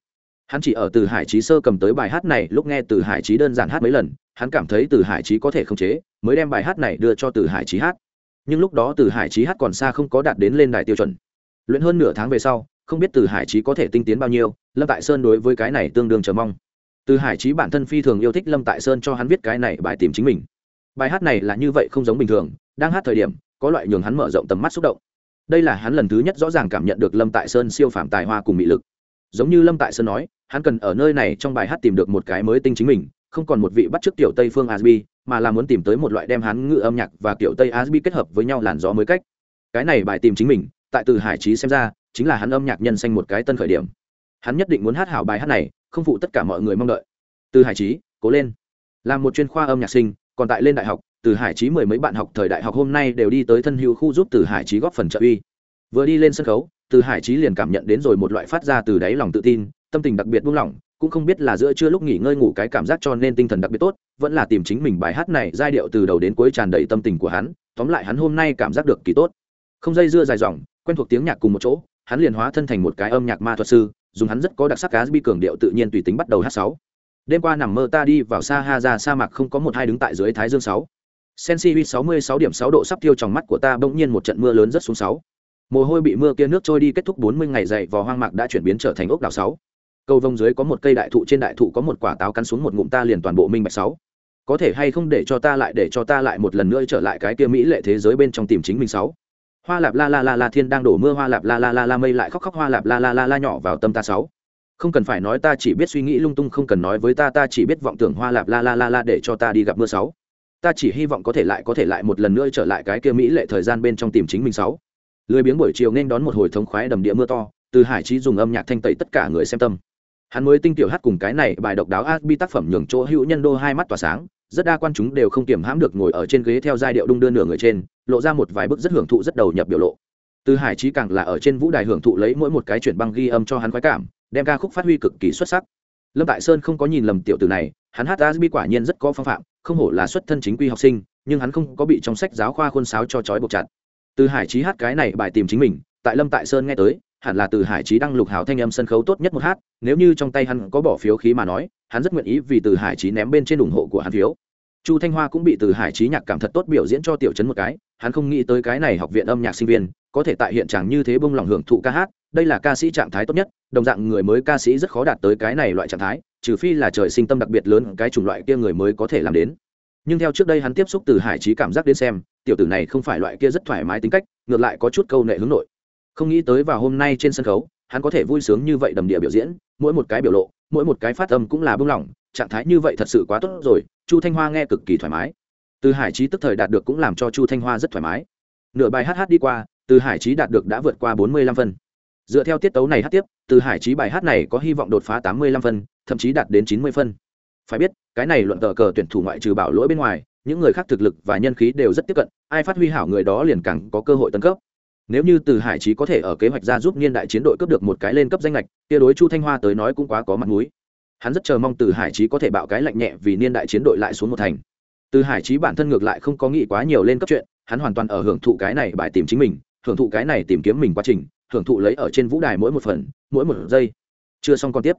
Hắn chỉ ở từ hải trí sơ cầm tới bài hát này lúc nghe từ hải trí đơn giản hát mấy lần hắn cảm thấy từ hải trí có thể khống chế, mới đem bài hát này đưa cho từ hải trí hát. Nhưng lúc đó từ hải trí hát còn xa không có đạt đến lên đài tiêu chuẩn. Luyện hơn nửa tháng về sau, không biết từ hải trí có thể tinh tiến bao nhiêu, lâm tại sơn đối với cái này tương đương chờ mong. Từ hải trí bản thân phi thường yêu thích lâm tại sơn cho hắn viết cái này bài tìm chính mình. Bài hát này là như vậy không giống bình thường, đang hát thời điểm, có loại nhường hắn mở rộng tầm mắt xúc động. Đây là hắn lần thứ nhất rõ ràng cảm nhận được lâm tại sơn siêu phạm tài hoa cùng mị lực. Giống như lâm tại sơn nói, hắn cần ở nơi này trong bài hát tìm được một cái mới tinh chính mình không còn một vị bắt chước tiểu tây phương asbi, mà là muốn tìm tới một loại đem hắn ngữ âm nhạc và kiểu tây asbi kết hợp với nhau làn gió mới cách. Cái này bài tìm chính mình, tại từ hải trí xem ra, chính là hắn âm nhạc nhân xanh một cái tân khởi điểm. Hắn nhất định muốn hát hảo bài hát này, không phụ tất cả mọi người mong đợi. Từ hải trí cố lên. Là một chuyên khoa âm nhạc sinh, còn tại lên đại học, từ hải trí mười mấy bạn học thời đại học hôm nay đều đi tới thân hữu khu giúp từ hải trí góp phần trợ uy. Vừa đi lên sân khấu, từ hải trí liền cảm nhận đến rồi một loại phát ra từ đáy lòng tự tin, tâm tình đặc biệt buông lỏng cũng không biết là giữa trưa lúc nghỉ ngơi ngủ cái cảm giác cho nên tinh thần đặc biệt tốt, vẫn là tìm chính mình bài hát này giai điệu từ đầu đến cuối tràn đầy tâm tình của hắn, tóm lại hắn hôm nay cảm giác được kỳ tốt. Không dây dưa dài dòng, quen thuộc tiếng nhạc cùng một chỗ, hắn liền hóa thân thành một cái âm nhạc ma thuật sư, dùng hắn rất có đặc sắc cá bi cường điệu tự nhiên tùy tính bắt đầu hát sáu. Đêm qua nằm mơ ta đi vào xa ha ra sa mạc không có một hai đứng tại dưới thái dương sáu. Sensi sáu mươi sáu điểm sáu độ sắp tiêu trong mắt của ta bỗng nhiên một trận mưa lớn rất xuống sáu. Mồ hôi bị mưa kia nước trôi đi kết thúc bốn mươi ngày dậy vò hoang mạc đã chuyển biến trở thành ốc đảo sáu cầu vông dưới có một cây đại thụ, trên đại thụ có một quả táo cắn xuống một ngụm ta liền toàn bộ minh bạch sáu. Có thể hay không để cho ta lại, để cho ta lại một lần nữa trở lại cái kia mỹ lệ thế giới bên trong tìm chính mình sáu. Hoa lạp la la la la, thiên đang đổ mưa, hoa lạp la la la la, mây lại khóc khóc, hoa lạp la la la la, nhỏ vào tâm ta sáu. Không cần phải nói ta chỉ biết suy nghĩ lung tung, không cần nói với ta ta chỉ biết vọng tưởng hoa lạp la la la la, để cho ta đi gặp mưa sáu. Ta chỉ hy vọng có thể lại, có thể lại một lần nữa trở lại cái kia mỹ lệ thời gian bên trong tìm chính mình sáu. Lười biếng buổi chiều nên đón một hồi thống khoái đầm địa mưa to, từ hải trí dùng âm nhạc thanh tẩy tất cả người xem tâm hắn mới tinh tiểu hát cùng cái này bài độc đáo asbi tác phẩm nhường chỗ hữu nhân đô hai mắt tỏa sáng, rất đa quan chúng đều không kiềm hãm được ngồi ở trên ghế theo giai điệu đung đưa nửa người trên, lộ ra một vài bức rất hưởng thụ rất đầu nhập biểu lộ. Từ hải trí càng là ở trên vũ đài hưởng thụ lấy mỗi một cái chuyển băng ghi âm cho hắn khoái cảm, đem ca khúc phát huy cực kỳ xuất sắc. Lâm tại sơn không có nhìn lầm tiểu từ này, hắn hát asbi quả nhiên rất có phong phạm, không hổ là xuất thân chính quy học sinh, nhưng hắn không có bị trong sách giáo khoa khuôn sáo cho trói buộc chặt. Từ hải trí hát cái này bài tìm chính mình, tại lâm tại sơn nghe tới hẳn là từ hải trí đăng lục hào thanh âm sân khấu tốt nhất một hát, nếu như trong tay hắn có bỏ phiếu khí mà nói, hắn rất nguyện ý vì từ hải trí ném bên trên ủng hộ của hắn phiếu. Chu thanh hoa cũng bị từ hải trí nhạc cảm thật tốt biểu diễn cho tiểu chấn một cái, hắn không nghĩ tới cái này học viện âm nhạc sinh viên, có thể tại hiện trạng như thế bông lòng hưởng thụ ca hát, đây là ca sĩ trạng thái tốt nhất, đồng dạng người mới ca sĩ rất khó đạt tới cái này loại trạng thái, trừ phi là trời sinh tâm đặc biệt lớn, cái chủng loại kia người mới có thể làm đến. Nhưng theo trước đây hắn tiếp xúc từ hải trí cảm giác đến xem, tiểu tử này không phải loại kia rất thoải mái tính cách, ngược lại có chút câu nệ hướng nội không nghĩ tới vào hôm nay trên sân khấu, hắn có thể vui sướng như vậy đầm địa biểu diễn, mỗi một cái biểu lộ, mỗi một cái phát âm cũng là bưng lỏng trạng thái như vậy thật sự quá tốt rồi, chu thanh hoa nghe cực kỳ thoải mái. Từ hải trí tức thời đạt được cũng làm cho chu thanh hoa rất thoải mái. Nửa bài hát hát đi qua, từ hải trí đạt được đã vượt qua bốn mươi lăm phân. Dựa theo tiết tấu này hát tiếp, từ hải trí bài hát này có hy vọng đột phá tám mươi lăm phân, thậm chí đạt đến chín mươi phân. Phải biết, cái này luận tờ cờ tuyển thủ ngoại trừ bảo lỗi bên ngoài, những người khác thực lực và nhân khí đều rất tiếp cận, ai phát huy hảo người đó liền càng có cơ hội tấn cấp nếu như từ hải trí có thể ở kế hoạch ra giúp niên đại chiến đội cấp được một cái lên cấp danh lệch tia đối chu thanh hoa tới nói cũng quá có mặt mũi. Hắn rất chờ mong từ hải trí có thể bạo cái lạnh nhẹ vì niên đại chiến đội lại xuống một thành. Từ hải trí bản thân ngược lại không có nghĩ quá nhiều lên cấp chuyện, hắn hoàn toàn ở hưởng thụ cái này bài tìm chính mình, hưởng thụ cái này tìm kiếm mình quá trình, hưởng thụ lấy ở trên vũ đài mỗi một phần, mỗi một giây. Chưa xong còn tiếp.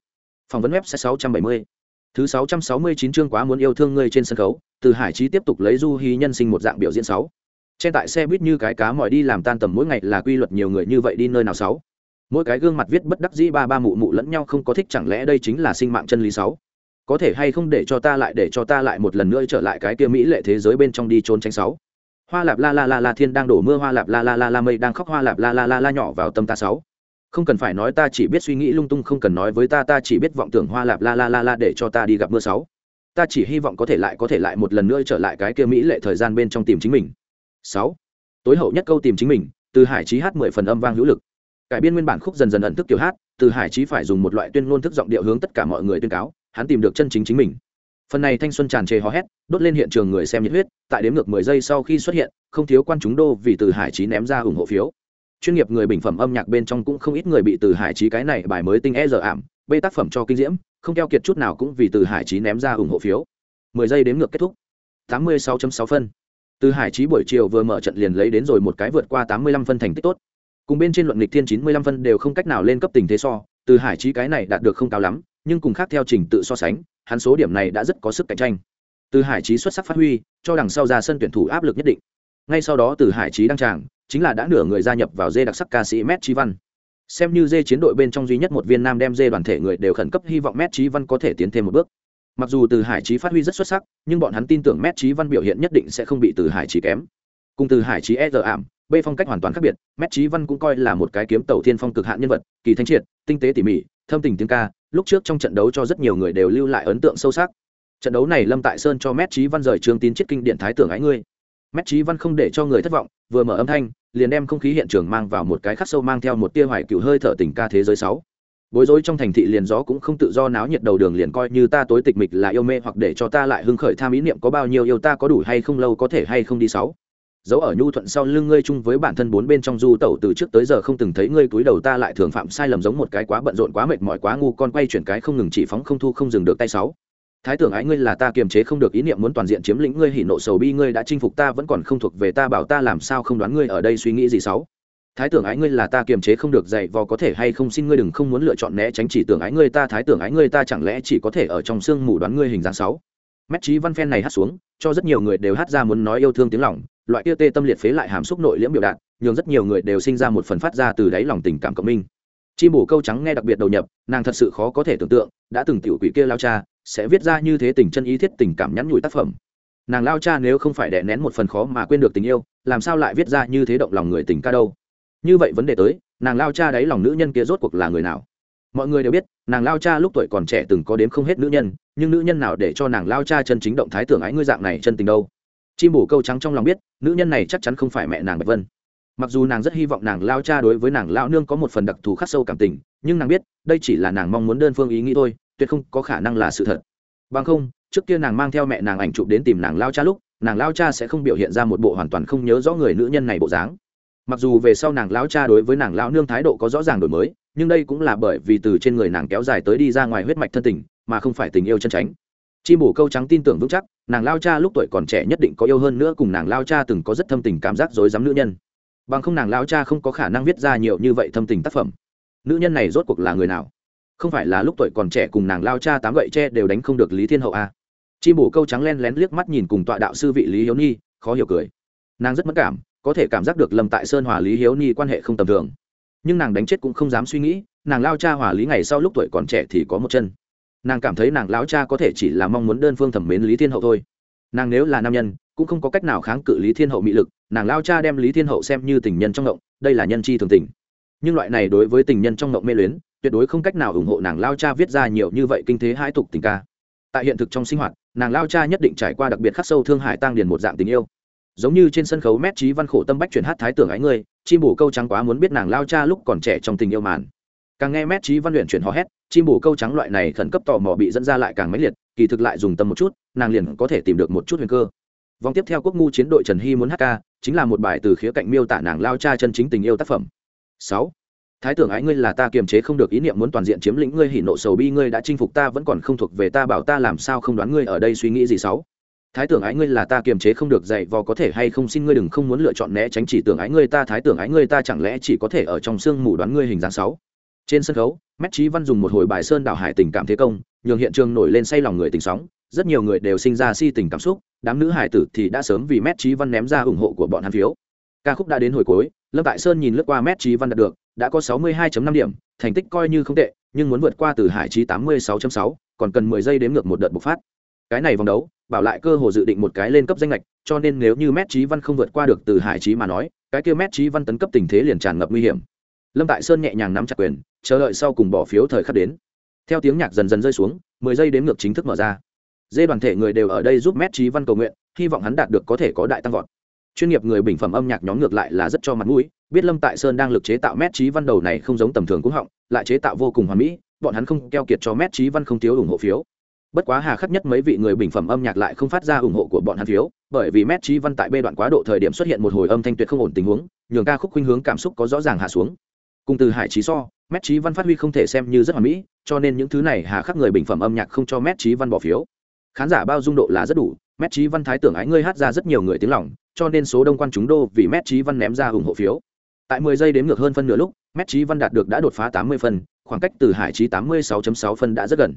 Phỏng vấn web sẽ sáu trăm bảy mươi. Thứ sáu trăm sáu mươi chín chương quá muốn yêu thương ngươi trên sân khấu, từ hải trí tiếp tục lấy du hí nhân sinh một dạng biểu diễn sáu trên tại xe buýt như cái cá mỏi đi làm tan tầm mỗi ngày là quy luật nhiều người như vậy đi nơi nào sáu mỗi cái gương mặt viết bất đắc dĩ ba ba mụ mụ lẫn nhau không có thích chẳng lẽ đây chính là sinh mạng chân lý sáu có thể hay không để cho ta lại để cho ta lại một lần nữa trở lại cái kia mỹ lệ thế giới bên trong đi trốn tránh sáu hoa lạp la la la la thiên đang đổ mưa hoa lạp la la la la mây đang khóc hoa lạp la la la la nhỏ vào tâm ta sáu không cần phải nói ta chỉ biết suy nghĩ lung tung không cần nói với ta ta chỉ biết vọng tưởng hoa lạp la la la la để cho ta đi gặp mưa sáu ta chỉ hy vọng có thể lại có thể lại một lần nữa trở lại cái kia mỹ lệ thời gian bên trong tìm chính mình sáu. Tối hậu nhất câu tìm chính mình, từ hải trí hát mười phần âm vang hữu lực. Cải biên nguyên bản khúc dần dần ẩn thức kiểu hát, từ hải trí phải dùng một loại tuyên ngôn thức giọng điệu hướng tất cả mọi người tuyên cáo, hắn tìm được chân chính chính mình. Phần này thanh xuân tràn trề hò hét, đốt lên hiện trường người xem nhiệt huyết, tại đếm ngược mười giây sau khi xuất hiện, không thiếu quan chúng đô vì từ hải trí ném ra ủng hộ phiếu. Chuyên nghiệp người bình phẩm âm nhạc bên trong cũng không ít người bị từ hải trí cái này bài mới tinh e giờ ảm, bê tác phẩm cho kinh diễm, không keo kiệt chút nào cũng vì từ hải trí ném ra ủng hộ phiếu. Mười giây đếm ngược kết thúc. Tám mươi sáu sáu phân từ hải trí buổi chiều vừa mở trận liền lấy đến rồi một cái vượt qua tám mươi lăm phân thành tích tốt cùng bên trên luận lịch thiên chín mươi lăm phân đều không cách nào lên cấp tình thế so, từ hải trí cái này đạt được không cao lắm, nhưng cùng khác theo trình tự so sánh, hắn số điểm này đã rất có sức cạnh tranh từ hải trí xuất sắc phát huy, cho đằng sau ra sân tuyển thủ áp lực nhất định ngay sau đó từ hải trí đăng tràng, chính là đã nửa người gia nhập vào dê đặc sắc ca sĩ Matt Chí Văn. Xem như dê chiến đội bên trong duy nhất một viên nam đem dê đoàn thể người đều khẩn cấp, hy vọng Matt Chí Văn có thể tiến thêm một bước. Mặc dù Từ Hải Chí phát huy rất xuất sắc, nhưng bọn hắn tin tưởng mét trí Văn biểu hiện nhất định sẽ không bị Từ Hải Chí kém. Cùng Từ Hải Chí e rờ ảm, B phong cách hoàn toàn khác biệt, mét trí Văn cũng coi là một cái kiếm tàu thiên phong cực hạn nhân vật, kỳ thanh triệt, tinh tế tỉ mỉ, thâm tình tiếng ca, lúc trước trong trận đấu cho rất nhiều người đều lưu lại ấn tượng sâu sắc. Trận đấu này Lâm Tại Sơn cho mét trí Văn rời trường tín chiết kinh điển thái tưởng ái ngươi. Mét trí Văn không để cho người thất vọng, vừa mở âm thanh, liền đem không khí hiện trường mang vào một cái khắc sâu mang theo một tia hoài cựu hơi thở tình ca thế giới sáu bối rối trong thành thị liền gió cũng không tự do náo nhiệt đầu đường liền coi như ta tối tịch mịch là yêu mê hoặc để cho ta lại hưng khởi tham ý niệm có bao nhiêu yêu ta có đủ hay không lâu có thể hay không đi sáu. Dấu ở nhu thuận sau lưng ngươi chung với bản thân bốn bên trong du tẩu từ trước tới giờ không từng thấy ngươi cúi đầu ta lại thường phạm sai lầm giống một cái quá bận rộn quá mệt mỏi quá ngu con quay chuyển cái không ngừng chỉ phóng không thu không dừng được tay sáu. Thái tưởng ái ngươi là ta kiềm chế không được ý niệm muốn toàn diện chiếm lĩnh ngươi hỉ nộ sầu bi ngươi đã chinh phục ta vẫn còn không thuộc về ta bảo ta làm sao không đoán ngươi ở đây suy nghĩ gì sáu thái tưởng ái ngươi là ta kiềm chế không được dạy vò có thể hay không? Xin ngươi đừng không muốn lựa chọn né tránh chỉ tưởng ái ngươi. Ta thái tưởng ái ngươi, ta chẳng lẽ chỉ có thể ở trong sương mù đoán ngươi hình dáng sáu? Mét trí văn phen này hát xuống, cho rất nhiều người đều hát ra muốn nói yêu thương tiếng lòng. Loại kia tê tâm liệt phế lại hàm xúc nội liễm biểu đạt, nhường rất nhiều người đều sinh ra một phần phát ra từ đáy lòng tình cảm cộng minh. Chim bổ câu trắng nghe đặc biệt đầu nhập, nàng thật sự khó có thể tưởng tượng, đã từng tiểu quỷ kia lao cha, sẽ viết ra như thế tình chân ý thiết tình cảm nhắn nhủi tác phẩm. Nàng lao cha nếu không phải đè nén một phần khó mà quên được tình yêu, làm sao lại viết ra như thế động lòng người tình ca đâu? Như vậy vấn đề tới, nàng lao cha đáy lòng nữ nhân kia rốt cuộc là người nào? Mọi người đều biết, nàng lao cha lúc tuổi còn trẻ từng có đếm không hết nữ nhân, nhưng nữ nhân nào để cho nàng lao cha chân chính động thái tưởng ái ngươi dạng này chân tình đâu? Chim bù câu trắng trong lòng biết, nữ nhân này chắc chắn không phải mẹ nàng bạch vân. Mặc dù nàng rất hy vọng nàng lao cha đối với nàng lao nương có một phần đặc thù khắc sâu cảm tình, nhưng nàng biết, đây chỉ là nàng mong muốn đơn phương ý nghĩ thôi, tuyệt không có khả năng là sự thật. Bằng không, trước kia nàng mang theo mẹ nàng ảnh chụp đến tìm nàng lao cha lúc, nàng lao cha sẽ không biểu hiện ra một bộ hoàn toàn không nhớ rõ người nữ nhân này bộ dáng mặc dù về sau nàng lão cha đối với nàng lão nương thái độ có rõ ràng đổi mới, nhưng đây cũng là bởi vì từ trên người nàng kéo dài tới đi ra ngoài huyết mạch thân tình, mà không phải tình yêu chân tránh chi bổ câu trắng tin tưởng vững chắc, nàng lao cha lúc tuổi còn trẻ nhất định có yêu hơn nữa cùng nàng lao cha từng có rất thâm tình cảm giác dối dám nữ nhân. Bằng không nàng lao cha không có khả năng viết ra nhiều như vậy thâm tình tác phẩm. Nữ nhân này rốt cuộc là người nào? Không phải là lúc tuổi còn trẻ cùng nàng lao cha tám gậy tre đều đánh không được lý thiên hậu a à. chi bổ câu trắng len lén liếc mắt nhìn cùng tọa đạo sư vị lý hiếu nhi, khó hiểu cười. Nàng rất mất cảm có thể cảm giác được lâm tại sơn hòa lý hiếu ni quan hệ không tầm thường. Nhưng nàng đánh chết cũng không dám suy nghĩ, nàng lao cha hòa lý ngày sau lúc tuổi còn trẻ thì có một chân. Nàng cảm thấy nàng lao cha có thể chỉ là mong muốn đơn phương thẩm mến lý thiên hậu thôi. Nàng nếu là nam nhân, cũng không có cách nào kháng cự lý thiên hậu mị lực, nàng lao cha đem lý thiên hậu xem như tình nhân trong ngộng, đây là nhân chi thường tình. Nhưng loại này đối với tình nhân trong ngộng mê luyến, tuyệt đối không cách nào ủng hộ nàng lao cha viết ra nhiều như vậy kinh thế hai tục tình ca. Tại hiện thực trong sinh hoạt, nàng lao cha nhất định trải qua đặc biệt khắc sâu thương hải tăng điền một dạng tình yêu giống như trên sân khấu mét trí văn khổ tâm bách chuyển hát thái tưởng ái ngươi, chim bổ câu trắng quá muốn biết nàng lao cha lúc còn trẻ trong tình yêu màn. Càng nghe mét trí văn luyện chuyển hò hét, chim bổ câu trắng loại này khẩn cấp tò mò bị dẫn ra lại càng mãnh liệt, kỳ thực lại dùng tâm một chút, nàng liền có thể tìm được một chút huyền cơ. Vòng tiếp theo quốc ngu chiến đội trần hy muốn hát ca, chính là một bài từ khía cạnh miêu tả nàng lao cha chân chính tình yêu tác phẩm. Sáu. Thái tưởng ái ngươi là ta kiềm chế không được ý niệm muốn toàn diện chiếm lĩnh ngươi hỉ nộ sầu bi ngươi đã chinh phục ta vẫn còn không thuộc về ta bảo ta làm sao không đoán ngươi ở đây suy nghĩ gì sáu? Thái tưởng ái ngươi là ta kiềm chế không được dạy vò có thể hay không xin ngươi đừng không muốn lựa chọn né tránh chỉ tưởng ái ngươi ta thái tưởng ái ngươi ta chẳng lẽ chỉ có thể ở trong sương mù đoán ngươi hình dáng sáu? Trên sân khấu mét trí văn dùng một hồi bài sơn đảo hải tình cảm thế công nhường hiện trường nổi lên say lòng người tình sóng rất nhiều người đều sinh ra si tình cảm xúc đám nữ hải tử thì đã sớm vì mét trí văn ném ra ủng hộ của bọn hắn phiếu. Ca khúc đã đến hồi cuối lâm tại sơn nhìn lướt qua mét trí văn đạt được đã có 62.5 điểm thành tích coi như không tệ nhưng muốn vượt qua từ hải trí 86.6, còn cần 10 giây đếm ngược một đợt bộc phát cái này vòng đấu, bảo lại cơ hồ dự định một cái lên cấp danh lệch, cho nên nếu như mét trí văn không vượt qua được từ hải trí mà nói, cái kia mét trí văn tấn cấp tình thế liền tràn ngập nguy hiểm. Lâm tại sơn nhẹ nhàng nắm chặt quyền, chờ đợi sau cùng bỏ phiếu thời khắc đến. Theo tiếng nhạc dần dần rơi xuống, mười giây đếm ngược chính thức mở ra. Dê đoàn thể người đều ở đây giúp mét trí văn cầu nguyện, hy vọng hắn đạt được có thể có đại tăng vọt. Chuyên nghiệp người bình phẩm âm nhạc nhóm ngược lại là rất cho mặt mũi, biết lâm tại sơn đang lực chế tạo mét trí văn đầu này không giống tầm thường cũng họng, lại chế tạo vô cùng hoàn mỹ, bọn hắn không keo kiệt cho mét trí văn không thiếu ủng hộ phiếu bất quá hà khắc nhất mấy vị người bình phẩm âm nhạc lại không phát ra ủng hộ của bọn hắn phiếu, bởi vì mét trí văn tại bê đoạn quá độ thời điểm xuất hiện một hồi âm thanh tuyệt không ổn tình huống, nhường ca khúc khuynh hướng cảm xúc có rõ ràng hạ xuống. Cùng từ hải trí so, mét trí văn phát huy không thể xem như rất hoàn mỹ, cho nên những thứ này hà khắc người bình phẩm âm nhạc không cho mét trí văn bỏ phiếu. Khán giả bao dung độ là rất đủ, mét trí văn thái tưởng ái ngươi hát ra rất nhiều người tiếng lòng, cho nên số đông quan chúng đô vì mét trí văn ném ra ủng hộ phiếu. Tại 10 giây đến ngược hơn phân nửa lúc, mét trí văn đạt được đã đột phá 80 phân, khoảng cách từ hải trí 86.6 phân đã rất gần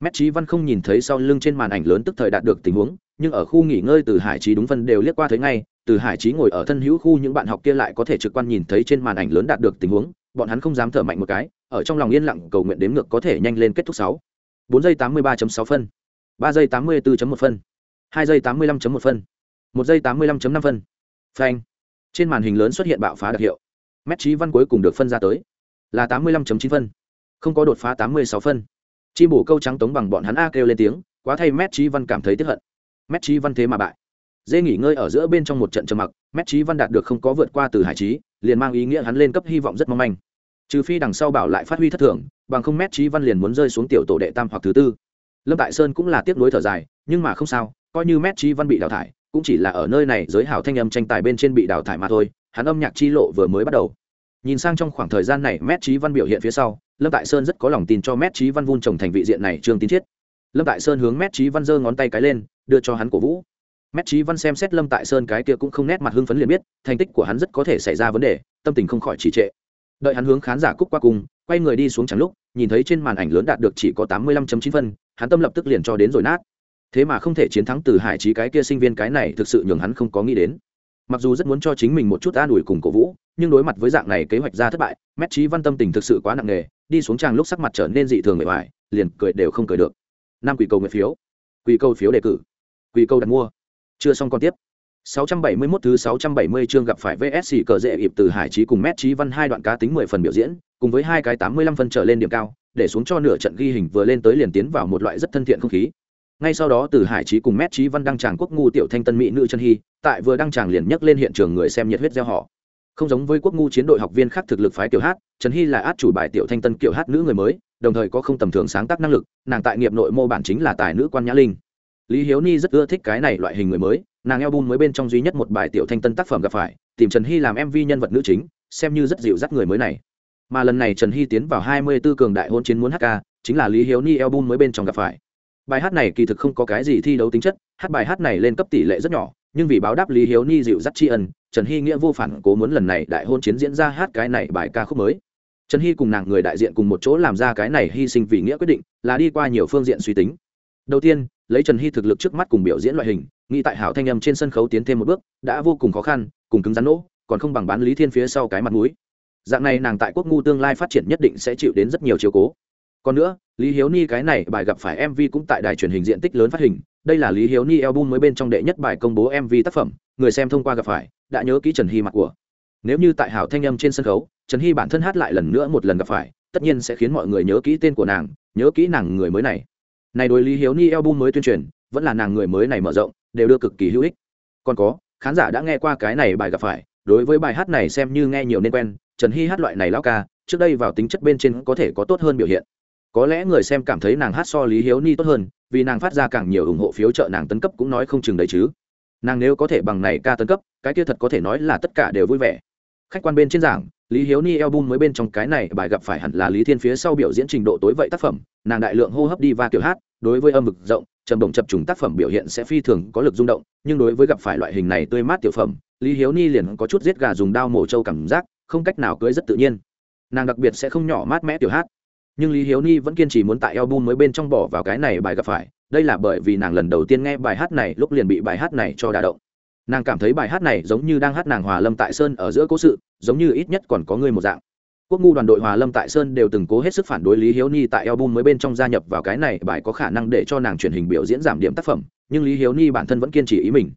mét trí văn không nhìn thấy sau lưng trên màn ảnh lớn tức thời đạt được tình huống, nhưng ở khu nghỉ ngơi từ hải trí đúng phân đều liếc qua thấy ngay, từ hải trí ngồi ở thân hữu khu những bạn học kia lại có thể trực quan nhìn thấy trên màn ảnh lớn đạt được tình huống, bọn hắn không dám thở mạnh một cái, ở trong lòng yên lặng cầu nguyện đếm ngược có thể nhanh lên kết thúc sáu. Bốn giây tám mươi ba sáu phân, ba giây tám mươi bốn một phân, hai giây tám mươi năm một phân, một giây tám mươi năm năm phân. Phanh. Trên màn hình lớn xuất hiện bạo phá đặc hiệu. Mét trí văn cuối cùng được phân ra tới là tám mươi năm chín phân, không có đột phá tám mươi sáu phân chi bổ câu trắng tống bằng bọn hắn a kêu lên tiếng, quá thay mét trí văn cảm thấy tiếp hận. Mét trí văn thế mà bại. Dê nghỉ ngơi ở giữa bên trong một trận trầm mặc, mét trí văn đạt được không có vượt qua từ hải trí, liền mang ý nghĩa hắn lên cấp hy vọng rất mong manh. Trừ phi đằng sau bảo lại phát huy thất thường, bằng không mét trí văn liền muốn rơi xuống tiểu tổ đệ tam hoặc thứ tư. Lâm tại sơn cũng là tiếc nuối thở dài, nhưng mà không sao, coi như mét trí văn bị đào thải, cũng chỉ là ở nơi này giới hảo thanh âm tranh tài bên trên bị đào thải mà thôi, hắn âm nhạc chi lộ vừa mới bắt đầu nhìn sang trong khoảng thời gian này mét trí văn biểu hiện phía sau, lâm tại sơn rất có lòng tin cho mét trí văn vun trồng thành vị diện này trương tín chiết lâm tại sơn hướng mét trí văn giơ ngón tay cái lên, đưa cho hắn cổ vũ. Mét trí văn xem xét lâm tại sơn cái kia cũng không nét mặt hưng phấn liền biết, thành tích của hắn rất có thể xảy ra vấn đề, tâm tình không khỏi trì trệ. Đợi hắn hướng khán giả cúc qua cùng, quay người đi xuống chẳng lúc, nhìn thấy trên màn ảnh lớn đạt được chỉ có tám mươi lăm chín phân, hắn tâm lập tức liền cho đến rồi nát. Thế mà không thể chiến thắng từ hải trí cái kia sinh viên cái này thực sự nhường hắn không có nghĩ đến. Mặc dù rất muốn cho chính mình một chút an ủi cùng cổ vũ nhưng đối mặt với dạng này kế hoạch ra thất bại mét trí văn tâm tình thực sự quá nặng nề đi xuống trang lúc sắc mặt trở nên dị thường mệt mỏi liền cười đều không cười được. Năm quỷ cầu nguyện phiếu. Quỷ cầu phiếu đề cử. Quỷ cầu đặt mua. Chưa xong còn tiếp. 671 thứ 670 chương gặp phải VSC cờ dễ ịp từ Hải Chí cùng Mét Chí Văn hai đoạn cá tính 10 phần biểu diễn, cùng với hai cái 85 phân trở lên điểm cao, để xuống cho nửa trận ghi hình vừa lên tới liền tiến vào một loại rất thân thiện không khí. Ngay sau đó từ Hải Chí cùng Mét Chí Văn đăng tràng quốc ngu tiểu thanh tân mỹ nữ chân hy, tại vừa đăng tràng liền nhấc lên hiện trường người xem nhiệt huyết reo họ. Không giống với quốc ngu chiến đội học viên khác thực lực phái tiểu hát, Trần Hy là át chủ bài tiểu thanh tân kiểu hát nữ người mới, đồng thời có không tầm thường sáng tác năng lực, nàng tại nghiệp nội mô bản chính là tài nữ quan nhã linh. Lý Hiếu Ni rất ưa thích cái này loại hình người mới, nàng album mới bên trong duy nhất một bài tiểu thanh tân tác phẩm gặp phải tìm trần hy làm mv nhân vật nữ chính xem như rất dịu dắt người mới này mà lần này trần hy tiến vào hai mươi 24 cường đại hôn chiến muốn hát ca chính là lý hiếu ni album mới bên trong gặp phải bài hát này kỳ thực không có cái gì thi đấu tính chất hát bài hát này lên cấp tỷ lệ rất nhỏ nhưng vì báo đáp lý hiếu ni dịu dắt tri ân, trần hy nghĩa vô phản cố muốn lần này đại hôn chiến diễn ra hát cái này bài ca khúc mới. Trần hy cùng nàng người đại diện cùng một chỗ làm ra cái này hy sinh vì nghĩa quyết định, là đi qua nhiều phương diện suy tính. Đầu tiên, lấy trần hy thực lực trước mắt cùng biểu diễn loại hình, nghĩ tại hảo thanh âm trên sân khấu tiến thêm một bước, đã vô cùng khó khăn, cùng cứng rắn nỗ, còn không bằng bán lý thiên phía sau cái mặt mũi. Dạng này nàng tại quốc ngu tương lai phát triển nhất định sẽ chịu đến rất nhiều chiều cố. Còn nữa, lý hiếu ni cái này bài gặp phải mv cũng tại đài truyền hình diện tích lớn phát hình đây là lý hiếu ni album mới bên trong đệ nhất bài công bố mv tác phẩm, người xem thông qua gặp phải, đã nhớ kỹ trần hy mặt của. Nếu như tại hảo thanh âm trên sân khấu, trần hy bản thân hát lại lần nữa một lần gặp phải, tất nhiên sẽ khiến mọi người nhớ kỹ tên của nàng, nhớ kỹ nàng người mới này. Này đối lý hiếu ni album mới tuyên truyền, vẫn là nàng người mới này mở rộng, đều đưa cực kỳ hữu ích. Còn có, khán giả đã nghe qua cái này bài gặp phải, đối với bài hát này xem như nghe nhiều nên quen, trần hy hát loại này lao ca, trước đây vào tính chất bên trên có thể có tốt hơn biểu hiện có lẽ người xem cảm thấy nàng hát so lý hiếu ni tốt hơn, vì nàng phát ra càng nhiều ủng hộ phiếu trợ nàng tấn cấp cũng nói không chừng đấy chứ. Nàng nếu có thể bằng này ca tấn cấp, cái kia thật có thể nói là tất cả đều vui vẻ. Khách quan bên trên giảng, lý hiếu ni album mới bên trong cái này bài gặp phải hẳn là lý thiên phía sau biểu diễn trình độ tối vậy tác phẩm, nàng đại lượng hô hấp đi và kiểu hát, đối với âm vực rộng, trầm động chập trùng tác phẩm biểu hiện sẽ phi thường có lực rung động, nhưng đối với gặp phải loại hình này tươi mát tiểu phẩm, lý hiếu ni liền có chút giết gà dùng đao mổ trâu cảm giác, không cách nào cưới rất tự nhiên. Nàng đặc biệt sẽ không nhỏ mát mẽ tiểu hát nhưng lý hiếu ni vẫn kiên trì muốn tại album mới bên trong bỏ vào cái này bài gặp phải. Đây là bởi vì nàng lần đầu tiên nghe bài hát này, lúc liền bị bài hát này cho đả động. Nàng cảm thấy bài hát này giống như đang hát nàng hòa lâm tại sơn ở giữa cố sự, giống như ít nhất còn có người một dạng. Quốc ngu đoàn đội hòa lâm tại sơn đều từng cố hết sức phản đối lý hiếu ni tại album mới bên trong gia nhập vào cái này, bài có khả năng để cho nàng truyền hình biểu diễn giảm điểm tác phẩm, nhưng lý hiếu ni bản thân vẫn kiên trì ý mình.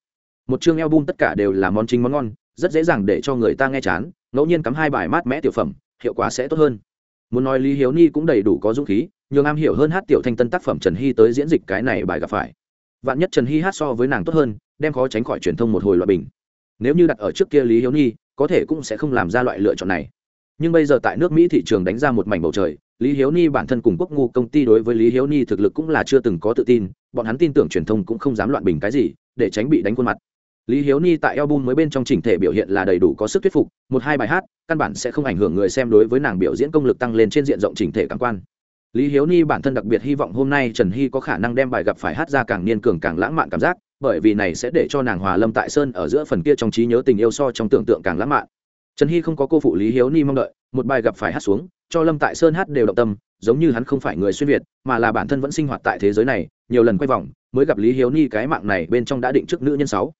Một chương album tất cả đều là món chính món ngon, rất dễ dàng để cho người ta nghe chán, ngẫu nhiên cắm hai bài mát mẽ tiểu phẩm, hiệu quả sẽ tốt hơn muốn nói lý hiếu ni cũng đầy đủ có dũng khí, nhường am hiểu hơn hát tiểu thanh tân tác phẩm trần hy tới diễn dịch cái này bài gặp phải. Vạn nhất trần hy hát so với nàng tốt hơn, đem khó tránh khỏi truyền thông một hồi loại bình. Nếu như đặt ở trước kia lý hiếu ni có thể cũng sẽ không làm ra loại lựa chọn này. Nhưng bây giờ tại nước mỹ thị trường đánh ra một mảnh bầu trời, lý hiếu ni bản thân cùng quốc ngu công ty đối với lý hiếu ni thực lực cũng là chưa từng có tự tin, bọn hắn tin tưởng truyền thông cũng không dám loạn bình cái gì, để tránh bị đánh khuôn mặt lý hiếu ni tại album mới bên trong chỉnh thể biểu hiện là đầy đủ có sức thuyết phục, một hai bài hát, căn bản sẽ không ảnh hưởng người xem đối với nàng biểu diễn công lực tăng lên trên diện rộng chỉnh thể cảm quan. Lý hiếu ni bản thân đặc biệt hy vọng hôm nay trần hy có khả năng đem bài gặp phải hát ra càng niên cường càng lãng mạn cảm giác, bởi vì này sẽ để cho nàng hòa lâm tại sơn ở giữa phần kia trong trí nhớ tình yêu so trong tưởng tượng càng lãng mạn. Trần hy không có cô phụ lý hiếu ni mong đợi, một bài gặp phải hát xuống, cho lâm tại sơn hát đều động tâm, giống như hắn không phải người xuyên việt, mà là bản thân vẫn sinh hoạt tại thế giới này, nhiều lần quay vòng, mới gặp lý hiếu ni cái mạng này bên trong đã định trước nữ nhân sáu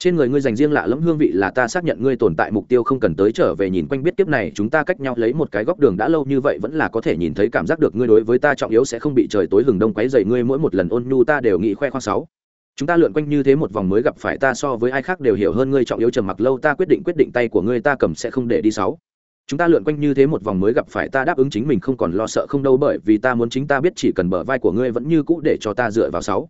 trên người ngươi dành riêng lạ lẫm hương vị là ta xác nhận ngươi tồn tại mục tiêu không cần tới trở về nhìn quanh biết kiếp này, chúng ta cách nhau lấy một cái góc đường đã lâu như vậy vẫn là có thể nhìn thấy cảm giác được ngươi đối với ta trọng yếu sẽ không bị trời tối hừng đông quấy dày ngươi mỗi một lần ôn nhu ta đều nghĩ khoe khoang sáu. Chúng ta lượn quanh như thế một vòng mới gặp phải ta so với ai khác đều hiểu hơn ngươi trọng yếu trầm mặc lâu ta quyết định quyết định tay của ngươi ta cầm sẽ không để đi sáu. Chúng ta lượn quanh như thế một vòng mới gặp phải ta đáp ứng chính mình không còn lo sợ không đâu bởi vì ta muốn chính ta biết chỉ cần bờ vai của ngươi vẫn như cũ để cho ta dựa vào sáu.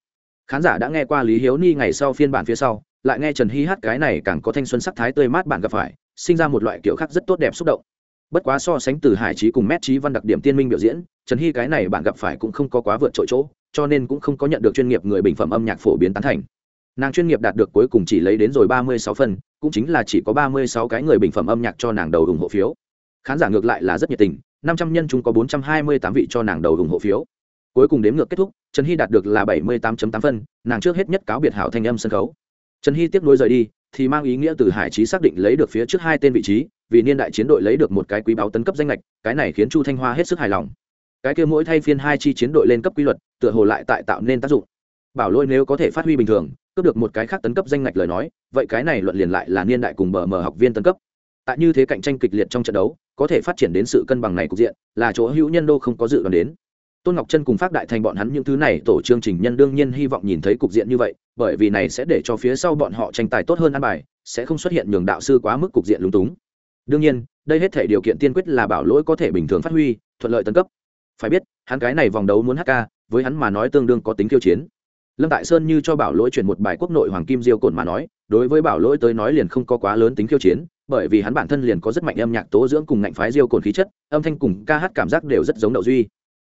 Khán giả đã nghe qua lý hiếu ni ngày sau phiên bản phía sau lại nghe trần hy hát cái này càng có thanh xuân sắc thái tươi mát bạn gặp phải, sinh ra một loại kiểu khác rất tốt đẹp xúc động. Bất quá so sánh từ hải trí cùng mét trí văn đặc điểm tiên minh biểu diễn, trần hy cái này bạn gặp phải cũng không có quá vượt trội chỗ, cho nên cũng không có nhận được chuyên nghiệp người bình phẩm âm nhạc phổ biến tán thành. Nàng chuyên nghiệp đạt được cuối cùng chỉ lấy đến rồi ba mươi sáu phần, cũng chính là chỉ có ba mươi sáu cái người bình phẩm âm nhạc cho nàng đầu ủng hộ phiếu. Khán giả ngược lại là rất nhiệt tình, năm trăm nhân chúng có bốn trăm hai mươi tám vị cho nàng đầu ủng hộ phiếu. Cuối cùng đếm ngược kết thúc, trần hy đạt được là bảy mươi tám tám phân nàng trước hết nhất cáo biệt hảo thanh âm sân khấu trần hy tiếp nối rời đi, thì mang ý nghĩa từ hải trí xác định lấy được phía trước hai tên vị trí, vì niên đại chiến đội lấy được một cái quý báo tấn cấp danh lệch cái này khiến chu thanh hoa hết sức hài lòng. Cái kia mỗi thay phiên hai chi chiến đội lên cấp quy luật, tựa hồ lại tại tạo nên tác dụng. Bảo lôi nếu có thể phát huy bình thường, cướp được một cái khác tấn cấp danh ngạch lời nói, vậy cái này luận liền lại là niên đại cùng bờ mờ học viên tấn cấp. Tại như thế cạnh tranh kịch liệt trong trận đấu, có thể phát triển đến sự cân bằng này cục diện, là chỗ hữu nhân đô không có dự đoán đến tôn ngọc chân cùng phát đại thành bọn hắn những thứ này tổ chương trình nhân đương nhiên hy vọng nhìn thấy cục diện như vậy, bởi vì này sẽ để cho phía sau bọn họ tranh tài tốt hơn ăn bài, sẽ không xuất hiện nhường đạo sư quá mức cục diện lúng túng. Đương nhiên, đây hết thể điều kiện tiên quyết là bảo lỗi có thể bình thường phát huy, thuận lợi tấn cấp. Phải biết, hắn cái này vòng đấu muốn hk với hắn mà nói tương đương có tính kiêu chiến. Lâm tại sơn như cho bảo lỗi chuyển một bài quốc nội hoàng kim diêu cồn mà nói, đối với bảo lỗi tới nói liền không có quá lớn tính kiêu chiến, bởi vì hắn bản thân liền có rất mạnh âm nhạc tố dưỡng cùng ngạnh phái diêu cồn khí chất, âm thanh cùng ca hát cảm giác đều rất giống đậu duy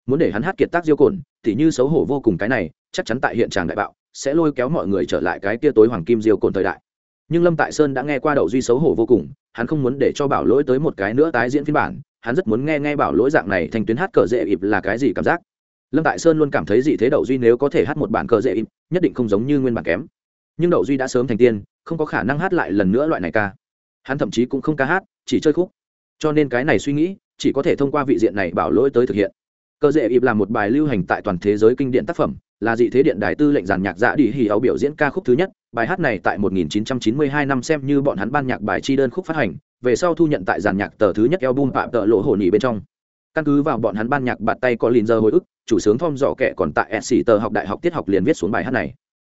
muốn để hắn hát kiệt tác diêu cồn, thì như xấu hổ vô cùng cái này, chắc chắn tại hiện tràng đại bạo, sẽ lôi kéo mọi người trở lại cái tia tối hoàng kim diêu cồn thời đại. Nhưng lâm tại sơn đã nghe qua đậu duy xấu hổ vô cùng, hắn không muốn để cho bảo lỗi tới một cái nữa tái diễn phiên bản, hắn rất muốn nghe nghe bảo lỗi dạng này thành tuyến hát cờ dễ ịp là cái gì cảm giác. Lâm tại sơn luôn cảm thấy dị thế đậu duy nếu có thể hát một bản cờ dễ ịp, nhất định không giống như nguyên bản kém. Nhưng đậu duy đã sớm thành tiên, không có khả năng hát lại lần nữa loại này ca. Hắn thậm chí cũng không ca hát, chỉ chơi khúc. Cho nên cái này suy nghĩ, chỉ có thể thông qua vị diện này bảo lỗi tới thực hiện cơ dễ ịp là một bài lưu hành tại toàn thế giới kinh điển tác phẩm, là dị thế điện đài tư lệnh giàn nhạc dạ đi hì ấu biểu diễn ca khúc thứ nhất. Bài hát này tại 1992 năm xem như bọn hắn ban nhạc bài chi đơn khúc phát hành, về sau thu nhận tại giàn nhạc tờ thứ nhất album phạm tợ lộ hồ nhị bên trong. Căn cứ vào bọn hắn ban nhạc bạt tay có lìn giờ hồi ức, chủ sướng thom dọ kệ còn tại SC tờ học đại học tiết học liền viết xuống bài hát này.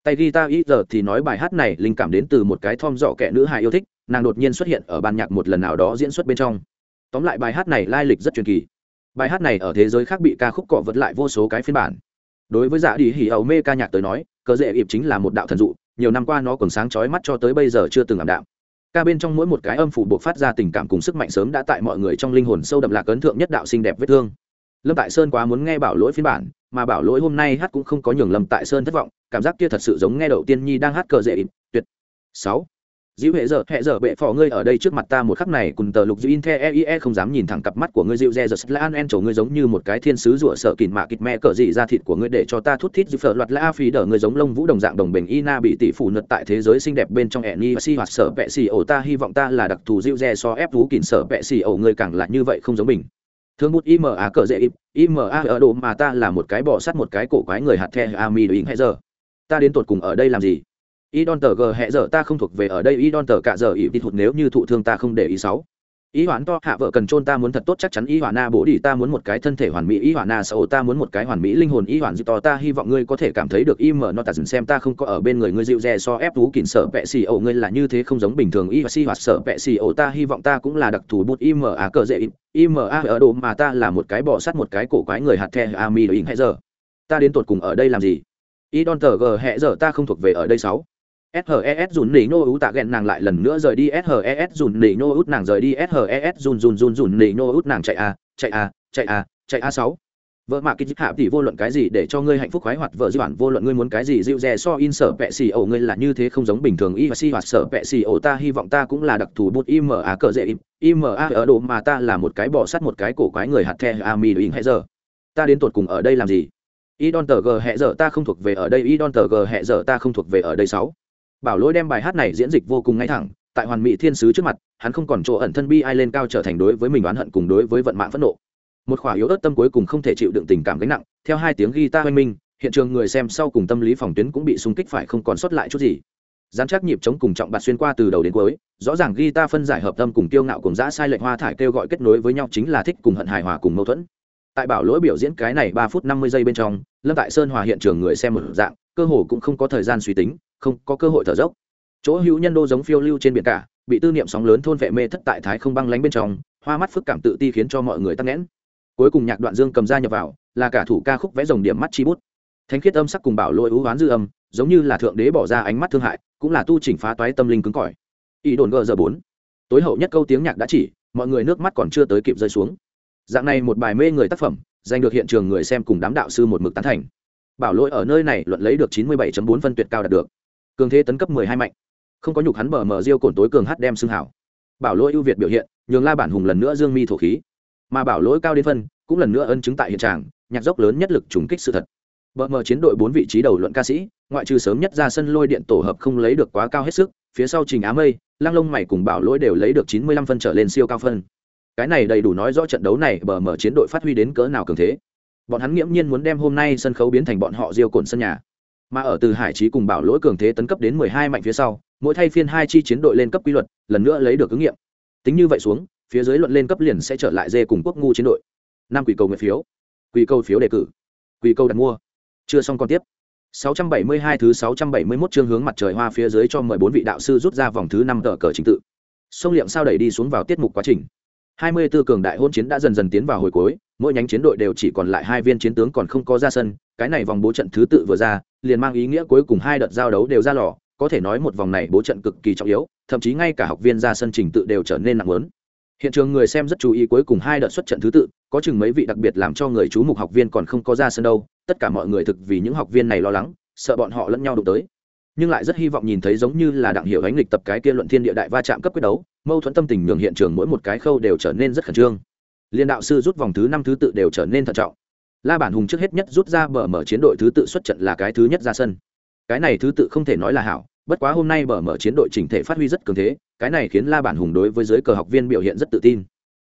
Tay guitar ít giờ thì nói bài hát này linh cảm đến từ một cái thom dọ kệ nữ hài yêu thích, nàng đột nhiên xuất hiện ở ban nhạc một lần nào đó diễn xuất bên trong. Tóm lại bài hát này lai lịch rất truyền kỳ bài hát này ở thế giới khác bị ca khúc cọ vật lại vô số cái phiên bản. Đối với dạ đi hỉ ẩu mê ca nhạc tới nói, cờ dễ ịp chính là một đạo thần dụ, nhiều năm qua nó còn sáng chói mắt cho tới bây giờ chưa từng ảm đạm. Ca bên trong mỗi một cái âm phủ buộc phát ra tình cảm cùng sức mạnh sớm đã tại mọi người trong linh hồn sâu đậm lạc ấn thượng nhất đạo xinh đẹp vết thương. Lâm tại sơn quá muốn nghe bảo lỗi phiên bản, mà bảo lỗi hôm nay hát cũng không có nhường lâm tại sơn thất vọng, cảm giác kia thật sự giống nghe đầu tiên nhi đang hát cờ dễ ịp, tuyệt. Sáu dịu hệ giờ hệ giờ bệ phò, ngươi ở đây trước mặt ta một khắc này, cùng tờ lục dịu in the eie e không dám nhìn thẳng cặp mắt của ngươi dịu re giờ sắt an en chỗ ngươi giống như một cái thiên sứ rủa sợ kìn mạ kịt mẹ cờ dị ra thịt của ngươi để cho ta thút thít dịu phở loạt la phi đỡ ngươi giống lông vũ đồng dạng đồng bình ina bị tỷ phủ nật tại thế giới xinh đẹp bên trong ẹ ni si hoặc sợ bệ xì ổ. Ta hy vọng ta là đặc thù dịu re so ép vũ kìn sợ bệ xì ổ, ngươi càng là như vậy không giống mình. Thương bút ima à cờ dễ ima à ở độ mà ta là một cái bỏ sắt một cái cổ quái người hạt the ami đồ hay giờ ta đến tột cùng ở đây làm gì? Y đòn tờ g hẹ giờ ta không thuộc về ở đây y đòn tờ cả giờ y đi thụt nếu như thụ thương ta không để ý sáu. Ý hoán to, hạ vợ cần trôn ta muốn thật tốt, chắc chắn ý hoạn na bố đi ta muốn một cái thân thể hoàn mỹ, ý hoạn na sầu ta muốn một cái hoàn mỹ linh hồn, ý hoạn dư to ta hy vọng ngươi có thể cảm thấy được im nó ta dừng xem ta không có ở bên người ngươi dịu dè so ép thú kín sợ vẹ xì ổ, ngươi là như thế không giống bình thường, ý và si hoạt sợ vẹ xì ổ ta hy vọng ta cũng là đặc thù bút im à cờ dễ im a ở đồ mà ta là một cái bỏ sắt, một cái cổ quái người hạt the ami a ý hay giờ. Ta đến tột cùng ở đây làm gì? Ý đòn tờ g hẹ giờ ta không thuộc về ở đây sáu. SHES dùn nỉ nô út tạ gẹn nàng lại lần nữa rời đi. SHES dùn nỉ nô út nàng rời đi. SHES dùn dùn dùn dùn nỉ nô út nàng chạy a chạy a chạy a chạy a sáu. Vợ mạ kích hạ thì vô luận cái gì để cho ngươi hạnh phúc khoái hoạt, vợ di bản vô luận ngươi muốn cái gì dịu dè so in sở pẹ xì ổ ngươi là như thế không giống bình thường. Y và si hoạt sở pẹ xì ổ ta hy vọng ta cũng là đặc thù bút im a cờ dễ im. Im a ở độ mà ta là một cái bỏ sắt một cái cổ quái người hạt the ami mi hay giờ. Ta đến tột cùng ở đây làm gì? Y đòn tờ g hẹ giờ ta không thuộc về ở đây. Y đòn tờ g hẹ giờ ta không thuộc về ở đây sáu bảo lỗi đem bài hát này diễn dịch vô cùng ngay thẳng, tại hoàn mỹ thiên sứ trước mặt, hắn không còn chỗ ẩn thân bi ai lên cao trở thành đối với mình oán hận cùng đối với vận mạng phẫn nộ. Một khỏa yếu ớt tâm cuối cùng không thể chịu đựng tình cảm gánh nặng, theo hai tiếng guitar oanh minh, hiện trường người xem sau cùng tâm lý phòng tuyến cũng bị xung kích phải không còn sót lại chút gì. Giám chắc nhịp chống cùng trọng bạt xuyên qua từ đầu đến cuối, rõ ràng guitar phân giải hợp tâm cùng tiêu ngạo cùng giã sai lệnh hoa thải kêu gọi kết nối với nhau chính là thích cùng hận hài hòa cùng mâu thuẫn. Tại bảo lỗi biểu diễn cái này ba phút năm mươi giây bên trong, lâm tại sơn hòa hiện trường người xem một dạng, cơ hồ cũng không có thời gian suy tính không có cơ hội thở dốc. Chỗ hữu nhân đô giống phiêu lưu trên biển cả, bị tư niệm sóng lớn thôn vệ mê thất tại thái không băng lánh bên trong, hoa mắt phức cảm tự ti khiến cho mọi người tắc nghẽn. Cuối cùng nhạc đoạn dương cầm ra nhập vào, là cả thủ ca khúc vẽ dòng điểm mắt chi bút. Thánh khiết âm sắc cùng bảo lỗi ưu oán dư âm, giống như là thượng đế bỏ ra ánh mắt thương hại, cũng là tu chỉnh phá toái tâm linh cứng cỏi. Ý đồn gờ giờ bốn. Tối hậu nhất câu tiếng nhạc đã chỉ, mọi người nước mắt còn chưa tới kịp rơi xuống. Dạng này một bài mê người tác phẩm, giành được hiện trường người xem cùng đám đạo sư một mực tán thành. Bảo lỗi ở nơi này luận lấy được chín mươi 97.4 phân tuyệt cao đạt được cường thế tấn cấp mười hai mạnh. Không có nhục hắn bờ mờ diêu cổn tối cường hát đem xưng hảo. Bảo lỗi ưu việt biểu hiện, nhường la bản hùng lần nữa dương mi thổ khí. Mà bảo lỗi cao đến phân, cũng lần nữa ân chứng tại hiện tràng nhạc dốc lớn nhất lực trùng kích sự thật. Bờ mờ chiến đội bốn vị trí đầu luận ca sĩ, ngoại trừ sớm nhất ra sân lôi điện tổ hợp không lấy được quá cao hết sức, phía sau trình á mây lang lông mày cùng bảo lỗi đều lấy được chín mươi lăm phân trở lên siêu cao phân. Cái này đầy đủ nói rõ trận đấu này bờ mờ chiến đội phát huy đến cỡ nào cường thế. Bọn hắn nghiễm nhiên muốn đem hôm nay sân khấu biến thành bọn họ diêu cồn sân nhà mà ở từ hải trí cùng bảo lỗi cường thế tấn cấp đến mười hai mạnh phía sau mỗi thay phiên hai chi chiến đội lên cấp quy luật lần nữa lấy được ứng nghiệm. Tính như vậy xuống phía dưới luận lên cấp liền sẽ trở lại dê cùng quốc ngu chiến đội. Năm quỷ cầu nguyện phiếu. Quỷ cầu phiếu đề cử. Quỷ cầu đặt mua. Chưa xong còn tiếp. 672 thứ 671 chương hướng mặt trời hoa phía dưới cho 14 vị đạo sư rút ra vòng thứ 5 tờ cờ chính tự. Sông liệm sao đẩy đi xuống vào tiết mục quá trình. 24 cường đại hôn chiến đã dần dần tiến vào hồi cuối, mỗi nhánh chiến đội đều chỉ còn lại hai viên chiến tướng còn không có ra sân, cái này vòng bố trận thứ tự vừa ra, liền mang ý nghĩa cuối cùng hai đợt giao đấu đều ra lò, có thể nói một vòng này bố trận cực kỳ trọng yếu, thậm chí ngay cả học viên ra sân trình tự đều trở nên nặng lớn. Hiện trường người xem rất chú ý cuối cùng hai đợt xuất trận thứ tự có chừng mấy vị đặc biệt làm cho người chú mục học viên còn không có ra sân đâu tất cả mọi người thực vì những học viên này lo lắng sợ bọn họ lẫn nhau đụng tới. Nhưng lại rất hy vọng nhìn thấy giống như là đặng hiểu ánh lịch tập cái kia luận thiên địa đại va chạm cấp quyết đấu mâu thuẫn tâm tình nhường hiện trường mỗi một cái khâu đều trở nên rất khẩn trương. Liên đạo sư rút vòng thứ năm thứ tự đều trở nên thận trọng la bản hùng trước hết nhất rút ra bờ mở chiến đội thứ tự xuất trận là cái thứ nhất ra sân. Cái này thứ tự không thể nói là hảo, bất quá hôm nay bờ mở chiến đội chỉnh thể phát huy rất cường thế, cái này khiến la bản hùng đối với giới cờ học viên biểu hiện rất tự tin.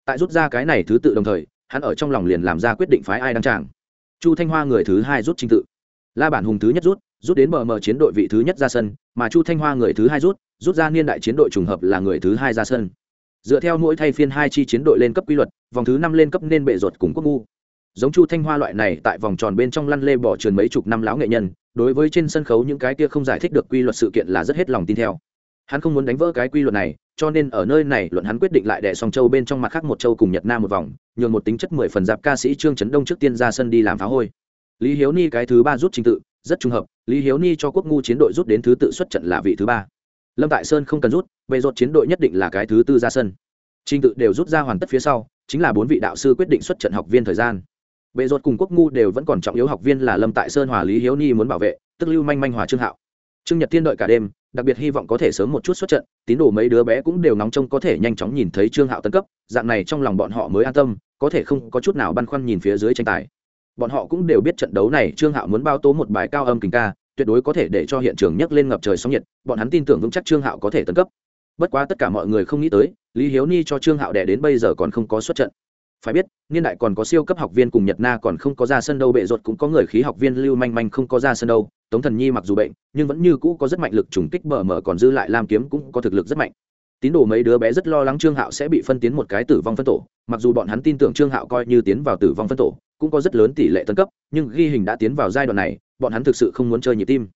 Tại rút ra cái này thứ tự đồng thời, hắn ở trong lòng liền làm ra quyết định phái ai đăng tràng. Chu thanh hoa người thứ hai rút trình tự. La bản hùng thứ nhất rút rút đến bờ mở chiến đội vị thứ nhất ra sân, mà chu thanh hoa người thứ hai rút rút ra niên đại chiến đội trùng hợp là người thứ hai ra sân. Dựa theo mỗi thay phiên hai chi chiến đội lên cấp quy luật, vòng thứ năm lên cấp nên bệ ruột cùng quốc ngu giống chu thanh hoa loại này tại vòng tròn bên trong lăn lê bỏ trườn mấy chục năm lão nghệ nhân, đối với trên sân khấu những cái kia không giải thích được quy luật sự kiện là rất hết lòng tin theo. Hắn không muốn đánh vỡ cái quy luật này, cho nên ở nơi này luận hắn quyết định lại đẻ song châu bên trong mặt khác một châu cùng nhật nam một vòng, nhường một tính chất mười phần dạp ca sĩ trương trấn đông trước tiên ra sân đi làm phá hôi. Lý hiếu ni cái thứ ba rút trình tự, rất trùng hợp, lý hiếu ni cho quốc ngu chiến đội rút đến thứ tự xuất trận là vị thứ ba. Lâm tại sơn không cần rút bề rột chiến đội nhất định là cái thứ tư ra sân. Trình tự đều rút ra hoàn tất phía sau, chính là bốn vị đạo sư quyết định xuất trận học viên thời gian bệ ruột cùng quốc ngu đều vẫn còn trọng yếu học viên là lâm tại sơn hòa lý hiếu ni muốn bảo vệ, tức lưu manh manh hòa trương hạo. Trương nhật thiên đợi cả đêm, đặc biệt hy vọng có thể sớm một chút xuất trận, tín đồ mấy đứa bé cũng đều nóng trông có thể nhanh chóng nhìn thấy trương hạo tân cấp, dạng này trong lòng bọn họ mới an tâm, có thể không có chút nào băn khoăn nhìn phía dưới tranh tài. Bọn họ cũng đều biết trận đấu này trương hạo muốn bao tố một bài cao âm kình ca, tuyệt đối có thể để cho hiện trường nhấc lên ngập trời sóng nhiệt, bọn hắn tin tưởng vững chắc trương hạo có thể tấn cấp. Bất quá tất cả mọi người không nghĩ tới, lý hiếu ni cho trương hạo đẻ đến bây giờ còn không có xuất trận phải biết, niên đại còn có siêu cấp học viên cùng nhật na còn không có ra sân đâu, bệ ruột cũng có người khí học viên lưu manh manh không có ra sân đâu. Tống thần nhi mặc dù bệnh, nhưng vẫn như cũ có rất mạnh lực trùng kích bờ mở còn dư lại lam kiếm cũng có thực lực rất mạnh. Tín đồ mấy đứa bé rất lo lắng trương hạo sẽ bị phân tiến một cái tử vong phân tổ. Mặc dù bọn hắn tin tưởng trương hạo coi như tiến vào tử vong phân tổ, cũng có rất lớn tỷ lệ tân cấp, nhưng ghi hình đã tiến vào giai đoạn này, bọn hắn thực sự không muốn chơi nhịp tim.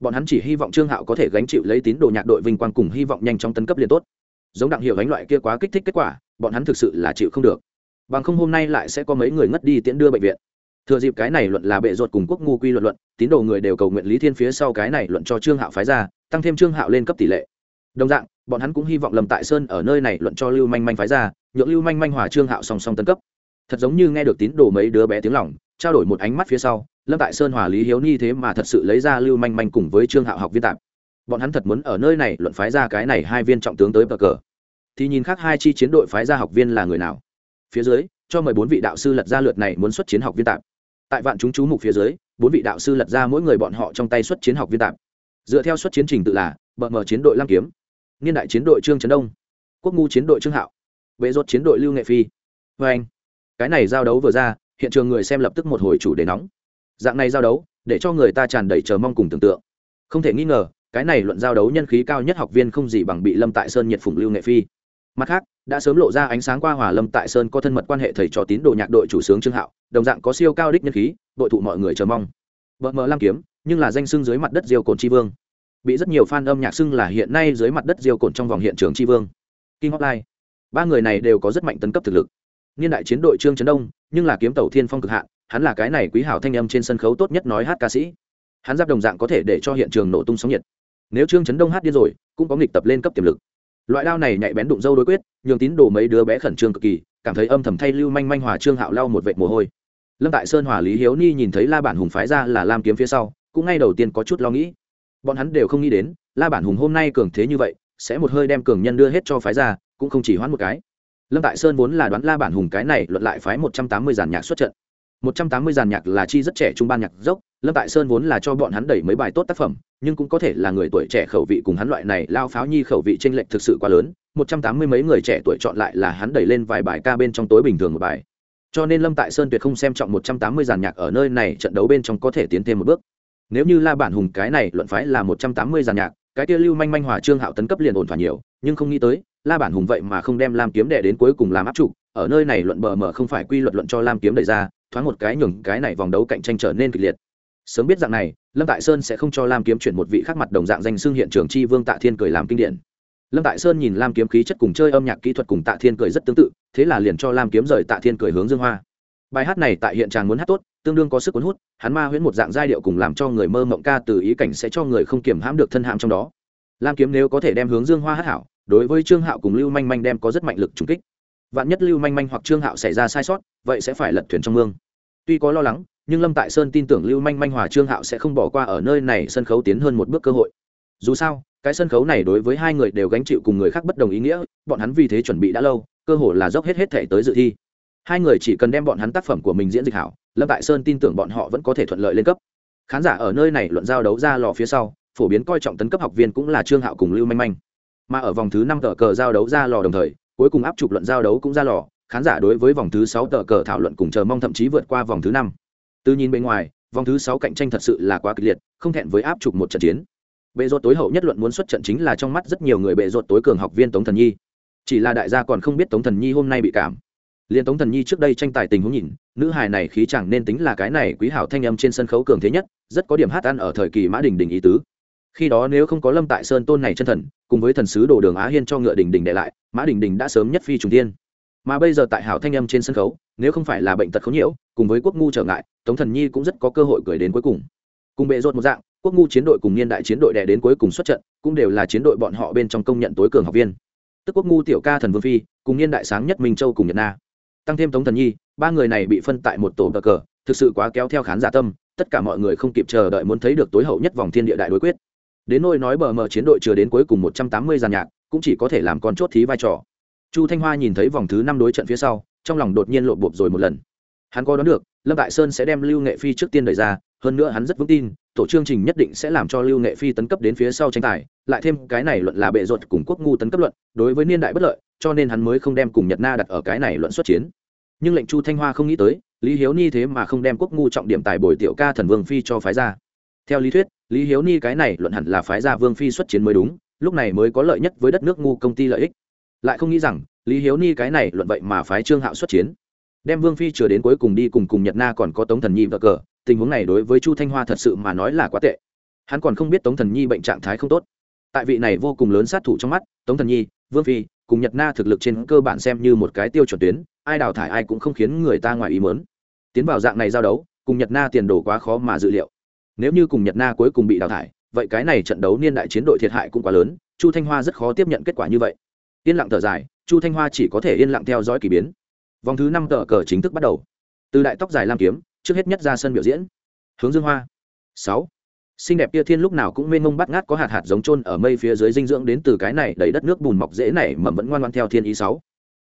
Bọn hắn chỉ hy vọng trương hạo có thể gánh chịu lấy tín đồ nhạc đội vinh quang cùng hy vọng nhanh chóng tấn cấp liền tốt. Giống đặng hiệu gánh loại kia quá kích thích kết quả, bọn hắn thực sự là chịu không được bằng không hôm nay lại sẽ có mấy người ngất đi tiễn đưa bệnh viện. Thừa dịp cái này luận là bệ ruột cùng quốc ngu quy luận luận, tín đồ người đều cầu nguyện lý thiên phía sau cái này luận cho trương hạo phái ra, tăng thêm trương hạo lên cấp tỷ lệ. Đồng dạng, bọn hắn cũng hy vọng lầm tại sơn ở nơi này luận cho lưu manh manh phái ra, nhượng lưu manh manh hòa trương hạo song song tân cấp. Thật giống như nghe được tín đồ mấy đứa bé tiếng lòng, trao đổi một ánh mắt phía sau, lâm tại sơn hòa lý hiếu ni thế mà thật sự lấy ra lưu manh manh cùng với trương hạo học viên tạp bọn hắn thật muốn ở nơi này luận phái ra cái này hai viên trọng tướng tới bờ cờ. Thì nhìn khác hai chi chiến đội phái ra học viên là người nào? Phía dưới, cho mời bốn vị đạo sư lật ra lượt này muốn xuất chiến học viên tạp. Tại vạn chúng chú mục phía dưới, bốn vị đạo sư lật ra mỗi người bọn họ trong tay xuất chiến học viên tạp. Dựa theo xuất chiến trình tự là, bờ mờ chiến đội lam kiếm, niên đại chiến đội trương trấn đông, quốc ngu chiến đội trương hạo vệ rốt chiến đội lưu nghệ phi. Vê anh, cái này giao đấu vừa ra, hiện trường người xem lập tức một hồi chủ đề nóng. Dạng này giao đấu, để cho người ta tràn đầy chờ mong cùng tưởng tượng. Không thể nghi ngờ, cái này luận giao đấu nhân khí cao nhất học viên không gì bằng bị lâm tại sơn nhiệt phụng lưu nghệ phi mặt khác đã sớm lộ ra ánh sáng qua hòa lâm tại sơn có thân mật quan hệ thầy trò tín đồ nhạc đội chủ sướng trương hạo đồng dạng có siêu cao đích nhân khí đội thụ mọi người chờ mong vợ mờ lam kiếm nhưng là danh sưng dưới mặt đất diêu cồn tri vương bị rất nhiều fan âm nhạc xưng là hiện nay dưới mặt đất diêu cồn trong vòng hiện trường tri vương King Hotline. Ba người này đều có rất mạnh tấn cấp thực lực. Niên đại chiến đội Trương Trấn Đông, nhưng là kiếm tàu thiên phong cực hạn, hắn là cái này quý hảo thanh âm trên sân khấu tốt nhất nói hát ca sĩ. Hắn giáp đồng dạng có thể để cho hiện trường nổ tung sóng nhiệt. Nếu Trương Trấn Đông hát điên rồi, cũng có nghịch tập lên cấp tiềm lực. Loại đao này nhạy bén đụng dâu đối quyết, nhường tín đồ mấy đứa bé khẩn trương cực kỳ, cảm thấy âm thầm thay Lưu Manh Manh hòa Trương Hạo lau một vệt mồ hôi. Lâm Tại Sơn hòa Lý Hiếu Ni nhìn thấy La Bản Hùng phái ra là Lam kiếm phía sau, cũng ngay đầu tiên có chút lo nghĩ. Bọn hắn đều không nghĩ đến, La Bản Hùng hôm nay cường thế như vậy, sẽ một hơi đem cường nhân đưa hết cho phái ra, cũng không chỉ hoãn một cái lâm tại sơn vốn là đoán la bản hùng cái này luận lại phái một trăm tám mươi giàn nhạc xuất trận một trăm tám mươi giàn nhạc là chi rất trẻ trung ban nhạc dốc lâm tại sơn vốn là cho bọn hắn đẩy mấy bài tốt tác phẩm nhưng cũng có thể là người tuổi trẻ khẩu vị cùng hắn loại này lao pháo nhi khẩu vị t r ê n lệch thực sự quá lớn, một trăm tám mươi mấy người trẻ tuổi chọn lại là hắn đẩy lên vài bài ca bên trong tối bình thường một bài. Cho nên lâm tại sơn tuyệt không xem trọng một trăm tám mươi giàn nhạc ở nơi này trận đấu bên trong có thể tiến thêm một bước. Nếu như la bản hùng cái này luận phái là một trăm tám mươi giàn nhạc, cái kia lưu manh manh hòa trương hạo tấn cấp liền ổn thỏa nhiều, nhưng không nghĩ tới, la bản hùng vậy mà không đem lam kiếm đệ đến cuối cùng làm áp trụ, ở nơi này luận bờ mờ không phải quy luật luận cho lam kiếm đẩy ra, thoáng một cái nhường cái này vòng đấu cạnh tranh trở nên kịch liệt sớm biết dạng này, lâm tại sơn sẽ không cho lam kiếm chuyển một vị khác mặt đồng dạng danh xưng hiện trường chi vương tạ thiên cười làm kinh điển. Lâm tại sơn nhìn lam kiếm khí chất cùng chơi âm nhạc kỹ thuật cùng tạ thiên cười rất tương tự, thế là liền cho lam kiếm rời tạ thiên cười hướng dương hoa. Bài hát này tại hiện tràng muốn hát tốt, tương đương có sức cuốn hút, hắn ma huyễn một dạng giai điệu cùng làm cho người mơ mộng ca từ ý cảnh sẽ cho người không kiểm hãm được thân hãm trong đó. Lam kiếm nếu có thể đem hướng dương hoa hát hảo, đối với trương hạo cùng lưu manh manh đem có rất mạnh lực trùng kích. Vạn nhất lưu manh manh hoặc trương hạo xảy ra sai sót, vậy sẽ phải lật thuyền trong mương tuy có lo lắng, nhưng lâm tại sơn tin tưởng lưu manh manh hòa trương hạo sẽ không bỏ qua ở nơi này sân khấu tiến hơn một bước cơ hội. Dù sao, cái sân khấu này đối với hai người đều gánh chịu cùng người khác bất đồng ý nghĩa, bọn hắn vì thế chuẩn bị đã lâu, cơ hội là dốc hết hết thể tới dự thi. Hai người chỉ cần đem bọn hắn tác phẩm của mình diễn dịch hảo, lâm tại sơn tin tưởng bọn họ vẫn có thể thuận lợi lên cấp. Khán giả ở nơi này luận giao đấu ra lò phía sau, phổ biến coi trọng tấn cấp học viên cũng là trương hạo cùng lưu manh manh. Mà ở vòng thứ năm tờ cờ giao đấu ra lò đồng thời, cuối cùng áp chụp luận giao đấu cũng ra lò khán giả đối với vòng thứ sáu tờ cờ thảo luận cùng chờ mong thậm chí vượt qua vòng thứ năm. Từ nhìn bên ngoài, vòng thứ sáu cạnh tranh thật sự là quá kịch liệt, không thẹn với áp chụp một trận chiến. Bệ rột tối hậu nhất luận muốn xuất trận chính là trong mắt rất nhiều người bệ rột tối cường học viên tống thần nhi. Chỉ là đại gia còn không biết tống thần nhi hôm nay bị cảm. Liền tống thần nhi trước đây tranh tài tình huống nhìn, nữ hài này khí chẳng nên tính là cái này quý hảo thanh âm trên sân khấu cường thế nhất, rất có điểm hát ăn ở thời kỳ mã đình đình ý tứ. Khi đó nếu không có lâm tại sơn tôn này chân thần, cùng với thần sứ đồ đường á hiên cho ngựa đình đình để lại, mã đình đình đã sớm nhất phi trùng tiên mà bây giờ tại hảo thanh âm trên sân khấu, nếu không phải là bệnh tật khấu nhiễu, cùng với quốc ngu trở ngại, tống thần nhi cũng rất có cơ hội cười đến cuối cùng. Cùng bệ rột một dạng, quốc ngu chiến đội cùng niên đại chiến đội đẻ đến cuối cùng xuất trận, cũng đều là chiến đội bọn họ bên trong công nhận tối cường học viên. Tức quốc ngu tiểu ca thần vương phi, cùng niên đại sáng nhất minh châu cùng nhật na. Tăng thêm tống thần nhi, ba người này bị phân tại một tổ cờ cờ, thực sự quá kéo theo khán giả tâm, tất cả mọi người không kịp chờ đợi muốn thấy được tối hậu nhất vòng thiên địa đại đối quyết. Đến nôi nói bờ mờ chiến đội chưa đến cuối cùng một trăm tám mươi giàn nhạc, cũng chỉ có thể làm con chốt thí vai trò chu thanh hoa nhìn thấy vòng thứ năm đối trận phía sau, trong lòng đột nhiên lộn bộp rồi một lần. Hắn có đoán được, lâm tại sơn sẽ đem lưu nghệ phi trước tiên đẩy ra, hơn nữa hắn rất vững tin, tổ chương trình nhất định sẽ làm cho lưu nghệ phi tấn cấp đến phía sau tranh tài, lại thêm cái này luận là bệ ruột cùng quốc ngu tấn cấp luận, đối với niên đại bất lợi, cho nên hắn mới không đem cùng nhật na đặt ở cái này luận xuất chiến. Nhưng lệnh chu thanh hoa không nghĩ tới, lý hiếu ni thế mà không đem quốc ngu trọng điểm tài bồi tiểu ca thần vương phi cho phái ra. Theo lý thuyết, lý hiếu ni cái này luận hẳn là phái ra vương phi xuất chiến mới đúng, lúc này mới có lợi nhất với đất nước ngu công ty lợi ích lại không nghĩ rằng lý hiếu ni cái này luận vậy mà phái trương hạo xuất chiến. Đem vương phi chờ đến cuối cùng đi cùng cùng nhật na còn có tống thần nhi vợ cờ, tình huống này đối với chu thanh hoa thật sự mà nói là quá tệ. Hắn còn không biết tống thần nhi bệnh trạng thái không tốt. Tại vị này vô cùng lớn sát thủ trong mắt, tống thần nhi, vương phi cùng nhật na thực lực trên cơ bản xem như một cái tiêu chuẩn tuyến, ai đào thải ai cũng không khiến người ta ngoài ý mớn tiến vào dạng này giao đấu, cùng nhật na tiền đồ quá khó mà dự liệu. Nếu như cùng nhật na cuối cùng bị đào thải, vậy cái này trận đấu niên đại chiến đội thiệt hại cũng quá lớn, chu thanh hoa rất khó tiếp nhận kết quả như vậy yên lặng thở dài, chu thanh hoa chỉ có thể yên lặng theo dõi k ỳ biến. Vòng thứ năm tờ cờ chính thức bắt đầu. Từ đại tóc dài lam kiếm, trước hết nhất ra sân biểu diễn. Hướng dương hoa. Sáu. Xinh đẹp kia thiên lúc nào cũng mênh mông bắt ngát có hạt hạt giống trôn ở mây phía dưới dinh dưỡng đến từ cái này đầy đất nước bùn mọc dễ này mà vẫn ngoan ngoan theo thiên ý sáu.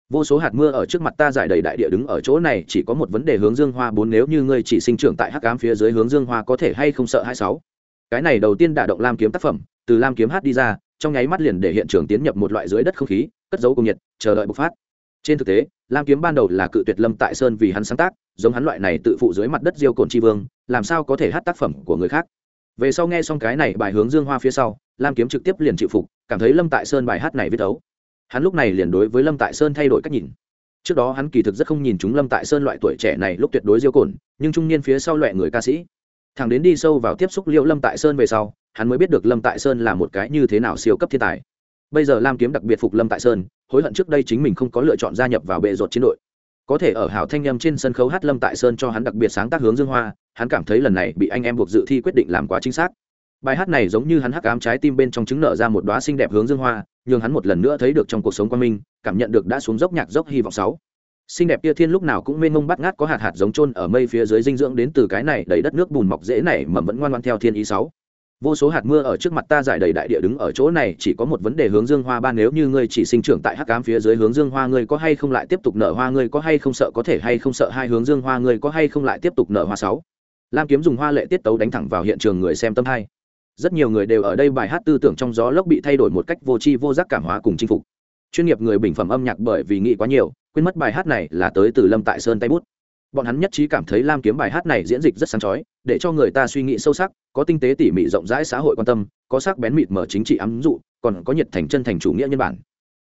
Vô số hạt mưa ở trước mặt ta giải đầy đại địa đứng ở chỗ này, chỉ có một vấn đề hướng dương hoa bốn nếu như ngươi chỉ sinh trưởng tại hắc ám phía dưới hướng dương hoa có thể hay không sợ hai sáu. Cái này đầu tiên đả động lam kiếm tác phẩm, từ lam kiếm hát đi ra, trong nháy mắt liền để hiện trường tiến nhập một loại dưới đất không khí cất dấu cùng nhiệt, chờ đợi bộc phát. Trên thực tế, lam kiếm ban đầu là cự tuyệt lâm tại sơn vì hắn sáng tác, giống hắn loại này tự phụ dưới mặt đất diêu cồn tri vương, làm sao có thể hát tác phẩm của người khác. Về sau nghe xong cái này bài hướng dương hoa phía sau, lam kiếm trực tiếp liền chịu phục, cảm thấy lâm tại sơn bài hát này viết ấu. Hắn lúc này liền đối với lâm tại sơn thay đổi cách nhìn. Trước đó hắn kỳ thực rất không nhìn chúng lâm tại sơn loại tuổi trẻ này lúc tuyệt đối diêu cồn nhưng trung niên phía sau loại người ca sĩ. Thằng đến đi sâu vào tiếp xúc liệu lâm tại sơn về sau, hắn mới biết được lâm tại sơn là một cái như thế nào siêu cấp thiên tài bây giờ lam kiếm đặc biệt phục lâm tại sơn, hối hận trước đây chính mình không có lựa chọn gia nhập vào bệ ruột chiến đội. Có thể ở hảo thanh em trên sân khấu hát lâm tại sơn cho hắn đặc biệt sáng tác hướng dương hoa, hắn cảm thấy lần này bị anh em buộc dự thi quyết định làm quá chính xác. Bài hát này giống như hắn hắc ám trái tim bên trong chứng nở ra một đoá xinh đẹp hướng dương hoa nhưng hắn một lần nữa thấy được trong cuộc sống quan minh, cảm nhận được đã xuống dốc nhạc dốc hy vọng sáu. Xinh đẹp kia thiên lúc nào cũng mênh mông bắt ngát có hạt hạt giống trôn ở mây phía dưới dinh dưỡng đến từ cái này đầy đất nước bùn mọc dễ này mà vẫn ngoan ngoan theo thiên ý sáu vô số hạt mưa ở trước mặt ta giải đầy đại địa đứng ở chỗ này, chỉ có một vấn đề hướng dương hoa ban, nếu như ngươi chỉ sinh trưởng tại hắc cám phía dưới hướng dương hoa, ngươi có hay không lại tiếp tục nở hoa, ngươi có hay không sợ, có thể hay không sợ hai hướng dương hoa, ngươi có hay không lại tiếp tục nở hoa sáu? Lam kiếm dùng hoa lệ tiết tấu đánh thẳng vào hiện trường người xem tâm hai. Rất nhiều người đều ở đây bài hát tư tưởng trong gió lốc bị thay đổi một cách vô tri vô giác cảm hóa cùng chinh phục. Chuyên nghiệp người bình phẩm âm nhạc bởi vì nghĩ quá nhiều, quên mất bài hát này là tới từ lâm tại sơn tay bút. Bọn hắn nhất trí cảm thấy lam kiếm bài hát này diễn dịch rất sáng chói để cho người ta suy nghĩ sâu sắc, có tinh tế tỉ mỉ rộng rãi xã hội quan tâm, có sắc bén mịt mở chính trị ám dụ, còn có nhiệt thành chân thành chủ nghĩa nhân bản.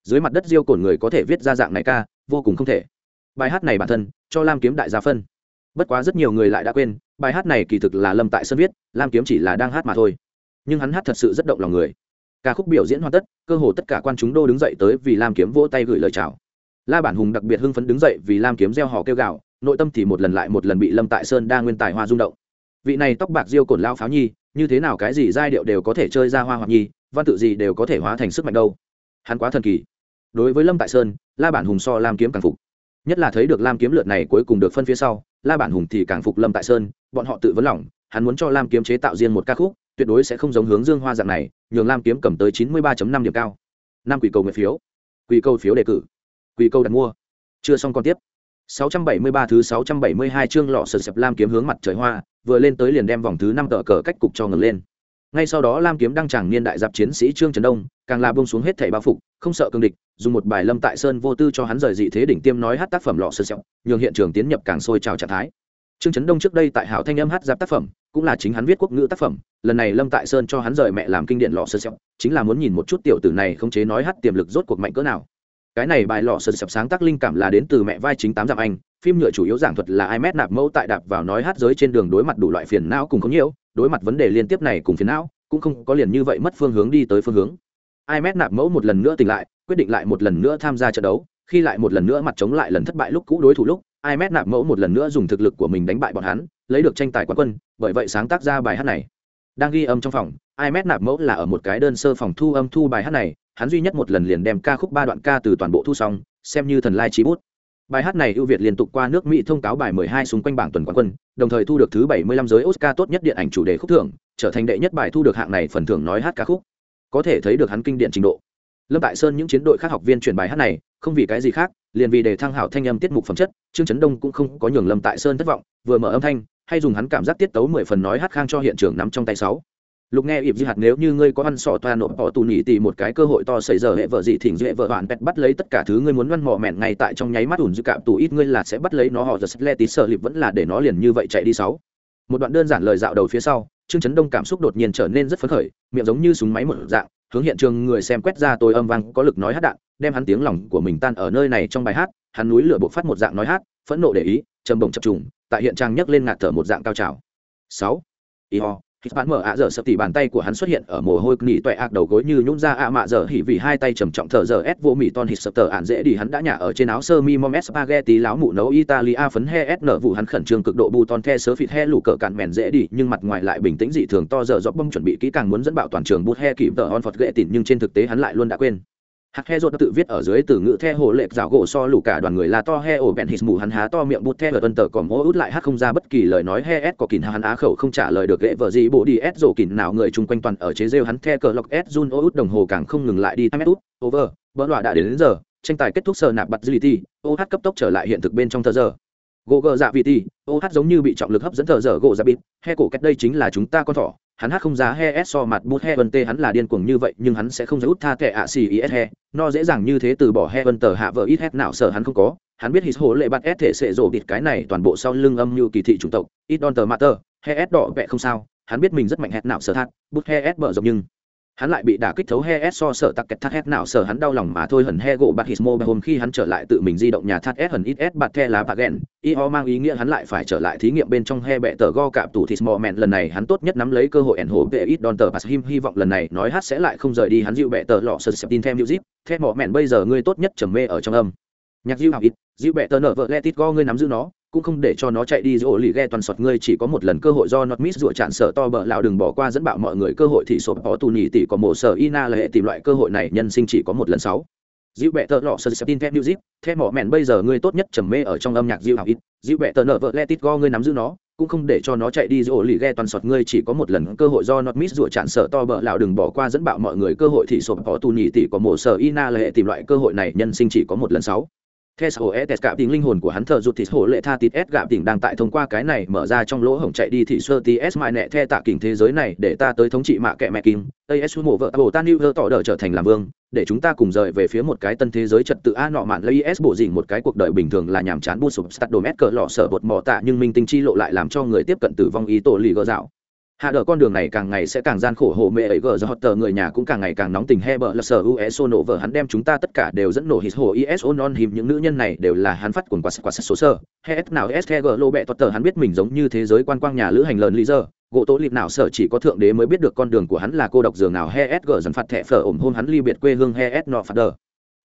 Dưới mặt đất diêu cổn người có thể viết ra dạng này ca, vô cùng không thể. Bài hát này bản thân, cho lam kiếm đại gia phân. Bất quá rất nhiều người lại đã quên, bài hát này kỳ thực là lâm tại sơn viết, lam kiếm chỉ là đang hát mà thôi. Nhưng hắn hát thật sự rất động lòng người. Ca khúc biểu diễn hoàn tất, cơ hồ tất cả quan chúng đô đứng dậy tới vì lam kiếm vỗ tay gửi lời chào. La bản hùng đặc biệt hưng phấn đứng dậy vì lam kiếm gieo hò kêu gạo nội tâm thì một lần lại một lần bị lâm tại sơn đa nguyên tài hoa rung động vị này tóc bạc diêu cồn lao pháo nhi như thế nào cái gì giai điệu đều có thể chơi ra hoa hoặc nhi văn tự gì đều có thể hóa thành sức mạnh đâu. Hắn quá thần kỳ. Đối với lâm tại sơn la bản hùng so lam kiếm càng phục. Nhất là thấy được lam kiếm lượt này cuối cùng được phân phía sau la bản hùng thì càng phục lâm tại sơn bọn họ tự vấn lòng hắn muốn cho lam kiếm chế tạo riêng một ca khúc tuyệt đối sẽ không giống hướng dương hoa dạng này nhường lam kiếm cầm tới chín mươi ba năm điểm cao. Năm quỷ cầu nguyện phiếu. Quỷ cầu phiếu đề cử. Quỷ cầu đặt mua. Chưa xong còn tiếp. 673 thứ 672 chương lọ sờ sập lam kiếm hướng mặt trời hoa, vừa lên tới liền đem vòng thứ năm tờ cờ cách cục cho ngừng lên. Ngay sau đó lam kiếm đăng chẳng niên đại giáp chiến sĩ Trương trần Đông, càng là buông xuống hết thảy bao phục, không sợ cương địch, dùng một bài lâm tại sơn vô tư cho hắn rời dị thế đỉnh tiêm nói hát tác phẩm lọ sơ sẹo nhường hiện trường tiến nhập càng sôi trào trạng thái. Trương Trấn Đông trước đây tại Hảo Thanh âm hát giáp tác phẩm, cũng là chính hắn viết quốc ngữ tác phẩm, lần này Lâm Tại Sơn cho hắn rời mẹ làm kinh điển lọ sơ sẹo, chính là muốn nhìn một chút tiểu tử này không chế nói hát tiềm lực rốt cuộc mạnh cỡ nào cái này bài lọ sờ sập sáng tác linh cảm là đến từ mẹ vai chính tám dặm anh, phim nhựa chủ yếu giảng thuật là ai mét nạp mẫu tại đạp vào nói hát giới trên đường đối mặt đủ loại phiền não cùng không nhiều đối mặt vấn đề liên tiếp này cùng phiền não, cũng không có liền như vậy mất phương hướng đi tới phương hướng. Ai mét nạp mẫu một lần nữa tỉnh lại, quyết định lại một lần nữa tham gia trận đấu, khi lại một lần nữa mặt chống lại lần thất bại lúc cũ đối thủ lúc ai mét nạp mẫu một lần nữa dùng thực lực của mình đánh bại bọn hắn, lấy được tranh tài quán quân, bởi vậy sáng tác ra bài hát này. Đang ghi âm trong phòng ai mét nạp mẫu là ở một cái đơn sơ phòng thu âm thu bài hát này hắn duy nhất một lần liền đem ca khúc ba đoạn ca từ toàn bộ thu xong, xem như thần lai trí bút. Bài hát này ưu việt liên tục qua nước mỹ thông cáo bài 12 xung quanh bảng tuần quán quân, đồng thời thu được thứ 75 giới oscar tốt nhất điện ảnh chủ đề khúc thưởng, trở thành đệ nhất bài thu được hạng này phần thưởng nói hát ca khúc. Có thể thấy được hắn kinh điển trình độ. Lâm tại sơn những chiến đội khác học viên chuyển bài hát này, không vì cái gì khác, liền vì để thăng hảo thanh âm tiết mục phẩm chất, trương trấn đông cũng không có nhường lâm tại sơn thất vọng, vừa mở âm thanh, hay dùng hắn cảm giác tiết tấu mười phần nói hát khang cho hiện trường nắm trong tay sáu lục nghe ịp di hạt nếu như ngươi có ăn sọ toa nộp họ tù nhỉ tì một cái cơ hội to xảy giờ hệ vợ gì thỉnh dễ vợ hoàn pet bắt lấy tất cả thứ ngươi muốn văn mò mẹn ngay tại trong nháy mắt ủn dư cạm tù ít ngươi là sẽ bắt lấy nó, họ giật le tí sợ lịp vẫn là để nó liền như vậy chạy đi sáu. Một đoạn đơn giản lời dạo đầu phía sau, trương chấn đông cảm xúc đột nhiên trở nên rất phấn khởi, miệng giống như súng máy một dạng, hướng hiện trường người xem quét ra tôi âm vang có lực nói hát đạn, đem hắn tiếng lòng của mình tan ở nơi này trong bài hát, hắn núi lửa buộc phát một dạng nói hát, phẫn nộ để ý, trầm bổng chập trùng, tại hiện trang nhấc lên ngạt thở một dạng cao trào. Sáu. Y ho hít bạn mở ạ dở sập tỉ bàn tay của hắn xuất hiện ở mồ hôi nỉ toẹ ạc đầu gối như nhún ra ạ mạ dở hỉ vì hai tay trầm trọng thở giờ ép vô mỉ ton hít sập tờ ạn dễ đi hắn đã nhả ở trên áo sơ mi mom spaghetti láo mụ nấu italia phấn he s nở vụ hắn khẩn trương cực độ bu ton the sớ phịt he lủ cờ cạn mèn dễ đi, nhưng mặt ngoài lại bình tĩnh dị thường to giờ dọc bông chuẩn bị kỹ càng muốn dẫn bạo toàn trường bút he kịp tờ on phật ghệ tỉn nhưng trên thực tế hắn lại luôn đã quên hạt he rột tự viết ở dưới từ ngữ the hồ lệ rào gỗ so lù cả đoàn người là to he ổ bèn hít mù hắn há to miệng bút the ở tuần tờ còn mô út lại hát không ra bất kỳ lời nói he s có kín hắn á khẩu không trả lời được lệ vợ gì bộ đi s rổ kín nào người chung quanh toàn ở chế rêu hắn the cờ lọc s run ô út đồng hồ càng không ngừng lại đi time út over vỡ loạ đã đến, đến giờ tranh tài kết thúc sờ nạp bật dư ti ô hát cấp tốc trở lại hiện thực bên trong thờ giờ gỗ gờ dạ vị ti ô hát giống như bị trọng lực hấp dẫn thờ giờ gỗ dạ bịt he cổ cách đây chính là chúng ta con thỏ hắn hát không giá he s so mặt bút he vân tê hắn là điên cuồng như vậy, nhưng hắn sẽ không út tha kẻ ạ xì is he. No dễ dàng như thế từ bỏ he vân tờ hạ vợ ít hết nào sợ hắn không có. Hắn biết hít hồ lệ bắt s thể sệ rổ bịt cái này toàn bộ sau lưng âm như kỳ thị chủng tộc. Ít don tờ matter. He s đỏ vẹ không sao. Hắn biết mình rất mạnh hẹt nào sợ thắt bút he s bở rộng nhưng hắn lại bị đả kích thấu he s so sợ tặc kẹt thắt hét nào sợ hắn đau lòng mà thôi hẳn he gỗ bạc hít mô hôm khi hắn trở lại tự mình di động nhà thắt s hẳn ít s bạt the lá bạc ghen y ho mang ý nghĩa hắn lại phải trở lại thí nghiệm bên trong he bẹ tờ go cạp tủ thịt mò mẹn. Lần này hắn tốt nhất nắm lấy cơ hội ẻn hổ về ít đòn tờ bạc him hy vọng lần này nói hát sẽ lại không rời đi. Hắn dịu bẹ tờ lọ sơ sập tin thêm hữu zip the mò mẹn bây giờ ngươi tốt nhất trầm mê ở trong âm. Nhạc dịu học ít, dịu bẹ tờ nở vợ let it go ngươi nắm giữ nó cũng không để cho nó chạy đi rồi lì ghe toàn sọt. Ngươi chỉ có một lần cơ hội do not miss rủa chặn sợ to bờ lão đừng bỏ qua dẫn bạo mọi người. Cơ hội thì sộp có tù nhị tỷ có một sở ina là hệ tìm loại cơ hội này. Nhân sinh chỉ có một lần sáu. Dịu bẹ tờ lọ sơ sập tin theo new zip theo mỏ mẹn bây giờ ngươi tốt nhất trầm mê ở trong âm nhạc dịu hào ít. Dịu bẹ tờ nở vợ le tít go, ngươi nắm giữ nó, cũng không để cho nó chạy đi rồi lì ghe toàn sọt. Ngươi chỉ có một lần cơ hội do not miss rủa chặn sợ to bờ lão đừng bỏ qua dẫn bạo mọi người. Cơ hội thì sộp có tù nhị tỷ có một sở ina là hệ tìm loại cơ hội này. Nhân sinh chỉ có một lần sáu theo sở e tes cả tiếng linh hồn của hắn thợ rụt thịt hổ lệ tha tít s gạm tỉnh đang tại thông qua cái này mở ra trong lỗ hổng chạy đi thị sơ tí s mai nẹ the tạ kỉnh thế giới này để ta tới thống trị mạ kệ mẹ kim as mộ vợ bồ tan new tỏ đỡ trở thành làm vương. Để chúng ta cùng rời về phía một cái tân thế giới trật tự a nọ mạn lấy is bổ dình một cái cuộc đời bình thường là nhàm chán buôn sụp start đồ mét cỡ lọ sở bột mò tạ nhưng minh tinh chi lộ lại làm cho người tiếp cận tử vong ý tổ lì gỡ dạo hạ đỡ con đường này càng ngày sẽ càng gian khổ, hồ mẹ ấy gờ do tờ người nhà cũng càng ngày càng nóng tình, he bờ là sở uso e nổ vợ hắn đem chúng ta tất cả đều dẫn nổ hít hồ iso non hìm, những nữ nhân này đều là hắn phát quần quạt quạt số sơ. He s nào s gờ lô bẹ tờ, hắn biết mình giống như thế giới quan quang nhà lữ hành lớn lý giờ. Gỗ tố lịp nào, sở chỉ có thượng đế mới biết được con đường của hắn là cô độc giường nào. He s gờ dần phạt thẻ phở ổm hôn hắn ly biệt quê hương, he s nọ phạt đờ.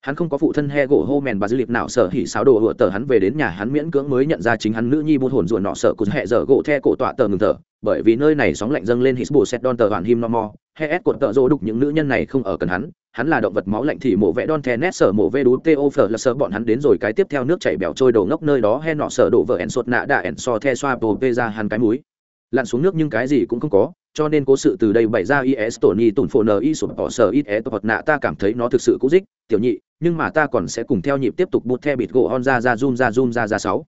Hắn không có phụ thân, he gỗ hô mèn bà dư liệp nào, sở hỉ sáo đồ hựa tờ, hắn về đến nhà hắn miễn cưỡng mới nhận ra chính hắn nữ nhi buôn hồn ruột nọ sợ cụt hẹ dở gỗ the cổ tọa tờ ngừng thở bởi vì nơi này sóng lạnh dâng lên hít bù xét đòn tờ hoàn him no mo, he ép cột tợ rô đục những nữ nhân này không ở cần hắn hắn là động vật máu lạnh thì mổ vẽ don the nét sở mổ vê đú tê ô phở là sở bọn hắn đến rồi cái tiếp theo nước chảy bèo trôi đầu ngốc nơi đó, he nọ sở đổ vợ ẻn sột nạ đạ ẻn so the xoa bồ vê ra hắn cái múi lặn xuống nước nhưng cái gì cũng không có, cho nên cố sự từ đây bày ra is tổn tủn phổ n y sụp bỏ sở ít é hoặc nạ, ta cảm thấy nó thực sự cũ dích, tiểu nhị, nhưng mà ta còn sẽ cùng theo nhịp tiếp tục bút the bịt gỗ hon ra ra zoom ra zoom ra ra sáu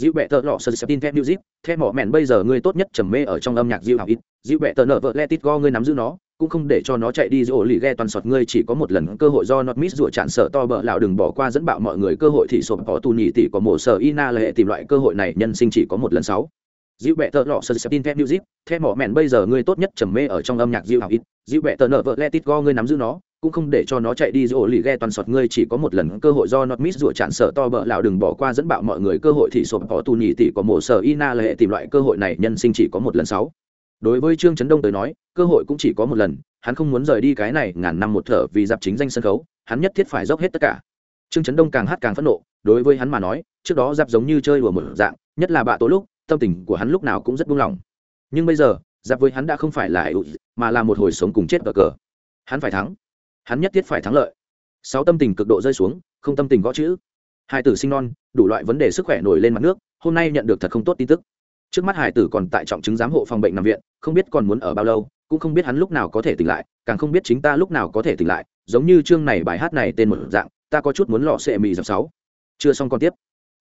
dịu bẹ tợ lọ sơ sập tin theo music theo mỏ mẹn bây giờ ngươi tốt nhất trầm mê ở trong âm nhạc dịu hào ít. Dịu bẹ tợ nở vợ let it go ngươi nắm giữ nó, cũng không để cho nó chạy đi rồi lì ghe toàn sọt. Ngươi chỉ có một lần cơ hội do not miss rủa chặn sợ to bợ lão đừng bỏ qua dẫn bạo mọi người cơ hội thì sộp. Có tu nhị tỷ, có mổ sở ina là hệ tìm loại cơ hội này, nhân sinh chỉ có một lần sáu. Dịu bẹ tợ lọ sơ sập tin theo music theo mỏ mẹn bây giờ ngươi tốt nhất trầm mê ở trong âm nhạc dịu hào ít. Dịu bẹ tợ nở vợ let it go ngươi nắm giữ nó cũng không để cho nó chạy đi rồi lì ghe toàn sọt. Ngươi chỉ có một lần cơ hội do not miss rủa chặn sợ to bợ lão đừng bỏ qua dẫn bạo mọi người cơ hội thì sộp có tu nhị tỷ có mổ sở ina là hệ tìm loại cơ hội này. Nhân sinh chỉ có một lần sáu. Đối với trương trấn đông tới nói, cơ hội cũng chỉ có một lần. Hắn không muốn rời đi cái này ngàn năm một thở vì dạp chính danh sân khấu. Hắn nhất thiết phải dốc hết tất cả. Trương trấn đông càng hát càng phẫn nộ. Đối với hắn mà nói, trước đó dạp giống như chơi đùa một dạng, nhất là bạ tối lúc, tâm tình của hắn lúc nào cũng rất buông lỏng. Nhưng bây giờ, dạp với hắn đã không phải là mà là một hồi sống cùng chết cờ cờ. Hắn phải thắng hắn nhất thiết phải thắng lợi. Sáu tâm tình cực độ rơi xuống, không tâm tình gõ chữ. Hai tử sinh non, đủ loại vấn đề sức khỏe nổi lên mặt nước, hôm nay nhận được thật không tốt tin tức. Trước mắt hải tử còn tại trọng chứng giám hộ phòng bệnh nằm viện, không biết còn muốn ở bao lâu, cũng không biết hắn lúc nào có thể tỉnh lại, càng không biết chính ta lúc nào có thể tỉnh lại, giống như chương này bài hát này tên một dạng, ta có chút muốn lọ xệ mì dập sáu. Chưa xong còn tiếp.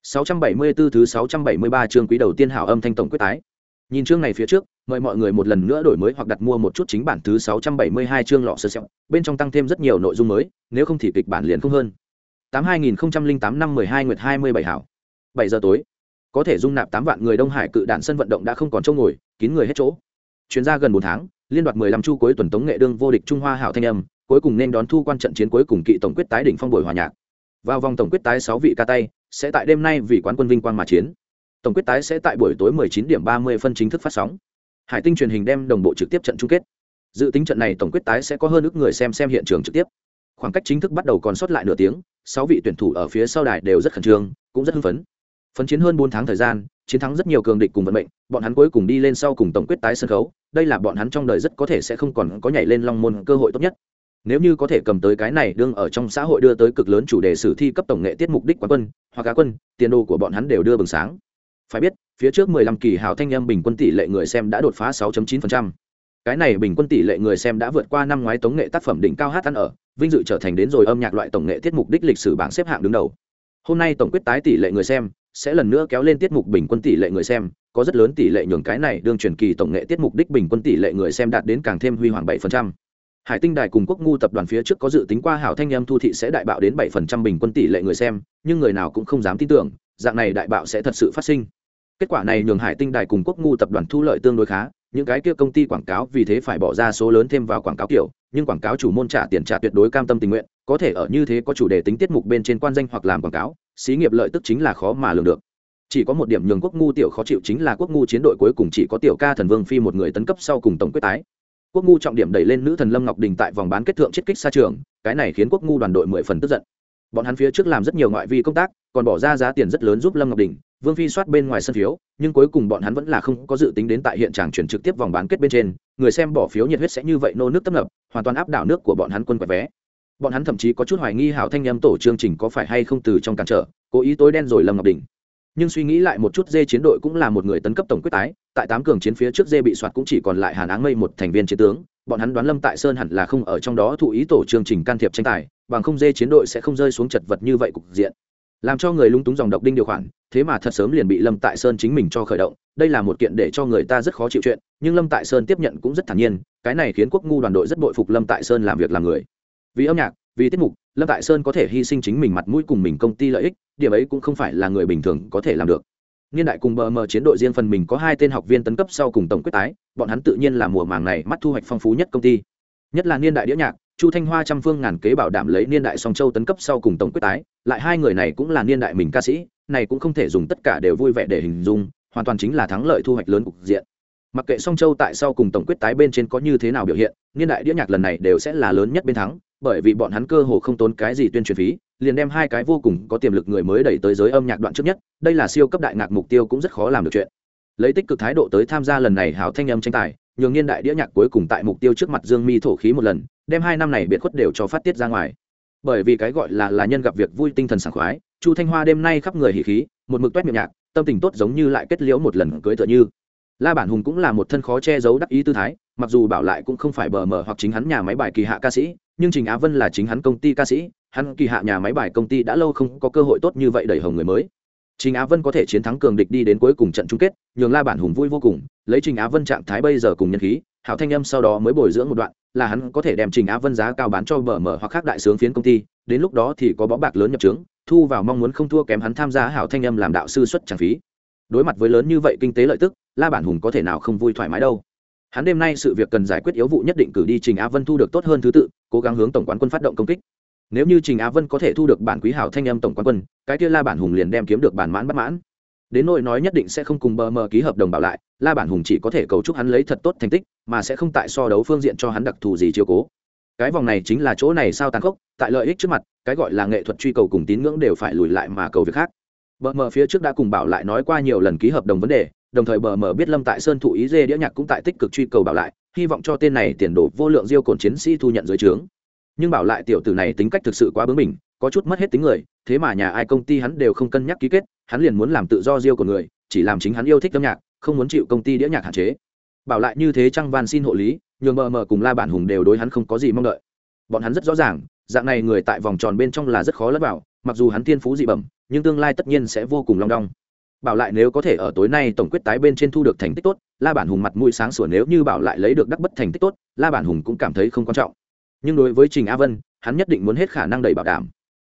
674 thứ 673 chương quý đầu tiên hảo âm thanh tổng quyết tái nhìn chương này phía trước, mời mọi người một lần nữa đổi mới hoặc đặt mua một chút chính bản thứ 672 chương lọ sơ sẹo. Bên trong tăng thêm rất nhiều nội dung mới, nếu không thì kịch bản liền không hơn. tám 2008 năm 12 nguyệt 27 hảo. 7 giờ tối. Có thể dung nạp tám vạn người đông hải cự đạn sân vận động đã không còn chỗ ngồi, kín người hết chỗ. Chuyến ra gần bốn tháng, liên đoạt mười lăm chu cuối tuần tống nghệ đương vô địch trung hoa hảo thanh âm, cuối cùng nên đón thu quan trận chiến cuối cùng kỵ tổng quyết tái đỉnh phong buổi hòa nhạc. Vào vòng tổng quyết tái sáu vị ca tay, sẽ tại đêm nay vì quán quân vinh quang mà chiến tổng quyết tái sẽ tại buổi tối 19 điểm 30 phân chính thức phát sóng. Hải tinh truyền hình đem đồng bộ trực tiếp trận chung kết. Dự tính trận này tổng quyết tái sẽ có hơn ước người xem xem hiện trường trực tiếp. Khoảng cách chính thức bắt đầu còn sót lại nửa tiếng, sáu vị tuyển thủ ở phía sau đài đều rất khẩn trương, cũng rất hưng phấn. Phấn chiến hơn bốn tháng thời gian, chiến thắng rất nhiều cường địch cùng vận mệnh, bọn hắn cuối cùng đi lên sau cùng tổng quyết tái sân khấu, đây là bọn hắn trong đời rất có thể sẽ không còn có nhảy lên long môn cơ hội tốt nhất. Nếu như có thể cầm tới cái này đương ở trong xã hội đưa tới cực lớn chủ đề sử thi cấp tổng nghệ tiết mục đích quán quân, hoặc cá quân, tiền đồ của bọn hắn đều đưa bừng sáng phải biết phía trước 15 kỳ hào thanh âm bình quân tỷ lệ người xem đã đột phá 6.9%. cái này bình quân tỷ lệ người xem đã vượt qua năm ngoái tống nghệ tác phẩm đỉnh cao hát ăn ở vinh dự trở thành đến rồi âm nhạc loại tổng nghệ tiết mục đích lịch sử bảng xếp hạng đứng đầu hôm nay tổng quyết tái tỷ lệ người xem sẽ lần nữa kéo lên tiết mục bình quân tỷ lệ người xem có rất lớn tỷ lệ nhường cái này đương truyền kỳ tổng nghệ tiết mục đích bình quân tỷ lệ người xem đạt đến càng thêm huy hoàng 7%. Hải Tinh Đài cùng Quốc ngu tập đoàn phía trước có dự tính qua hảo thanh âm thu thị sẽ đại bạo đến 7% bình quân tỷ lệ người xem, nhưng người nào cũng không dám tin tưởng, dạng này đại bạo sẽ thật sự phát sinh. Kết quả này nhường Hải Tinh Đài cùng Quốc ngu tập đoàn thu lợi tương đối khá, những cái kia công ty quảng cáo vì thế phải bỏ ra số lớn thêm vào quảng cáo kiểu, nhưng quảng cáo chủ môn trả tiền trả tuyệt đối cam tâm tình nguyện, có thể ở như thế có chủ đề tính tiết mục bên trên quan danh hoặc làm quảng cáo, xí nghiệp lợi tức chính là khó mà lường được. Chỉ có một điểm nhường quốc ngu tiểu khó chịu chính là quốc ngu chiến đội cuối cùng chỉ có tiểu ca thần vương phi một người tấn cấp sau cùng tổng quyết tái. Quốc ngu trọng điểm đẩy lên nữ thần lâm ngọc đình tại vòng bán kết thượng chiết kích xa trường cái này khiến quốc ngu đoàn đội mười phần tức giận bọn hắn phía trước làm rất nhiều ngoại vi công tác, còn bỏ ra giá tiền rất lớn giúp lâm ngọc đình, vương phi soát bên ngoài sân phiếu, nhưng cuối cùng bọn hắn vẫn là không có dự tính đến tại hiện trạng chuyển trực tiếp vòng bán kết bên trên. Người xem bỏ phiếu nhiệt huyết sẽ như vậy nô nước tấp nập, hoàn toàn áp đảo nước của bọn hắn quân quẹt vé. Bọn hắn thậm chí có chút hoài nghi hảo thanh em tổ chương trình có phải hay không từ trong cản trở, cố ý tối đen rồi lâm ngọc đình. Nhưng suy nghĩ lại một chút, dê chiến đội cũng là một người tấn cấp tổng quyết tái, tại tám cường chiến phía trước dê bị soạt cũng chỉ còn lại hàn áng mây một thành viên chiến tướng bọn hắn đoán lâm tại sơn hẳn là không ở trong đó thụ ý tổ chương trình can thiệp tranh tài, bằng không dê chiến đội sẽ không rơi xuống chật vật như vậy cục diện. Làm cho người lung túng dòng độc đinh điều khoản, thế mà thật sớm liền bị lâm tại sơn chính mình cho khởi động, đây là một kiện để cho người ta rất khó chịu chuyện, nhưng lâm tại sơn tiếp nhận cũng rất thản nhiên, cái này khiến quốc ngu đoàn đội rất bội phục lâm tại sơn làm việc làm người. Vì âm nhạc, vì tiết mục, lâm tại sơn có thể hy sinh chính mình mặt mũi cùng mình công ty lợi ích, điểm ấy cũng không phải là người bình thường có thể làm được niên đại cùng bờ mờ chiến đội riêng phần mình có hai tên học viên tấn cấp sau cùng tổng quyết tái, bọn hắn tự nhiên là mùa màng này mắt thu hoạch phong phú nhất công ty. Nhất là niên đại đĩa nhạc, chu thanh hoa trăm phương ngàn kế bảo đảm lấy niên đại song châu tấn cấp sau cùng tổng quyết tái, lại hai người này cũng là niên đại mình ca sĩ, này cũng không thể dùng tất cả đều vui vẻ để hình dung, hoàn toàn chính là thắng lợi thu hoạch lớn cục diện. Mặc kệ song châu tại sau cùng tổng quyết tái bên trên có như thế nào biểu hiện, niên đại đĩa nhạc lần này đều sẽ là lớn nhất bên thắng bởi vì bọn hắn cơ hồ không tốn cái gì tuyên truyền phí, liền đem hai cái vô cùng có tiềm lực người mới đẩy tới giới âm nhạc đoạn trước nhất, đây là siêu cấp đại ngạc mục tiêu cũng rất khó làm được chuyện. Lấy tích cực thái độ tới tham gia lần này hào thanh âm tranh tài, nhường niên đại đĩa nhạc cuối cùng tại mục tiêu trước mặt dương mi thổ khí một lần, đem hai năm này biệt khuất đều cho phát tiết ra ngoài. Bởi vì cái gọi là là nhân gặp việc vui tinh thần sảng khoái, chu thanh hoa đêm nay khắp người hỉ khí, một mực toét miệng nhạc, tâm tình tốt giống như lại kết liễu một lần cưới tựa như. La bản hùng cũng là một thân khó che giấu đắc ý tư thái, mặc dù bảo lại cũng không phải bờ mờ hoặc chính hắn nhà máy bài kỳ hạ ca sĩ nhưng trình á vân là chính hắn công ty ca sĩ, hắn kỳ hạ nhà máy bài công ty đã lâu không có cơ hội tốt như vậy đẩy hồng người mới. Trình á vân có thể chiến thắng cường địch đi đến cuối cùng trận chung kết, nhường la bản hùng vui vô cùng, lấy trình á vân trạng thái bây giờ cùng nhân khí, hảo thanh âm sau đó mới bồi dưỡng một đoạn, là hắn có thể đem trình á vân giá cao bán cho bờ mở hoặc khác đại sướng phiến công ty, đến lúc đó thì có bó bạc lớn nhập trướng, thu vào mong muốn không thua kém hắn tham gia hảo thanh âm làm đạo sư xuất chẳng phí. Đối mặt với lớn như vậy kinh tế lợi tức, la bản hùng có thể nào không vui thoải mái đâu? Hắn đêm nay sự việc cần giải quyết yếu vụ nhất định cử đi trình á vân thu được tốt hơn thứ tự, cố gắng hướng tổng quán quân phát động công kích. Nếu như trình á vân có thể thu được bản quý hảo thanh âm tổng quán quân, cái kia la bản hùng liền đem kiếm được bản mãn bất mãn. Đến nỗi nói nhất định sẽ không cùng bờ mờ ký hợp đồng bảo lại, la bản hùng chỉ có thể cầu chúc hắn lấy thật tốt thành tích, mà sẽ không tại so đấu phương diện cho hắn đặc thù gì chiều cố. Cái vòng này chính là chỗ này sao tàn khốc, tại lợi ích trước mặt, cái gọi là nghệ thuật truy cầu cùng tín ngưỡng đều phải lùi lại mà cầu việc khác. Bờ mờ phía trước đã cùng bảo lại nói qua nhiều lần ký hợp đồng vấn đề đồng thời bờ mờ biết lâm tại sơn thụ ý dê đĩa nhạc cũng tại tích cực truy cầu bảo lại, hy vọng cho tên này tiền đồ vô lượng diêu cồn chiến sĩ thu nhận dưới trướng. Nhưng bảo lại tiểu tử này tính cách thực sự quá bướng mình có chút mất hết tính người, thế mà nhà ai công ty hắn đều không cân nhắc ký kết, hắn liền muốn làm tự do diêu của người, chỉ làm chính hắn yêu thích âm nhạc, không muốn chịu công ty đĩa nhạc hạn chế. Bảo lại như thế trăng van xin hộ lý, nhường mờ mờ cùng la bản hùng đều đối hắn không có gì mong đợi. Bọn hắn rất rõ ràng, dạng này người tại vòng tròn bên trong là rất khó lẫn vào, mặc dù hắn thiên phú dị bẩm, nhưng tương lai tất nhiên sẽ vô cùng long đong bảo lại nếu có thể ở tối nay tổng quyết tái bên trên thu được thành tích tốt, la bản hùng mặt mũi sáng sủa nếu như bảo lại lấy được đắc bất thành tích tốt, la bản hùng cũng cảm thấy không quan trọng. Nhưng đối với trình a vân, hắn nhất định muốn hết khả năng đầy bảo đảm.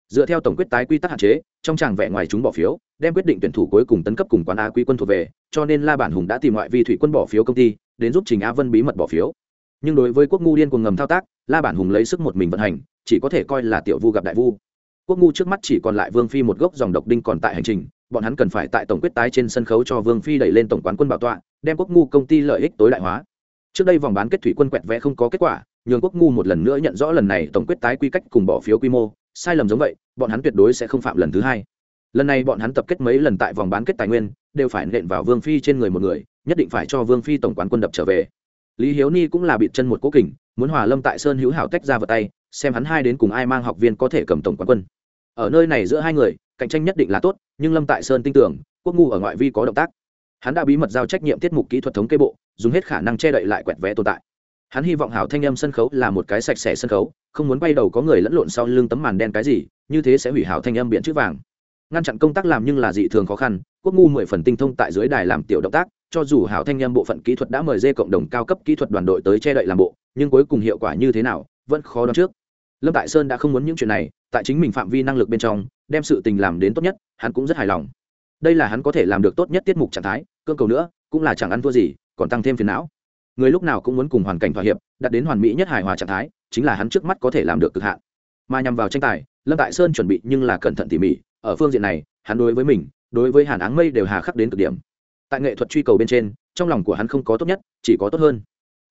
Dựa theo tổng quyết tái quy tắc hạn chế, trong tràng vẽ ngoài chúng bỏ phiếu, đem quyết định tuyển thủ cuối cùng tấn cấp cùng quán a quy quân thuộc về, cho nên la bản hùng đã tìm ngoại vi thủy quân bỏ phiếu công ty, đến giúp trình a vân bí mật bỏ phiếu. Nhưng đối với quốc ngu điên cuồng ngầm thao tác, la bản hùng lấy sức một mình vận hành, chỉ có thể coi là tiểu vu gặp đại vu. Quốc ngu trước mắt chỉ còn lại vương phi một gốc dòng độc đinh còn tại hành trình bọn hắn cần phải tại tổng quyết tái trên sân khấu cho vương phi đẩy lên tổng quán quân bảo tọa, đem quốc ngu công ty lợi ích tối đại hóa. Trước đây vòng bán kết thủy quân quẹt vẽ không có kết quả, nhường quốc ngu một lần nữa nhận rõ lần này tổng quyết tái quy cách cùng bỏ phiếu quy mô, sai lầm giống vậy, bọn hắn tuyệt đối sẽ không phạm lần thứ hai. Lần này bọn hắn tập kết mấy lần tại vòng bán kết tài nguyên, đều phải nện vào vương phi trên người một người, nhất định phải cho vương phi tổng quán quân đập trở về. Lý hiếu ni cũng là bị chân một cố kình, muốn hòa lâm tại sơn hữu hảo tách ra vào tay, xem hắn hai đến cùng ai mang học viên có thể cầm tổng quán quân ở nơi này giữa hai người, cạnh tranh nhất định là tốt, nhưng lâm tại sơn tin tưởng, quốc ngu ở ngoại vi có động tác. Hắn đã bí mật giao trách nhiệm tiết mục kỹ thuật thống kê bộ, dùng hết khả năng che đậy lại quẹt vé tồn tại. Hắn hy vọng hảo thanh âm sân khấu là một cái sạch sẽ sân khấu, không muốn bay đầu có người lẫn lộn sau lưng tấm màn đen cái gì, như thế sẽ hủy hảo thanh âm biện chữ vàng. Ngăn chặn công tác làm nhưng là dị thường khó khăn, quốc ngu mười phần tinh thông tại dưới đài làm tiểu động tác, cho dù hảo thanh âm bộ phận kỹ thuật đã mời dê cộng đồng cao cấp kỹ thuật đoàn đội tới che đậy làm bộ, nhưng cuối cùng hiệu quả như thế nào, vẫn khó đoán trước lâm tại sơn đã không muốn những chuyện này, tại chính mình phạm vi năng lực bên trong, đem sự tình làm đến tốt nhất, hắn cũng rất hài lòng. Đây là hắn có thể làm được tốt nhất tiết mục trạng thái, cương cầu nữa, cũng là chẳng ăn thua gì, còn tăng thêm phiền não. Người lúc nào cũng muốn cùng hoàn cảnh thỏa hiệp, đạt đến hoàn mỹ nhất hài hòa trạng thái, chính là hắn trước mắt có thể làm được cực hạn. Mà nhằm vào tranh tài, lâm tại sơn chuẩn bị nhưng là cẩn thận tỉ mỉ, ở phương diện này, hắn đối với mình, đối với hàn áng mây đều hà khắc đến cực điểm. Tại nghệ thuật truy cầu bên trên, trong lòng của hắn không có tốt nhất, chỉ có tốt hơn.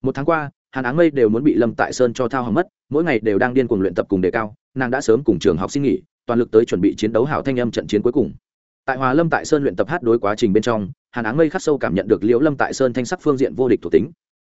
Một tháng qua hàn áng mây đều muốn bị lâm tại sơn cho thao hỏng mất, mỗi ngày đều đang điên cuồng luyện tập cùng đề cao, nàng đã sớm cùng trường học xin nghỉ, toàn lực tới chuẩn bị chiến đấu hảo thanh âm trận chiến cuối cùng. Tại hòa lâm tại sơn luyện tập hát đối quá trình bên trong, hàn áng mây khắc sâu cảm nhận được liễu lâm tại sơn thanh sắc phương diện vô địch thuộc tính.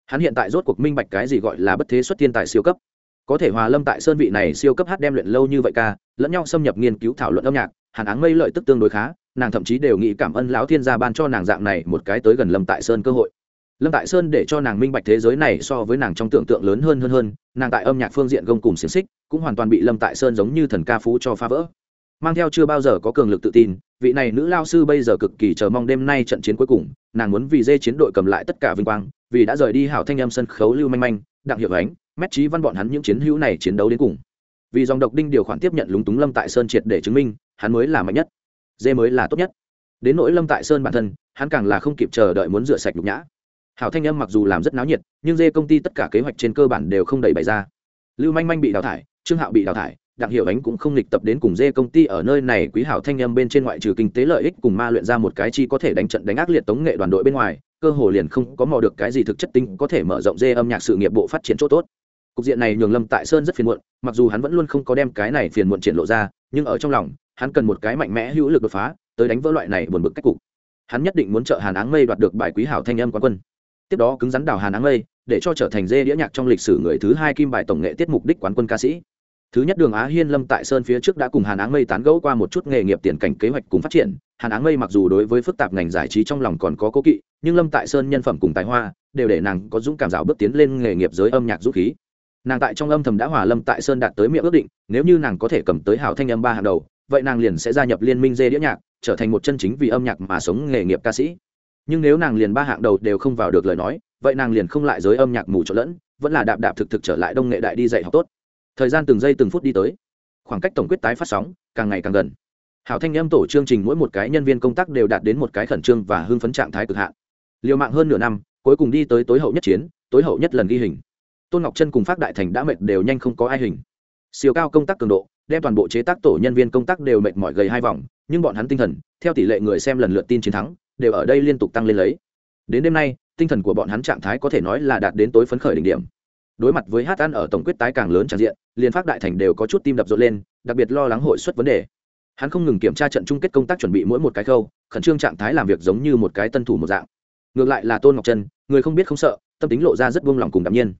Hắn hiện tại rốt cuộc minh bạch cái gì gọi là bất thế xuất thiên tài siêu cấp. Có thể hòa lâm tại sơn vị này siêu cấp hát đem luyện lâu như vậy ca, lẫn nhau xâm nhập nghiên cứu thảo luận âm nhạc, hàn áng mây lợi tức tương đối khá, nàng thậm chí đều nghĩ cảm ơn lão thiên gia ban cho nàng dạng này một cái tới gần lâm tại sơn cơ hội lâm tại sơn để cho nàng minh bạch thế giới này so với nàng trong tưởng tượng lớn hơn hơn hơn, nàng tại âm nhạc phương diện gông cùng xiềng xích, cũng hoàn toàn bị lâm tại sơn giống như thần ca phú cho phá vỡ. Mang theo chưa bao giờ có cường lực tự tin, vị này nữ lao sư bây giờ cực kỳ chờ mong đêm nay trận chiến cuối cùng, nàng muốn vì dê chiến đội cầm lại tất cả vinh quang, vì đã rời đi hảo thanh âm sân khấu lưu manh manh, đặng hiệu ánh, mét trí văn bọn hắn những chiến hữu này chiến đấu đến cùng. Vì dòng độc đinh điều khoản tiếp nhận lúng túng lâm tại sơn triệt để chứng minh, hắn mới là mạnh nhất, dê mới là tốt nhất. Đến nỗi lâm tại sơn bản thân, hắn càng là không kịp chờ đợi muốn rửa sạch nhục nhã hảo thanh âm mặc dù làm rất náo nhiệt, nhưng dê công ty tất cả kế hoạch trên cơ bản đều không đẩy bày ra. Lưu manh manh bị đào thải, trương hạo bị đào thải, đặng hiệu ánh cũng không nghịch tập đến cùng dê công ty ở nơi này. Quý hảo thanh âm bên trên ngoại trừ kinh tế lợi ích cùng ma luyện ra một cái chi có thể đánh trận đánh ác liệt tống nghệ đoàn đội bên ngoài, cơ hồ liền không có mò được cái gì thực chất tính có thể mở rộng dê âm nhạc sự nghiệp bộ phát triển chỗ tốt. Cục diện này nhường lâm tại sơn rất phiền muộn, mặc dù hắn vẫn luôn không có đem cái này phiền muộn triển lộ ra, nhưng ở trong lòng, hắn cần một cái mạnh mẽ hữu lực đột phá, tới đánh vỡ loại này buồn bực cách cục. Hắn nhất định muốn trợ hàn áng mây đoạt được bài quý hảo thanh âm quán quân tiếp đó cứng rắn đào hàn áng mây để cho trở thành dê đĩa nhạc trong lịch sử người thứ hai kim bài tổng nghệ tiết mục đích quán quân ca sĩ. Thứ nhất đường á hiên lâm tại sơn phía trước đã cùng hàn áng mây tán gẫu qua một chút nghề nghiệp tiền cảnh kế hoạch cùng phát triển. Hàn áng mây mặc dù đối với phức tạp ngành giải trí trong lòng còn có cố kỵ, nhưng lâm tại sơn nhân phẩm cùng tài hoa đều để nàng có dũng cảm rào bước tiến lên nghề nghiệp giới âm nhạc dũng khí. Nàng tại trong âm thầm đã hòa lâm tại sơn đạt tới miệng ước định, nếu như nàng có thể cầm tới hào thanh âm ba hàng đầu, vậy nàng liền sẽ gia nhập liên minh dê đĩa nhạc, trở thành một chân chính vì âm nhạc mà sống nghề nghiệp ca sĩ nhưng nếu nàng liền ba hạng đầu đều không vào được lời nói, vậy nàng liền không lại giới âm nhạc mù trộn lẫn, vẫn là đạp đạp thực thực trở lại đông nghệ đại đi dạy học tốt. Thời gian từng giây từng phút đi tới, khoảng cách tổng quyết tái phát sóng càng ngày càng gần. Hảo thanh em tổ chương trình mỗi một cái nhân viên công tác đều đạt đến một cái khẩn trương và hưng phấn trạng thái cực hạn. Liều mạng hơn nửa năm, cuối cùng đi tới tối hậu nhất chiến, tối hậu nhất lần ghi hình. Tôn ngọc chân cùng phát đại thành đã mệt đều nhanh không có ai hình. Siêu cao công tác cường độ, đem toàn bộ chế tác tổ nhân viên công tác đều mệt mỏi gầy hai vòng, nhưng bọn hắn tinh thần, theo tỷ lệ người xem lần lượt tin chiến thắng đều ở đây liên tục tăng lên lấy. Đến đêm nay, tinh thần của bọn hắn trạng thái có thể nói là đạt đến tối phấn khởi đỉnh điểm. Đối mặt với hát ăn ở tổng quyết tái càng lớn tràn diện liên phát đại thành đều có chút tim đập rộn lên, đặc biệt lo lắng hội suất vấn đề. Hắn không ngừng kiểm tra trận chung kết công tác chuẩn bị mỗi một cái khâu, khẩn trương trạng thái làm việc giống như một cái tân thủ một dạng. Ngược lại là tôn ngọc trân, người không biết không sợ, tâm tính lộ ra rất buông lòng cùng đ nhiên.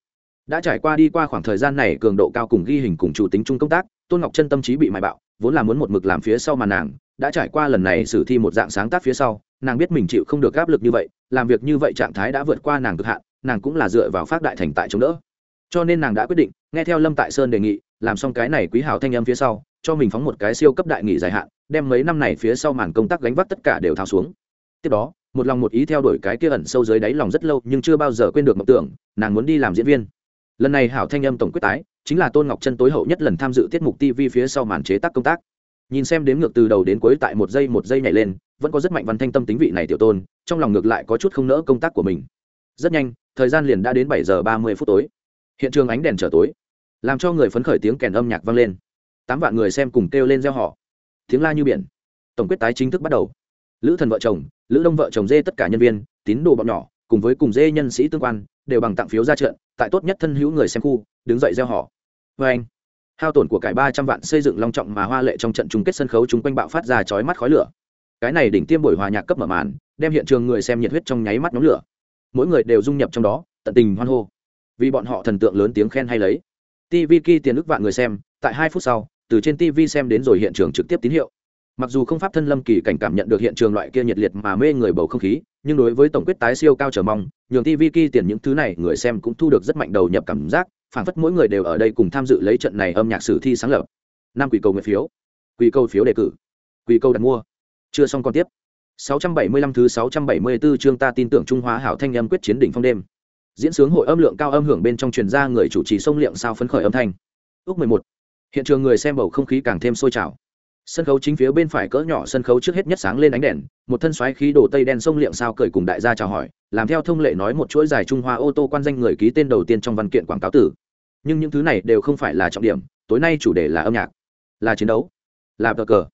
Đã trải qua đi qua khoảng thời gian này cường độ cao cùng ghi hình cùng chủ tính chung công tác, tôn ngọc chân tâm trí bị mại bạo, vốn là muốn một mực làm phía sau mà nàng đã trải qua lần này xử thi một dạng sáng tác phía sau, nàng biết mình chịu không được áp lực như vậy, làm việc như vậy trạng thái đã vượt qua nàng cực hạn, nàng cũng là dựa vào phát đại thành tại chống đỡ. Cho nên nàng đã quyết định, nghe theo lâm tại sơn đề nghị, làm xong cái này quý hảo thanh âm phía sau, cho mình phóng một cái siêu cấp đại nghị dài hạn, đem mấy năm này phía sau màn công tác gánh vác tất cả đều tháo xuống. Tiếp đó, một lòng một ý theo đuổi cái kia ẩn sâu dưới đáy lòng rất lâu nhưng chưa bao giờ quên được mộng tưởng, nàng muốn đi làm diễn viên. Lần này hảo thanh âm tổng quyết tái, chính là tôn ngọc chân tối hậu nhất lần tham dự tiết mục tv phía sau màn chế tác công tác nhìn xem đếm ngược từ đầu đến cuối tại một giây một giây nhảy lên, vẫn có rất mạnh văn thanh tâm tính vị này tiểu tôn, trong lòng ngược lại có chút không nỡ công tác của mình. Rất nhanh, thời gian liền đã đến bảy giờ ba mươi phút tối. Hiện trường ánh đèn trở tối, làm cho người phấn khởi tiếng kèn âm nhạc vang lên. Tám vạn người xem cùng kêu lên gieo họ tiếng la như biển. Tổng quyết tái chính thức bắt đầu. Lữ thần vợ chồng, lữ đông vợ chồng dê tất cả nhân viên, tín đồ bọn nhỏ, cùng với cùng dê nhân sĩ tương quan, đều bằng tặng phiếu ra trận, tại tốt nhất thân hữu người xem khu, đứng dậy gieo họ vê vâng. anh hao tổn của cải ba trăm vạn xây dựng long trọng mà hoa lệ trong trận chung kết sân khấu chung quanh bạo phát ra chói mắt khói lửa. Cái này đỉnh tiêm buổi hòa nhạc cấp mở màn, đem hiện trường người xem nhiệt huyết trong nháy mắt nhóm lửa. Mỗi người đều dung nhập trong đó, tận tình hoan hô. Vì bọn họ thần tượng lớn tiếng khen hay lấy. Tv ki tiền ức vạn người xem, tại hai phút sau, từ trên tv xem đến rồi hiện trường trực tiếp tín hiệu. Mặc dù không pháp thân lâm kỳ cảnh cảm nhận được hiện trường loại kia nhiệt liệt mà mê người bầu không khí, nhưng đối với tổng quyết tái siêu cao trở mong, nhường tv ki tiền những thứ này người xem cũng thu được rất mạnh đầu nhập cảm giác phản phất mỗi người đều ở đây cùng tham dự lấy trận này âm nhạc sử thi sáng lập năm quỷ cầu nguyện phiếu quỷ cầu phiếu đề cử quỷ cầu đặt mua chưa xong còn tiếp 675 thứ 674 chương ta tin tưởng Trung Hóa hảo thanh âm quyết chiến đỉnh phong đêm. Diễn sướng hội âm lượng cao âm hưởng bên trong truyền ra người chủ trì sông liệng sao phấn khởi âm thanh. Ước 11. Hiện trường người xem bầu không khí càng thêm sôi trào. Sân khấu chính phía bên phải cỡ nhỏ sân khấu trước hết nhất sáng lên ánh đèn, một thân xoáy khí đồ tây đen sông liệm sao cười cùng đại gia chào hỏi, làm theo thông lệ nói một chuỗi dài Trung Hoa ô tô quan danh người ký tên đầu tiên trong văn kiện quảng cáo tử. Nhưng những thứ này đều không phải là trọng điểm, tối nay chủ đề là âm nhạc, là chiến đấu, là cờ cờ.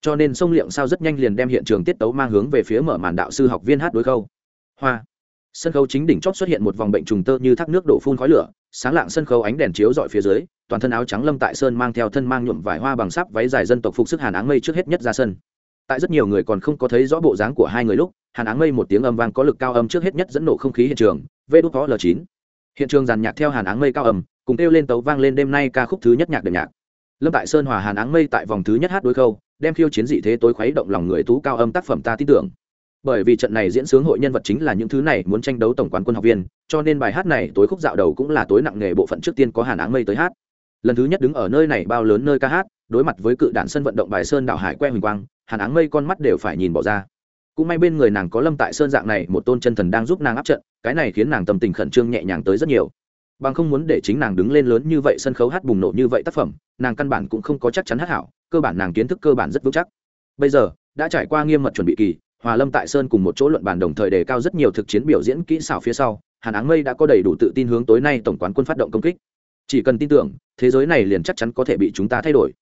Cho nên sông liệm sao rất nhanh liền đem hiện trường tiết tấu mang hướng về phía mở màn đạo sư học viên hát đối khâu. Hoa sân khấu chính đỉnh chót xuất hiện một vòng bệnh trùng tơ như thác nước đổ phun khói lửa, sáng lạng sân khấu ánh đèn chiếu dọi phía dưới, toàn thân áo trắng lâm tại sơn mang theo thân mang nhuộm vải hoa bằng sáp váy dài dân tộc phục sức hàn áng mây trước hết nhất ra sân. Tại rất nhiều người còn không có thấy rõ bộ dáng của hai người lúc, hàn áng mây một tiếng âm vang có lực cao âm trước hết nhất dẫn nổ không khí hiện trường vê đốt có l chín. Hiện trường giàn nhạc theo hàn áng mây cao âm, cùng kêu lên tấu vang lên đêm nay ca khúc thứ nhất nhạc đệm nhạc. Lâm tại sơn hòa hàn áng mây tại vòng thứ nhất hát đối khâu, đem khiêu chiến dị thế tối khuấy động lòng người tú cao âm tác phẩm ta tin tưởng bởi vì trận này diễn sướng hội nhân vật chính là những thứ này muốn tranh đấu tổng quán quân học viên, cho nên bài hát này tối khúc dạo đầu cũng là tối nặng nghề bộ phận trước tiên có hàn áng mây tới hát. Lần thứ nhất đứng ở nơi này bao lớn nơi ca hát, đối mặt với cự đạn sân vận động bài sơn đảo hải que huỳnh quang, hàn áng mây con mắt đều phải nhìn bỏ ra. Cũng may bên người nàng có lâm tại sơn dạng này, một tôn chân thần đang giúp nàng áp trận, cái này khiến nàng tâm tình khẩn trương nhẹ nhàng tới rất nhiều. Bằng không muốn để chính nàng đứng lên lớn như vậy sân khấu hát bùng nổ như vậy tác phẩm, nàng căn bản cũng không có chắc chắn hát hảo, cơ bản nàng kiến thức cơ bản rất vững chắc. Bây giờ, đã trải qua nghiêm mật chuẩn bị kỳ hòa lâm tại sơn cùng một chỗ luận bàn đồng thời đề cao rất nhiều thực chiến biểu diễn kỹ xảo phía sau, hàn áng mây đã có đầy đủ tự tin hướng tối nay tổng quán quân phát động công kích. Chỉ cần tin tưởng, thế giới này liền chắc chắn có thể bị chúng ta thay đổi.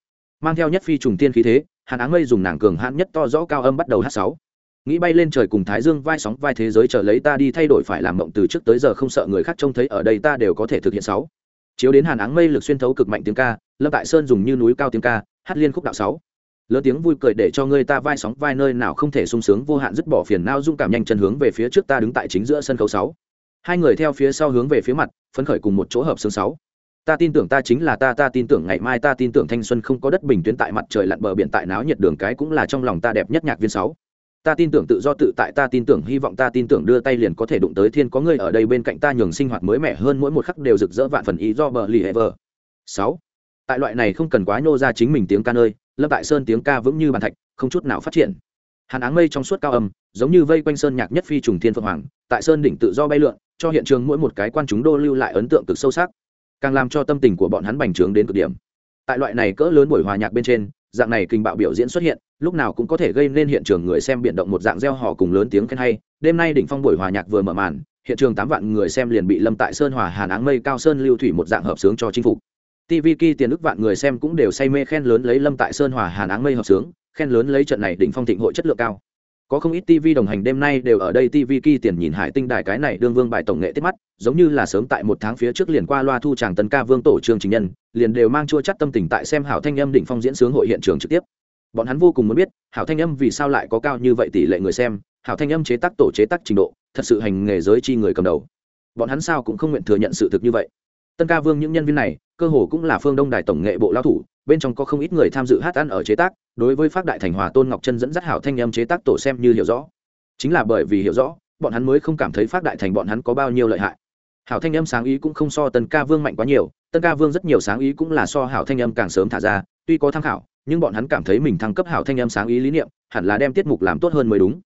Mang theo nhất phi trùng tiên khí thế, hàn áng mây dùng nàng cường hãn nhất to rõ cao âm bắt đầu hát sáu. Nghĩ bay lên trời cùng thái dương vai sóng vai thế giới chờ lấy ta đi thay đổi phải làm mộng từ trước tới giờ không sợ người khác trông thấy ở đây ta đều có thể thực hiện sáu. Chiếu đến hàn áng mây lực xuyên thấu cực mạnh tiếng ca, lâm tại sơn dùng như núi cao tiếng ca, hát liên khúc đạo sáu lớn tiếng vui cười để cho người ta vai sóng vai nơi nào không thể sung sướng, vô hạn dứt bỏ phiền nao dung cảm nhanh chân hướng về phía trước ta đứng tại chính giữa sân khấu sáu. Hai người theo phía sau hướng về phía mặt, phấn khởi cùng một chỗ hợp xương sáu. Ta tin tưởng ta chính là ta ta tin tưởng ngày mai ta tin tưởng thanh xuân không có đất bình tuyến tại mặt trời lặn bờ biển tại náo nhiệt đường cái cũng là trong lòng ta đẹp nhất nhạc viên sáu. Ta tin tưởng tự do tự tại, ta tin tưởng hy vọng, ta tin tưởng đưa tay liền có thể đụng tới thiên, có người ở đây bên cạnh ta nhường sinh hoạt mới mẻ hơn, mỗi một khắc đều rực rỡ vạn phần ý do bờ lì ever sáu tại loại này không cần quá nhô ra chính mình tiếng ca nơi, lâm tại sơn tiếng ca vững như bàn thạch, không chút nào phát triển. Hàn áng mây trong suốt cao âm, giống như vây quanh sơn nhạc nhất phi trùng thiên phượng hoàng, tại sơn đỉnh tự do bay lượn, cho hiện trường mỗi một cái quan chúng đô lưu lại ấn tượng cực sâu sắc. Càng làm cho tâm tình của bọn hắn bành trướng đến cực điểm. Tại loại này cỡ lớn buổi hòa nhạc bên trên, dạng này kinh bạo biểu diễn xuất hiện, lúc nào cũng có thể gây nên hiện trường người xem biện động một dạng gieo hò cùng lớn tiếng khen hay. Đêm nay đỉnh phong buổi hòa nhạc vừa mở màn, hiện trường tám vạn người xem liền bị lâm tại sơn hòa hàn áng mây cao sơn lưu thủy một dạng hợp sướng cho chinh phục tv ki tiền ức vạn người xem cũng đều say mê khen lớn lấy lâm tại sơn hòa hàn áng mây hợp sướng, khen lớn lấy trận này đỉnh phong thịnh hội chất lượng cao. Có không ít tv đồng hành đêm nay đều ở đây tv ki tiền nhìn hải tinh đài cái này đương vương bài tổng nghệ tiết mắt, giống như là sớm tại một tháng phía trước liền qua loa thu tràng tấn ca vương tổ trương trình nhân, liền đều mang chua chát tâm tình tại xem hảo thanh âm đỉnh phong diễn sướng hội hiện trường trực tiếp. Bọn hắn vô cùng muốn biết, hảo thanh âm vì sao lại có cao như vậy tỷ lệ người xem, hảo thanh âm chế tác tổ chế tác trình độ, thật sự hành nghề giới chi người cầm đầu. Bọn hắn sao cũng không nguyện thừa nhận sự thực như vậy tân ca vương những nhân viên này, cơ hồ cũng là phương đông đài tổng nghệ bộ lao thủ, bên trong có không ít người tham dự hát ăn ở chế tác, đối với phát đại thành hòa tôn ngọc chân dẫn dắt hảo thanh âm chế tác tổ xem như hiểu rõ. Chính là bởi vì hiểu rõ, bọn hắn mới không cảm thấy phát đại thành bọn hắn có bao nhiêu lợi hại. Hảo thanh âm sáng ý cũng không so tân ca vương mạnh quá nhiều, tân ca vương rất nhiều sáng ý cũng là so hảo thanh âm càng sớm thả ra, tuy có tham khảo, nhưng bọn hắn cảm thấy mình thăng cấp hảo thanh âm sáng ý lý niệm, hẳn là đem tiết mục làm tốt hơn mới đúng.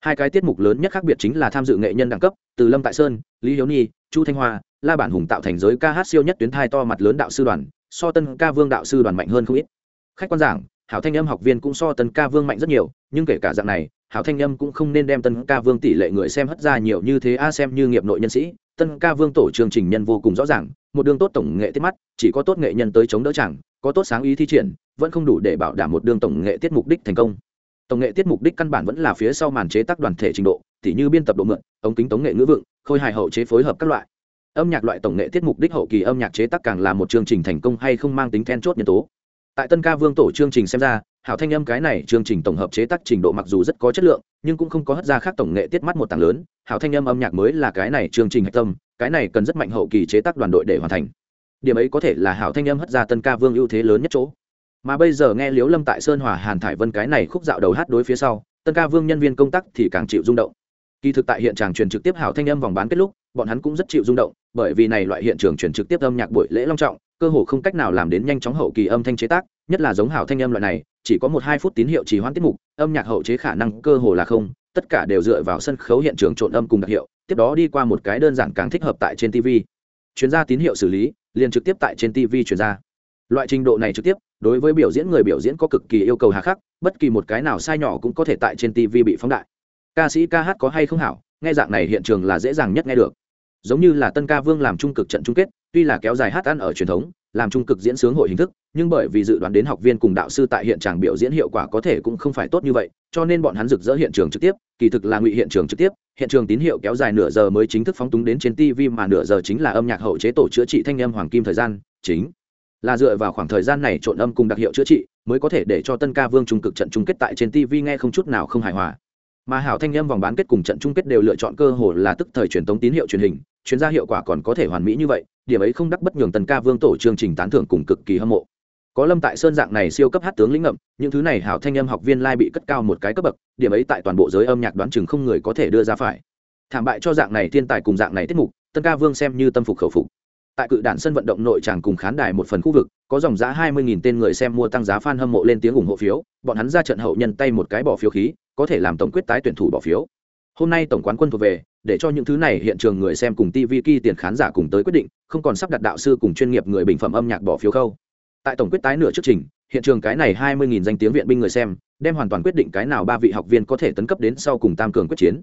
Hai cái tiết mục lớn nhất khác biệt chính là tham dự nghệ nhân đẳng cấp, từ lâm tại sơn, lý hiếu nhi, chu thanh hoa la bản hùng tạo thành giới ca hát siêu nhất tuyến thai to mặt lớn đạo sư đoàn, so tân ca vương đạo sư đoàn mạnh hơn không ít. Khách quan giảng, hảo thanh âm học viên cũng so tân ca vương mạnh rất nhiều, nhưng kể cả dạng này, hảo thanh âm cũng không nên đem tân ca vương tỷ lệ người xem hất ra nhiều như thế a, xem như nghiệp nội nhân sĩ, tân ca vương tổ chương trình nhân vô cùng rõ ràng, một đường tốt tổng nghệ tiết mắt, chỉ có tốt nghệ nhân tới chống đỡ chẳng, có tốt sáng ý thi triển, vẫn không đủ để bảo đảm một đường tổng nghệ tiết mục đích thành công. Tổng nghệ tiết mục đích căn bản vẫn là phía sau màn chế tác đoàn thể trình độ, tỉ như biên tập độ mượn, ống kính tống nghệ ngữ vựng, khôi hài hậu chế phối hợp các loại âm nhạc loại tổng nghệ tiết mục đích hậu kỳ âm nhạc chế tác càng là một chương trình thành công hay không mang tính then chốt nhân tố. Tại tân ca vương tổ chương trình xem ra, hảo thanh âm cái này chương trình tổng hợp chế tác trình độ mặc dù rất có chất lượng, nhưng cũng không có hất ra khác tổng nghệ tiết mắt một tảng lớn, hảo thanh âm âm nhạc mới là cái này chương trình hạch tâm, cái này cần rất mạnh hậu kỳ chế tác đoàn đội để hoàn thành. Điểm ấy có thể là hảo thanh âm hất ra tân ca vương ưu thế lớn nhất chỗ. Mà bây giờ nghe liếu lâm tại sơn hòa hàn thải vân cái này khúc dạo đầu hát đối phía sau, tân ca vương nhân viên công tác thì càng chịu rung động kỳ thực tại hiện trường truyền trực tiếp hảo thanh âm vòng bán kết lúc, bọn hắn cũng rất chịu rung động, bởi vì này loại hiện trường truyền trực tiếp âm nhạc buổi lễ long trọng, cơ hồ không cách nào làm đến nhanh chóng hậu kỳ âm thanh chế tác, nhất là giống hảo thanh âm loại này, chỉ có một hai phút tín hiệu trì hoãn tiết mục, âm nhạc hậu chế khả năng cơ hồ là không, tất cả đều dựa vào sân khấu hiện trường trộn âm cùng đặc hiệu, tiếp đó đi qua một cái đơn giản càng thích hợp tại trên tv chuyên gia tín hiệu xử lý, liền trực tiếp tại trên tv chuyển ra. Loại trình độ này trực tiếp, đối với biểu diễn người biểu diễn có cực kỳ yêu cầu hà khắc, bất kỳ một cái nào sai nhỏ cũng có thể tại trên tv bị phóng đại ca sĩ ca hát có hay không hảo, nghe dạng này hiện trường là dễ dàng nhất nghe được. Giống như là tân ca vương làm trung cực trận chung kết, tuy là kéo dài hát ăn ở truyền thống, làm trung cực diễn sướng hội hình thức, nhưng bởi vì dự đoán đến học viên cùng đạo sư tại hiện trường biểu diễn hiệu quả có thể cũng không phải tốt như vậy, cho nên bọn hắn rực rỡ hiện trường trực tiếp, kỳ thực là ngụy hiện trường trực tiếp, hiện trường tín hiệu kéo dài nửa giờ mới chính thức phóng túng đến trên tv mà nửa giờ chính là âm nhạc hậu chế tổ chữa trị thanh âm hoàng kim thời gian, chính là dựa vào khoảng thời gian này trộn âm cùng đặc hiệu chữa trị, mới có thể để cho tân ca vương trung cực trận chung kết tại trên tv nghe không chút nào không hài hòa mà hảo thanh âm vòng bán kết cùng trận chung kết đều lựa chọn cơ hội là tức thời truyền tống tín hiệu truyền hình, chuyên gia hiệu quả còn có thể hoàn mỹ như vậy, điểm ấy không đắc bất nhường tần ca vương tổ chương trình tán thưởng cùng cực kỳ hâm mộ. Có lâm tại sơn dạng này siêu cấp hát tướng lĩnh ngậm, những thứ này hảo thanh âm học viên lai bị cất cao một cái cấp bậc, điểm ấy tại toàn bộ giới âm nhạc đoán chừng không người có thể đưa ra phải. Thảm bại cho dạng này thiên tài cùng dạng này tiết mục tân ca vương xem như tâm phục khẩu phục. Tại cự đản sân vận động nội tràng cùng khán đài một phần khu vực, có dòng giá hai mươi tên người xem mua tăng giá f a n hâm mộ lên tiếng ủng hộ phiếu, bọn hắn ra trận hậu nhân tay một cái bỏ phiếu khí có thể làm tổng quyết tái tuyển thủ bỏ phiếu. Hôm nay tổng quán quân thuộc về, để cho những thứ này hiện trường người xem cùng tv ki tiền khán giả cùng tới quyết định, không còn sắp đặt đạo sư cùng chuyên nghiệp người bình phẩm âm nhạc bỏ phiếu khâu. Tại tổng quyết tái nửa trước trình, hiện trường cái này hai mươi danh tiếng viện binh người xem, đem hoàn toàn quyết định cái nào ba vị học viên có thể tấn cấp đến sau cùng tam cường quyết chiến.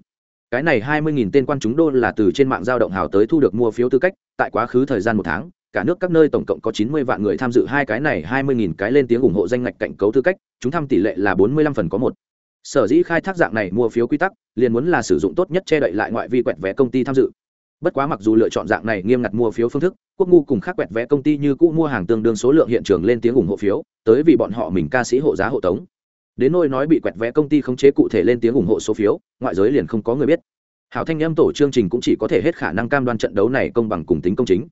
Cái này hai mươi tên quan chúng đô là từ trên mạng giao động hào tới thu được mua phiếu tư cách, tại quá khứ thời gian một tháng, cả nước các nơi tổng cộng có chín mươi vạn người tham dự hai cái này hai mươi cái lên tiếng ủng hộ danh ngạch cạnh cấu tư cách, chúng thăm tỷ lệ là bốn mươi lăm phần có một sở dĩ khai thác dạng này mua phiếu quy tắc, liền muốn là sử dụng tốt nhất che đậy lại ngoại vi quẹt vé công ty tham dự. Bất quá mặc dù lựa chọn dạng này nghiêm ngặt mua phiếu phương thức, quốc ngu cùng khác quẹt vé công ty như cũ mua hàng tương đương số lượng hiện trường lên tiếng ủng hộ phiếu, tới vì bọn họ mình ca sĩ hộ giá hộ tống. Đến nôi nói bị quẹt vé công ty khống chế cụ thể lên tiếng ủng hộ số phiếu, ngoại giới liền không có người biết. Hảo thanh âm tổ chương trình cũng chỉ có thể hết khả năng cam đoan trận đấu này công bằng cùng tính công chính.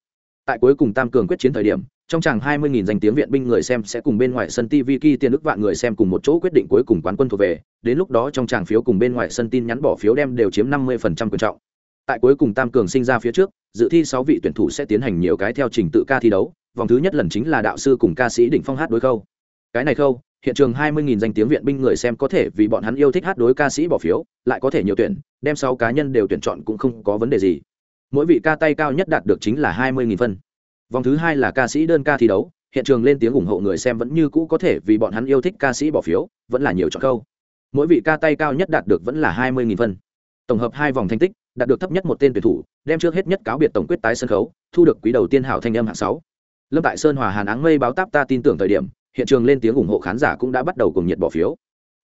Tại cuối cùng tam cường quyết chiến thời điểm trong tràng 20.000 danh tiếng viện binh người xem sẽ cùng bên ngoài sân TV kỳ tiền ức vạn người xem cùng một chỗ quyết định cuối cùng quán quân thuộc về, đến lúc đó trong tràng phiếu cùng bên ngoài sân tin nhắn bỏ phiếu đem đều chiếm 50% quyền trọng. Tại cuối cùng tam cường sinh ra phía trước, dự thi 6 vị tuyển thủ sẽ tiến hành nhiều cái theo trình tự ca thi đấu, vòng thứ nhất lần chính là đạo sư cùng ca sĩ đỉnh phong hát đối khâu. Cái này khâu, hiện trường 20.000 danh tiếng viện binh người xem có thể vì bọn hắn yêu thích hát đối ca sĩ bỏ phiếu, lại có thể nhiều tuyển, đem 6 cá nhân đều tuyển chọn cũng không có vấn đề gì. Mỗi vị ca tay cao nhất đạt được chính là 20.000 phân vòng thứ hai là ca sĩ đơn ca thi đấu, hiện trường lên tiếng ủng hộ người xem vẫn như cũ có thể vì bọn hắn yêu thích ca sĩ bỏ phiếu, vẫn là nhiều chọn câu. Mỗi vị ca tay cao nhất đạt được vẫn là hai mươi phân. Tổng hợp hai vòng thành tích, đạt được thấp nhất một tên tuyển thủ, đem trước hết nhất cáo biệt tổng quyết tái sân khấu, thu được quý đầu tiên hảo thanh âm hạng sáu. Lâm tại sơn hòa hàn áng mây báo táp ta tin tưởng thời điểm, hiện trường lên tiếng ủng hộ khán giả cũng đã bắt đầu cùng nhiệt bỏ phiếu.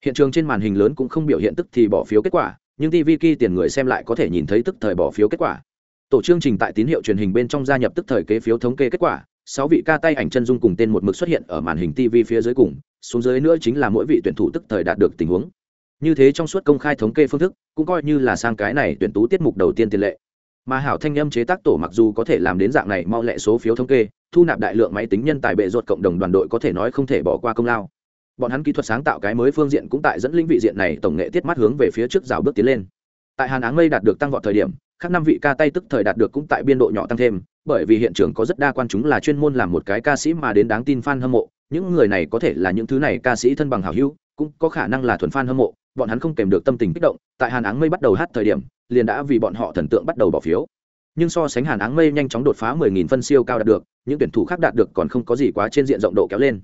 Hiện trường trên màn hình lớn cũng không biểu hiện tức thì bỏ phiếu kết quả, nhưng tv ki tiền người xem lại có thể nhìn thấy tức thời bỏ phiếu kết quả tổ chương trình tại tín hiệu truyền hình bên trong gia nhập tức thời kế phiếu thống kê kết quả, sáu vị ca tay ảnh chân dung cùng tên một mực xuất hiện ở màn hình tv phía dưới cùng, xuống dưới nữa chính là mỗi vị tuyển thủ tức thời đạt được tình huống. Như thế trong suốt công khai thống kê phương thức, cũng coi như là sang cái này tuyển tú tiết mục đầu tiên tiền lệ. Mà hảo thanh âm chế tác tổ mặc dù có thể làm đến dạng này mau lẹ số phiếu thống kê, thu nạp đại lượng máy tính nhân tài bệ ruột cộng đồng đoàn đội có thể nói không thể bỏ qua công lao. Bọn hắn kỹ thuật sáng tạo cái mới phương diện cũng tại dẫn linh vị diện này tổng nghệ tiết mắt hướng về phía trước rào bước tiến lên. Tại hàn áng mây đạt được tăng vọt thời điểm khác năm vị ca tay tức thời đạt được cũng tại biên độ nhỏ tăng thêm, bởi vì hiện trường có rất đa quan chúng là chuyên môn làm một cái ca sĩ mà đến đáng tin fan hâm mộ. Những người này có thể là những thứ này ca sĩ thân bằng hảo hữu, cũng có khả năng là thuần fan hâm mộ. Bọn hắn không kèm được tâm tình kích động, tại hàn áng mây bắt đầu hát thời điểm, liền đã vì bọn họ thần tượng bắt đầu bỏ phiếu. Nhưng so sánh hàn áng mây nhanh chóng đột phá 10.000 phân siêu cao đạt được, những tuyển thủ khác đạt được còn không có gì quá trên diện rộng độ kéo lên.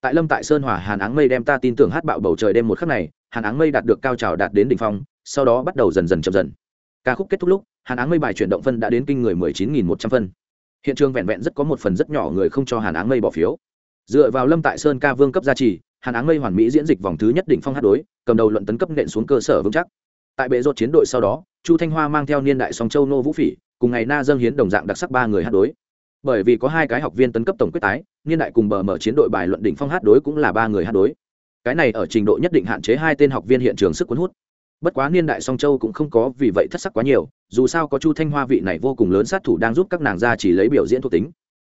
Tại lâm tại sơn hòa hàn áng mây đem ta tin tưởng hát bạo bầu trời đêm một khắc này, hàn áng mây đạt được cao trào đạt đến đỉnh phong, sau đó bắt đầu dần dần chậm dần ca khúc kết thúc lúc, hàn áng mây bài chuyển động phân đã đến kinh người mười chín nghìn một trăm phân. Hiện trường vẹn vẹn rất có một phần rất nhỏ người không cho hàn áng mây bỏ phiếu. Dựa vào lâm tại sơn ca vương cấp gia trì, hàn áng mây hoàn mỹ diễn dịch vòng thứ nhất đỉnh phong hát đối, cầm đầu luận tấn cấp nện xuống cơ sở vững chắc. Tại bệ rột chiến đội sau đó, chu thanh hoa mang theo niên đại song châu nô vũ phỉ, cùng ngày na dâng hiến đồng dạng đặc sắc ba người hát đối. Bởi vì có hai cái học viên tấn cấp tổng quyết tái, niên đại cùng bờ mở chiến đội bài luận đỉnh phong hát đối cũng là ba người hát đối. Cái này ở trình độ nhất định hạn chế hai tên học viên hiện trường sức cuốn hút bất quá niên đại song châu cũng không có vì vậy thất sắc quá nhiều, dù sao có chu thanh hoa vị này vô cùng lớn sát thủ đang giúp các nàng ra chỉ lấy biểu diễn thuộc tính.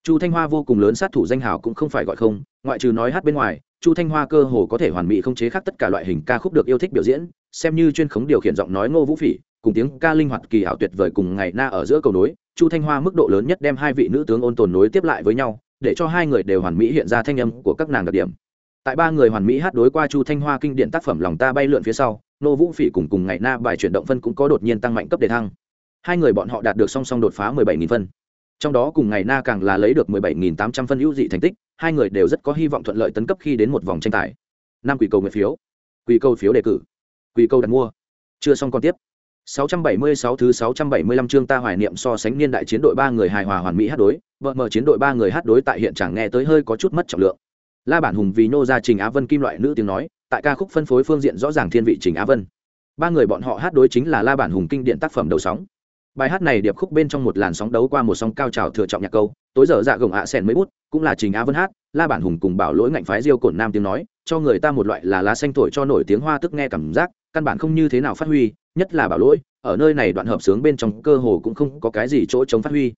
Chu thanh hoa vô cùng lớn sát thủ danh hào cũng không phải gọi không, ngoại trừ nói hát bên ngoài, chu thanh hoa cơ hồ có thể hoàn mỹ không chế khác tất cả loại hình ca khúc được yêu thích biểu diễn, xem như chuyên khống điều khiển giọng nói ngô vũ phỉ, cùng tiếng ca linh hoạt kỳ hảo tuyệt vời cùng ngày na ở giữa cầu nối, chu thanh hoa mức độ lớn nhất đem hai vị nữ tướng ôn tồn nối tiếp lại với nhau, để cho hai người đều hoàn mỹ hiện ra thanh âm của các nàng đặc điểm. Tại ba người hoàn mỹ hát đối qua chu thanh hoa kinh điển tác phẩm lòng ta bay lượn phía sau nô vũ phỉ cùng cùng ngày na bài chuyển động phân cũng có đột nhiên tăng mạnh cấp đề thăng. Hai người bọn họ đạt được song song đột phá 17.000 phân. Trong đó cùng ngày na càng là lấy được 17.800 phân ưu dị thành tích hai người đều rất có hy vọng thuận lợi tấn cấp khi đến một vòng tranh tài. Năm quỷ cầu nguyện phiếu. Quỷ cầu phiếu đề cử. Quỷ cầu đặt mua. Chưa xong còn tiếp. 676 thứ 675 chương ta hoài niệm so sánh niên đại chiến đội ba người hài hòa hoàn mỹ hát đối, vợ mở chiến đội ba người hát đối tại hiện chẳng nghe tới hơi có chút mất trọng lượng. La bản hùng vì nô ra Trình Á Vân kim loại nữ tiếng nói, tại ca khúc phân phối phương diện rõ ràng thiên vị Trình Á Vân. Ba người bọn họ hát đối chính là La bản hùng kinh điển tác phẩm đầu sóng. Bài hát này điệp khúc bên trong một làn sóng đấu qua một sóng cao trào thừa trọng nhạc câu, tối giờ dạ gồng ạ sen mấy bút, cũng là Trình Á Vân hát, La bản hùng cùng bảo lỗi ngạnh phái diêu cổn nam tiếng nói, cho người ta một loại là lá xanh thổi cho nổi tiếng hoa tức nghe cảm giác, căn bản không như thế nào phát huy, nhất là bảo lỗi, ở nơi này đoạn hợp sướng bên trong cơ hồ cũng không có cái gì chỗ chống phát huy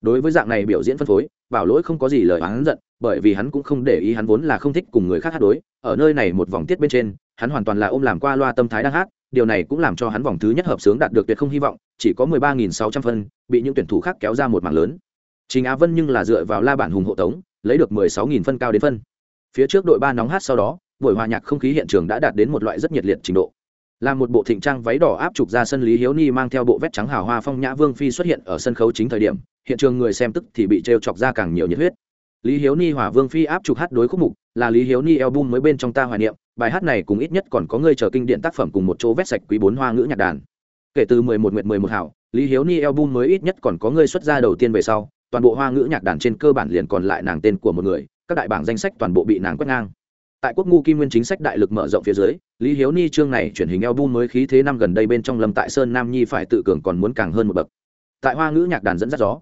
đối với dạng này biểu diễn phân phối bảo lỗi không có gì lời oán giận bởi vì hắn cũng không để ý hắn vốn là không thích cùng người khác hát đối, ở nơi này một vòng tiết bên trên, hắn hoàn toàn là ôm làm qua loa tâm thái đang hát, điều này cũng làm cho hắn vòng thứ nhất hợp sướng đạt được tuyệt không hy vọng, chỉ có mười ba nghìn sáu trăm phân, bị những tuyển thủ khác kéo ra một mảng lớn. Trình á vân nhưng là dựa vào la bản hùng hộ tống, lấy được mười sáu nghìn phân cao đến phân. Phía trước đội ba nóng hát sau đó, buổi hòa nhạc không khí hiện trường đã đạt đến một loại rất nhiệt liệt trình độ. Là một bộ thịnh trang váy đỏ áp trục ra sân lý hiếu ni mang theo bộ vét trắng hào hoa phong nhã vương phi xuất hiện ở sân khấu chính thời điểm, hiện trường người xem tức thì bị trêu chọc ra càng nhiều nhiệt huyết lý hiếu ni hỏa vương phi áp chụp hát đối khúc mục, là lý hiếu ni album mới bên trong ta hoài niệm, bài hát này cùng ít nhất còn có người chờ kinh điện tác phẩm cùng một chỗ vét sạch quý bốn hoa ngữ nhạc đàn. Kể từ mười một nguyện mười một hảo, lý hiếu ni album mới ít nhất còn có người xuất ra đầu tiên về sau, toàn bộ hoa ngữ nhạc đàn trên cơ bản liền còn lại nàng tên của một người, các đại bảng danh sách toàn bộ bị nàng quét ngang. Tại quốc ngu kim nguyên chính sách đại lực mở rộng phía dưới, lý hiếu ni chương này chuyển hình album mới khí thế năm gần đây bên trong lâm tại sơn nam nhi phải tự cường còn muốn càng hơn một bậc. Tại hoa ngữ nhạc đàn dẫn dắt gió.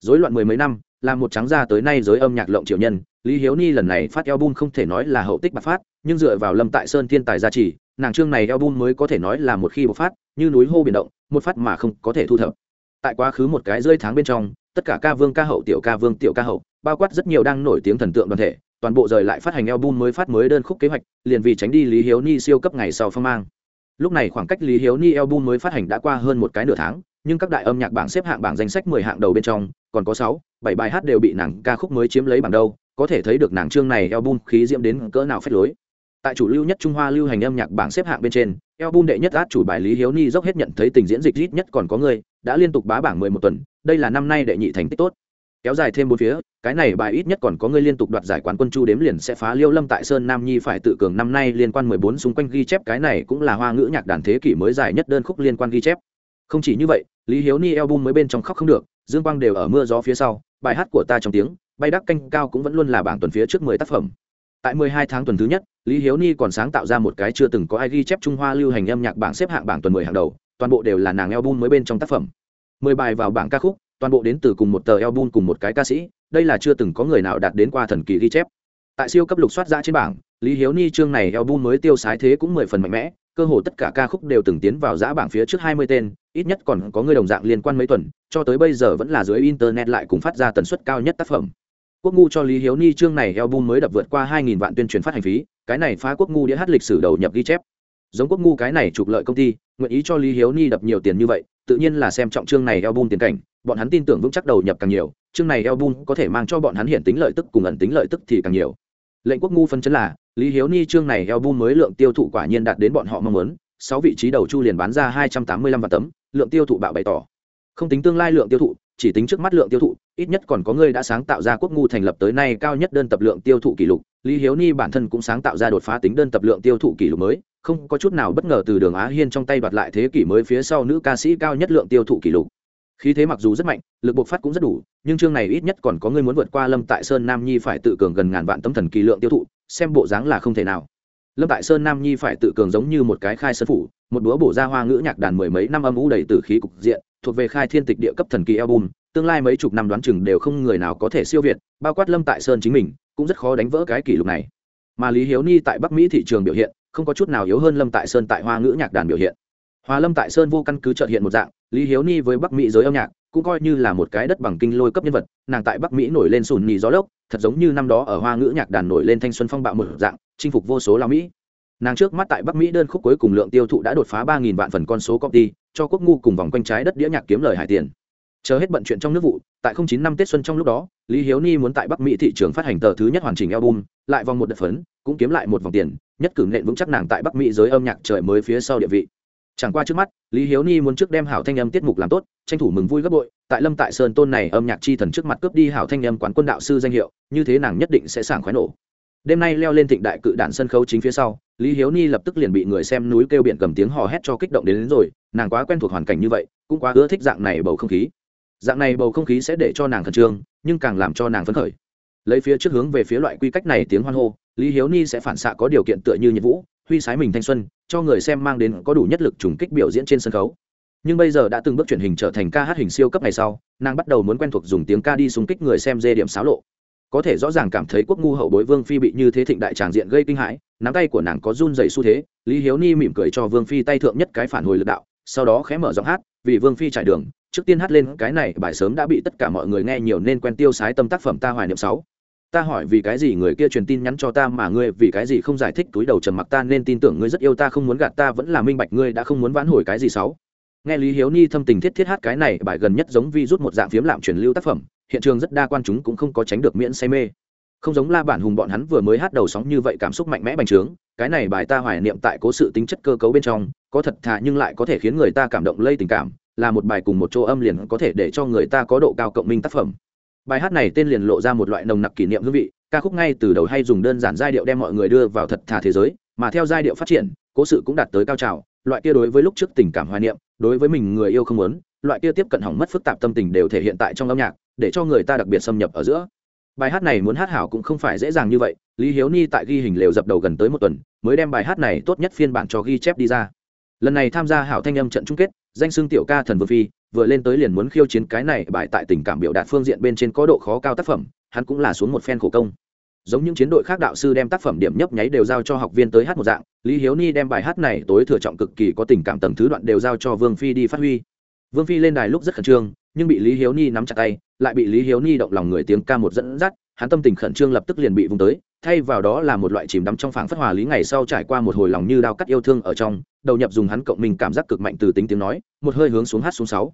Dối loạn mười mấy năm làm một trắng ra tới nay giới âm nhạc lộng triệu nhân lý hiếu ni lần này phát album không thể nói là hậu tích bạc phát nhưng dựa vào lâm tại sơn thiên tài gia trì nàng chương này album mới có thể nói là một khi bộc phát như núi hô biển động một phát mà không có thể thu thập tại quá khứ một cái rơi tháng bên trong tất cả ca vương ca hậu tiểu ca vương tiểu ca hậu bao quát rất nhiều đang nổi tiếng thần tượng đoàn thể toàn bộ rời lại phát hành album mới phát mới đơn khúc kế hoạch, liền vì tránh đi Lý Hiếu Ni siêu cấp ngày sau phong mang. Lúc này khoảng cách Lý Hiếu Ni album mới phát hành đã qua hơn một cái nửa tháng, nhưng các đại âm nhạc bảng xếp hạng bảng danh sách 10 hạng đầu bên trong, còn có sáu bảy bài hát đều bị nàng ca khúc mới chiếm lấy bằng đâu có thể thấy được nàng chương này album khí diễm đến cỡ nào phách lối. Tại chủ lưu nhất Trung Hoa lưu hành âm nhạc bảng xếp hạng bên trên, album đệ nhất át chủ bài Lý Hiếu Ni dốc hết nhận thấy tình diễn dịch ít nhất còn có người, đã liên tục bá bảng 11 tuần, đây là năm nay đệ nhị thành tích tốt kéo dài thêm bốn phía cái này bài ít nhất còn có người liên tục đoạt giải quán quân chu đếm liền sẽ phá liêu lâm tại sơn nam nhi phải tự cường năm nay liên quan mười bốn xung quanh ghi chép cái này cũng là hoa ngữ nhạc đàn thế kỷ mới dài nhất đơn khúc liên quan ghi chép không chỉ như vậy lý hiếu ni album mới bên trong khóc không được dương quang đều ở mưa gió phía sau, bài hát của ta trong tiếng, bay đắc canh cao cũng vẫn luôn là bảng tuần phía trước mười tác phẩm. Tại mười hai tháng tuần thứ nhất, lý hiếu ni còn sáng tạo ra một cái chưa từng có ai ghi chép trung hoa lưu hành âm nhạc bảng xếp hạng bảng tuần mười hàng đầu, toàn bộ đều là nàng album mới bên trong tác phẩm. Mười bài vào bảng ca khúc, toàn bộ đến từ cùng một tờ album cùng một cái ca sĩ, đây là chưa từng có người nào đạt đến qua thần kỳ ghi chép. Tại siêu cấp lục soát ra trên bảng, lý hiếu ni chương này album mới tiêu sái thế cũng mười phần mạnh mẽ cơ hồ tất cả ca khúc đều từng tiến vào giã bảng phía trước hai mươi tên, ít nhất còn có người đồng dạng liên quan mấy tuần, cho tới bây giờ vẫn là dưới internet lại cùng phát ra tần suất cao nhất tác phẩm. Quốc ngu cho lý hiếu ni chương này album mới đập vượt qua hai nghìn vạn tuyên truyền phát hành phí, cái này phá quốc ngu đĩa hát lịch sử đầu nhập ghi chép. Giống quốc ngu cái này trục lợi công ty, nguyện ý cho lý hiếu ni đập nhiều tiền như vậy, tự nhiên là xem trọng chương này album tiền cảnh, bọn hắn tin tưởng vững chắc đầu nhập càng nhiều, chương này album có thể mang cho bọn hắn hiện tính lợi tức cùng ẩn tính lợi tức thì càng nhiều. Lệnh quốc ngu phân chấn là lý hiếu ni chương này album mới lượng tiêu thụ quả nhiên đạt đến bọn họ mong muốn, sáu vị trí đầu chu liền bán ra hai trăm tám mươi lăm vạn tấm, lượng tiêu thụ bạo bày tỏ. Không tính tương lai lượng tiêu thụ, chỉ tính trước mắt lượng tiêu thụ, ít nhất còn có người đã sáng tạo ra quốc ngu thành lập tới nay cao nhất đơn tập lượng tiêu thụ kỷ lục. Lý hiếu ni bản thân cũng sáng tạo ra đột phá tính đơn tập lượng tiêu thụ kỷ lục mới, không có chút nào bất ngờ từ đường á hiên trong tay đoạt lại thế kỷ mới phía sau nữ ca sĩ cao nhất lượng tiêu thụ kỷ lục khí thế mặc dù rất mạnh, lực bộc phát cũng rất đủ, nhưng chương này ít nhất còn có người muốn vượt qua lâm tại sơn nam nhi phải tự cường gần ngàn vạn tấm thần kỳ lượng tiêu thụ, xem bộ dáng là không thể nào. Lâm tại sơn nam nhi phải tự cường giống như một cái khai sơn phủ, một búa bổ ra hoa ngữ nhạc đàn mười mấy năm âm ủ đầy từ khí cục diện, thuộc về khai thiên tịch địa cấp thần kỳ album, tương lai mấy chục năm đoán chừng đều không người nào có thể siêu việt, bao quát lâm tại sơn chính mình, cũng rất khó đánh vỡ cái kỷ lục này. Mà lý hiếu ni tại bắc mỹ thị trường biểu hiện, không có chút nào yếu hơn lâm tại sơn tại hoa ngữ nhạc đàn biểu hiện. Hòa lâm tại sơn vô căn cứ trợt hiện một dạng lý hiếu ni với bắc mỹ giới âm nhạc cũng coi như là một cái đất bằng kinh lôi cấp nhân vật, nàng tại bắc mỹ nổi lên sùn nhì gió lốc, thật giống như năm đó ở hoa ngữ nhạc đàn nổi lên thanh xuân phong bạo một dạng, chinh phục vô số lao mỹ. Nàng trước mắt tại bắc mỹ đơn khúc cuối cùng lượng tiêu thụ đã đột phá ba nghìn vạn phần con số công ty, cho quốc ngu cùng vòng quanh trái đất đĩa nhạc kiếm lời hải tiền. Chờ hết bận chuyện trong nước vụ, tại không chín năm tết xuân trong lúc đó, lý hiếu ni muốn tại bắc mỹ thị trường phát hành tờ thứ nhất hoàn chỉnh album, lại vòng một đợt phấn, cũng kiếm lại một vòng tiền, nhất cử nện vững chắc nàng tại bắc mỹ giới âm nhạc trời mới phía sau địa vị chẳng qua trước mắt lý hiếu ni muốn trước đem hảo thanh âm tiết mục làm tốt tranh thủ mừng vui gấp bội tại lâm tại sơn tôn này âm nhạc chi thần trước mặt cướp đi hảo thanh âm quán quân đạo sư danh hiệu như thế nàng nhất định sẽ sảng khoái nổ. Đêm nay leo lên thịnh đại cự đạn sân khấu chính phía sau lý hiếu ni lập tức liền bị người xem núi kêu biển cầm tiếng hò hét cho kích động đến, đến rồi nàng quá quen thuộc hoàn cảnh như vậy cũng quá ưa thích dạng này bầu không khí. Dạng này bầu không khí sẽ để cho nàng khẩn trương nhưng càng làm cho nàng phấn khởi. Lấy phía trước hướng về phía loại quy cách này tiếng hoan hô lý hiếu ni sẽ phản xạ có điều kiện tựa như nhiệt vũ huy sái mình thanh xuân, cho người xem mang đến có đủ nhất lực trùng kích biểu diễn trên sân khấu. Nhưng bây giờ đã từng bước chuyển hình trở thành ca hát hình siêu cấp ngày sau, nàng bắt đầu muốn quen thuộc dùng tiếng ca đi xung kích người xem dê điểm xáo lộ. Có thể rõ ràng cảm thấy quốc ngu hậu bối vương phi bị như thế thịnh đại tràng diện gây kinh hãi, nắm tay của nàng có run dày xu thế, lý hiếu ni mỉm cười cho vương phi tay thượng nhất cái phản hồi lực đạo, sau đó khẽ mở giọng hát, vì vương phi trải đường, trước tiên hát lên cái này, bài sớm đã bị tất cả mọi người nghe nhiều nên quen tiêu sái tâm tác phẩm ta hoài niệm sáu ta hỏi vì cái gì người kia truyền tin nhắn cho ta mà ngươi vì cái gì không giải thích túi đầu trầm mặc ta nên tin tưởng ngươi rất yêu ta không muốn gạt ta vẫn là minh bạch ngươi đã không muốn vãn hồi cái gì sáu. Nghe lý hiếu ni thâm tình thiết thiết hát cái này, bài gần nhất giống vi rút một dạng phiếm lạm truyền lưu tác phẩm, hiện trường rất đa quan chúng cũng không có tránh được miễn say mê. Không giống la bản hùng bọn hắn vừa mới hát đầu sóng như vậy cảm xúc mạnh mẽ bành trướng, cái này bài ta hoài niệm tại cố sự tính chất cơ cấu bên trong, có thật thà nhưng lại có thể khiến người ta cảm động lây tình cảm, là một bài cùng một chỗ âm liền có thể để cho người ta có độ cao cộng minh tác phẩm bài hát này tên liền lộ ra một loại nồng nặc kỷ niệm hương vị, ca khúc ngay từ đầu hay dùng đơn giản giai điệu đem mọi người đưa vào thật thà thế giới, mà theo giai điệu phát triển, cố sự cũng đạt tới cao trào. Loại kia đối với lúc trước tình cảm hoài niệm, đối với mình người yêu không muốn, loại kia tiếp cận hỏng mất phức tạp tâm tình đều thể hiện tại trong âm nhạc, để cho người ta đặc biệt xâm nhập ở giữa. Bài hát này muốn hát hảo cũng không phải dễ dàng như vậy, lý hiếu ni tại ghi hình lều dập đầu gần tới một tuần, mới đem bài hát này tốt nhất phiên bản cho ghi chép đi ra. Lần này tham gia hảo thanh âm trận chung kết, danh xưng tiểu ca thần vương phi vừa lên tới liền muốn khiêu chiến cái này bài tại tình cảm biểu đạt phương diện bên trên có độ khó cao tác phẩm, hắn cũng là xuống một phen khổ công. Giống những chiến đội khác đạo sư đem tác phẩm điểm nhấp nháy đều giao cho học viên tới hát một dạng, lý hiếu ni đem bài hát này tối thừa trọng cực kỳ có tình cảm tầng thứ đoạn đều giao cho vương phi đi phát huy. Vương phi lên đài lúc rất khẩn trương, nhưng bị lý hiếu ni nắm chặt tay, lại bị lý hiếu ni động lòng người tiếng ca một dẫn dắt, hắn tâm tình khẩn trương lập tức liền bị vùng tới, thay vào đó là một loại chìm đắm trong phảng phất hòa lý ngày sau trải qua một hồi lòng như đao cắt yêu thương ở trong, đầu nhập dùng hắn cộng mình cảm giác cực mạnh từ tính tiếng nói, một hơi hướng xuống hát xuống sáu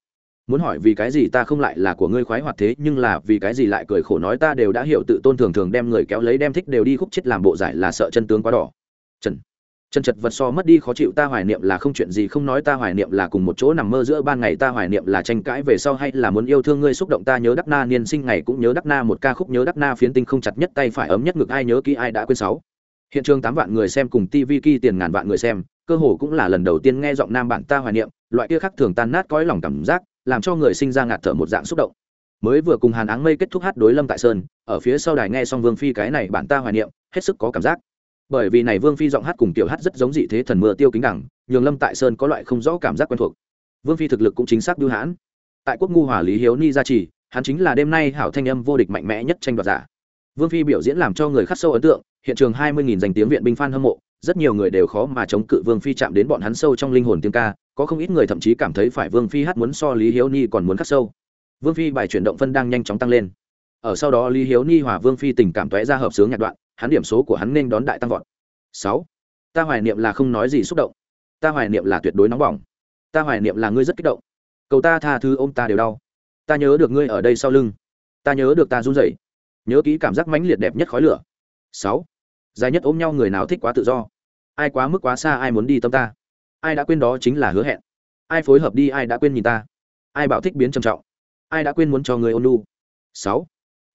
muốn hỏi vì cái gì ta không lại là của ngươi khoái hoạt thế, nhưng là vì cái gì lại cười khổ nói ta đều đã hiểu tự tôn thường thường đem người kéo lấy đem thích đều đi khúc chết làm bộ giải là sợ chân tướng quá đỏ. Trần chân chật vật so mất đi khó chịu ta hoài niệm là không chuyện gì, không nói ta hoài niệm là cùng một chỗ nằm mơ giữa ban ngày ta hoài niệm là tranh cãi về sau hay là muốn yêu thương ngươi xúc động ta nhớ đắc na niên sinh ngày cũng nhớ đắc na một ca khúc nhớ đắc na phiến tinh không chặt nhất tay phải ấm nhất ngực ai nhớ kỹ ai đã quên sáu. Hiện trường tám vạn người xem cùng tv kỳ tiền ngàn vạn người xem, cơ hồ cũng là lần đầu tiên nghe giọng nam bản ta hoài niệm loại kia khác thường tan nát cõi lòng cảm giác, làm cho người sinh ra ngạt thở một dạng xúc động. Mới vừa cùng hàn áng mây kết thúc hát đối lâm tại sơn, ở phía sau đài nghe xong vương phi cái này bản ta hoài niệm, hết sức có cảm giác. Bởi vì này vương phi giọng hát cùng tiểu hát rất giống dị thế thần mưa tiêu kính đẳng, nhường lâm tại sơn có loại không rõ cảm giác quen thuộc. Vương phi thực lực cũng chính xác bưu hãn. Tại quốc ngu hòa lý hiếu ni gia trì, hắn chính là đêm nay hảo thanh âm vô địch mạnh mẽ nhất tranh đoạt giả. Vương phi biểu diễn làm cho người khắc sâu ấn tượng, hiện trường hai mươi danh tiếng viện binh phan hâm mộ, rất nhiều người đều khó mà chống cự vương phi chạm đến bọn hắn sâu trong linh hồn tiếng ca có không ít người thậm chí cảm thấy phải vương phi hát muốn so lý hiếu ni còn muốn khắc sâu. Vương phi bài chuyển động phân đang nhanh chóng tăng lên. Ở sau đó lý hiếu ni hòa vương phi tình cảm tóe ra hợp sướng nhạc đoạn, hắn điểm số của hắn nên đón đại tăng vọt. Sáu. Ta hoài niệm là không nói gì xúc động. Ta hoài niệm là tuyệt đối nóng bỏng. Ta hoài niệm là ngươi rất kích động. Cầu ta tha thứ ôm ta đều đau. Ta nhớ được ngươi ở đây sau lưng. Ta nhớ được ta run rẩy. Nhớ kỹ cảm giác mãnh liệt đẹp nhất khói lửa. Sáu. Dài nhất ôm nhau người nào thích quá tự do. Ai quá mức quá xa ai muốn đi tâm ta ai đã quên đó chính là hứa hẹn. Ai phối hợp đi, ai đã quên nhìn ta. Ai bảo thích biến trầm trọng. Ai đã quên muốn cho người ôn lu sáu.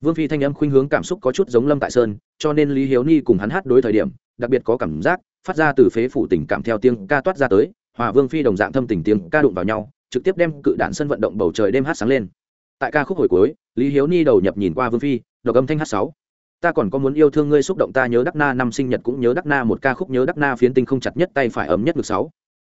Vương phi thanh âm khuynh hướng cảm xúc có chút giống lâm tại sơn, cho nên lý hiếu ni cùng hắn hát đối thời điểm, đặc biệt có cảm giác, phát ra từ phế phủ tình cảm theo tiếng ca toát ra tới, hòa vương phi đồng dạng thâm tình tiếng ca đụng vào nhau, trực tiếp đem cự đạn sân vận động bầu trời đêm hát sáng lên. Tại ca khúc hồi cuối, lý hiếu ni đầu nhập nhìn qua vương phi độc âm thanh hát sáu. Ta còn có muốn yêu thương ngươi xúc động ta nhớ đắc na năm sinh nhật cũng nhớ đắc na một ca khúc nhớ đắc na phiến tinh không chặt nhất tay phải ấm nhất ngực sáu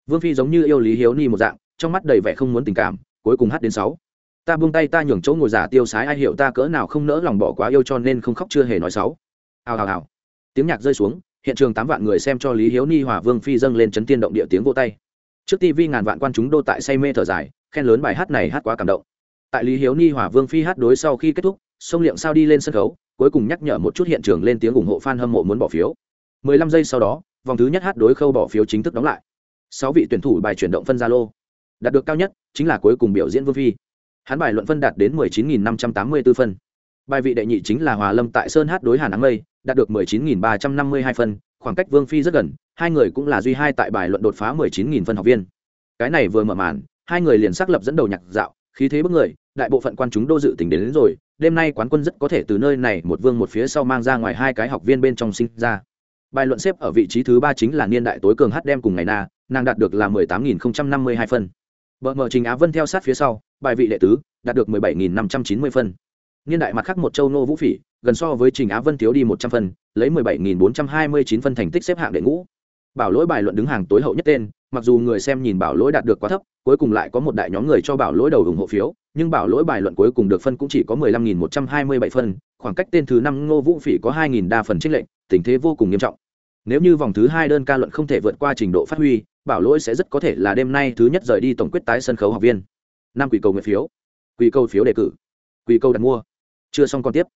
vương phi giống như yêu lý hiếu ni một dạng, trong mắt đầy vẻ không muốn tình cảm, cuối cùng hát đến sáu. Ta buông tay ta nhường chỗ ngồi giả tiêu sái, ai hiểu ta cỡ nào không nỡ lòng bỏ quá yêu cho nên không khóc chưa hề nói sáu. Hào hào hào. Tiếng nhạc rơi xuống, hiện trường tám vạn người xem cho lý hiếu ni hòa vương phi dâng lên chấn tiên động địa tiếng vô tay. Trước tivi ngàn vạn quan chúng đô tại say mê thở dài, khen lớn bài hát này hát quá cảm động. Tại lý hiếu ni hòa vương phi hát đối sau khi kết thúc, sông liệm sao đi lên sân khấu, cuối cùng nhắc nhở một chút hiện trường lên tiếng ủng hộ fan hâm mộ muốn bỏ phiếu. 15 giây sau đó, vòng thứ nhất hát đối khâu bỏ phiếu chính thức đóng lại sáu vị tuyển thủ bài chuyển động phân gia lô. Đạt được cao nhất chính là cuối cùng biểu diễn vương phi. Hắn bài luận phân đạt đến 19.584 phân. Bài vị đệ nhị chính là hòa lâm tại sơn hát đối hàn áng mây đạt được 19.352 phân khoảng cách vương phi rất gần hai người cũng là duy hai tại bài luận đột phá 19.000 phân học viên. Cái này vừa mở màn hai người liền xác lập dẫn đầu nhạc dạo khí thế bức người đại bộ phận quan chúng đô dự tính đến, đến rồi đêm nay quán quân rất có thể từ nơi này một vương một phía sau mang ra ngoài hai cái học viên bên trong sinh ra. Bài luận xếp ở vị trí thứ ba chính là niên đại tối cường hát đem cùng ngày na nàng đạt được là 18.052 phân. Bờ mở trình á vân theo sát phía sau, bài vị đệ tứ, đạt được 17.590 phân. Niên đại mặt khác một châu nô vũ phỉ, gần so với trình á vân thiếu đi một trăm phân, lấy 17.429 phân thành tích xếp hạng đệ ngũ. Bảo lỗi bài luận đứng hàng tối hậu nhất tên, mặc dù người xem nhìn bảo lỗi đạt được quá thấp, cuối cùng lại có một đại nhóm người cho bảo lỗi đầu ủng hộ phiếu, nhưng bảo lỗi bài luận cuối cùng được phân cũng chỉ có 15.127 phân, khoảng cách tên thứ năm ngô vũ phỉ có 2.000 đa phần trích lệnh tình thế vô cùng nghiêm trọng. Nếu như vòng thứ hai đơn ca luận không thể vượt qua trình độ phát huy bảo lỗi sẽ rất có thể là đêm nay thứ nhất rời đi tổng quyết tái sân khấu học viên. Năm quỷ cầu nguyện phiếu. Quỷ cầu phiếu đề cử. Quỷ cầu đặt mua. Chưa xong còn tiếp.